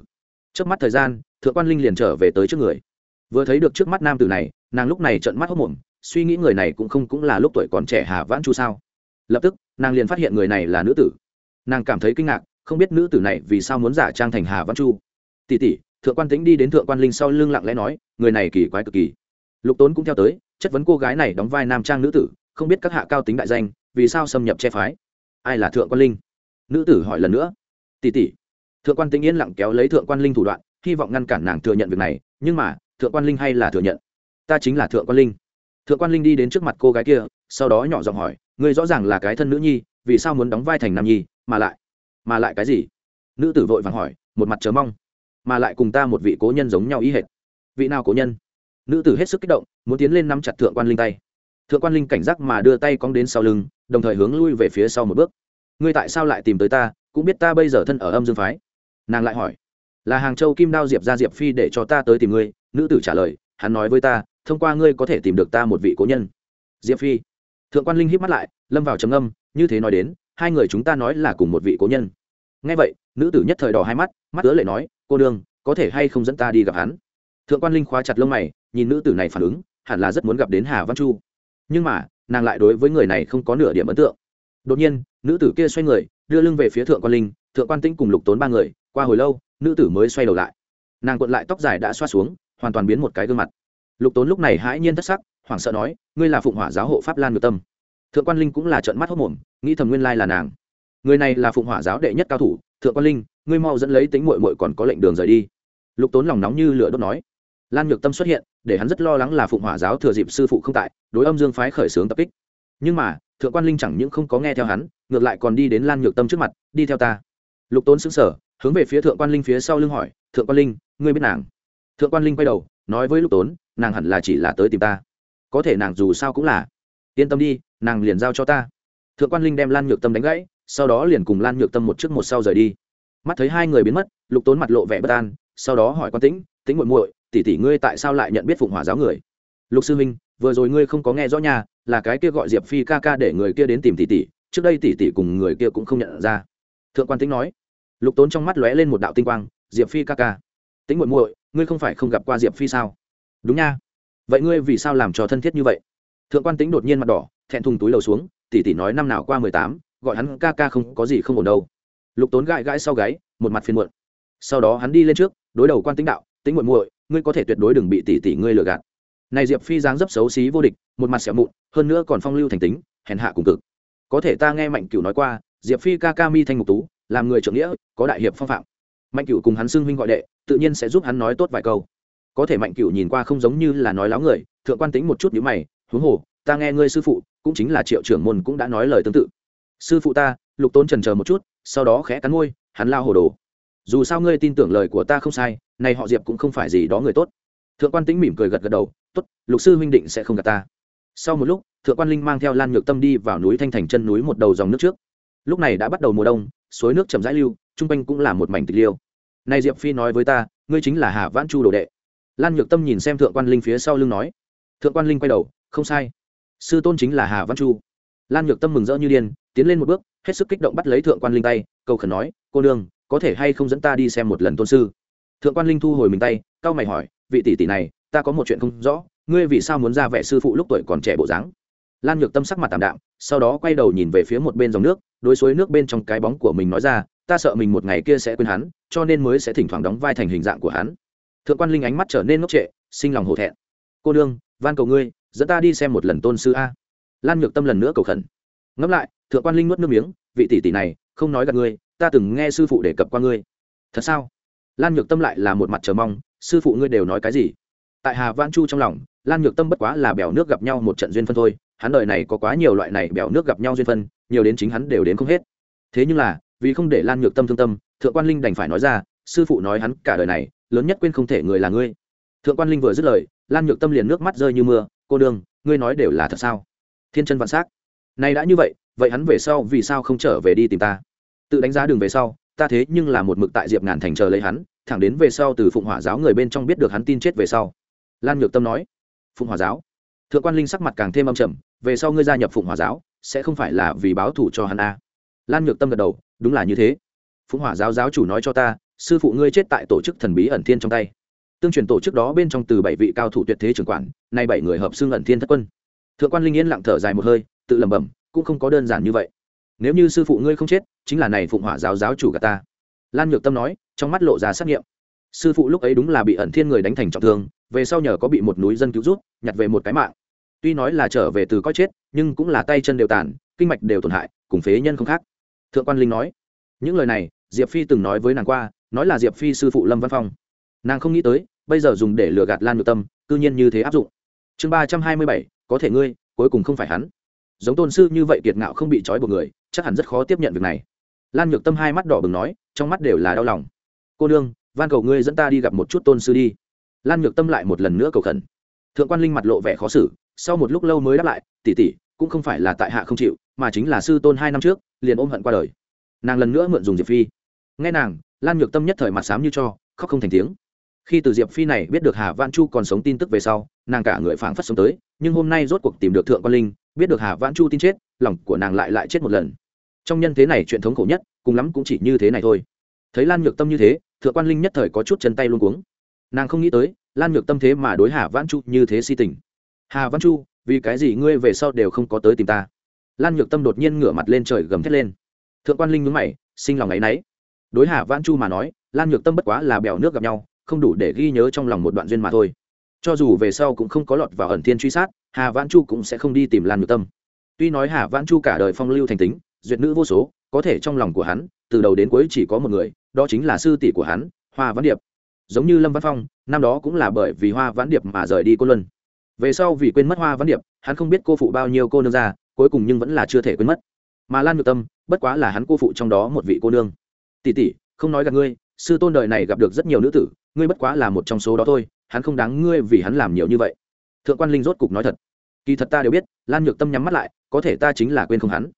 Trước mắt thời gian, thượng quan linh liền trở về tới trước người vừa thấy được trước mắt nam tử này, nàng lúc này trợn mắt hốc mồm, suy nghĩ người này cũng không cũng là lúc tuổi còn trẻ hà vãn chu sao? Lập tức, nàng liền phát hiện người này là nữ tử. Nàng cảm thấy kinh ngạc, không biết nữ tử này vì sao muốn giả trang thành hà vãn chu. Tỷ tỷ, thượng quan tính đi đến thượng quan linh sau lưng lặng lẽ nói, người này kỳ quái cực kỳ. Lục tốn cũng theo tới, chất vấn cô gái này đóng vai nam trang nữ tử, không biết các hạ cao tính đại danh, vì sao xâm nhập che phái. Ai là thượng quan linh? Nữ tử hỏi lần nữa. Tỷ tỷ. Thượng quan tính yên lặng kéo lấy thượng quan linh thủ đoạn, hy vọng ngăn cản nàng thừa nhận việc này, nhưng mà thượng quan linh hay là thừa nhận? Ta chính là thượng quan linh. Thượng quan linh đi đến trước mặt cô gái kia, sau đó nhỏ giọng hỏi, ngươi rõ ràng là cái thân nữ nhi, vì sao muốn đóng vai thành nam nhi, mà lại mà lại cái gì? Nữ tử vội vàng hỏi, một mặt chờ mong, mà lại cùng ta một vị cố nhân giống nhau ý hệt. Vị nào cố nhân? Nữ tử hết sức kích động, muốn tiến lên nắm chặt thượng quan linh tay. Thượng quan linh cảnh giác mà đưa tay cong đến sau lưng, đồng thời hướng lui về phía sau một bước. Ngươi tại sao lại tìm tới ta, cũng biết ta bây giờ thân ở âm dương phái? Nàng lại hỏi, là hàng châu kim đao diệp ra diệp phi để cho ta tới tìm ngươi nữ tử trả lời, hắn nói với ta, thông qua ngươi có thể tìm được ta một vị cố nhân. Diệp phi. Thượng quan linh hít mắt lại, lâm vào trầm âm như thế nói đến, hai người chúng ta nói là cùng một vị cố nhân. Ngay vậy, nữ tử nhất thời đỏ hai mắt mắt tứa lệ nói, cô đương có thể hay không dẫn ta đi gặp hắn? Thượng quan linh khóa chặt lông mày, nhìn nữ tử này phản ứng, hẳn là rất muốn gặp đến hà văn chu. Nhưng mà, nàng lại đối với người này không có nửa điểm ấn tượng. Đột nhiên, nữ tử kia xoay người, đưa lưng về phía thượng quan linh, thượng quan tĩnh cùng lục tốn ba người, qua hồi lâu, nữ tử mới xoay đầu lại. Nàng cuộn lại tóc dài đã xoa xuống hoàn toàn biến một cái gương mặt. Lục tốn lúc này hãi nhiên thất sắc, hoảng sợ nói, ngươi là phụng hỏa giáo hộ pháp lan ngược tâm. Thượng quan linh cũng là trợn mắt hốc mồm, nghĩ thầm nguyên lai là nàng. Người này là phụng hỏa giáo đệ nhất cao thủ, thượng quan linh, ngươi mau dẫn lấy tính mội mội còn có lệnh đường rời đi. Lục tốn lòng nóng như lửa đốt nói. Lan nhược tâm xuất hiện, để hắn rất lo lắng là phụng hỏa giáo thừa dịp sư phụ không tại, đối âm dương phái khởi xướng tập kích. Nhưng mà, thượng quan linh chẳng những không có nghe theo hắn, ngược lại còn đi đến lan nhược tâm trước mặt, đi theo ta. Lục tốn xứng sở hướng về phía thượng quan linh phía sau lưng hỏi, thượng quan linh, ngươi biết nàng? Thượng quan linh quay đầu, nói với lục tốn, nàng hẳn là chỉ là tới tìm ta. Có thể nàng dù sao cũng là. Yên tâm đi, nàng liền giao cho ta. Thượng quan linh đem lan nhược tâm đánh gãy, sau đó liền cùng lan nhược tâm một trước một sau rời đi. Mắt thấy hai người biến mất, lục tốn mặt lộ vẻ bất an, sau đó hỏi quan tĩnh tĩnh muội muội, tỷ tỷ ngươi tại sao lại nhận biết phụng hỏa giáo người? Lục sư minh vừa rồi ngươi không có nghe rõ nhà là cái kia gọi diệp phi ca ca để người kia đến tìm tỷ tỷ, trước đây tỷ tỷ cùng người kia cũng không nhận ra. Thượng quan tĩnh nói. Lục tốn trong mắt lóe lên một đạo tinh quang, diệp phi ca ca. Tĩnh muội muội ngươi không phải không gặp qua diệp phi sao? Đúng nha. Vậy ngươi vì sao làm cho thân thiết như vậy? Thượng quan tĩnh đột nhiên mặt đỏ, thẹn thùng túi lầu xuống tỷ tỷ nói năm nào qua mười tám, gọi hắn ca ca không có gì không ổn đâu. Lục tốn gãi gãi sau gáy, một mặt phiền muộn. Sau đó hắn đi lên trước, đối đầu quan tĩnh đạo tính muộn muội, ngươi có thể tuyệt đối đừng bị tỷ tỷ ngươi lừa gạt. Này diệp phi dáng dấp xấu xí vô địch, một mặt xẻo mụn, hơn nữa còn phong lưu thành tính, hèn hạ cùng cực. Có thể ta nghe mạnh cửu nói qua, diệp phi ca ca mi thanh ngục tú, làm người trưởng nghĩa, có đại hiệp phong phạm mạnh cửu cùng hắn xưng huynh gọi đệ, tự nhiên sẽ giúp hắn nói tốt vài câu. Có thể mạnh cửu nhìn qua không giống như là nói láo người, thượng quan tính một chút nhíu mày, huống hồ, ta nghe ngươi sư phụ, cũng chính là triệu trưởng môn cũng đã nói lời tương tự. Sư phụ ta, lục tôn trần chờ một chút, sau đó khẽ cắn môi, hắn lao hồ đồ. Dù sao ngươi tin tưởng lời của ta không sai này họ diệp cũng không phải gì đó người tốt. Thượng quan tính mỉm cười gật gật đầu, tốt, lục sư huynh định sẽ không gạt ta. Sau một lúc, thượng quan linh mang theo lan nhược tâm đi vào núi thanh thành chân núi một đầu dòng nước trước. Lúc này đã bắt đầu mùa đông suối nước chậm rãi lưu, chung quanh cũng là một mảnh tịch liêu. Này diệp phi nói với ta, ngươi chính là hà vãn chu đồ đệ. Lan nhược tâm nhìn xem thượng quan linh phía sau lưng nói. Thượng quan linh quay đầu, không sai. Sư tôn chính là hà văn chu. Lan nhược tâm mừng rỡ như điên, tiến lên một bước, hết sức kích động bắt lấy thượng quan linh tay, cầu khẩn nói, cô nương, có thể hay không dẫn ta đi xem một lần tôn sư? Thượng quan linh thu hồi mình tay cao mày hỏi, vị tỷ tỷ này, ta có một chuyện không rõ, ngươi vì sao muốn ra vẻ sư phụ lúc tuổi còn trẻ bộ dáng? Lan nhược tâm sắc mặt tảm đạm, sau đó quay đầu nhìn về phía một bên dòng nước, đối suối nước bên trong cái bóng của mình nói ra, ta sợ mình một ngày kia sẽ quên hắn, cho nên mới sẽ thỉnh thoảng đóng vai thành hình dạng của hắn. Thượng quan linh ánh mắt trở nên ngốc trệ, sinh lòng hổ thẹn. Cô đương van cầu ngươi, dẫn ta đi xem một lần tôn sư a. Lan nhược tâm lần nữa cầu khẩn. Ngẫm lại, thượng quan linh nuốt nước miếng, vị tỷ tỷ này, không nói gặp ngươi, ta từng nghe sư phụ đề cập qua ngươi. Thật sao? Lan nhược tâm lại là một mặt chờ mong, sư phụ ngươi đều nói cái gì? Tại hà văn chu trong lòng, lan nhược tâm bất quá là bèo nước gặp nhau một trận duyên phân thôi hắn đời này có quá nhiều loại này bèo nước gặp nhau duyên phân, nhiều đến chính hắn đều đến không hết. Thế nhưng là, vì không để lan nhược tâm thương tâm, thượng quan linh đành phải nói ra, sư phụ nói hắn cả đời này, lớn nhất quên không thể người là ngươi. Thượng quan linh vừa dứt lời, lan nhược tâm liền nước mắt rơi như mưa, cô đương ngươi nói đều là thật sao? Thiên chân vạn s á c nay đã như vậy vậy hắn về sau vì sao không trở về đi tìm ta? Tự đánh giá đường về sau, ta thế nhưng là một mực tại diệp ngàn thành chờ lấy hắn, thẳng đến về sau từ phụng hỏa giáo người bên trong biết được hắn tin chết về sau. Lan nhược tâm nói. Phụng hỏa giáo? Thượng quan linh sắc mặt càng thêm âm trầm, về sau ngươi gia nhập phụng hòa giáo, sẽ không phải là vì báo thủ cho hắn a lan nhược tâm gật đầu, đúng là như thế. Phụng hòa giáo giáo chủ nói cho ta, sư phụ ngươi chết tại tổ chức thần bí ẩn thiên trong tay. Tương truyền tổ chức đó bên trong từ bảy vị cao thủ tuyệt thế trưởng quản, nay bảy người hợp xương ẩn thiên thất quân. Thượng quan linh yên lặng thở dài một hơi, tự lẩm bẩm, cũng không có đơn giản như vậy. Nếu như sư phụ ngươi không chết, chính là này phụng hỏa giáo giáo chủ gà ta. Lan nhược tâm nói, trong mắt lộ ra xác nghiệm. Sư phụ lúc ấy đúng là bị ẩn thiên người đánh thành trọng thương về sau nhờ có bị một núi dân cứu rút nhặt về một cái mạng. Tuy nói là trở về từ coi chết, nhưng cũng là tay chân đều tàn, kinh mạch đều tổn hại, cùng phế nhân không khác. Thượng quan linh nói, những lời này, diệp phi từng nói với nàng qua, nói là diệp phi sư phụ lâm văn phong. Nàng không nghĩ tới, bây giờ dùng để lừa gạt lan nhược tâm, cư nhiên như thế áp dụng. Chương ba trăm hai mươi bảy, có thể ngươi, cuối cùng không phải hắn. Giống tôn sư như vậy kiệt ngạo không bị trói buộc người, chắc hẳn rất khó tiếp nhận việc này. Lan nhược tâm hai mắt đỏ bừng nói, trong mắt đều là đau lòng. Cô nương, van cầu ngươi dẫn ta đi gặp một chút tôn sư đi lan nhược tâm lại một lần nữa cầu khẩn. Thượng quan linh mặt lộ vẻ khó xử, sau một lúc lâu mới đáp lại tỉ tỉ cũng không phải là tại hạ không chịu, mà chính là sư tôn hai năm trước, liền ôm hận qua đời. Nàng lần nữa mượn dùng diệp phi. Nghe nàng, lan nhược tâm nhất thời mặt sám như cho, khóc không thành tiếng. Khi từ diệp phi này biết được hà văn chu còn sống tin tức về sau, nàng cả người phảng phất sống tới, nhưng hôm nay rốt cuộc tìm được thượng quan linh, biết được hà văn chu tin chết, lòng của nàng lại lại chết một lần. Trong nhân thế này chuyện thống khổ nhất, cùng lắm cũng chỉ như thế này thôi. Thấy lan nhược tâm như thế, thượng quan linh nhất thời có chút chân tay luôn cuống nàng không nghĩ tới, lan nhược tâm thế mà đối hà văn chu như thế si tình. Hà văn chu, vì cái gì ngươi về sau đều không có tới tìm ta? Lan nhược tâm đột nhiên ngửa mặt lên trời gầm thét lên. Thượng quan linh nhúng mày, sinh lòng ấ y n ấ y đối hà văn chu mà nói, lan nhược tâm bất quá là bèo nước gặp nhau, không đủ để ghi nhớ trong lòng một đoạn duyên mà thôi. Cho dù về sau cũng không có lọt vào ẩn thiên truy sát, hà vãn chu cũng sẽ không đi tìm lan nhược tâm. Tuy nói hà vãn chu cả đời phong lưu thành tính, duyệt nữ vô số, có thể trong lòng của hắn, từ đầu đến cuối chỉ có một người, đó chính là sư tỷ của hắn, hoa Văn điệp giống như lâm văn phong, năm đó cũng là bởi vì hoa vãn điệp mà rời đi cô luân. Về sau vì quên mất hoa vãn điệp, hắn không biết cô phụ bao nhiêu cô nương ra, cuối cùng nhưng vẫn là chưa thể quên mất. Mà lan nhược tâm, bất quá là hắn cô phụ trong đó một vị cô nương. Tỷ tỷ, không nói gặp ngươi, sư tôn đời này gặp được rất nhiều nữ tử, ngươi bất quá là một trong số đó thôi, hắn không đáng ngươi vì hắn làm nhiều như vậy. Thượng quan linh rốt cục nói thật. Kỳ thật ta đều biết, lan nhược tâm nhắm mắt lại, có thể ta chính là quên không hắn.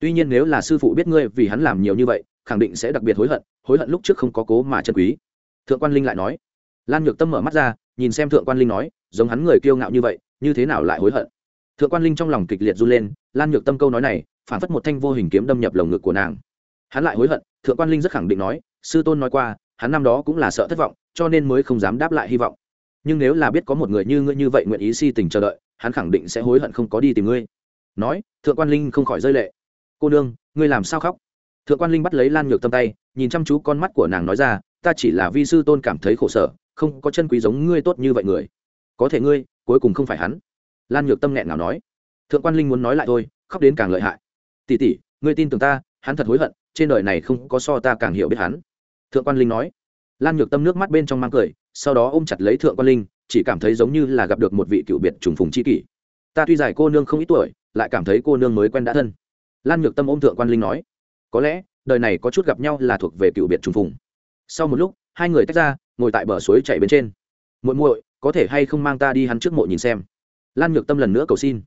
Tuy nhiên nếu là sư phụ biết ngươi vì hắn làm nhiều như vậy, khẳng định sẽ đặc biệt hối hận hối hận lúc trước không có cố mà chân quý thượng quan linh lại nói. Lan nhược tâm mở mắt ra, nhìn xem thượng quan linh nói, giống hắn người kiêu ngạo như vậy, như thế nào lại hối hận? Thượng quan linh trong lòng kịch liệt run lên, lan nhược tâm câu nói này, phản phất một thanh vô hình kiếm đâm nhập lồng ngực của nàng. Hắn lại hối hận, thượng quan linh rất khẳng định nói, sư tôn nói qua, hắn năm đó cũng là sợ thất vọng, cho nên mới không dám đáp lại hy vọng. Nhưng nếu là biết có một người như ngươi như vậy nguyện ý si tình chờ đợi, hắn khẳng định sẽ hối hận không có đi tìm ngươi. Nói, thượng quan linh không khỏi rơi lệ. Cô nương, ngươi làm sao khóc? Thượng quan linh bắt lấy lan nhược tâm tay, nhìn chăm chú con mắt của nàng nói ra ta chỉ là vi sư tôn cảm thấy khổ sở, không có chân quý giống ngươi tốt như vậy người. Có thể ngươi, cuối cùng không phải hắn. Lan nhược tâm nghẹn nào nói. Thượng quan linh muốn nói lại thôi, khóc đến càng lợi hại. Tỉ tỉ ngươi tin tưởng ta, hắn thật hối hận, trên đời này không có so ta càng hiểu biết hắn. Thượng quan linh nói. Lan nhược tâm nước mắt bên trong mang cười, sau đó ôm chặt lấy thượng quan linh, chỉ cảm thấy giống như là gặp được một vị cựu biệt trùng phùng c h i kỷ. Ta tuy dài cô nương không ít tuổi, lại cảm thấy cô nương mới quen đã thân. Lan nhược tâm ôm thượng quan linh nói. Có lẽ, đời này có chút gặp nhau là thuộc về cựu biệt trùng phùng sau một lúc, hai người tách ra, ngồi tại bờ suối chạy bên trên. Muội muội, có thể hay không mang ta đi hắn trước mộ nhìn xem? Lan nhược tâm lần nữa cầu xin.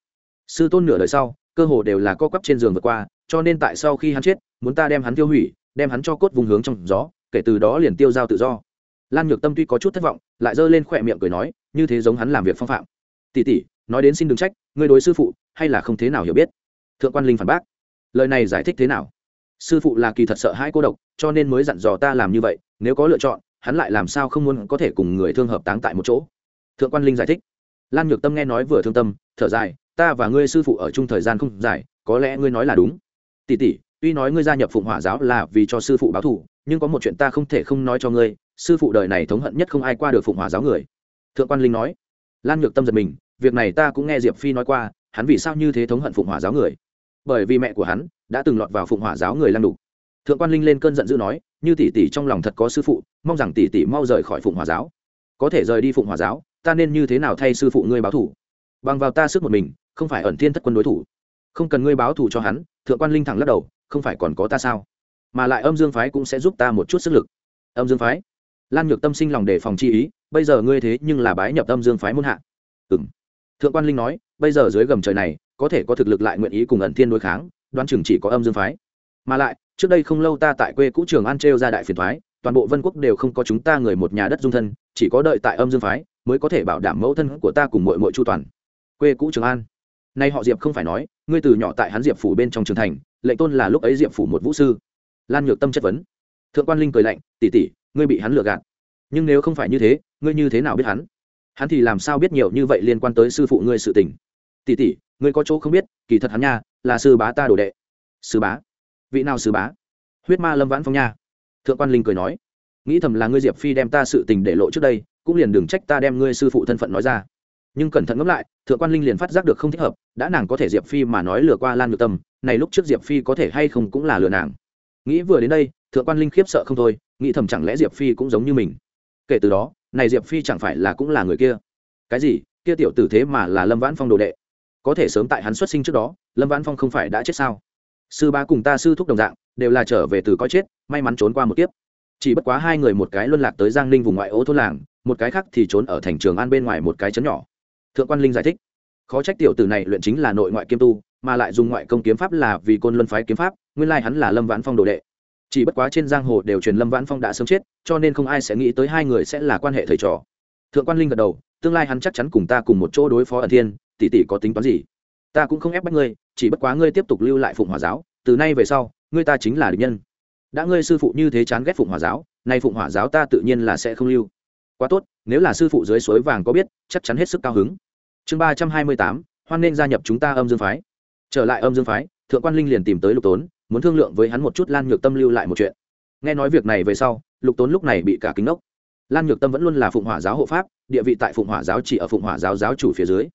Sư tôn nửa đời sau, cơ hồ đều là co quắp trên giường vượt qua, cho nên tại sau khi hắn chết, muốn ta đem hắn tiêu hủy, đem hắn cho cốt vùng hướng trong gió, kể từ đó liền tiêu giao tự do. Lan nhược tâm tuy có chút thất vọng, lại giơ lên khỏe miệng cười nói, như thế giống hắn làm việc phong phạm. Tỷ tỷ, nói đến xin đừng trách, ngươi đối sư phụ hay là không thế nào hiểu biết? Thượng quan linh phản bác. Lời này giải thích thế nào? Sư phụ là kỳ thật sợ hai cô độc, cho nên mới dặn dò ta làm như vậy nếu có lựa chọn, hắn lại làm sao không muốn có thể cùng người thương hợp táng tại một chỗ? Thượng quan linh giải thích. Lan nhược tâm nghe nói vừa thương tâm, thở dài, ta và ngươi sư phụ ở chung thời gian không dài, có lẽ ngươi nói là đúng. Tỷ tỷ, tuy nói ngươi gia nhập phụng hỏa giáo là vì cho sư phụ báo thù, nhưng có một chuyện ta không thể không nói cho ngươi, sư phụ đời này thống hận nhất không ai qua được phụng hỏa giáo người. Thượng quan linh nói. Lan nhược tâm giật mình, việc này ta cũng nghe diệp phi nói qua, hắn vì sao như thế thống hận phụng hỏa giáo người? Bởi vì mẹ của hắn đã từng lọt vào phụng hỏa giáo người lăng đục thượng quan linh lên cơn giận dữ nói, như tỷ tỷ trong lòng thật có sư phụ, mong rằng tỷ tỷ mau rời khỏi phụng Hòa giáo. Có thể rời đi phụng Hòa giáo, ta nên như thế nào thay sư phụ ngươi báo thủ bằng vào ta sức một mình, không phải ẩn thiên thất quân đối thủ. Không cần ngươi báo thù cho hắn. Thượng quan linh thẳng lắc đầu, không phải còn có ta sao? Mà lại âm dương phái cũng sẽ giúp ta một chút sức lực. Âm dương phái? Lan nhược tâm sinh lòng đề phòng chi ý, bây giờ ngươi thế nhưng là bái nhập âm dương phái muôn hạ. Ừ m thượng quan linh nói, bây giờ dưới gầm trời này, có thể có thực lực lại nguyện ý cùng ẩn thiên đối kháng, đoán chừng chỉ có âm dương phái. Mà lại trước đây không lâu ta tại quê cũ trường an trêu ra đại phiền thoái, toàn bộ vân quốc đều không có chúng ta người một nhà đất dung thân, chỉ có đợi tại âm dương phái mới có thể bảo đảm mẫu thân của ta cùng mội mội chu toàn. Quê cũ trường an. Nay họ diệp không phải nói, ngươi từ nhỏ tại hắn diệp phủ bên trong trường thành, lệnh tôn là lúc ấy diệp phủ một vũ sư. Lan nhược tâm chất vấn. Thượng quan linh cười lạnh tỉ tỉ ngươi bị hắn lừa gạt. Nhưng nếu không phải như thế, ngươi như thế nào biết hắn? Hắn thì làm sao biết nhiều như vậy liên quan tới sư phụ ngươi sự tình? Tỉ tỉ ngươi có chỗ không biết, kỳ thật hắn nha, là sư bá ta đồ đệ. Sư bá? Vị nào sứ bá? Huyết ma lâm vãn phong nha. Thượng quan linh cười nói, nghĩ thầm là ngươi diệp phi đem ta sự tình để lộ trước đây, cũng liền đừng trách ta đem ngươi sư phụ thân phận nói ra. Nhưng cẩn thận ngẫm lại, thượng quan linh liền phát giác được không thích hợp, đã nàng có thể diệp phi mà nói lừa qua lan ngược tâm, này lúc trước diệp phi có thể hay không cũng là lừa nàng. Nghĩ vừa đến đây, thượng quan linh khiếp sợ không thôi, nghĩ thầm chẳng lẽ diệp phi cũng giống như mình. Kể từ đó, này diệp phi chẳng phải là cũng là người kia. Cái gì? Kia tiểu tử thế mà là lâm vãn phong đồ đệ. Có thể sớm tại hắn xuất sinh trước đó, lâm vãn phong không phải đã chết sao? Sư ba cùng ta sư thúc đồng dạng, đều là trở về từ có chết, may mắn trốn qua một kiếp. Chỉ bất quá hai người một cái luân lạc tới giang ninh vùng ngoại ô thôn làng, một cái khác thì trốn ở thành trường an bên ngoài một cái chấn nhỏ. Thượng quan linh giải thích, khó trách tiểu tử này luyện chính là nội ngoại kiêm tu, mà lại dùng ngoại công kiếm pháp là vì côn luân phái kiếm pháp, nguyên lai hắn là lâm vãn phong đồ đệ. Chỉ bất quá trên giang hồ đều truyền lâm vãn phong đã sớm chết, cho nên không ai sẽ nghĩ tới hai người sẽ là quan hệ thầy trò. Thượng quan linh gật đầu, tương lai hắn chắc chắn cùng ta cùng một chỗ đối phó ẩn thiên, tỷ tỷ có tính toán gì? Ta cũng không ép bắt ngươi, chỉ bất quá ngươi tiếp tục lưu lại phụng hòa giáo, từ nay về sau, ngươi ta chính là địch nhân. Đã ngươi sư phụ như thế chán ghét phụng hòa giáo, nay phụng hòa giáo ta tự nhiên là sẽ không lưu. Quá tốt, nếu là sư phụ dưới suối vàng có biết, chắc chắn hết sức cao hứng. Chương ba trăm hai mươi tám, hoan nên gia nhập chúng ta âm dương phái. Trở lại âm dương phái, thượng quan linh liền tìm tới lục tốn, muốn thương lượng với hắn một chút lan nhược tâm lưu lại một chuyện. Nghe nói việc này về sau, lục tốn lúc này bị cả kính ốc lan nhược tâm vẫn luôn là phụng hỏa giáo hộ pháp, địa vị tại phụng hỏa giáo chỉ ở phụng hỏa giáo giáo chủ phía dưới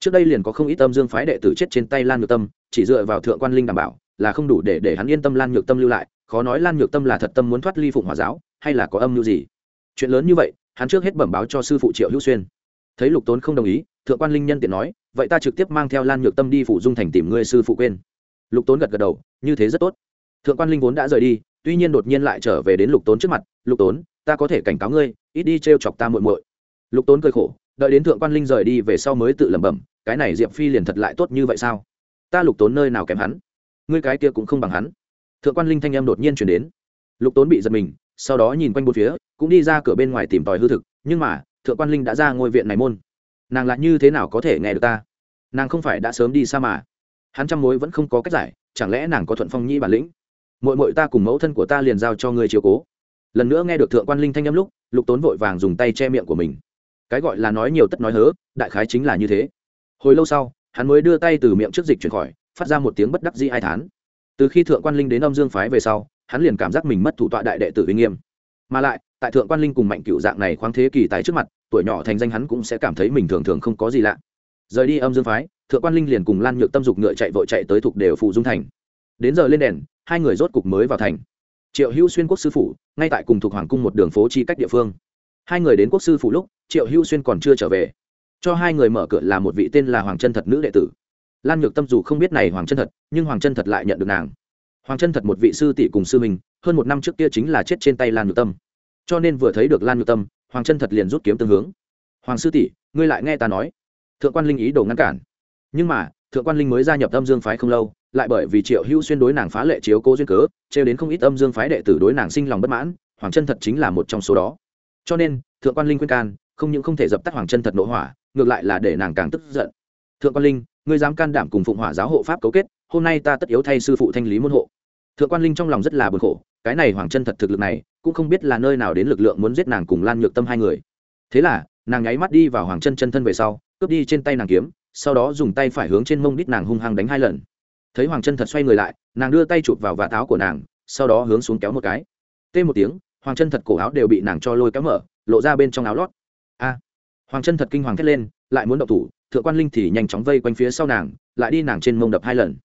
trước đây liền có không ít âm dương phái đệ tử chết trên tay lan nhược tâm, chỉ dựa vào thượng quan linh đảm bảo là không đủ để để hắn yên tâm lan nhược tâm lưu lại, khó nói lan nhược tâm là thật tâm muốn thoát ly phụng hòa giáo, hay là có âm mưu gì. Chuyện lớn như vậy, hắn trước hết bẩm báo cho sư phụ triệu hữu xuyên. Thấy lục tốn không đồng ý, thượng quan linh nhân tiện nói, vậy ta trực tiếp mang theo lan nhược tâm đi phủ dung thành tìm ngươi sư phụ quên. Lục tốn gật gật đầu, như thế rất tốt. Thượng quan linh vốn đã rời đi, tuy nhiên đột nhiên lại trở về đến lục tốn trước mặt, lục tốn, ta có thể cảnh cáo ngươi, ít đi t r e o chọc ta muội muội. Lục tốn cười khổ đợi đến thượng quan linh rời đi về sau mới tự lẩm bẩm, cái này diệp phi liền thật lại tốt như vậy sao? Ta lục tốn nơi nào kém hắn? Ngươi cái kia cũng không bằng hắn. Thượng quan linh thanh âm đột nhiên chuyển đến. Lục tốn bị giật mình, sau đó nhìn quanh bốn phía, cũng đi ra cửa bên ngoài tìm tòi hư thực, nhưng mà, thượng quan linh đã ra ngôi viện này môn. Nàng lại như thế nào có thể nghe được ta? Nàng không phải đã sớm đi xa mà. Hắn trăm mối vẫn không có cách giải, chẳng lẽ nàng có thuận phong nhi bản lĩnh? Mội mội ta cùng mẫu thân của ta liền giao cho ngươi chiều cố. Lần nữa nghe được thượng quan linh thanh â m lúc, lục tốn vội vàng dùng tay che miệng của mình cái gọi là nói nhiều tất nói hớ, đại khái chính là như thế. Hồi lâu sau, hắn mới đưa tay từ miệng trước dịch chuyển khỏi, phát ra một tiếng bất đắc dĩ ai thán. Từ khi thượng quan linh đến âm dương phái về sau, hắn liền cảm giác mình mất thủ tọa đại đệ tử uy nghiêm. Mà lại, tại thượng quan linh cùng mạnh cựu dạng này khoáng thế kỳ tài trước mặt, tuổi nhỏ thành danh hắn cũng sẽ cảm thấy mình thường thường không có gì lạ. Rời đi âm dương phái, thượng quan linh liền cùng lan nhược tâm dục ngựa chạy vội chạy tới thuộc đều phụ dung thành. Đến giờ lên đèn, hai người rốt cục mới vào thành. Triệu hữu xuyên quốc sư phủ, ngay tại cùng thuộc hoàng cung một đường phố chi cách địa phương hai người đến quốc sư phủ lúc, triệu hữu xuyên còn chưa trở về. Cho hai người mở cửa là một vị tên là hoàng chân thật nữ đệ tử. Lan nhược tâm dù không biết này hoàng chân thật, nhưng hoàng chân thật lại nhận được nàng. Hoàng chân thật một vị sư tỷ cùng sư mình hơn một năm trước kia chính là chết trên tay lan nhược tâm. Cho nên vừa thấy được lan nhược tâm, hoàng chân thật liền rút kiếm tương hướng. Hoàng sư tỷ, ngươi lại nghe ta nói. Thượng quan linh ý đồ ngăn cản. Nhưng mà, thượng quan linh mới gia nhập âm dương phái không lâu, lại bởi vì triệu hữu xuyên đối nàng phá lệ chiếu cố duyên cớ, trêu đến không ít âm dương phái đệ tử đối nàng sinh lòng bất mãn, hoàng chân thật chính là một trong số đó cho nên, thượng quan linh khuyên can, không những không thể dập tắt hoàng chân thật nội hỏa, ngược lại là để nàng càng tức giận. Thượng quan linh, ngươi dám can đảm cùng phụng hỏa giáo hộ pháp cấu kết, hôm nay ta tất yếu thay sư phụ thanh lý môn hộ. Thượng quan linh trong lòng rất là bực khổ, cái này hoàng chân thật thực lực này, cũng không biết là nơi nào đến lực lượng muốn giết nàng cùng lan nhược tâm hai người. Thế là, nàng nháy mắt đi vào hoàng chân chân thân về sau, cướp đi trên tay nàng kiếm, sau đó dùng tay phải hướng trên mông đít nàng hung hăng đánh hai lần. Thấy hoàng chân thật xoay người lại, nàng đưa tay chụp vào vạt áo của nàng, sau đó hướng xuống kéo một cái. Tê một tiếng hoàng chân thật cổ áo đều bị nàng cho lôi kéo mở, lộ ra bên trong áo lót. A, hoàng chân thật kinh hoàng thét lên, lại muốn động thủ, thượng quan linh thì nhanh chóng vây quanh phía sau nàng, lại đi nàng trên mông đập hai lần.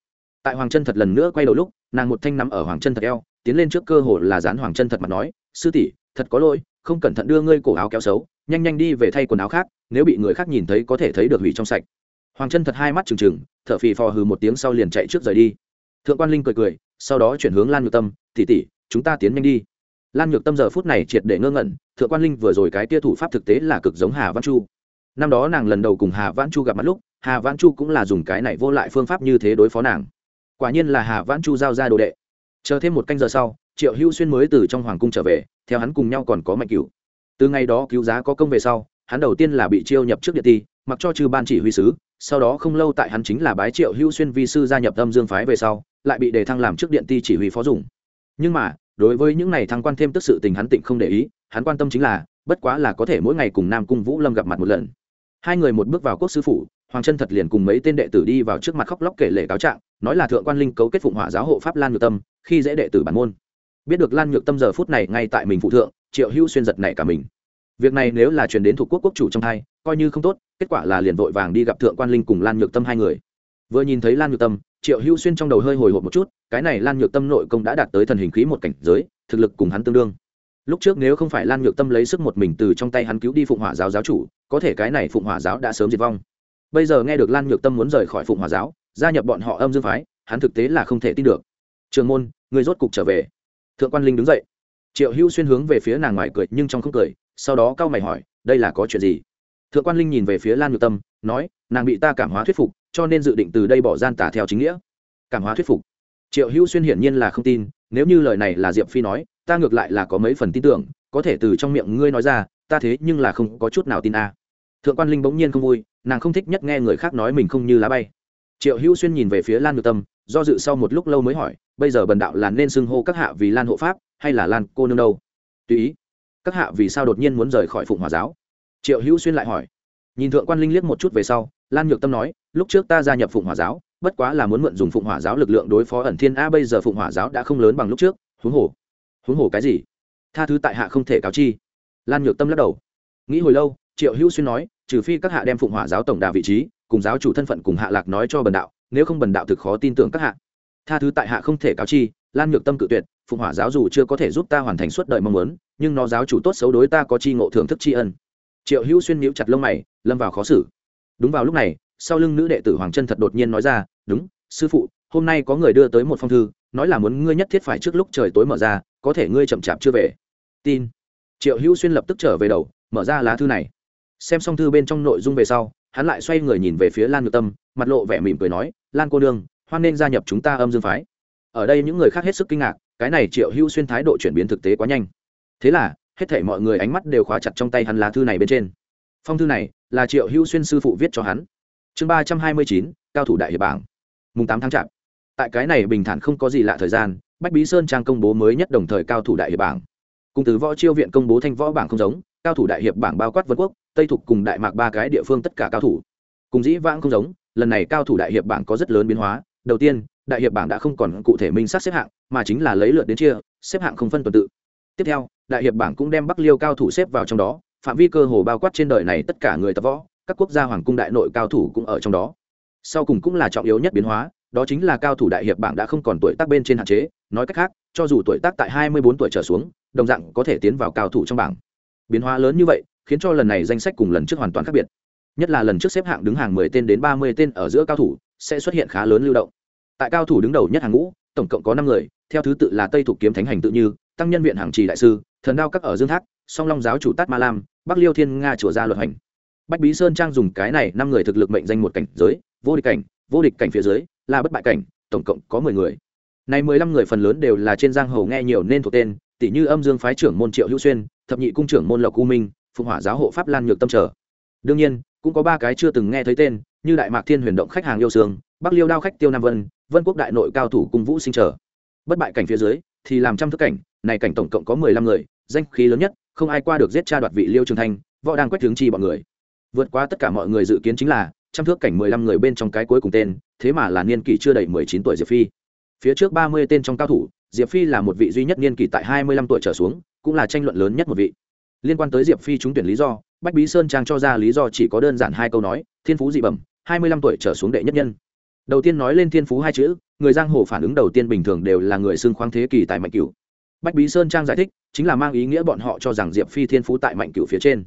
Tại hoàng chân thật lần nữa quay đầu lúc, nàng một thanh nắm ở hoàng chân thật eo, tiến lên trước cơ hồ là dán hoàng chân thật mặt nói, sư tỷ, thật có lỗi, không cẩn thận đưa ngươi cổ áo kéo xấu, nhanh nhanh đi về thay quần áo khác, nếu bị người khác nhìn thấy có thể thấy được hủy trong sạch. Hoàng chân thật hai mắt trừng trừng t h ở phì phò hừ một tiếng sau liền chạy trước rời đi. Thượng quan linh cười cười, sau đó chuyển hướng lan nhược tâm tỉ tỉ chúng ta tiến nhanh đi lan nhược tâm giờ phút này triệt để ngơ ngẩn, thượng quan linh vừa rồi cái tia thủ pháp thực tế là cực giống hà văn chu. Năm đó nàng lần đầu cùng hà văn chu gặp mặt lúc, hà văn chu cũng là dùng cái này vô lại phương pháp như thế đối phó nàng. Quả nhiên là hà văn chu giao ra đồ đệ. Chờ thêm một canh giờ sau, triệu hữu xuyên mới từ trong hoàng cung trở về, theo hắn cùng nhau còn có mạnh cửu. Từ ngày đó cứu giá có công về sau, hắn đầu tiên là bị chiêu nhập trước điện ti, mặc cho trừ ban chỉ huy sứ, sau đó không lâu tại hắn chính là bái triệu hữu xuyên vi sư gia nhập âm dương phái về sau, lại bị đề thăng làm trước điện ti chỉ huy phó dùng. Nhưng mà đối với những này thăng quan thêm tức sự tình hắn tịnh không để ý, hắn quan tâm chính là, bất quá là có thể mỗi ngày cùng nam cung vũ lâm gặp mặt một lần. Hai người một bước vào quốc sư phủ, hoàng chân thật liền cùng mấy tên đệ tử đi vào trước mặt khóc lóc kể lể cáo trạng, nói là thượng quan linh cấu kết phụng hỏa giáo hộ pháp lan nhược tâm, khi dễ đệ tử bản môn. Biết được lan nhược tâm giờ phút này ngay tại mình phụ thượng, triệu hữu xuyên giật này cả mình. Việc này nếu là truyền đến thuộc quốc quốc chủ trong hai coi như không tốt, kết quả là liền vội vàng đi gặp thượng quan linh cùng lan nhược tâm hai người. Vừa nhìn thấy lan nhược tâm triệu hữu xuyên trong đầu hơi hồi hộp một chút, cái này lan nhược tâm nội công đã đạt tới thần hình khí một cảnh giới, thực lực cùng hắn tương đương. Lúc trước nếu không phải lan nhược tâm lấy sức một mình từ trong tay hắn cứu đi phụng hỏa giáo giáo chủ, có thể cái này phụng hỏa giáo đã sớm diệt vong. Bây giờ nghe được lan nhược tâm muốn rời khỏi phụng hỏa giáo, gia nhập bọn họ âm dương phái, hắn thực tế là không thể tin được. Trường môn, người rốt cục trở về. Thượng quan linh đứng dậy. Triệu hữu xuyên hướng về phía nàng ngoài cười, nhưng trong không cười, sau đó cao mày hỏi, đây là có chuyện gì? Thượng quan linh nhìn về phía lan nhược tâm, nói, nàng bị ta cảm hóa thuyết phục cho nên dự định từ đây bỏ gian tả theo chính nghĩa. Cảm hóa thuyết phục. Triệu hữu xuyên hiển nhiên là không tin, nếu như lời này là diệp phi nói, ta ngược lại là có mấy phần tin tưởng, có thể từ trong miệng ngươi nói ra, ta thế nhưng là không có chút nào tin a. Thượng quan linh bỗng nhiên không vui, nàng không thích nhất nghe người khác nói mình không như lá bay. Triệu hữu xuyên nhìn về phía lan nhược tâm, do dự sau một lúc lâu mới hỏi, bây giờ bần đạo là nên xưng hô các hạ vì lan hộ pháp, hay là lan cô nương đâu? Tùy ý. Các hạ vì sao đột nhiên muốn rời khỏi phụng hòa giáo? Triệu hữu xuyên lại hỏi. Nhìn thượng quan linh liếc một chút về sau lan nhược tâm nói, lúc trước ta gia nhập phụng hòa giáo, bất quá là muốn mượn dùng phụng hỏa giáo lực lượng đối phó ẩn thiên a, bây giờ phụng hỏa giáo đã không lớn bằng lúc trước. Huống hồ. Huống hồ cái gì? Tha thứ tại hạ không thể cáo chi. Lan nhược tâm lắc đầu. Nghĩ hồi lâu, triệu hữu xuyên nói, trừ phi các hạ đem phụng hỏa giáo tổng đà vị trí, cùng giáo chủ thân phận cùng hạ lạc nói cho bần đạo, nếu không bần đạo thực khó tin tưởng các hạ. Tha thứ tại hạ không thể cáo chi. Lan nhược tâm cự tuyệt, phụng hỏa giáo dù chưa có thể giúp ta hoàn thành suốt đời mong muốn, nhưng nó giáo chủ tốt xấu đối ta có chi ngộ thưởng thức tri ân. Triệu hữu xuyên níu chặt lông mày, lâm vào khó xử đúng vào lúc này, sau lưng nữ đệ tử hoàng chân thật đột nhiên nói ra, đúng, sư phụ, hôm nay có người đưa tới một phong thư, nói là muốn ngươi nhất thiết phải trước lúc trời tối mở ra, có thể ngươi chậm chạp chưa về. Tin. Triệu hữu xuyên lập tức trở về đầu, mở ra lá thư này. Xem xong thư bên trong nội dung về sau, hắn lại xoay người nhìn về phía lan nhược tâm, mặt lộ vẻ mỉm cười nói, lan cô đương hoan nên gia nhập chúng ta âm dương phái. Ở đây những người khác hết sức kinh ngạc, cái này triệu hữu xuyên thái độ chuyển biến thực tế quá nhanh. Thế là, hết thể mọi người ánh mắt đều khóa chặt trong tay hắn lá thư này bên trên phong thư này là triệu hữu xuyên sư phụ viết cho hắn. Chương ba trăm hai mươi chín, cao thủ đại hiệp bảng. Mùng tám tháng chạp. Tại cái này bình thản không có gì lạ thời gian, bách bí sơn trang công bố mới nhất đồng thời cao thủ đại hiệp bảng. Cùng từ võ chiêu viện công bố thanh võ bảng không giống, cao thủ đại hiệp bảng bao quát vân quốc, tây thục cùng đại mạc ba cái địa phương tất cả cao thủ. Cùng dĩ vãng không giống, lần này cao thủ đại hiệp bảng có rất lớn biến hóa. Đầu tiên, đại hiệp bảng đã không còn cụ thể minh sát xếp hạng, mà chính là lấy lượt đến chia, xếp hạng không phân tuần tự. Tiếp theo, đại hiệp bảng cũng đem bắc liêu cao thủ xếp vào trong đó phạm vi cơ hồ bao quát trên đời này tất cả người tập võ, các quốc gia hoàng cung đại nội cao thủ cũng ở trong đó. Sau cùng cũng là trọng yếu nhất biến hóa, đó chính là cao thủ đại hiệp bảng đã không còn tuổi tác bên trên hạn chế, nói cách khác, cho dù tuổi tác tại hai mươi bốn tuổi trở xuống, đồng dạng có thể tiến vào cao thủ trong bảng. Biến hóa lớn như vậy, khiến cho lần này danh sách cùng lần trước hoàn toàn khác biệt. Nhất là lần trước xếp hạng đứng hàng mười tên đến ba mươi tên ở giữa cao thủ, sẽ xuất hiện khá lớn lưu động. Tại cao thủ đứng đầu nhất hàng ngũ, tổng cộng có năm người, theo thứ tự là tây thủ kiếm thánh hành tự như, tăng nhân viện hàng trì đại sư, thần đao các ở dương thác, song long giáo chủ tát ma lam bắc liêu thiên nga chùa ra luật hành. Bách bí sơn trang dùng cái này năm người thực lực mệnh danh một cảnh giới, vô địch cảnh, vô địch cảnh phía dưới, là bất bại cảnh, tổng cộng có mười người. Này mười lăm người phần lớn đều là trên giang hồ nghe nhiều nên thuộc tên tỷ như âm dương phái trưởng môn triệu hữu xuyên, thập nhị cung trưởng môn lộc u minh, phụng hỏa giáo hộ pháp lan nhược tâm trở. Đương nhiên, cũng có ba cái chưa từng nghe thấy tên, như đại mạc thiên huyền động khách hàng yêu sương, bắc liêu đao khách tiêu nam vân vân quốc đại nội cao thủ cung vũ sinh trở. Bất bại cảnh phía dưới, thì làm trăm thức cảnh, này cảnh tổng cộng có mười lăm người, danh khí lớn nhất không ai qua được giết cha đoạt vị liêu trường thanh, võ đang quét hướng chi bọn người. Vượt qua tất cả mọi người dự kiến chính là, trăm thước cảnh mười lăm người bên trong cái cuối cùng tên, thế mà là niên kỷ chưa đầy mười chín tuổi diệp phi. Phía trước ba mươi tên trong cao thủ, diệp phi là một vị duy nhất niên kỷ tại hai mươi lăm tuổi trở xuống, cũng là tranh luận lớn nhất một vị. Liên quan tới diệp phi trúng tuyển lý do, bách bí sơn trang cho ra lý do chỉ có đơn giản hai câu nói, thiên phú dị bẩm, hai mươi lăm tuổi trở xuống đệ nhất nhân. Đầu tiên nói lên thiên phú hai chữ, người giang hồ phản ứng đầu tiên bình thường đều là người xưng khoáng thế kỷ tại mạnh cửu bách bí sơn trang giải thích, chính là mang ý nghĩa bọn họ cho rằng diệp phi thiên phú tại mạnh cửu phía trên.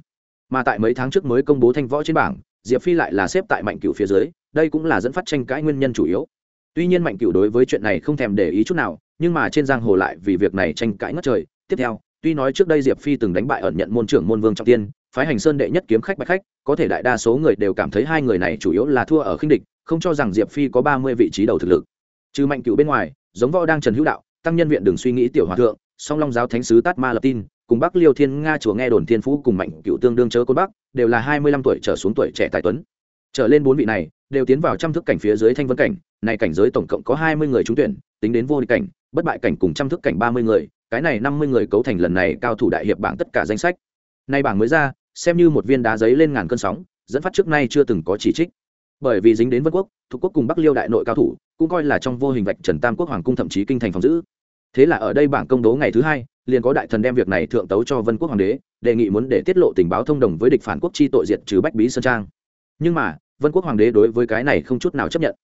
Mà tại mấy tháng trước mới công bố thanh võ trên bảng, diệp phi lại là xếp tại mạnh cửu phía dưới, đây cũng là dẫn phát tranh cãi nguyên nhân chủ yếu. Tuy nhiên mạnh cửu đối với chuyện này không thèm để ý chút nào, nhưng mà trên giang hồ lại vì việc này tranh cãi ngất trời. Tiếp theo, tuy nói trước đây diệp phi từng đánh bại ẩn nhận môn trưởng môn vương trọng tiên, phái hành sơn đệ nhất kiếm khách bạch khách, có thể đại đa số người đều cảm thấy hai người này chủ yếu là thua ở khinh địch, không cho rằng diệp phi có ba mươi vị trí đầu thực lực. Trừ mạnh cửu bên ngoài, giống võ đang trần hữu đạo, tăng nhân viện đừng suy nghĩ tiểu hòa thượng song long giáo thánh sứ tát ma lập tin, cùng bắc liêu thiên nga chùa nghe đồn thiên phú cùng mạnh cựu tương đương chớ côn bắc đều là hai mươi lăm tuổi trở xuống tuổi trẻ tài tuấn. Trở lên bốn vị này, đều tiến vào trăm thức cảnh phía dưới thanh vân cảnh, này cảnh giới tổng cộng có hai mươi người trúng tuyển, tính đến vô địch cảnh, bất bại cảnh cùng trăm thức cảnh ba mươi người, cái này năm mươi người cấu thành lần này cao thủ đại hiệp bảng tất cả danh sách. Nay bảng mới ra, xem như một viên đá giấy lên ngàn cơn sóng, dẫn phát trước nay chưa từng có chỉ trích. Bởi vì dính đến vân quốc, thuộc quốc cùng bắc liêu đại nội cao thủ, cũng coi là trong vô hình vạch trần tam quốc hoàng cung thậm chí kinh thành phòng giữ thế là ở đây bảng công tố ngày thứ hai, liền có đại thần đem việc này thượng tấu cho vân quốc hoàng đế, đề nghị muốn để tiết lộ tình báo thông đồng với địch phản quốc chi tội diệt trừ bách bí sơn trang. Nhưng mà, vân quốc hoàng đế đối với cái này không chút nào chấp nhận.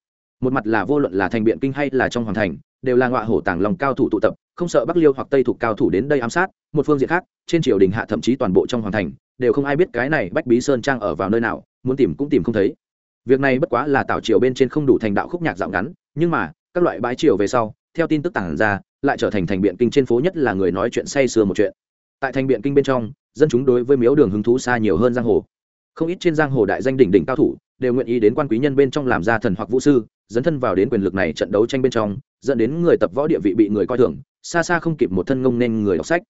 Một mặt là vô luận là thành biện kinh hay là trong hoàng thành, đều là ngọa hổ tàng lòng cao thủ tụ tập, không sợ bắc liêu hoặc tây thuộc cao thủ đến đây ám sát, một phương diện khác, trên triều đình hạ thậm chí toàn bộ trong hoàng thành, đều không ai biết cái này bách bí sơn trang ở vào nơi nào, muốn tìm cũng tìm không thấy. Việc này bất quá là tạo triều bên trên không đủ thành đạo khúc nhạc dạo ngắn, nhưng mà, các loại bãi triều về sau, theo tin tức tản ra lại trở thành thành biện kinh trên phố nhất là người nói chuyện say sưa một chuyện. Tại thành biện kinh bên trong, dân chúng đối với miếu đường hứng thú xa nhiều hơn giang hồ. Không ít trên giang hồ đại danh đỉnh đỉnh cao thủ đều nguyện ý đến quan quý nhân bên trong làm ra thần hoặc vũ sư, dấn thân vào đến quyền lực này trận đấu tranh bên trong, dẫn đến người tập võ địa vị bị người coi thường, xa xa không kịp một thân ngông nên người đọc sách.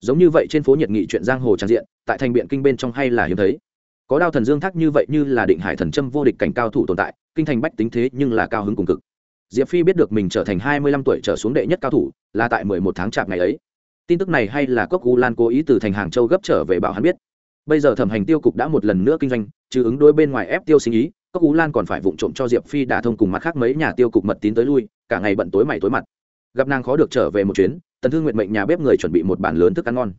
Giống như vậy trên phố nhiệt nghị chuyện giang hồ tràn diện, tại thành biện kinh bên trong hay là hiếm thấy. Có đao thần dương thác như vậy như là định hải thần châm vô địch cảnh cao thủ tồn tại, kinh thành bách tính thế nhưng là cao hứng cùng cực diệp phi biết được mình trở thành hai mươi lăm tuổi trở xuống đệ nhất cao thủ, là tại mười một tháng chạp ngày ấy. Tin tức này hay là cốc u lan cố ý từ thành hàng châu gấp trở về bảo hắn biết. Bây giờ thẩm hành tiêu cục đã một lần nữa kinh doanh trừ ứng đôi bên ngoài ép tiêu sinh ý cốc u lan còn phải vụng trộm cho diệp phi đả thông cùng mặt khác mấy nhà tiêu cục mật tín tới lui, cả ngày bận tối mày tối mặt. Gặp nàng khó được trở về một chuyến, tần thương nguyện mệnh nhà bếp người chuẩn bị một bàn lớn thức ăn ngon.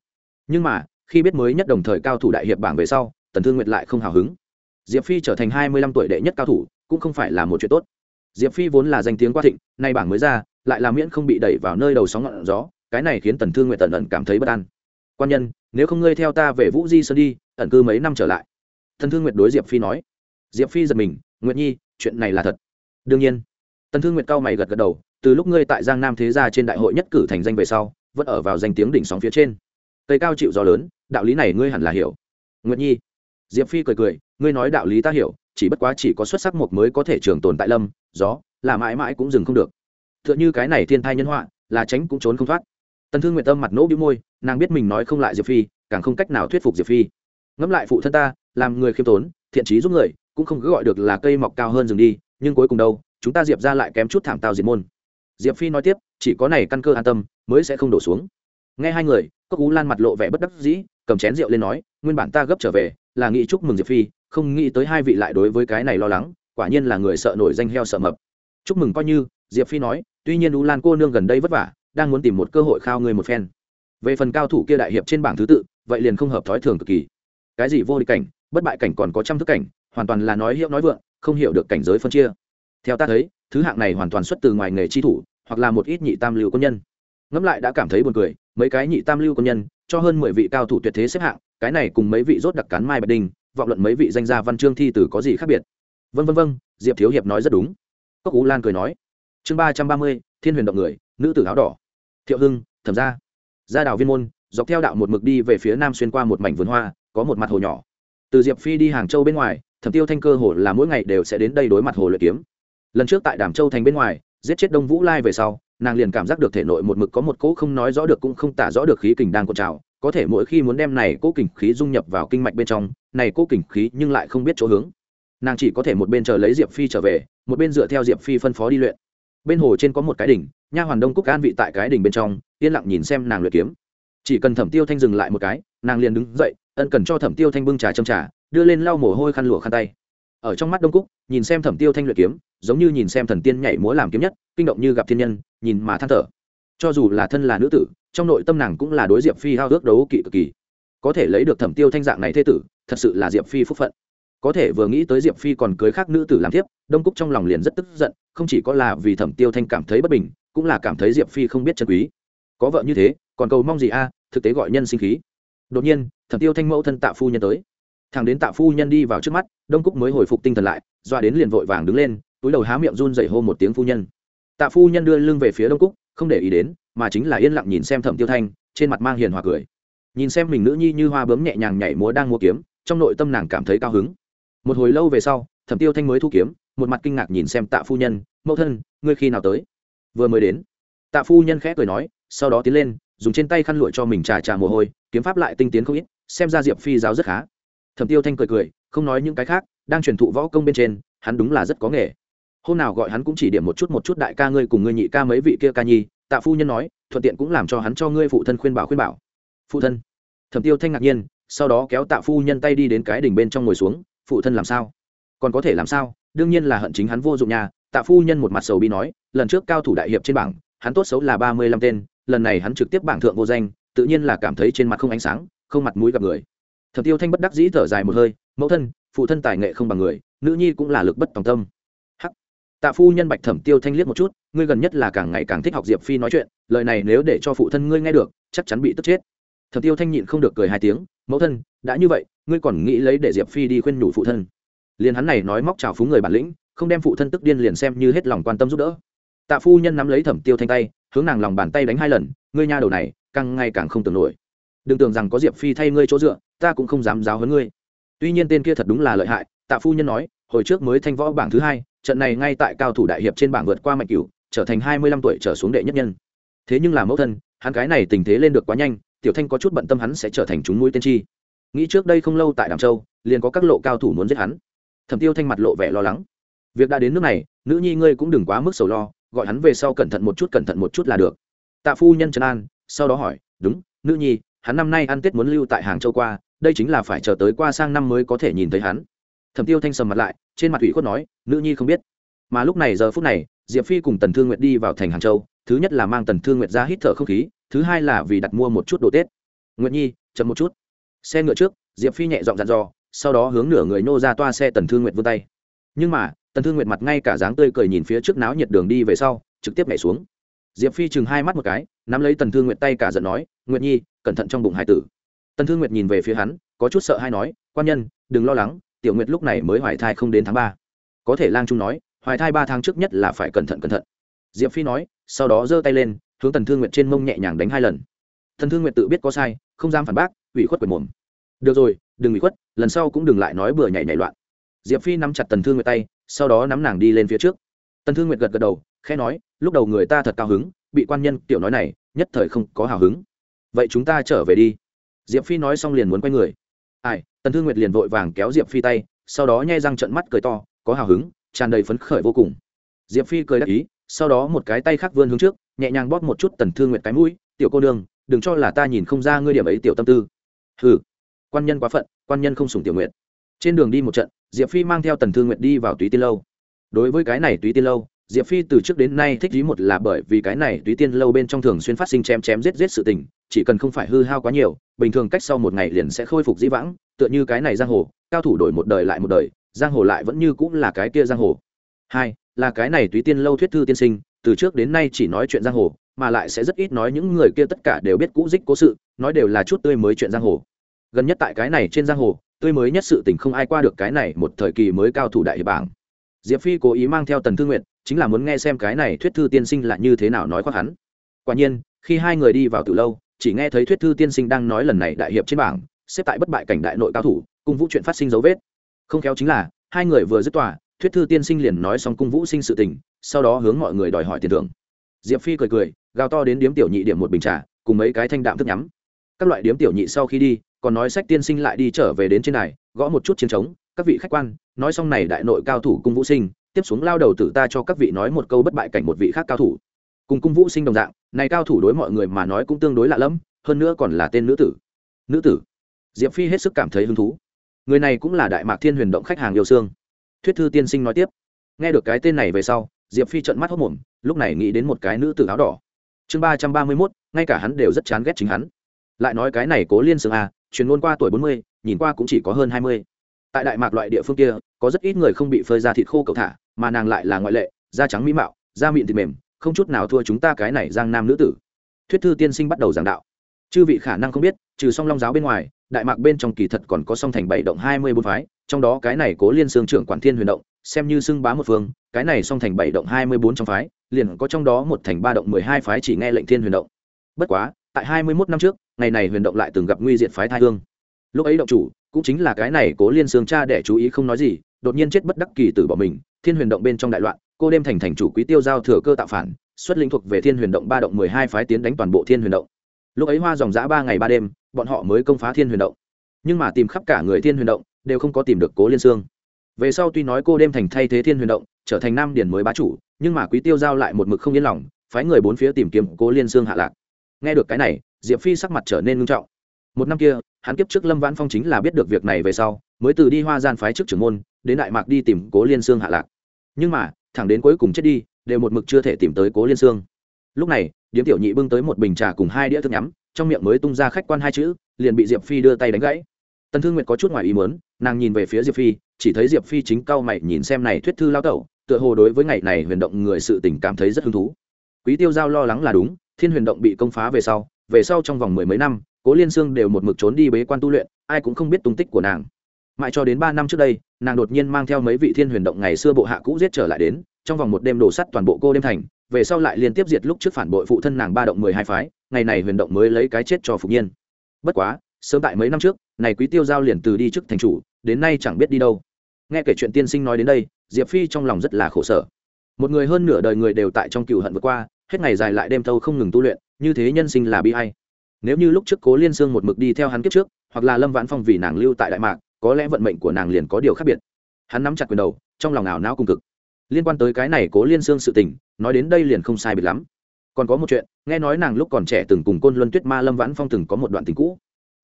Nhưng mà, khi biết mới nhất đồng thời cao thủ đại hiệp bảng về sau, tần thương nguyện lại không hào hứng. Diệp phi trở thành hai mươi lăm tuổi đệ nhất cao thủ, cũng không phải là một chuyện tốt diệp phi vốn là danh tiếng quá thịnh, nay bảng mới ra, lại làm miễn không bị đẩy vào nơi đầu sóng ngọn gió, cái này khiến tần thương nguyện tần ẩn cảm thấy bất an. Quan nhân, nếu không ngươi theo ta về vũ di sơn đi, ẩn cư mấy năm trở lại. Tần thương nguyện đối diệp phi nói. Diệp phi giật mình nguyện nhi, chuyện này là thật. Đương nhiên. Tần thương nguyện cao mày gật gật đầu, từ lúc ngươi tại giang nam thế gia trên đại hội nhất cử thành danh về sau, vẫn ở vào danh tiếng đỉnh sóng phía trên. Cây cao chịu gió lớn, đạo lý này ngươi hẳn là hiểu. Nguyệt nhi, diệp phi cười cười, ngươi nói đạo lý ta hiểu chỉ bất quá chỉ có xuất sắc một mới có thể trường tồn tại lâm, gió, là mãi mãi cũng dừng không được. Tựa như cái này thiên thai nhân họa, là tránh cũng trốn không thoát. Tần thương nguyện tâm mặt nỗ bĩu môi, nàng biết mình nói không lại diệp phi, càng không cách nào thuyết phục diệp phi. Ngẫm lại phụ thân ta, làm người khiêm tốn, thiện trí giúp người, cũng không cứ gọi được là cây mọc cao hơn rừng đi, nhưng cuối cùng đâu, chúng ta diệp ra lại kém chút thảm tao diệt môn. Diệp phi nói tiếp, chỉ có này căn cơ an tâm, mới sẽ không đổ xuống. Nghe hai người, cốc ú lan mặt lộ vẻ bất đắc dĩ, cầm chén rượu lên nói, nguyên bản ta gấp trở về, là nghĩ chúc mừng diệp phi không nghĩ tới hai vị lại đối với cái này lo lắng, quả nhiên là người sợ nổi danh heo sợ mập. Chúc mừng coi như, diệp phi nói, tuy nhiên u lan cô nương gần đây vất vả, đang muốn tìm một cơ hội khao người một phen. Về phần cao thủ kia đại hiệp trên bảng thứ tự, vậy liền không hợp thói thường cực kỳ. Cái gì vô địch cảnh, bất bại cảnh còn có trăm thức cảnh, hoàn toàn là nói hiệu nói vượng, không hiểu được cảnh giới phân chia. Theo ta thấy, thứ hạng này hoàn toàn xuất từ ngoài nghề chi thủ, hoặc là một ít nhị tam lưu quân nhân. Ngẫm lại đã cảm thấy buồn cười, mấy cái nhị tam lưu quân nhân, cho hơn mười vị cao thủ tuyệt thế xếp hạng, cái này cùng mấy vị rốt đặc cán mai bạch đình vọng luận mấy vị danh gia văn chương thi từ có gì khác biệt? Vân vân vân diệp thiếu hiệp nói rất đúng. Cốc ú lan cười nói, chương ba trăm ba mươi, thiên huyền động người, nữ tử áo đỏ. Thiệu hưng, thẩm gia. Gia đào viên môn, dọc theo đạo một mực đi về phía nam xuyên qua một mảnh vườn hoa, có một mặt hồ nhỏ. Từ diệp phi đi hàng châu bên ngoài, thẩm tiêu thanh cơ hồ là mỗi ngày đều sẽ đến đây đối mặt hồ luyện kiếm. Lần trước tại đàm châu thành bên ngoài, giết chết đông vũ lai về sau, nàng liền cảm giác được thể nội một mực có một cỗ không nói rõ được cũng không tả rõ được khí kình đang cột trào có thể mỗi khi muốn đem này cố kình khí dung nhập vào kinh mạch bên trong, này cố kình khí nhưng lại không biết chỗ hướng. Nàng chỉ có thể một bên chờ lấy diệp phi trở về, một bên dựa theo diệp phi phân phó đi luyện. Bên hồ trên có một cái đỉnh, nha hoàn đông cúc an vị tại cái đỉnh bên trong, yên lặng nhìn xem nàng luyện kiếm. Chỉ cần thẩm tiêu thanh dừng lại một cái, nàng liền đứng dậy, ân cần cho thẩm tiêu thanh bưng trà châm trà, đưa lên lau mồ hôi khăn lụa khăn tay. Ở trong mắt đông cúc, nhìn xem thẩm tiêu thanh luyện kiếm, giống như nhìn xem thần tiên nhảy múa làm kiếm nhất, kinh động như gặp thiên nhân, nhìn mà than thở cho dù là thân là nữ tử, trong nội tâm nàng cũng là đối diệp phi hao ước đấu kỵ cực kỳ. Có thể lấy được thẩm tiêu thanh dạng này thế tử, thật sự là diệp phi phúc phận. Có thể vừa nghĩ tới diệp phi còn cưới khác nữ tử làm tiếp đông cúc trong lòng liền rất tức giận, không chỉ có là vì thẩm tiêu thanh cảm thấy bất bình, cũng là cảm thấy diệp phi không biết chân quý. Có vợ như thế, còn cầu mong gì a, thực tế gọi nhân sinh khí. Đột nhiên, thẩm tiêu thanh mẫu thân tạ phu nhân tới. Thằng đến tạ phu nhân đi vào trước mắt, đông cúc mới hồi phục tinh thần lại, doa đến liền vội vàng đứng lên, túi đầu há miệng run dậy hô một tiếng phu nhân. Tạ phu nhân đưa lưng về phía đông cúc không để ý đến, mà chính là yên lặng nhìn xem thẩm tiêu thanh, trên mặt mang hiền hòa cười. Nhìn xem mình nữ nhi như hoa bướm nhẹ nhàng nhảy múa đang mua kiếm, trong nội tâm nàng cảm thấy cao hứng. Một hồi lâu về sau, thẩm tiêu thanh mới thu kiếm, một mặt kinh ngạc nhìn xem tạ phu nhân, mẫu thân, ngươi khi nào tới? Vừa mới đến. Tạ phu nhân khẽ cười nói, sau đó tiến lên, dùng trên tay khăn lụi cho mình trà trà mồ hôi, kiếm pháp lại tinh tiến không ít, xem ra diệp phi giáo rất khá. Thẩm tiêu thanh cười cười, không nói những cái khác, đang truyền thụ võ công bên trên, hắn đúng là rất có nghề hôm nào gọi hắn cũng chỉ điểm một chút một chút đại ca ngươi cùng ngươi nhị ca mấy vị kia ca nhi, tạ phu nhân nói, thuận tiện cũng làm cho hắn cho ngươi phụ thân khuyên bảo khuyên bảo. Phụ thân. Thẩm tiêu thanh ngạc nhiên, sau đó kéo tạ phu nhân tay đi đến cái đỉnh bên trong ngồi xuống, phụ thân làm sao? Còn có thể làm sao? Đương nhiên là hận chính hắn vô dụng nhà tạ phu nhân một mặt sầu bi nói, lần trước cao thủ đại hiệp trên bảng, hắn tốt xấu là ba mươi lăm tên, lần này hắn trực tiếp bảng thượng vô danh, tự nhiên là cảm thấy trên mặt không ánh sáng, không mặt mũi gặp người. Thẩm tiêu thanh bất đắc dĩ thở dài một hơi, mẫu thân, phụ thân tài nghệ không bằng người, nữ nhi cũng là lực bất tòng tâm tạ phu nhân bạch thẩm tiêu thanh liếc một chút, ngươi gần nhất là càng ngày càng thích học diệp phi nói chuyện, lời này nếu để cho phụ thân ngươi nghe được, chắc chắn bị tức chết. Thẩm tiêu thanh nhịn không được cười hai tiếng, mẫu thân, đã như vậy, ngươi còn nghĩ lấy để diệp phi đi khuyên nhủ phụ thân? Liền hắn này nói móc trào phúng người bản lĩnh, không đem phụ thân tức điên liền xem như hết lòng quan tâm giúp đỡ. Tạ phu nhân nắm lấy thẩm tiêu thanh tay, hướng nàng lòng bàn tay đánh hai lần, ngươi nha đầu này, càng ngày càng không tưởng nổi. Đừng tưởng rằng có diệp phi thay ngươi chỗ dựa, ta cũng không dám giáo hơn ngươi. Tuy nhiên tên kia thật đúng là lợi hại, tạ phu nhân nói, hồi trước mới thanh võ bảng thứ hai trận này ngay tại cao thủ đại hiệp trên bảng vượt qua mạnh cửu, trở thành hai mươi lăm tuổi trở xuống đệ nhất nhân. Thế nhưng là mẫu thân, hắn cái này tình thế lên được quá nhanh, tiểu thanh có chút bận tâm hắn sẽ trở thành chúng mũi tiên tri nghĩ trước đây không lâu tại đàm châu, liền có các lộ cao thủ muốn giết hắn. Thẩm tiêu thanh mặt lộ vẻ lo lắng. Việc đã đến nước này, nữ nhi ngươi cũng đừng quá mức sầu lo, gọi hắn về sau cẩn thận một chút cẩn thận một chút là được. Tạ phu nhân trần an, sau đó hỏi, đúng, nữ nhi, hắn năm nay ăn tết muốn lưu tại hàng châu qua, đây chính là phải chờ tới qua sang năm mới có thể nhìn thấy hắn thẩm tiêu thanh sầm mặt lại, trên mặt ủy khuất nói, nữ nhi không biết. Mà lúc này giờ phút này, diệp phi cùng tần thương nguyệt đi vào thành hàng châu, thứ nhất là mang tần thương nguyệt ra hít thở không khí, thứ hai là vì đặt mua một chút đồ tết. Nguyệt nhi, chậm một chút. Xe ngựa trước, diệp phi nhẹ dọn dặn dò, sau đó hướng nửa người nô ra toa xe tần thương nguyệt vươn tay. Nhưng mà, tần thương nguyệt mặt ngay cả dáng tươi cười nhìn phía trước náo nhiệt đường đi về sau, trực tiếp nhảy xuống. Diệp phi chừng hai mắt một cái, nắm lấy tần thương nguyệt tay cả giận nói, nguyệt nhi, cẩn thận trong bụng hải tử. Tần thương nguyệt nhìn về phía hắn, có chút sợ hay nói, quan nhân, đừng lo lắng tiểu nguyệt lúc này mới hoài thai không đến tháng ba. Có thể lang trung nói, hoài thai ba tháng trước nhất là phải cẩn thận cẩn thận. Diệp phi nói, sau đó giơ tay lên, hướng tần thương nguyệt trên mông nhẹ nhàng đánh hai lần. Thần thương nguyệt tự biết có sai, không dám phản bác, ủy khuất quyền mồm. Được rồi, đừng ủy khuất, lần sau cũng đừng lại nói bừa nhảy nhảy loạn. Diệp phi nắm chặt tần thương nguyệt tay, sau đó nắm nàng đi lên phía trước. Tần thương nguyệt gật gật đầu, khẽ nói, lúc đầu người ta thật cao hứng, bị quan nhân tiểu nói này, nhất thời không có hào hứng. Vậy chúng ta trở về đi. Diệp phi nói xong liền muốn quay người. Ai? Tần thương nguyệt liền vội vàng kéo diệp phi tay, sau đó nhai răng trận mắt cười to, có hào hứng, tràn đầy phấn khởi vô cùng. Diệp phi cười đáp ý, sau đó một cái tay khác vươn hướng trước, nhẹ nhàng bóp một chút tần thương nguyệt cái mũi, tiểu cô đường đừng cho là ta nhìn không ra ngươi điểm ấy tiểu tâm tư. Hừ, quan nhân quá phận, quan nhân không sủng tiểu Nguyệt. trên đường đi một trận, diệp phi mang theo tần thương Nguyệt đi vào túy tiên lâu. Đối với cái này túy tiên lâu, diệp phi từ trước đến nay thích lý một là bởi vì cái này túy tiên lâu bên trong thường xuyên phát sinh chém chém giết giết sự tình, chỉ cần không phải hư hao quá nhiều, bình thường cách sau một ngày liền sẽ khôi phục dĩ vãng tựa như cái này giang hồ, cao thủ đổi một đời lại một đời, giang hồ lại vẫn như cũng là cái kia giang hồ. Hai, là cái này túy tiên lâu thuyết thư tiên sinh, từ trước đến nay chỉ nói chuyện giang hồ, mà lại sẽ rất ít nói những người kia tất cả đều biết cũ dích cố sự, nói đều là chút tươi mới chuyện giang hồ. Gần nhất tại cái này trên giang hồ, tươi mới nhất sự tình không ai qua được cái này một thời kỳ mới cao thủ đại hiệp bảng. Diệp phi cố ý mang theo tần thư nguyện chính là muốn nghe xem cái này thuyết thư tiên sinh là như thế nào nói khoác hắn. Quả nhiên, khi hai người đi vào từ lâu, chỉ nghe thấy thuyết thư tiên sinh đang nói lần này đại hiệp trên bảng xếp tại bất bại cảnh đại nội cao thủ cung vũ chuyện phát sinh dấu vết. Không khéo chính là, hai người vừa dứt tòa, thuyết thư tiên sinh liền nói xong cung vũ sinh sự tình, sau đó hướng mọi người đòi hỏi tiền thưởng. Diệp phi cười cười, gào to đến điếm tiểu nhị điểm một bình trà, cùng mấy cái thanh đạm thức nhắm. Các loại điếm tiểu nhị sau khi đi, còn nói sách tiên sinh lại đi trở về đến trên này gõ một chút chiến trống, các vị khách quan, nói xong này đại nội cao thủ cung vũ sinh, tiếp xuống lao đầu tử ta cho các vị nói một câu bất bại cảnh một vị khác cao thủ. Cùng cung vũ sinh đồng dạng, này cao thủ đối mọi người mà nói cũng tương đối lạ lẫm, hơn nữa còn là tên nữ tử. Nữ tử? Diệp phi hết sức cảm thấy hứng thú. Người này cũng là đại mạc thiên huyền động khách hàng yêu xương thuyết thư tiên sinh nói tiếp. Nghe được cái tên này về sau, diệp phi trận mắt hốc mồm, lúc này nghĩ đến một cái nữ tử áo đỏ. Chương ba trăm ba mươi mốt, ngay cả hắn đều rất chán ghét chính hắn. Lại nói cái này cố liên xương à truyền ngôn qua tuổi bốn mươi, nhìn qua cũng chỉ có hơn hai mươi. Tại đại mạc loại địa phương kia, có rất ít người không bị phơi ra thịt khô cầu thả, mà nàng lại là ngoại lệ, da trắng mỹ mạo, da mịn thịt mềm, không chút nào thua chúng ta cái này giang nam nữ tử. Thuyết thư tiên sinh bắt đầu giảng đạo chư vị khả năng không biết, trừ song long giáo bên ngoài, đại mạc bên trong kỳ thật còn có song thành bảy động hai mươi bốn phái, trong đó cái này cố liên xương trưởng quản thiên huyền động, xem như xưng bá một phương, cái này song thành bảy động hai mươi bốn trong phái, liền có trong đó một thành ba động mười hai phái chỉ nghe lệnh thiên huyền động. Bất quá, tại hai mươi mốt năm trước, ngày này huyền động lại từng gặp nguy diệt phái thai hương. Lúc ấy động chủ, cũng chính là cái này cố liên xương cha để chú ý không nói gì, đột nhiên chết bất đắc kỳ tử bỏ mình, thiên huyền động bên trong đại loạn, cô đêm thành thành chủ quý tiêu giao thừa cơ tạo phản, xuất linh thuộc về thiên huyền động ba động mười hai phái tiến đánh toàn bộ thiên huyền động lúc ấy hoa dòng giã ba ngày ba đêm, bọn họ mới công phá thiên huyền động. Nhưng mà tìm khắp cả người thiên huyền động, đều không có tìm được cố liên sương. Về sau tuy nói cô đêm thành thay thế thiên huyền động, trở thành nam điển mới bá chủ, nhưng mà quý tiêu giao lại một mực không yên lòng, phái người bốn phía tìm kiếm cố liên sương hạ lạc. Nghe được cái này, diệp phi sắc mặt trở nên nghiêm trọng. Một năm kia, hắn kiếp trước lâm vãn phong chính là biết được việc này về sau, mới từ đi hoa gian phái trước trưởng môn, đến đại mạc đi tìm cố liên sương hạ lạc. Nhưng mà, thẳng đến cuối cùng chết đi, đều một mực chưa thể tìm tới cố liên sương. Lúc này điếm tiểu nhị bưng tới một bình trà cùng hai đĩa thức nhắm, trong miệng mới tung ra khách quan hai chữ, liền bị diệp phi đưa tay đánh gãy. Tần thương nguyệt có chút ngoài ý muốn, nàng nhìn về phía diệp phi, chỉ thấy diệp phi chính cau mày nhìn xem này thuyết thư lao tẩu, tựa hồ đối với ngày này huyền động người sự tình cảm thấy rất hứng thú. Quý tiêu giao lo lắng là đúng, thiên huyền động bị công phá về sau về sau trong vòng mười mấy năm, cố liên sương đều một mực trốn đi bế quan tu luyện, ai cũng không biết tung tích của nàng. Mãi cho đến ba năm trước đây, nàng đột nhiên mang theo mấy vị thiên huyền động ngày xưa bộ hạ cũ giết trở lại đến, trong vòng một đêm đổ sắt toàn bộ cô đêm thành về sau lại liên tiếp diệt lúc trước phản bội phụ thân nàng ba động mười hai phái, ngày này huyền động mới lấy cái chết cho phục nhiên. Bất quá, sớm tại mấy năm trước, này quý tiêu giao liền từ đi trước thành chủ, đến nay chẳng biết đi đâu. Nghe kể chuyện tiên sinh nói đến đây, diệp phi trong lòng rất là khổ sở. Một người hơn nửa đời người đều tại trong cựu hận vượt qua, hết ngày dài lại đêm thâu không ngừng tu luyện, như thế nhân sinh là bi hay nếu như lúc trước cố liên sương một mực đi theo hắn kiếp trước, hoặc là lâm vãn phong vì nàng lưu tại đại mạc, có lẽ vận mệnh của nàng liền có điều khác biệt. Hắn nắm chặt quyền đầu, trong lòng ảo não cùng cực liên quan tới cái này cố liên xương sự tình, nói đến đây liền không sai biệt lắm. Còn có một chuyện, nghe nói nàng lúc còn trẻ từng cùng côn luân tuyết ma lâm vãn phong từng có một đoạn tình cũ.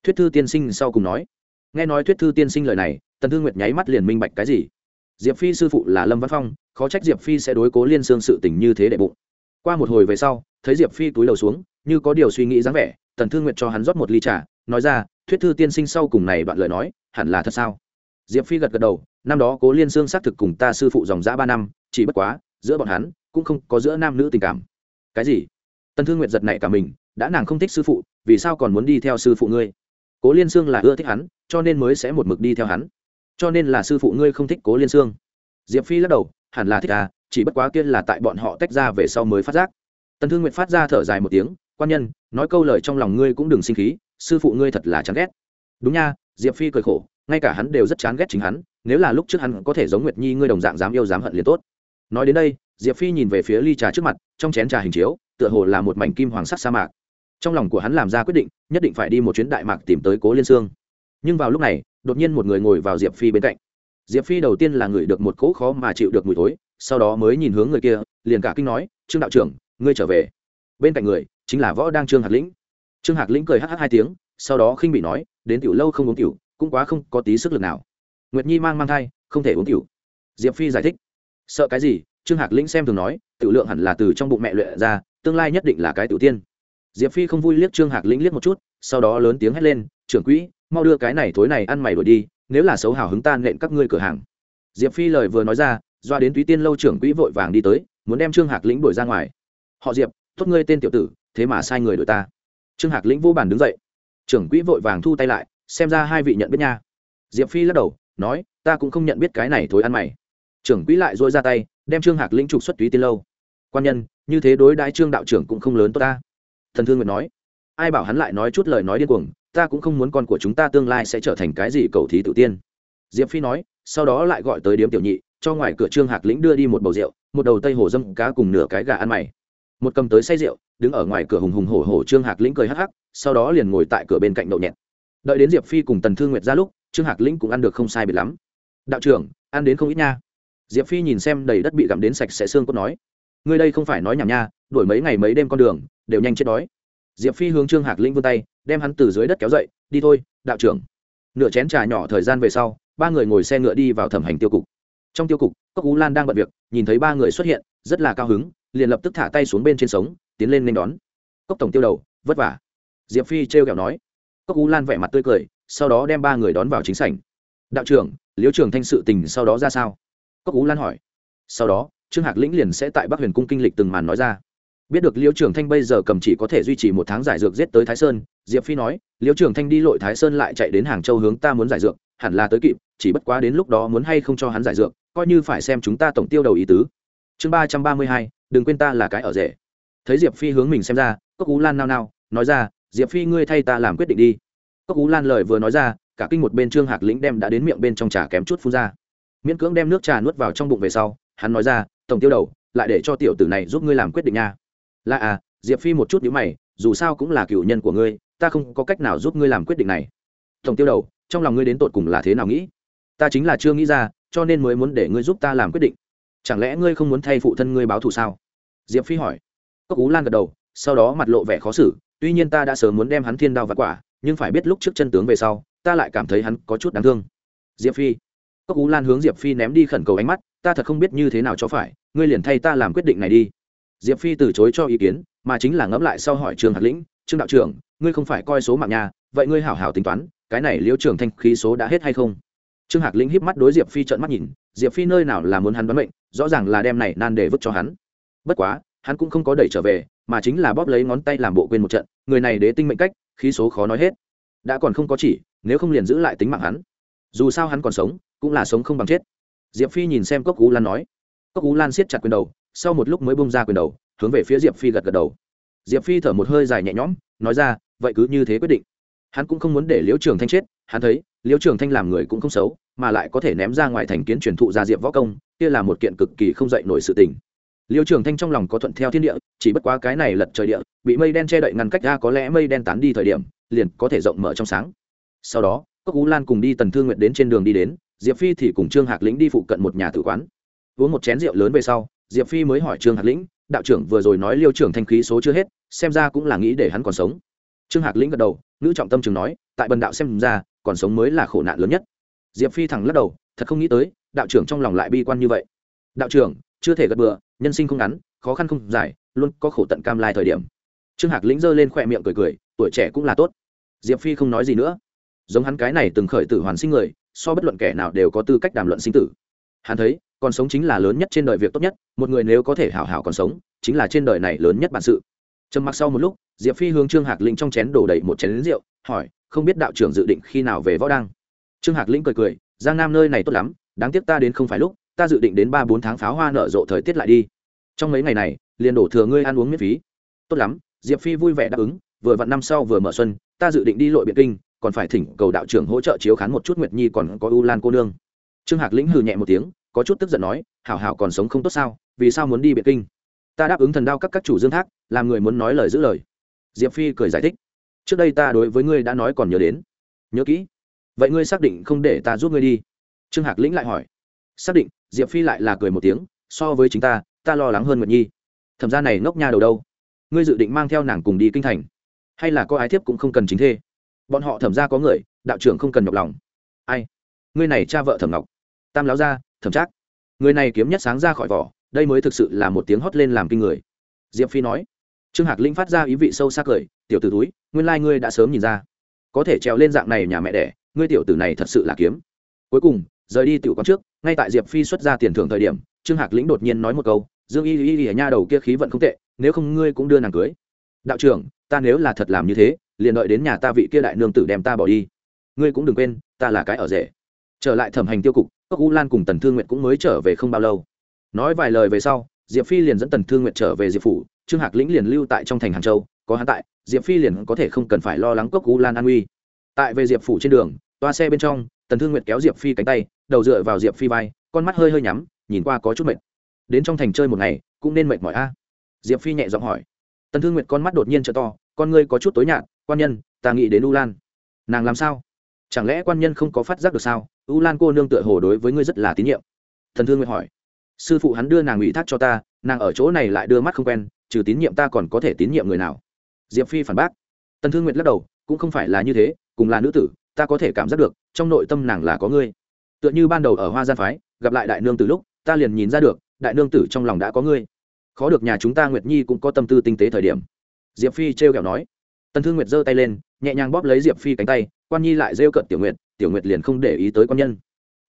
Thuyết thư tiên sinh sau cùng nói. Nghe nói thuyết thư tiên sinh lời này, tần thương nguyệt nháy mắt liền minh bạch cái gì. Diệp phi sư phụ là lâm văn phong, khó trách diệp phi sẽ đối cố liên xương sự tình như thế đệ bụng. Qua một hồi về sau, thấy diệp phi túi đầu xuống, như có điều suy nghĩ dáng vẻ, tần thương nguyệt cho hắn rót một ly trà, nói ra, thuyết thư tiên sinh sau cùng này đoạn lời nói, hẳn là thật sao? Diệp phi gật gật đầu năm đó cố liên xương xác thực cùng ta sư phụ dòng giã ba năm, chỉ bất quá, giữa bọn hắn cũng không có giữa nam nữ tình cảm. Cái gì? Tần thương nguyệt giật này cả mình, đã nàng không thích sư phụ, vì sao còn muốn đi theo sư phụ ngươi? Cố liên sương là ưa thích hắn, cho nên mới sẽ một mực đi theo hắn. Cho nên là sư phụ ngươi không thích cố liên sương. Diệp phi lắc đầu, hẳn là thích à chỉ bất quá kia là tại bọn họ tách ra về sau mới phát giác. Tần thương nguyện phát ra thở dài một tiếng, quan nhân, nói câu lời trong lòng ngươi cũng đừng sinh khí, sư phụ ngươi thật là chán ghét. Đúng nha, diệp phi cười khổ, ngay cả hắn đều rất chán ghét chính hắn nếu là lúc trước hắn có thể giống nguyệt nhi ngươi đồng dạng dám yêu dám hận liền tốt. Nói đến đây, diệp phi nhìn về phía ly trà trước mặt, trong chén trà hình chiếu, tựa hồ là một mảnh kim hoàng sắc sa mạc. Trong lòng của hắn làm ra quyết định, nhất định phải đi một chuyến đại mạc tìm tới cố liên sương. Nhưng vào lúc này, đột nhiên một người ngồi vào diệp phi bên cạnh. Diệp phi đầu tiên là người được một cỗ khó mà chịu được mùi thối, sau đó mới nhìn hướng người kia, liền cả kinh nói, trương đạo trưởng, ngươi trở về. Bên cạnh người, chính là võ đang trương hạc lĩnh. Trương hạc lĩnh cười hh hai tiếng, sau đó khinh bị nói, đến tiểu lâu không uống tiểu, cũng quá không có tí sức lực nào nguyệt nhi mang mang thai, không thể uống tiểu. Diệp phi giải thích. Sợ cái gì? Trương hạc lĩnh xem thường nói, tiểu lượng hẳn là từ trong bụng mẹ luyện ra, tương lai nhất định là cái tiểu tiên. Diệp phi không vui liếc trương hạc lĩnh liếc một chút, sau đó lớn tiếng hét lên, trưởng quỹ, mau đưa cái này thối này ăn mày đuổi đi, nếu là xấu hào hứng tan nện các ngươi cửa hàng. Diệp phi lời vừa nói ra, doa đến túy tiên lâu trưởng quỹ vội vàng đi tới, muốn đem trương hạc lĩnh đuổi ra ngoài. Họ diệp, tốt ngươi tên tiểu tử, thế mà sai người đuổi ta. Trương hạc lĩnh vô bàn đứng dậy. Trưởng quỹ vội vàng thu tay lại, xem ra hai vị nhận biết nha. Diệp phi lắc đầu nói, ta cũng không nhận biết cái này thối ăn mày. Trưởng quỹ lại dội ra tay, đem trương hạc lĩnh trục xuất túy tiên lâu. Quan nhân, như thế đối đãi trương đạo trưởng cũng không lớn tốt ta. Thần thương nguyệt nói. Ai bảo hắn lại nói chút lời nói điên cuồng, ta cũng không muốn con của chúng ta tương lai sẽ trở thành cái gì cầu thí tự tiên. Diệp phi nói, sau đó lại gọi tới điếm tiểu nhị, cho ngoài cửa trương hạc lĩnh đưa đi một bầu rượu, một đầu tây hồ dâm cá cùng nửa cái gà ăn mày. Một cầm tới say rượu, đứng ở ngoài cửa hùng hùng hổ hổ trương hạc lĩnh cười hắc hắc, sau đó liền ngồi tại cửa bên cạnh đậu nhẹt. Đợi đến diệp phi cùng tần thương nguyệt ra lúc trương hạc lĩnh cũng ăn được không sai biệt lắm. Đạo trưởng, ăn đến không ít nha. Diệp phi nhìn xem đầy đất bị gặm đến sạch sẽ xương cốt nói. Ngươi đây không phải nói nhảm nha đổi mấy ngày mấy đêm con đường, đều nhanh chết đói. Diệp phi hướng trương hạc lĩnh vươn tay, đem hắn từ dưới đất kéo dậy, đi thôi, đạo trưởng. Nửa chén trà nhỏ thời gian về sau, ba người ngồi xe ngựa đi vào thẩm hành tiêu cục. Trong tiêu cục, cốc ú lan đang bận việc, nhìn thấy ba người xuất hiện, rất là cao hứng, liền lập tức thả tay xuống bên trên sống, tiến lên nên đón. Cốc tổng tiêu đầu, vất vả. Diệp phi trêu kẹo nói. Cốc ú lan vẻ mặt tươi cười sau đó đem ba người đón vào chính sảnh. Đạo trưởng, liễu trưởng thanh sự tình sau đó ra sao? Cốc ú lan hỏi. Sau đó, trương hạc lĩnh liền sẽ tại bắc huyền cung kinh lịch từng màn nói ra. Biết được liễu trưởng thanh bây giờ cầm chỉ có thể duy trì một tháng giải dược giết tới thái sơn, diệp phi nói, liễu trưởng thanh đi lội thái sơn lại chạy đến hàng châu hướng ta muốn giải dược, hẳn là tới kịp, chỉ bất quá đến lúc đó muốn hay không cho hắn giải dược, coi như phải xem chúng ta tổng tiêu đầu ý tứ. Chương ba trăm ba mươi hai, đừng quên ta là cái ở rể. Thấy diệp phi hướng mình xem ra, cốc ú lan nao nao, nói ra, diệp phi ngươi thay ta làm quyết định đi cốc ú lan lời vừa nói ra, cả kinh một bên trương hạc lĩnh đem đã đến miệng bên trong trà kém chút phun ra. Miễn cưỡng đem nước trà nuốt vào trong bụng về sau, hắn nói ra, tổng tiêu đầu, lại để cho tiểu tử này giúp ngươi làm quyết định nha. Là à diệp phi một chút nhữ mày, dù sao cũng là cựu nhân của ngươi, ta không có cách nào giúp ngươi làm quyết định này. Tổng tiêu đầu, trong lòng ngươi đến tột cùng là thế nào nghĩ? Ta chính là chưa nghĩ ra, cho nên mới muốn để ngươi giúp ta làm quyết định. Chẳng lẽ ngươi không muốn thay phụ thân ngươi báo thù sao? Diệp phi hỏi. Cốc ú lan gật đầu, sau đó mặt lộ vẻ khó xử, tuy nhiên ta đã sớm muốn đem hắn thiên đao vặt quả nhưng phải biết lúc trước chân tướng về sau, ta lại cảm thấy hắn có chút đáng thương. Diệp phi, cốc ú lan hướng diệp phi ném đi khẩn cầu ánh mắt, ta thật không biết như thế nào cho phải, ngươi liền thay ta làm quyết định này đi. Diệp phi từ chối cho ý kiến, mà chính là ngẫm lại sau hỏi trường hạt lĩnh, trương đạo trưởng, ngươi không phải coi số mạng nhà, vậy ngươi hảo hảo tính toán, cái này liễu trưởng thanh khí số đã hết hay không? Trương hạc lĩnh híp mắt đối diệp phi trợn mắt nhìn, diệp phi nơi nào là muốn hắn đoán mệnh, rõ ràng là đem này nan để vứt cho hắn. Bất quá, hắn cũng không có đẩy trở về, mà chính là bóp lấy ngón tay làm bộ quên một trận, người này đế tinh mệnh cách khí số khó nói hết. Đã còn không có chỉ, nếu không liền giữ lại tính mạng hắn. Dù sao hắn còn sống, cũng là sống không bằng chết. Diệp phi nhìn xem cốc cú lan nói. Cốc cú lan siết chặt quyền đầu, sau một lúc mới bung ra quyền đầu, hướng về phía diệp phi gật gật đầu. Diệp phi thở một hơi dài nhẹ nhõm, nói ra, vậy cứ như thế quyết định. Hắn cũng không muốn để liễu trường thanh chết, hắn thấy, liễu trường thanh làm người cũng không xấu, mà lại có thể ném ra ngoài thành kiến truyền thụ ra diệp võ công, kia là một kiện cực kỳ không dạy nổi sự tình. Liêu trường thanh trong lòng có thuận theo thiên địa, chỉ bất quá cái này lật trời địa, bị mây đen che đậy ngăn cách ra có lẽ mây đen tán đi thời điểm, liền có thể rộng mở trong sáng. Sau đó, cốc ú lan cùng đi tần thương nguyện đến trên đường đi đến, diệp phi thì cùng trương hạc lĩnh đi phụ cận một nhà tử quán. Uống một chén rượu lớn về sau, diệp phi mới hỏi trương hạc lĩnh, đạo trưởng vừa rồi nói liêu trưởng thanh khí số chưa hết, xem ra cũng là nghĩ để hắn còn sống. Trương hạc lĩnh gật đầu nữ trọng tâm trường nói, tại bần đạo xem ra, còn sống mới là khổ nạn lớn nhất. Diệp phi thẳng lắc đầu, thật không nghĩ tới, đạo trưởng trong lòng lại bi quan như vậy. Đạo trưởng, chưa thể gật bừa nhân sinh không ngắn, khó khăn không dài, luôn có khổ tận cam lai thời điểm. Trương hạc lĩnh giơ lên khỏe miệng cười cười, tuổi trẻ cũng là tốt. Diệp phi không nói gì nữa. Giống hắn cái này từng khởi tử hoàn sinh người, so bất luận kẻ nào đều có tư cách đàm luận sinh tử. Hắn thấy, còn sống chính là lớn nhất trên đời việc tốt nhất, một người nếu có thể hảo hảo còn sống, chính là trên đời này lớn nhất bản sự. Trầm mặc sau một lúc, diệp phi hướng trương hạc linh trong chén đổ đầy một chén lính rượu, hỏi, không biết đạo trưởng dự định khi nào về võ đăng? Trương hạc linh cười cười, giang nam nơi này tốt lắm, đáng tiếc ta đến không phải lúc ta dự định đến ba bốn tháng pháo hoa nở rộ thời tiết lại đi. Trong mấy ngày này, liền đổ thừa ngươi ăn uống miễn phí. Tốt lắm, diệp phi vui vẻ đáp ứng, vừa vặn năm sau vừa mở xuân, ta dự định đi lội biệt kinh, còn phải thỉnh cầu đạo trưởng hỗ trợ chiếu khán một chút nguyệt nhi còn có u lan cô nương. Trương hạc lĩnh hừ nhẹ một tiếng, có chút tức giận nói, hảo hảo còn sống không tốt sao, vì sao muốn đi biệt kinh? Ta đáp ứng thần đao các các chủ dương thác, làm người muốn nói lời giữ lời. Diệp phi cười giải thích, trước đây ta đối với ngươi đã nói còn nhớ đến. Nhớ kỹ. Vậy ngươi xác định không để ta giúp ngươi đi. Trương hạc lĩnh lại hỏi xác định, diệp phi lại là cười một tiếng, so với chính ta ta lo lắng hơn nguyệt nhi. Thẩm ra này ngốc nha đầu đâu? Ngươi dự định mang theo nàng cùng đi kinh thành. Hay là có ái thiếp cũng không cần chính thê? Bọn họ thẩm ra có người, đạo trưởng không cần nhọc lòng. Ai? Ngươi này cha vợ thẩm ngọc. Tam láo ra thẩm trác. Người này kiếm nhất sáng ra khỏi vỏ, đây mới thực sự là một tiếng hót lên làm kinh người. Diệp phi nói. Trương hạc linh phát ra ý vị sâu sắc cười, tiểu tử túi nguyên lai ngươi đã sớm nhìn ra. Có thể trèo lên dạng này nhà mẹ đẻ, ngươi tiểu tử này thật sự là kiếm. Cuối cùng rời đi tiểu quán trước, ngay tại diệp phi xuất ra tiền thưởng thời điểm, trương hạc lĩnh đột nhiên nói một câu, dương y y y ở nha đầu kia khí vận không tệ, nếu không ngươi cũng đưa nàng cưới. Đạo trưởng, ta nếu là thật làm như thế, liền đợi đến nhà ta vị kia đại nương tử đem ta bỏ đi. Ngươi cũng đừng quên, ta là cái ở rể. Trở lại thẩm hành tiêu cục, cốc u lan cùng tần thương nguyện cũng mới trở về không bao lâu. Nói vài lời về sau, diệp phi liền dẫn tần thương nguyện trở về diệp phủ, trương hạc lĩnh liền lưu tại trong thành hàng châu, có hắn tại, diệp phi liền có thể không cần phải lo lắng cốc u lan an uy tại về diệp phủ trên đường, toa xe bên trong tần thương nguyện kéo diệp phi cánh tay, đầu dựa vào diệp phi vai, con mắt hơi hơi nhắm, nhìn qua có chút mệt. Đến trong thành chơi một ngày, cũng nên mệt mỏi a. Diệp phi nhẹ giọng hỏi. Tần thương nguyệt con mắt đột nhiên t to, con ngươi có chút tối nhạt, quan nhân, ta nghĩ đến u lan. Nàng làm sao? Chẳng lẽ quan nhân không có phát giác được sao? U lan cô nương tựa hồ đối với ngươi rất là tín nhiệm. Thần thương nguyệt hỏi. Sư phụ hắn đưa nàng ủy thác cho ta, nàng ở chỗ này lại đưa mắt không quen, trừ tín nhiệm ta còn có thể tín nhiệm người nào? Diệp phi phản bác. Tần thương nguyệt lắc đầu, cũng không phải là như thế, cùng là nữ tử ta có thể cảm giác được, trong nội tâm nàng là có ngươi. Tựa như ban đầu ở hoa gian phái, gặp lại đại nương từ lúc, ta liền nhìn ra được, đại nương tử trong lòng đã có ngươi. Khó được nhà chúng ta nguyệt nhi cũng có tâm tư tinh tế thời điểm. Diệp phi trêu kẹo nói. Tần thương nguyệt giơ tay lên, nhẹ nhàng bóp lấy diệp phi cánh tay, quan nhi lại rêu cận tiểu nguyệt tiểu nguyệt liền không để ý tới quan nhân.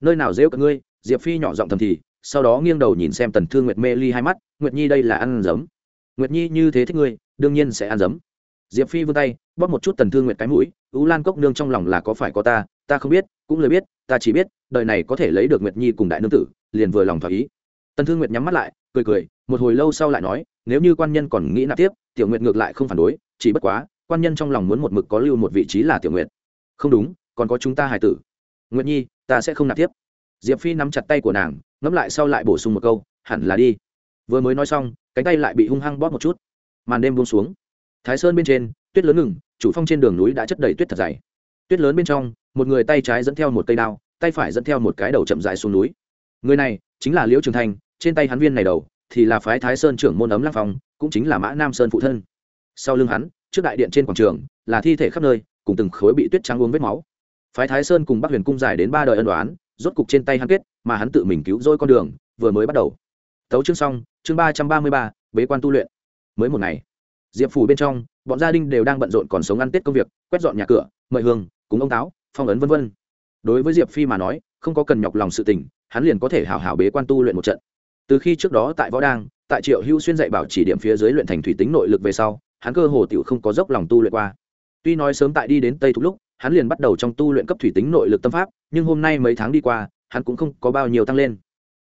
Nơi nào rêu cận ngươi? Diệp phi nhỏ giọng thầm thì, sau đó nghiêng đầu nhìn xem tần thương nguyệt mê ly hai mắt, nguyệt nhi đây là ăn giấm. Nguyệt nhi như thế thích ngươi, đương nhiên sẽ ăn giấm. Diệp phi vươn tay, bóp một chút tần thương nguyệt cái mũi ú lan cốc nương trong lòng là có phải có ta ta không biết, cũng lời biết, ta chỉ biết, đời này có thể lấy được nguyệt nhi cùng đại nương tử, liền vừa lòng thỏa ý. Tần thương nguyệt nhắm mắt lại, cười cười, một hồi lâu sau lại nói, nếu như quan nhân còn nghĩ nạp tiếp, tiểu nguyệt ngược lại không phản đối, chỉ bất quá, quan nhân trong lòng muốn một mực có lưu một vị trí là tiểu nguyệt. Không đúng, còn có chúng ta hài tử. Nguyệt nhi, ta sẽ không nạp tiếp. Diệp phi nắm chặt tay của nàng, ngẫm lại sau lại bổ sung một câu, hẳn là đi. Vừa mới nói xong, cánh tay lại bị hung hăng bóp một chút. Màn đêm buông xuống. Thái sơn bên trên, tuyết lớn ngừng chủ phong trên đường núi đã chất đầy tuyết thật dày. Tuyết lớn bên trong một người tay trái dẫn theo một cây đao tay phải dẫn theo một cái đầu chậm dài xuống núi. Người này chính là liễu trường Thành, trên tay hắn viên này đầu thì là phái thái sơn trưởng môn ấm lăng phong cũng chính là mã nam sơn phụ thân. Sau lưng hắn trước đại điện trên quảng trường là thi thể khắp nơi cùng từng khối bị tuyết trắng uống vết máu. Phái thái sơn cùng bắc huyền cung dài đến ba đời ân đoán rốt cục trên tay hắn kết mà hắn tự mình cứu rỗi con đường vừa mới bắt đầu. Tấu chương xong chương ba trăm ba mươi ba bế quan tu luyện. Mới một ngày diệp phủ bên trong, bọn gia đình đều đang bận rộn còn sống ăn tết công việc, quét dọn nhà cửa, mời hương cúng ông táo, phong ấn v v đối với diệp phi mà nói, không có cần nhọc lòng sự tình, hắn liền có thể hào hào bế quan tu luyện một trận. Từ khi trước đó tại võ đang tại triệu hữu xuyên dạy bảo chỉ điểm phía dưới luyện thành thủy tính nội lực về sau, hắn cơ hồ tiểu không có dốc lòng tu luyện qua. Tuy nói sớm tại đi đến tây thục lúc, hắn liền bắt đầu trong tu luyện cấp thủy tính nội lực tâm pháp, nhưng hôm nay mấy tháng đi qua, hắn cũng không có bao nhiêu tăng lên.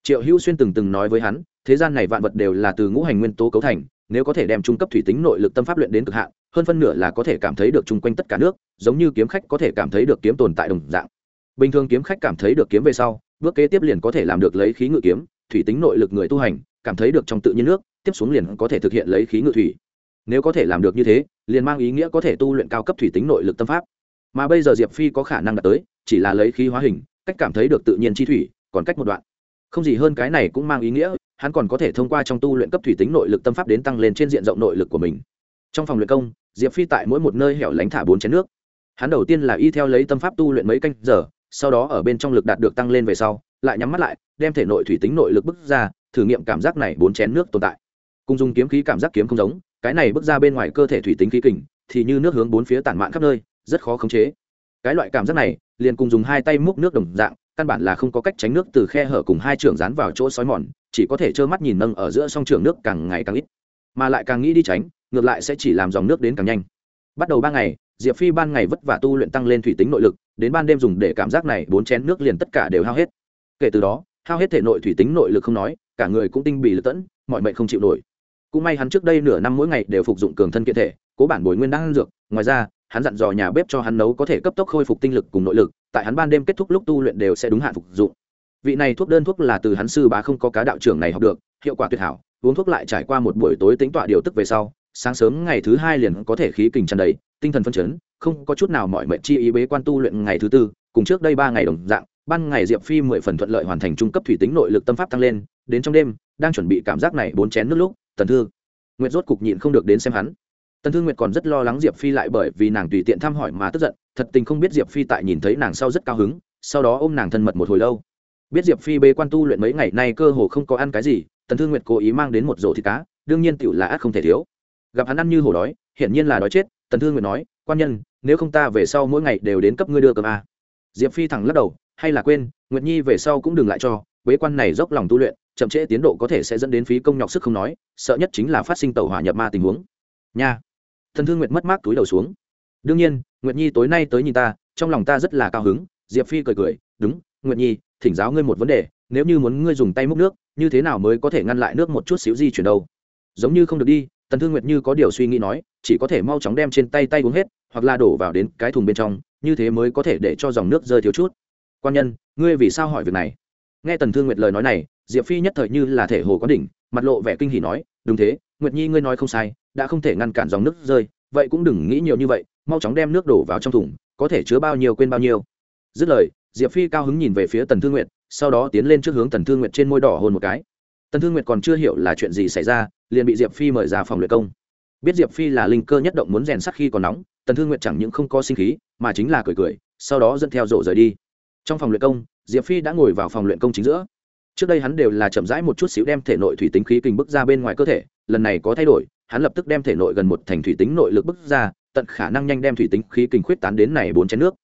Triệu hữu xuyên từng từng nói với hắn, thế gian này vạn vật đều là từ ngũ hành nguyên tố cấu thành nếu có thể đem trung cấp thủy tính nội lực tâm pháp luyện đến cực hạn, hơn phân nửa là có thể cảm thấy được chung quanh tất cả nước, giống như kiếm khách có thể cảm thấy được kiếm tồn tại đồng dạng. Bình thường kiếm khách cảm thấy được kiếm về sau, bước kế tiếp liền có thể làm được lấy khí ngự kiếm, thủy tính nội lực người tu hành, cảm thấy được trong tự nhiên nước, tiếp xuống liền có thể thực hiện lấy khí ngự thủy. Nếu có thể làm được như thế, liền mang ý nghĩa có thể tu luyện cao cấp thủy tính nội lực tâm pháp. Mà bây giờ diệp phi có khả năng đạt tới, chỉ là lấy khí hóa hình, cách cảm thấy được tự nhiên chi thủy, còn cách một đoạn. Không gì hơn cái này cũng mang ý nghĩa hắn còn có thể thông qua trong tu luyện cấp thủy tính nội lực tâm pháp đến tăng lên trên diện rộng nội lực của mình. Trong phòng luyện công, diệp phi tại mỗi một nơi hẻo lánh thả bốn chén nước. Hắn đầu tiên là y theo lấy tâm pháp tu luyện mấy canh giờ, sau đó ở bên trong lực đạt được tăng lên về sau, lại nhắm mắt lại, đem thể nội thủy tính nội lực bức ra, thử nghiệm cảm giác này bốn chén nước tồn tại. Cùng dùng kiếm khí cảm giác kiếm không giống, cái này bước ra bên ngoài cơ thể thủy tính khí kình, thì như nước hướng bốn phía tản mạn khắp nơi, rất khó khống chế. Cái loại cảm giác này, liền cùng dùng hai tay múc nước đồng dạng, căn bản là không có cách tránh nước từ khe hở cùng hai trường dán vào chỗ sói mòn chỉ có thể trơ mắt nhìn nâng ở giữa song trường nước càng ngày càng ít. Mà lại càng nghĩ đi tránh, ngược lại sẽ chỉ làm dòng nước đến càng nhanh. Bắt đầu ba ngày, diệp phi ban ngày vất vả tu luyện tăng lên thủy tính nội lực, đến ban đêm dùng để cảm giác này bốn chén nước liền tất cả đều hao hết. Kể từ đó, hao hết thể nội thủy tính nội lực không nói, cả người cũng tinh bị lật tẫn, mọi mệnh không chịu nổi. Cũng may hắn trước đây nửa năm mỗi ngày đều phục dụng cường thân kiện thể, cố bản bồi nguyên đang dược, ngoài ra, hắn dặn dò nhà bếp cho hắn nấu có thể cấp tốc khôi phục tinh lực cùng nội lực, tại hắn ban đêm kết thúc lúc tu luyện đều sẽ đúng hạn phục dụng vị này thuốc đơn thuốc là từ hắn sư bá không có cá đạo trưởng này học được, hiệu quả tuyệt hảo, uống thuốc lại trải qua một buổi tối tính tọa điều tức về sau, sáng sớm ngày thứ hai liền có thể khí kình tràn đầy, tinh thần phân chấn, không có chút nào mọi mệnh chi ý bế quan tu luyện ngày thứ tư, cùng trước đây ba ngày đồng dạng, ban ngày diệp phi mười phần thuận lợi hoàn thành trung cấp thủy tính nội lực tâm pháp tăng lên, đến trong đêm, đang chuẩn bị cảm giác này bốn chén nước lúc, tần thư nguyệt rốt cục nhịn không được đến xem hắn. Tần thư nguyệt còn rất lo lắng diệp phi lại bởi vì nàng tùy tiện thăm hỏi mà tức giận, thật tình không biết diệp phi tại nhìn thấy nàng sau rất cao hứng, sau đó ôm nàng thân mật một hồi lâu biết diệp phi bế quan tu luyện mấy ngày nay cơ hồ không có ăn cái gì, tần Thương nguyệt cố ý mang đến một rổ thịt cá, đương nhiên tiểu là ác không thể thiếu. Gặp hắn ăn như hổ đói, hiển nhiên là đói chết, tần Thương nguyệt nói, quan nhân, nếu không ta về sau mỗi ngày đều đến cấp ngươi đưa cơm a diệp phi thẳng lắc đầu, hay là quên, nguyệt nhi về sau cũng đừng lại cho, bế quan này dốc lòng tu luyện, chậm trễ tiến độ có thể sẽ dẫn đến phí công nhọc sức không nói, sợ nhất chính là phát sinh tàu hỏa nhập ma tình huống. Nha. Thần thương nguyệt mất mát túi đầu xuống. Đương nhiên, nguyệt nhi tối nay tới nhìn ta, trong lòng ta rất là cao hứng. Diệp phi cười cười, đúng, nguyệt nhi thỉnh giáo ngươi một vấn đề, nếu như muốn ngươi dùng tay múc nước, như thế nào mới có thể ngăn lại nước một chút xíu di chuyển đâu? Giống như không được đi, tần thương nguyệt như có điều suy nghĩ nói, chỉ có thể mau chóng đem trên tay tay uống hết, hoặc là đổ vào đến cái thùng bên trong, như thế mới có thể để cho dòng nước rơi thiếu chút. Quan nhân, ngươi vì sao hỏi việc này? Nghe tần thương nguyệt lời nói này, diệp phi nhất thời như là thể hồ có đỉnh, mặt lộ vẻ kinh hỉ nói, đúng thế, nguyệt nhi ngươi nói không sai, đã không thể ngăn cản dòng nước rơi, vậy cũng đừng nghĩ nhiều như vậy, mau chóng đem nước đổ vào trong thùng, có thể chứa bao nhiêu quên bao nhiêu. Dứt lời diệp phi cao hứng nhìn về phía tần thương nguyệt, sau đó tiến lên trước hướng tần thương nguyệt trên môi đỏ hôn một cái. Tần thương nguyệt còn chưa hiểu là chuyện gì xảy ra, liền bị diệp phi mời ra phòng luyện công. Biết diệp phi là linh cơ nhất động muốn rèn sắc khi còn nóng, tần thương nguyệt chẳng những không có sinh khí, mà chính là cười cười, sau đó dẫn theo rộ rời đi. Trong phòng luyện công, diệp phi đã ngồi vào phòng luyện công chính giữa. Trước đây hắn đều là chậm rãi một chút xíu đem thể nội thủy tính khí kinh bức ra bên ngoài cơ thể, lần này có thay đổi, hắn lập tức đem thể nội gần một thành thủy tính nội lực bức ra, tận khả năng nhanh đem thủy tính khí kinh khuyết tán đến này bốn chén nước.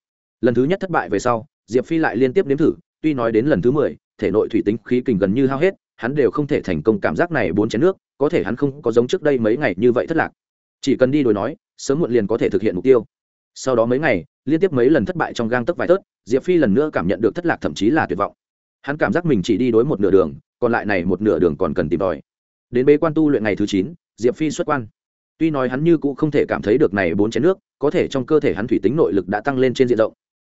Lần thứ nhất thất bại về sau diệp phi lại liên tiếp nếm thử, tuy nói đến lần thứ mười, thể nội thủy tính khí kình gần như hao hết, hắn đều không thể thành công cảm giác này bốn chén nước, có thể hắn không có giống trước đây mấy ngày như vậy thất lạc. Chỉ cần đi đổi nói, sớm muộn liền có thể thực hiện mục tiêu. Sau đó mấy ngày, liên tiếp mấy lần thất bại trong gang tấc vài tớt, diệp phi lần nữa cảm nhận được thất lạc thậm chí là tuyệt vọng. Hắn cảm giác mình chỉ đi đối một nửa đường, còn lại này một nửa đường còn cần tìm tòi. Đến bế quan tu luyện ngày thứ chín, diệp phi xuất quan. Tuy nói hắn như cũ không thể cảm thấy được này bốn chén nước, có thể trong cơ thể hắn thủy tính nội lực đã tăng lên trên diện rộng.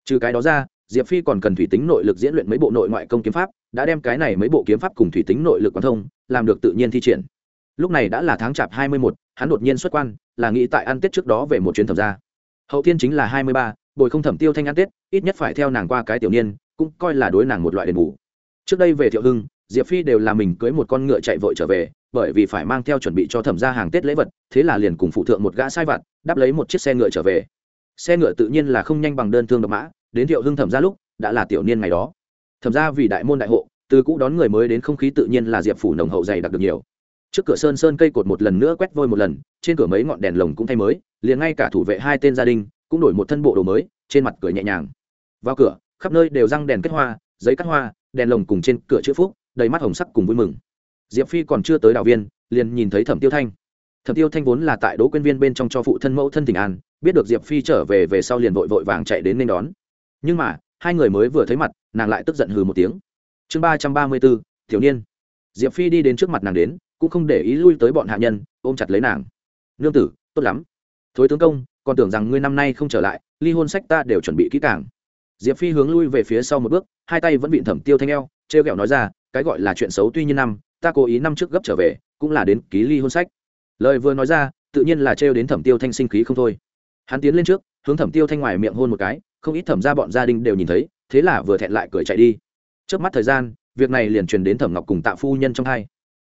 Trừ cái đó ra diệp phi còn cần thủy tính nội lực diễn luyện mấy bộ nội ngoại công kiếm pháp, đã đem cái này mấy bộ kiếm pháp cùng thủy tính nội lực quán thông, làm được tự nhiên thi triển. Lúc này đã là tháng chạp hai mươi một, hắn đột nhiên xuất quan, là nghĩ tại ăn tết trước đó về một chuyến thẩm gia. Hậu thiên chính là hai mươi ba, bồi không thẩm tiêu thanh ăn tết, ít nhất phải theo nàng qua cái tiểu niên, cũng coi là đối nàng một loại đền bù. Trước đây về thiệu hưng, diệp phi đều là mình cưới một con ngựa chạy vội trở về, bởi vì phải mang theo chuẩn bị cho thẩm gia hàng tết lễ vật, thế là liền cùng phụ thượng một gã sai vặt, đáp lấy một chiếc xe ngựa trở về. Xe ngựa tự nhiên là không nhanh bằng đơn thương độc mã đến thiệu hưng thẩm gia lúc, đã là tiểu niên ngày đó. Thẩm gia vì đại môn đại hộ, từ cũ đón người mới đến không khí tự nhiên là diệp phủ nồng hậu dày đặc được nhiều. Trước cửa sơn sơn cây cột một lần nữa quét vôi một lần, trên cửa mấy ngọn đèn lồng cũng thay mới, liền ngay cả thủ vệ hai tên gia đình cũng đổi một thân bộ đồ mới, trên mặt cười nhẹ nhàng. Vào cửa, khắp nơi đều răng đèn kết hoa, giấy cắt hoa, đèn lồng cùng trên cửa chữ phúc, đầy mắt hồng sắc cùng vui mừng. Diệp phi còn chưa tới đào viên, liền nhìn thấy thẩm tiêu thanh. Thẩm tiêu thanh vốn là tại đỗ quyên viên bên trong cho phụ thân mẫu thân tỉnh an, biết được diệp phi trở về về sau liền vội vội vàng chạy đến nên đón nhưng mà, hai người mới vừa thấy mặt, nàng lại tức giận hừ một tiếng. Chương ba trăm ba mươi bốn, thiếu niên. Diệp phi đi đến trước mặt nàng đến, cũng không để ý lui tới bọn hạ nhân, ôm chặt lấy nàng. Nương tử, tốt lắm. Thối tướng công, còn tưởng rằng ngươi năm nay không trở lại, ly hôn sách ta đều chuẩn bị kỹ càng. Diệp phi hướng lui về phía sau một bước, hai tay vẫn bị thẩm tiêu thanh eo t r e o kẹo nói ra, cái gọi là chuyện xấu tuy nhiên năm, ta cố ý năm trước gấp trở về, cũng là đến ký ly hôn sách. Lời vừa nói ra, tự nhiên là trêu đến thẩm tiêu thanh sinh khí không thôi. Hắn tiến lên trước, hướng thẩm tiêu thanh ngoài miệng hôn một cái không ít thẩm ra bọn gia đình đều nhìn thấy, thế là vừa thẹn lại cười chạy đi. Trước mắt thời gian, việc này liền truyền đến thẩm ngọc cùng tạ phu nhân trong hai.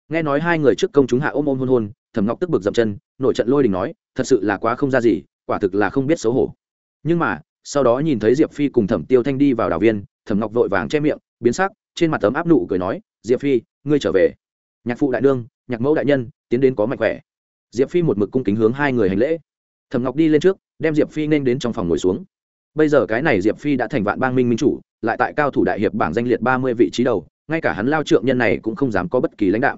Nghe nói hai người trước công chúng hạ ôm ôm hôn hôn, thẩm ngọc tức bực dậm chân nội trận lôi đình nói, thật sự là quá không ra gì, quả thực là không biết xấu hổ. Nhưng mà, sau đó nhìn thấy diệp phi cùng thẩm tiêu thanh đi vào đảo viên, thẩm ngọc vội vàng che miệng, biến sắc, trên mặt tấm áp nụ cười nói, diệp phi, ngươi trở về. Nhạc phụ đại nương, nhạc mẫu đại nhân, tiến đến có mạnh khỏe. Diệp phi một mực cung kính hướng hai người hành lễ. Thẩm ngọc đi lên trước, đem diệp phi nên đến trong phòng ngồi xuống bây giờ cái này diệp phi đã thành vạn bang minh minh chủ, lại tại cao thủ đại hiệp bảng danh liệt ba mươi vị trí đầu, ngay cả hắn lao trượng nhân này cũng không dám có bất kỳ lãnh đạo.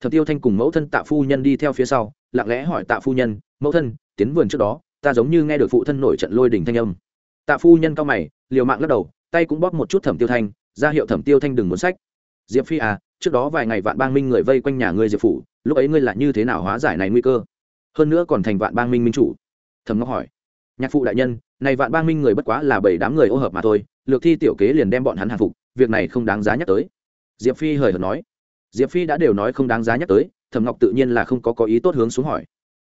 Thẩm tiêu thanh cùng mẫu thân tạ phu nhân đi theo phía sau, lặng lẽ hỏi tạ phu nhân, mẫu thân, tiến vườn trước đó, ta giống như nghe được phụ thân nổi trận lôi đình thanh âm. Tạ phu nhân cao mày, liều mạng lắc đầu, tay cũng bóp một chút thẩm tiêu thanh, ra hiệu thẩm tiêu thanh đừng muốn sách. Diệp phi à trước đó vài ngày vạn bang minh người vây quanh nhà ngươi diệp phủ, lúc ấy ngươi là như thế nào hóa giải này nguy cơ? Hơn nữa còn thành vạn bang minh minh chủ. Thẩm ngọc hỏi nhạc phụ đại nhân, này vạn ba minh người bất quá là bảy đám người ô hợp mà thôi, lược thi tiểu kế liền đem bọn hắn hàng phục, việc này không đáng giá nhắc tới. Diệp phi hời hợt nói. Diệp phi đã đều nói không đáng giá nhắc tới, thẩm ngọc tự nhiên là không có có ý tốt hướng xuống hỏi.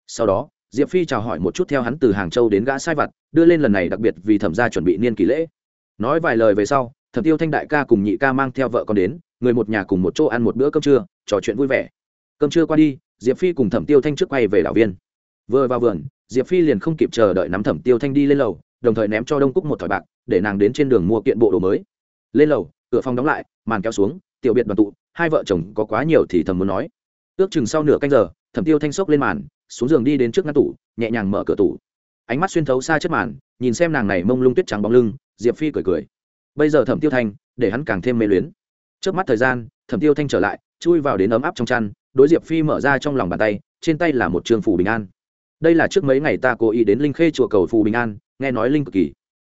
Sau đó, diệp phi chào hỏi một chút theo hắn từ hàng châu đến gã sai vặt, đưa lên lần này đặc biệt vì thẩm gia chuẩn bị niên kỳ lễ. Nói vài lời về sau, thẩm tiêu thanh đại ca cùng nhị ca mang theo vợ con đến, người một nhà cùng một chỗ ăn một bữa cơm trưa, trò chuyện vui vẻ. Cơm trưa qua đi, diệp phi cùng thẩm tiêu thanh trước quay về đảo viên. Vừa vào vườn diệp phi liền không kịp chờ đợi nắm thẩm tiêu thanh đi lên lầu, đồng thời ném cho đông cúc một thỏi bạc, để nàng đến trên đường mua kiện bộ đồ mới. Lên lầu, cửa phòng đóng lại, màn kéo xuống, tiểu biệt đoàn tụ, hai vợ chồng có quá nhiều thì thầm muốn nói. Ước chừng sau nửa canh giờ, thẩm tiêu thanh sốc lên màn, xuống giường đi đến trước ngăn tủ, nhẹ nhàng mở cửa tủ. Ánh mắt xuyên thấu xa chất màn, nhìn xem nàng này mông lung tuyết trắng bóng lưng, diệp phi cười cười. Bây giờ thẩm tiêu thanh, để hắn càng thêm mê luyến. Trước mắt thời gian, thẩm tiêu thanh trở lại, chui vào đến ấm áp trong chăn, đối diệp phi mở ra trong lòng bàn tay, trên tay là một trường phủ bình an đây là trước mấy ngày ta cố ý đến linh khê chùa cầu phù bình an, nghe nói linh cực kỳ.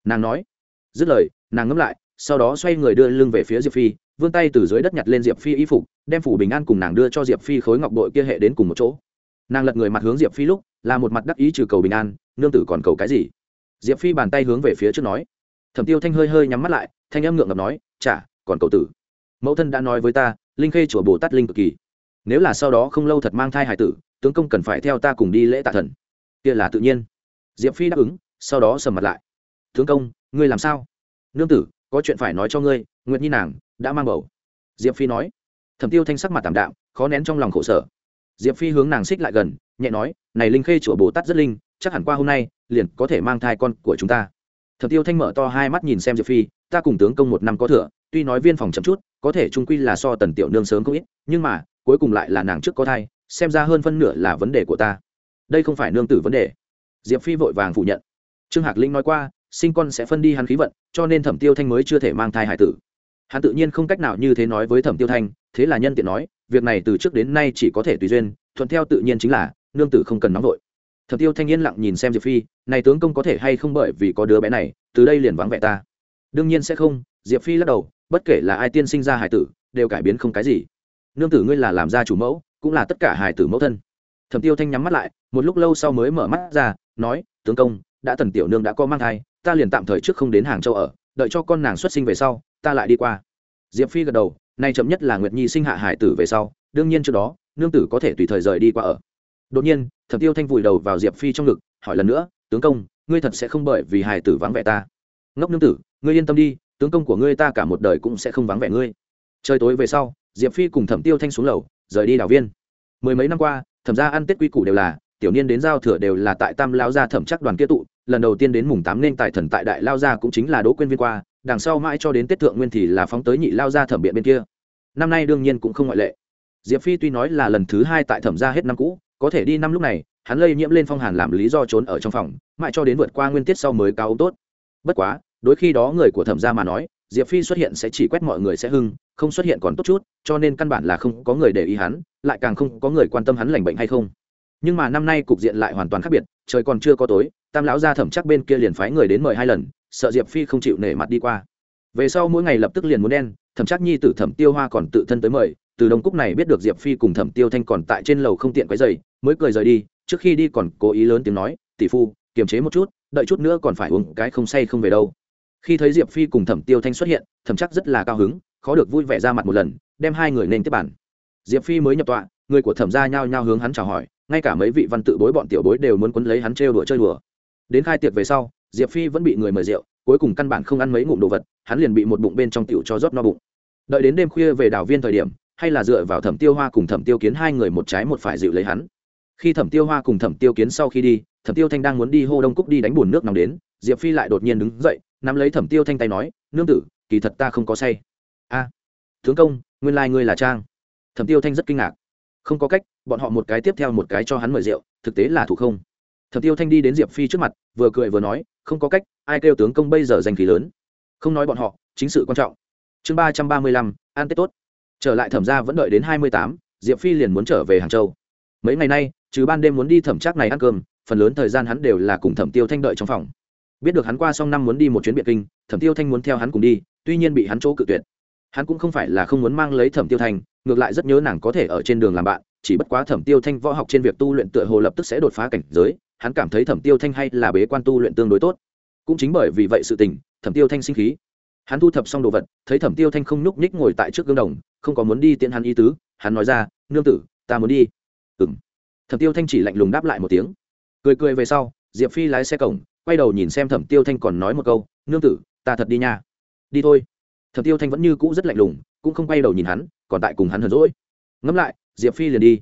Nàng nói. Dứt lời, nàng ngẫm lại, sau đó xoay người đưa lưng về phía diệp phi, vươn tay từ dưới đất nhặt lên diệp phi y phục, đem phủ bình an cùng nàng đưa cho diệp phi khối ngọc bội kia hệ đến cùng một chỗ. Nàng lật người mặt hướng diệp phi lúc, là một mặt đắc ý trừ cầu bình an, nương tử còn cầu cái gì? Diệp phi bàn tay hướng về phía trước nói. Thẩm tiêu thanh hơi hơi nhắm mắt lại, thanh âm ngượng ngập nói, chả, còn cầu tử. Mẫu thân đã nói với ta, linh khê chùa bồ tát linh cực kỳ. Nếu là sau đó không lâu thật mang thai hải tử tướng công cần phải theo ta cùng đi lễ tạ thần. Kia là tự nhiên. Diệp phi đáp ứng, sau đó sầm mặt lại. Tướng công, ngươi làm sao? Nương tử, có chuyện phải nói cho ngươi, nguyệt nhi nàng đã mang bầu. Diệp phi nói. Thẩm tiêu thanh sắc mặt tảm đạm, khó nén trong lòng khổ sở. Diệp phi hướng nàng xích lại gần, nhẹ nói, này linh khê chùa bồ tát rất linh, chắc hẳn qua hôm nay liền có thể mang thai con của chúng ta. Thẩm tiêu thanh mở to hai mắt nhìn xem diệp phi, ta cùng tướng công một năm có thừa, tuy nói viên phòng chậm chút, có thể trung quy là so tần tiểu nương sớm không ít, nhưng mà, cuối cùng lại là nàng trước có thai xem ra hơn phân nửa là vấn đề của ta. Đây không phải nương tử vấn đề. Diệp phi vội vàng phủ nhận. Trương hạc linh nói qua, sinh con sẽ phân đi hắn khí vận, cho nên thẩm tiêu thanh mới chưa thể mang thai hải tử. Hắn tự nhiên không cách nào như thế nói với thẩm tiêu thanh, thế là nhân tiện nói, việc này từ trước đến nay chỉ có thể tùy duyên, thuận theo tự nhiên chính là, nương tử không cần nóng vội. Thẩm tiêu thanh yên lặng nhìn xem diệp phi, này tướng công có thể hay không bởi vì có đứa bé này, từ đây liền vắng vẻ ta. Đương nhiên sẽ không, diệp phi lắc đầu, bất kể là ai tiên sinh ra hải tử, đều cải biến không cái gì. Nương tử ngươi là làm ra chủ mẫu cũng là tất cả hải tử mẫu thân. Thẩm tiêu thanh nhắm mắt lại, một lúc lâu sau mới mở mắt ra, nói, tướng công, đã tần tiểu nương đã có mang thai, ta liền tạm thời trước không đến hàng châu ở, đợi cho con nàng xuất sinh về sau, ta lại đi qua. Diệp phi gật đầu, nay chậm nhất là nguyệt nhi sinh hạ hải tử về sau, đương nhiên trước đó, nương tử có thể tùy thời rời đi qua ở. Đột nhiên, thẩm tiêu thanh vùi đầu vào diệp phi trong ngực, hỏi lần nữa, tướng công, ngươi thật sẽ không bởi vì hải tử vắng vẻ ta? Ngốc nương tử, ngươi yên tâm đi, tướng công của ngươi ta cả một đời cũng sẽ không vắng vẻ ngươi. Trời tối về sau, diệp phi cùng thẩm tiêu thanh xuống lầu rời đi đảo viên. Mười mấy năm qua, thẩm ra ăn tết quy củ đều là, tiểu niên đến giao thừa đều là tại tam lao gia thẩm chắc đoàn kia tụ, lần đầu tiên đến mùng tám nên tại thần tại đại lao gia cũng chính là đỗ quên viên qua, đằng sau mãi cho đến tết thượng nguyên thì là phóng tới nhị lao gia thẩm biện bên kia. Năm nay đương nhiên cũng không ngoại lệ. Diệp phi tuy nói là lần thứ hai tại thẩm gia hết năm cũ, có thể đi năm lúc này, hắn lây nhiễm lên phong hàn làm lý do trốn ở trong phòng, mãi cho đến vượt qua nguyên tiết sau mới cao tốt. Bất quá đôi khi đó người của thẩm gia mà nói diệp phi xuất hiện sẽ chỉ quét mọi người sẽ hưng, không xuất hiện còn tốt chút, cho nên căn bản là không có người để ý hắn, lại càng không có người quan tâm hắn lành bệnh hay không. Nhưng mà năm nay cục diện lại hoàn toàn khác biệt, trời còn chưa có tối, tam lão gia thẩm chắc bên kia liền phái người đến mời hai lần, sợ diệp phi không chịu nể mặt đi qua. Về sau mỗi ngày lập tức liền muốn đen, thẩm chắc nhi tử thẩm tiêu hoa còn tự thân tới mời, từ đông cúc này biết được diệp phi cùng thẩm tiêu thanh còn tại trên lầu không tiện quấy dày mới cười rời đi, trước khi đi còn cố ý lớn tiếng nói, tỷ phu, kiềm chế một chút, đợi chút nữa còn phải uống cái không say không về đâu khi thấy diệp phi cùng thẩm tiêu thanh xuất hiện, thẩm chắc rất là cao hứng, khó được vui vẻ ra mặt một lần, đem hai người nên tiếp bản diệp phi mới nhập tọa, người của thẩm gia nhao nhao hướng hắn chào hỏi, ngay cả mấy vị văn tự bối bọn tiểu bối đều muốn quấn lấy hắn trêu đùa chơi đùa. Đến khai tiệc về sau, diệp phi vẫn bị người mời rượu, cuối cùng căn bản không ăn mấy ngụm đồ vật, hắn liền bị một bụng bên trong tiểu cho rót no bụng. Đợi đến đêm khuya về đảo viên thời điểm, hay là dựa vào thẩm tiêu hoa cùng thẩm tiêu kiến hai người một trái một phải dịu lấy hắn. Khi thẩm tiêu hoa cùng thẩm tiêu kiến sau khi đi, thẩm tiêu thanh đang muốn đi hô đông cúc đi đánh bùn nước nóng đến, diệp phi lại đột nhiên đứng dậy nắm lấy thẩm tiêu thanh tay nói, nương tử, kỳ thật ta không có say. A, tướng công, nguyên lai、like、ngươi là trang. Thẩm tiêu thanh rất kinh ngạc. Không có cách, bọn họ một cái tiếp theo một cái cho hắn mời rượu, thực tế là thủ không. Thẩm tiêu thanh đi đến diệp phi trước mặt, vừa cười vừa nói, không có cách, ai kêu tướng công bây giờ danh khí lớn. Không nói bọn họ, chính sự quan trọng. Chương ba trăm ba mươi lăm an tết tốt. Trở lại thẩm ra vẫn đợi đến hai mươi tám, diệp phi liền muốn trở về hàng châu. Mấy ngày nay, trừ ban đêm muốn đi thẩm trác này ăn cơm, phần lớn thời gian hắn đều là cùng thẩm tiêu thanh đợi trong phòng biết được hắn qua xong năm muốn đi một chuyến biệt kinh, thẩm tiêu thanh muốn theo hắn cùng đi, tuy nhiên bị hắn chỗ cự tuyệt. Hắn cũng không phải là không muốn mang lấy thẩm tiêu thanh, ngược lại rất nhớ nàng có thể ở trên đường làm bạn, chỉ bất quá thẩm tiêu thanh võ học trên việc tu luyện tựa hồ lập tức sẽ đột phá cảnh giới, hắn cảm thấy thẩm tiêu thanh hay là bế quan tu luyện tương đối tốt. Cũng chính bởi vì vậy sự tình, thẩm tiêu thanh sinh khí. Hắn thu thập xong đồ vật, thấy thẩm tiêu thanh không nhúc nhích ngồi tại trước gương đồng, không có muốn đi tiễn hắn ý tứ, hắn nói ra, nương tử, ta muốn đi. Ừng thẩm tiêu thanh chỉ lạnh lùng đáp lại một tiếng. Cười cười về sau, diệp phi lái xe cổng quay đầu nhìn xem thẩm tiêu thanh còn nói một câu, nương tử, ta thật đi nha. Đi thôi. Thẩm tiêu thanh vẫn như cũ rất lạnh lùng, cũng không quay đầu nhìn hắn, còn tại cùng hắn hờn rỗi ngẫm lại, diệp phi liền đi.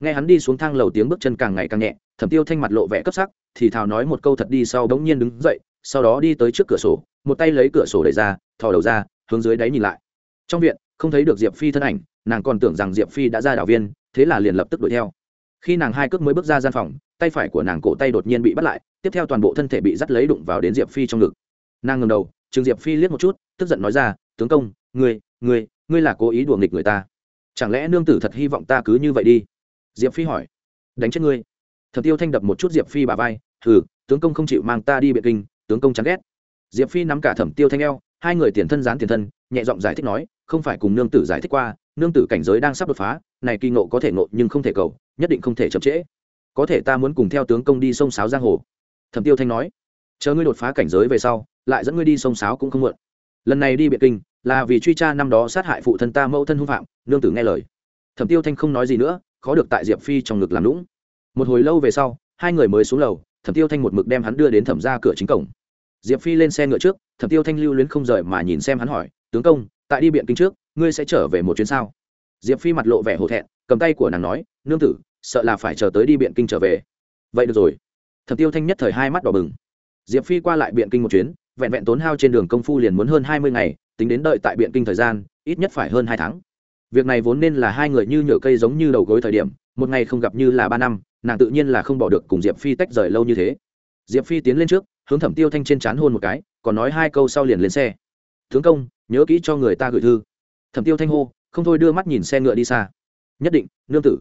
Nghe hắn đi xuống thang lầu tiếng bước chân càng ngày càng nhẹ, thẩm tiêu thanh mặt lộ vẻ cấp sắc, thì thào nói một câu thật đi sau đống nhiên đứng dậy, sau đó đi tới trước cửa sổ, một tay lấy cửa sổ đẩy ra, thò đầu ra, hướng dưới đáy nhìn lại. Trong viện, không thấy được diệp phi thân ảnh, nàng còn tưởng rằng diệp phi đã ra đảo viên, thế là liền lập tức đuổi theo khi nàng hai cước mới bước ra gian phòng, tay phải của nàng cổ tay đột nhiên bị bắt lại, tiếp theo toàn bộ thân thể bị dắt lấy đụng vào đến diệp phi trong ngực. Nàng ngầm đầu trường diệp phi liếc một chút, tức giận nói ra, tướng công, ngươi ngươi ngươi là cố ý đùa nghịch người ta. Chẳng lẽ nương tử thật hy vọng ta cứ như vậy đi? Diệp phi hỏi. Đánh chết ngươi. Thật tiêu thanh đập một chút diệp phi bà vai thử tướng công không chịu mang ta đi biệt kinh, tướng công chán ghét. Diệp phi nắm cả thẩm tiêu thanh eo, hai người tiền thân gián tiền thân, nhẹ giọng giải thích nói, không phải cùng nương tử giải thích qua, nương tử cảnh giới đang sắp đột phá, này kỳ ngộ có thể ngộ nhưng không thể cầu nhất định không thể chậm trễ. Có thể ta muốn cùng theo tướng công đi sông sáo giang hồ. Thẩm tiêu thanh nói, chờ ngươi đột phá cảnh giới về sau, lại dẫn ngươi đi sông sáo cũng không muộn. Lần này đi Biệt kinh, là vì truy tra năm đó sát hại phụ thân ta mẫu thân hung phạm, nương tử nghe lời. Thẩm tiêu thanh không nói gì nữa, khó được tại diệp phi trong ngực làm lũng. Một hồi lâu về sau, hai người mới xuống lầu, thẩm tiêu thanh một mực đem hắn đưa đến thẩm ra cửa chính cổng. Diệp phi lên xe ngựa trước, thẩm tiêu thanh lưu luyến không rời mà nhìn xem hắn hỏi, tướng công, tại đi biện kinh trước, ngươi sẽ trở về một chuyến sao? Diệp phi mặt lộ vẻ hổ thẹn, cầm tay của nàng nói, nương tử sợ là phải chờ tới đi biện kinh trở về. Vậy được rồi. Thẩm tiêu thanh nhất thời hai mắt đỏ bừng. Diệp phi qua lại biện kinh một chuyến, vẹn vẹn tốn hao trên đường công phu liền muốn hơn hai mươi ngày, tính đến đợi tại biện kinh thời gian, ít nhất phải hơn hai tháng. Việc này vốn nên là hai người như nhựa cây giống như đầu gối thời điểm, một ngày không gặp như là ba năm, nàng tự nhiên là không bỏ được cùng diệp phi tách rời lâu như thế. Diệp phi tiến lên trước, hướng thẩm tiêu thanh trên c h á n hôn một cái, còn nói hai câu sau liền lên xe. Tướng công, nhớ kỹ cho người ta gửi thư. Thẩm tiêu thanh hô, không thôi đưa mắt nhìn xe ngựa đi xa. Nhất định, nương tử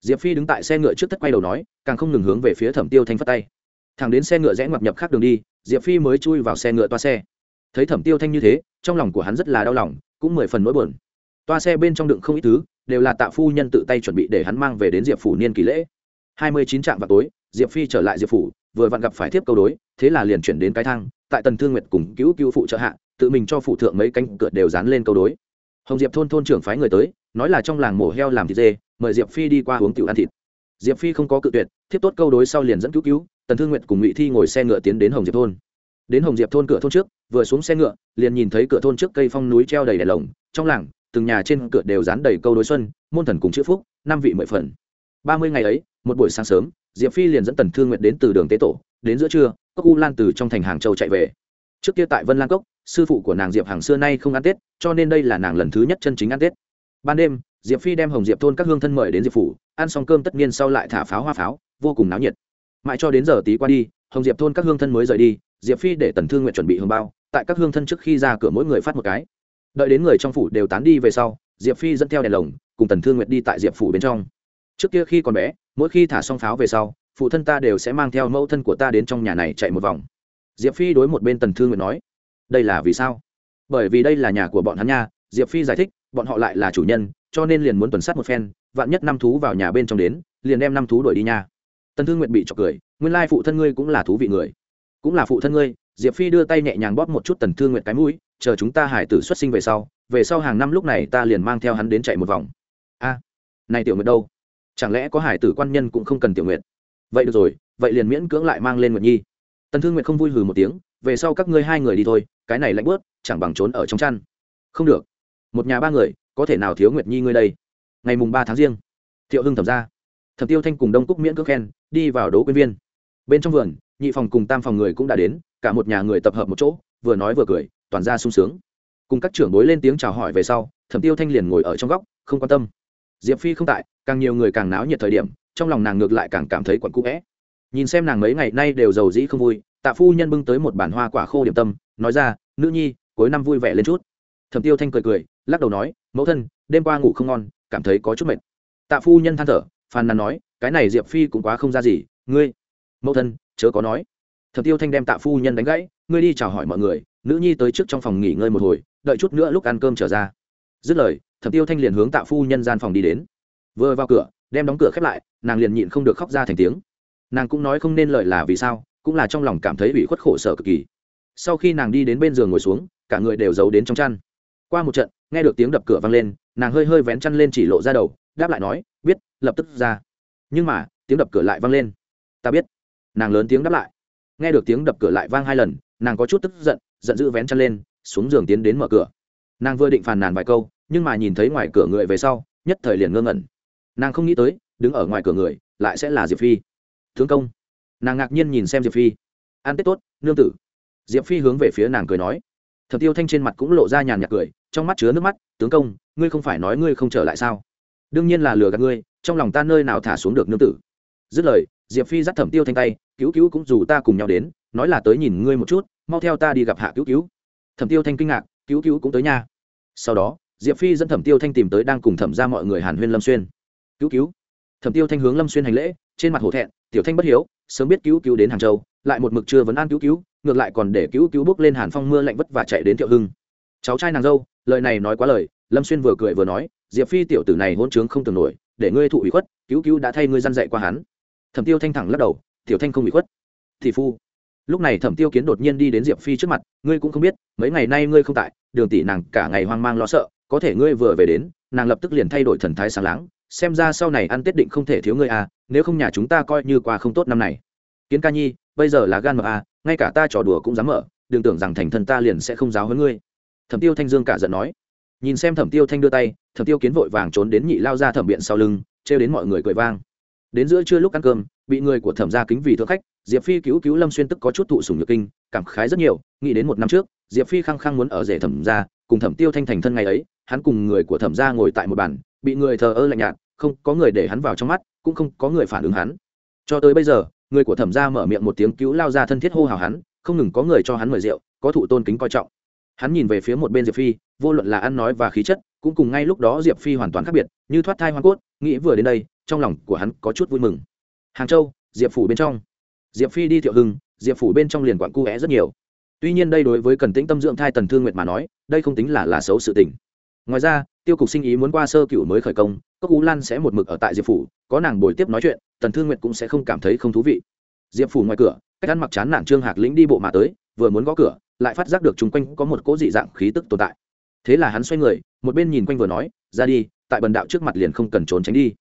diệp phi đứng tại xe ngựa trước tất quay đầu nói, càng không ngừng hướng về phía thẩm tiêu thanh phất tay. Thẳng đến xe ngựa rẽ ngoặt nhập khác đường đi, diệp phi mới chui vào xe ngựa toa xe. Thấy thẩm tiêu thanh như thế, trong lòng của hắn rất là đau lòng, cũng mười phần nỗi buồn. Toa xe bên trong đựng không ít thứ, đều là tạ phu nhân tự tay chuẩn bị để hắn mang về đến diệp phủ niên kỳ lễ. Hai mươi chín trạm vào tối, diệp phi trở lại diệp phủ, vừa vặn gặp phải thiếp câu đối, thế là liền chuyển đến cái thang, tại tần thương nguyệt cùng cứu cứu phụ trợ hạ, tự mình cho phụ thượng mấy cánh cửa đều dán lên câu đối. Hồng diệp thôn thôn trưởng phái người tới nói là trong làng mổ heo làm thịt dê, mời diệp phi đi qua uống tiểu ăn thịt. Diệp phi không có cự tuyệt, thiếp tốt câu đối sau liền dẫn cứu cứu, tần thương Nguyện cùng ngụy thi ngồi xe ngựa tiến đến hồng diệp thôn. Đến hồng diệp thôn cửa thôn trước, vừa xuống xe ngựa, liền nhìn thấy cửa thôn trước cây phong núi treo đầy đèn lồng, trong làng, từng nhà trên cửa đều dán đầy câu đối xuân, môn thần cùng chữ phúc, năm vị mười phần. Ba mươi ngày ấy, một buổi sáng sớm, diệp phi liền dẫn tần thương nguyện đến từ đường tế tổ, đến giữa trưa, cốc u lan từ trong thành hàng châu chạy về. Trước kia tại vân lan cốc, sư phụ của nàng diệp hàng xưa nay không ăn tết, cho nên đây là nàng lần thứ nhất chân chính ăn tết ban đêm, diệp phi đem hồng diệp thôn các hương thân mời đến diệp phủ, ăn xong cơm tất nhiên sau lại thả pháo hoa pháo, vô cùng náo nhiệt. Mãi cho đến giờ tí qua đi, hồng diệp thôn các hương thân mới rời đi, diệp phi để tần thương nguyện chuẩn bị hương bao, tại các hương thân trước khi ra cửa mỗi người phát một cái. Đợi đến người trong phủ đều tán đi về sau, diệp phi dẫn theo đèn lồng, cùng tần thương nguyện đi tại diệp phủ bên trong. Trước kia khi còn bé, mỗi khi thả xong pháo về sau, phụ thân ta đều sẽ mang theo mẫu thân của ta đến trong nhà này chạy một vòng. Diệp phi đối một bên tần thương nguyện nói, đây là vì sao? Bởi vì đây là nhà của bọn hắn nha, diệp phi giải thích bọn họ lại là chủ nhân, cho nên liền muốn tuần sát một phen, vạn nhất năm thú vào nhà bên trong đến, liền đem năm thú đuổi đi nha. Tần thương nguyệt bị trọc cười, nguyên lai phụ thân ngươi cũng là thú vị người. Cũng là phụ thân ngươi, diệp phi đưa tay nhẹ nhàng bóp một chút tần thương nguyệt cái mũi, chờ chúng ta hải tử xuất sinh về sau về sau hàng năm lúc này ta liền mang theo hắn đến chạy một vòng. A, này tiểu nguyệt đâu? Chẳng lẽ có hải tử quan nhân cũng không cần tiểu nguyệt? Vậy được rồi, vậy liền miễn cưỡng lại mang lên nguyệt nhi. Tần thương nguyệt không vui hừ một tiếng, về sau các ngươi hai người đi thôi, cái này lạnh bớt, chẳng bằng trốn ở trong chăn. Không được một nhà ba người, có thể nào thiếu nguyệt nhi ngươi đây? Ngày mùng ba tháng riêng. Thiệu hưng thẩm ra. Thẩm tiêu thanh cùng đông cúc miễn cước khen, đi vào đỗ quyên viên. Bên trong vườn, nhị phòng cùng tam phòng người cũng đã đến, cả một nhà người tập hợp một chỗ, vừa nói vừa cười, toàn ra sung sướng. Cùng các trưởng bối lên tiếng chào hỏi về sau, thẩm tiêu thanh liền ngồi ở trong góc, không quan tâm. Diệp phi không tại, càng nhiều người càng náo nhiệt thời điểm, trong lòng nàng ngược lại càng cảm thấy quặn cũ vẽ nhìn xem nàng mấy ngày nay đều giàu dĩ không vui, tạ phu nhân bưng tới một bản hoa quả khô điểm tâm, nói ra, nữ nhi, cuối năm vui vẻ lên chút thẩm tiêu thanh cười cười, lắc đầu nói, mẫu thân, đêm qua ngủ không ngon, cảm thấy có chút mệt. Tạ phu nhân than thở, phàn nàn nói, cái này diệp phi cũng quá không ra gì, ngươi, mẫu thân, chớ có nói. Thẩm tiêu thanh đem tạ phu nhân đánh gãy, ngươi đi chào hỏi mọi người, nữ nhi tới trước trong phòng nghỉ ngơi một hồi, đợi chút nữa lúc ăn cơm trở ra. Dứt lời, thẩm tiêu thanh liền hướng tạ phu nhân gian phòng đi đến. Vừa vào cửa, đem đóng cửa khép lại, nàng liền nhịn không được khóc ra thành tiếng. Nàng cũng nói không nên lợi là vì sao, cũng là trong lòng cảm thấy bị khuất khổ sở cực kỳ. Sau khi nàng đi đến bên giường ngồi xuống, cả người đều giấu đến trong chăn qua một trận, nghe được tiếng đập cửa vang lên, nàng hơi hơi vén chăn lên chỉ lộ ra đầu, đáp lại nói, biết, lập tức ra. Nhưng mà, tiếng đập cửa lại vang lên. Ta biết. Nàng lớn tiếng đáp lại. Nghe được tiếng đập cửa lại vang hai lần, nàng có chút tức giận giận dữ vén chăn lên, xuống giường tiến đến mở cửa. Nàng vừa định phàn nàn vài câu, nhưng mà nhìn thấy ngoài cửa người về sau, nhất thời liền ngơ ngẩn. Nàng không nghĩ tới, đứng ở ngoài cửa người, lại sẽ là diệp phi. Thương công. Nàng ngạc nhiên nhìn xem diệp phi. An tết tốt, nương tử. Diệp phi hướng về phía nàng cười nói. Thẩm tiêu thanh trên mặt cũng lộ ra nhàn nhạt cười, trong mắt chứa nước mắt, tướng công, ngươi không phải nói ngươi không trở lại sao? Đương nhiên là lừa gạt ngươi, trong lòng ta nơi nào thả xuống được nương tử. Dứt lời, diệp phi dắt thẩm tiêu thanh tay, cứu cứu cũng dù ta cùng nhau đến, nói là tới nhìn ngươi một chút, mau theo ta đi gặp hạ cứu cứu. Thẩm tiêu thanh kinh ngạc, cứu cứu cũng tới nhà sau đó, diệp phi dẫn thẩm tiêu thanh tìm tới đang cùng thẩm ra mọi người hàn huyên lâm xuyên. Cứu cứu. Thẩm tiêu thanh hướng lâm xuyên hành lễ, trên mặt hổ thẹn, tiểu thanh bất hiếu, sớm biết cứu cứu đến hàng châu, lại một mực chưa vấn an cứu cứu ngược lại còn để cứu cứu bước lên hàn phong mưa lạnh vất và chạy đến thiệu hưng. Cháu trai nàng dâu, lời này nói quá lời, lâm xuyên vừa cười vừa nói, diệp phi tiểu tử này hôn trướng không tưởng nổi, để ngươi thụ ủy khuất, cứu cứu đã thay ngươi răn dạy qua hắn. Thẩm tiêu thanh thẳng lắc đầu, tiểu thanh không ủy khuất. Thị phu. Lúc này thẩm tiêu kiến đột nhiên đi đến diệp phi trước mặt, ngươi cũng không biết, mấy ngày nay ngươi không tại, đường tỷ nàng cả ngày hoang mang lo sợ, có thể ngươi vừa về đến, nàng lập tức liền thay đổi thần thái sáng láng, xem ra sau này ăn tết định không thể thiếu ngươi à nếu không nhà chúng ta coi như qua không tốt năm này. Kiến ca nhi, bây giờ là gan mờ à ngay cả ta trò đùa cũng dám mở, đừng tưởng rằng thành thân ta liền sẽ không giáo hơn ngươi. Thẩm tiêu thanh dương cả giận nói. Nhìn xem thẩm tiêu thanh đưa tay, thẩm tiêu kiến vội vàng trốn đến nhị lao ra thẩm biện sau lưng, trêu đến mọi người cười vang. Đến giữa trưa lúc ăn cơm, bị người của thẩm gia kính vì thượng khách, diệp phi cứu cứu lâm xuyên tức có chút thụ sùng nhược kinh, cảm khái rất nhiều, nghĩ đến một năm trước, diệp phi khăng khăng muốn ở rể thẩm gia, cùng thẩm tiêu thanh thành thân ngày ấy, hắn cùng người của thẩm gia ngồi tại một bàn, bị người thờ ơ lạnh nhạt, không có người để hắn vào trong mắt, cũng không có người phản ứng hắn. Cho tới bây giờ người của thẩm gia mở miệng một tiếng cứu lao ra thân thiết hô hào hắn, không ngừng có người cho hắn mời rượu, có thụ tôn kính coi trọng. Hắn nhìn về phía một bên diệp phi, vô luận là ăn nói và khí chất, cũng cùng ngay lúc đó diệp phi hoàn toàn khác biệt, như thoát thai hoa cốt, nghĩ vừa đến đây, trong lòng của hắn có chút vui mừng. Hàng châu, diệp phủ bên trong. Diệp phi đi thiệu hưng, diệp phủ bên trong liền quặn cu vẽ rất nhiều. Tuy nhiên đây đối với cần tĩnh tâm dưỡng thai tần thương nguyệt mà nói, đây không tính là là xấu sự tình ngoài ra, tiêu cục sinh ý muốn qua sơ cựu mới khởi công, cốc ú lan sẽ một mực ở tại diệp phủ, có nàng bồi tiếp nói chuyện, tần thương nguyện cũng sẽ không cảm thấy không thú vị. Diệp phủ ngoài cửa, cách ăn mặc chán nản trương hạc lĩnh đi bộ mà tới, vừa muốn gõ cửa, lại phát giác được chung quanh có một cỗ dị dạng khí tức tồn tại. Thế là hắn xoay người, một bên nhìn quanh vừa nói, ra đi, tại bần đạo trước mặt liền không cần trốn tránh đi.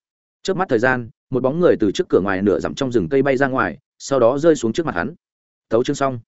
Trước mắt thời gian, một bóng người từ trước cửa ngoài nửa dặm trong rừng cây bay ra ngoài, sau đó rơi xuống trước mặt hắn. Thấu chương xong.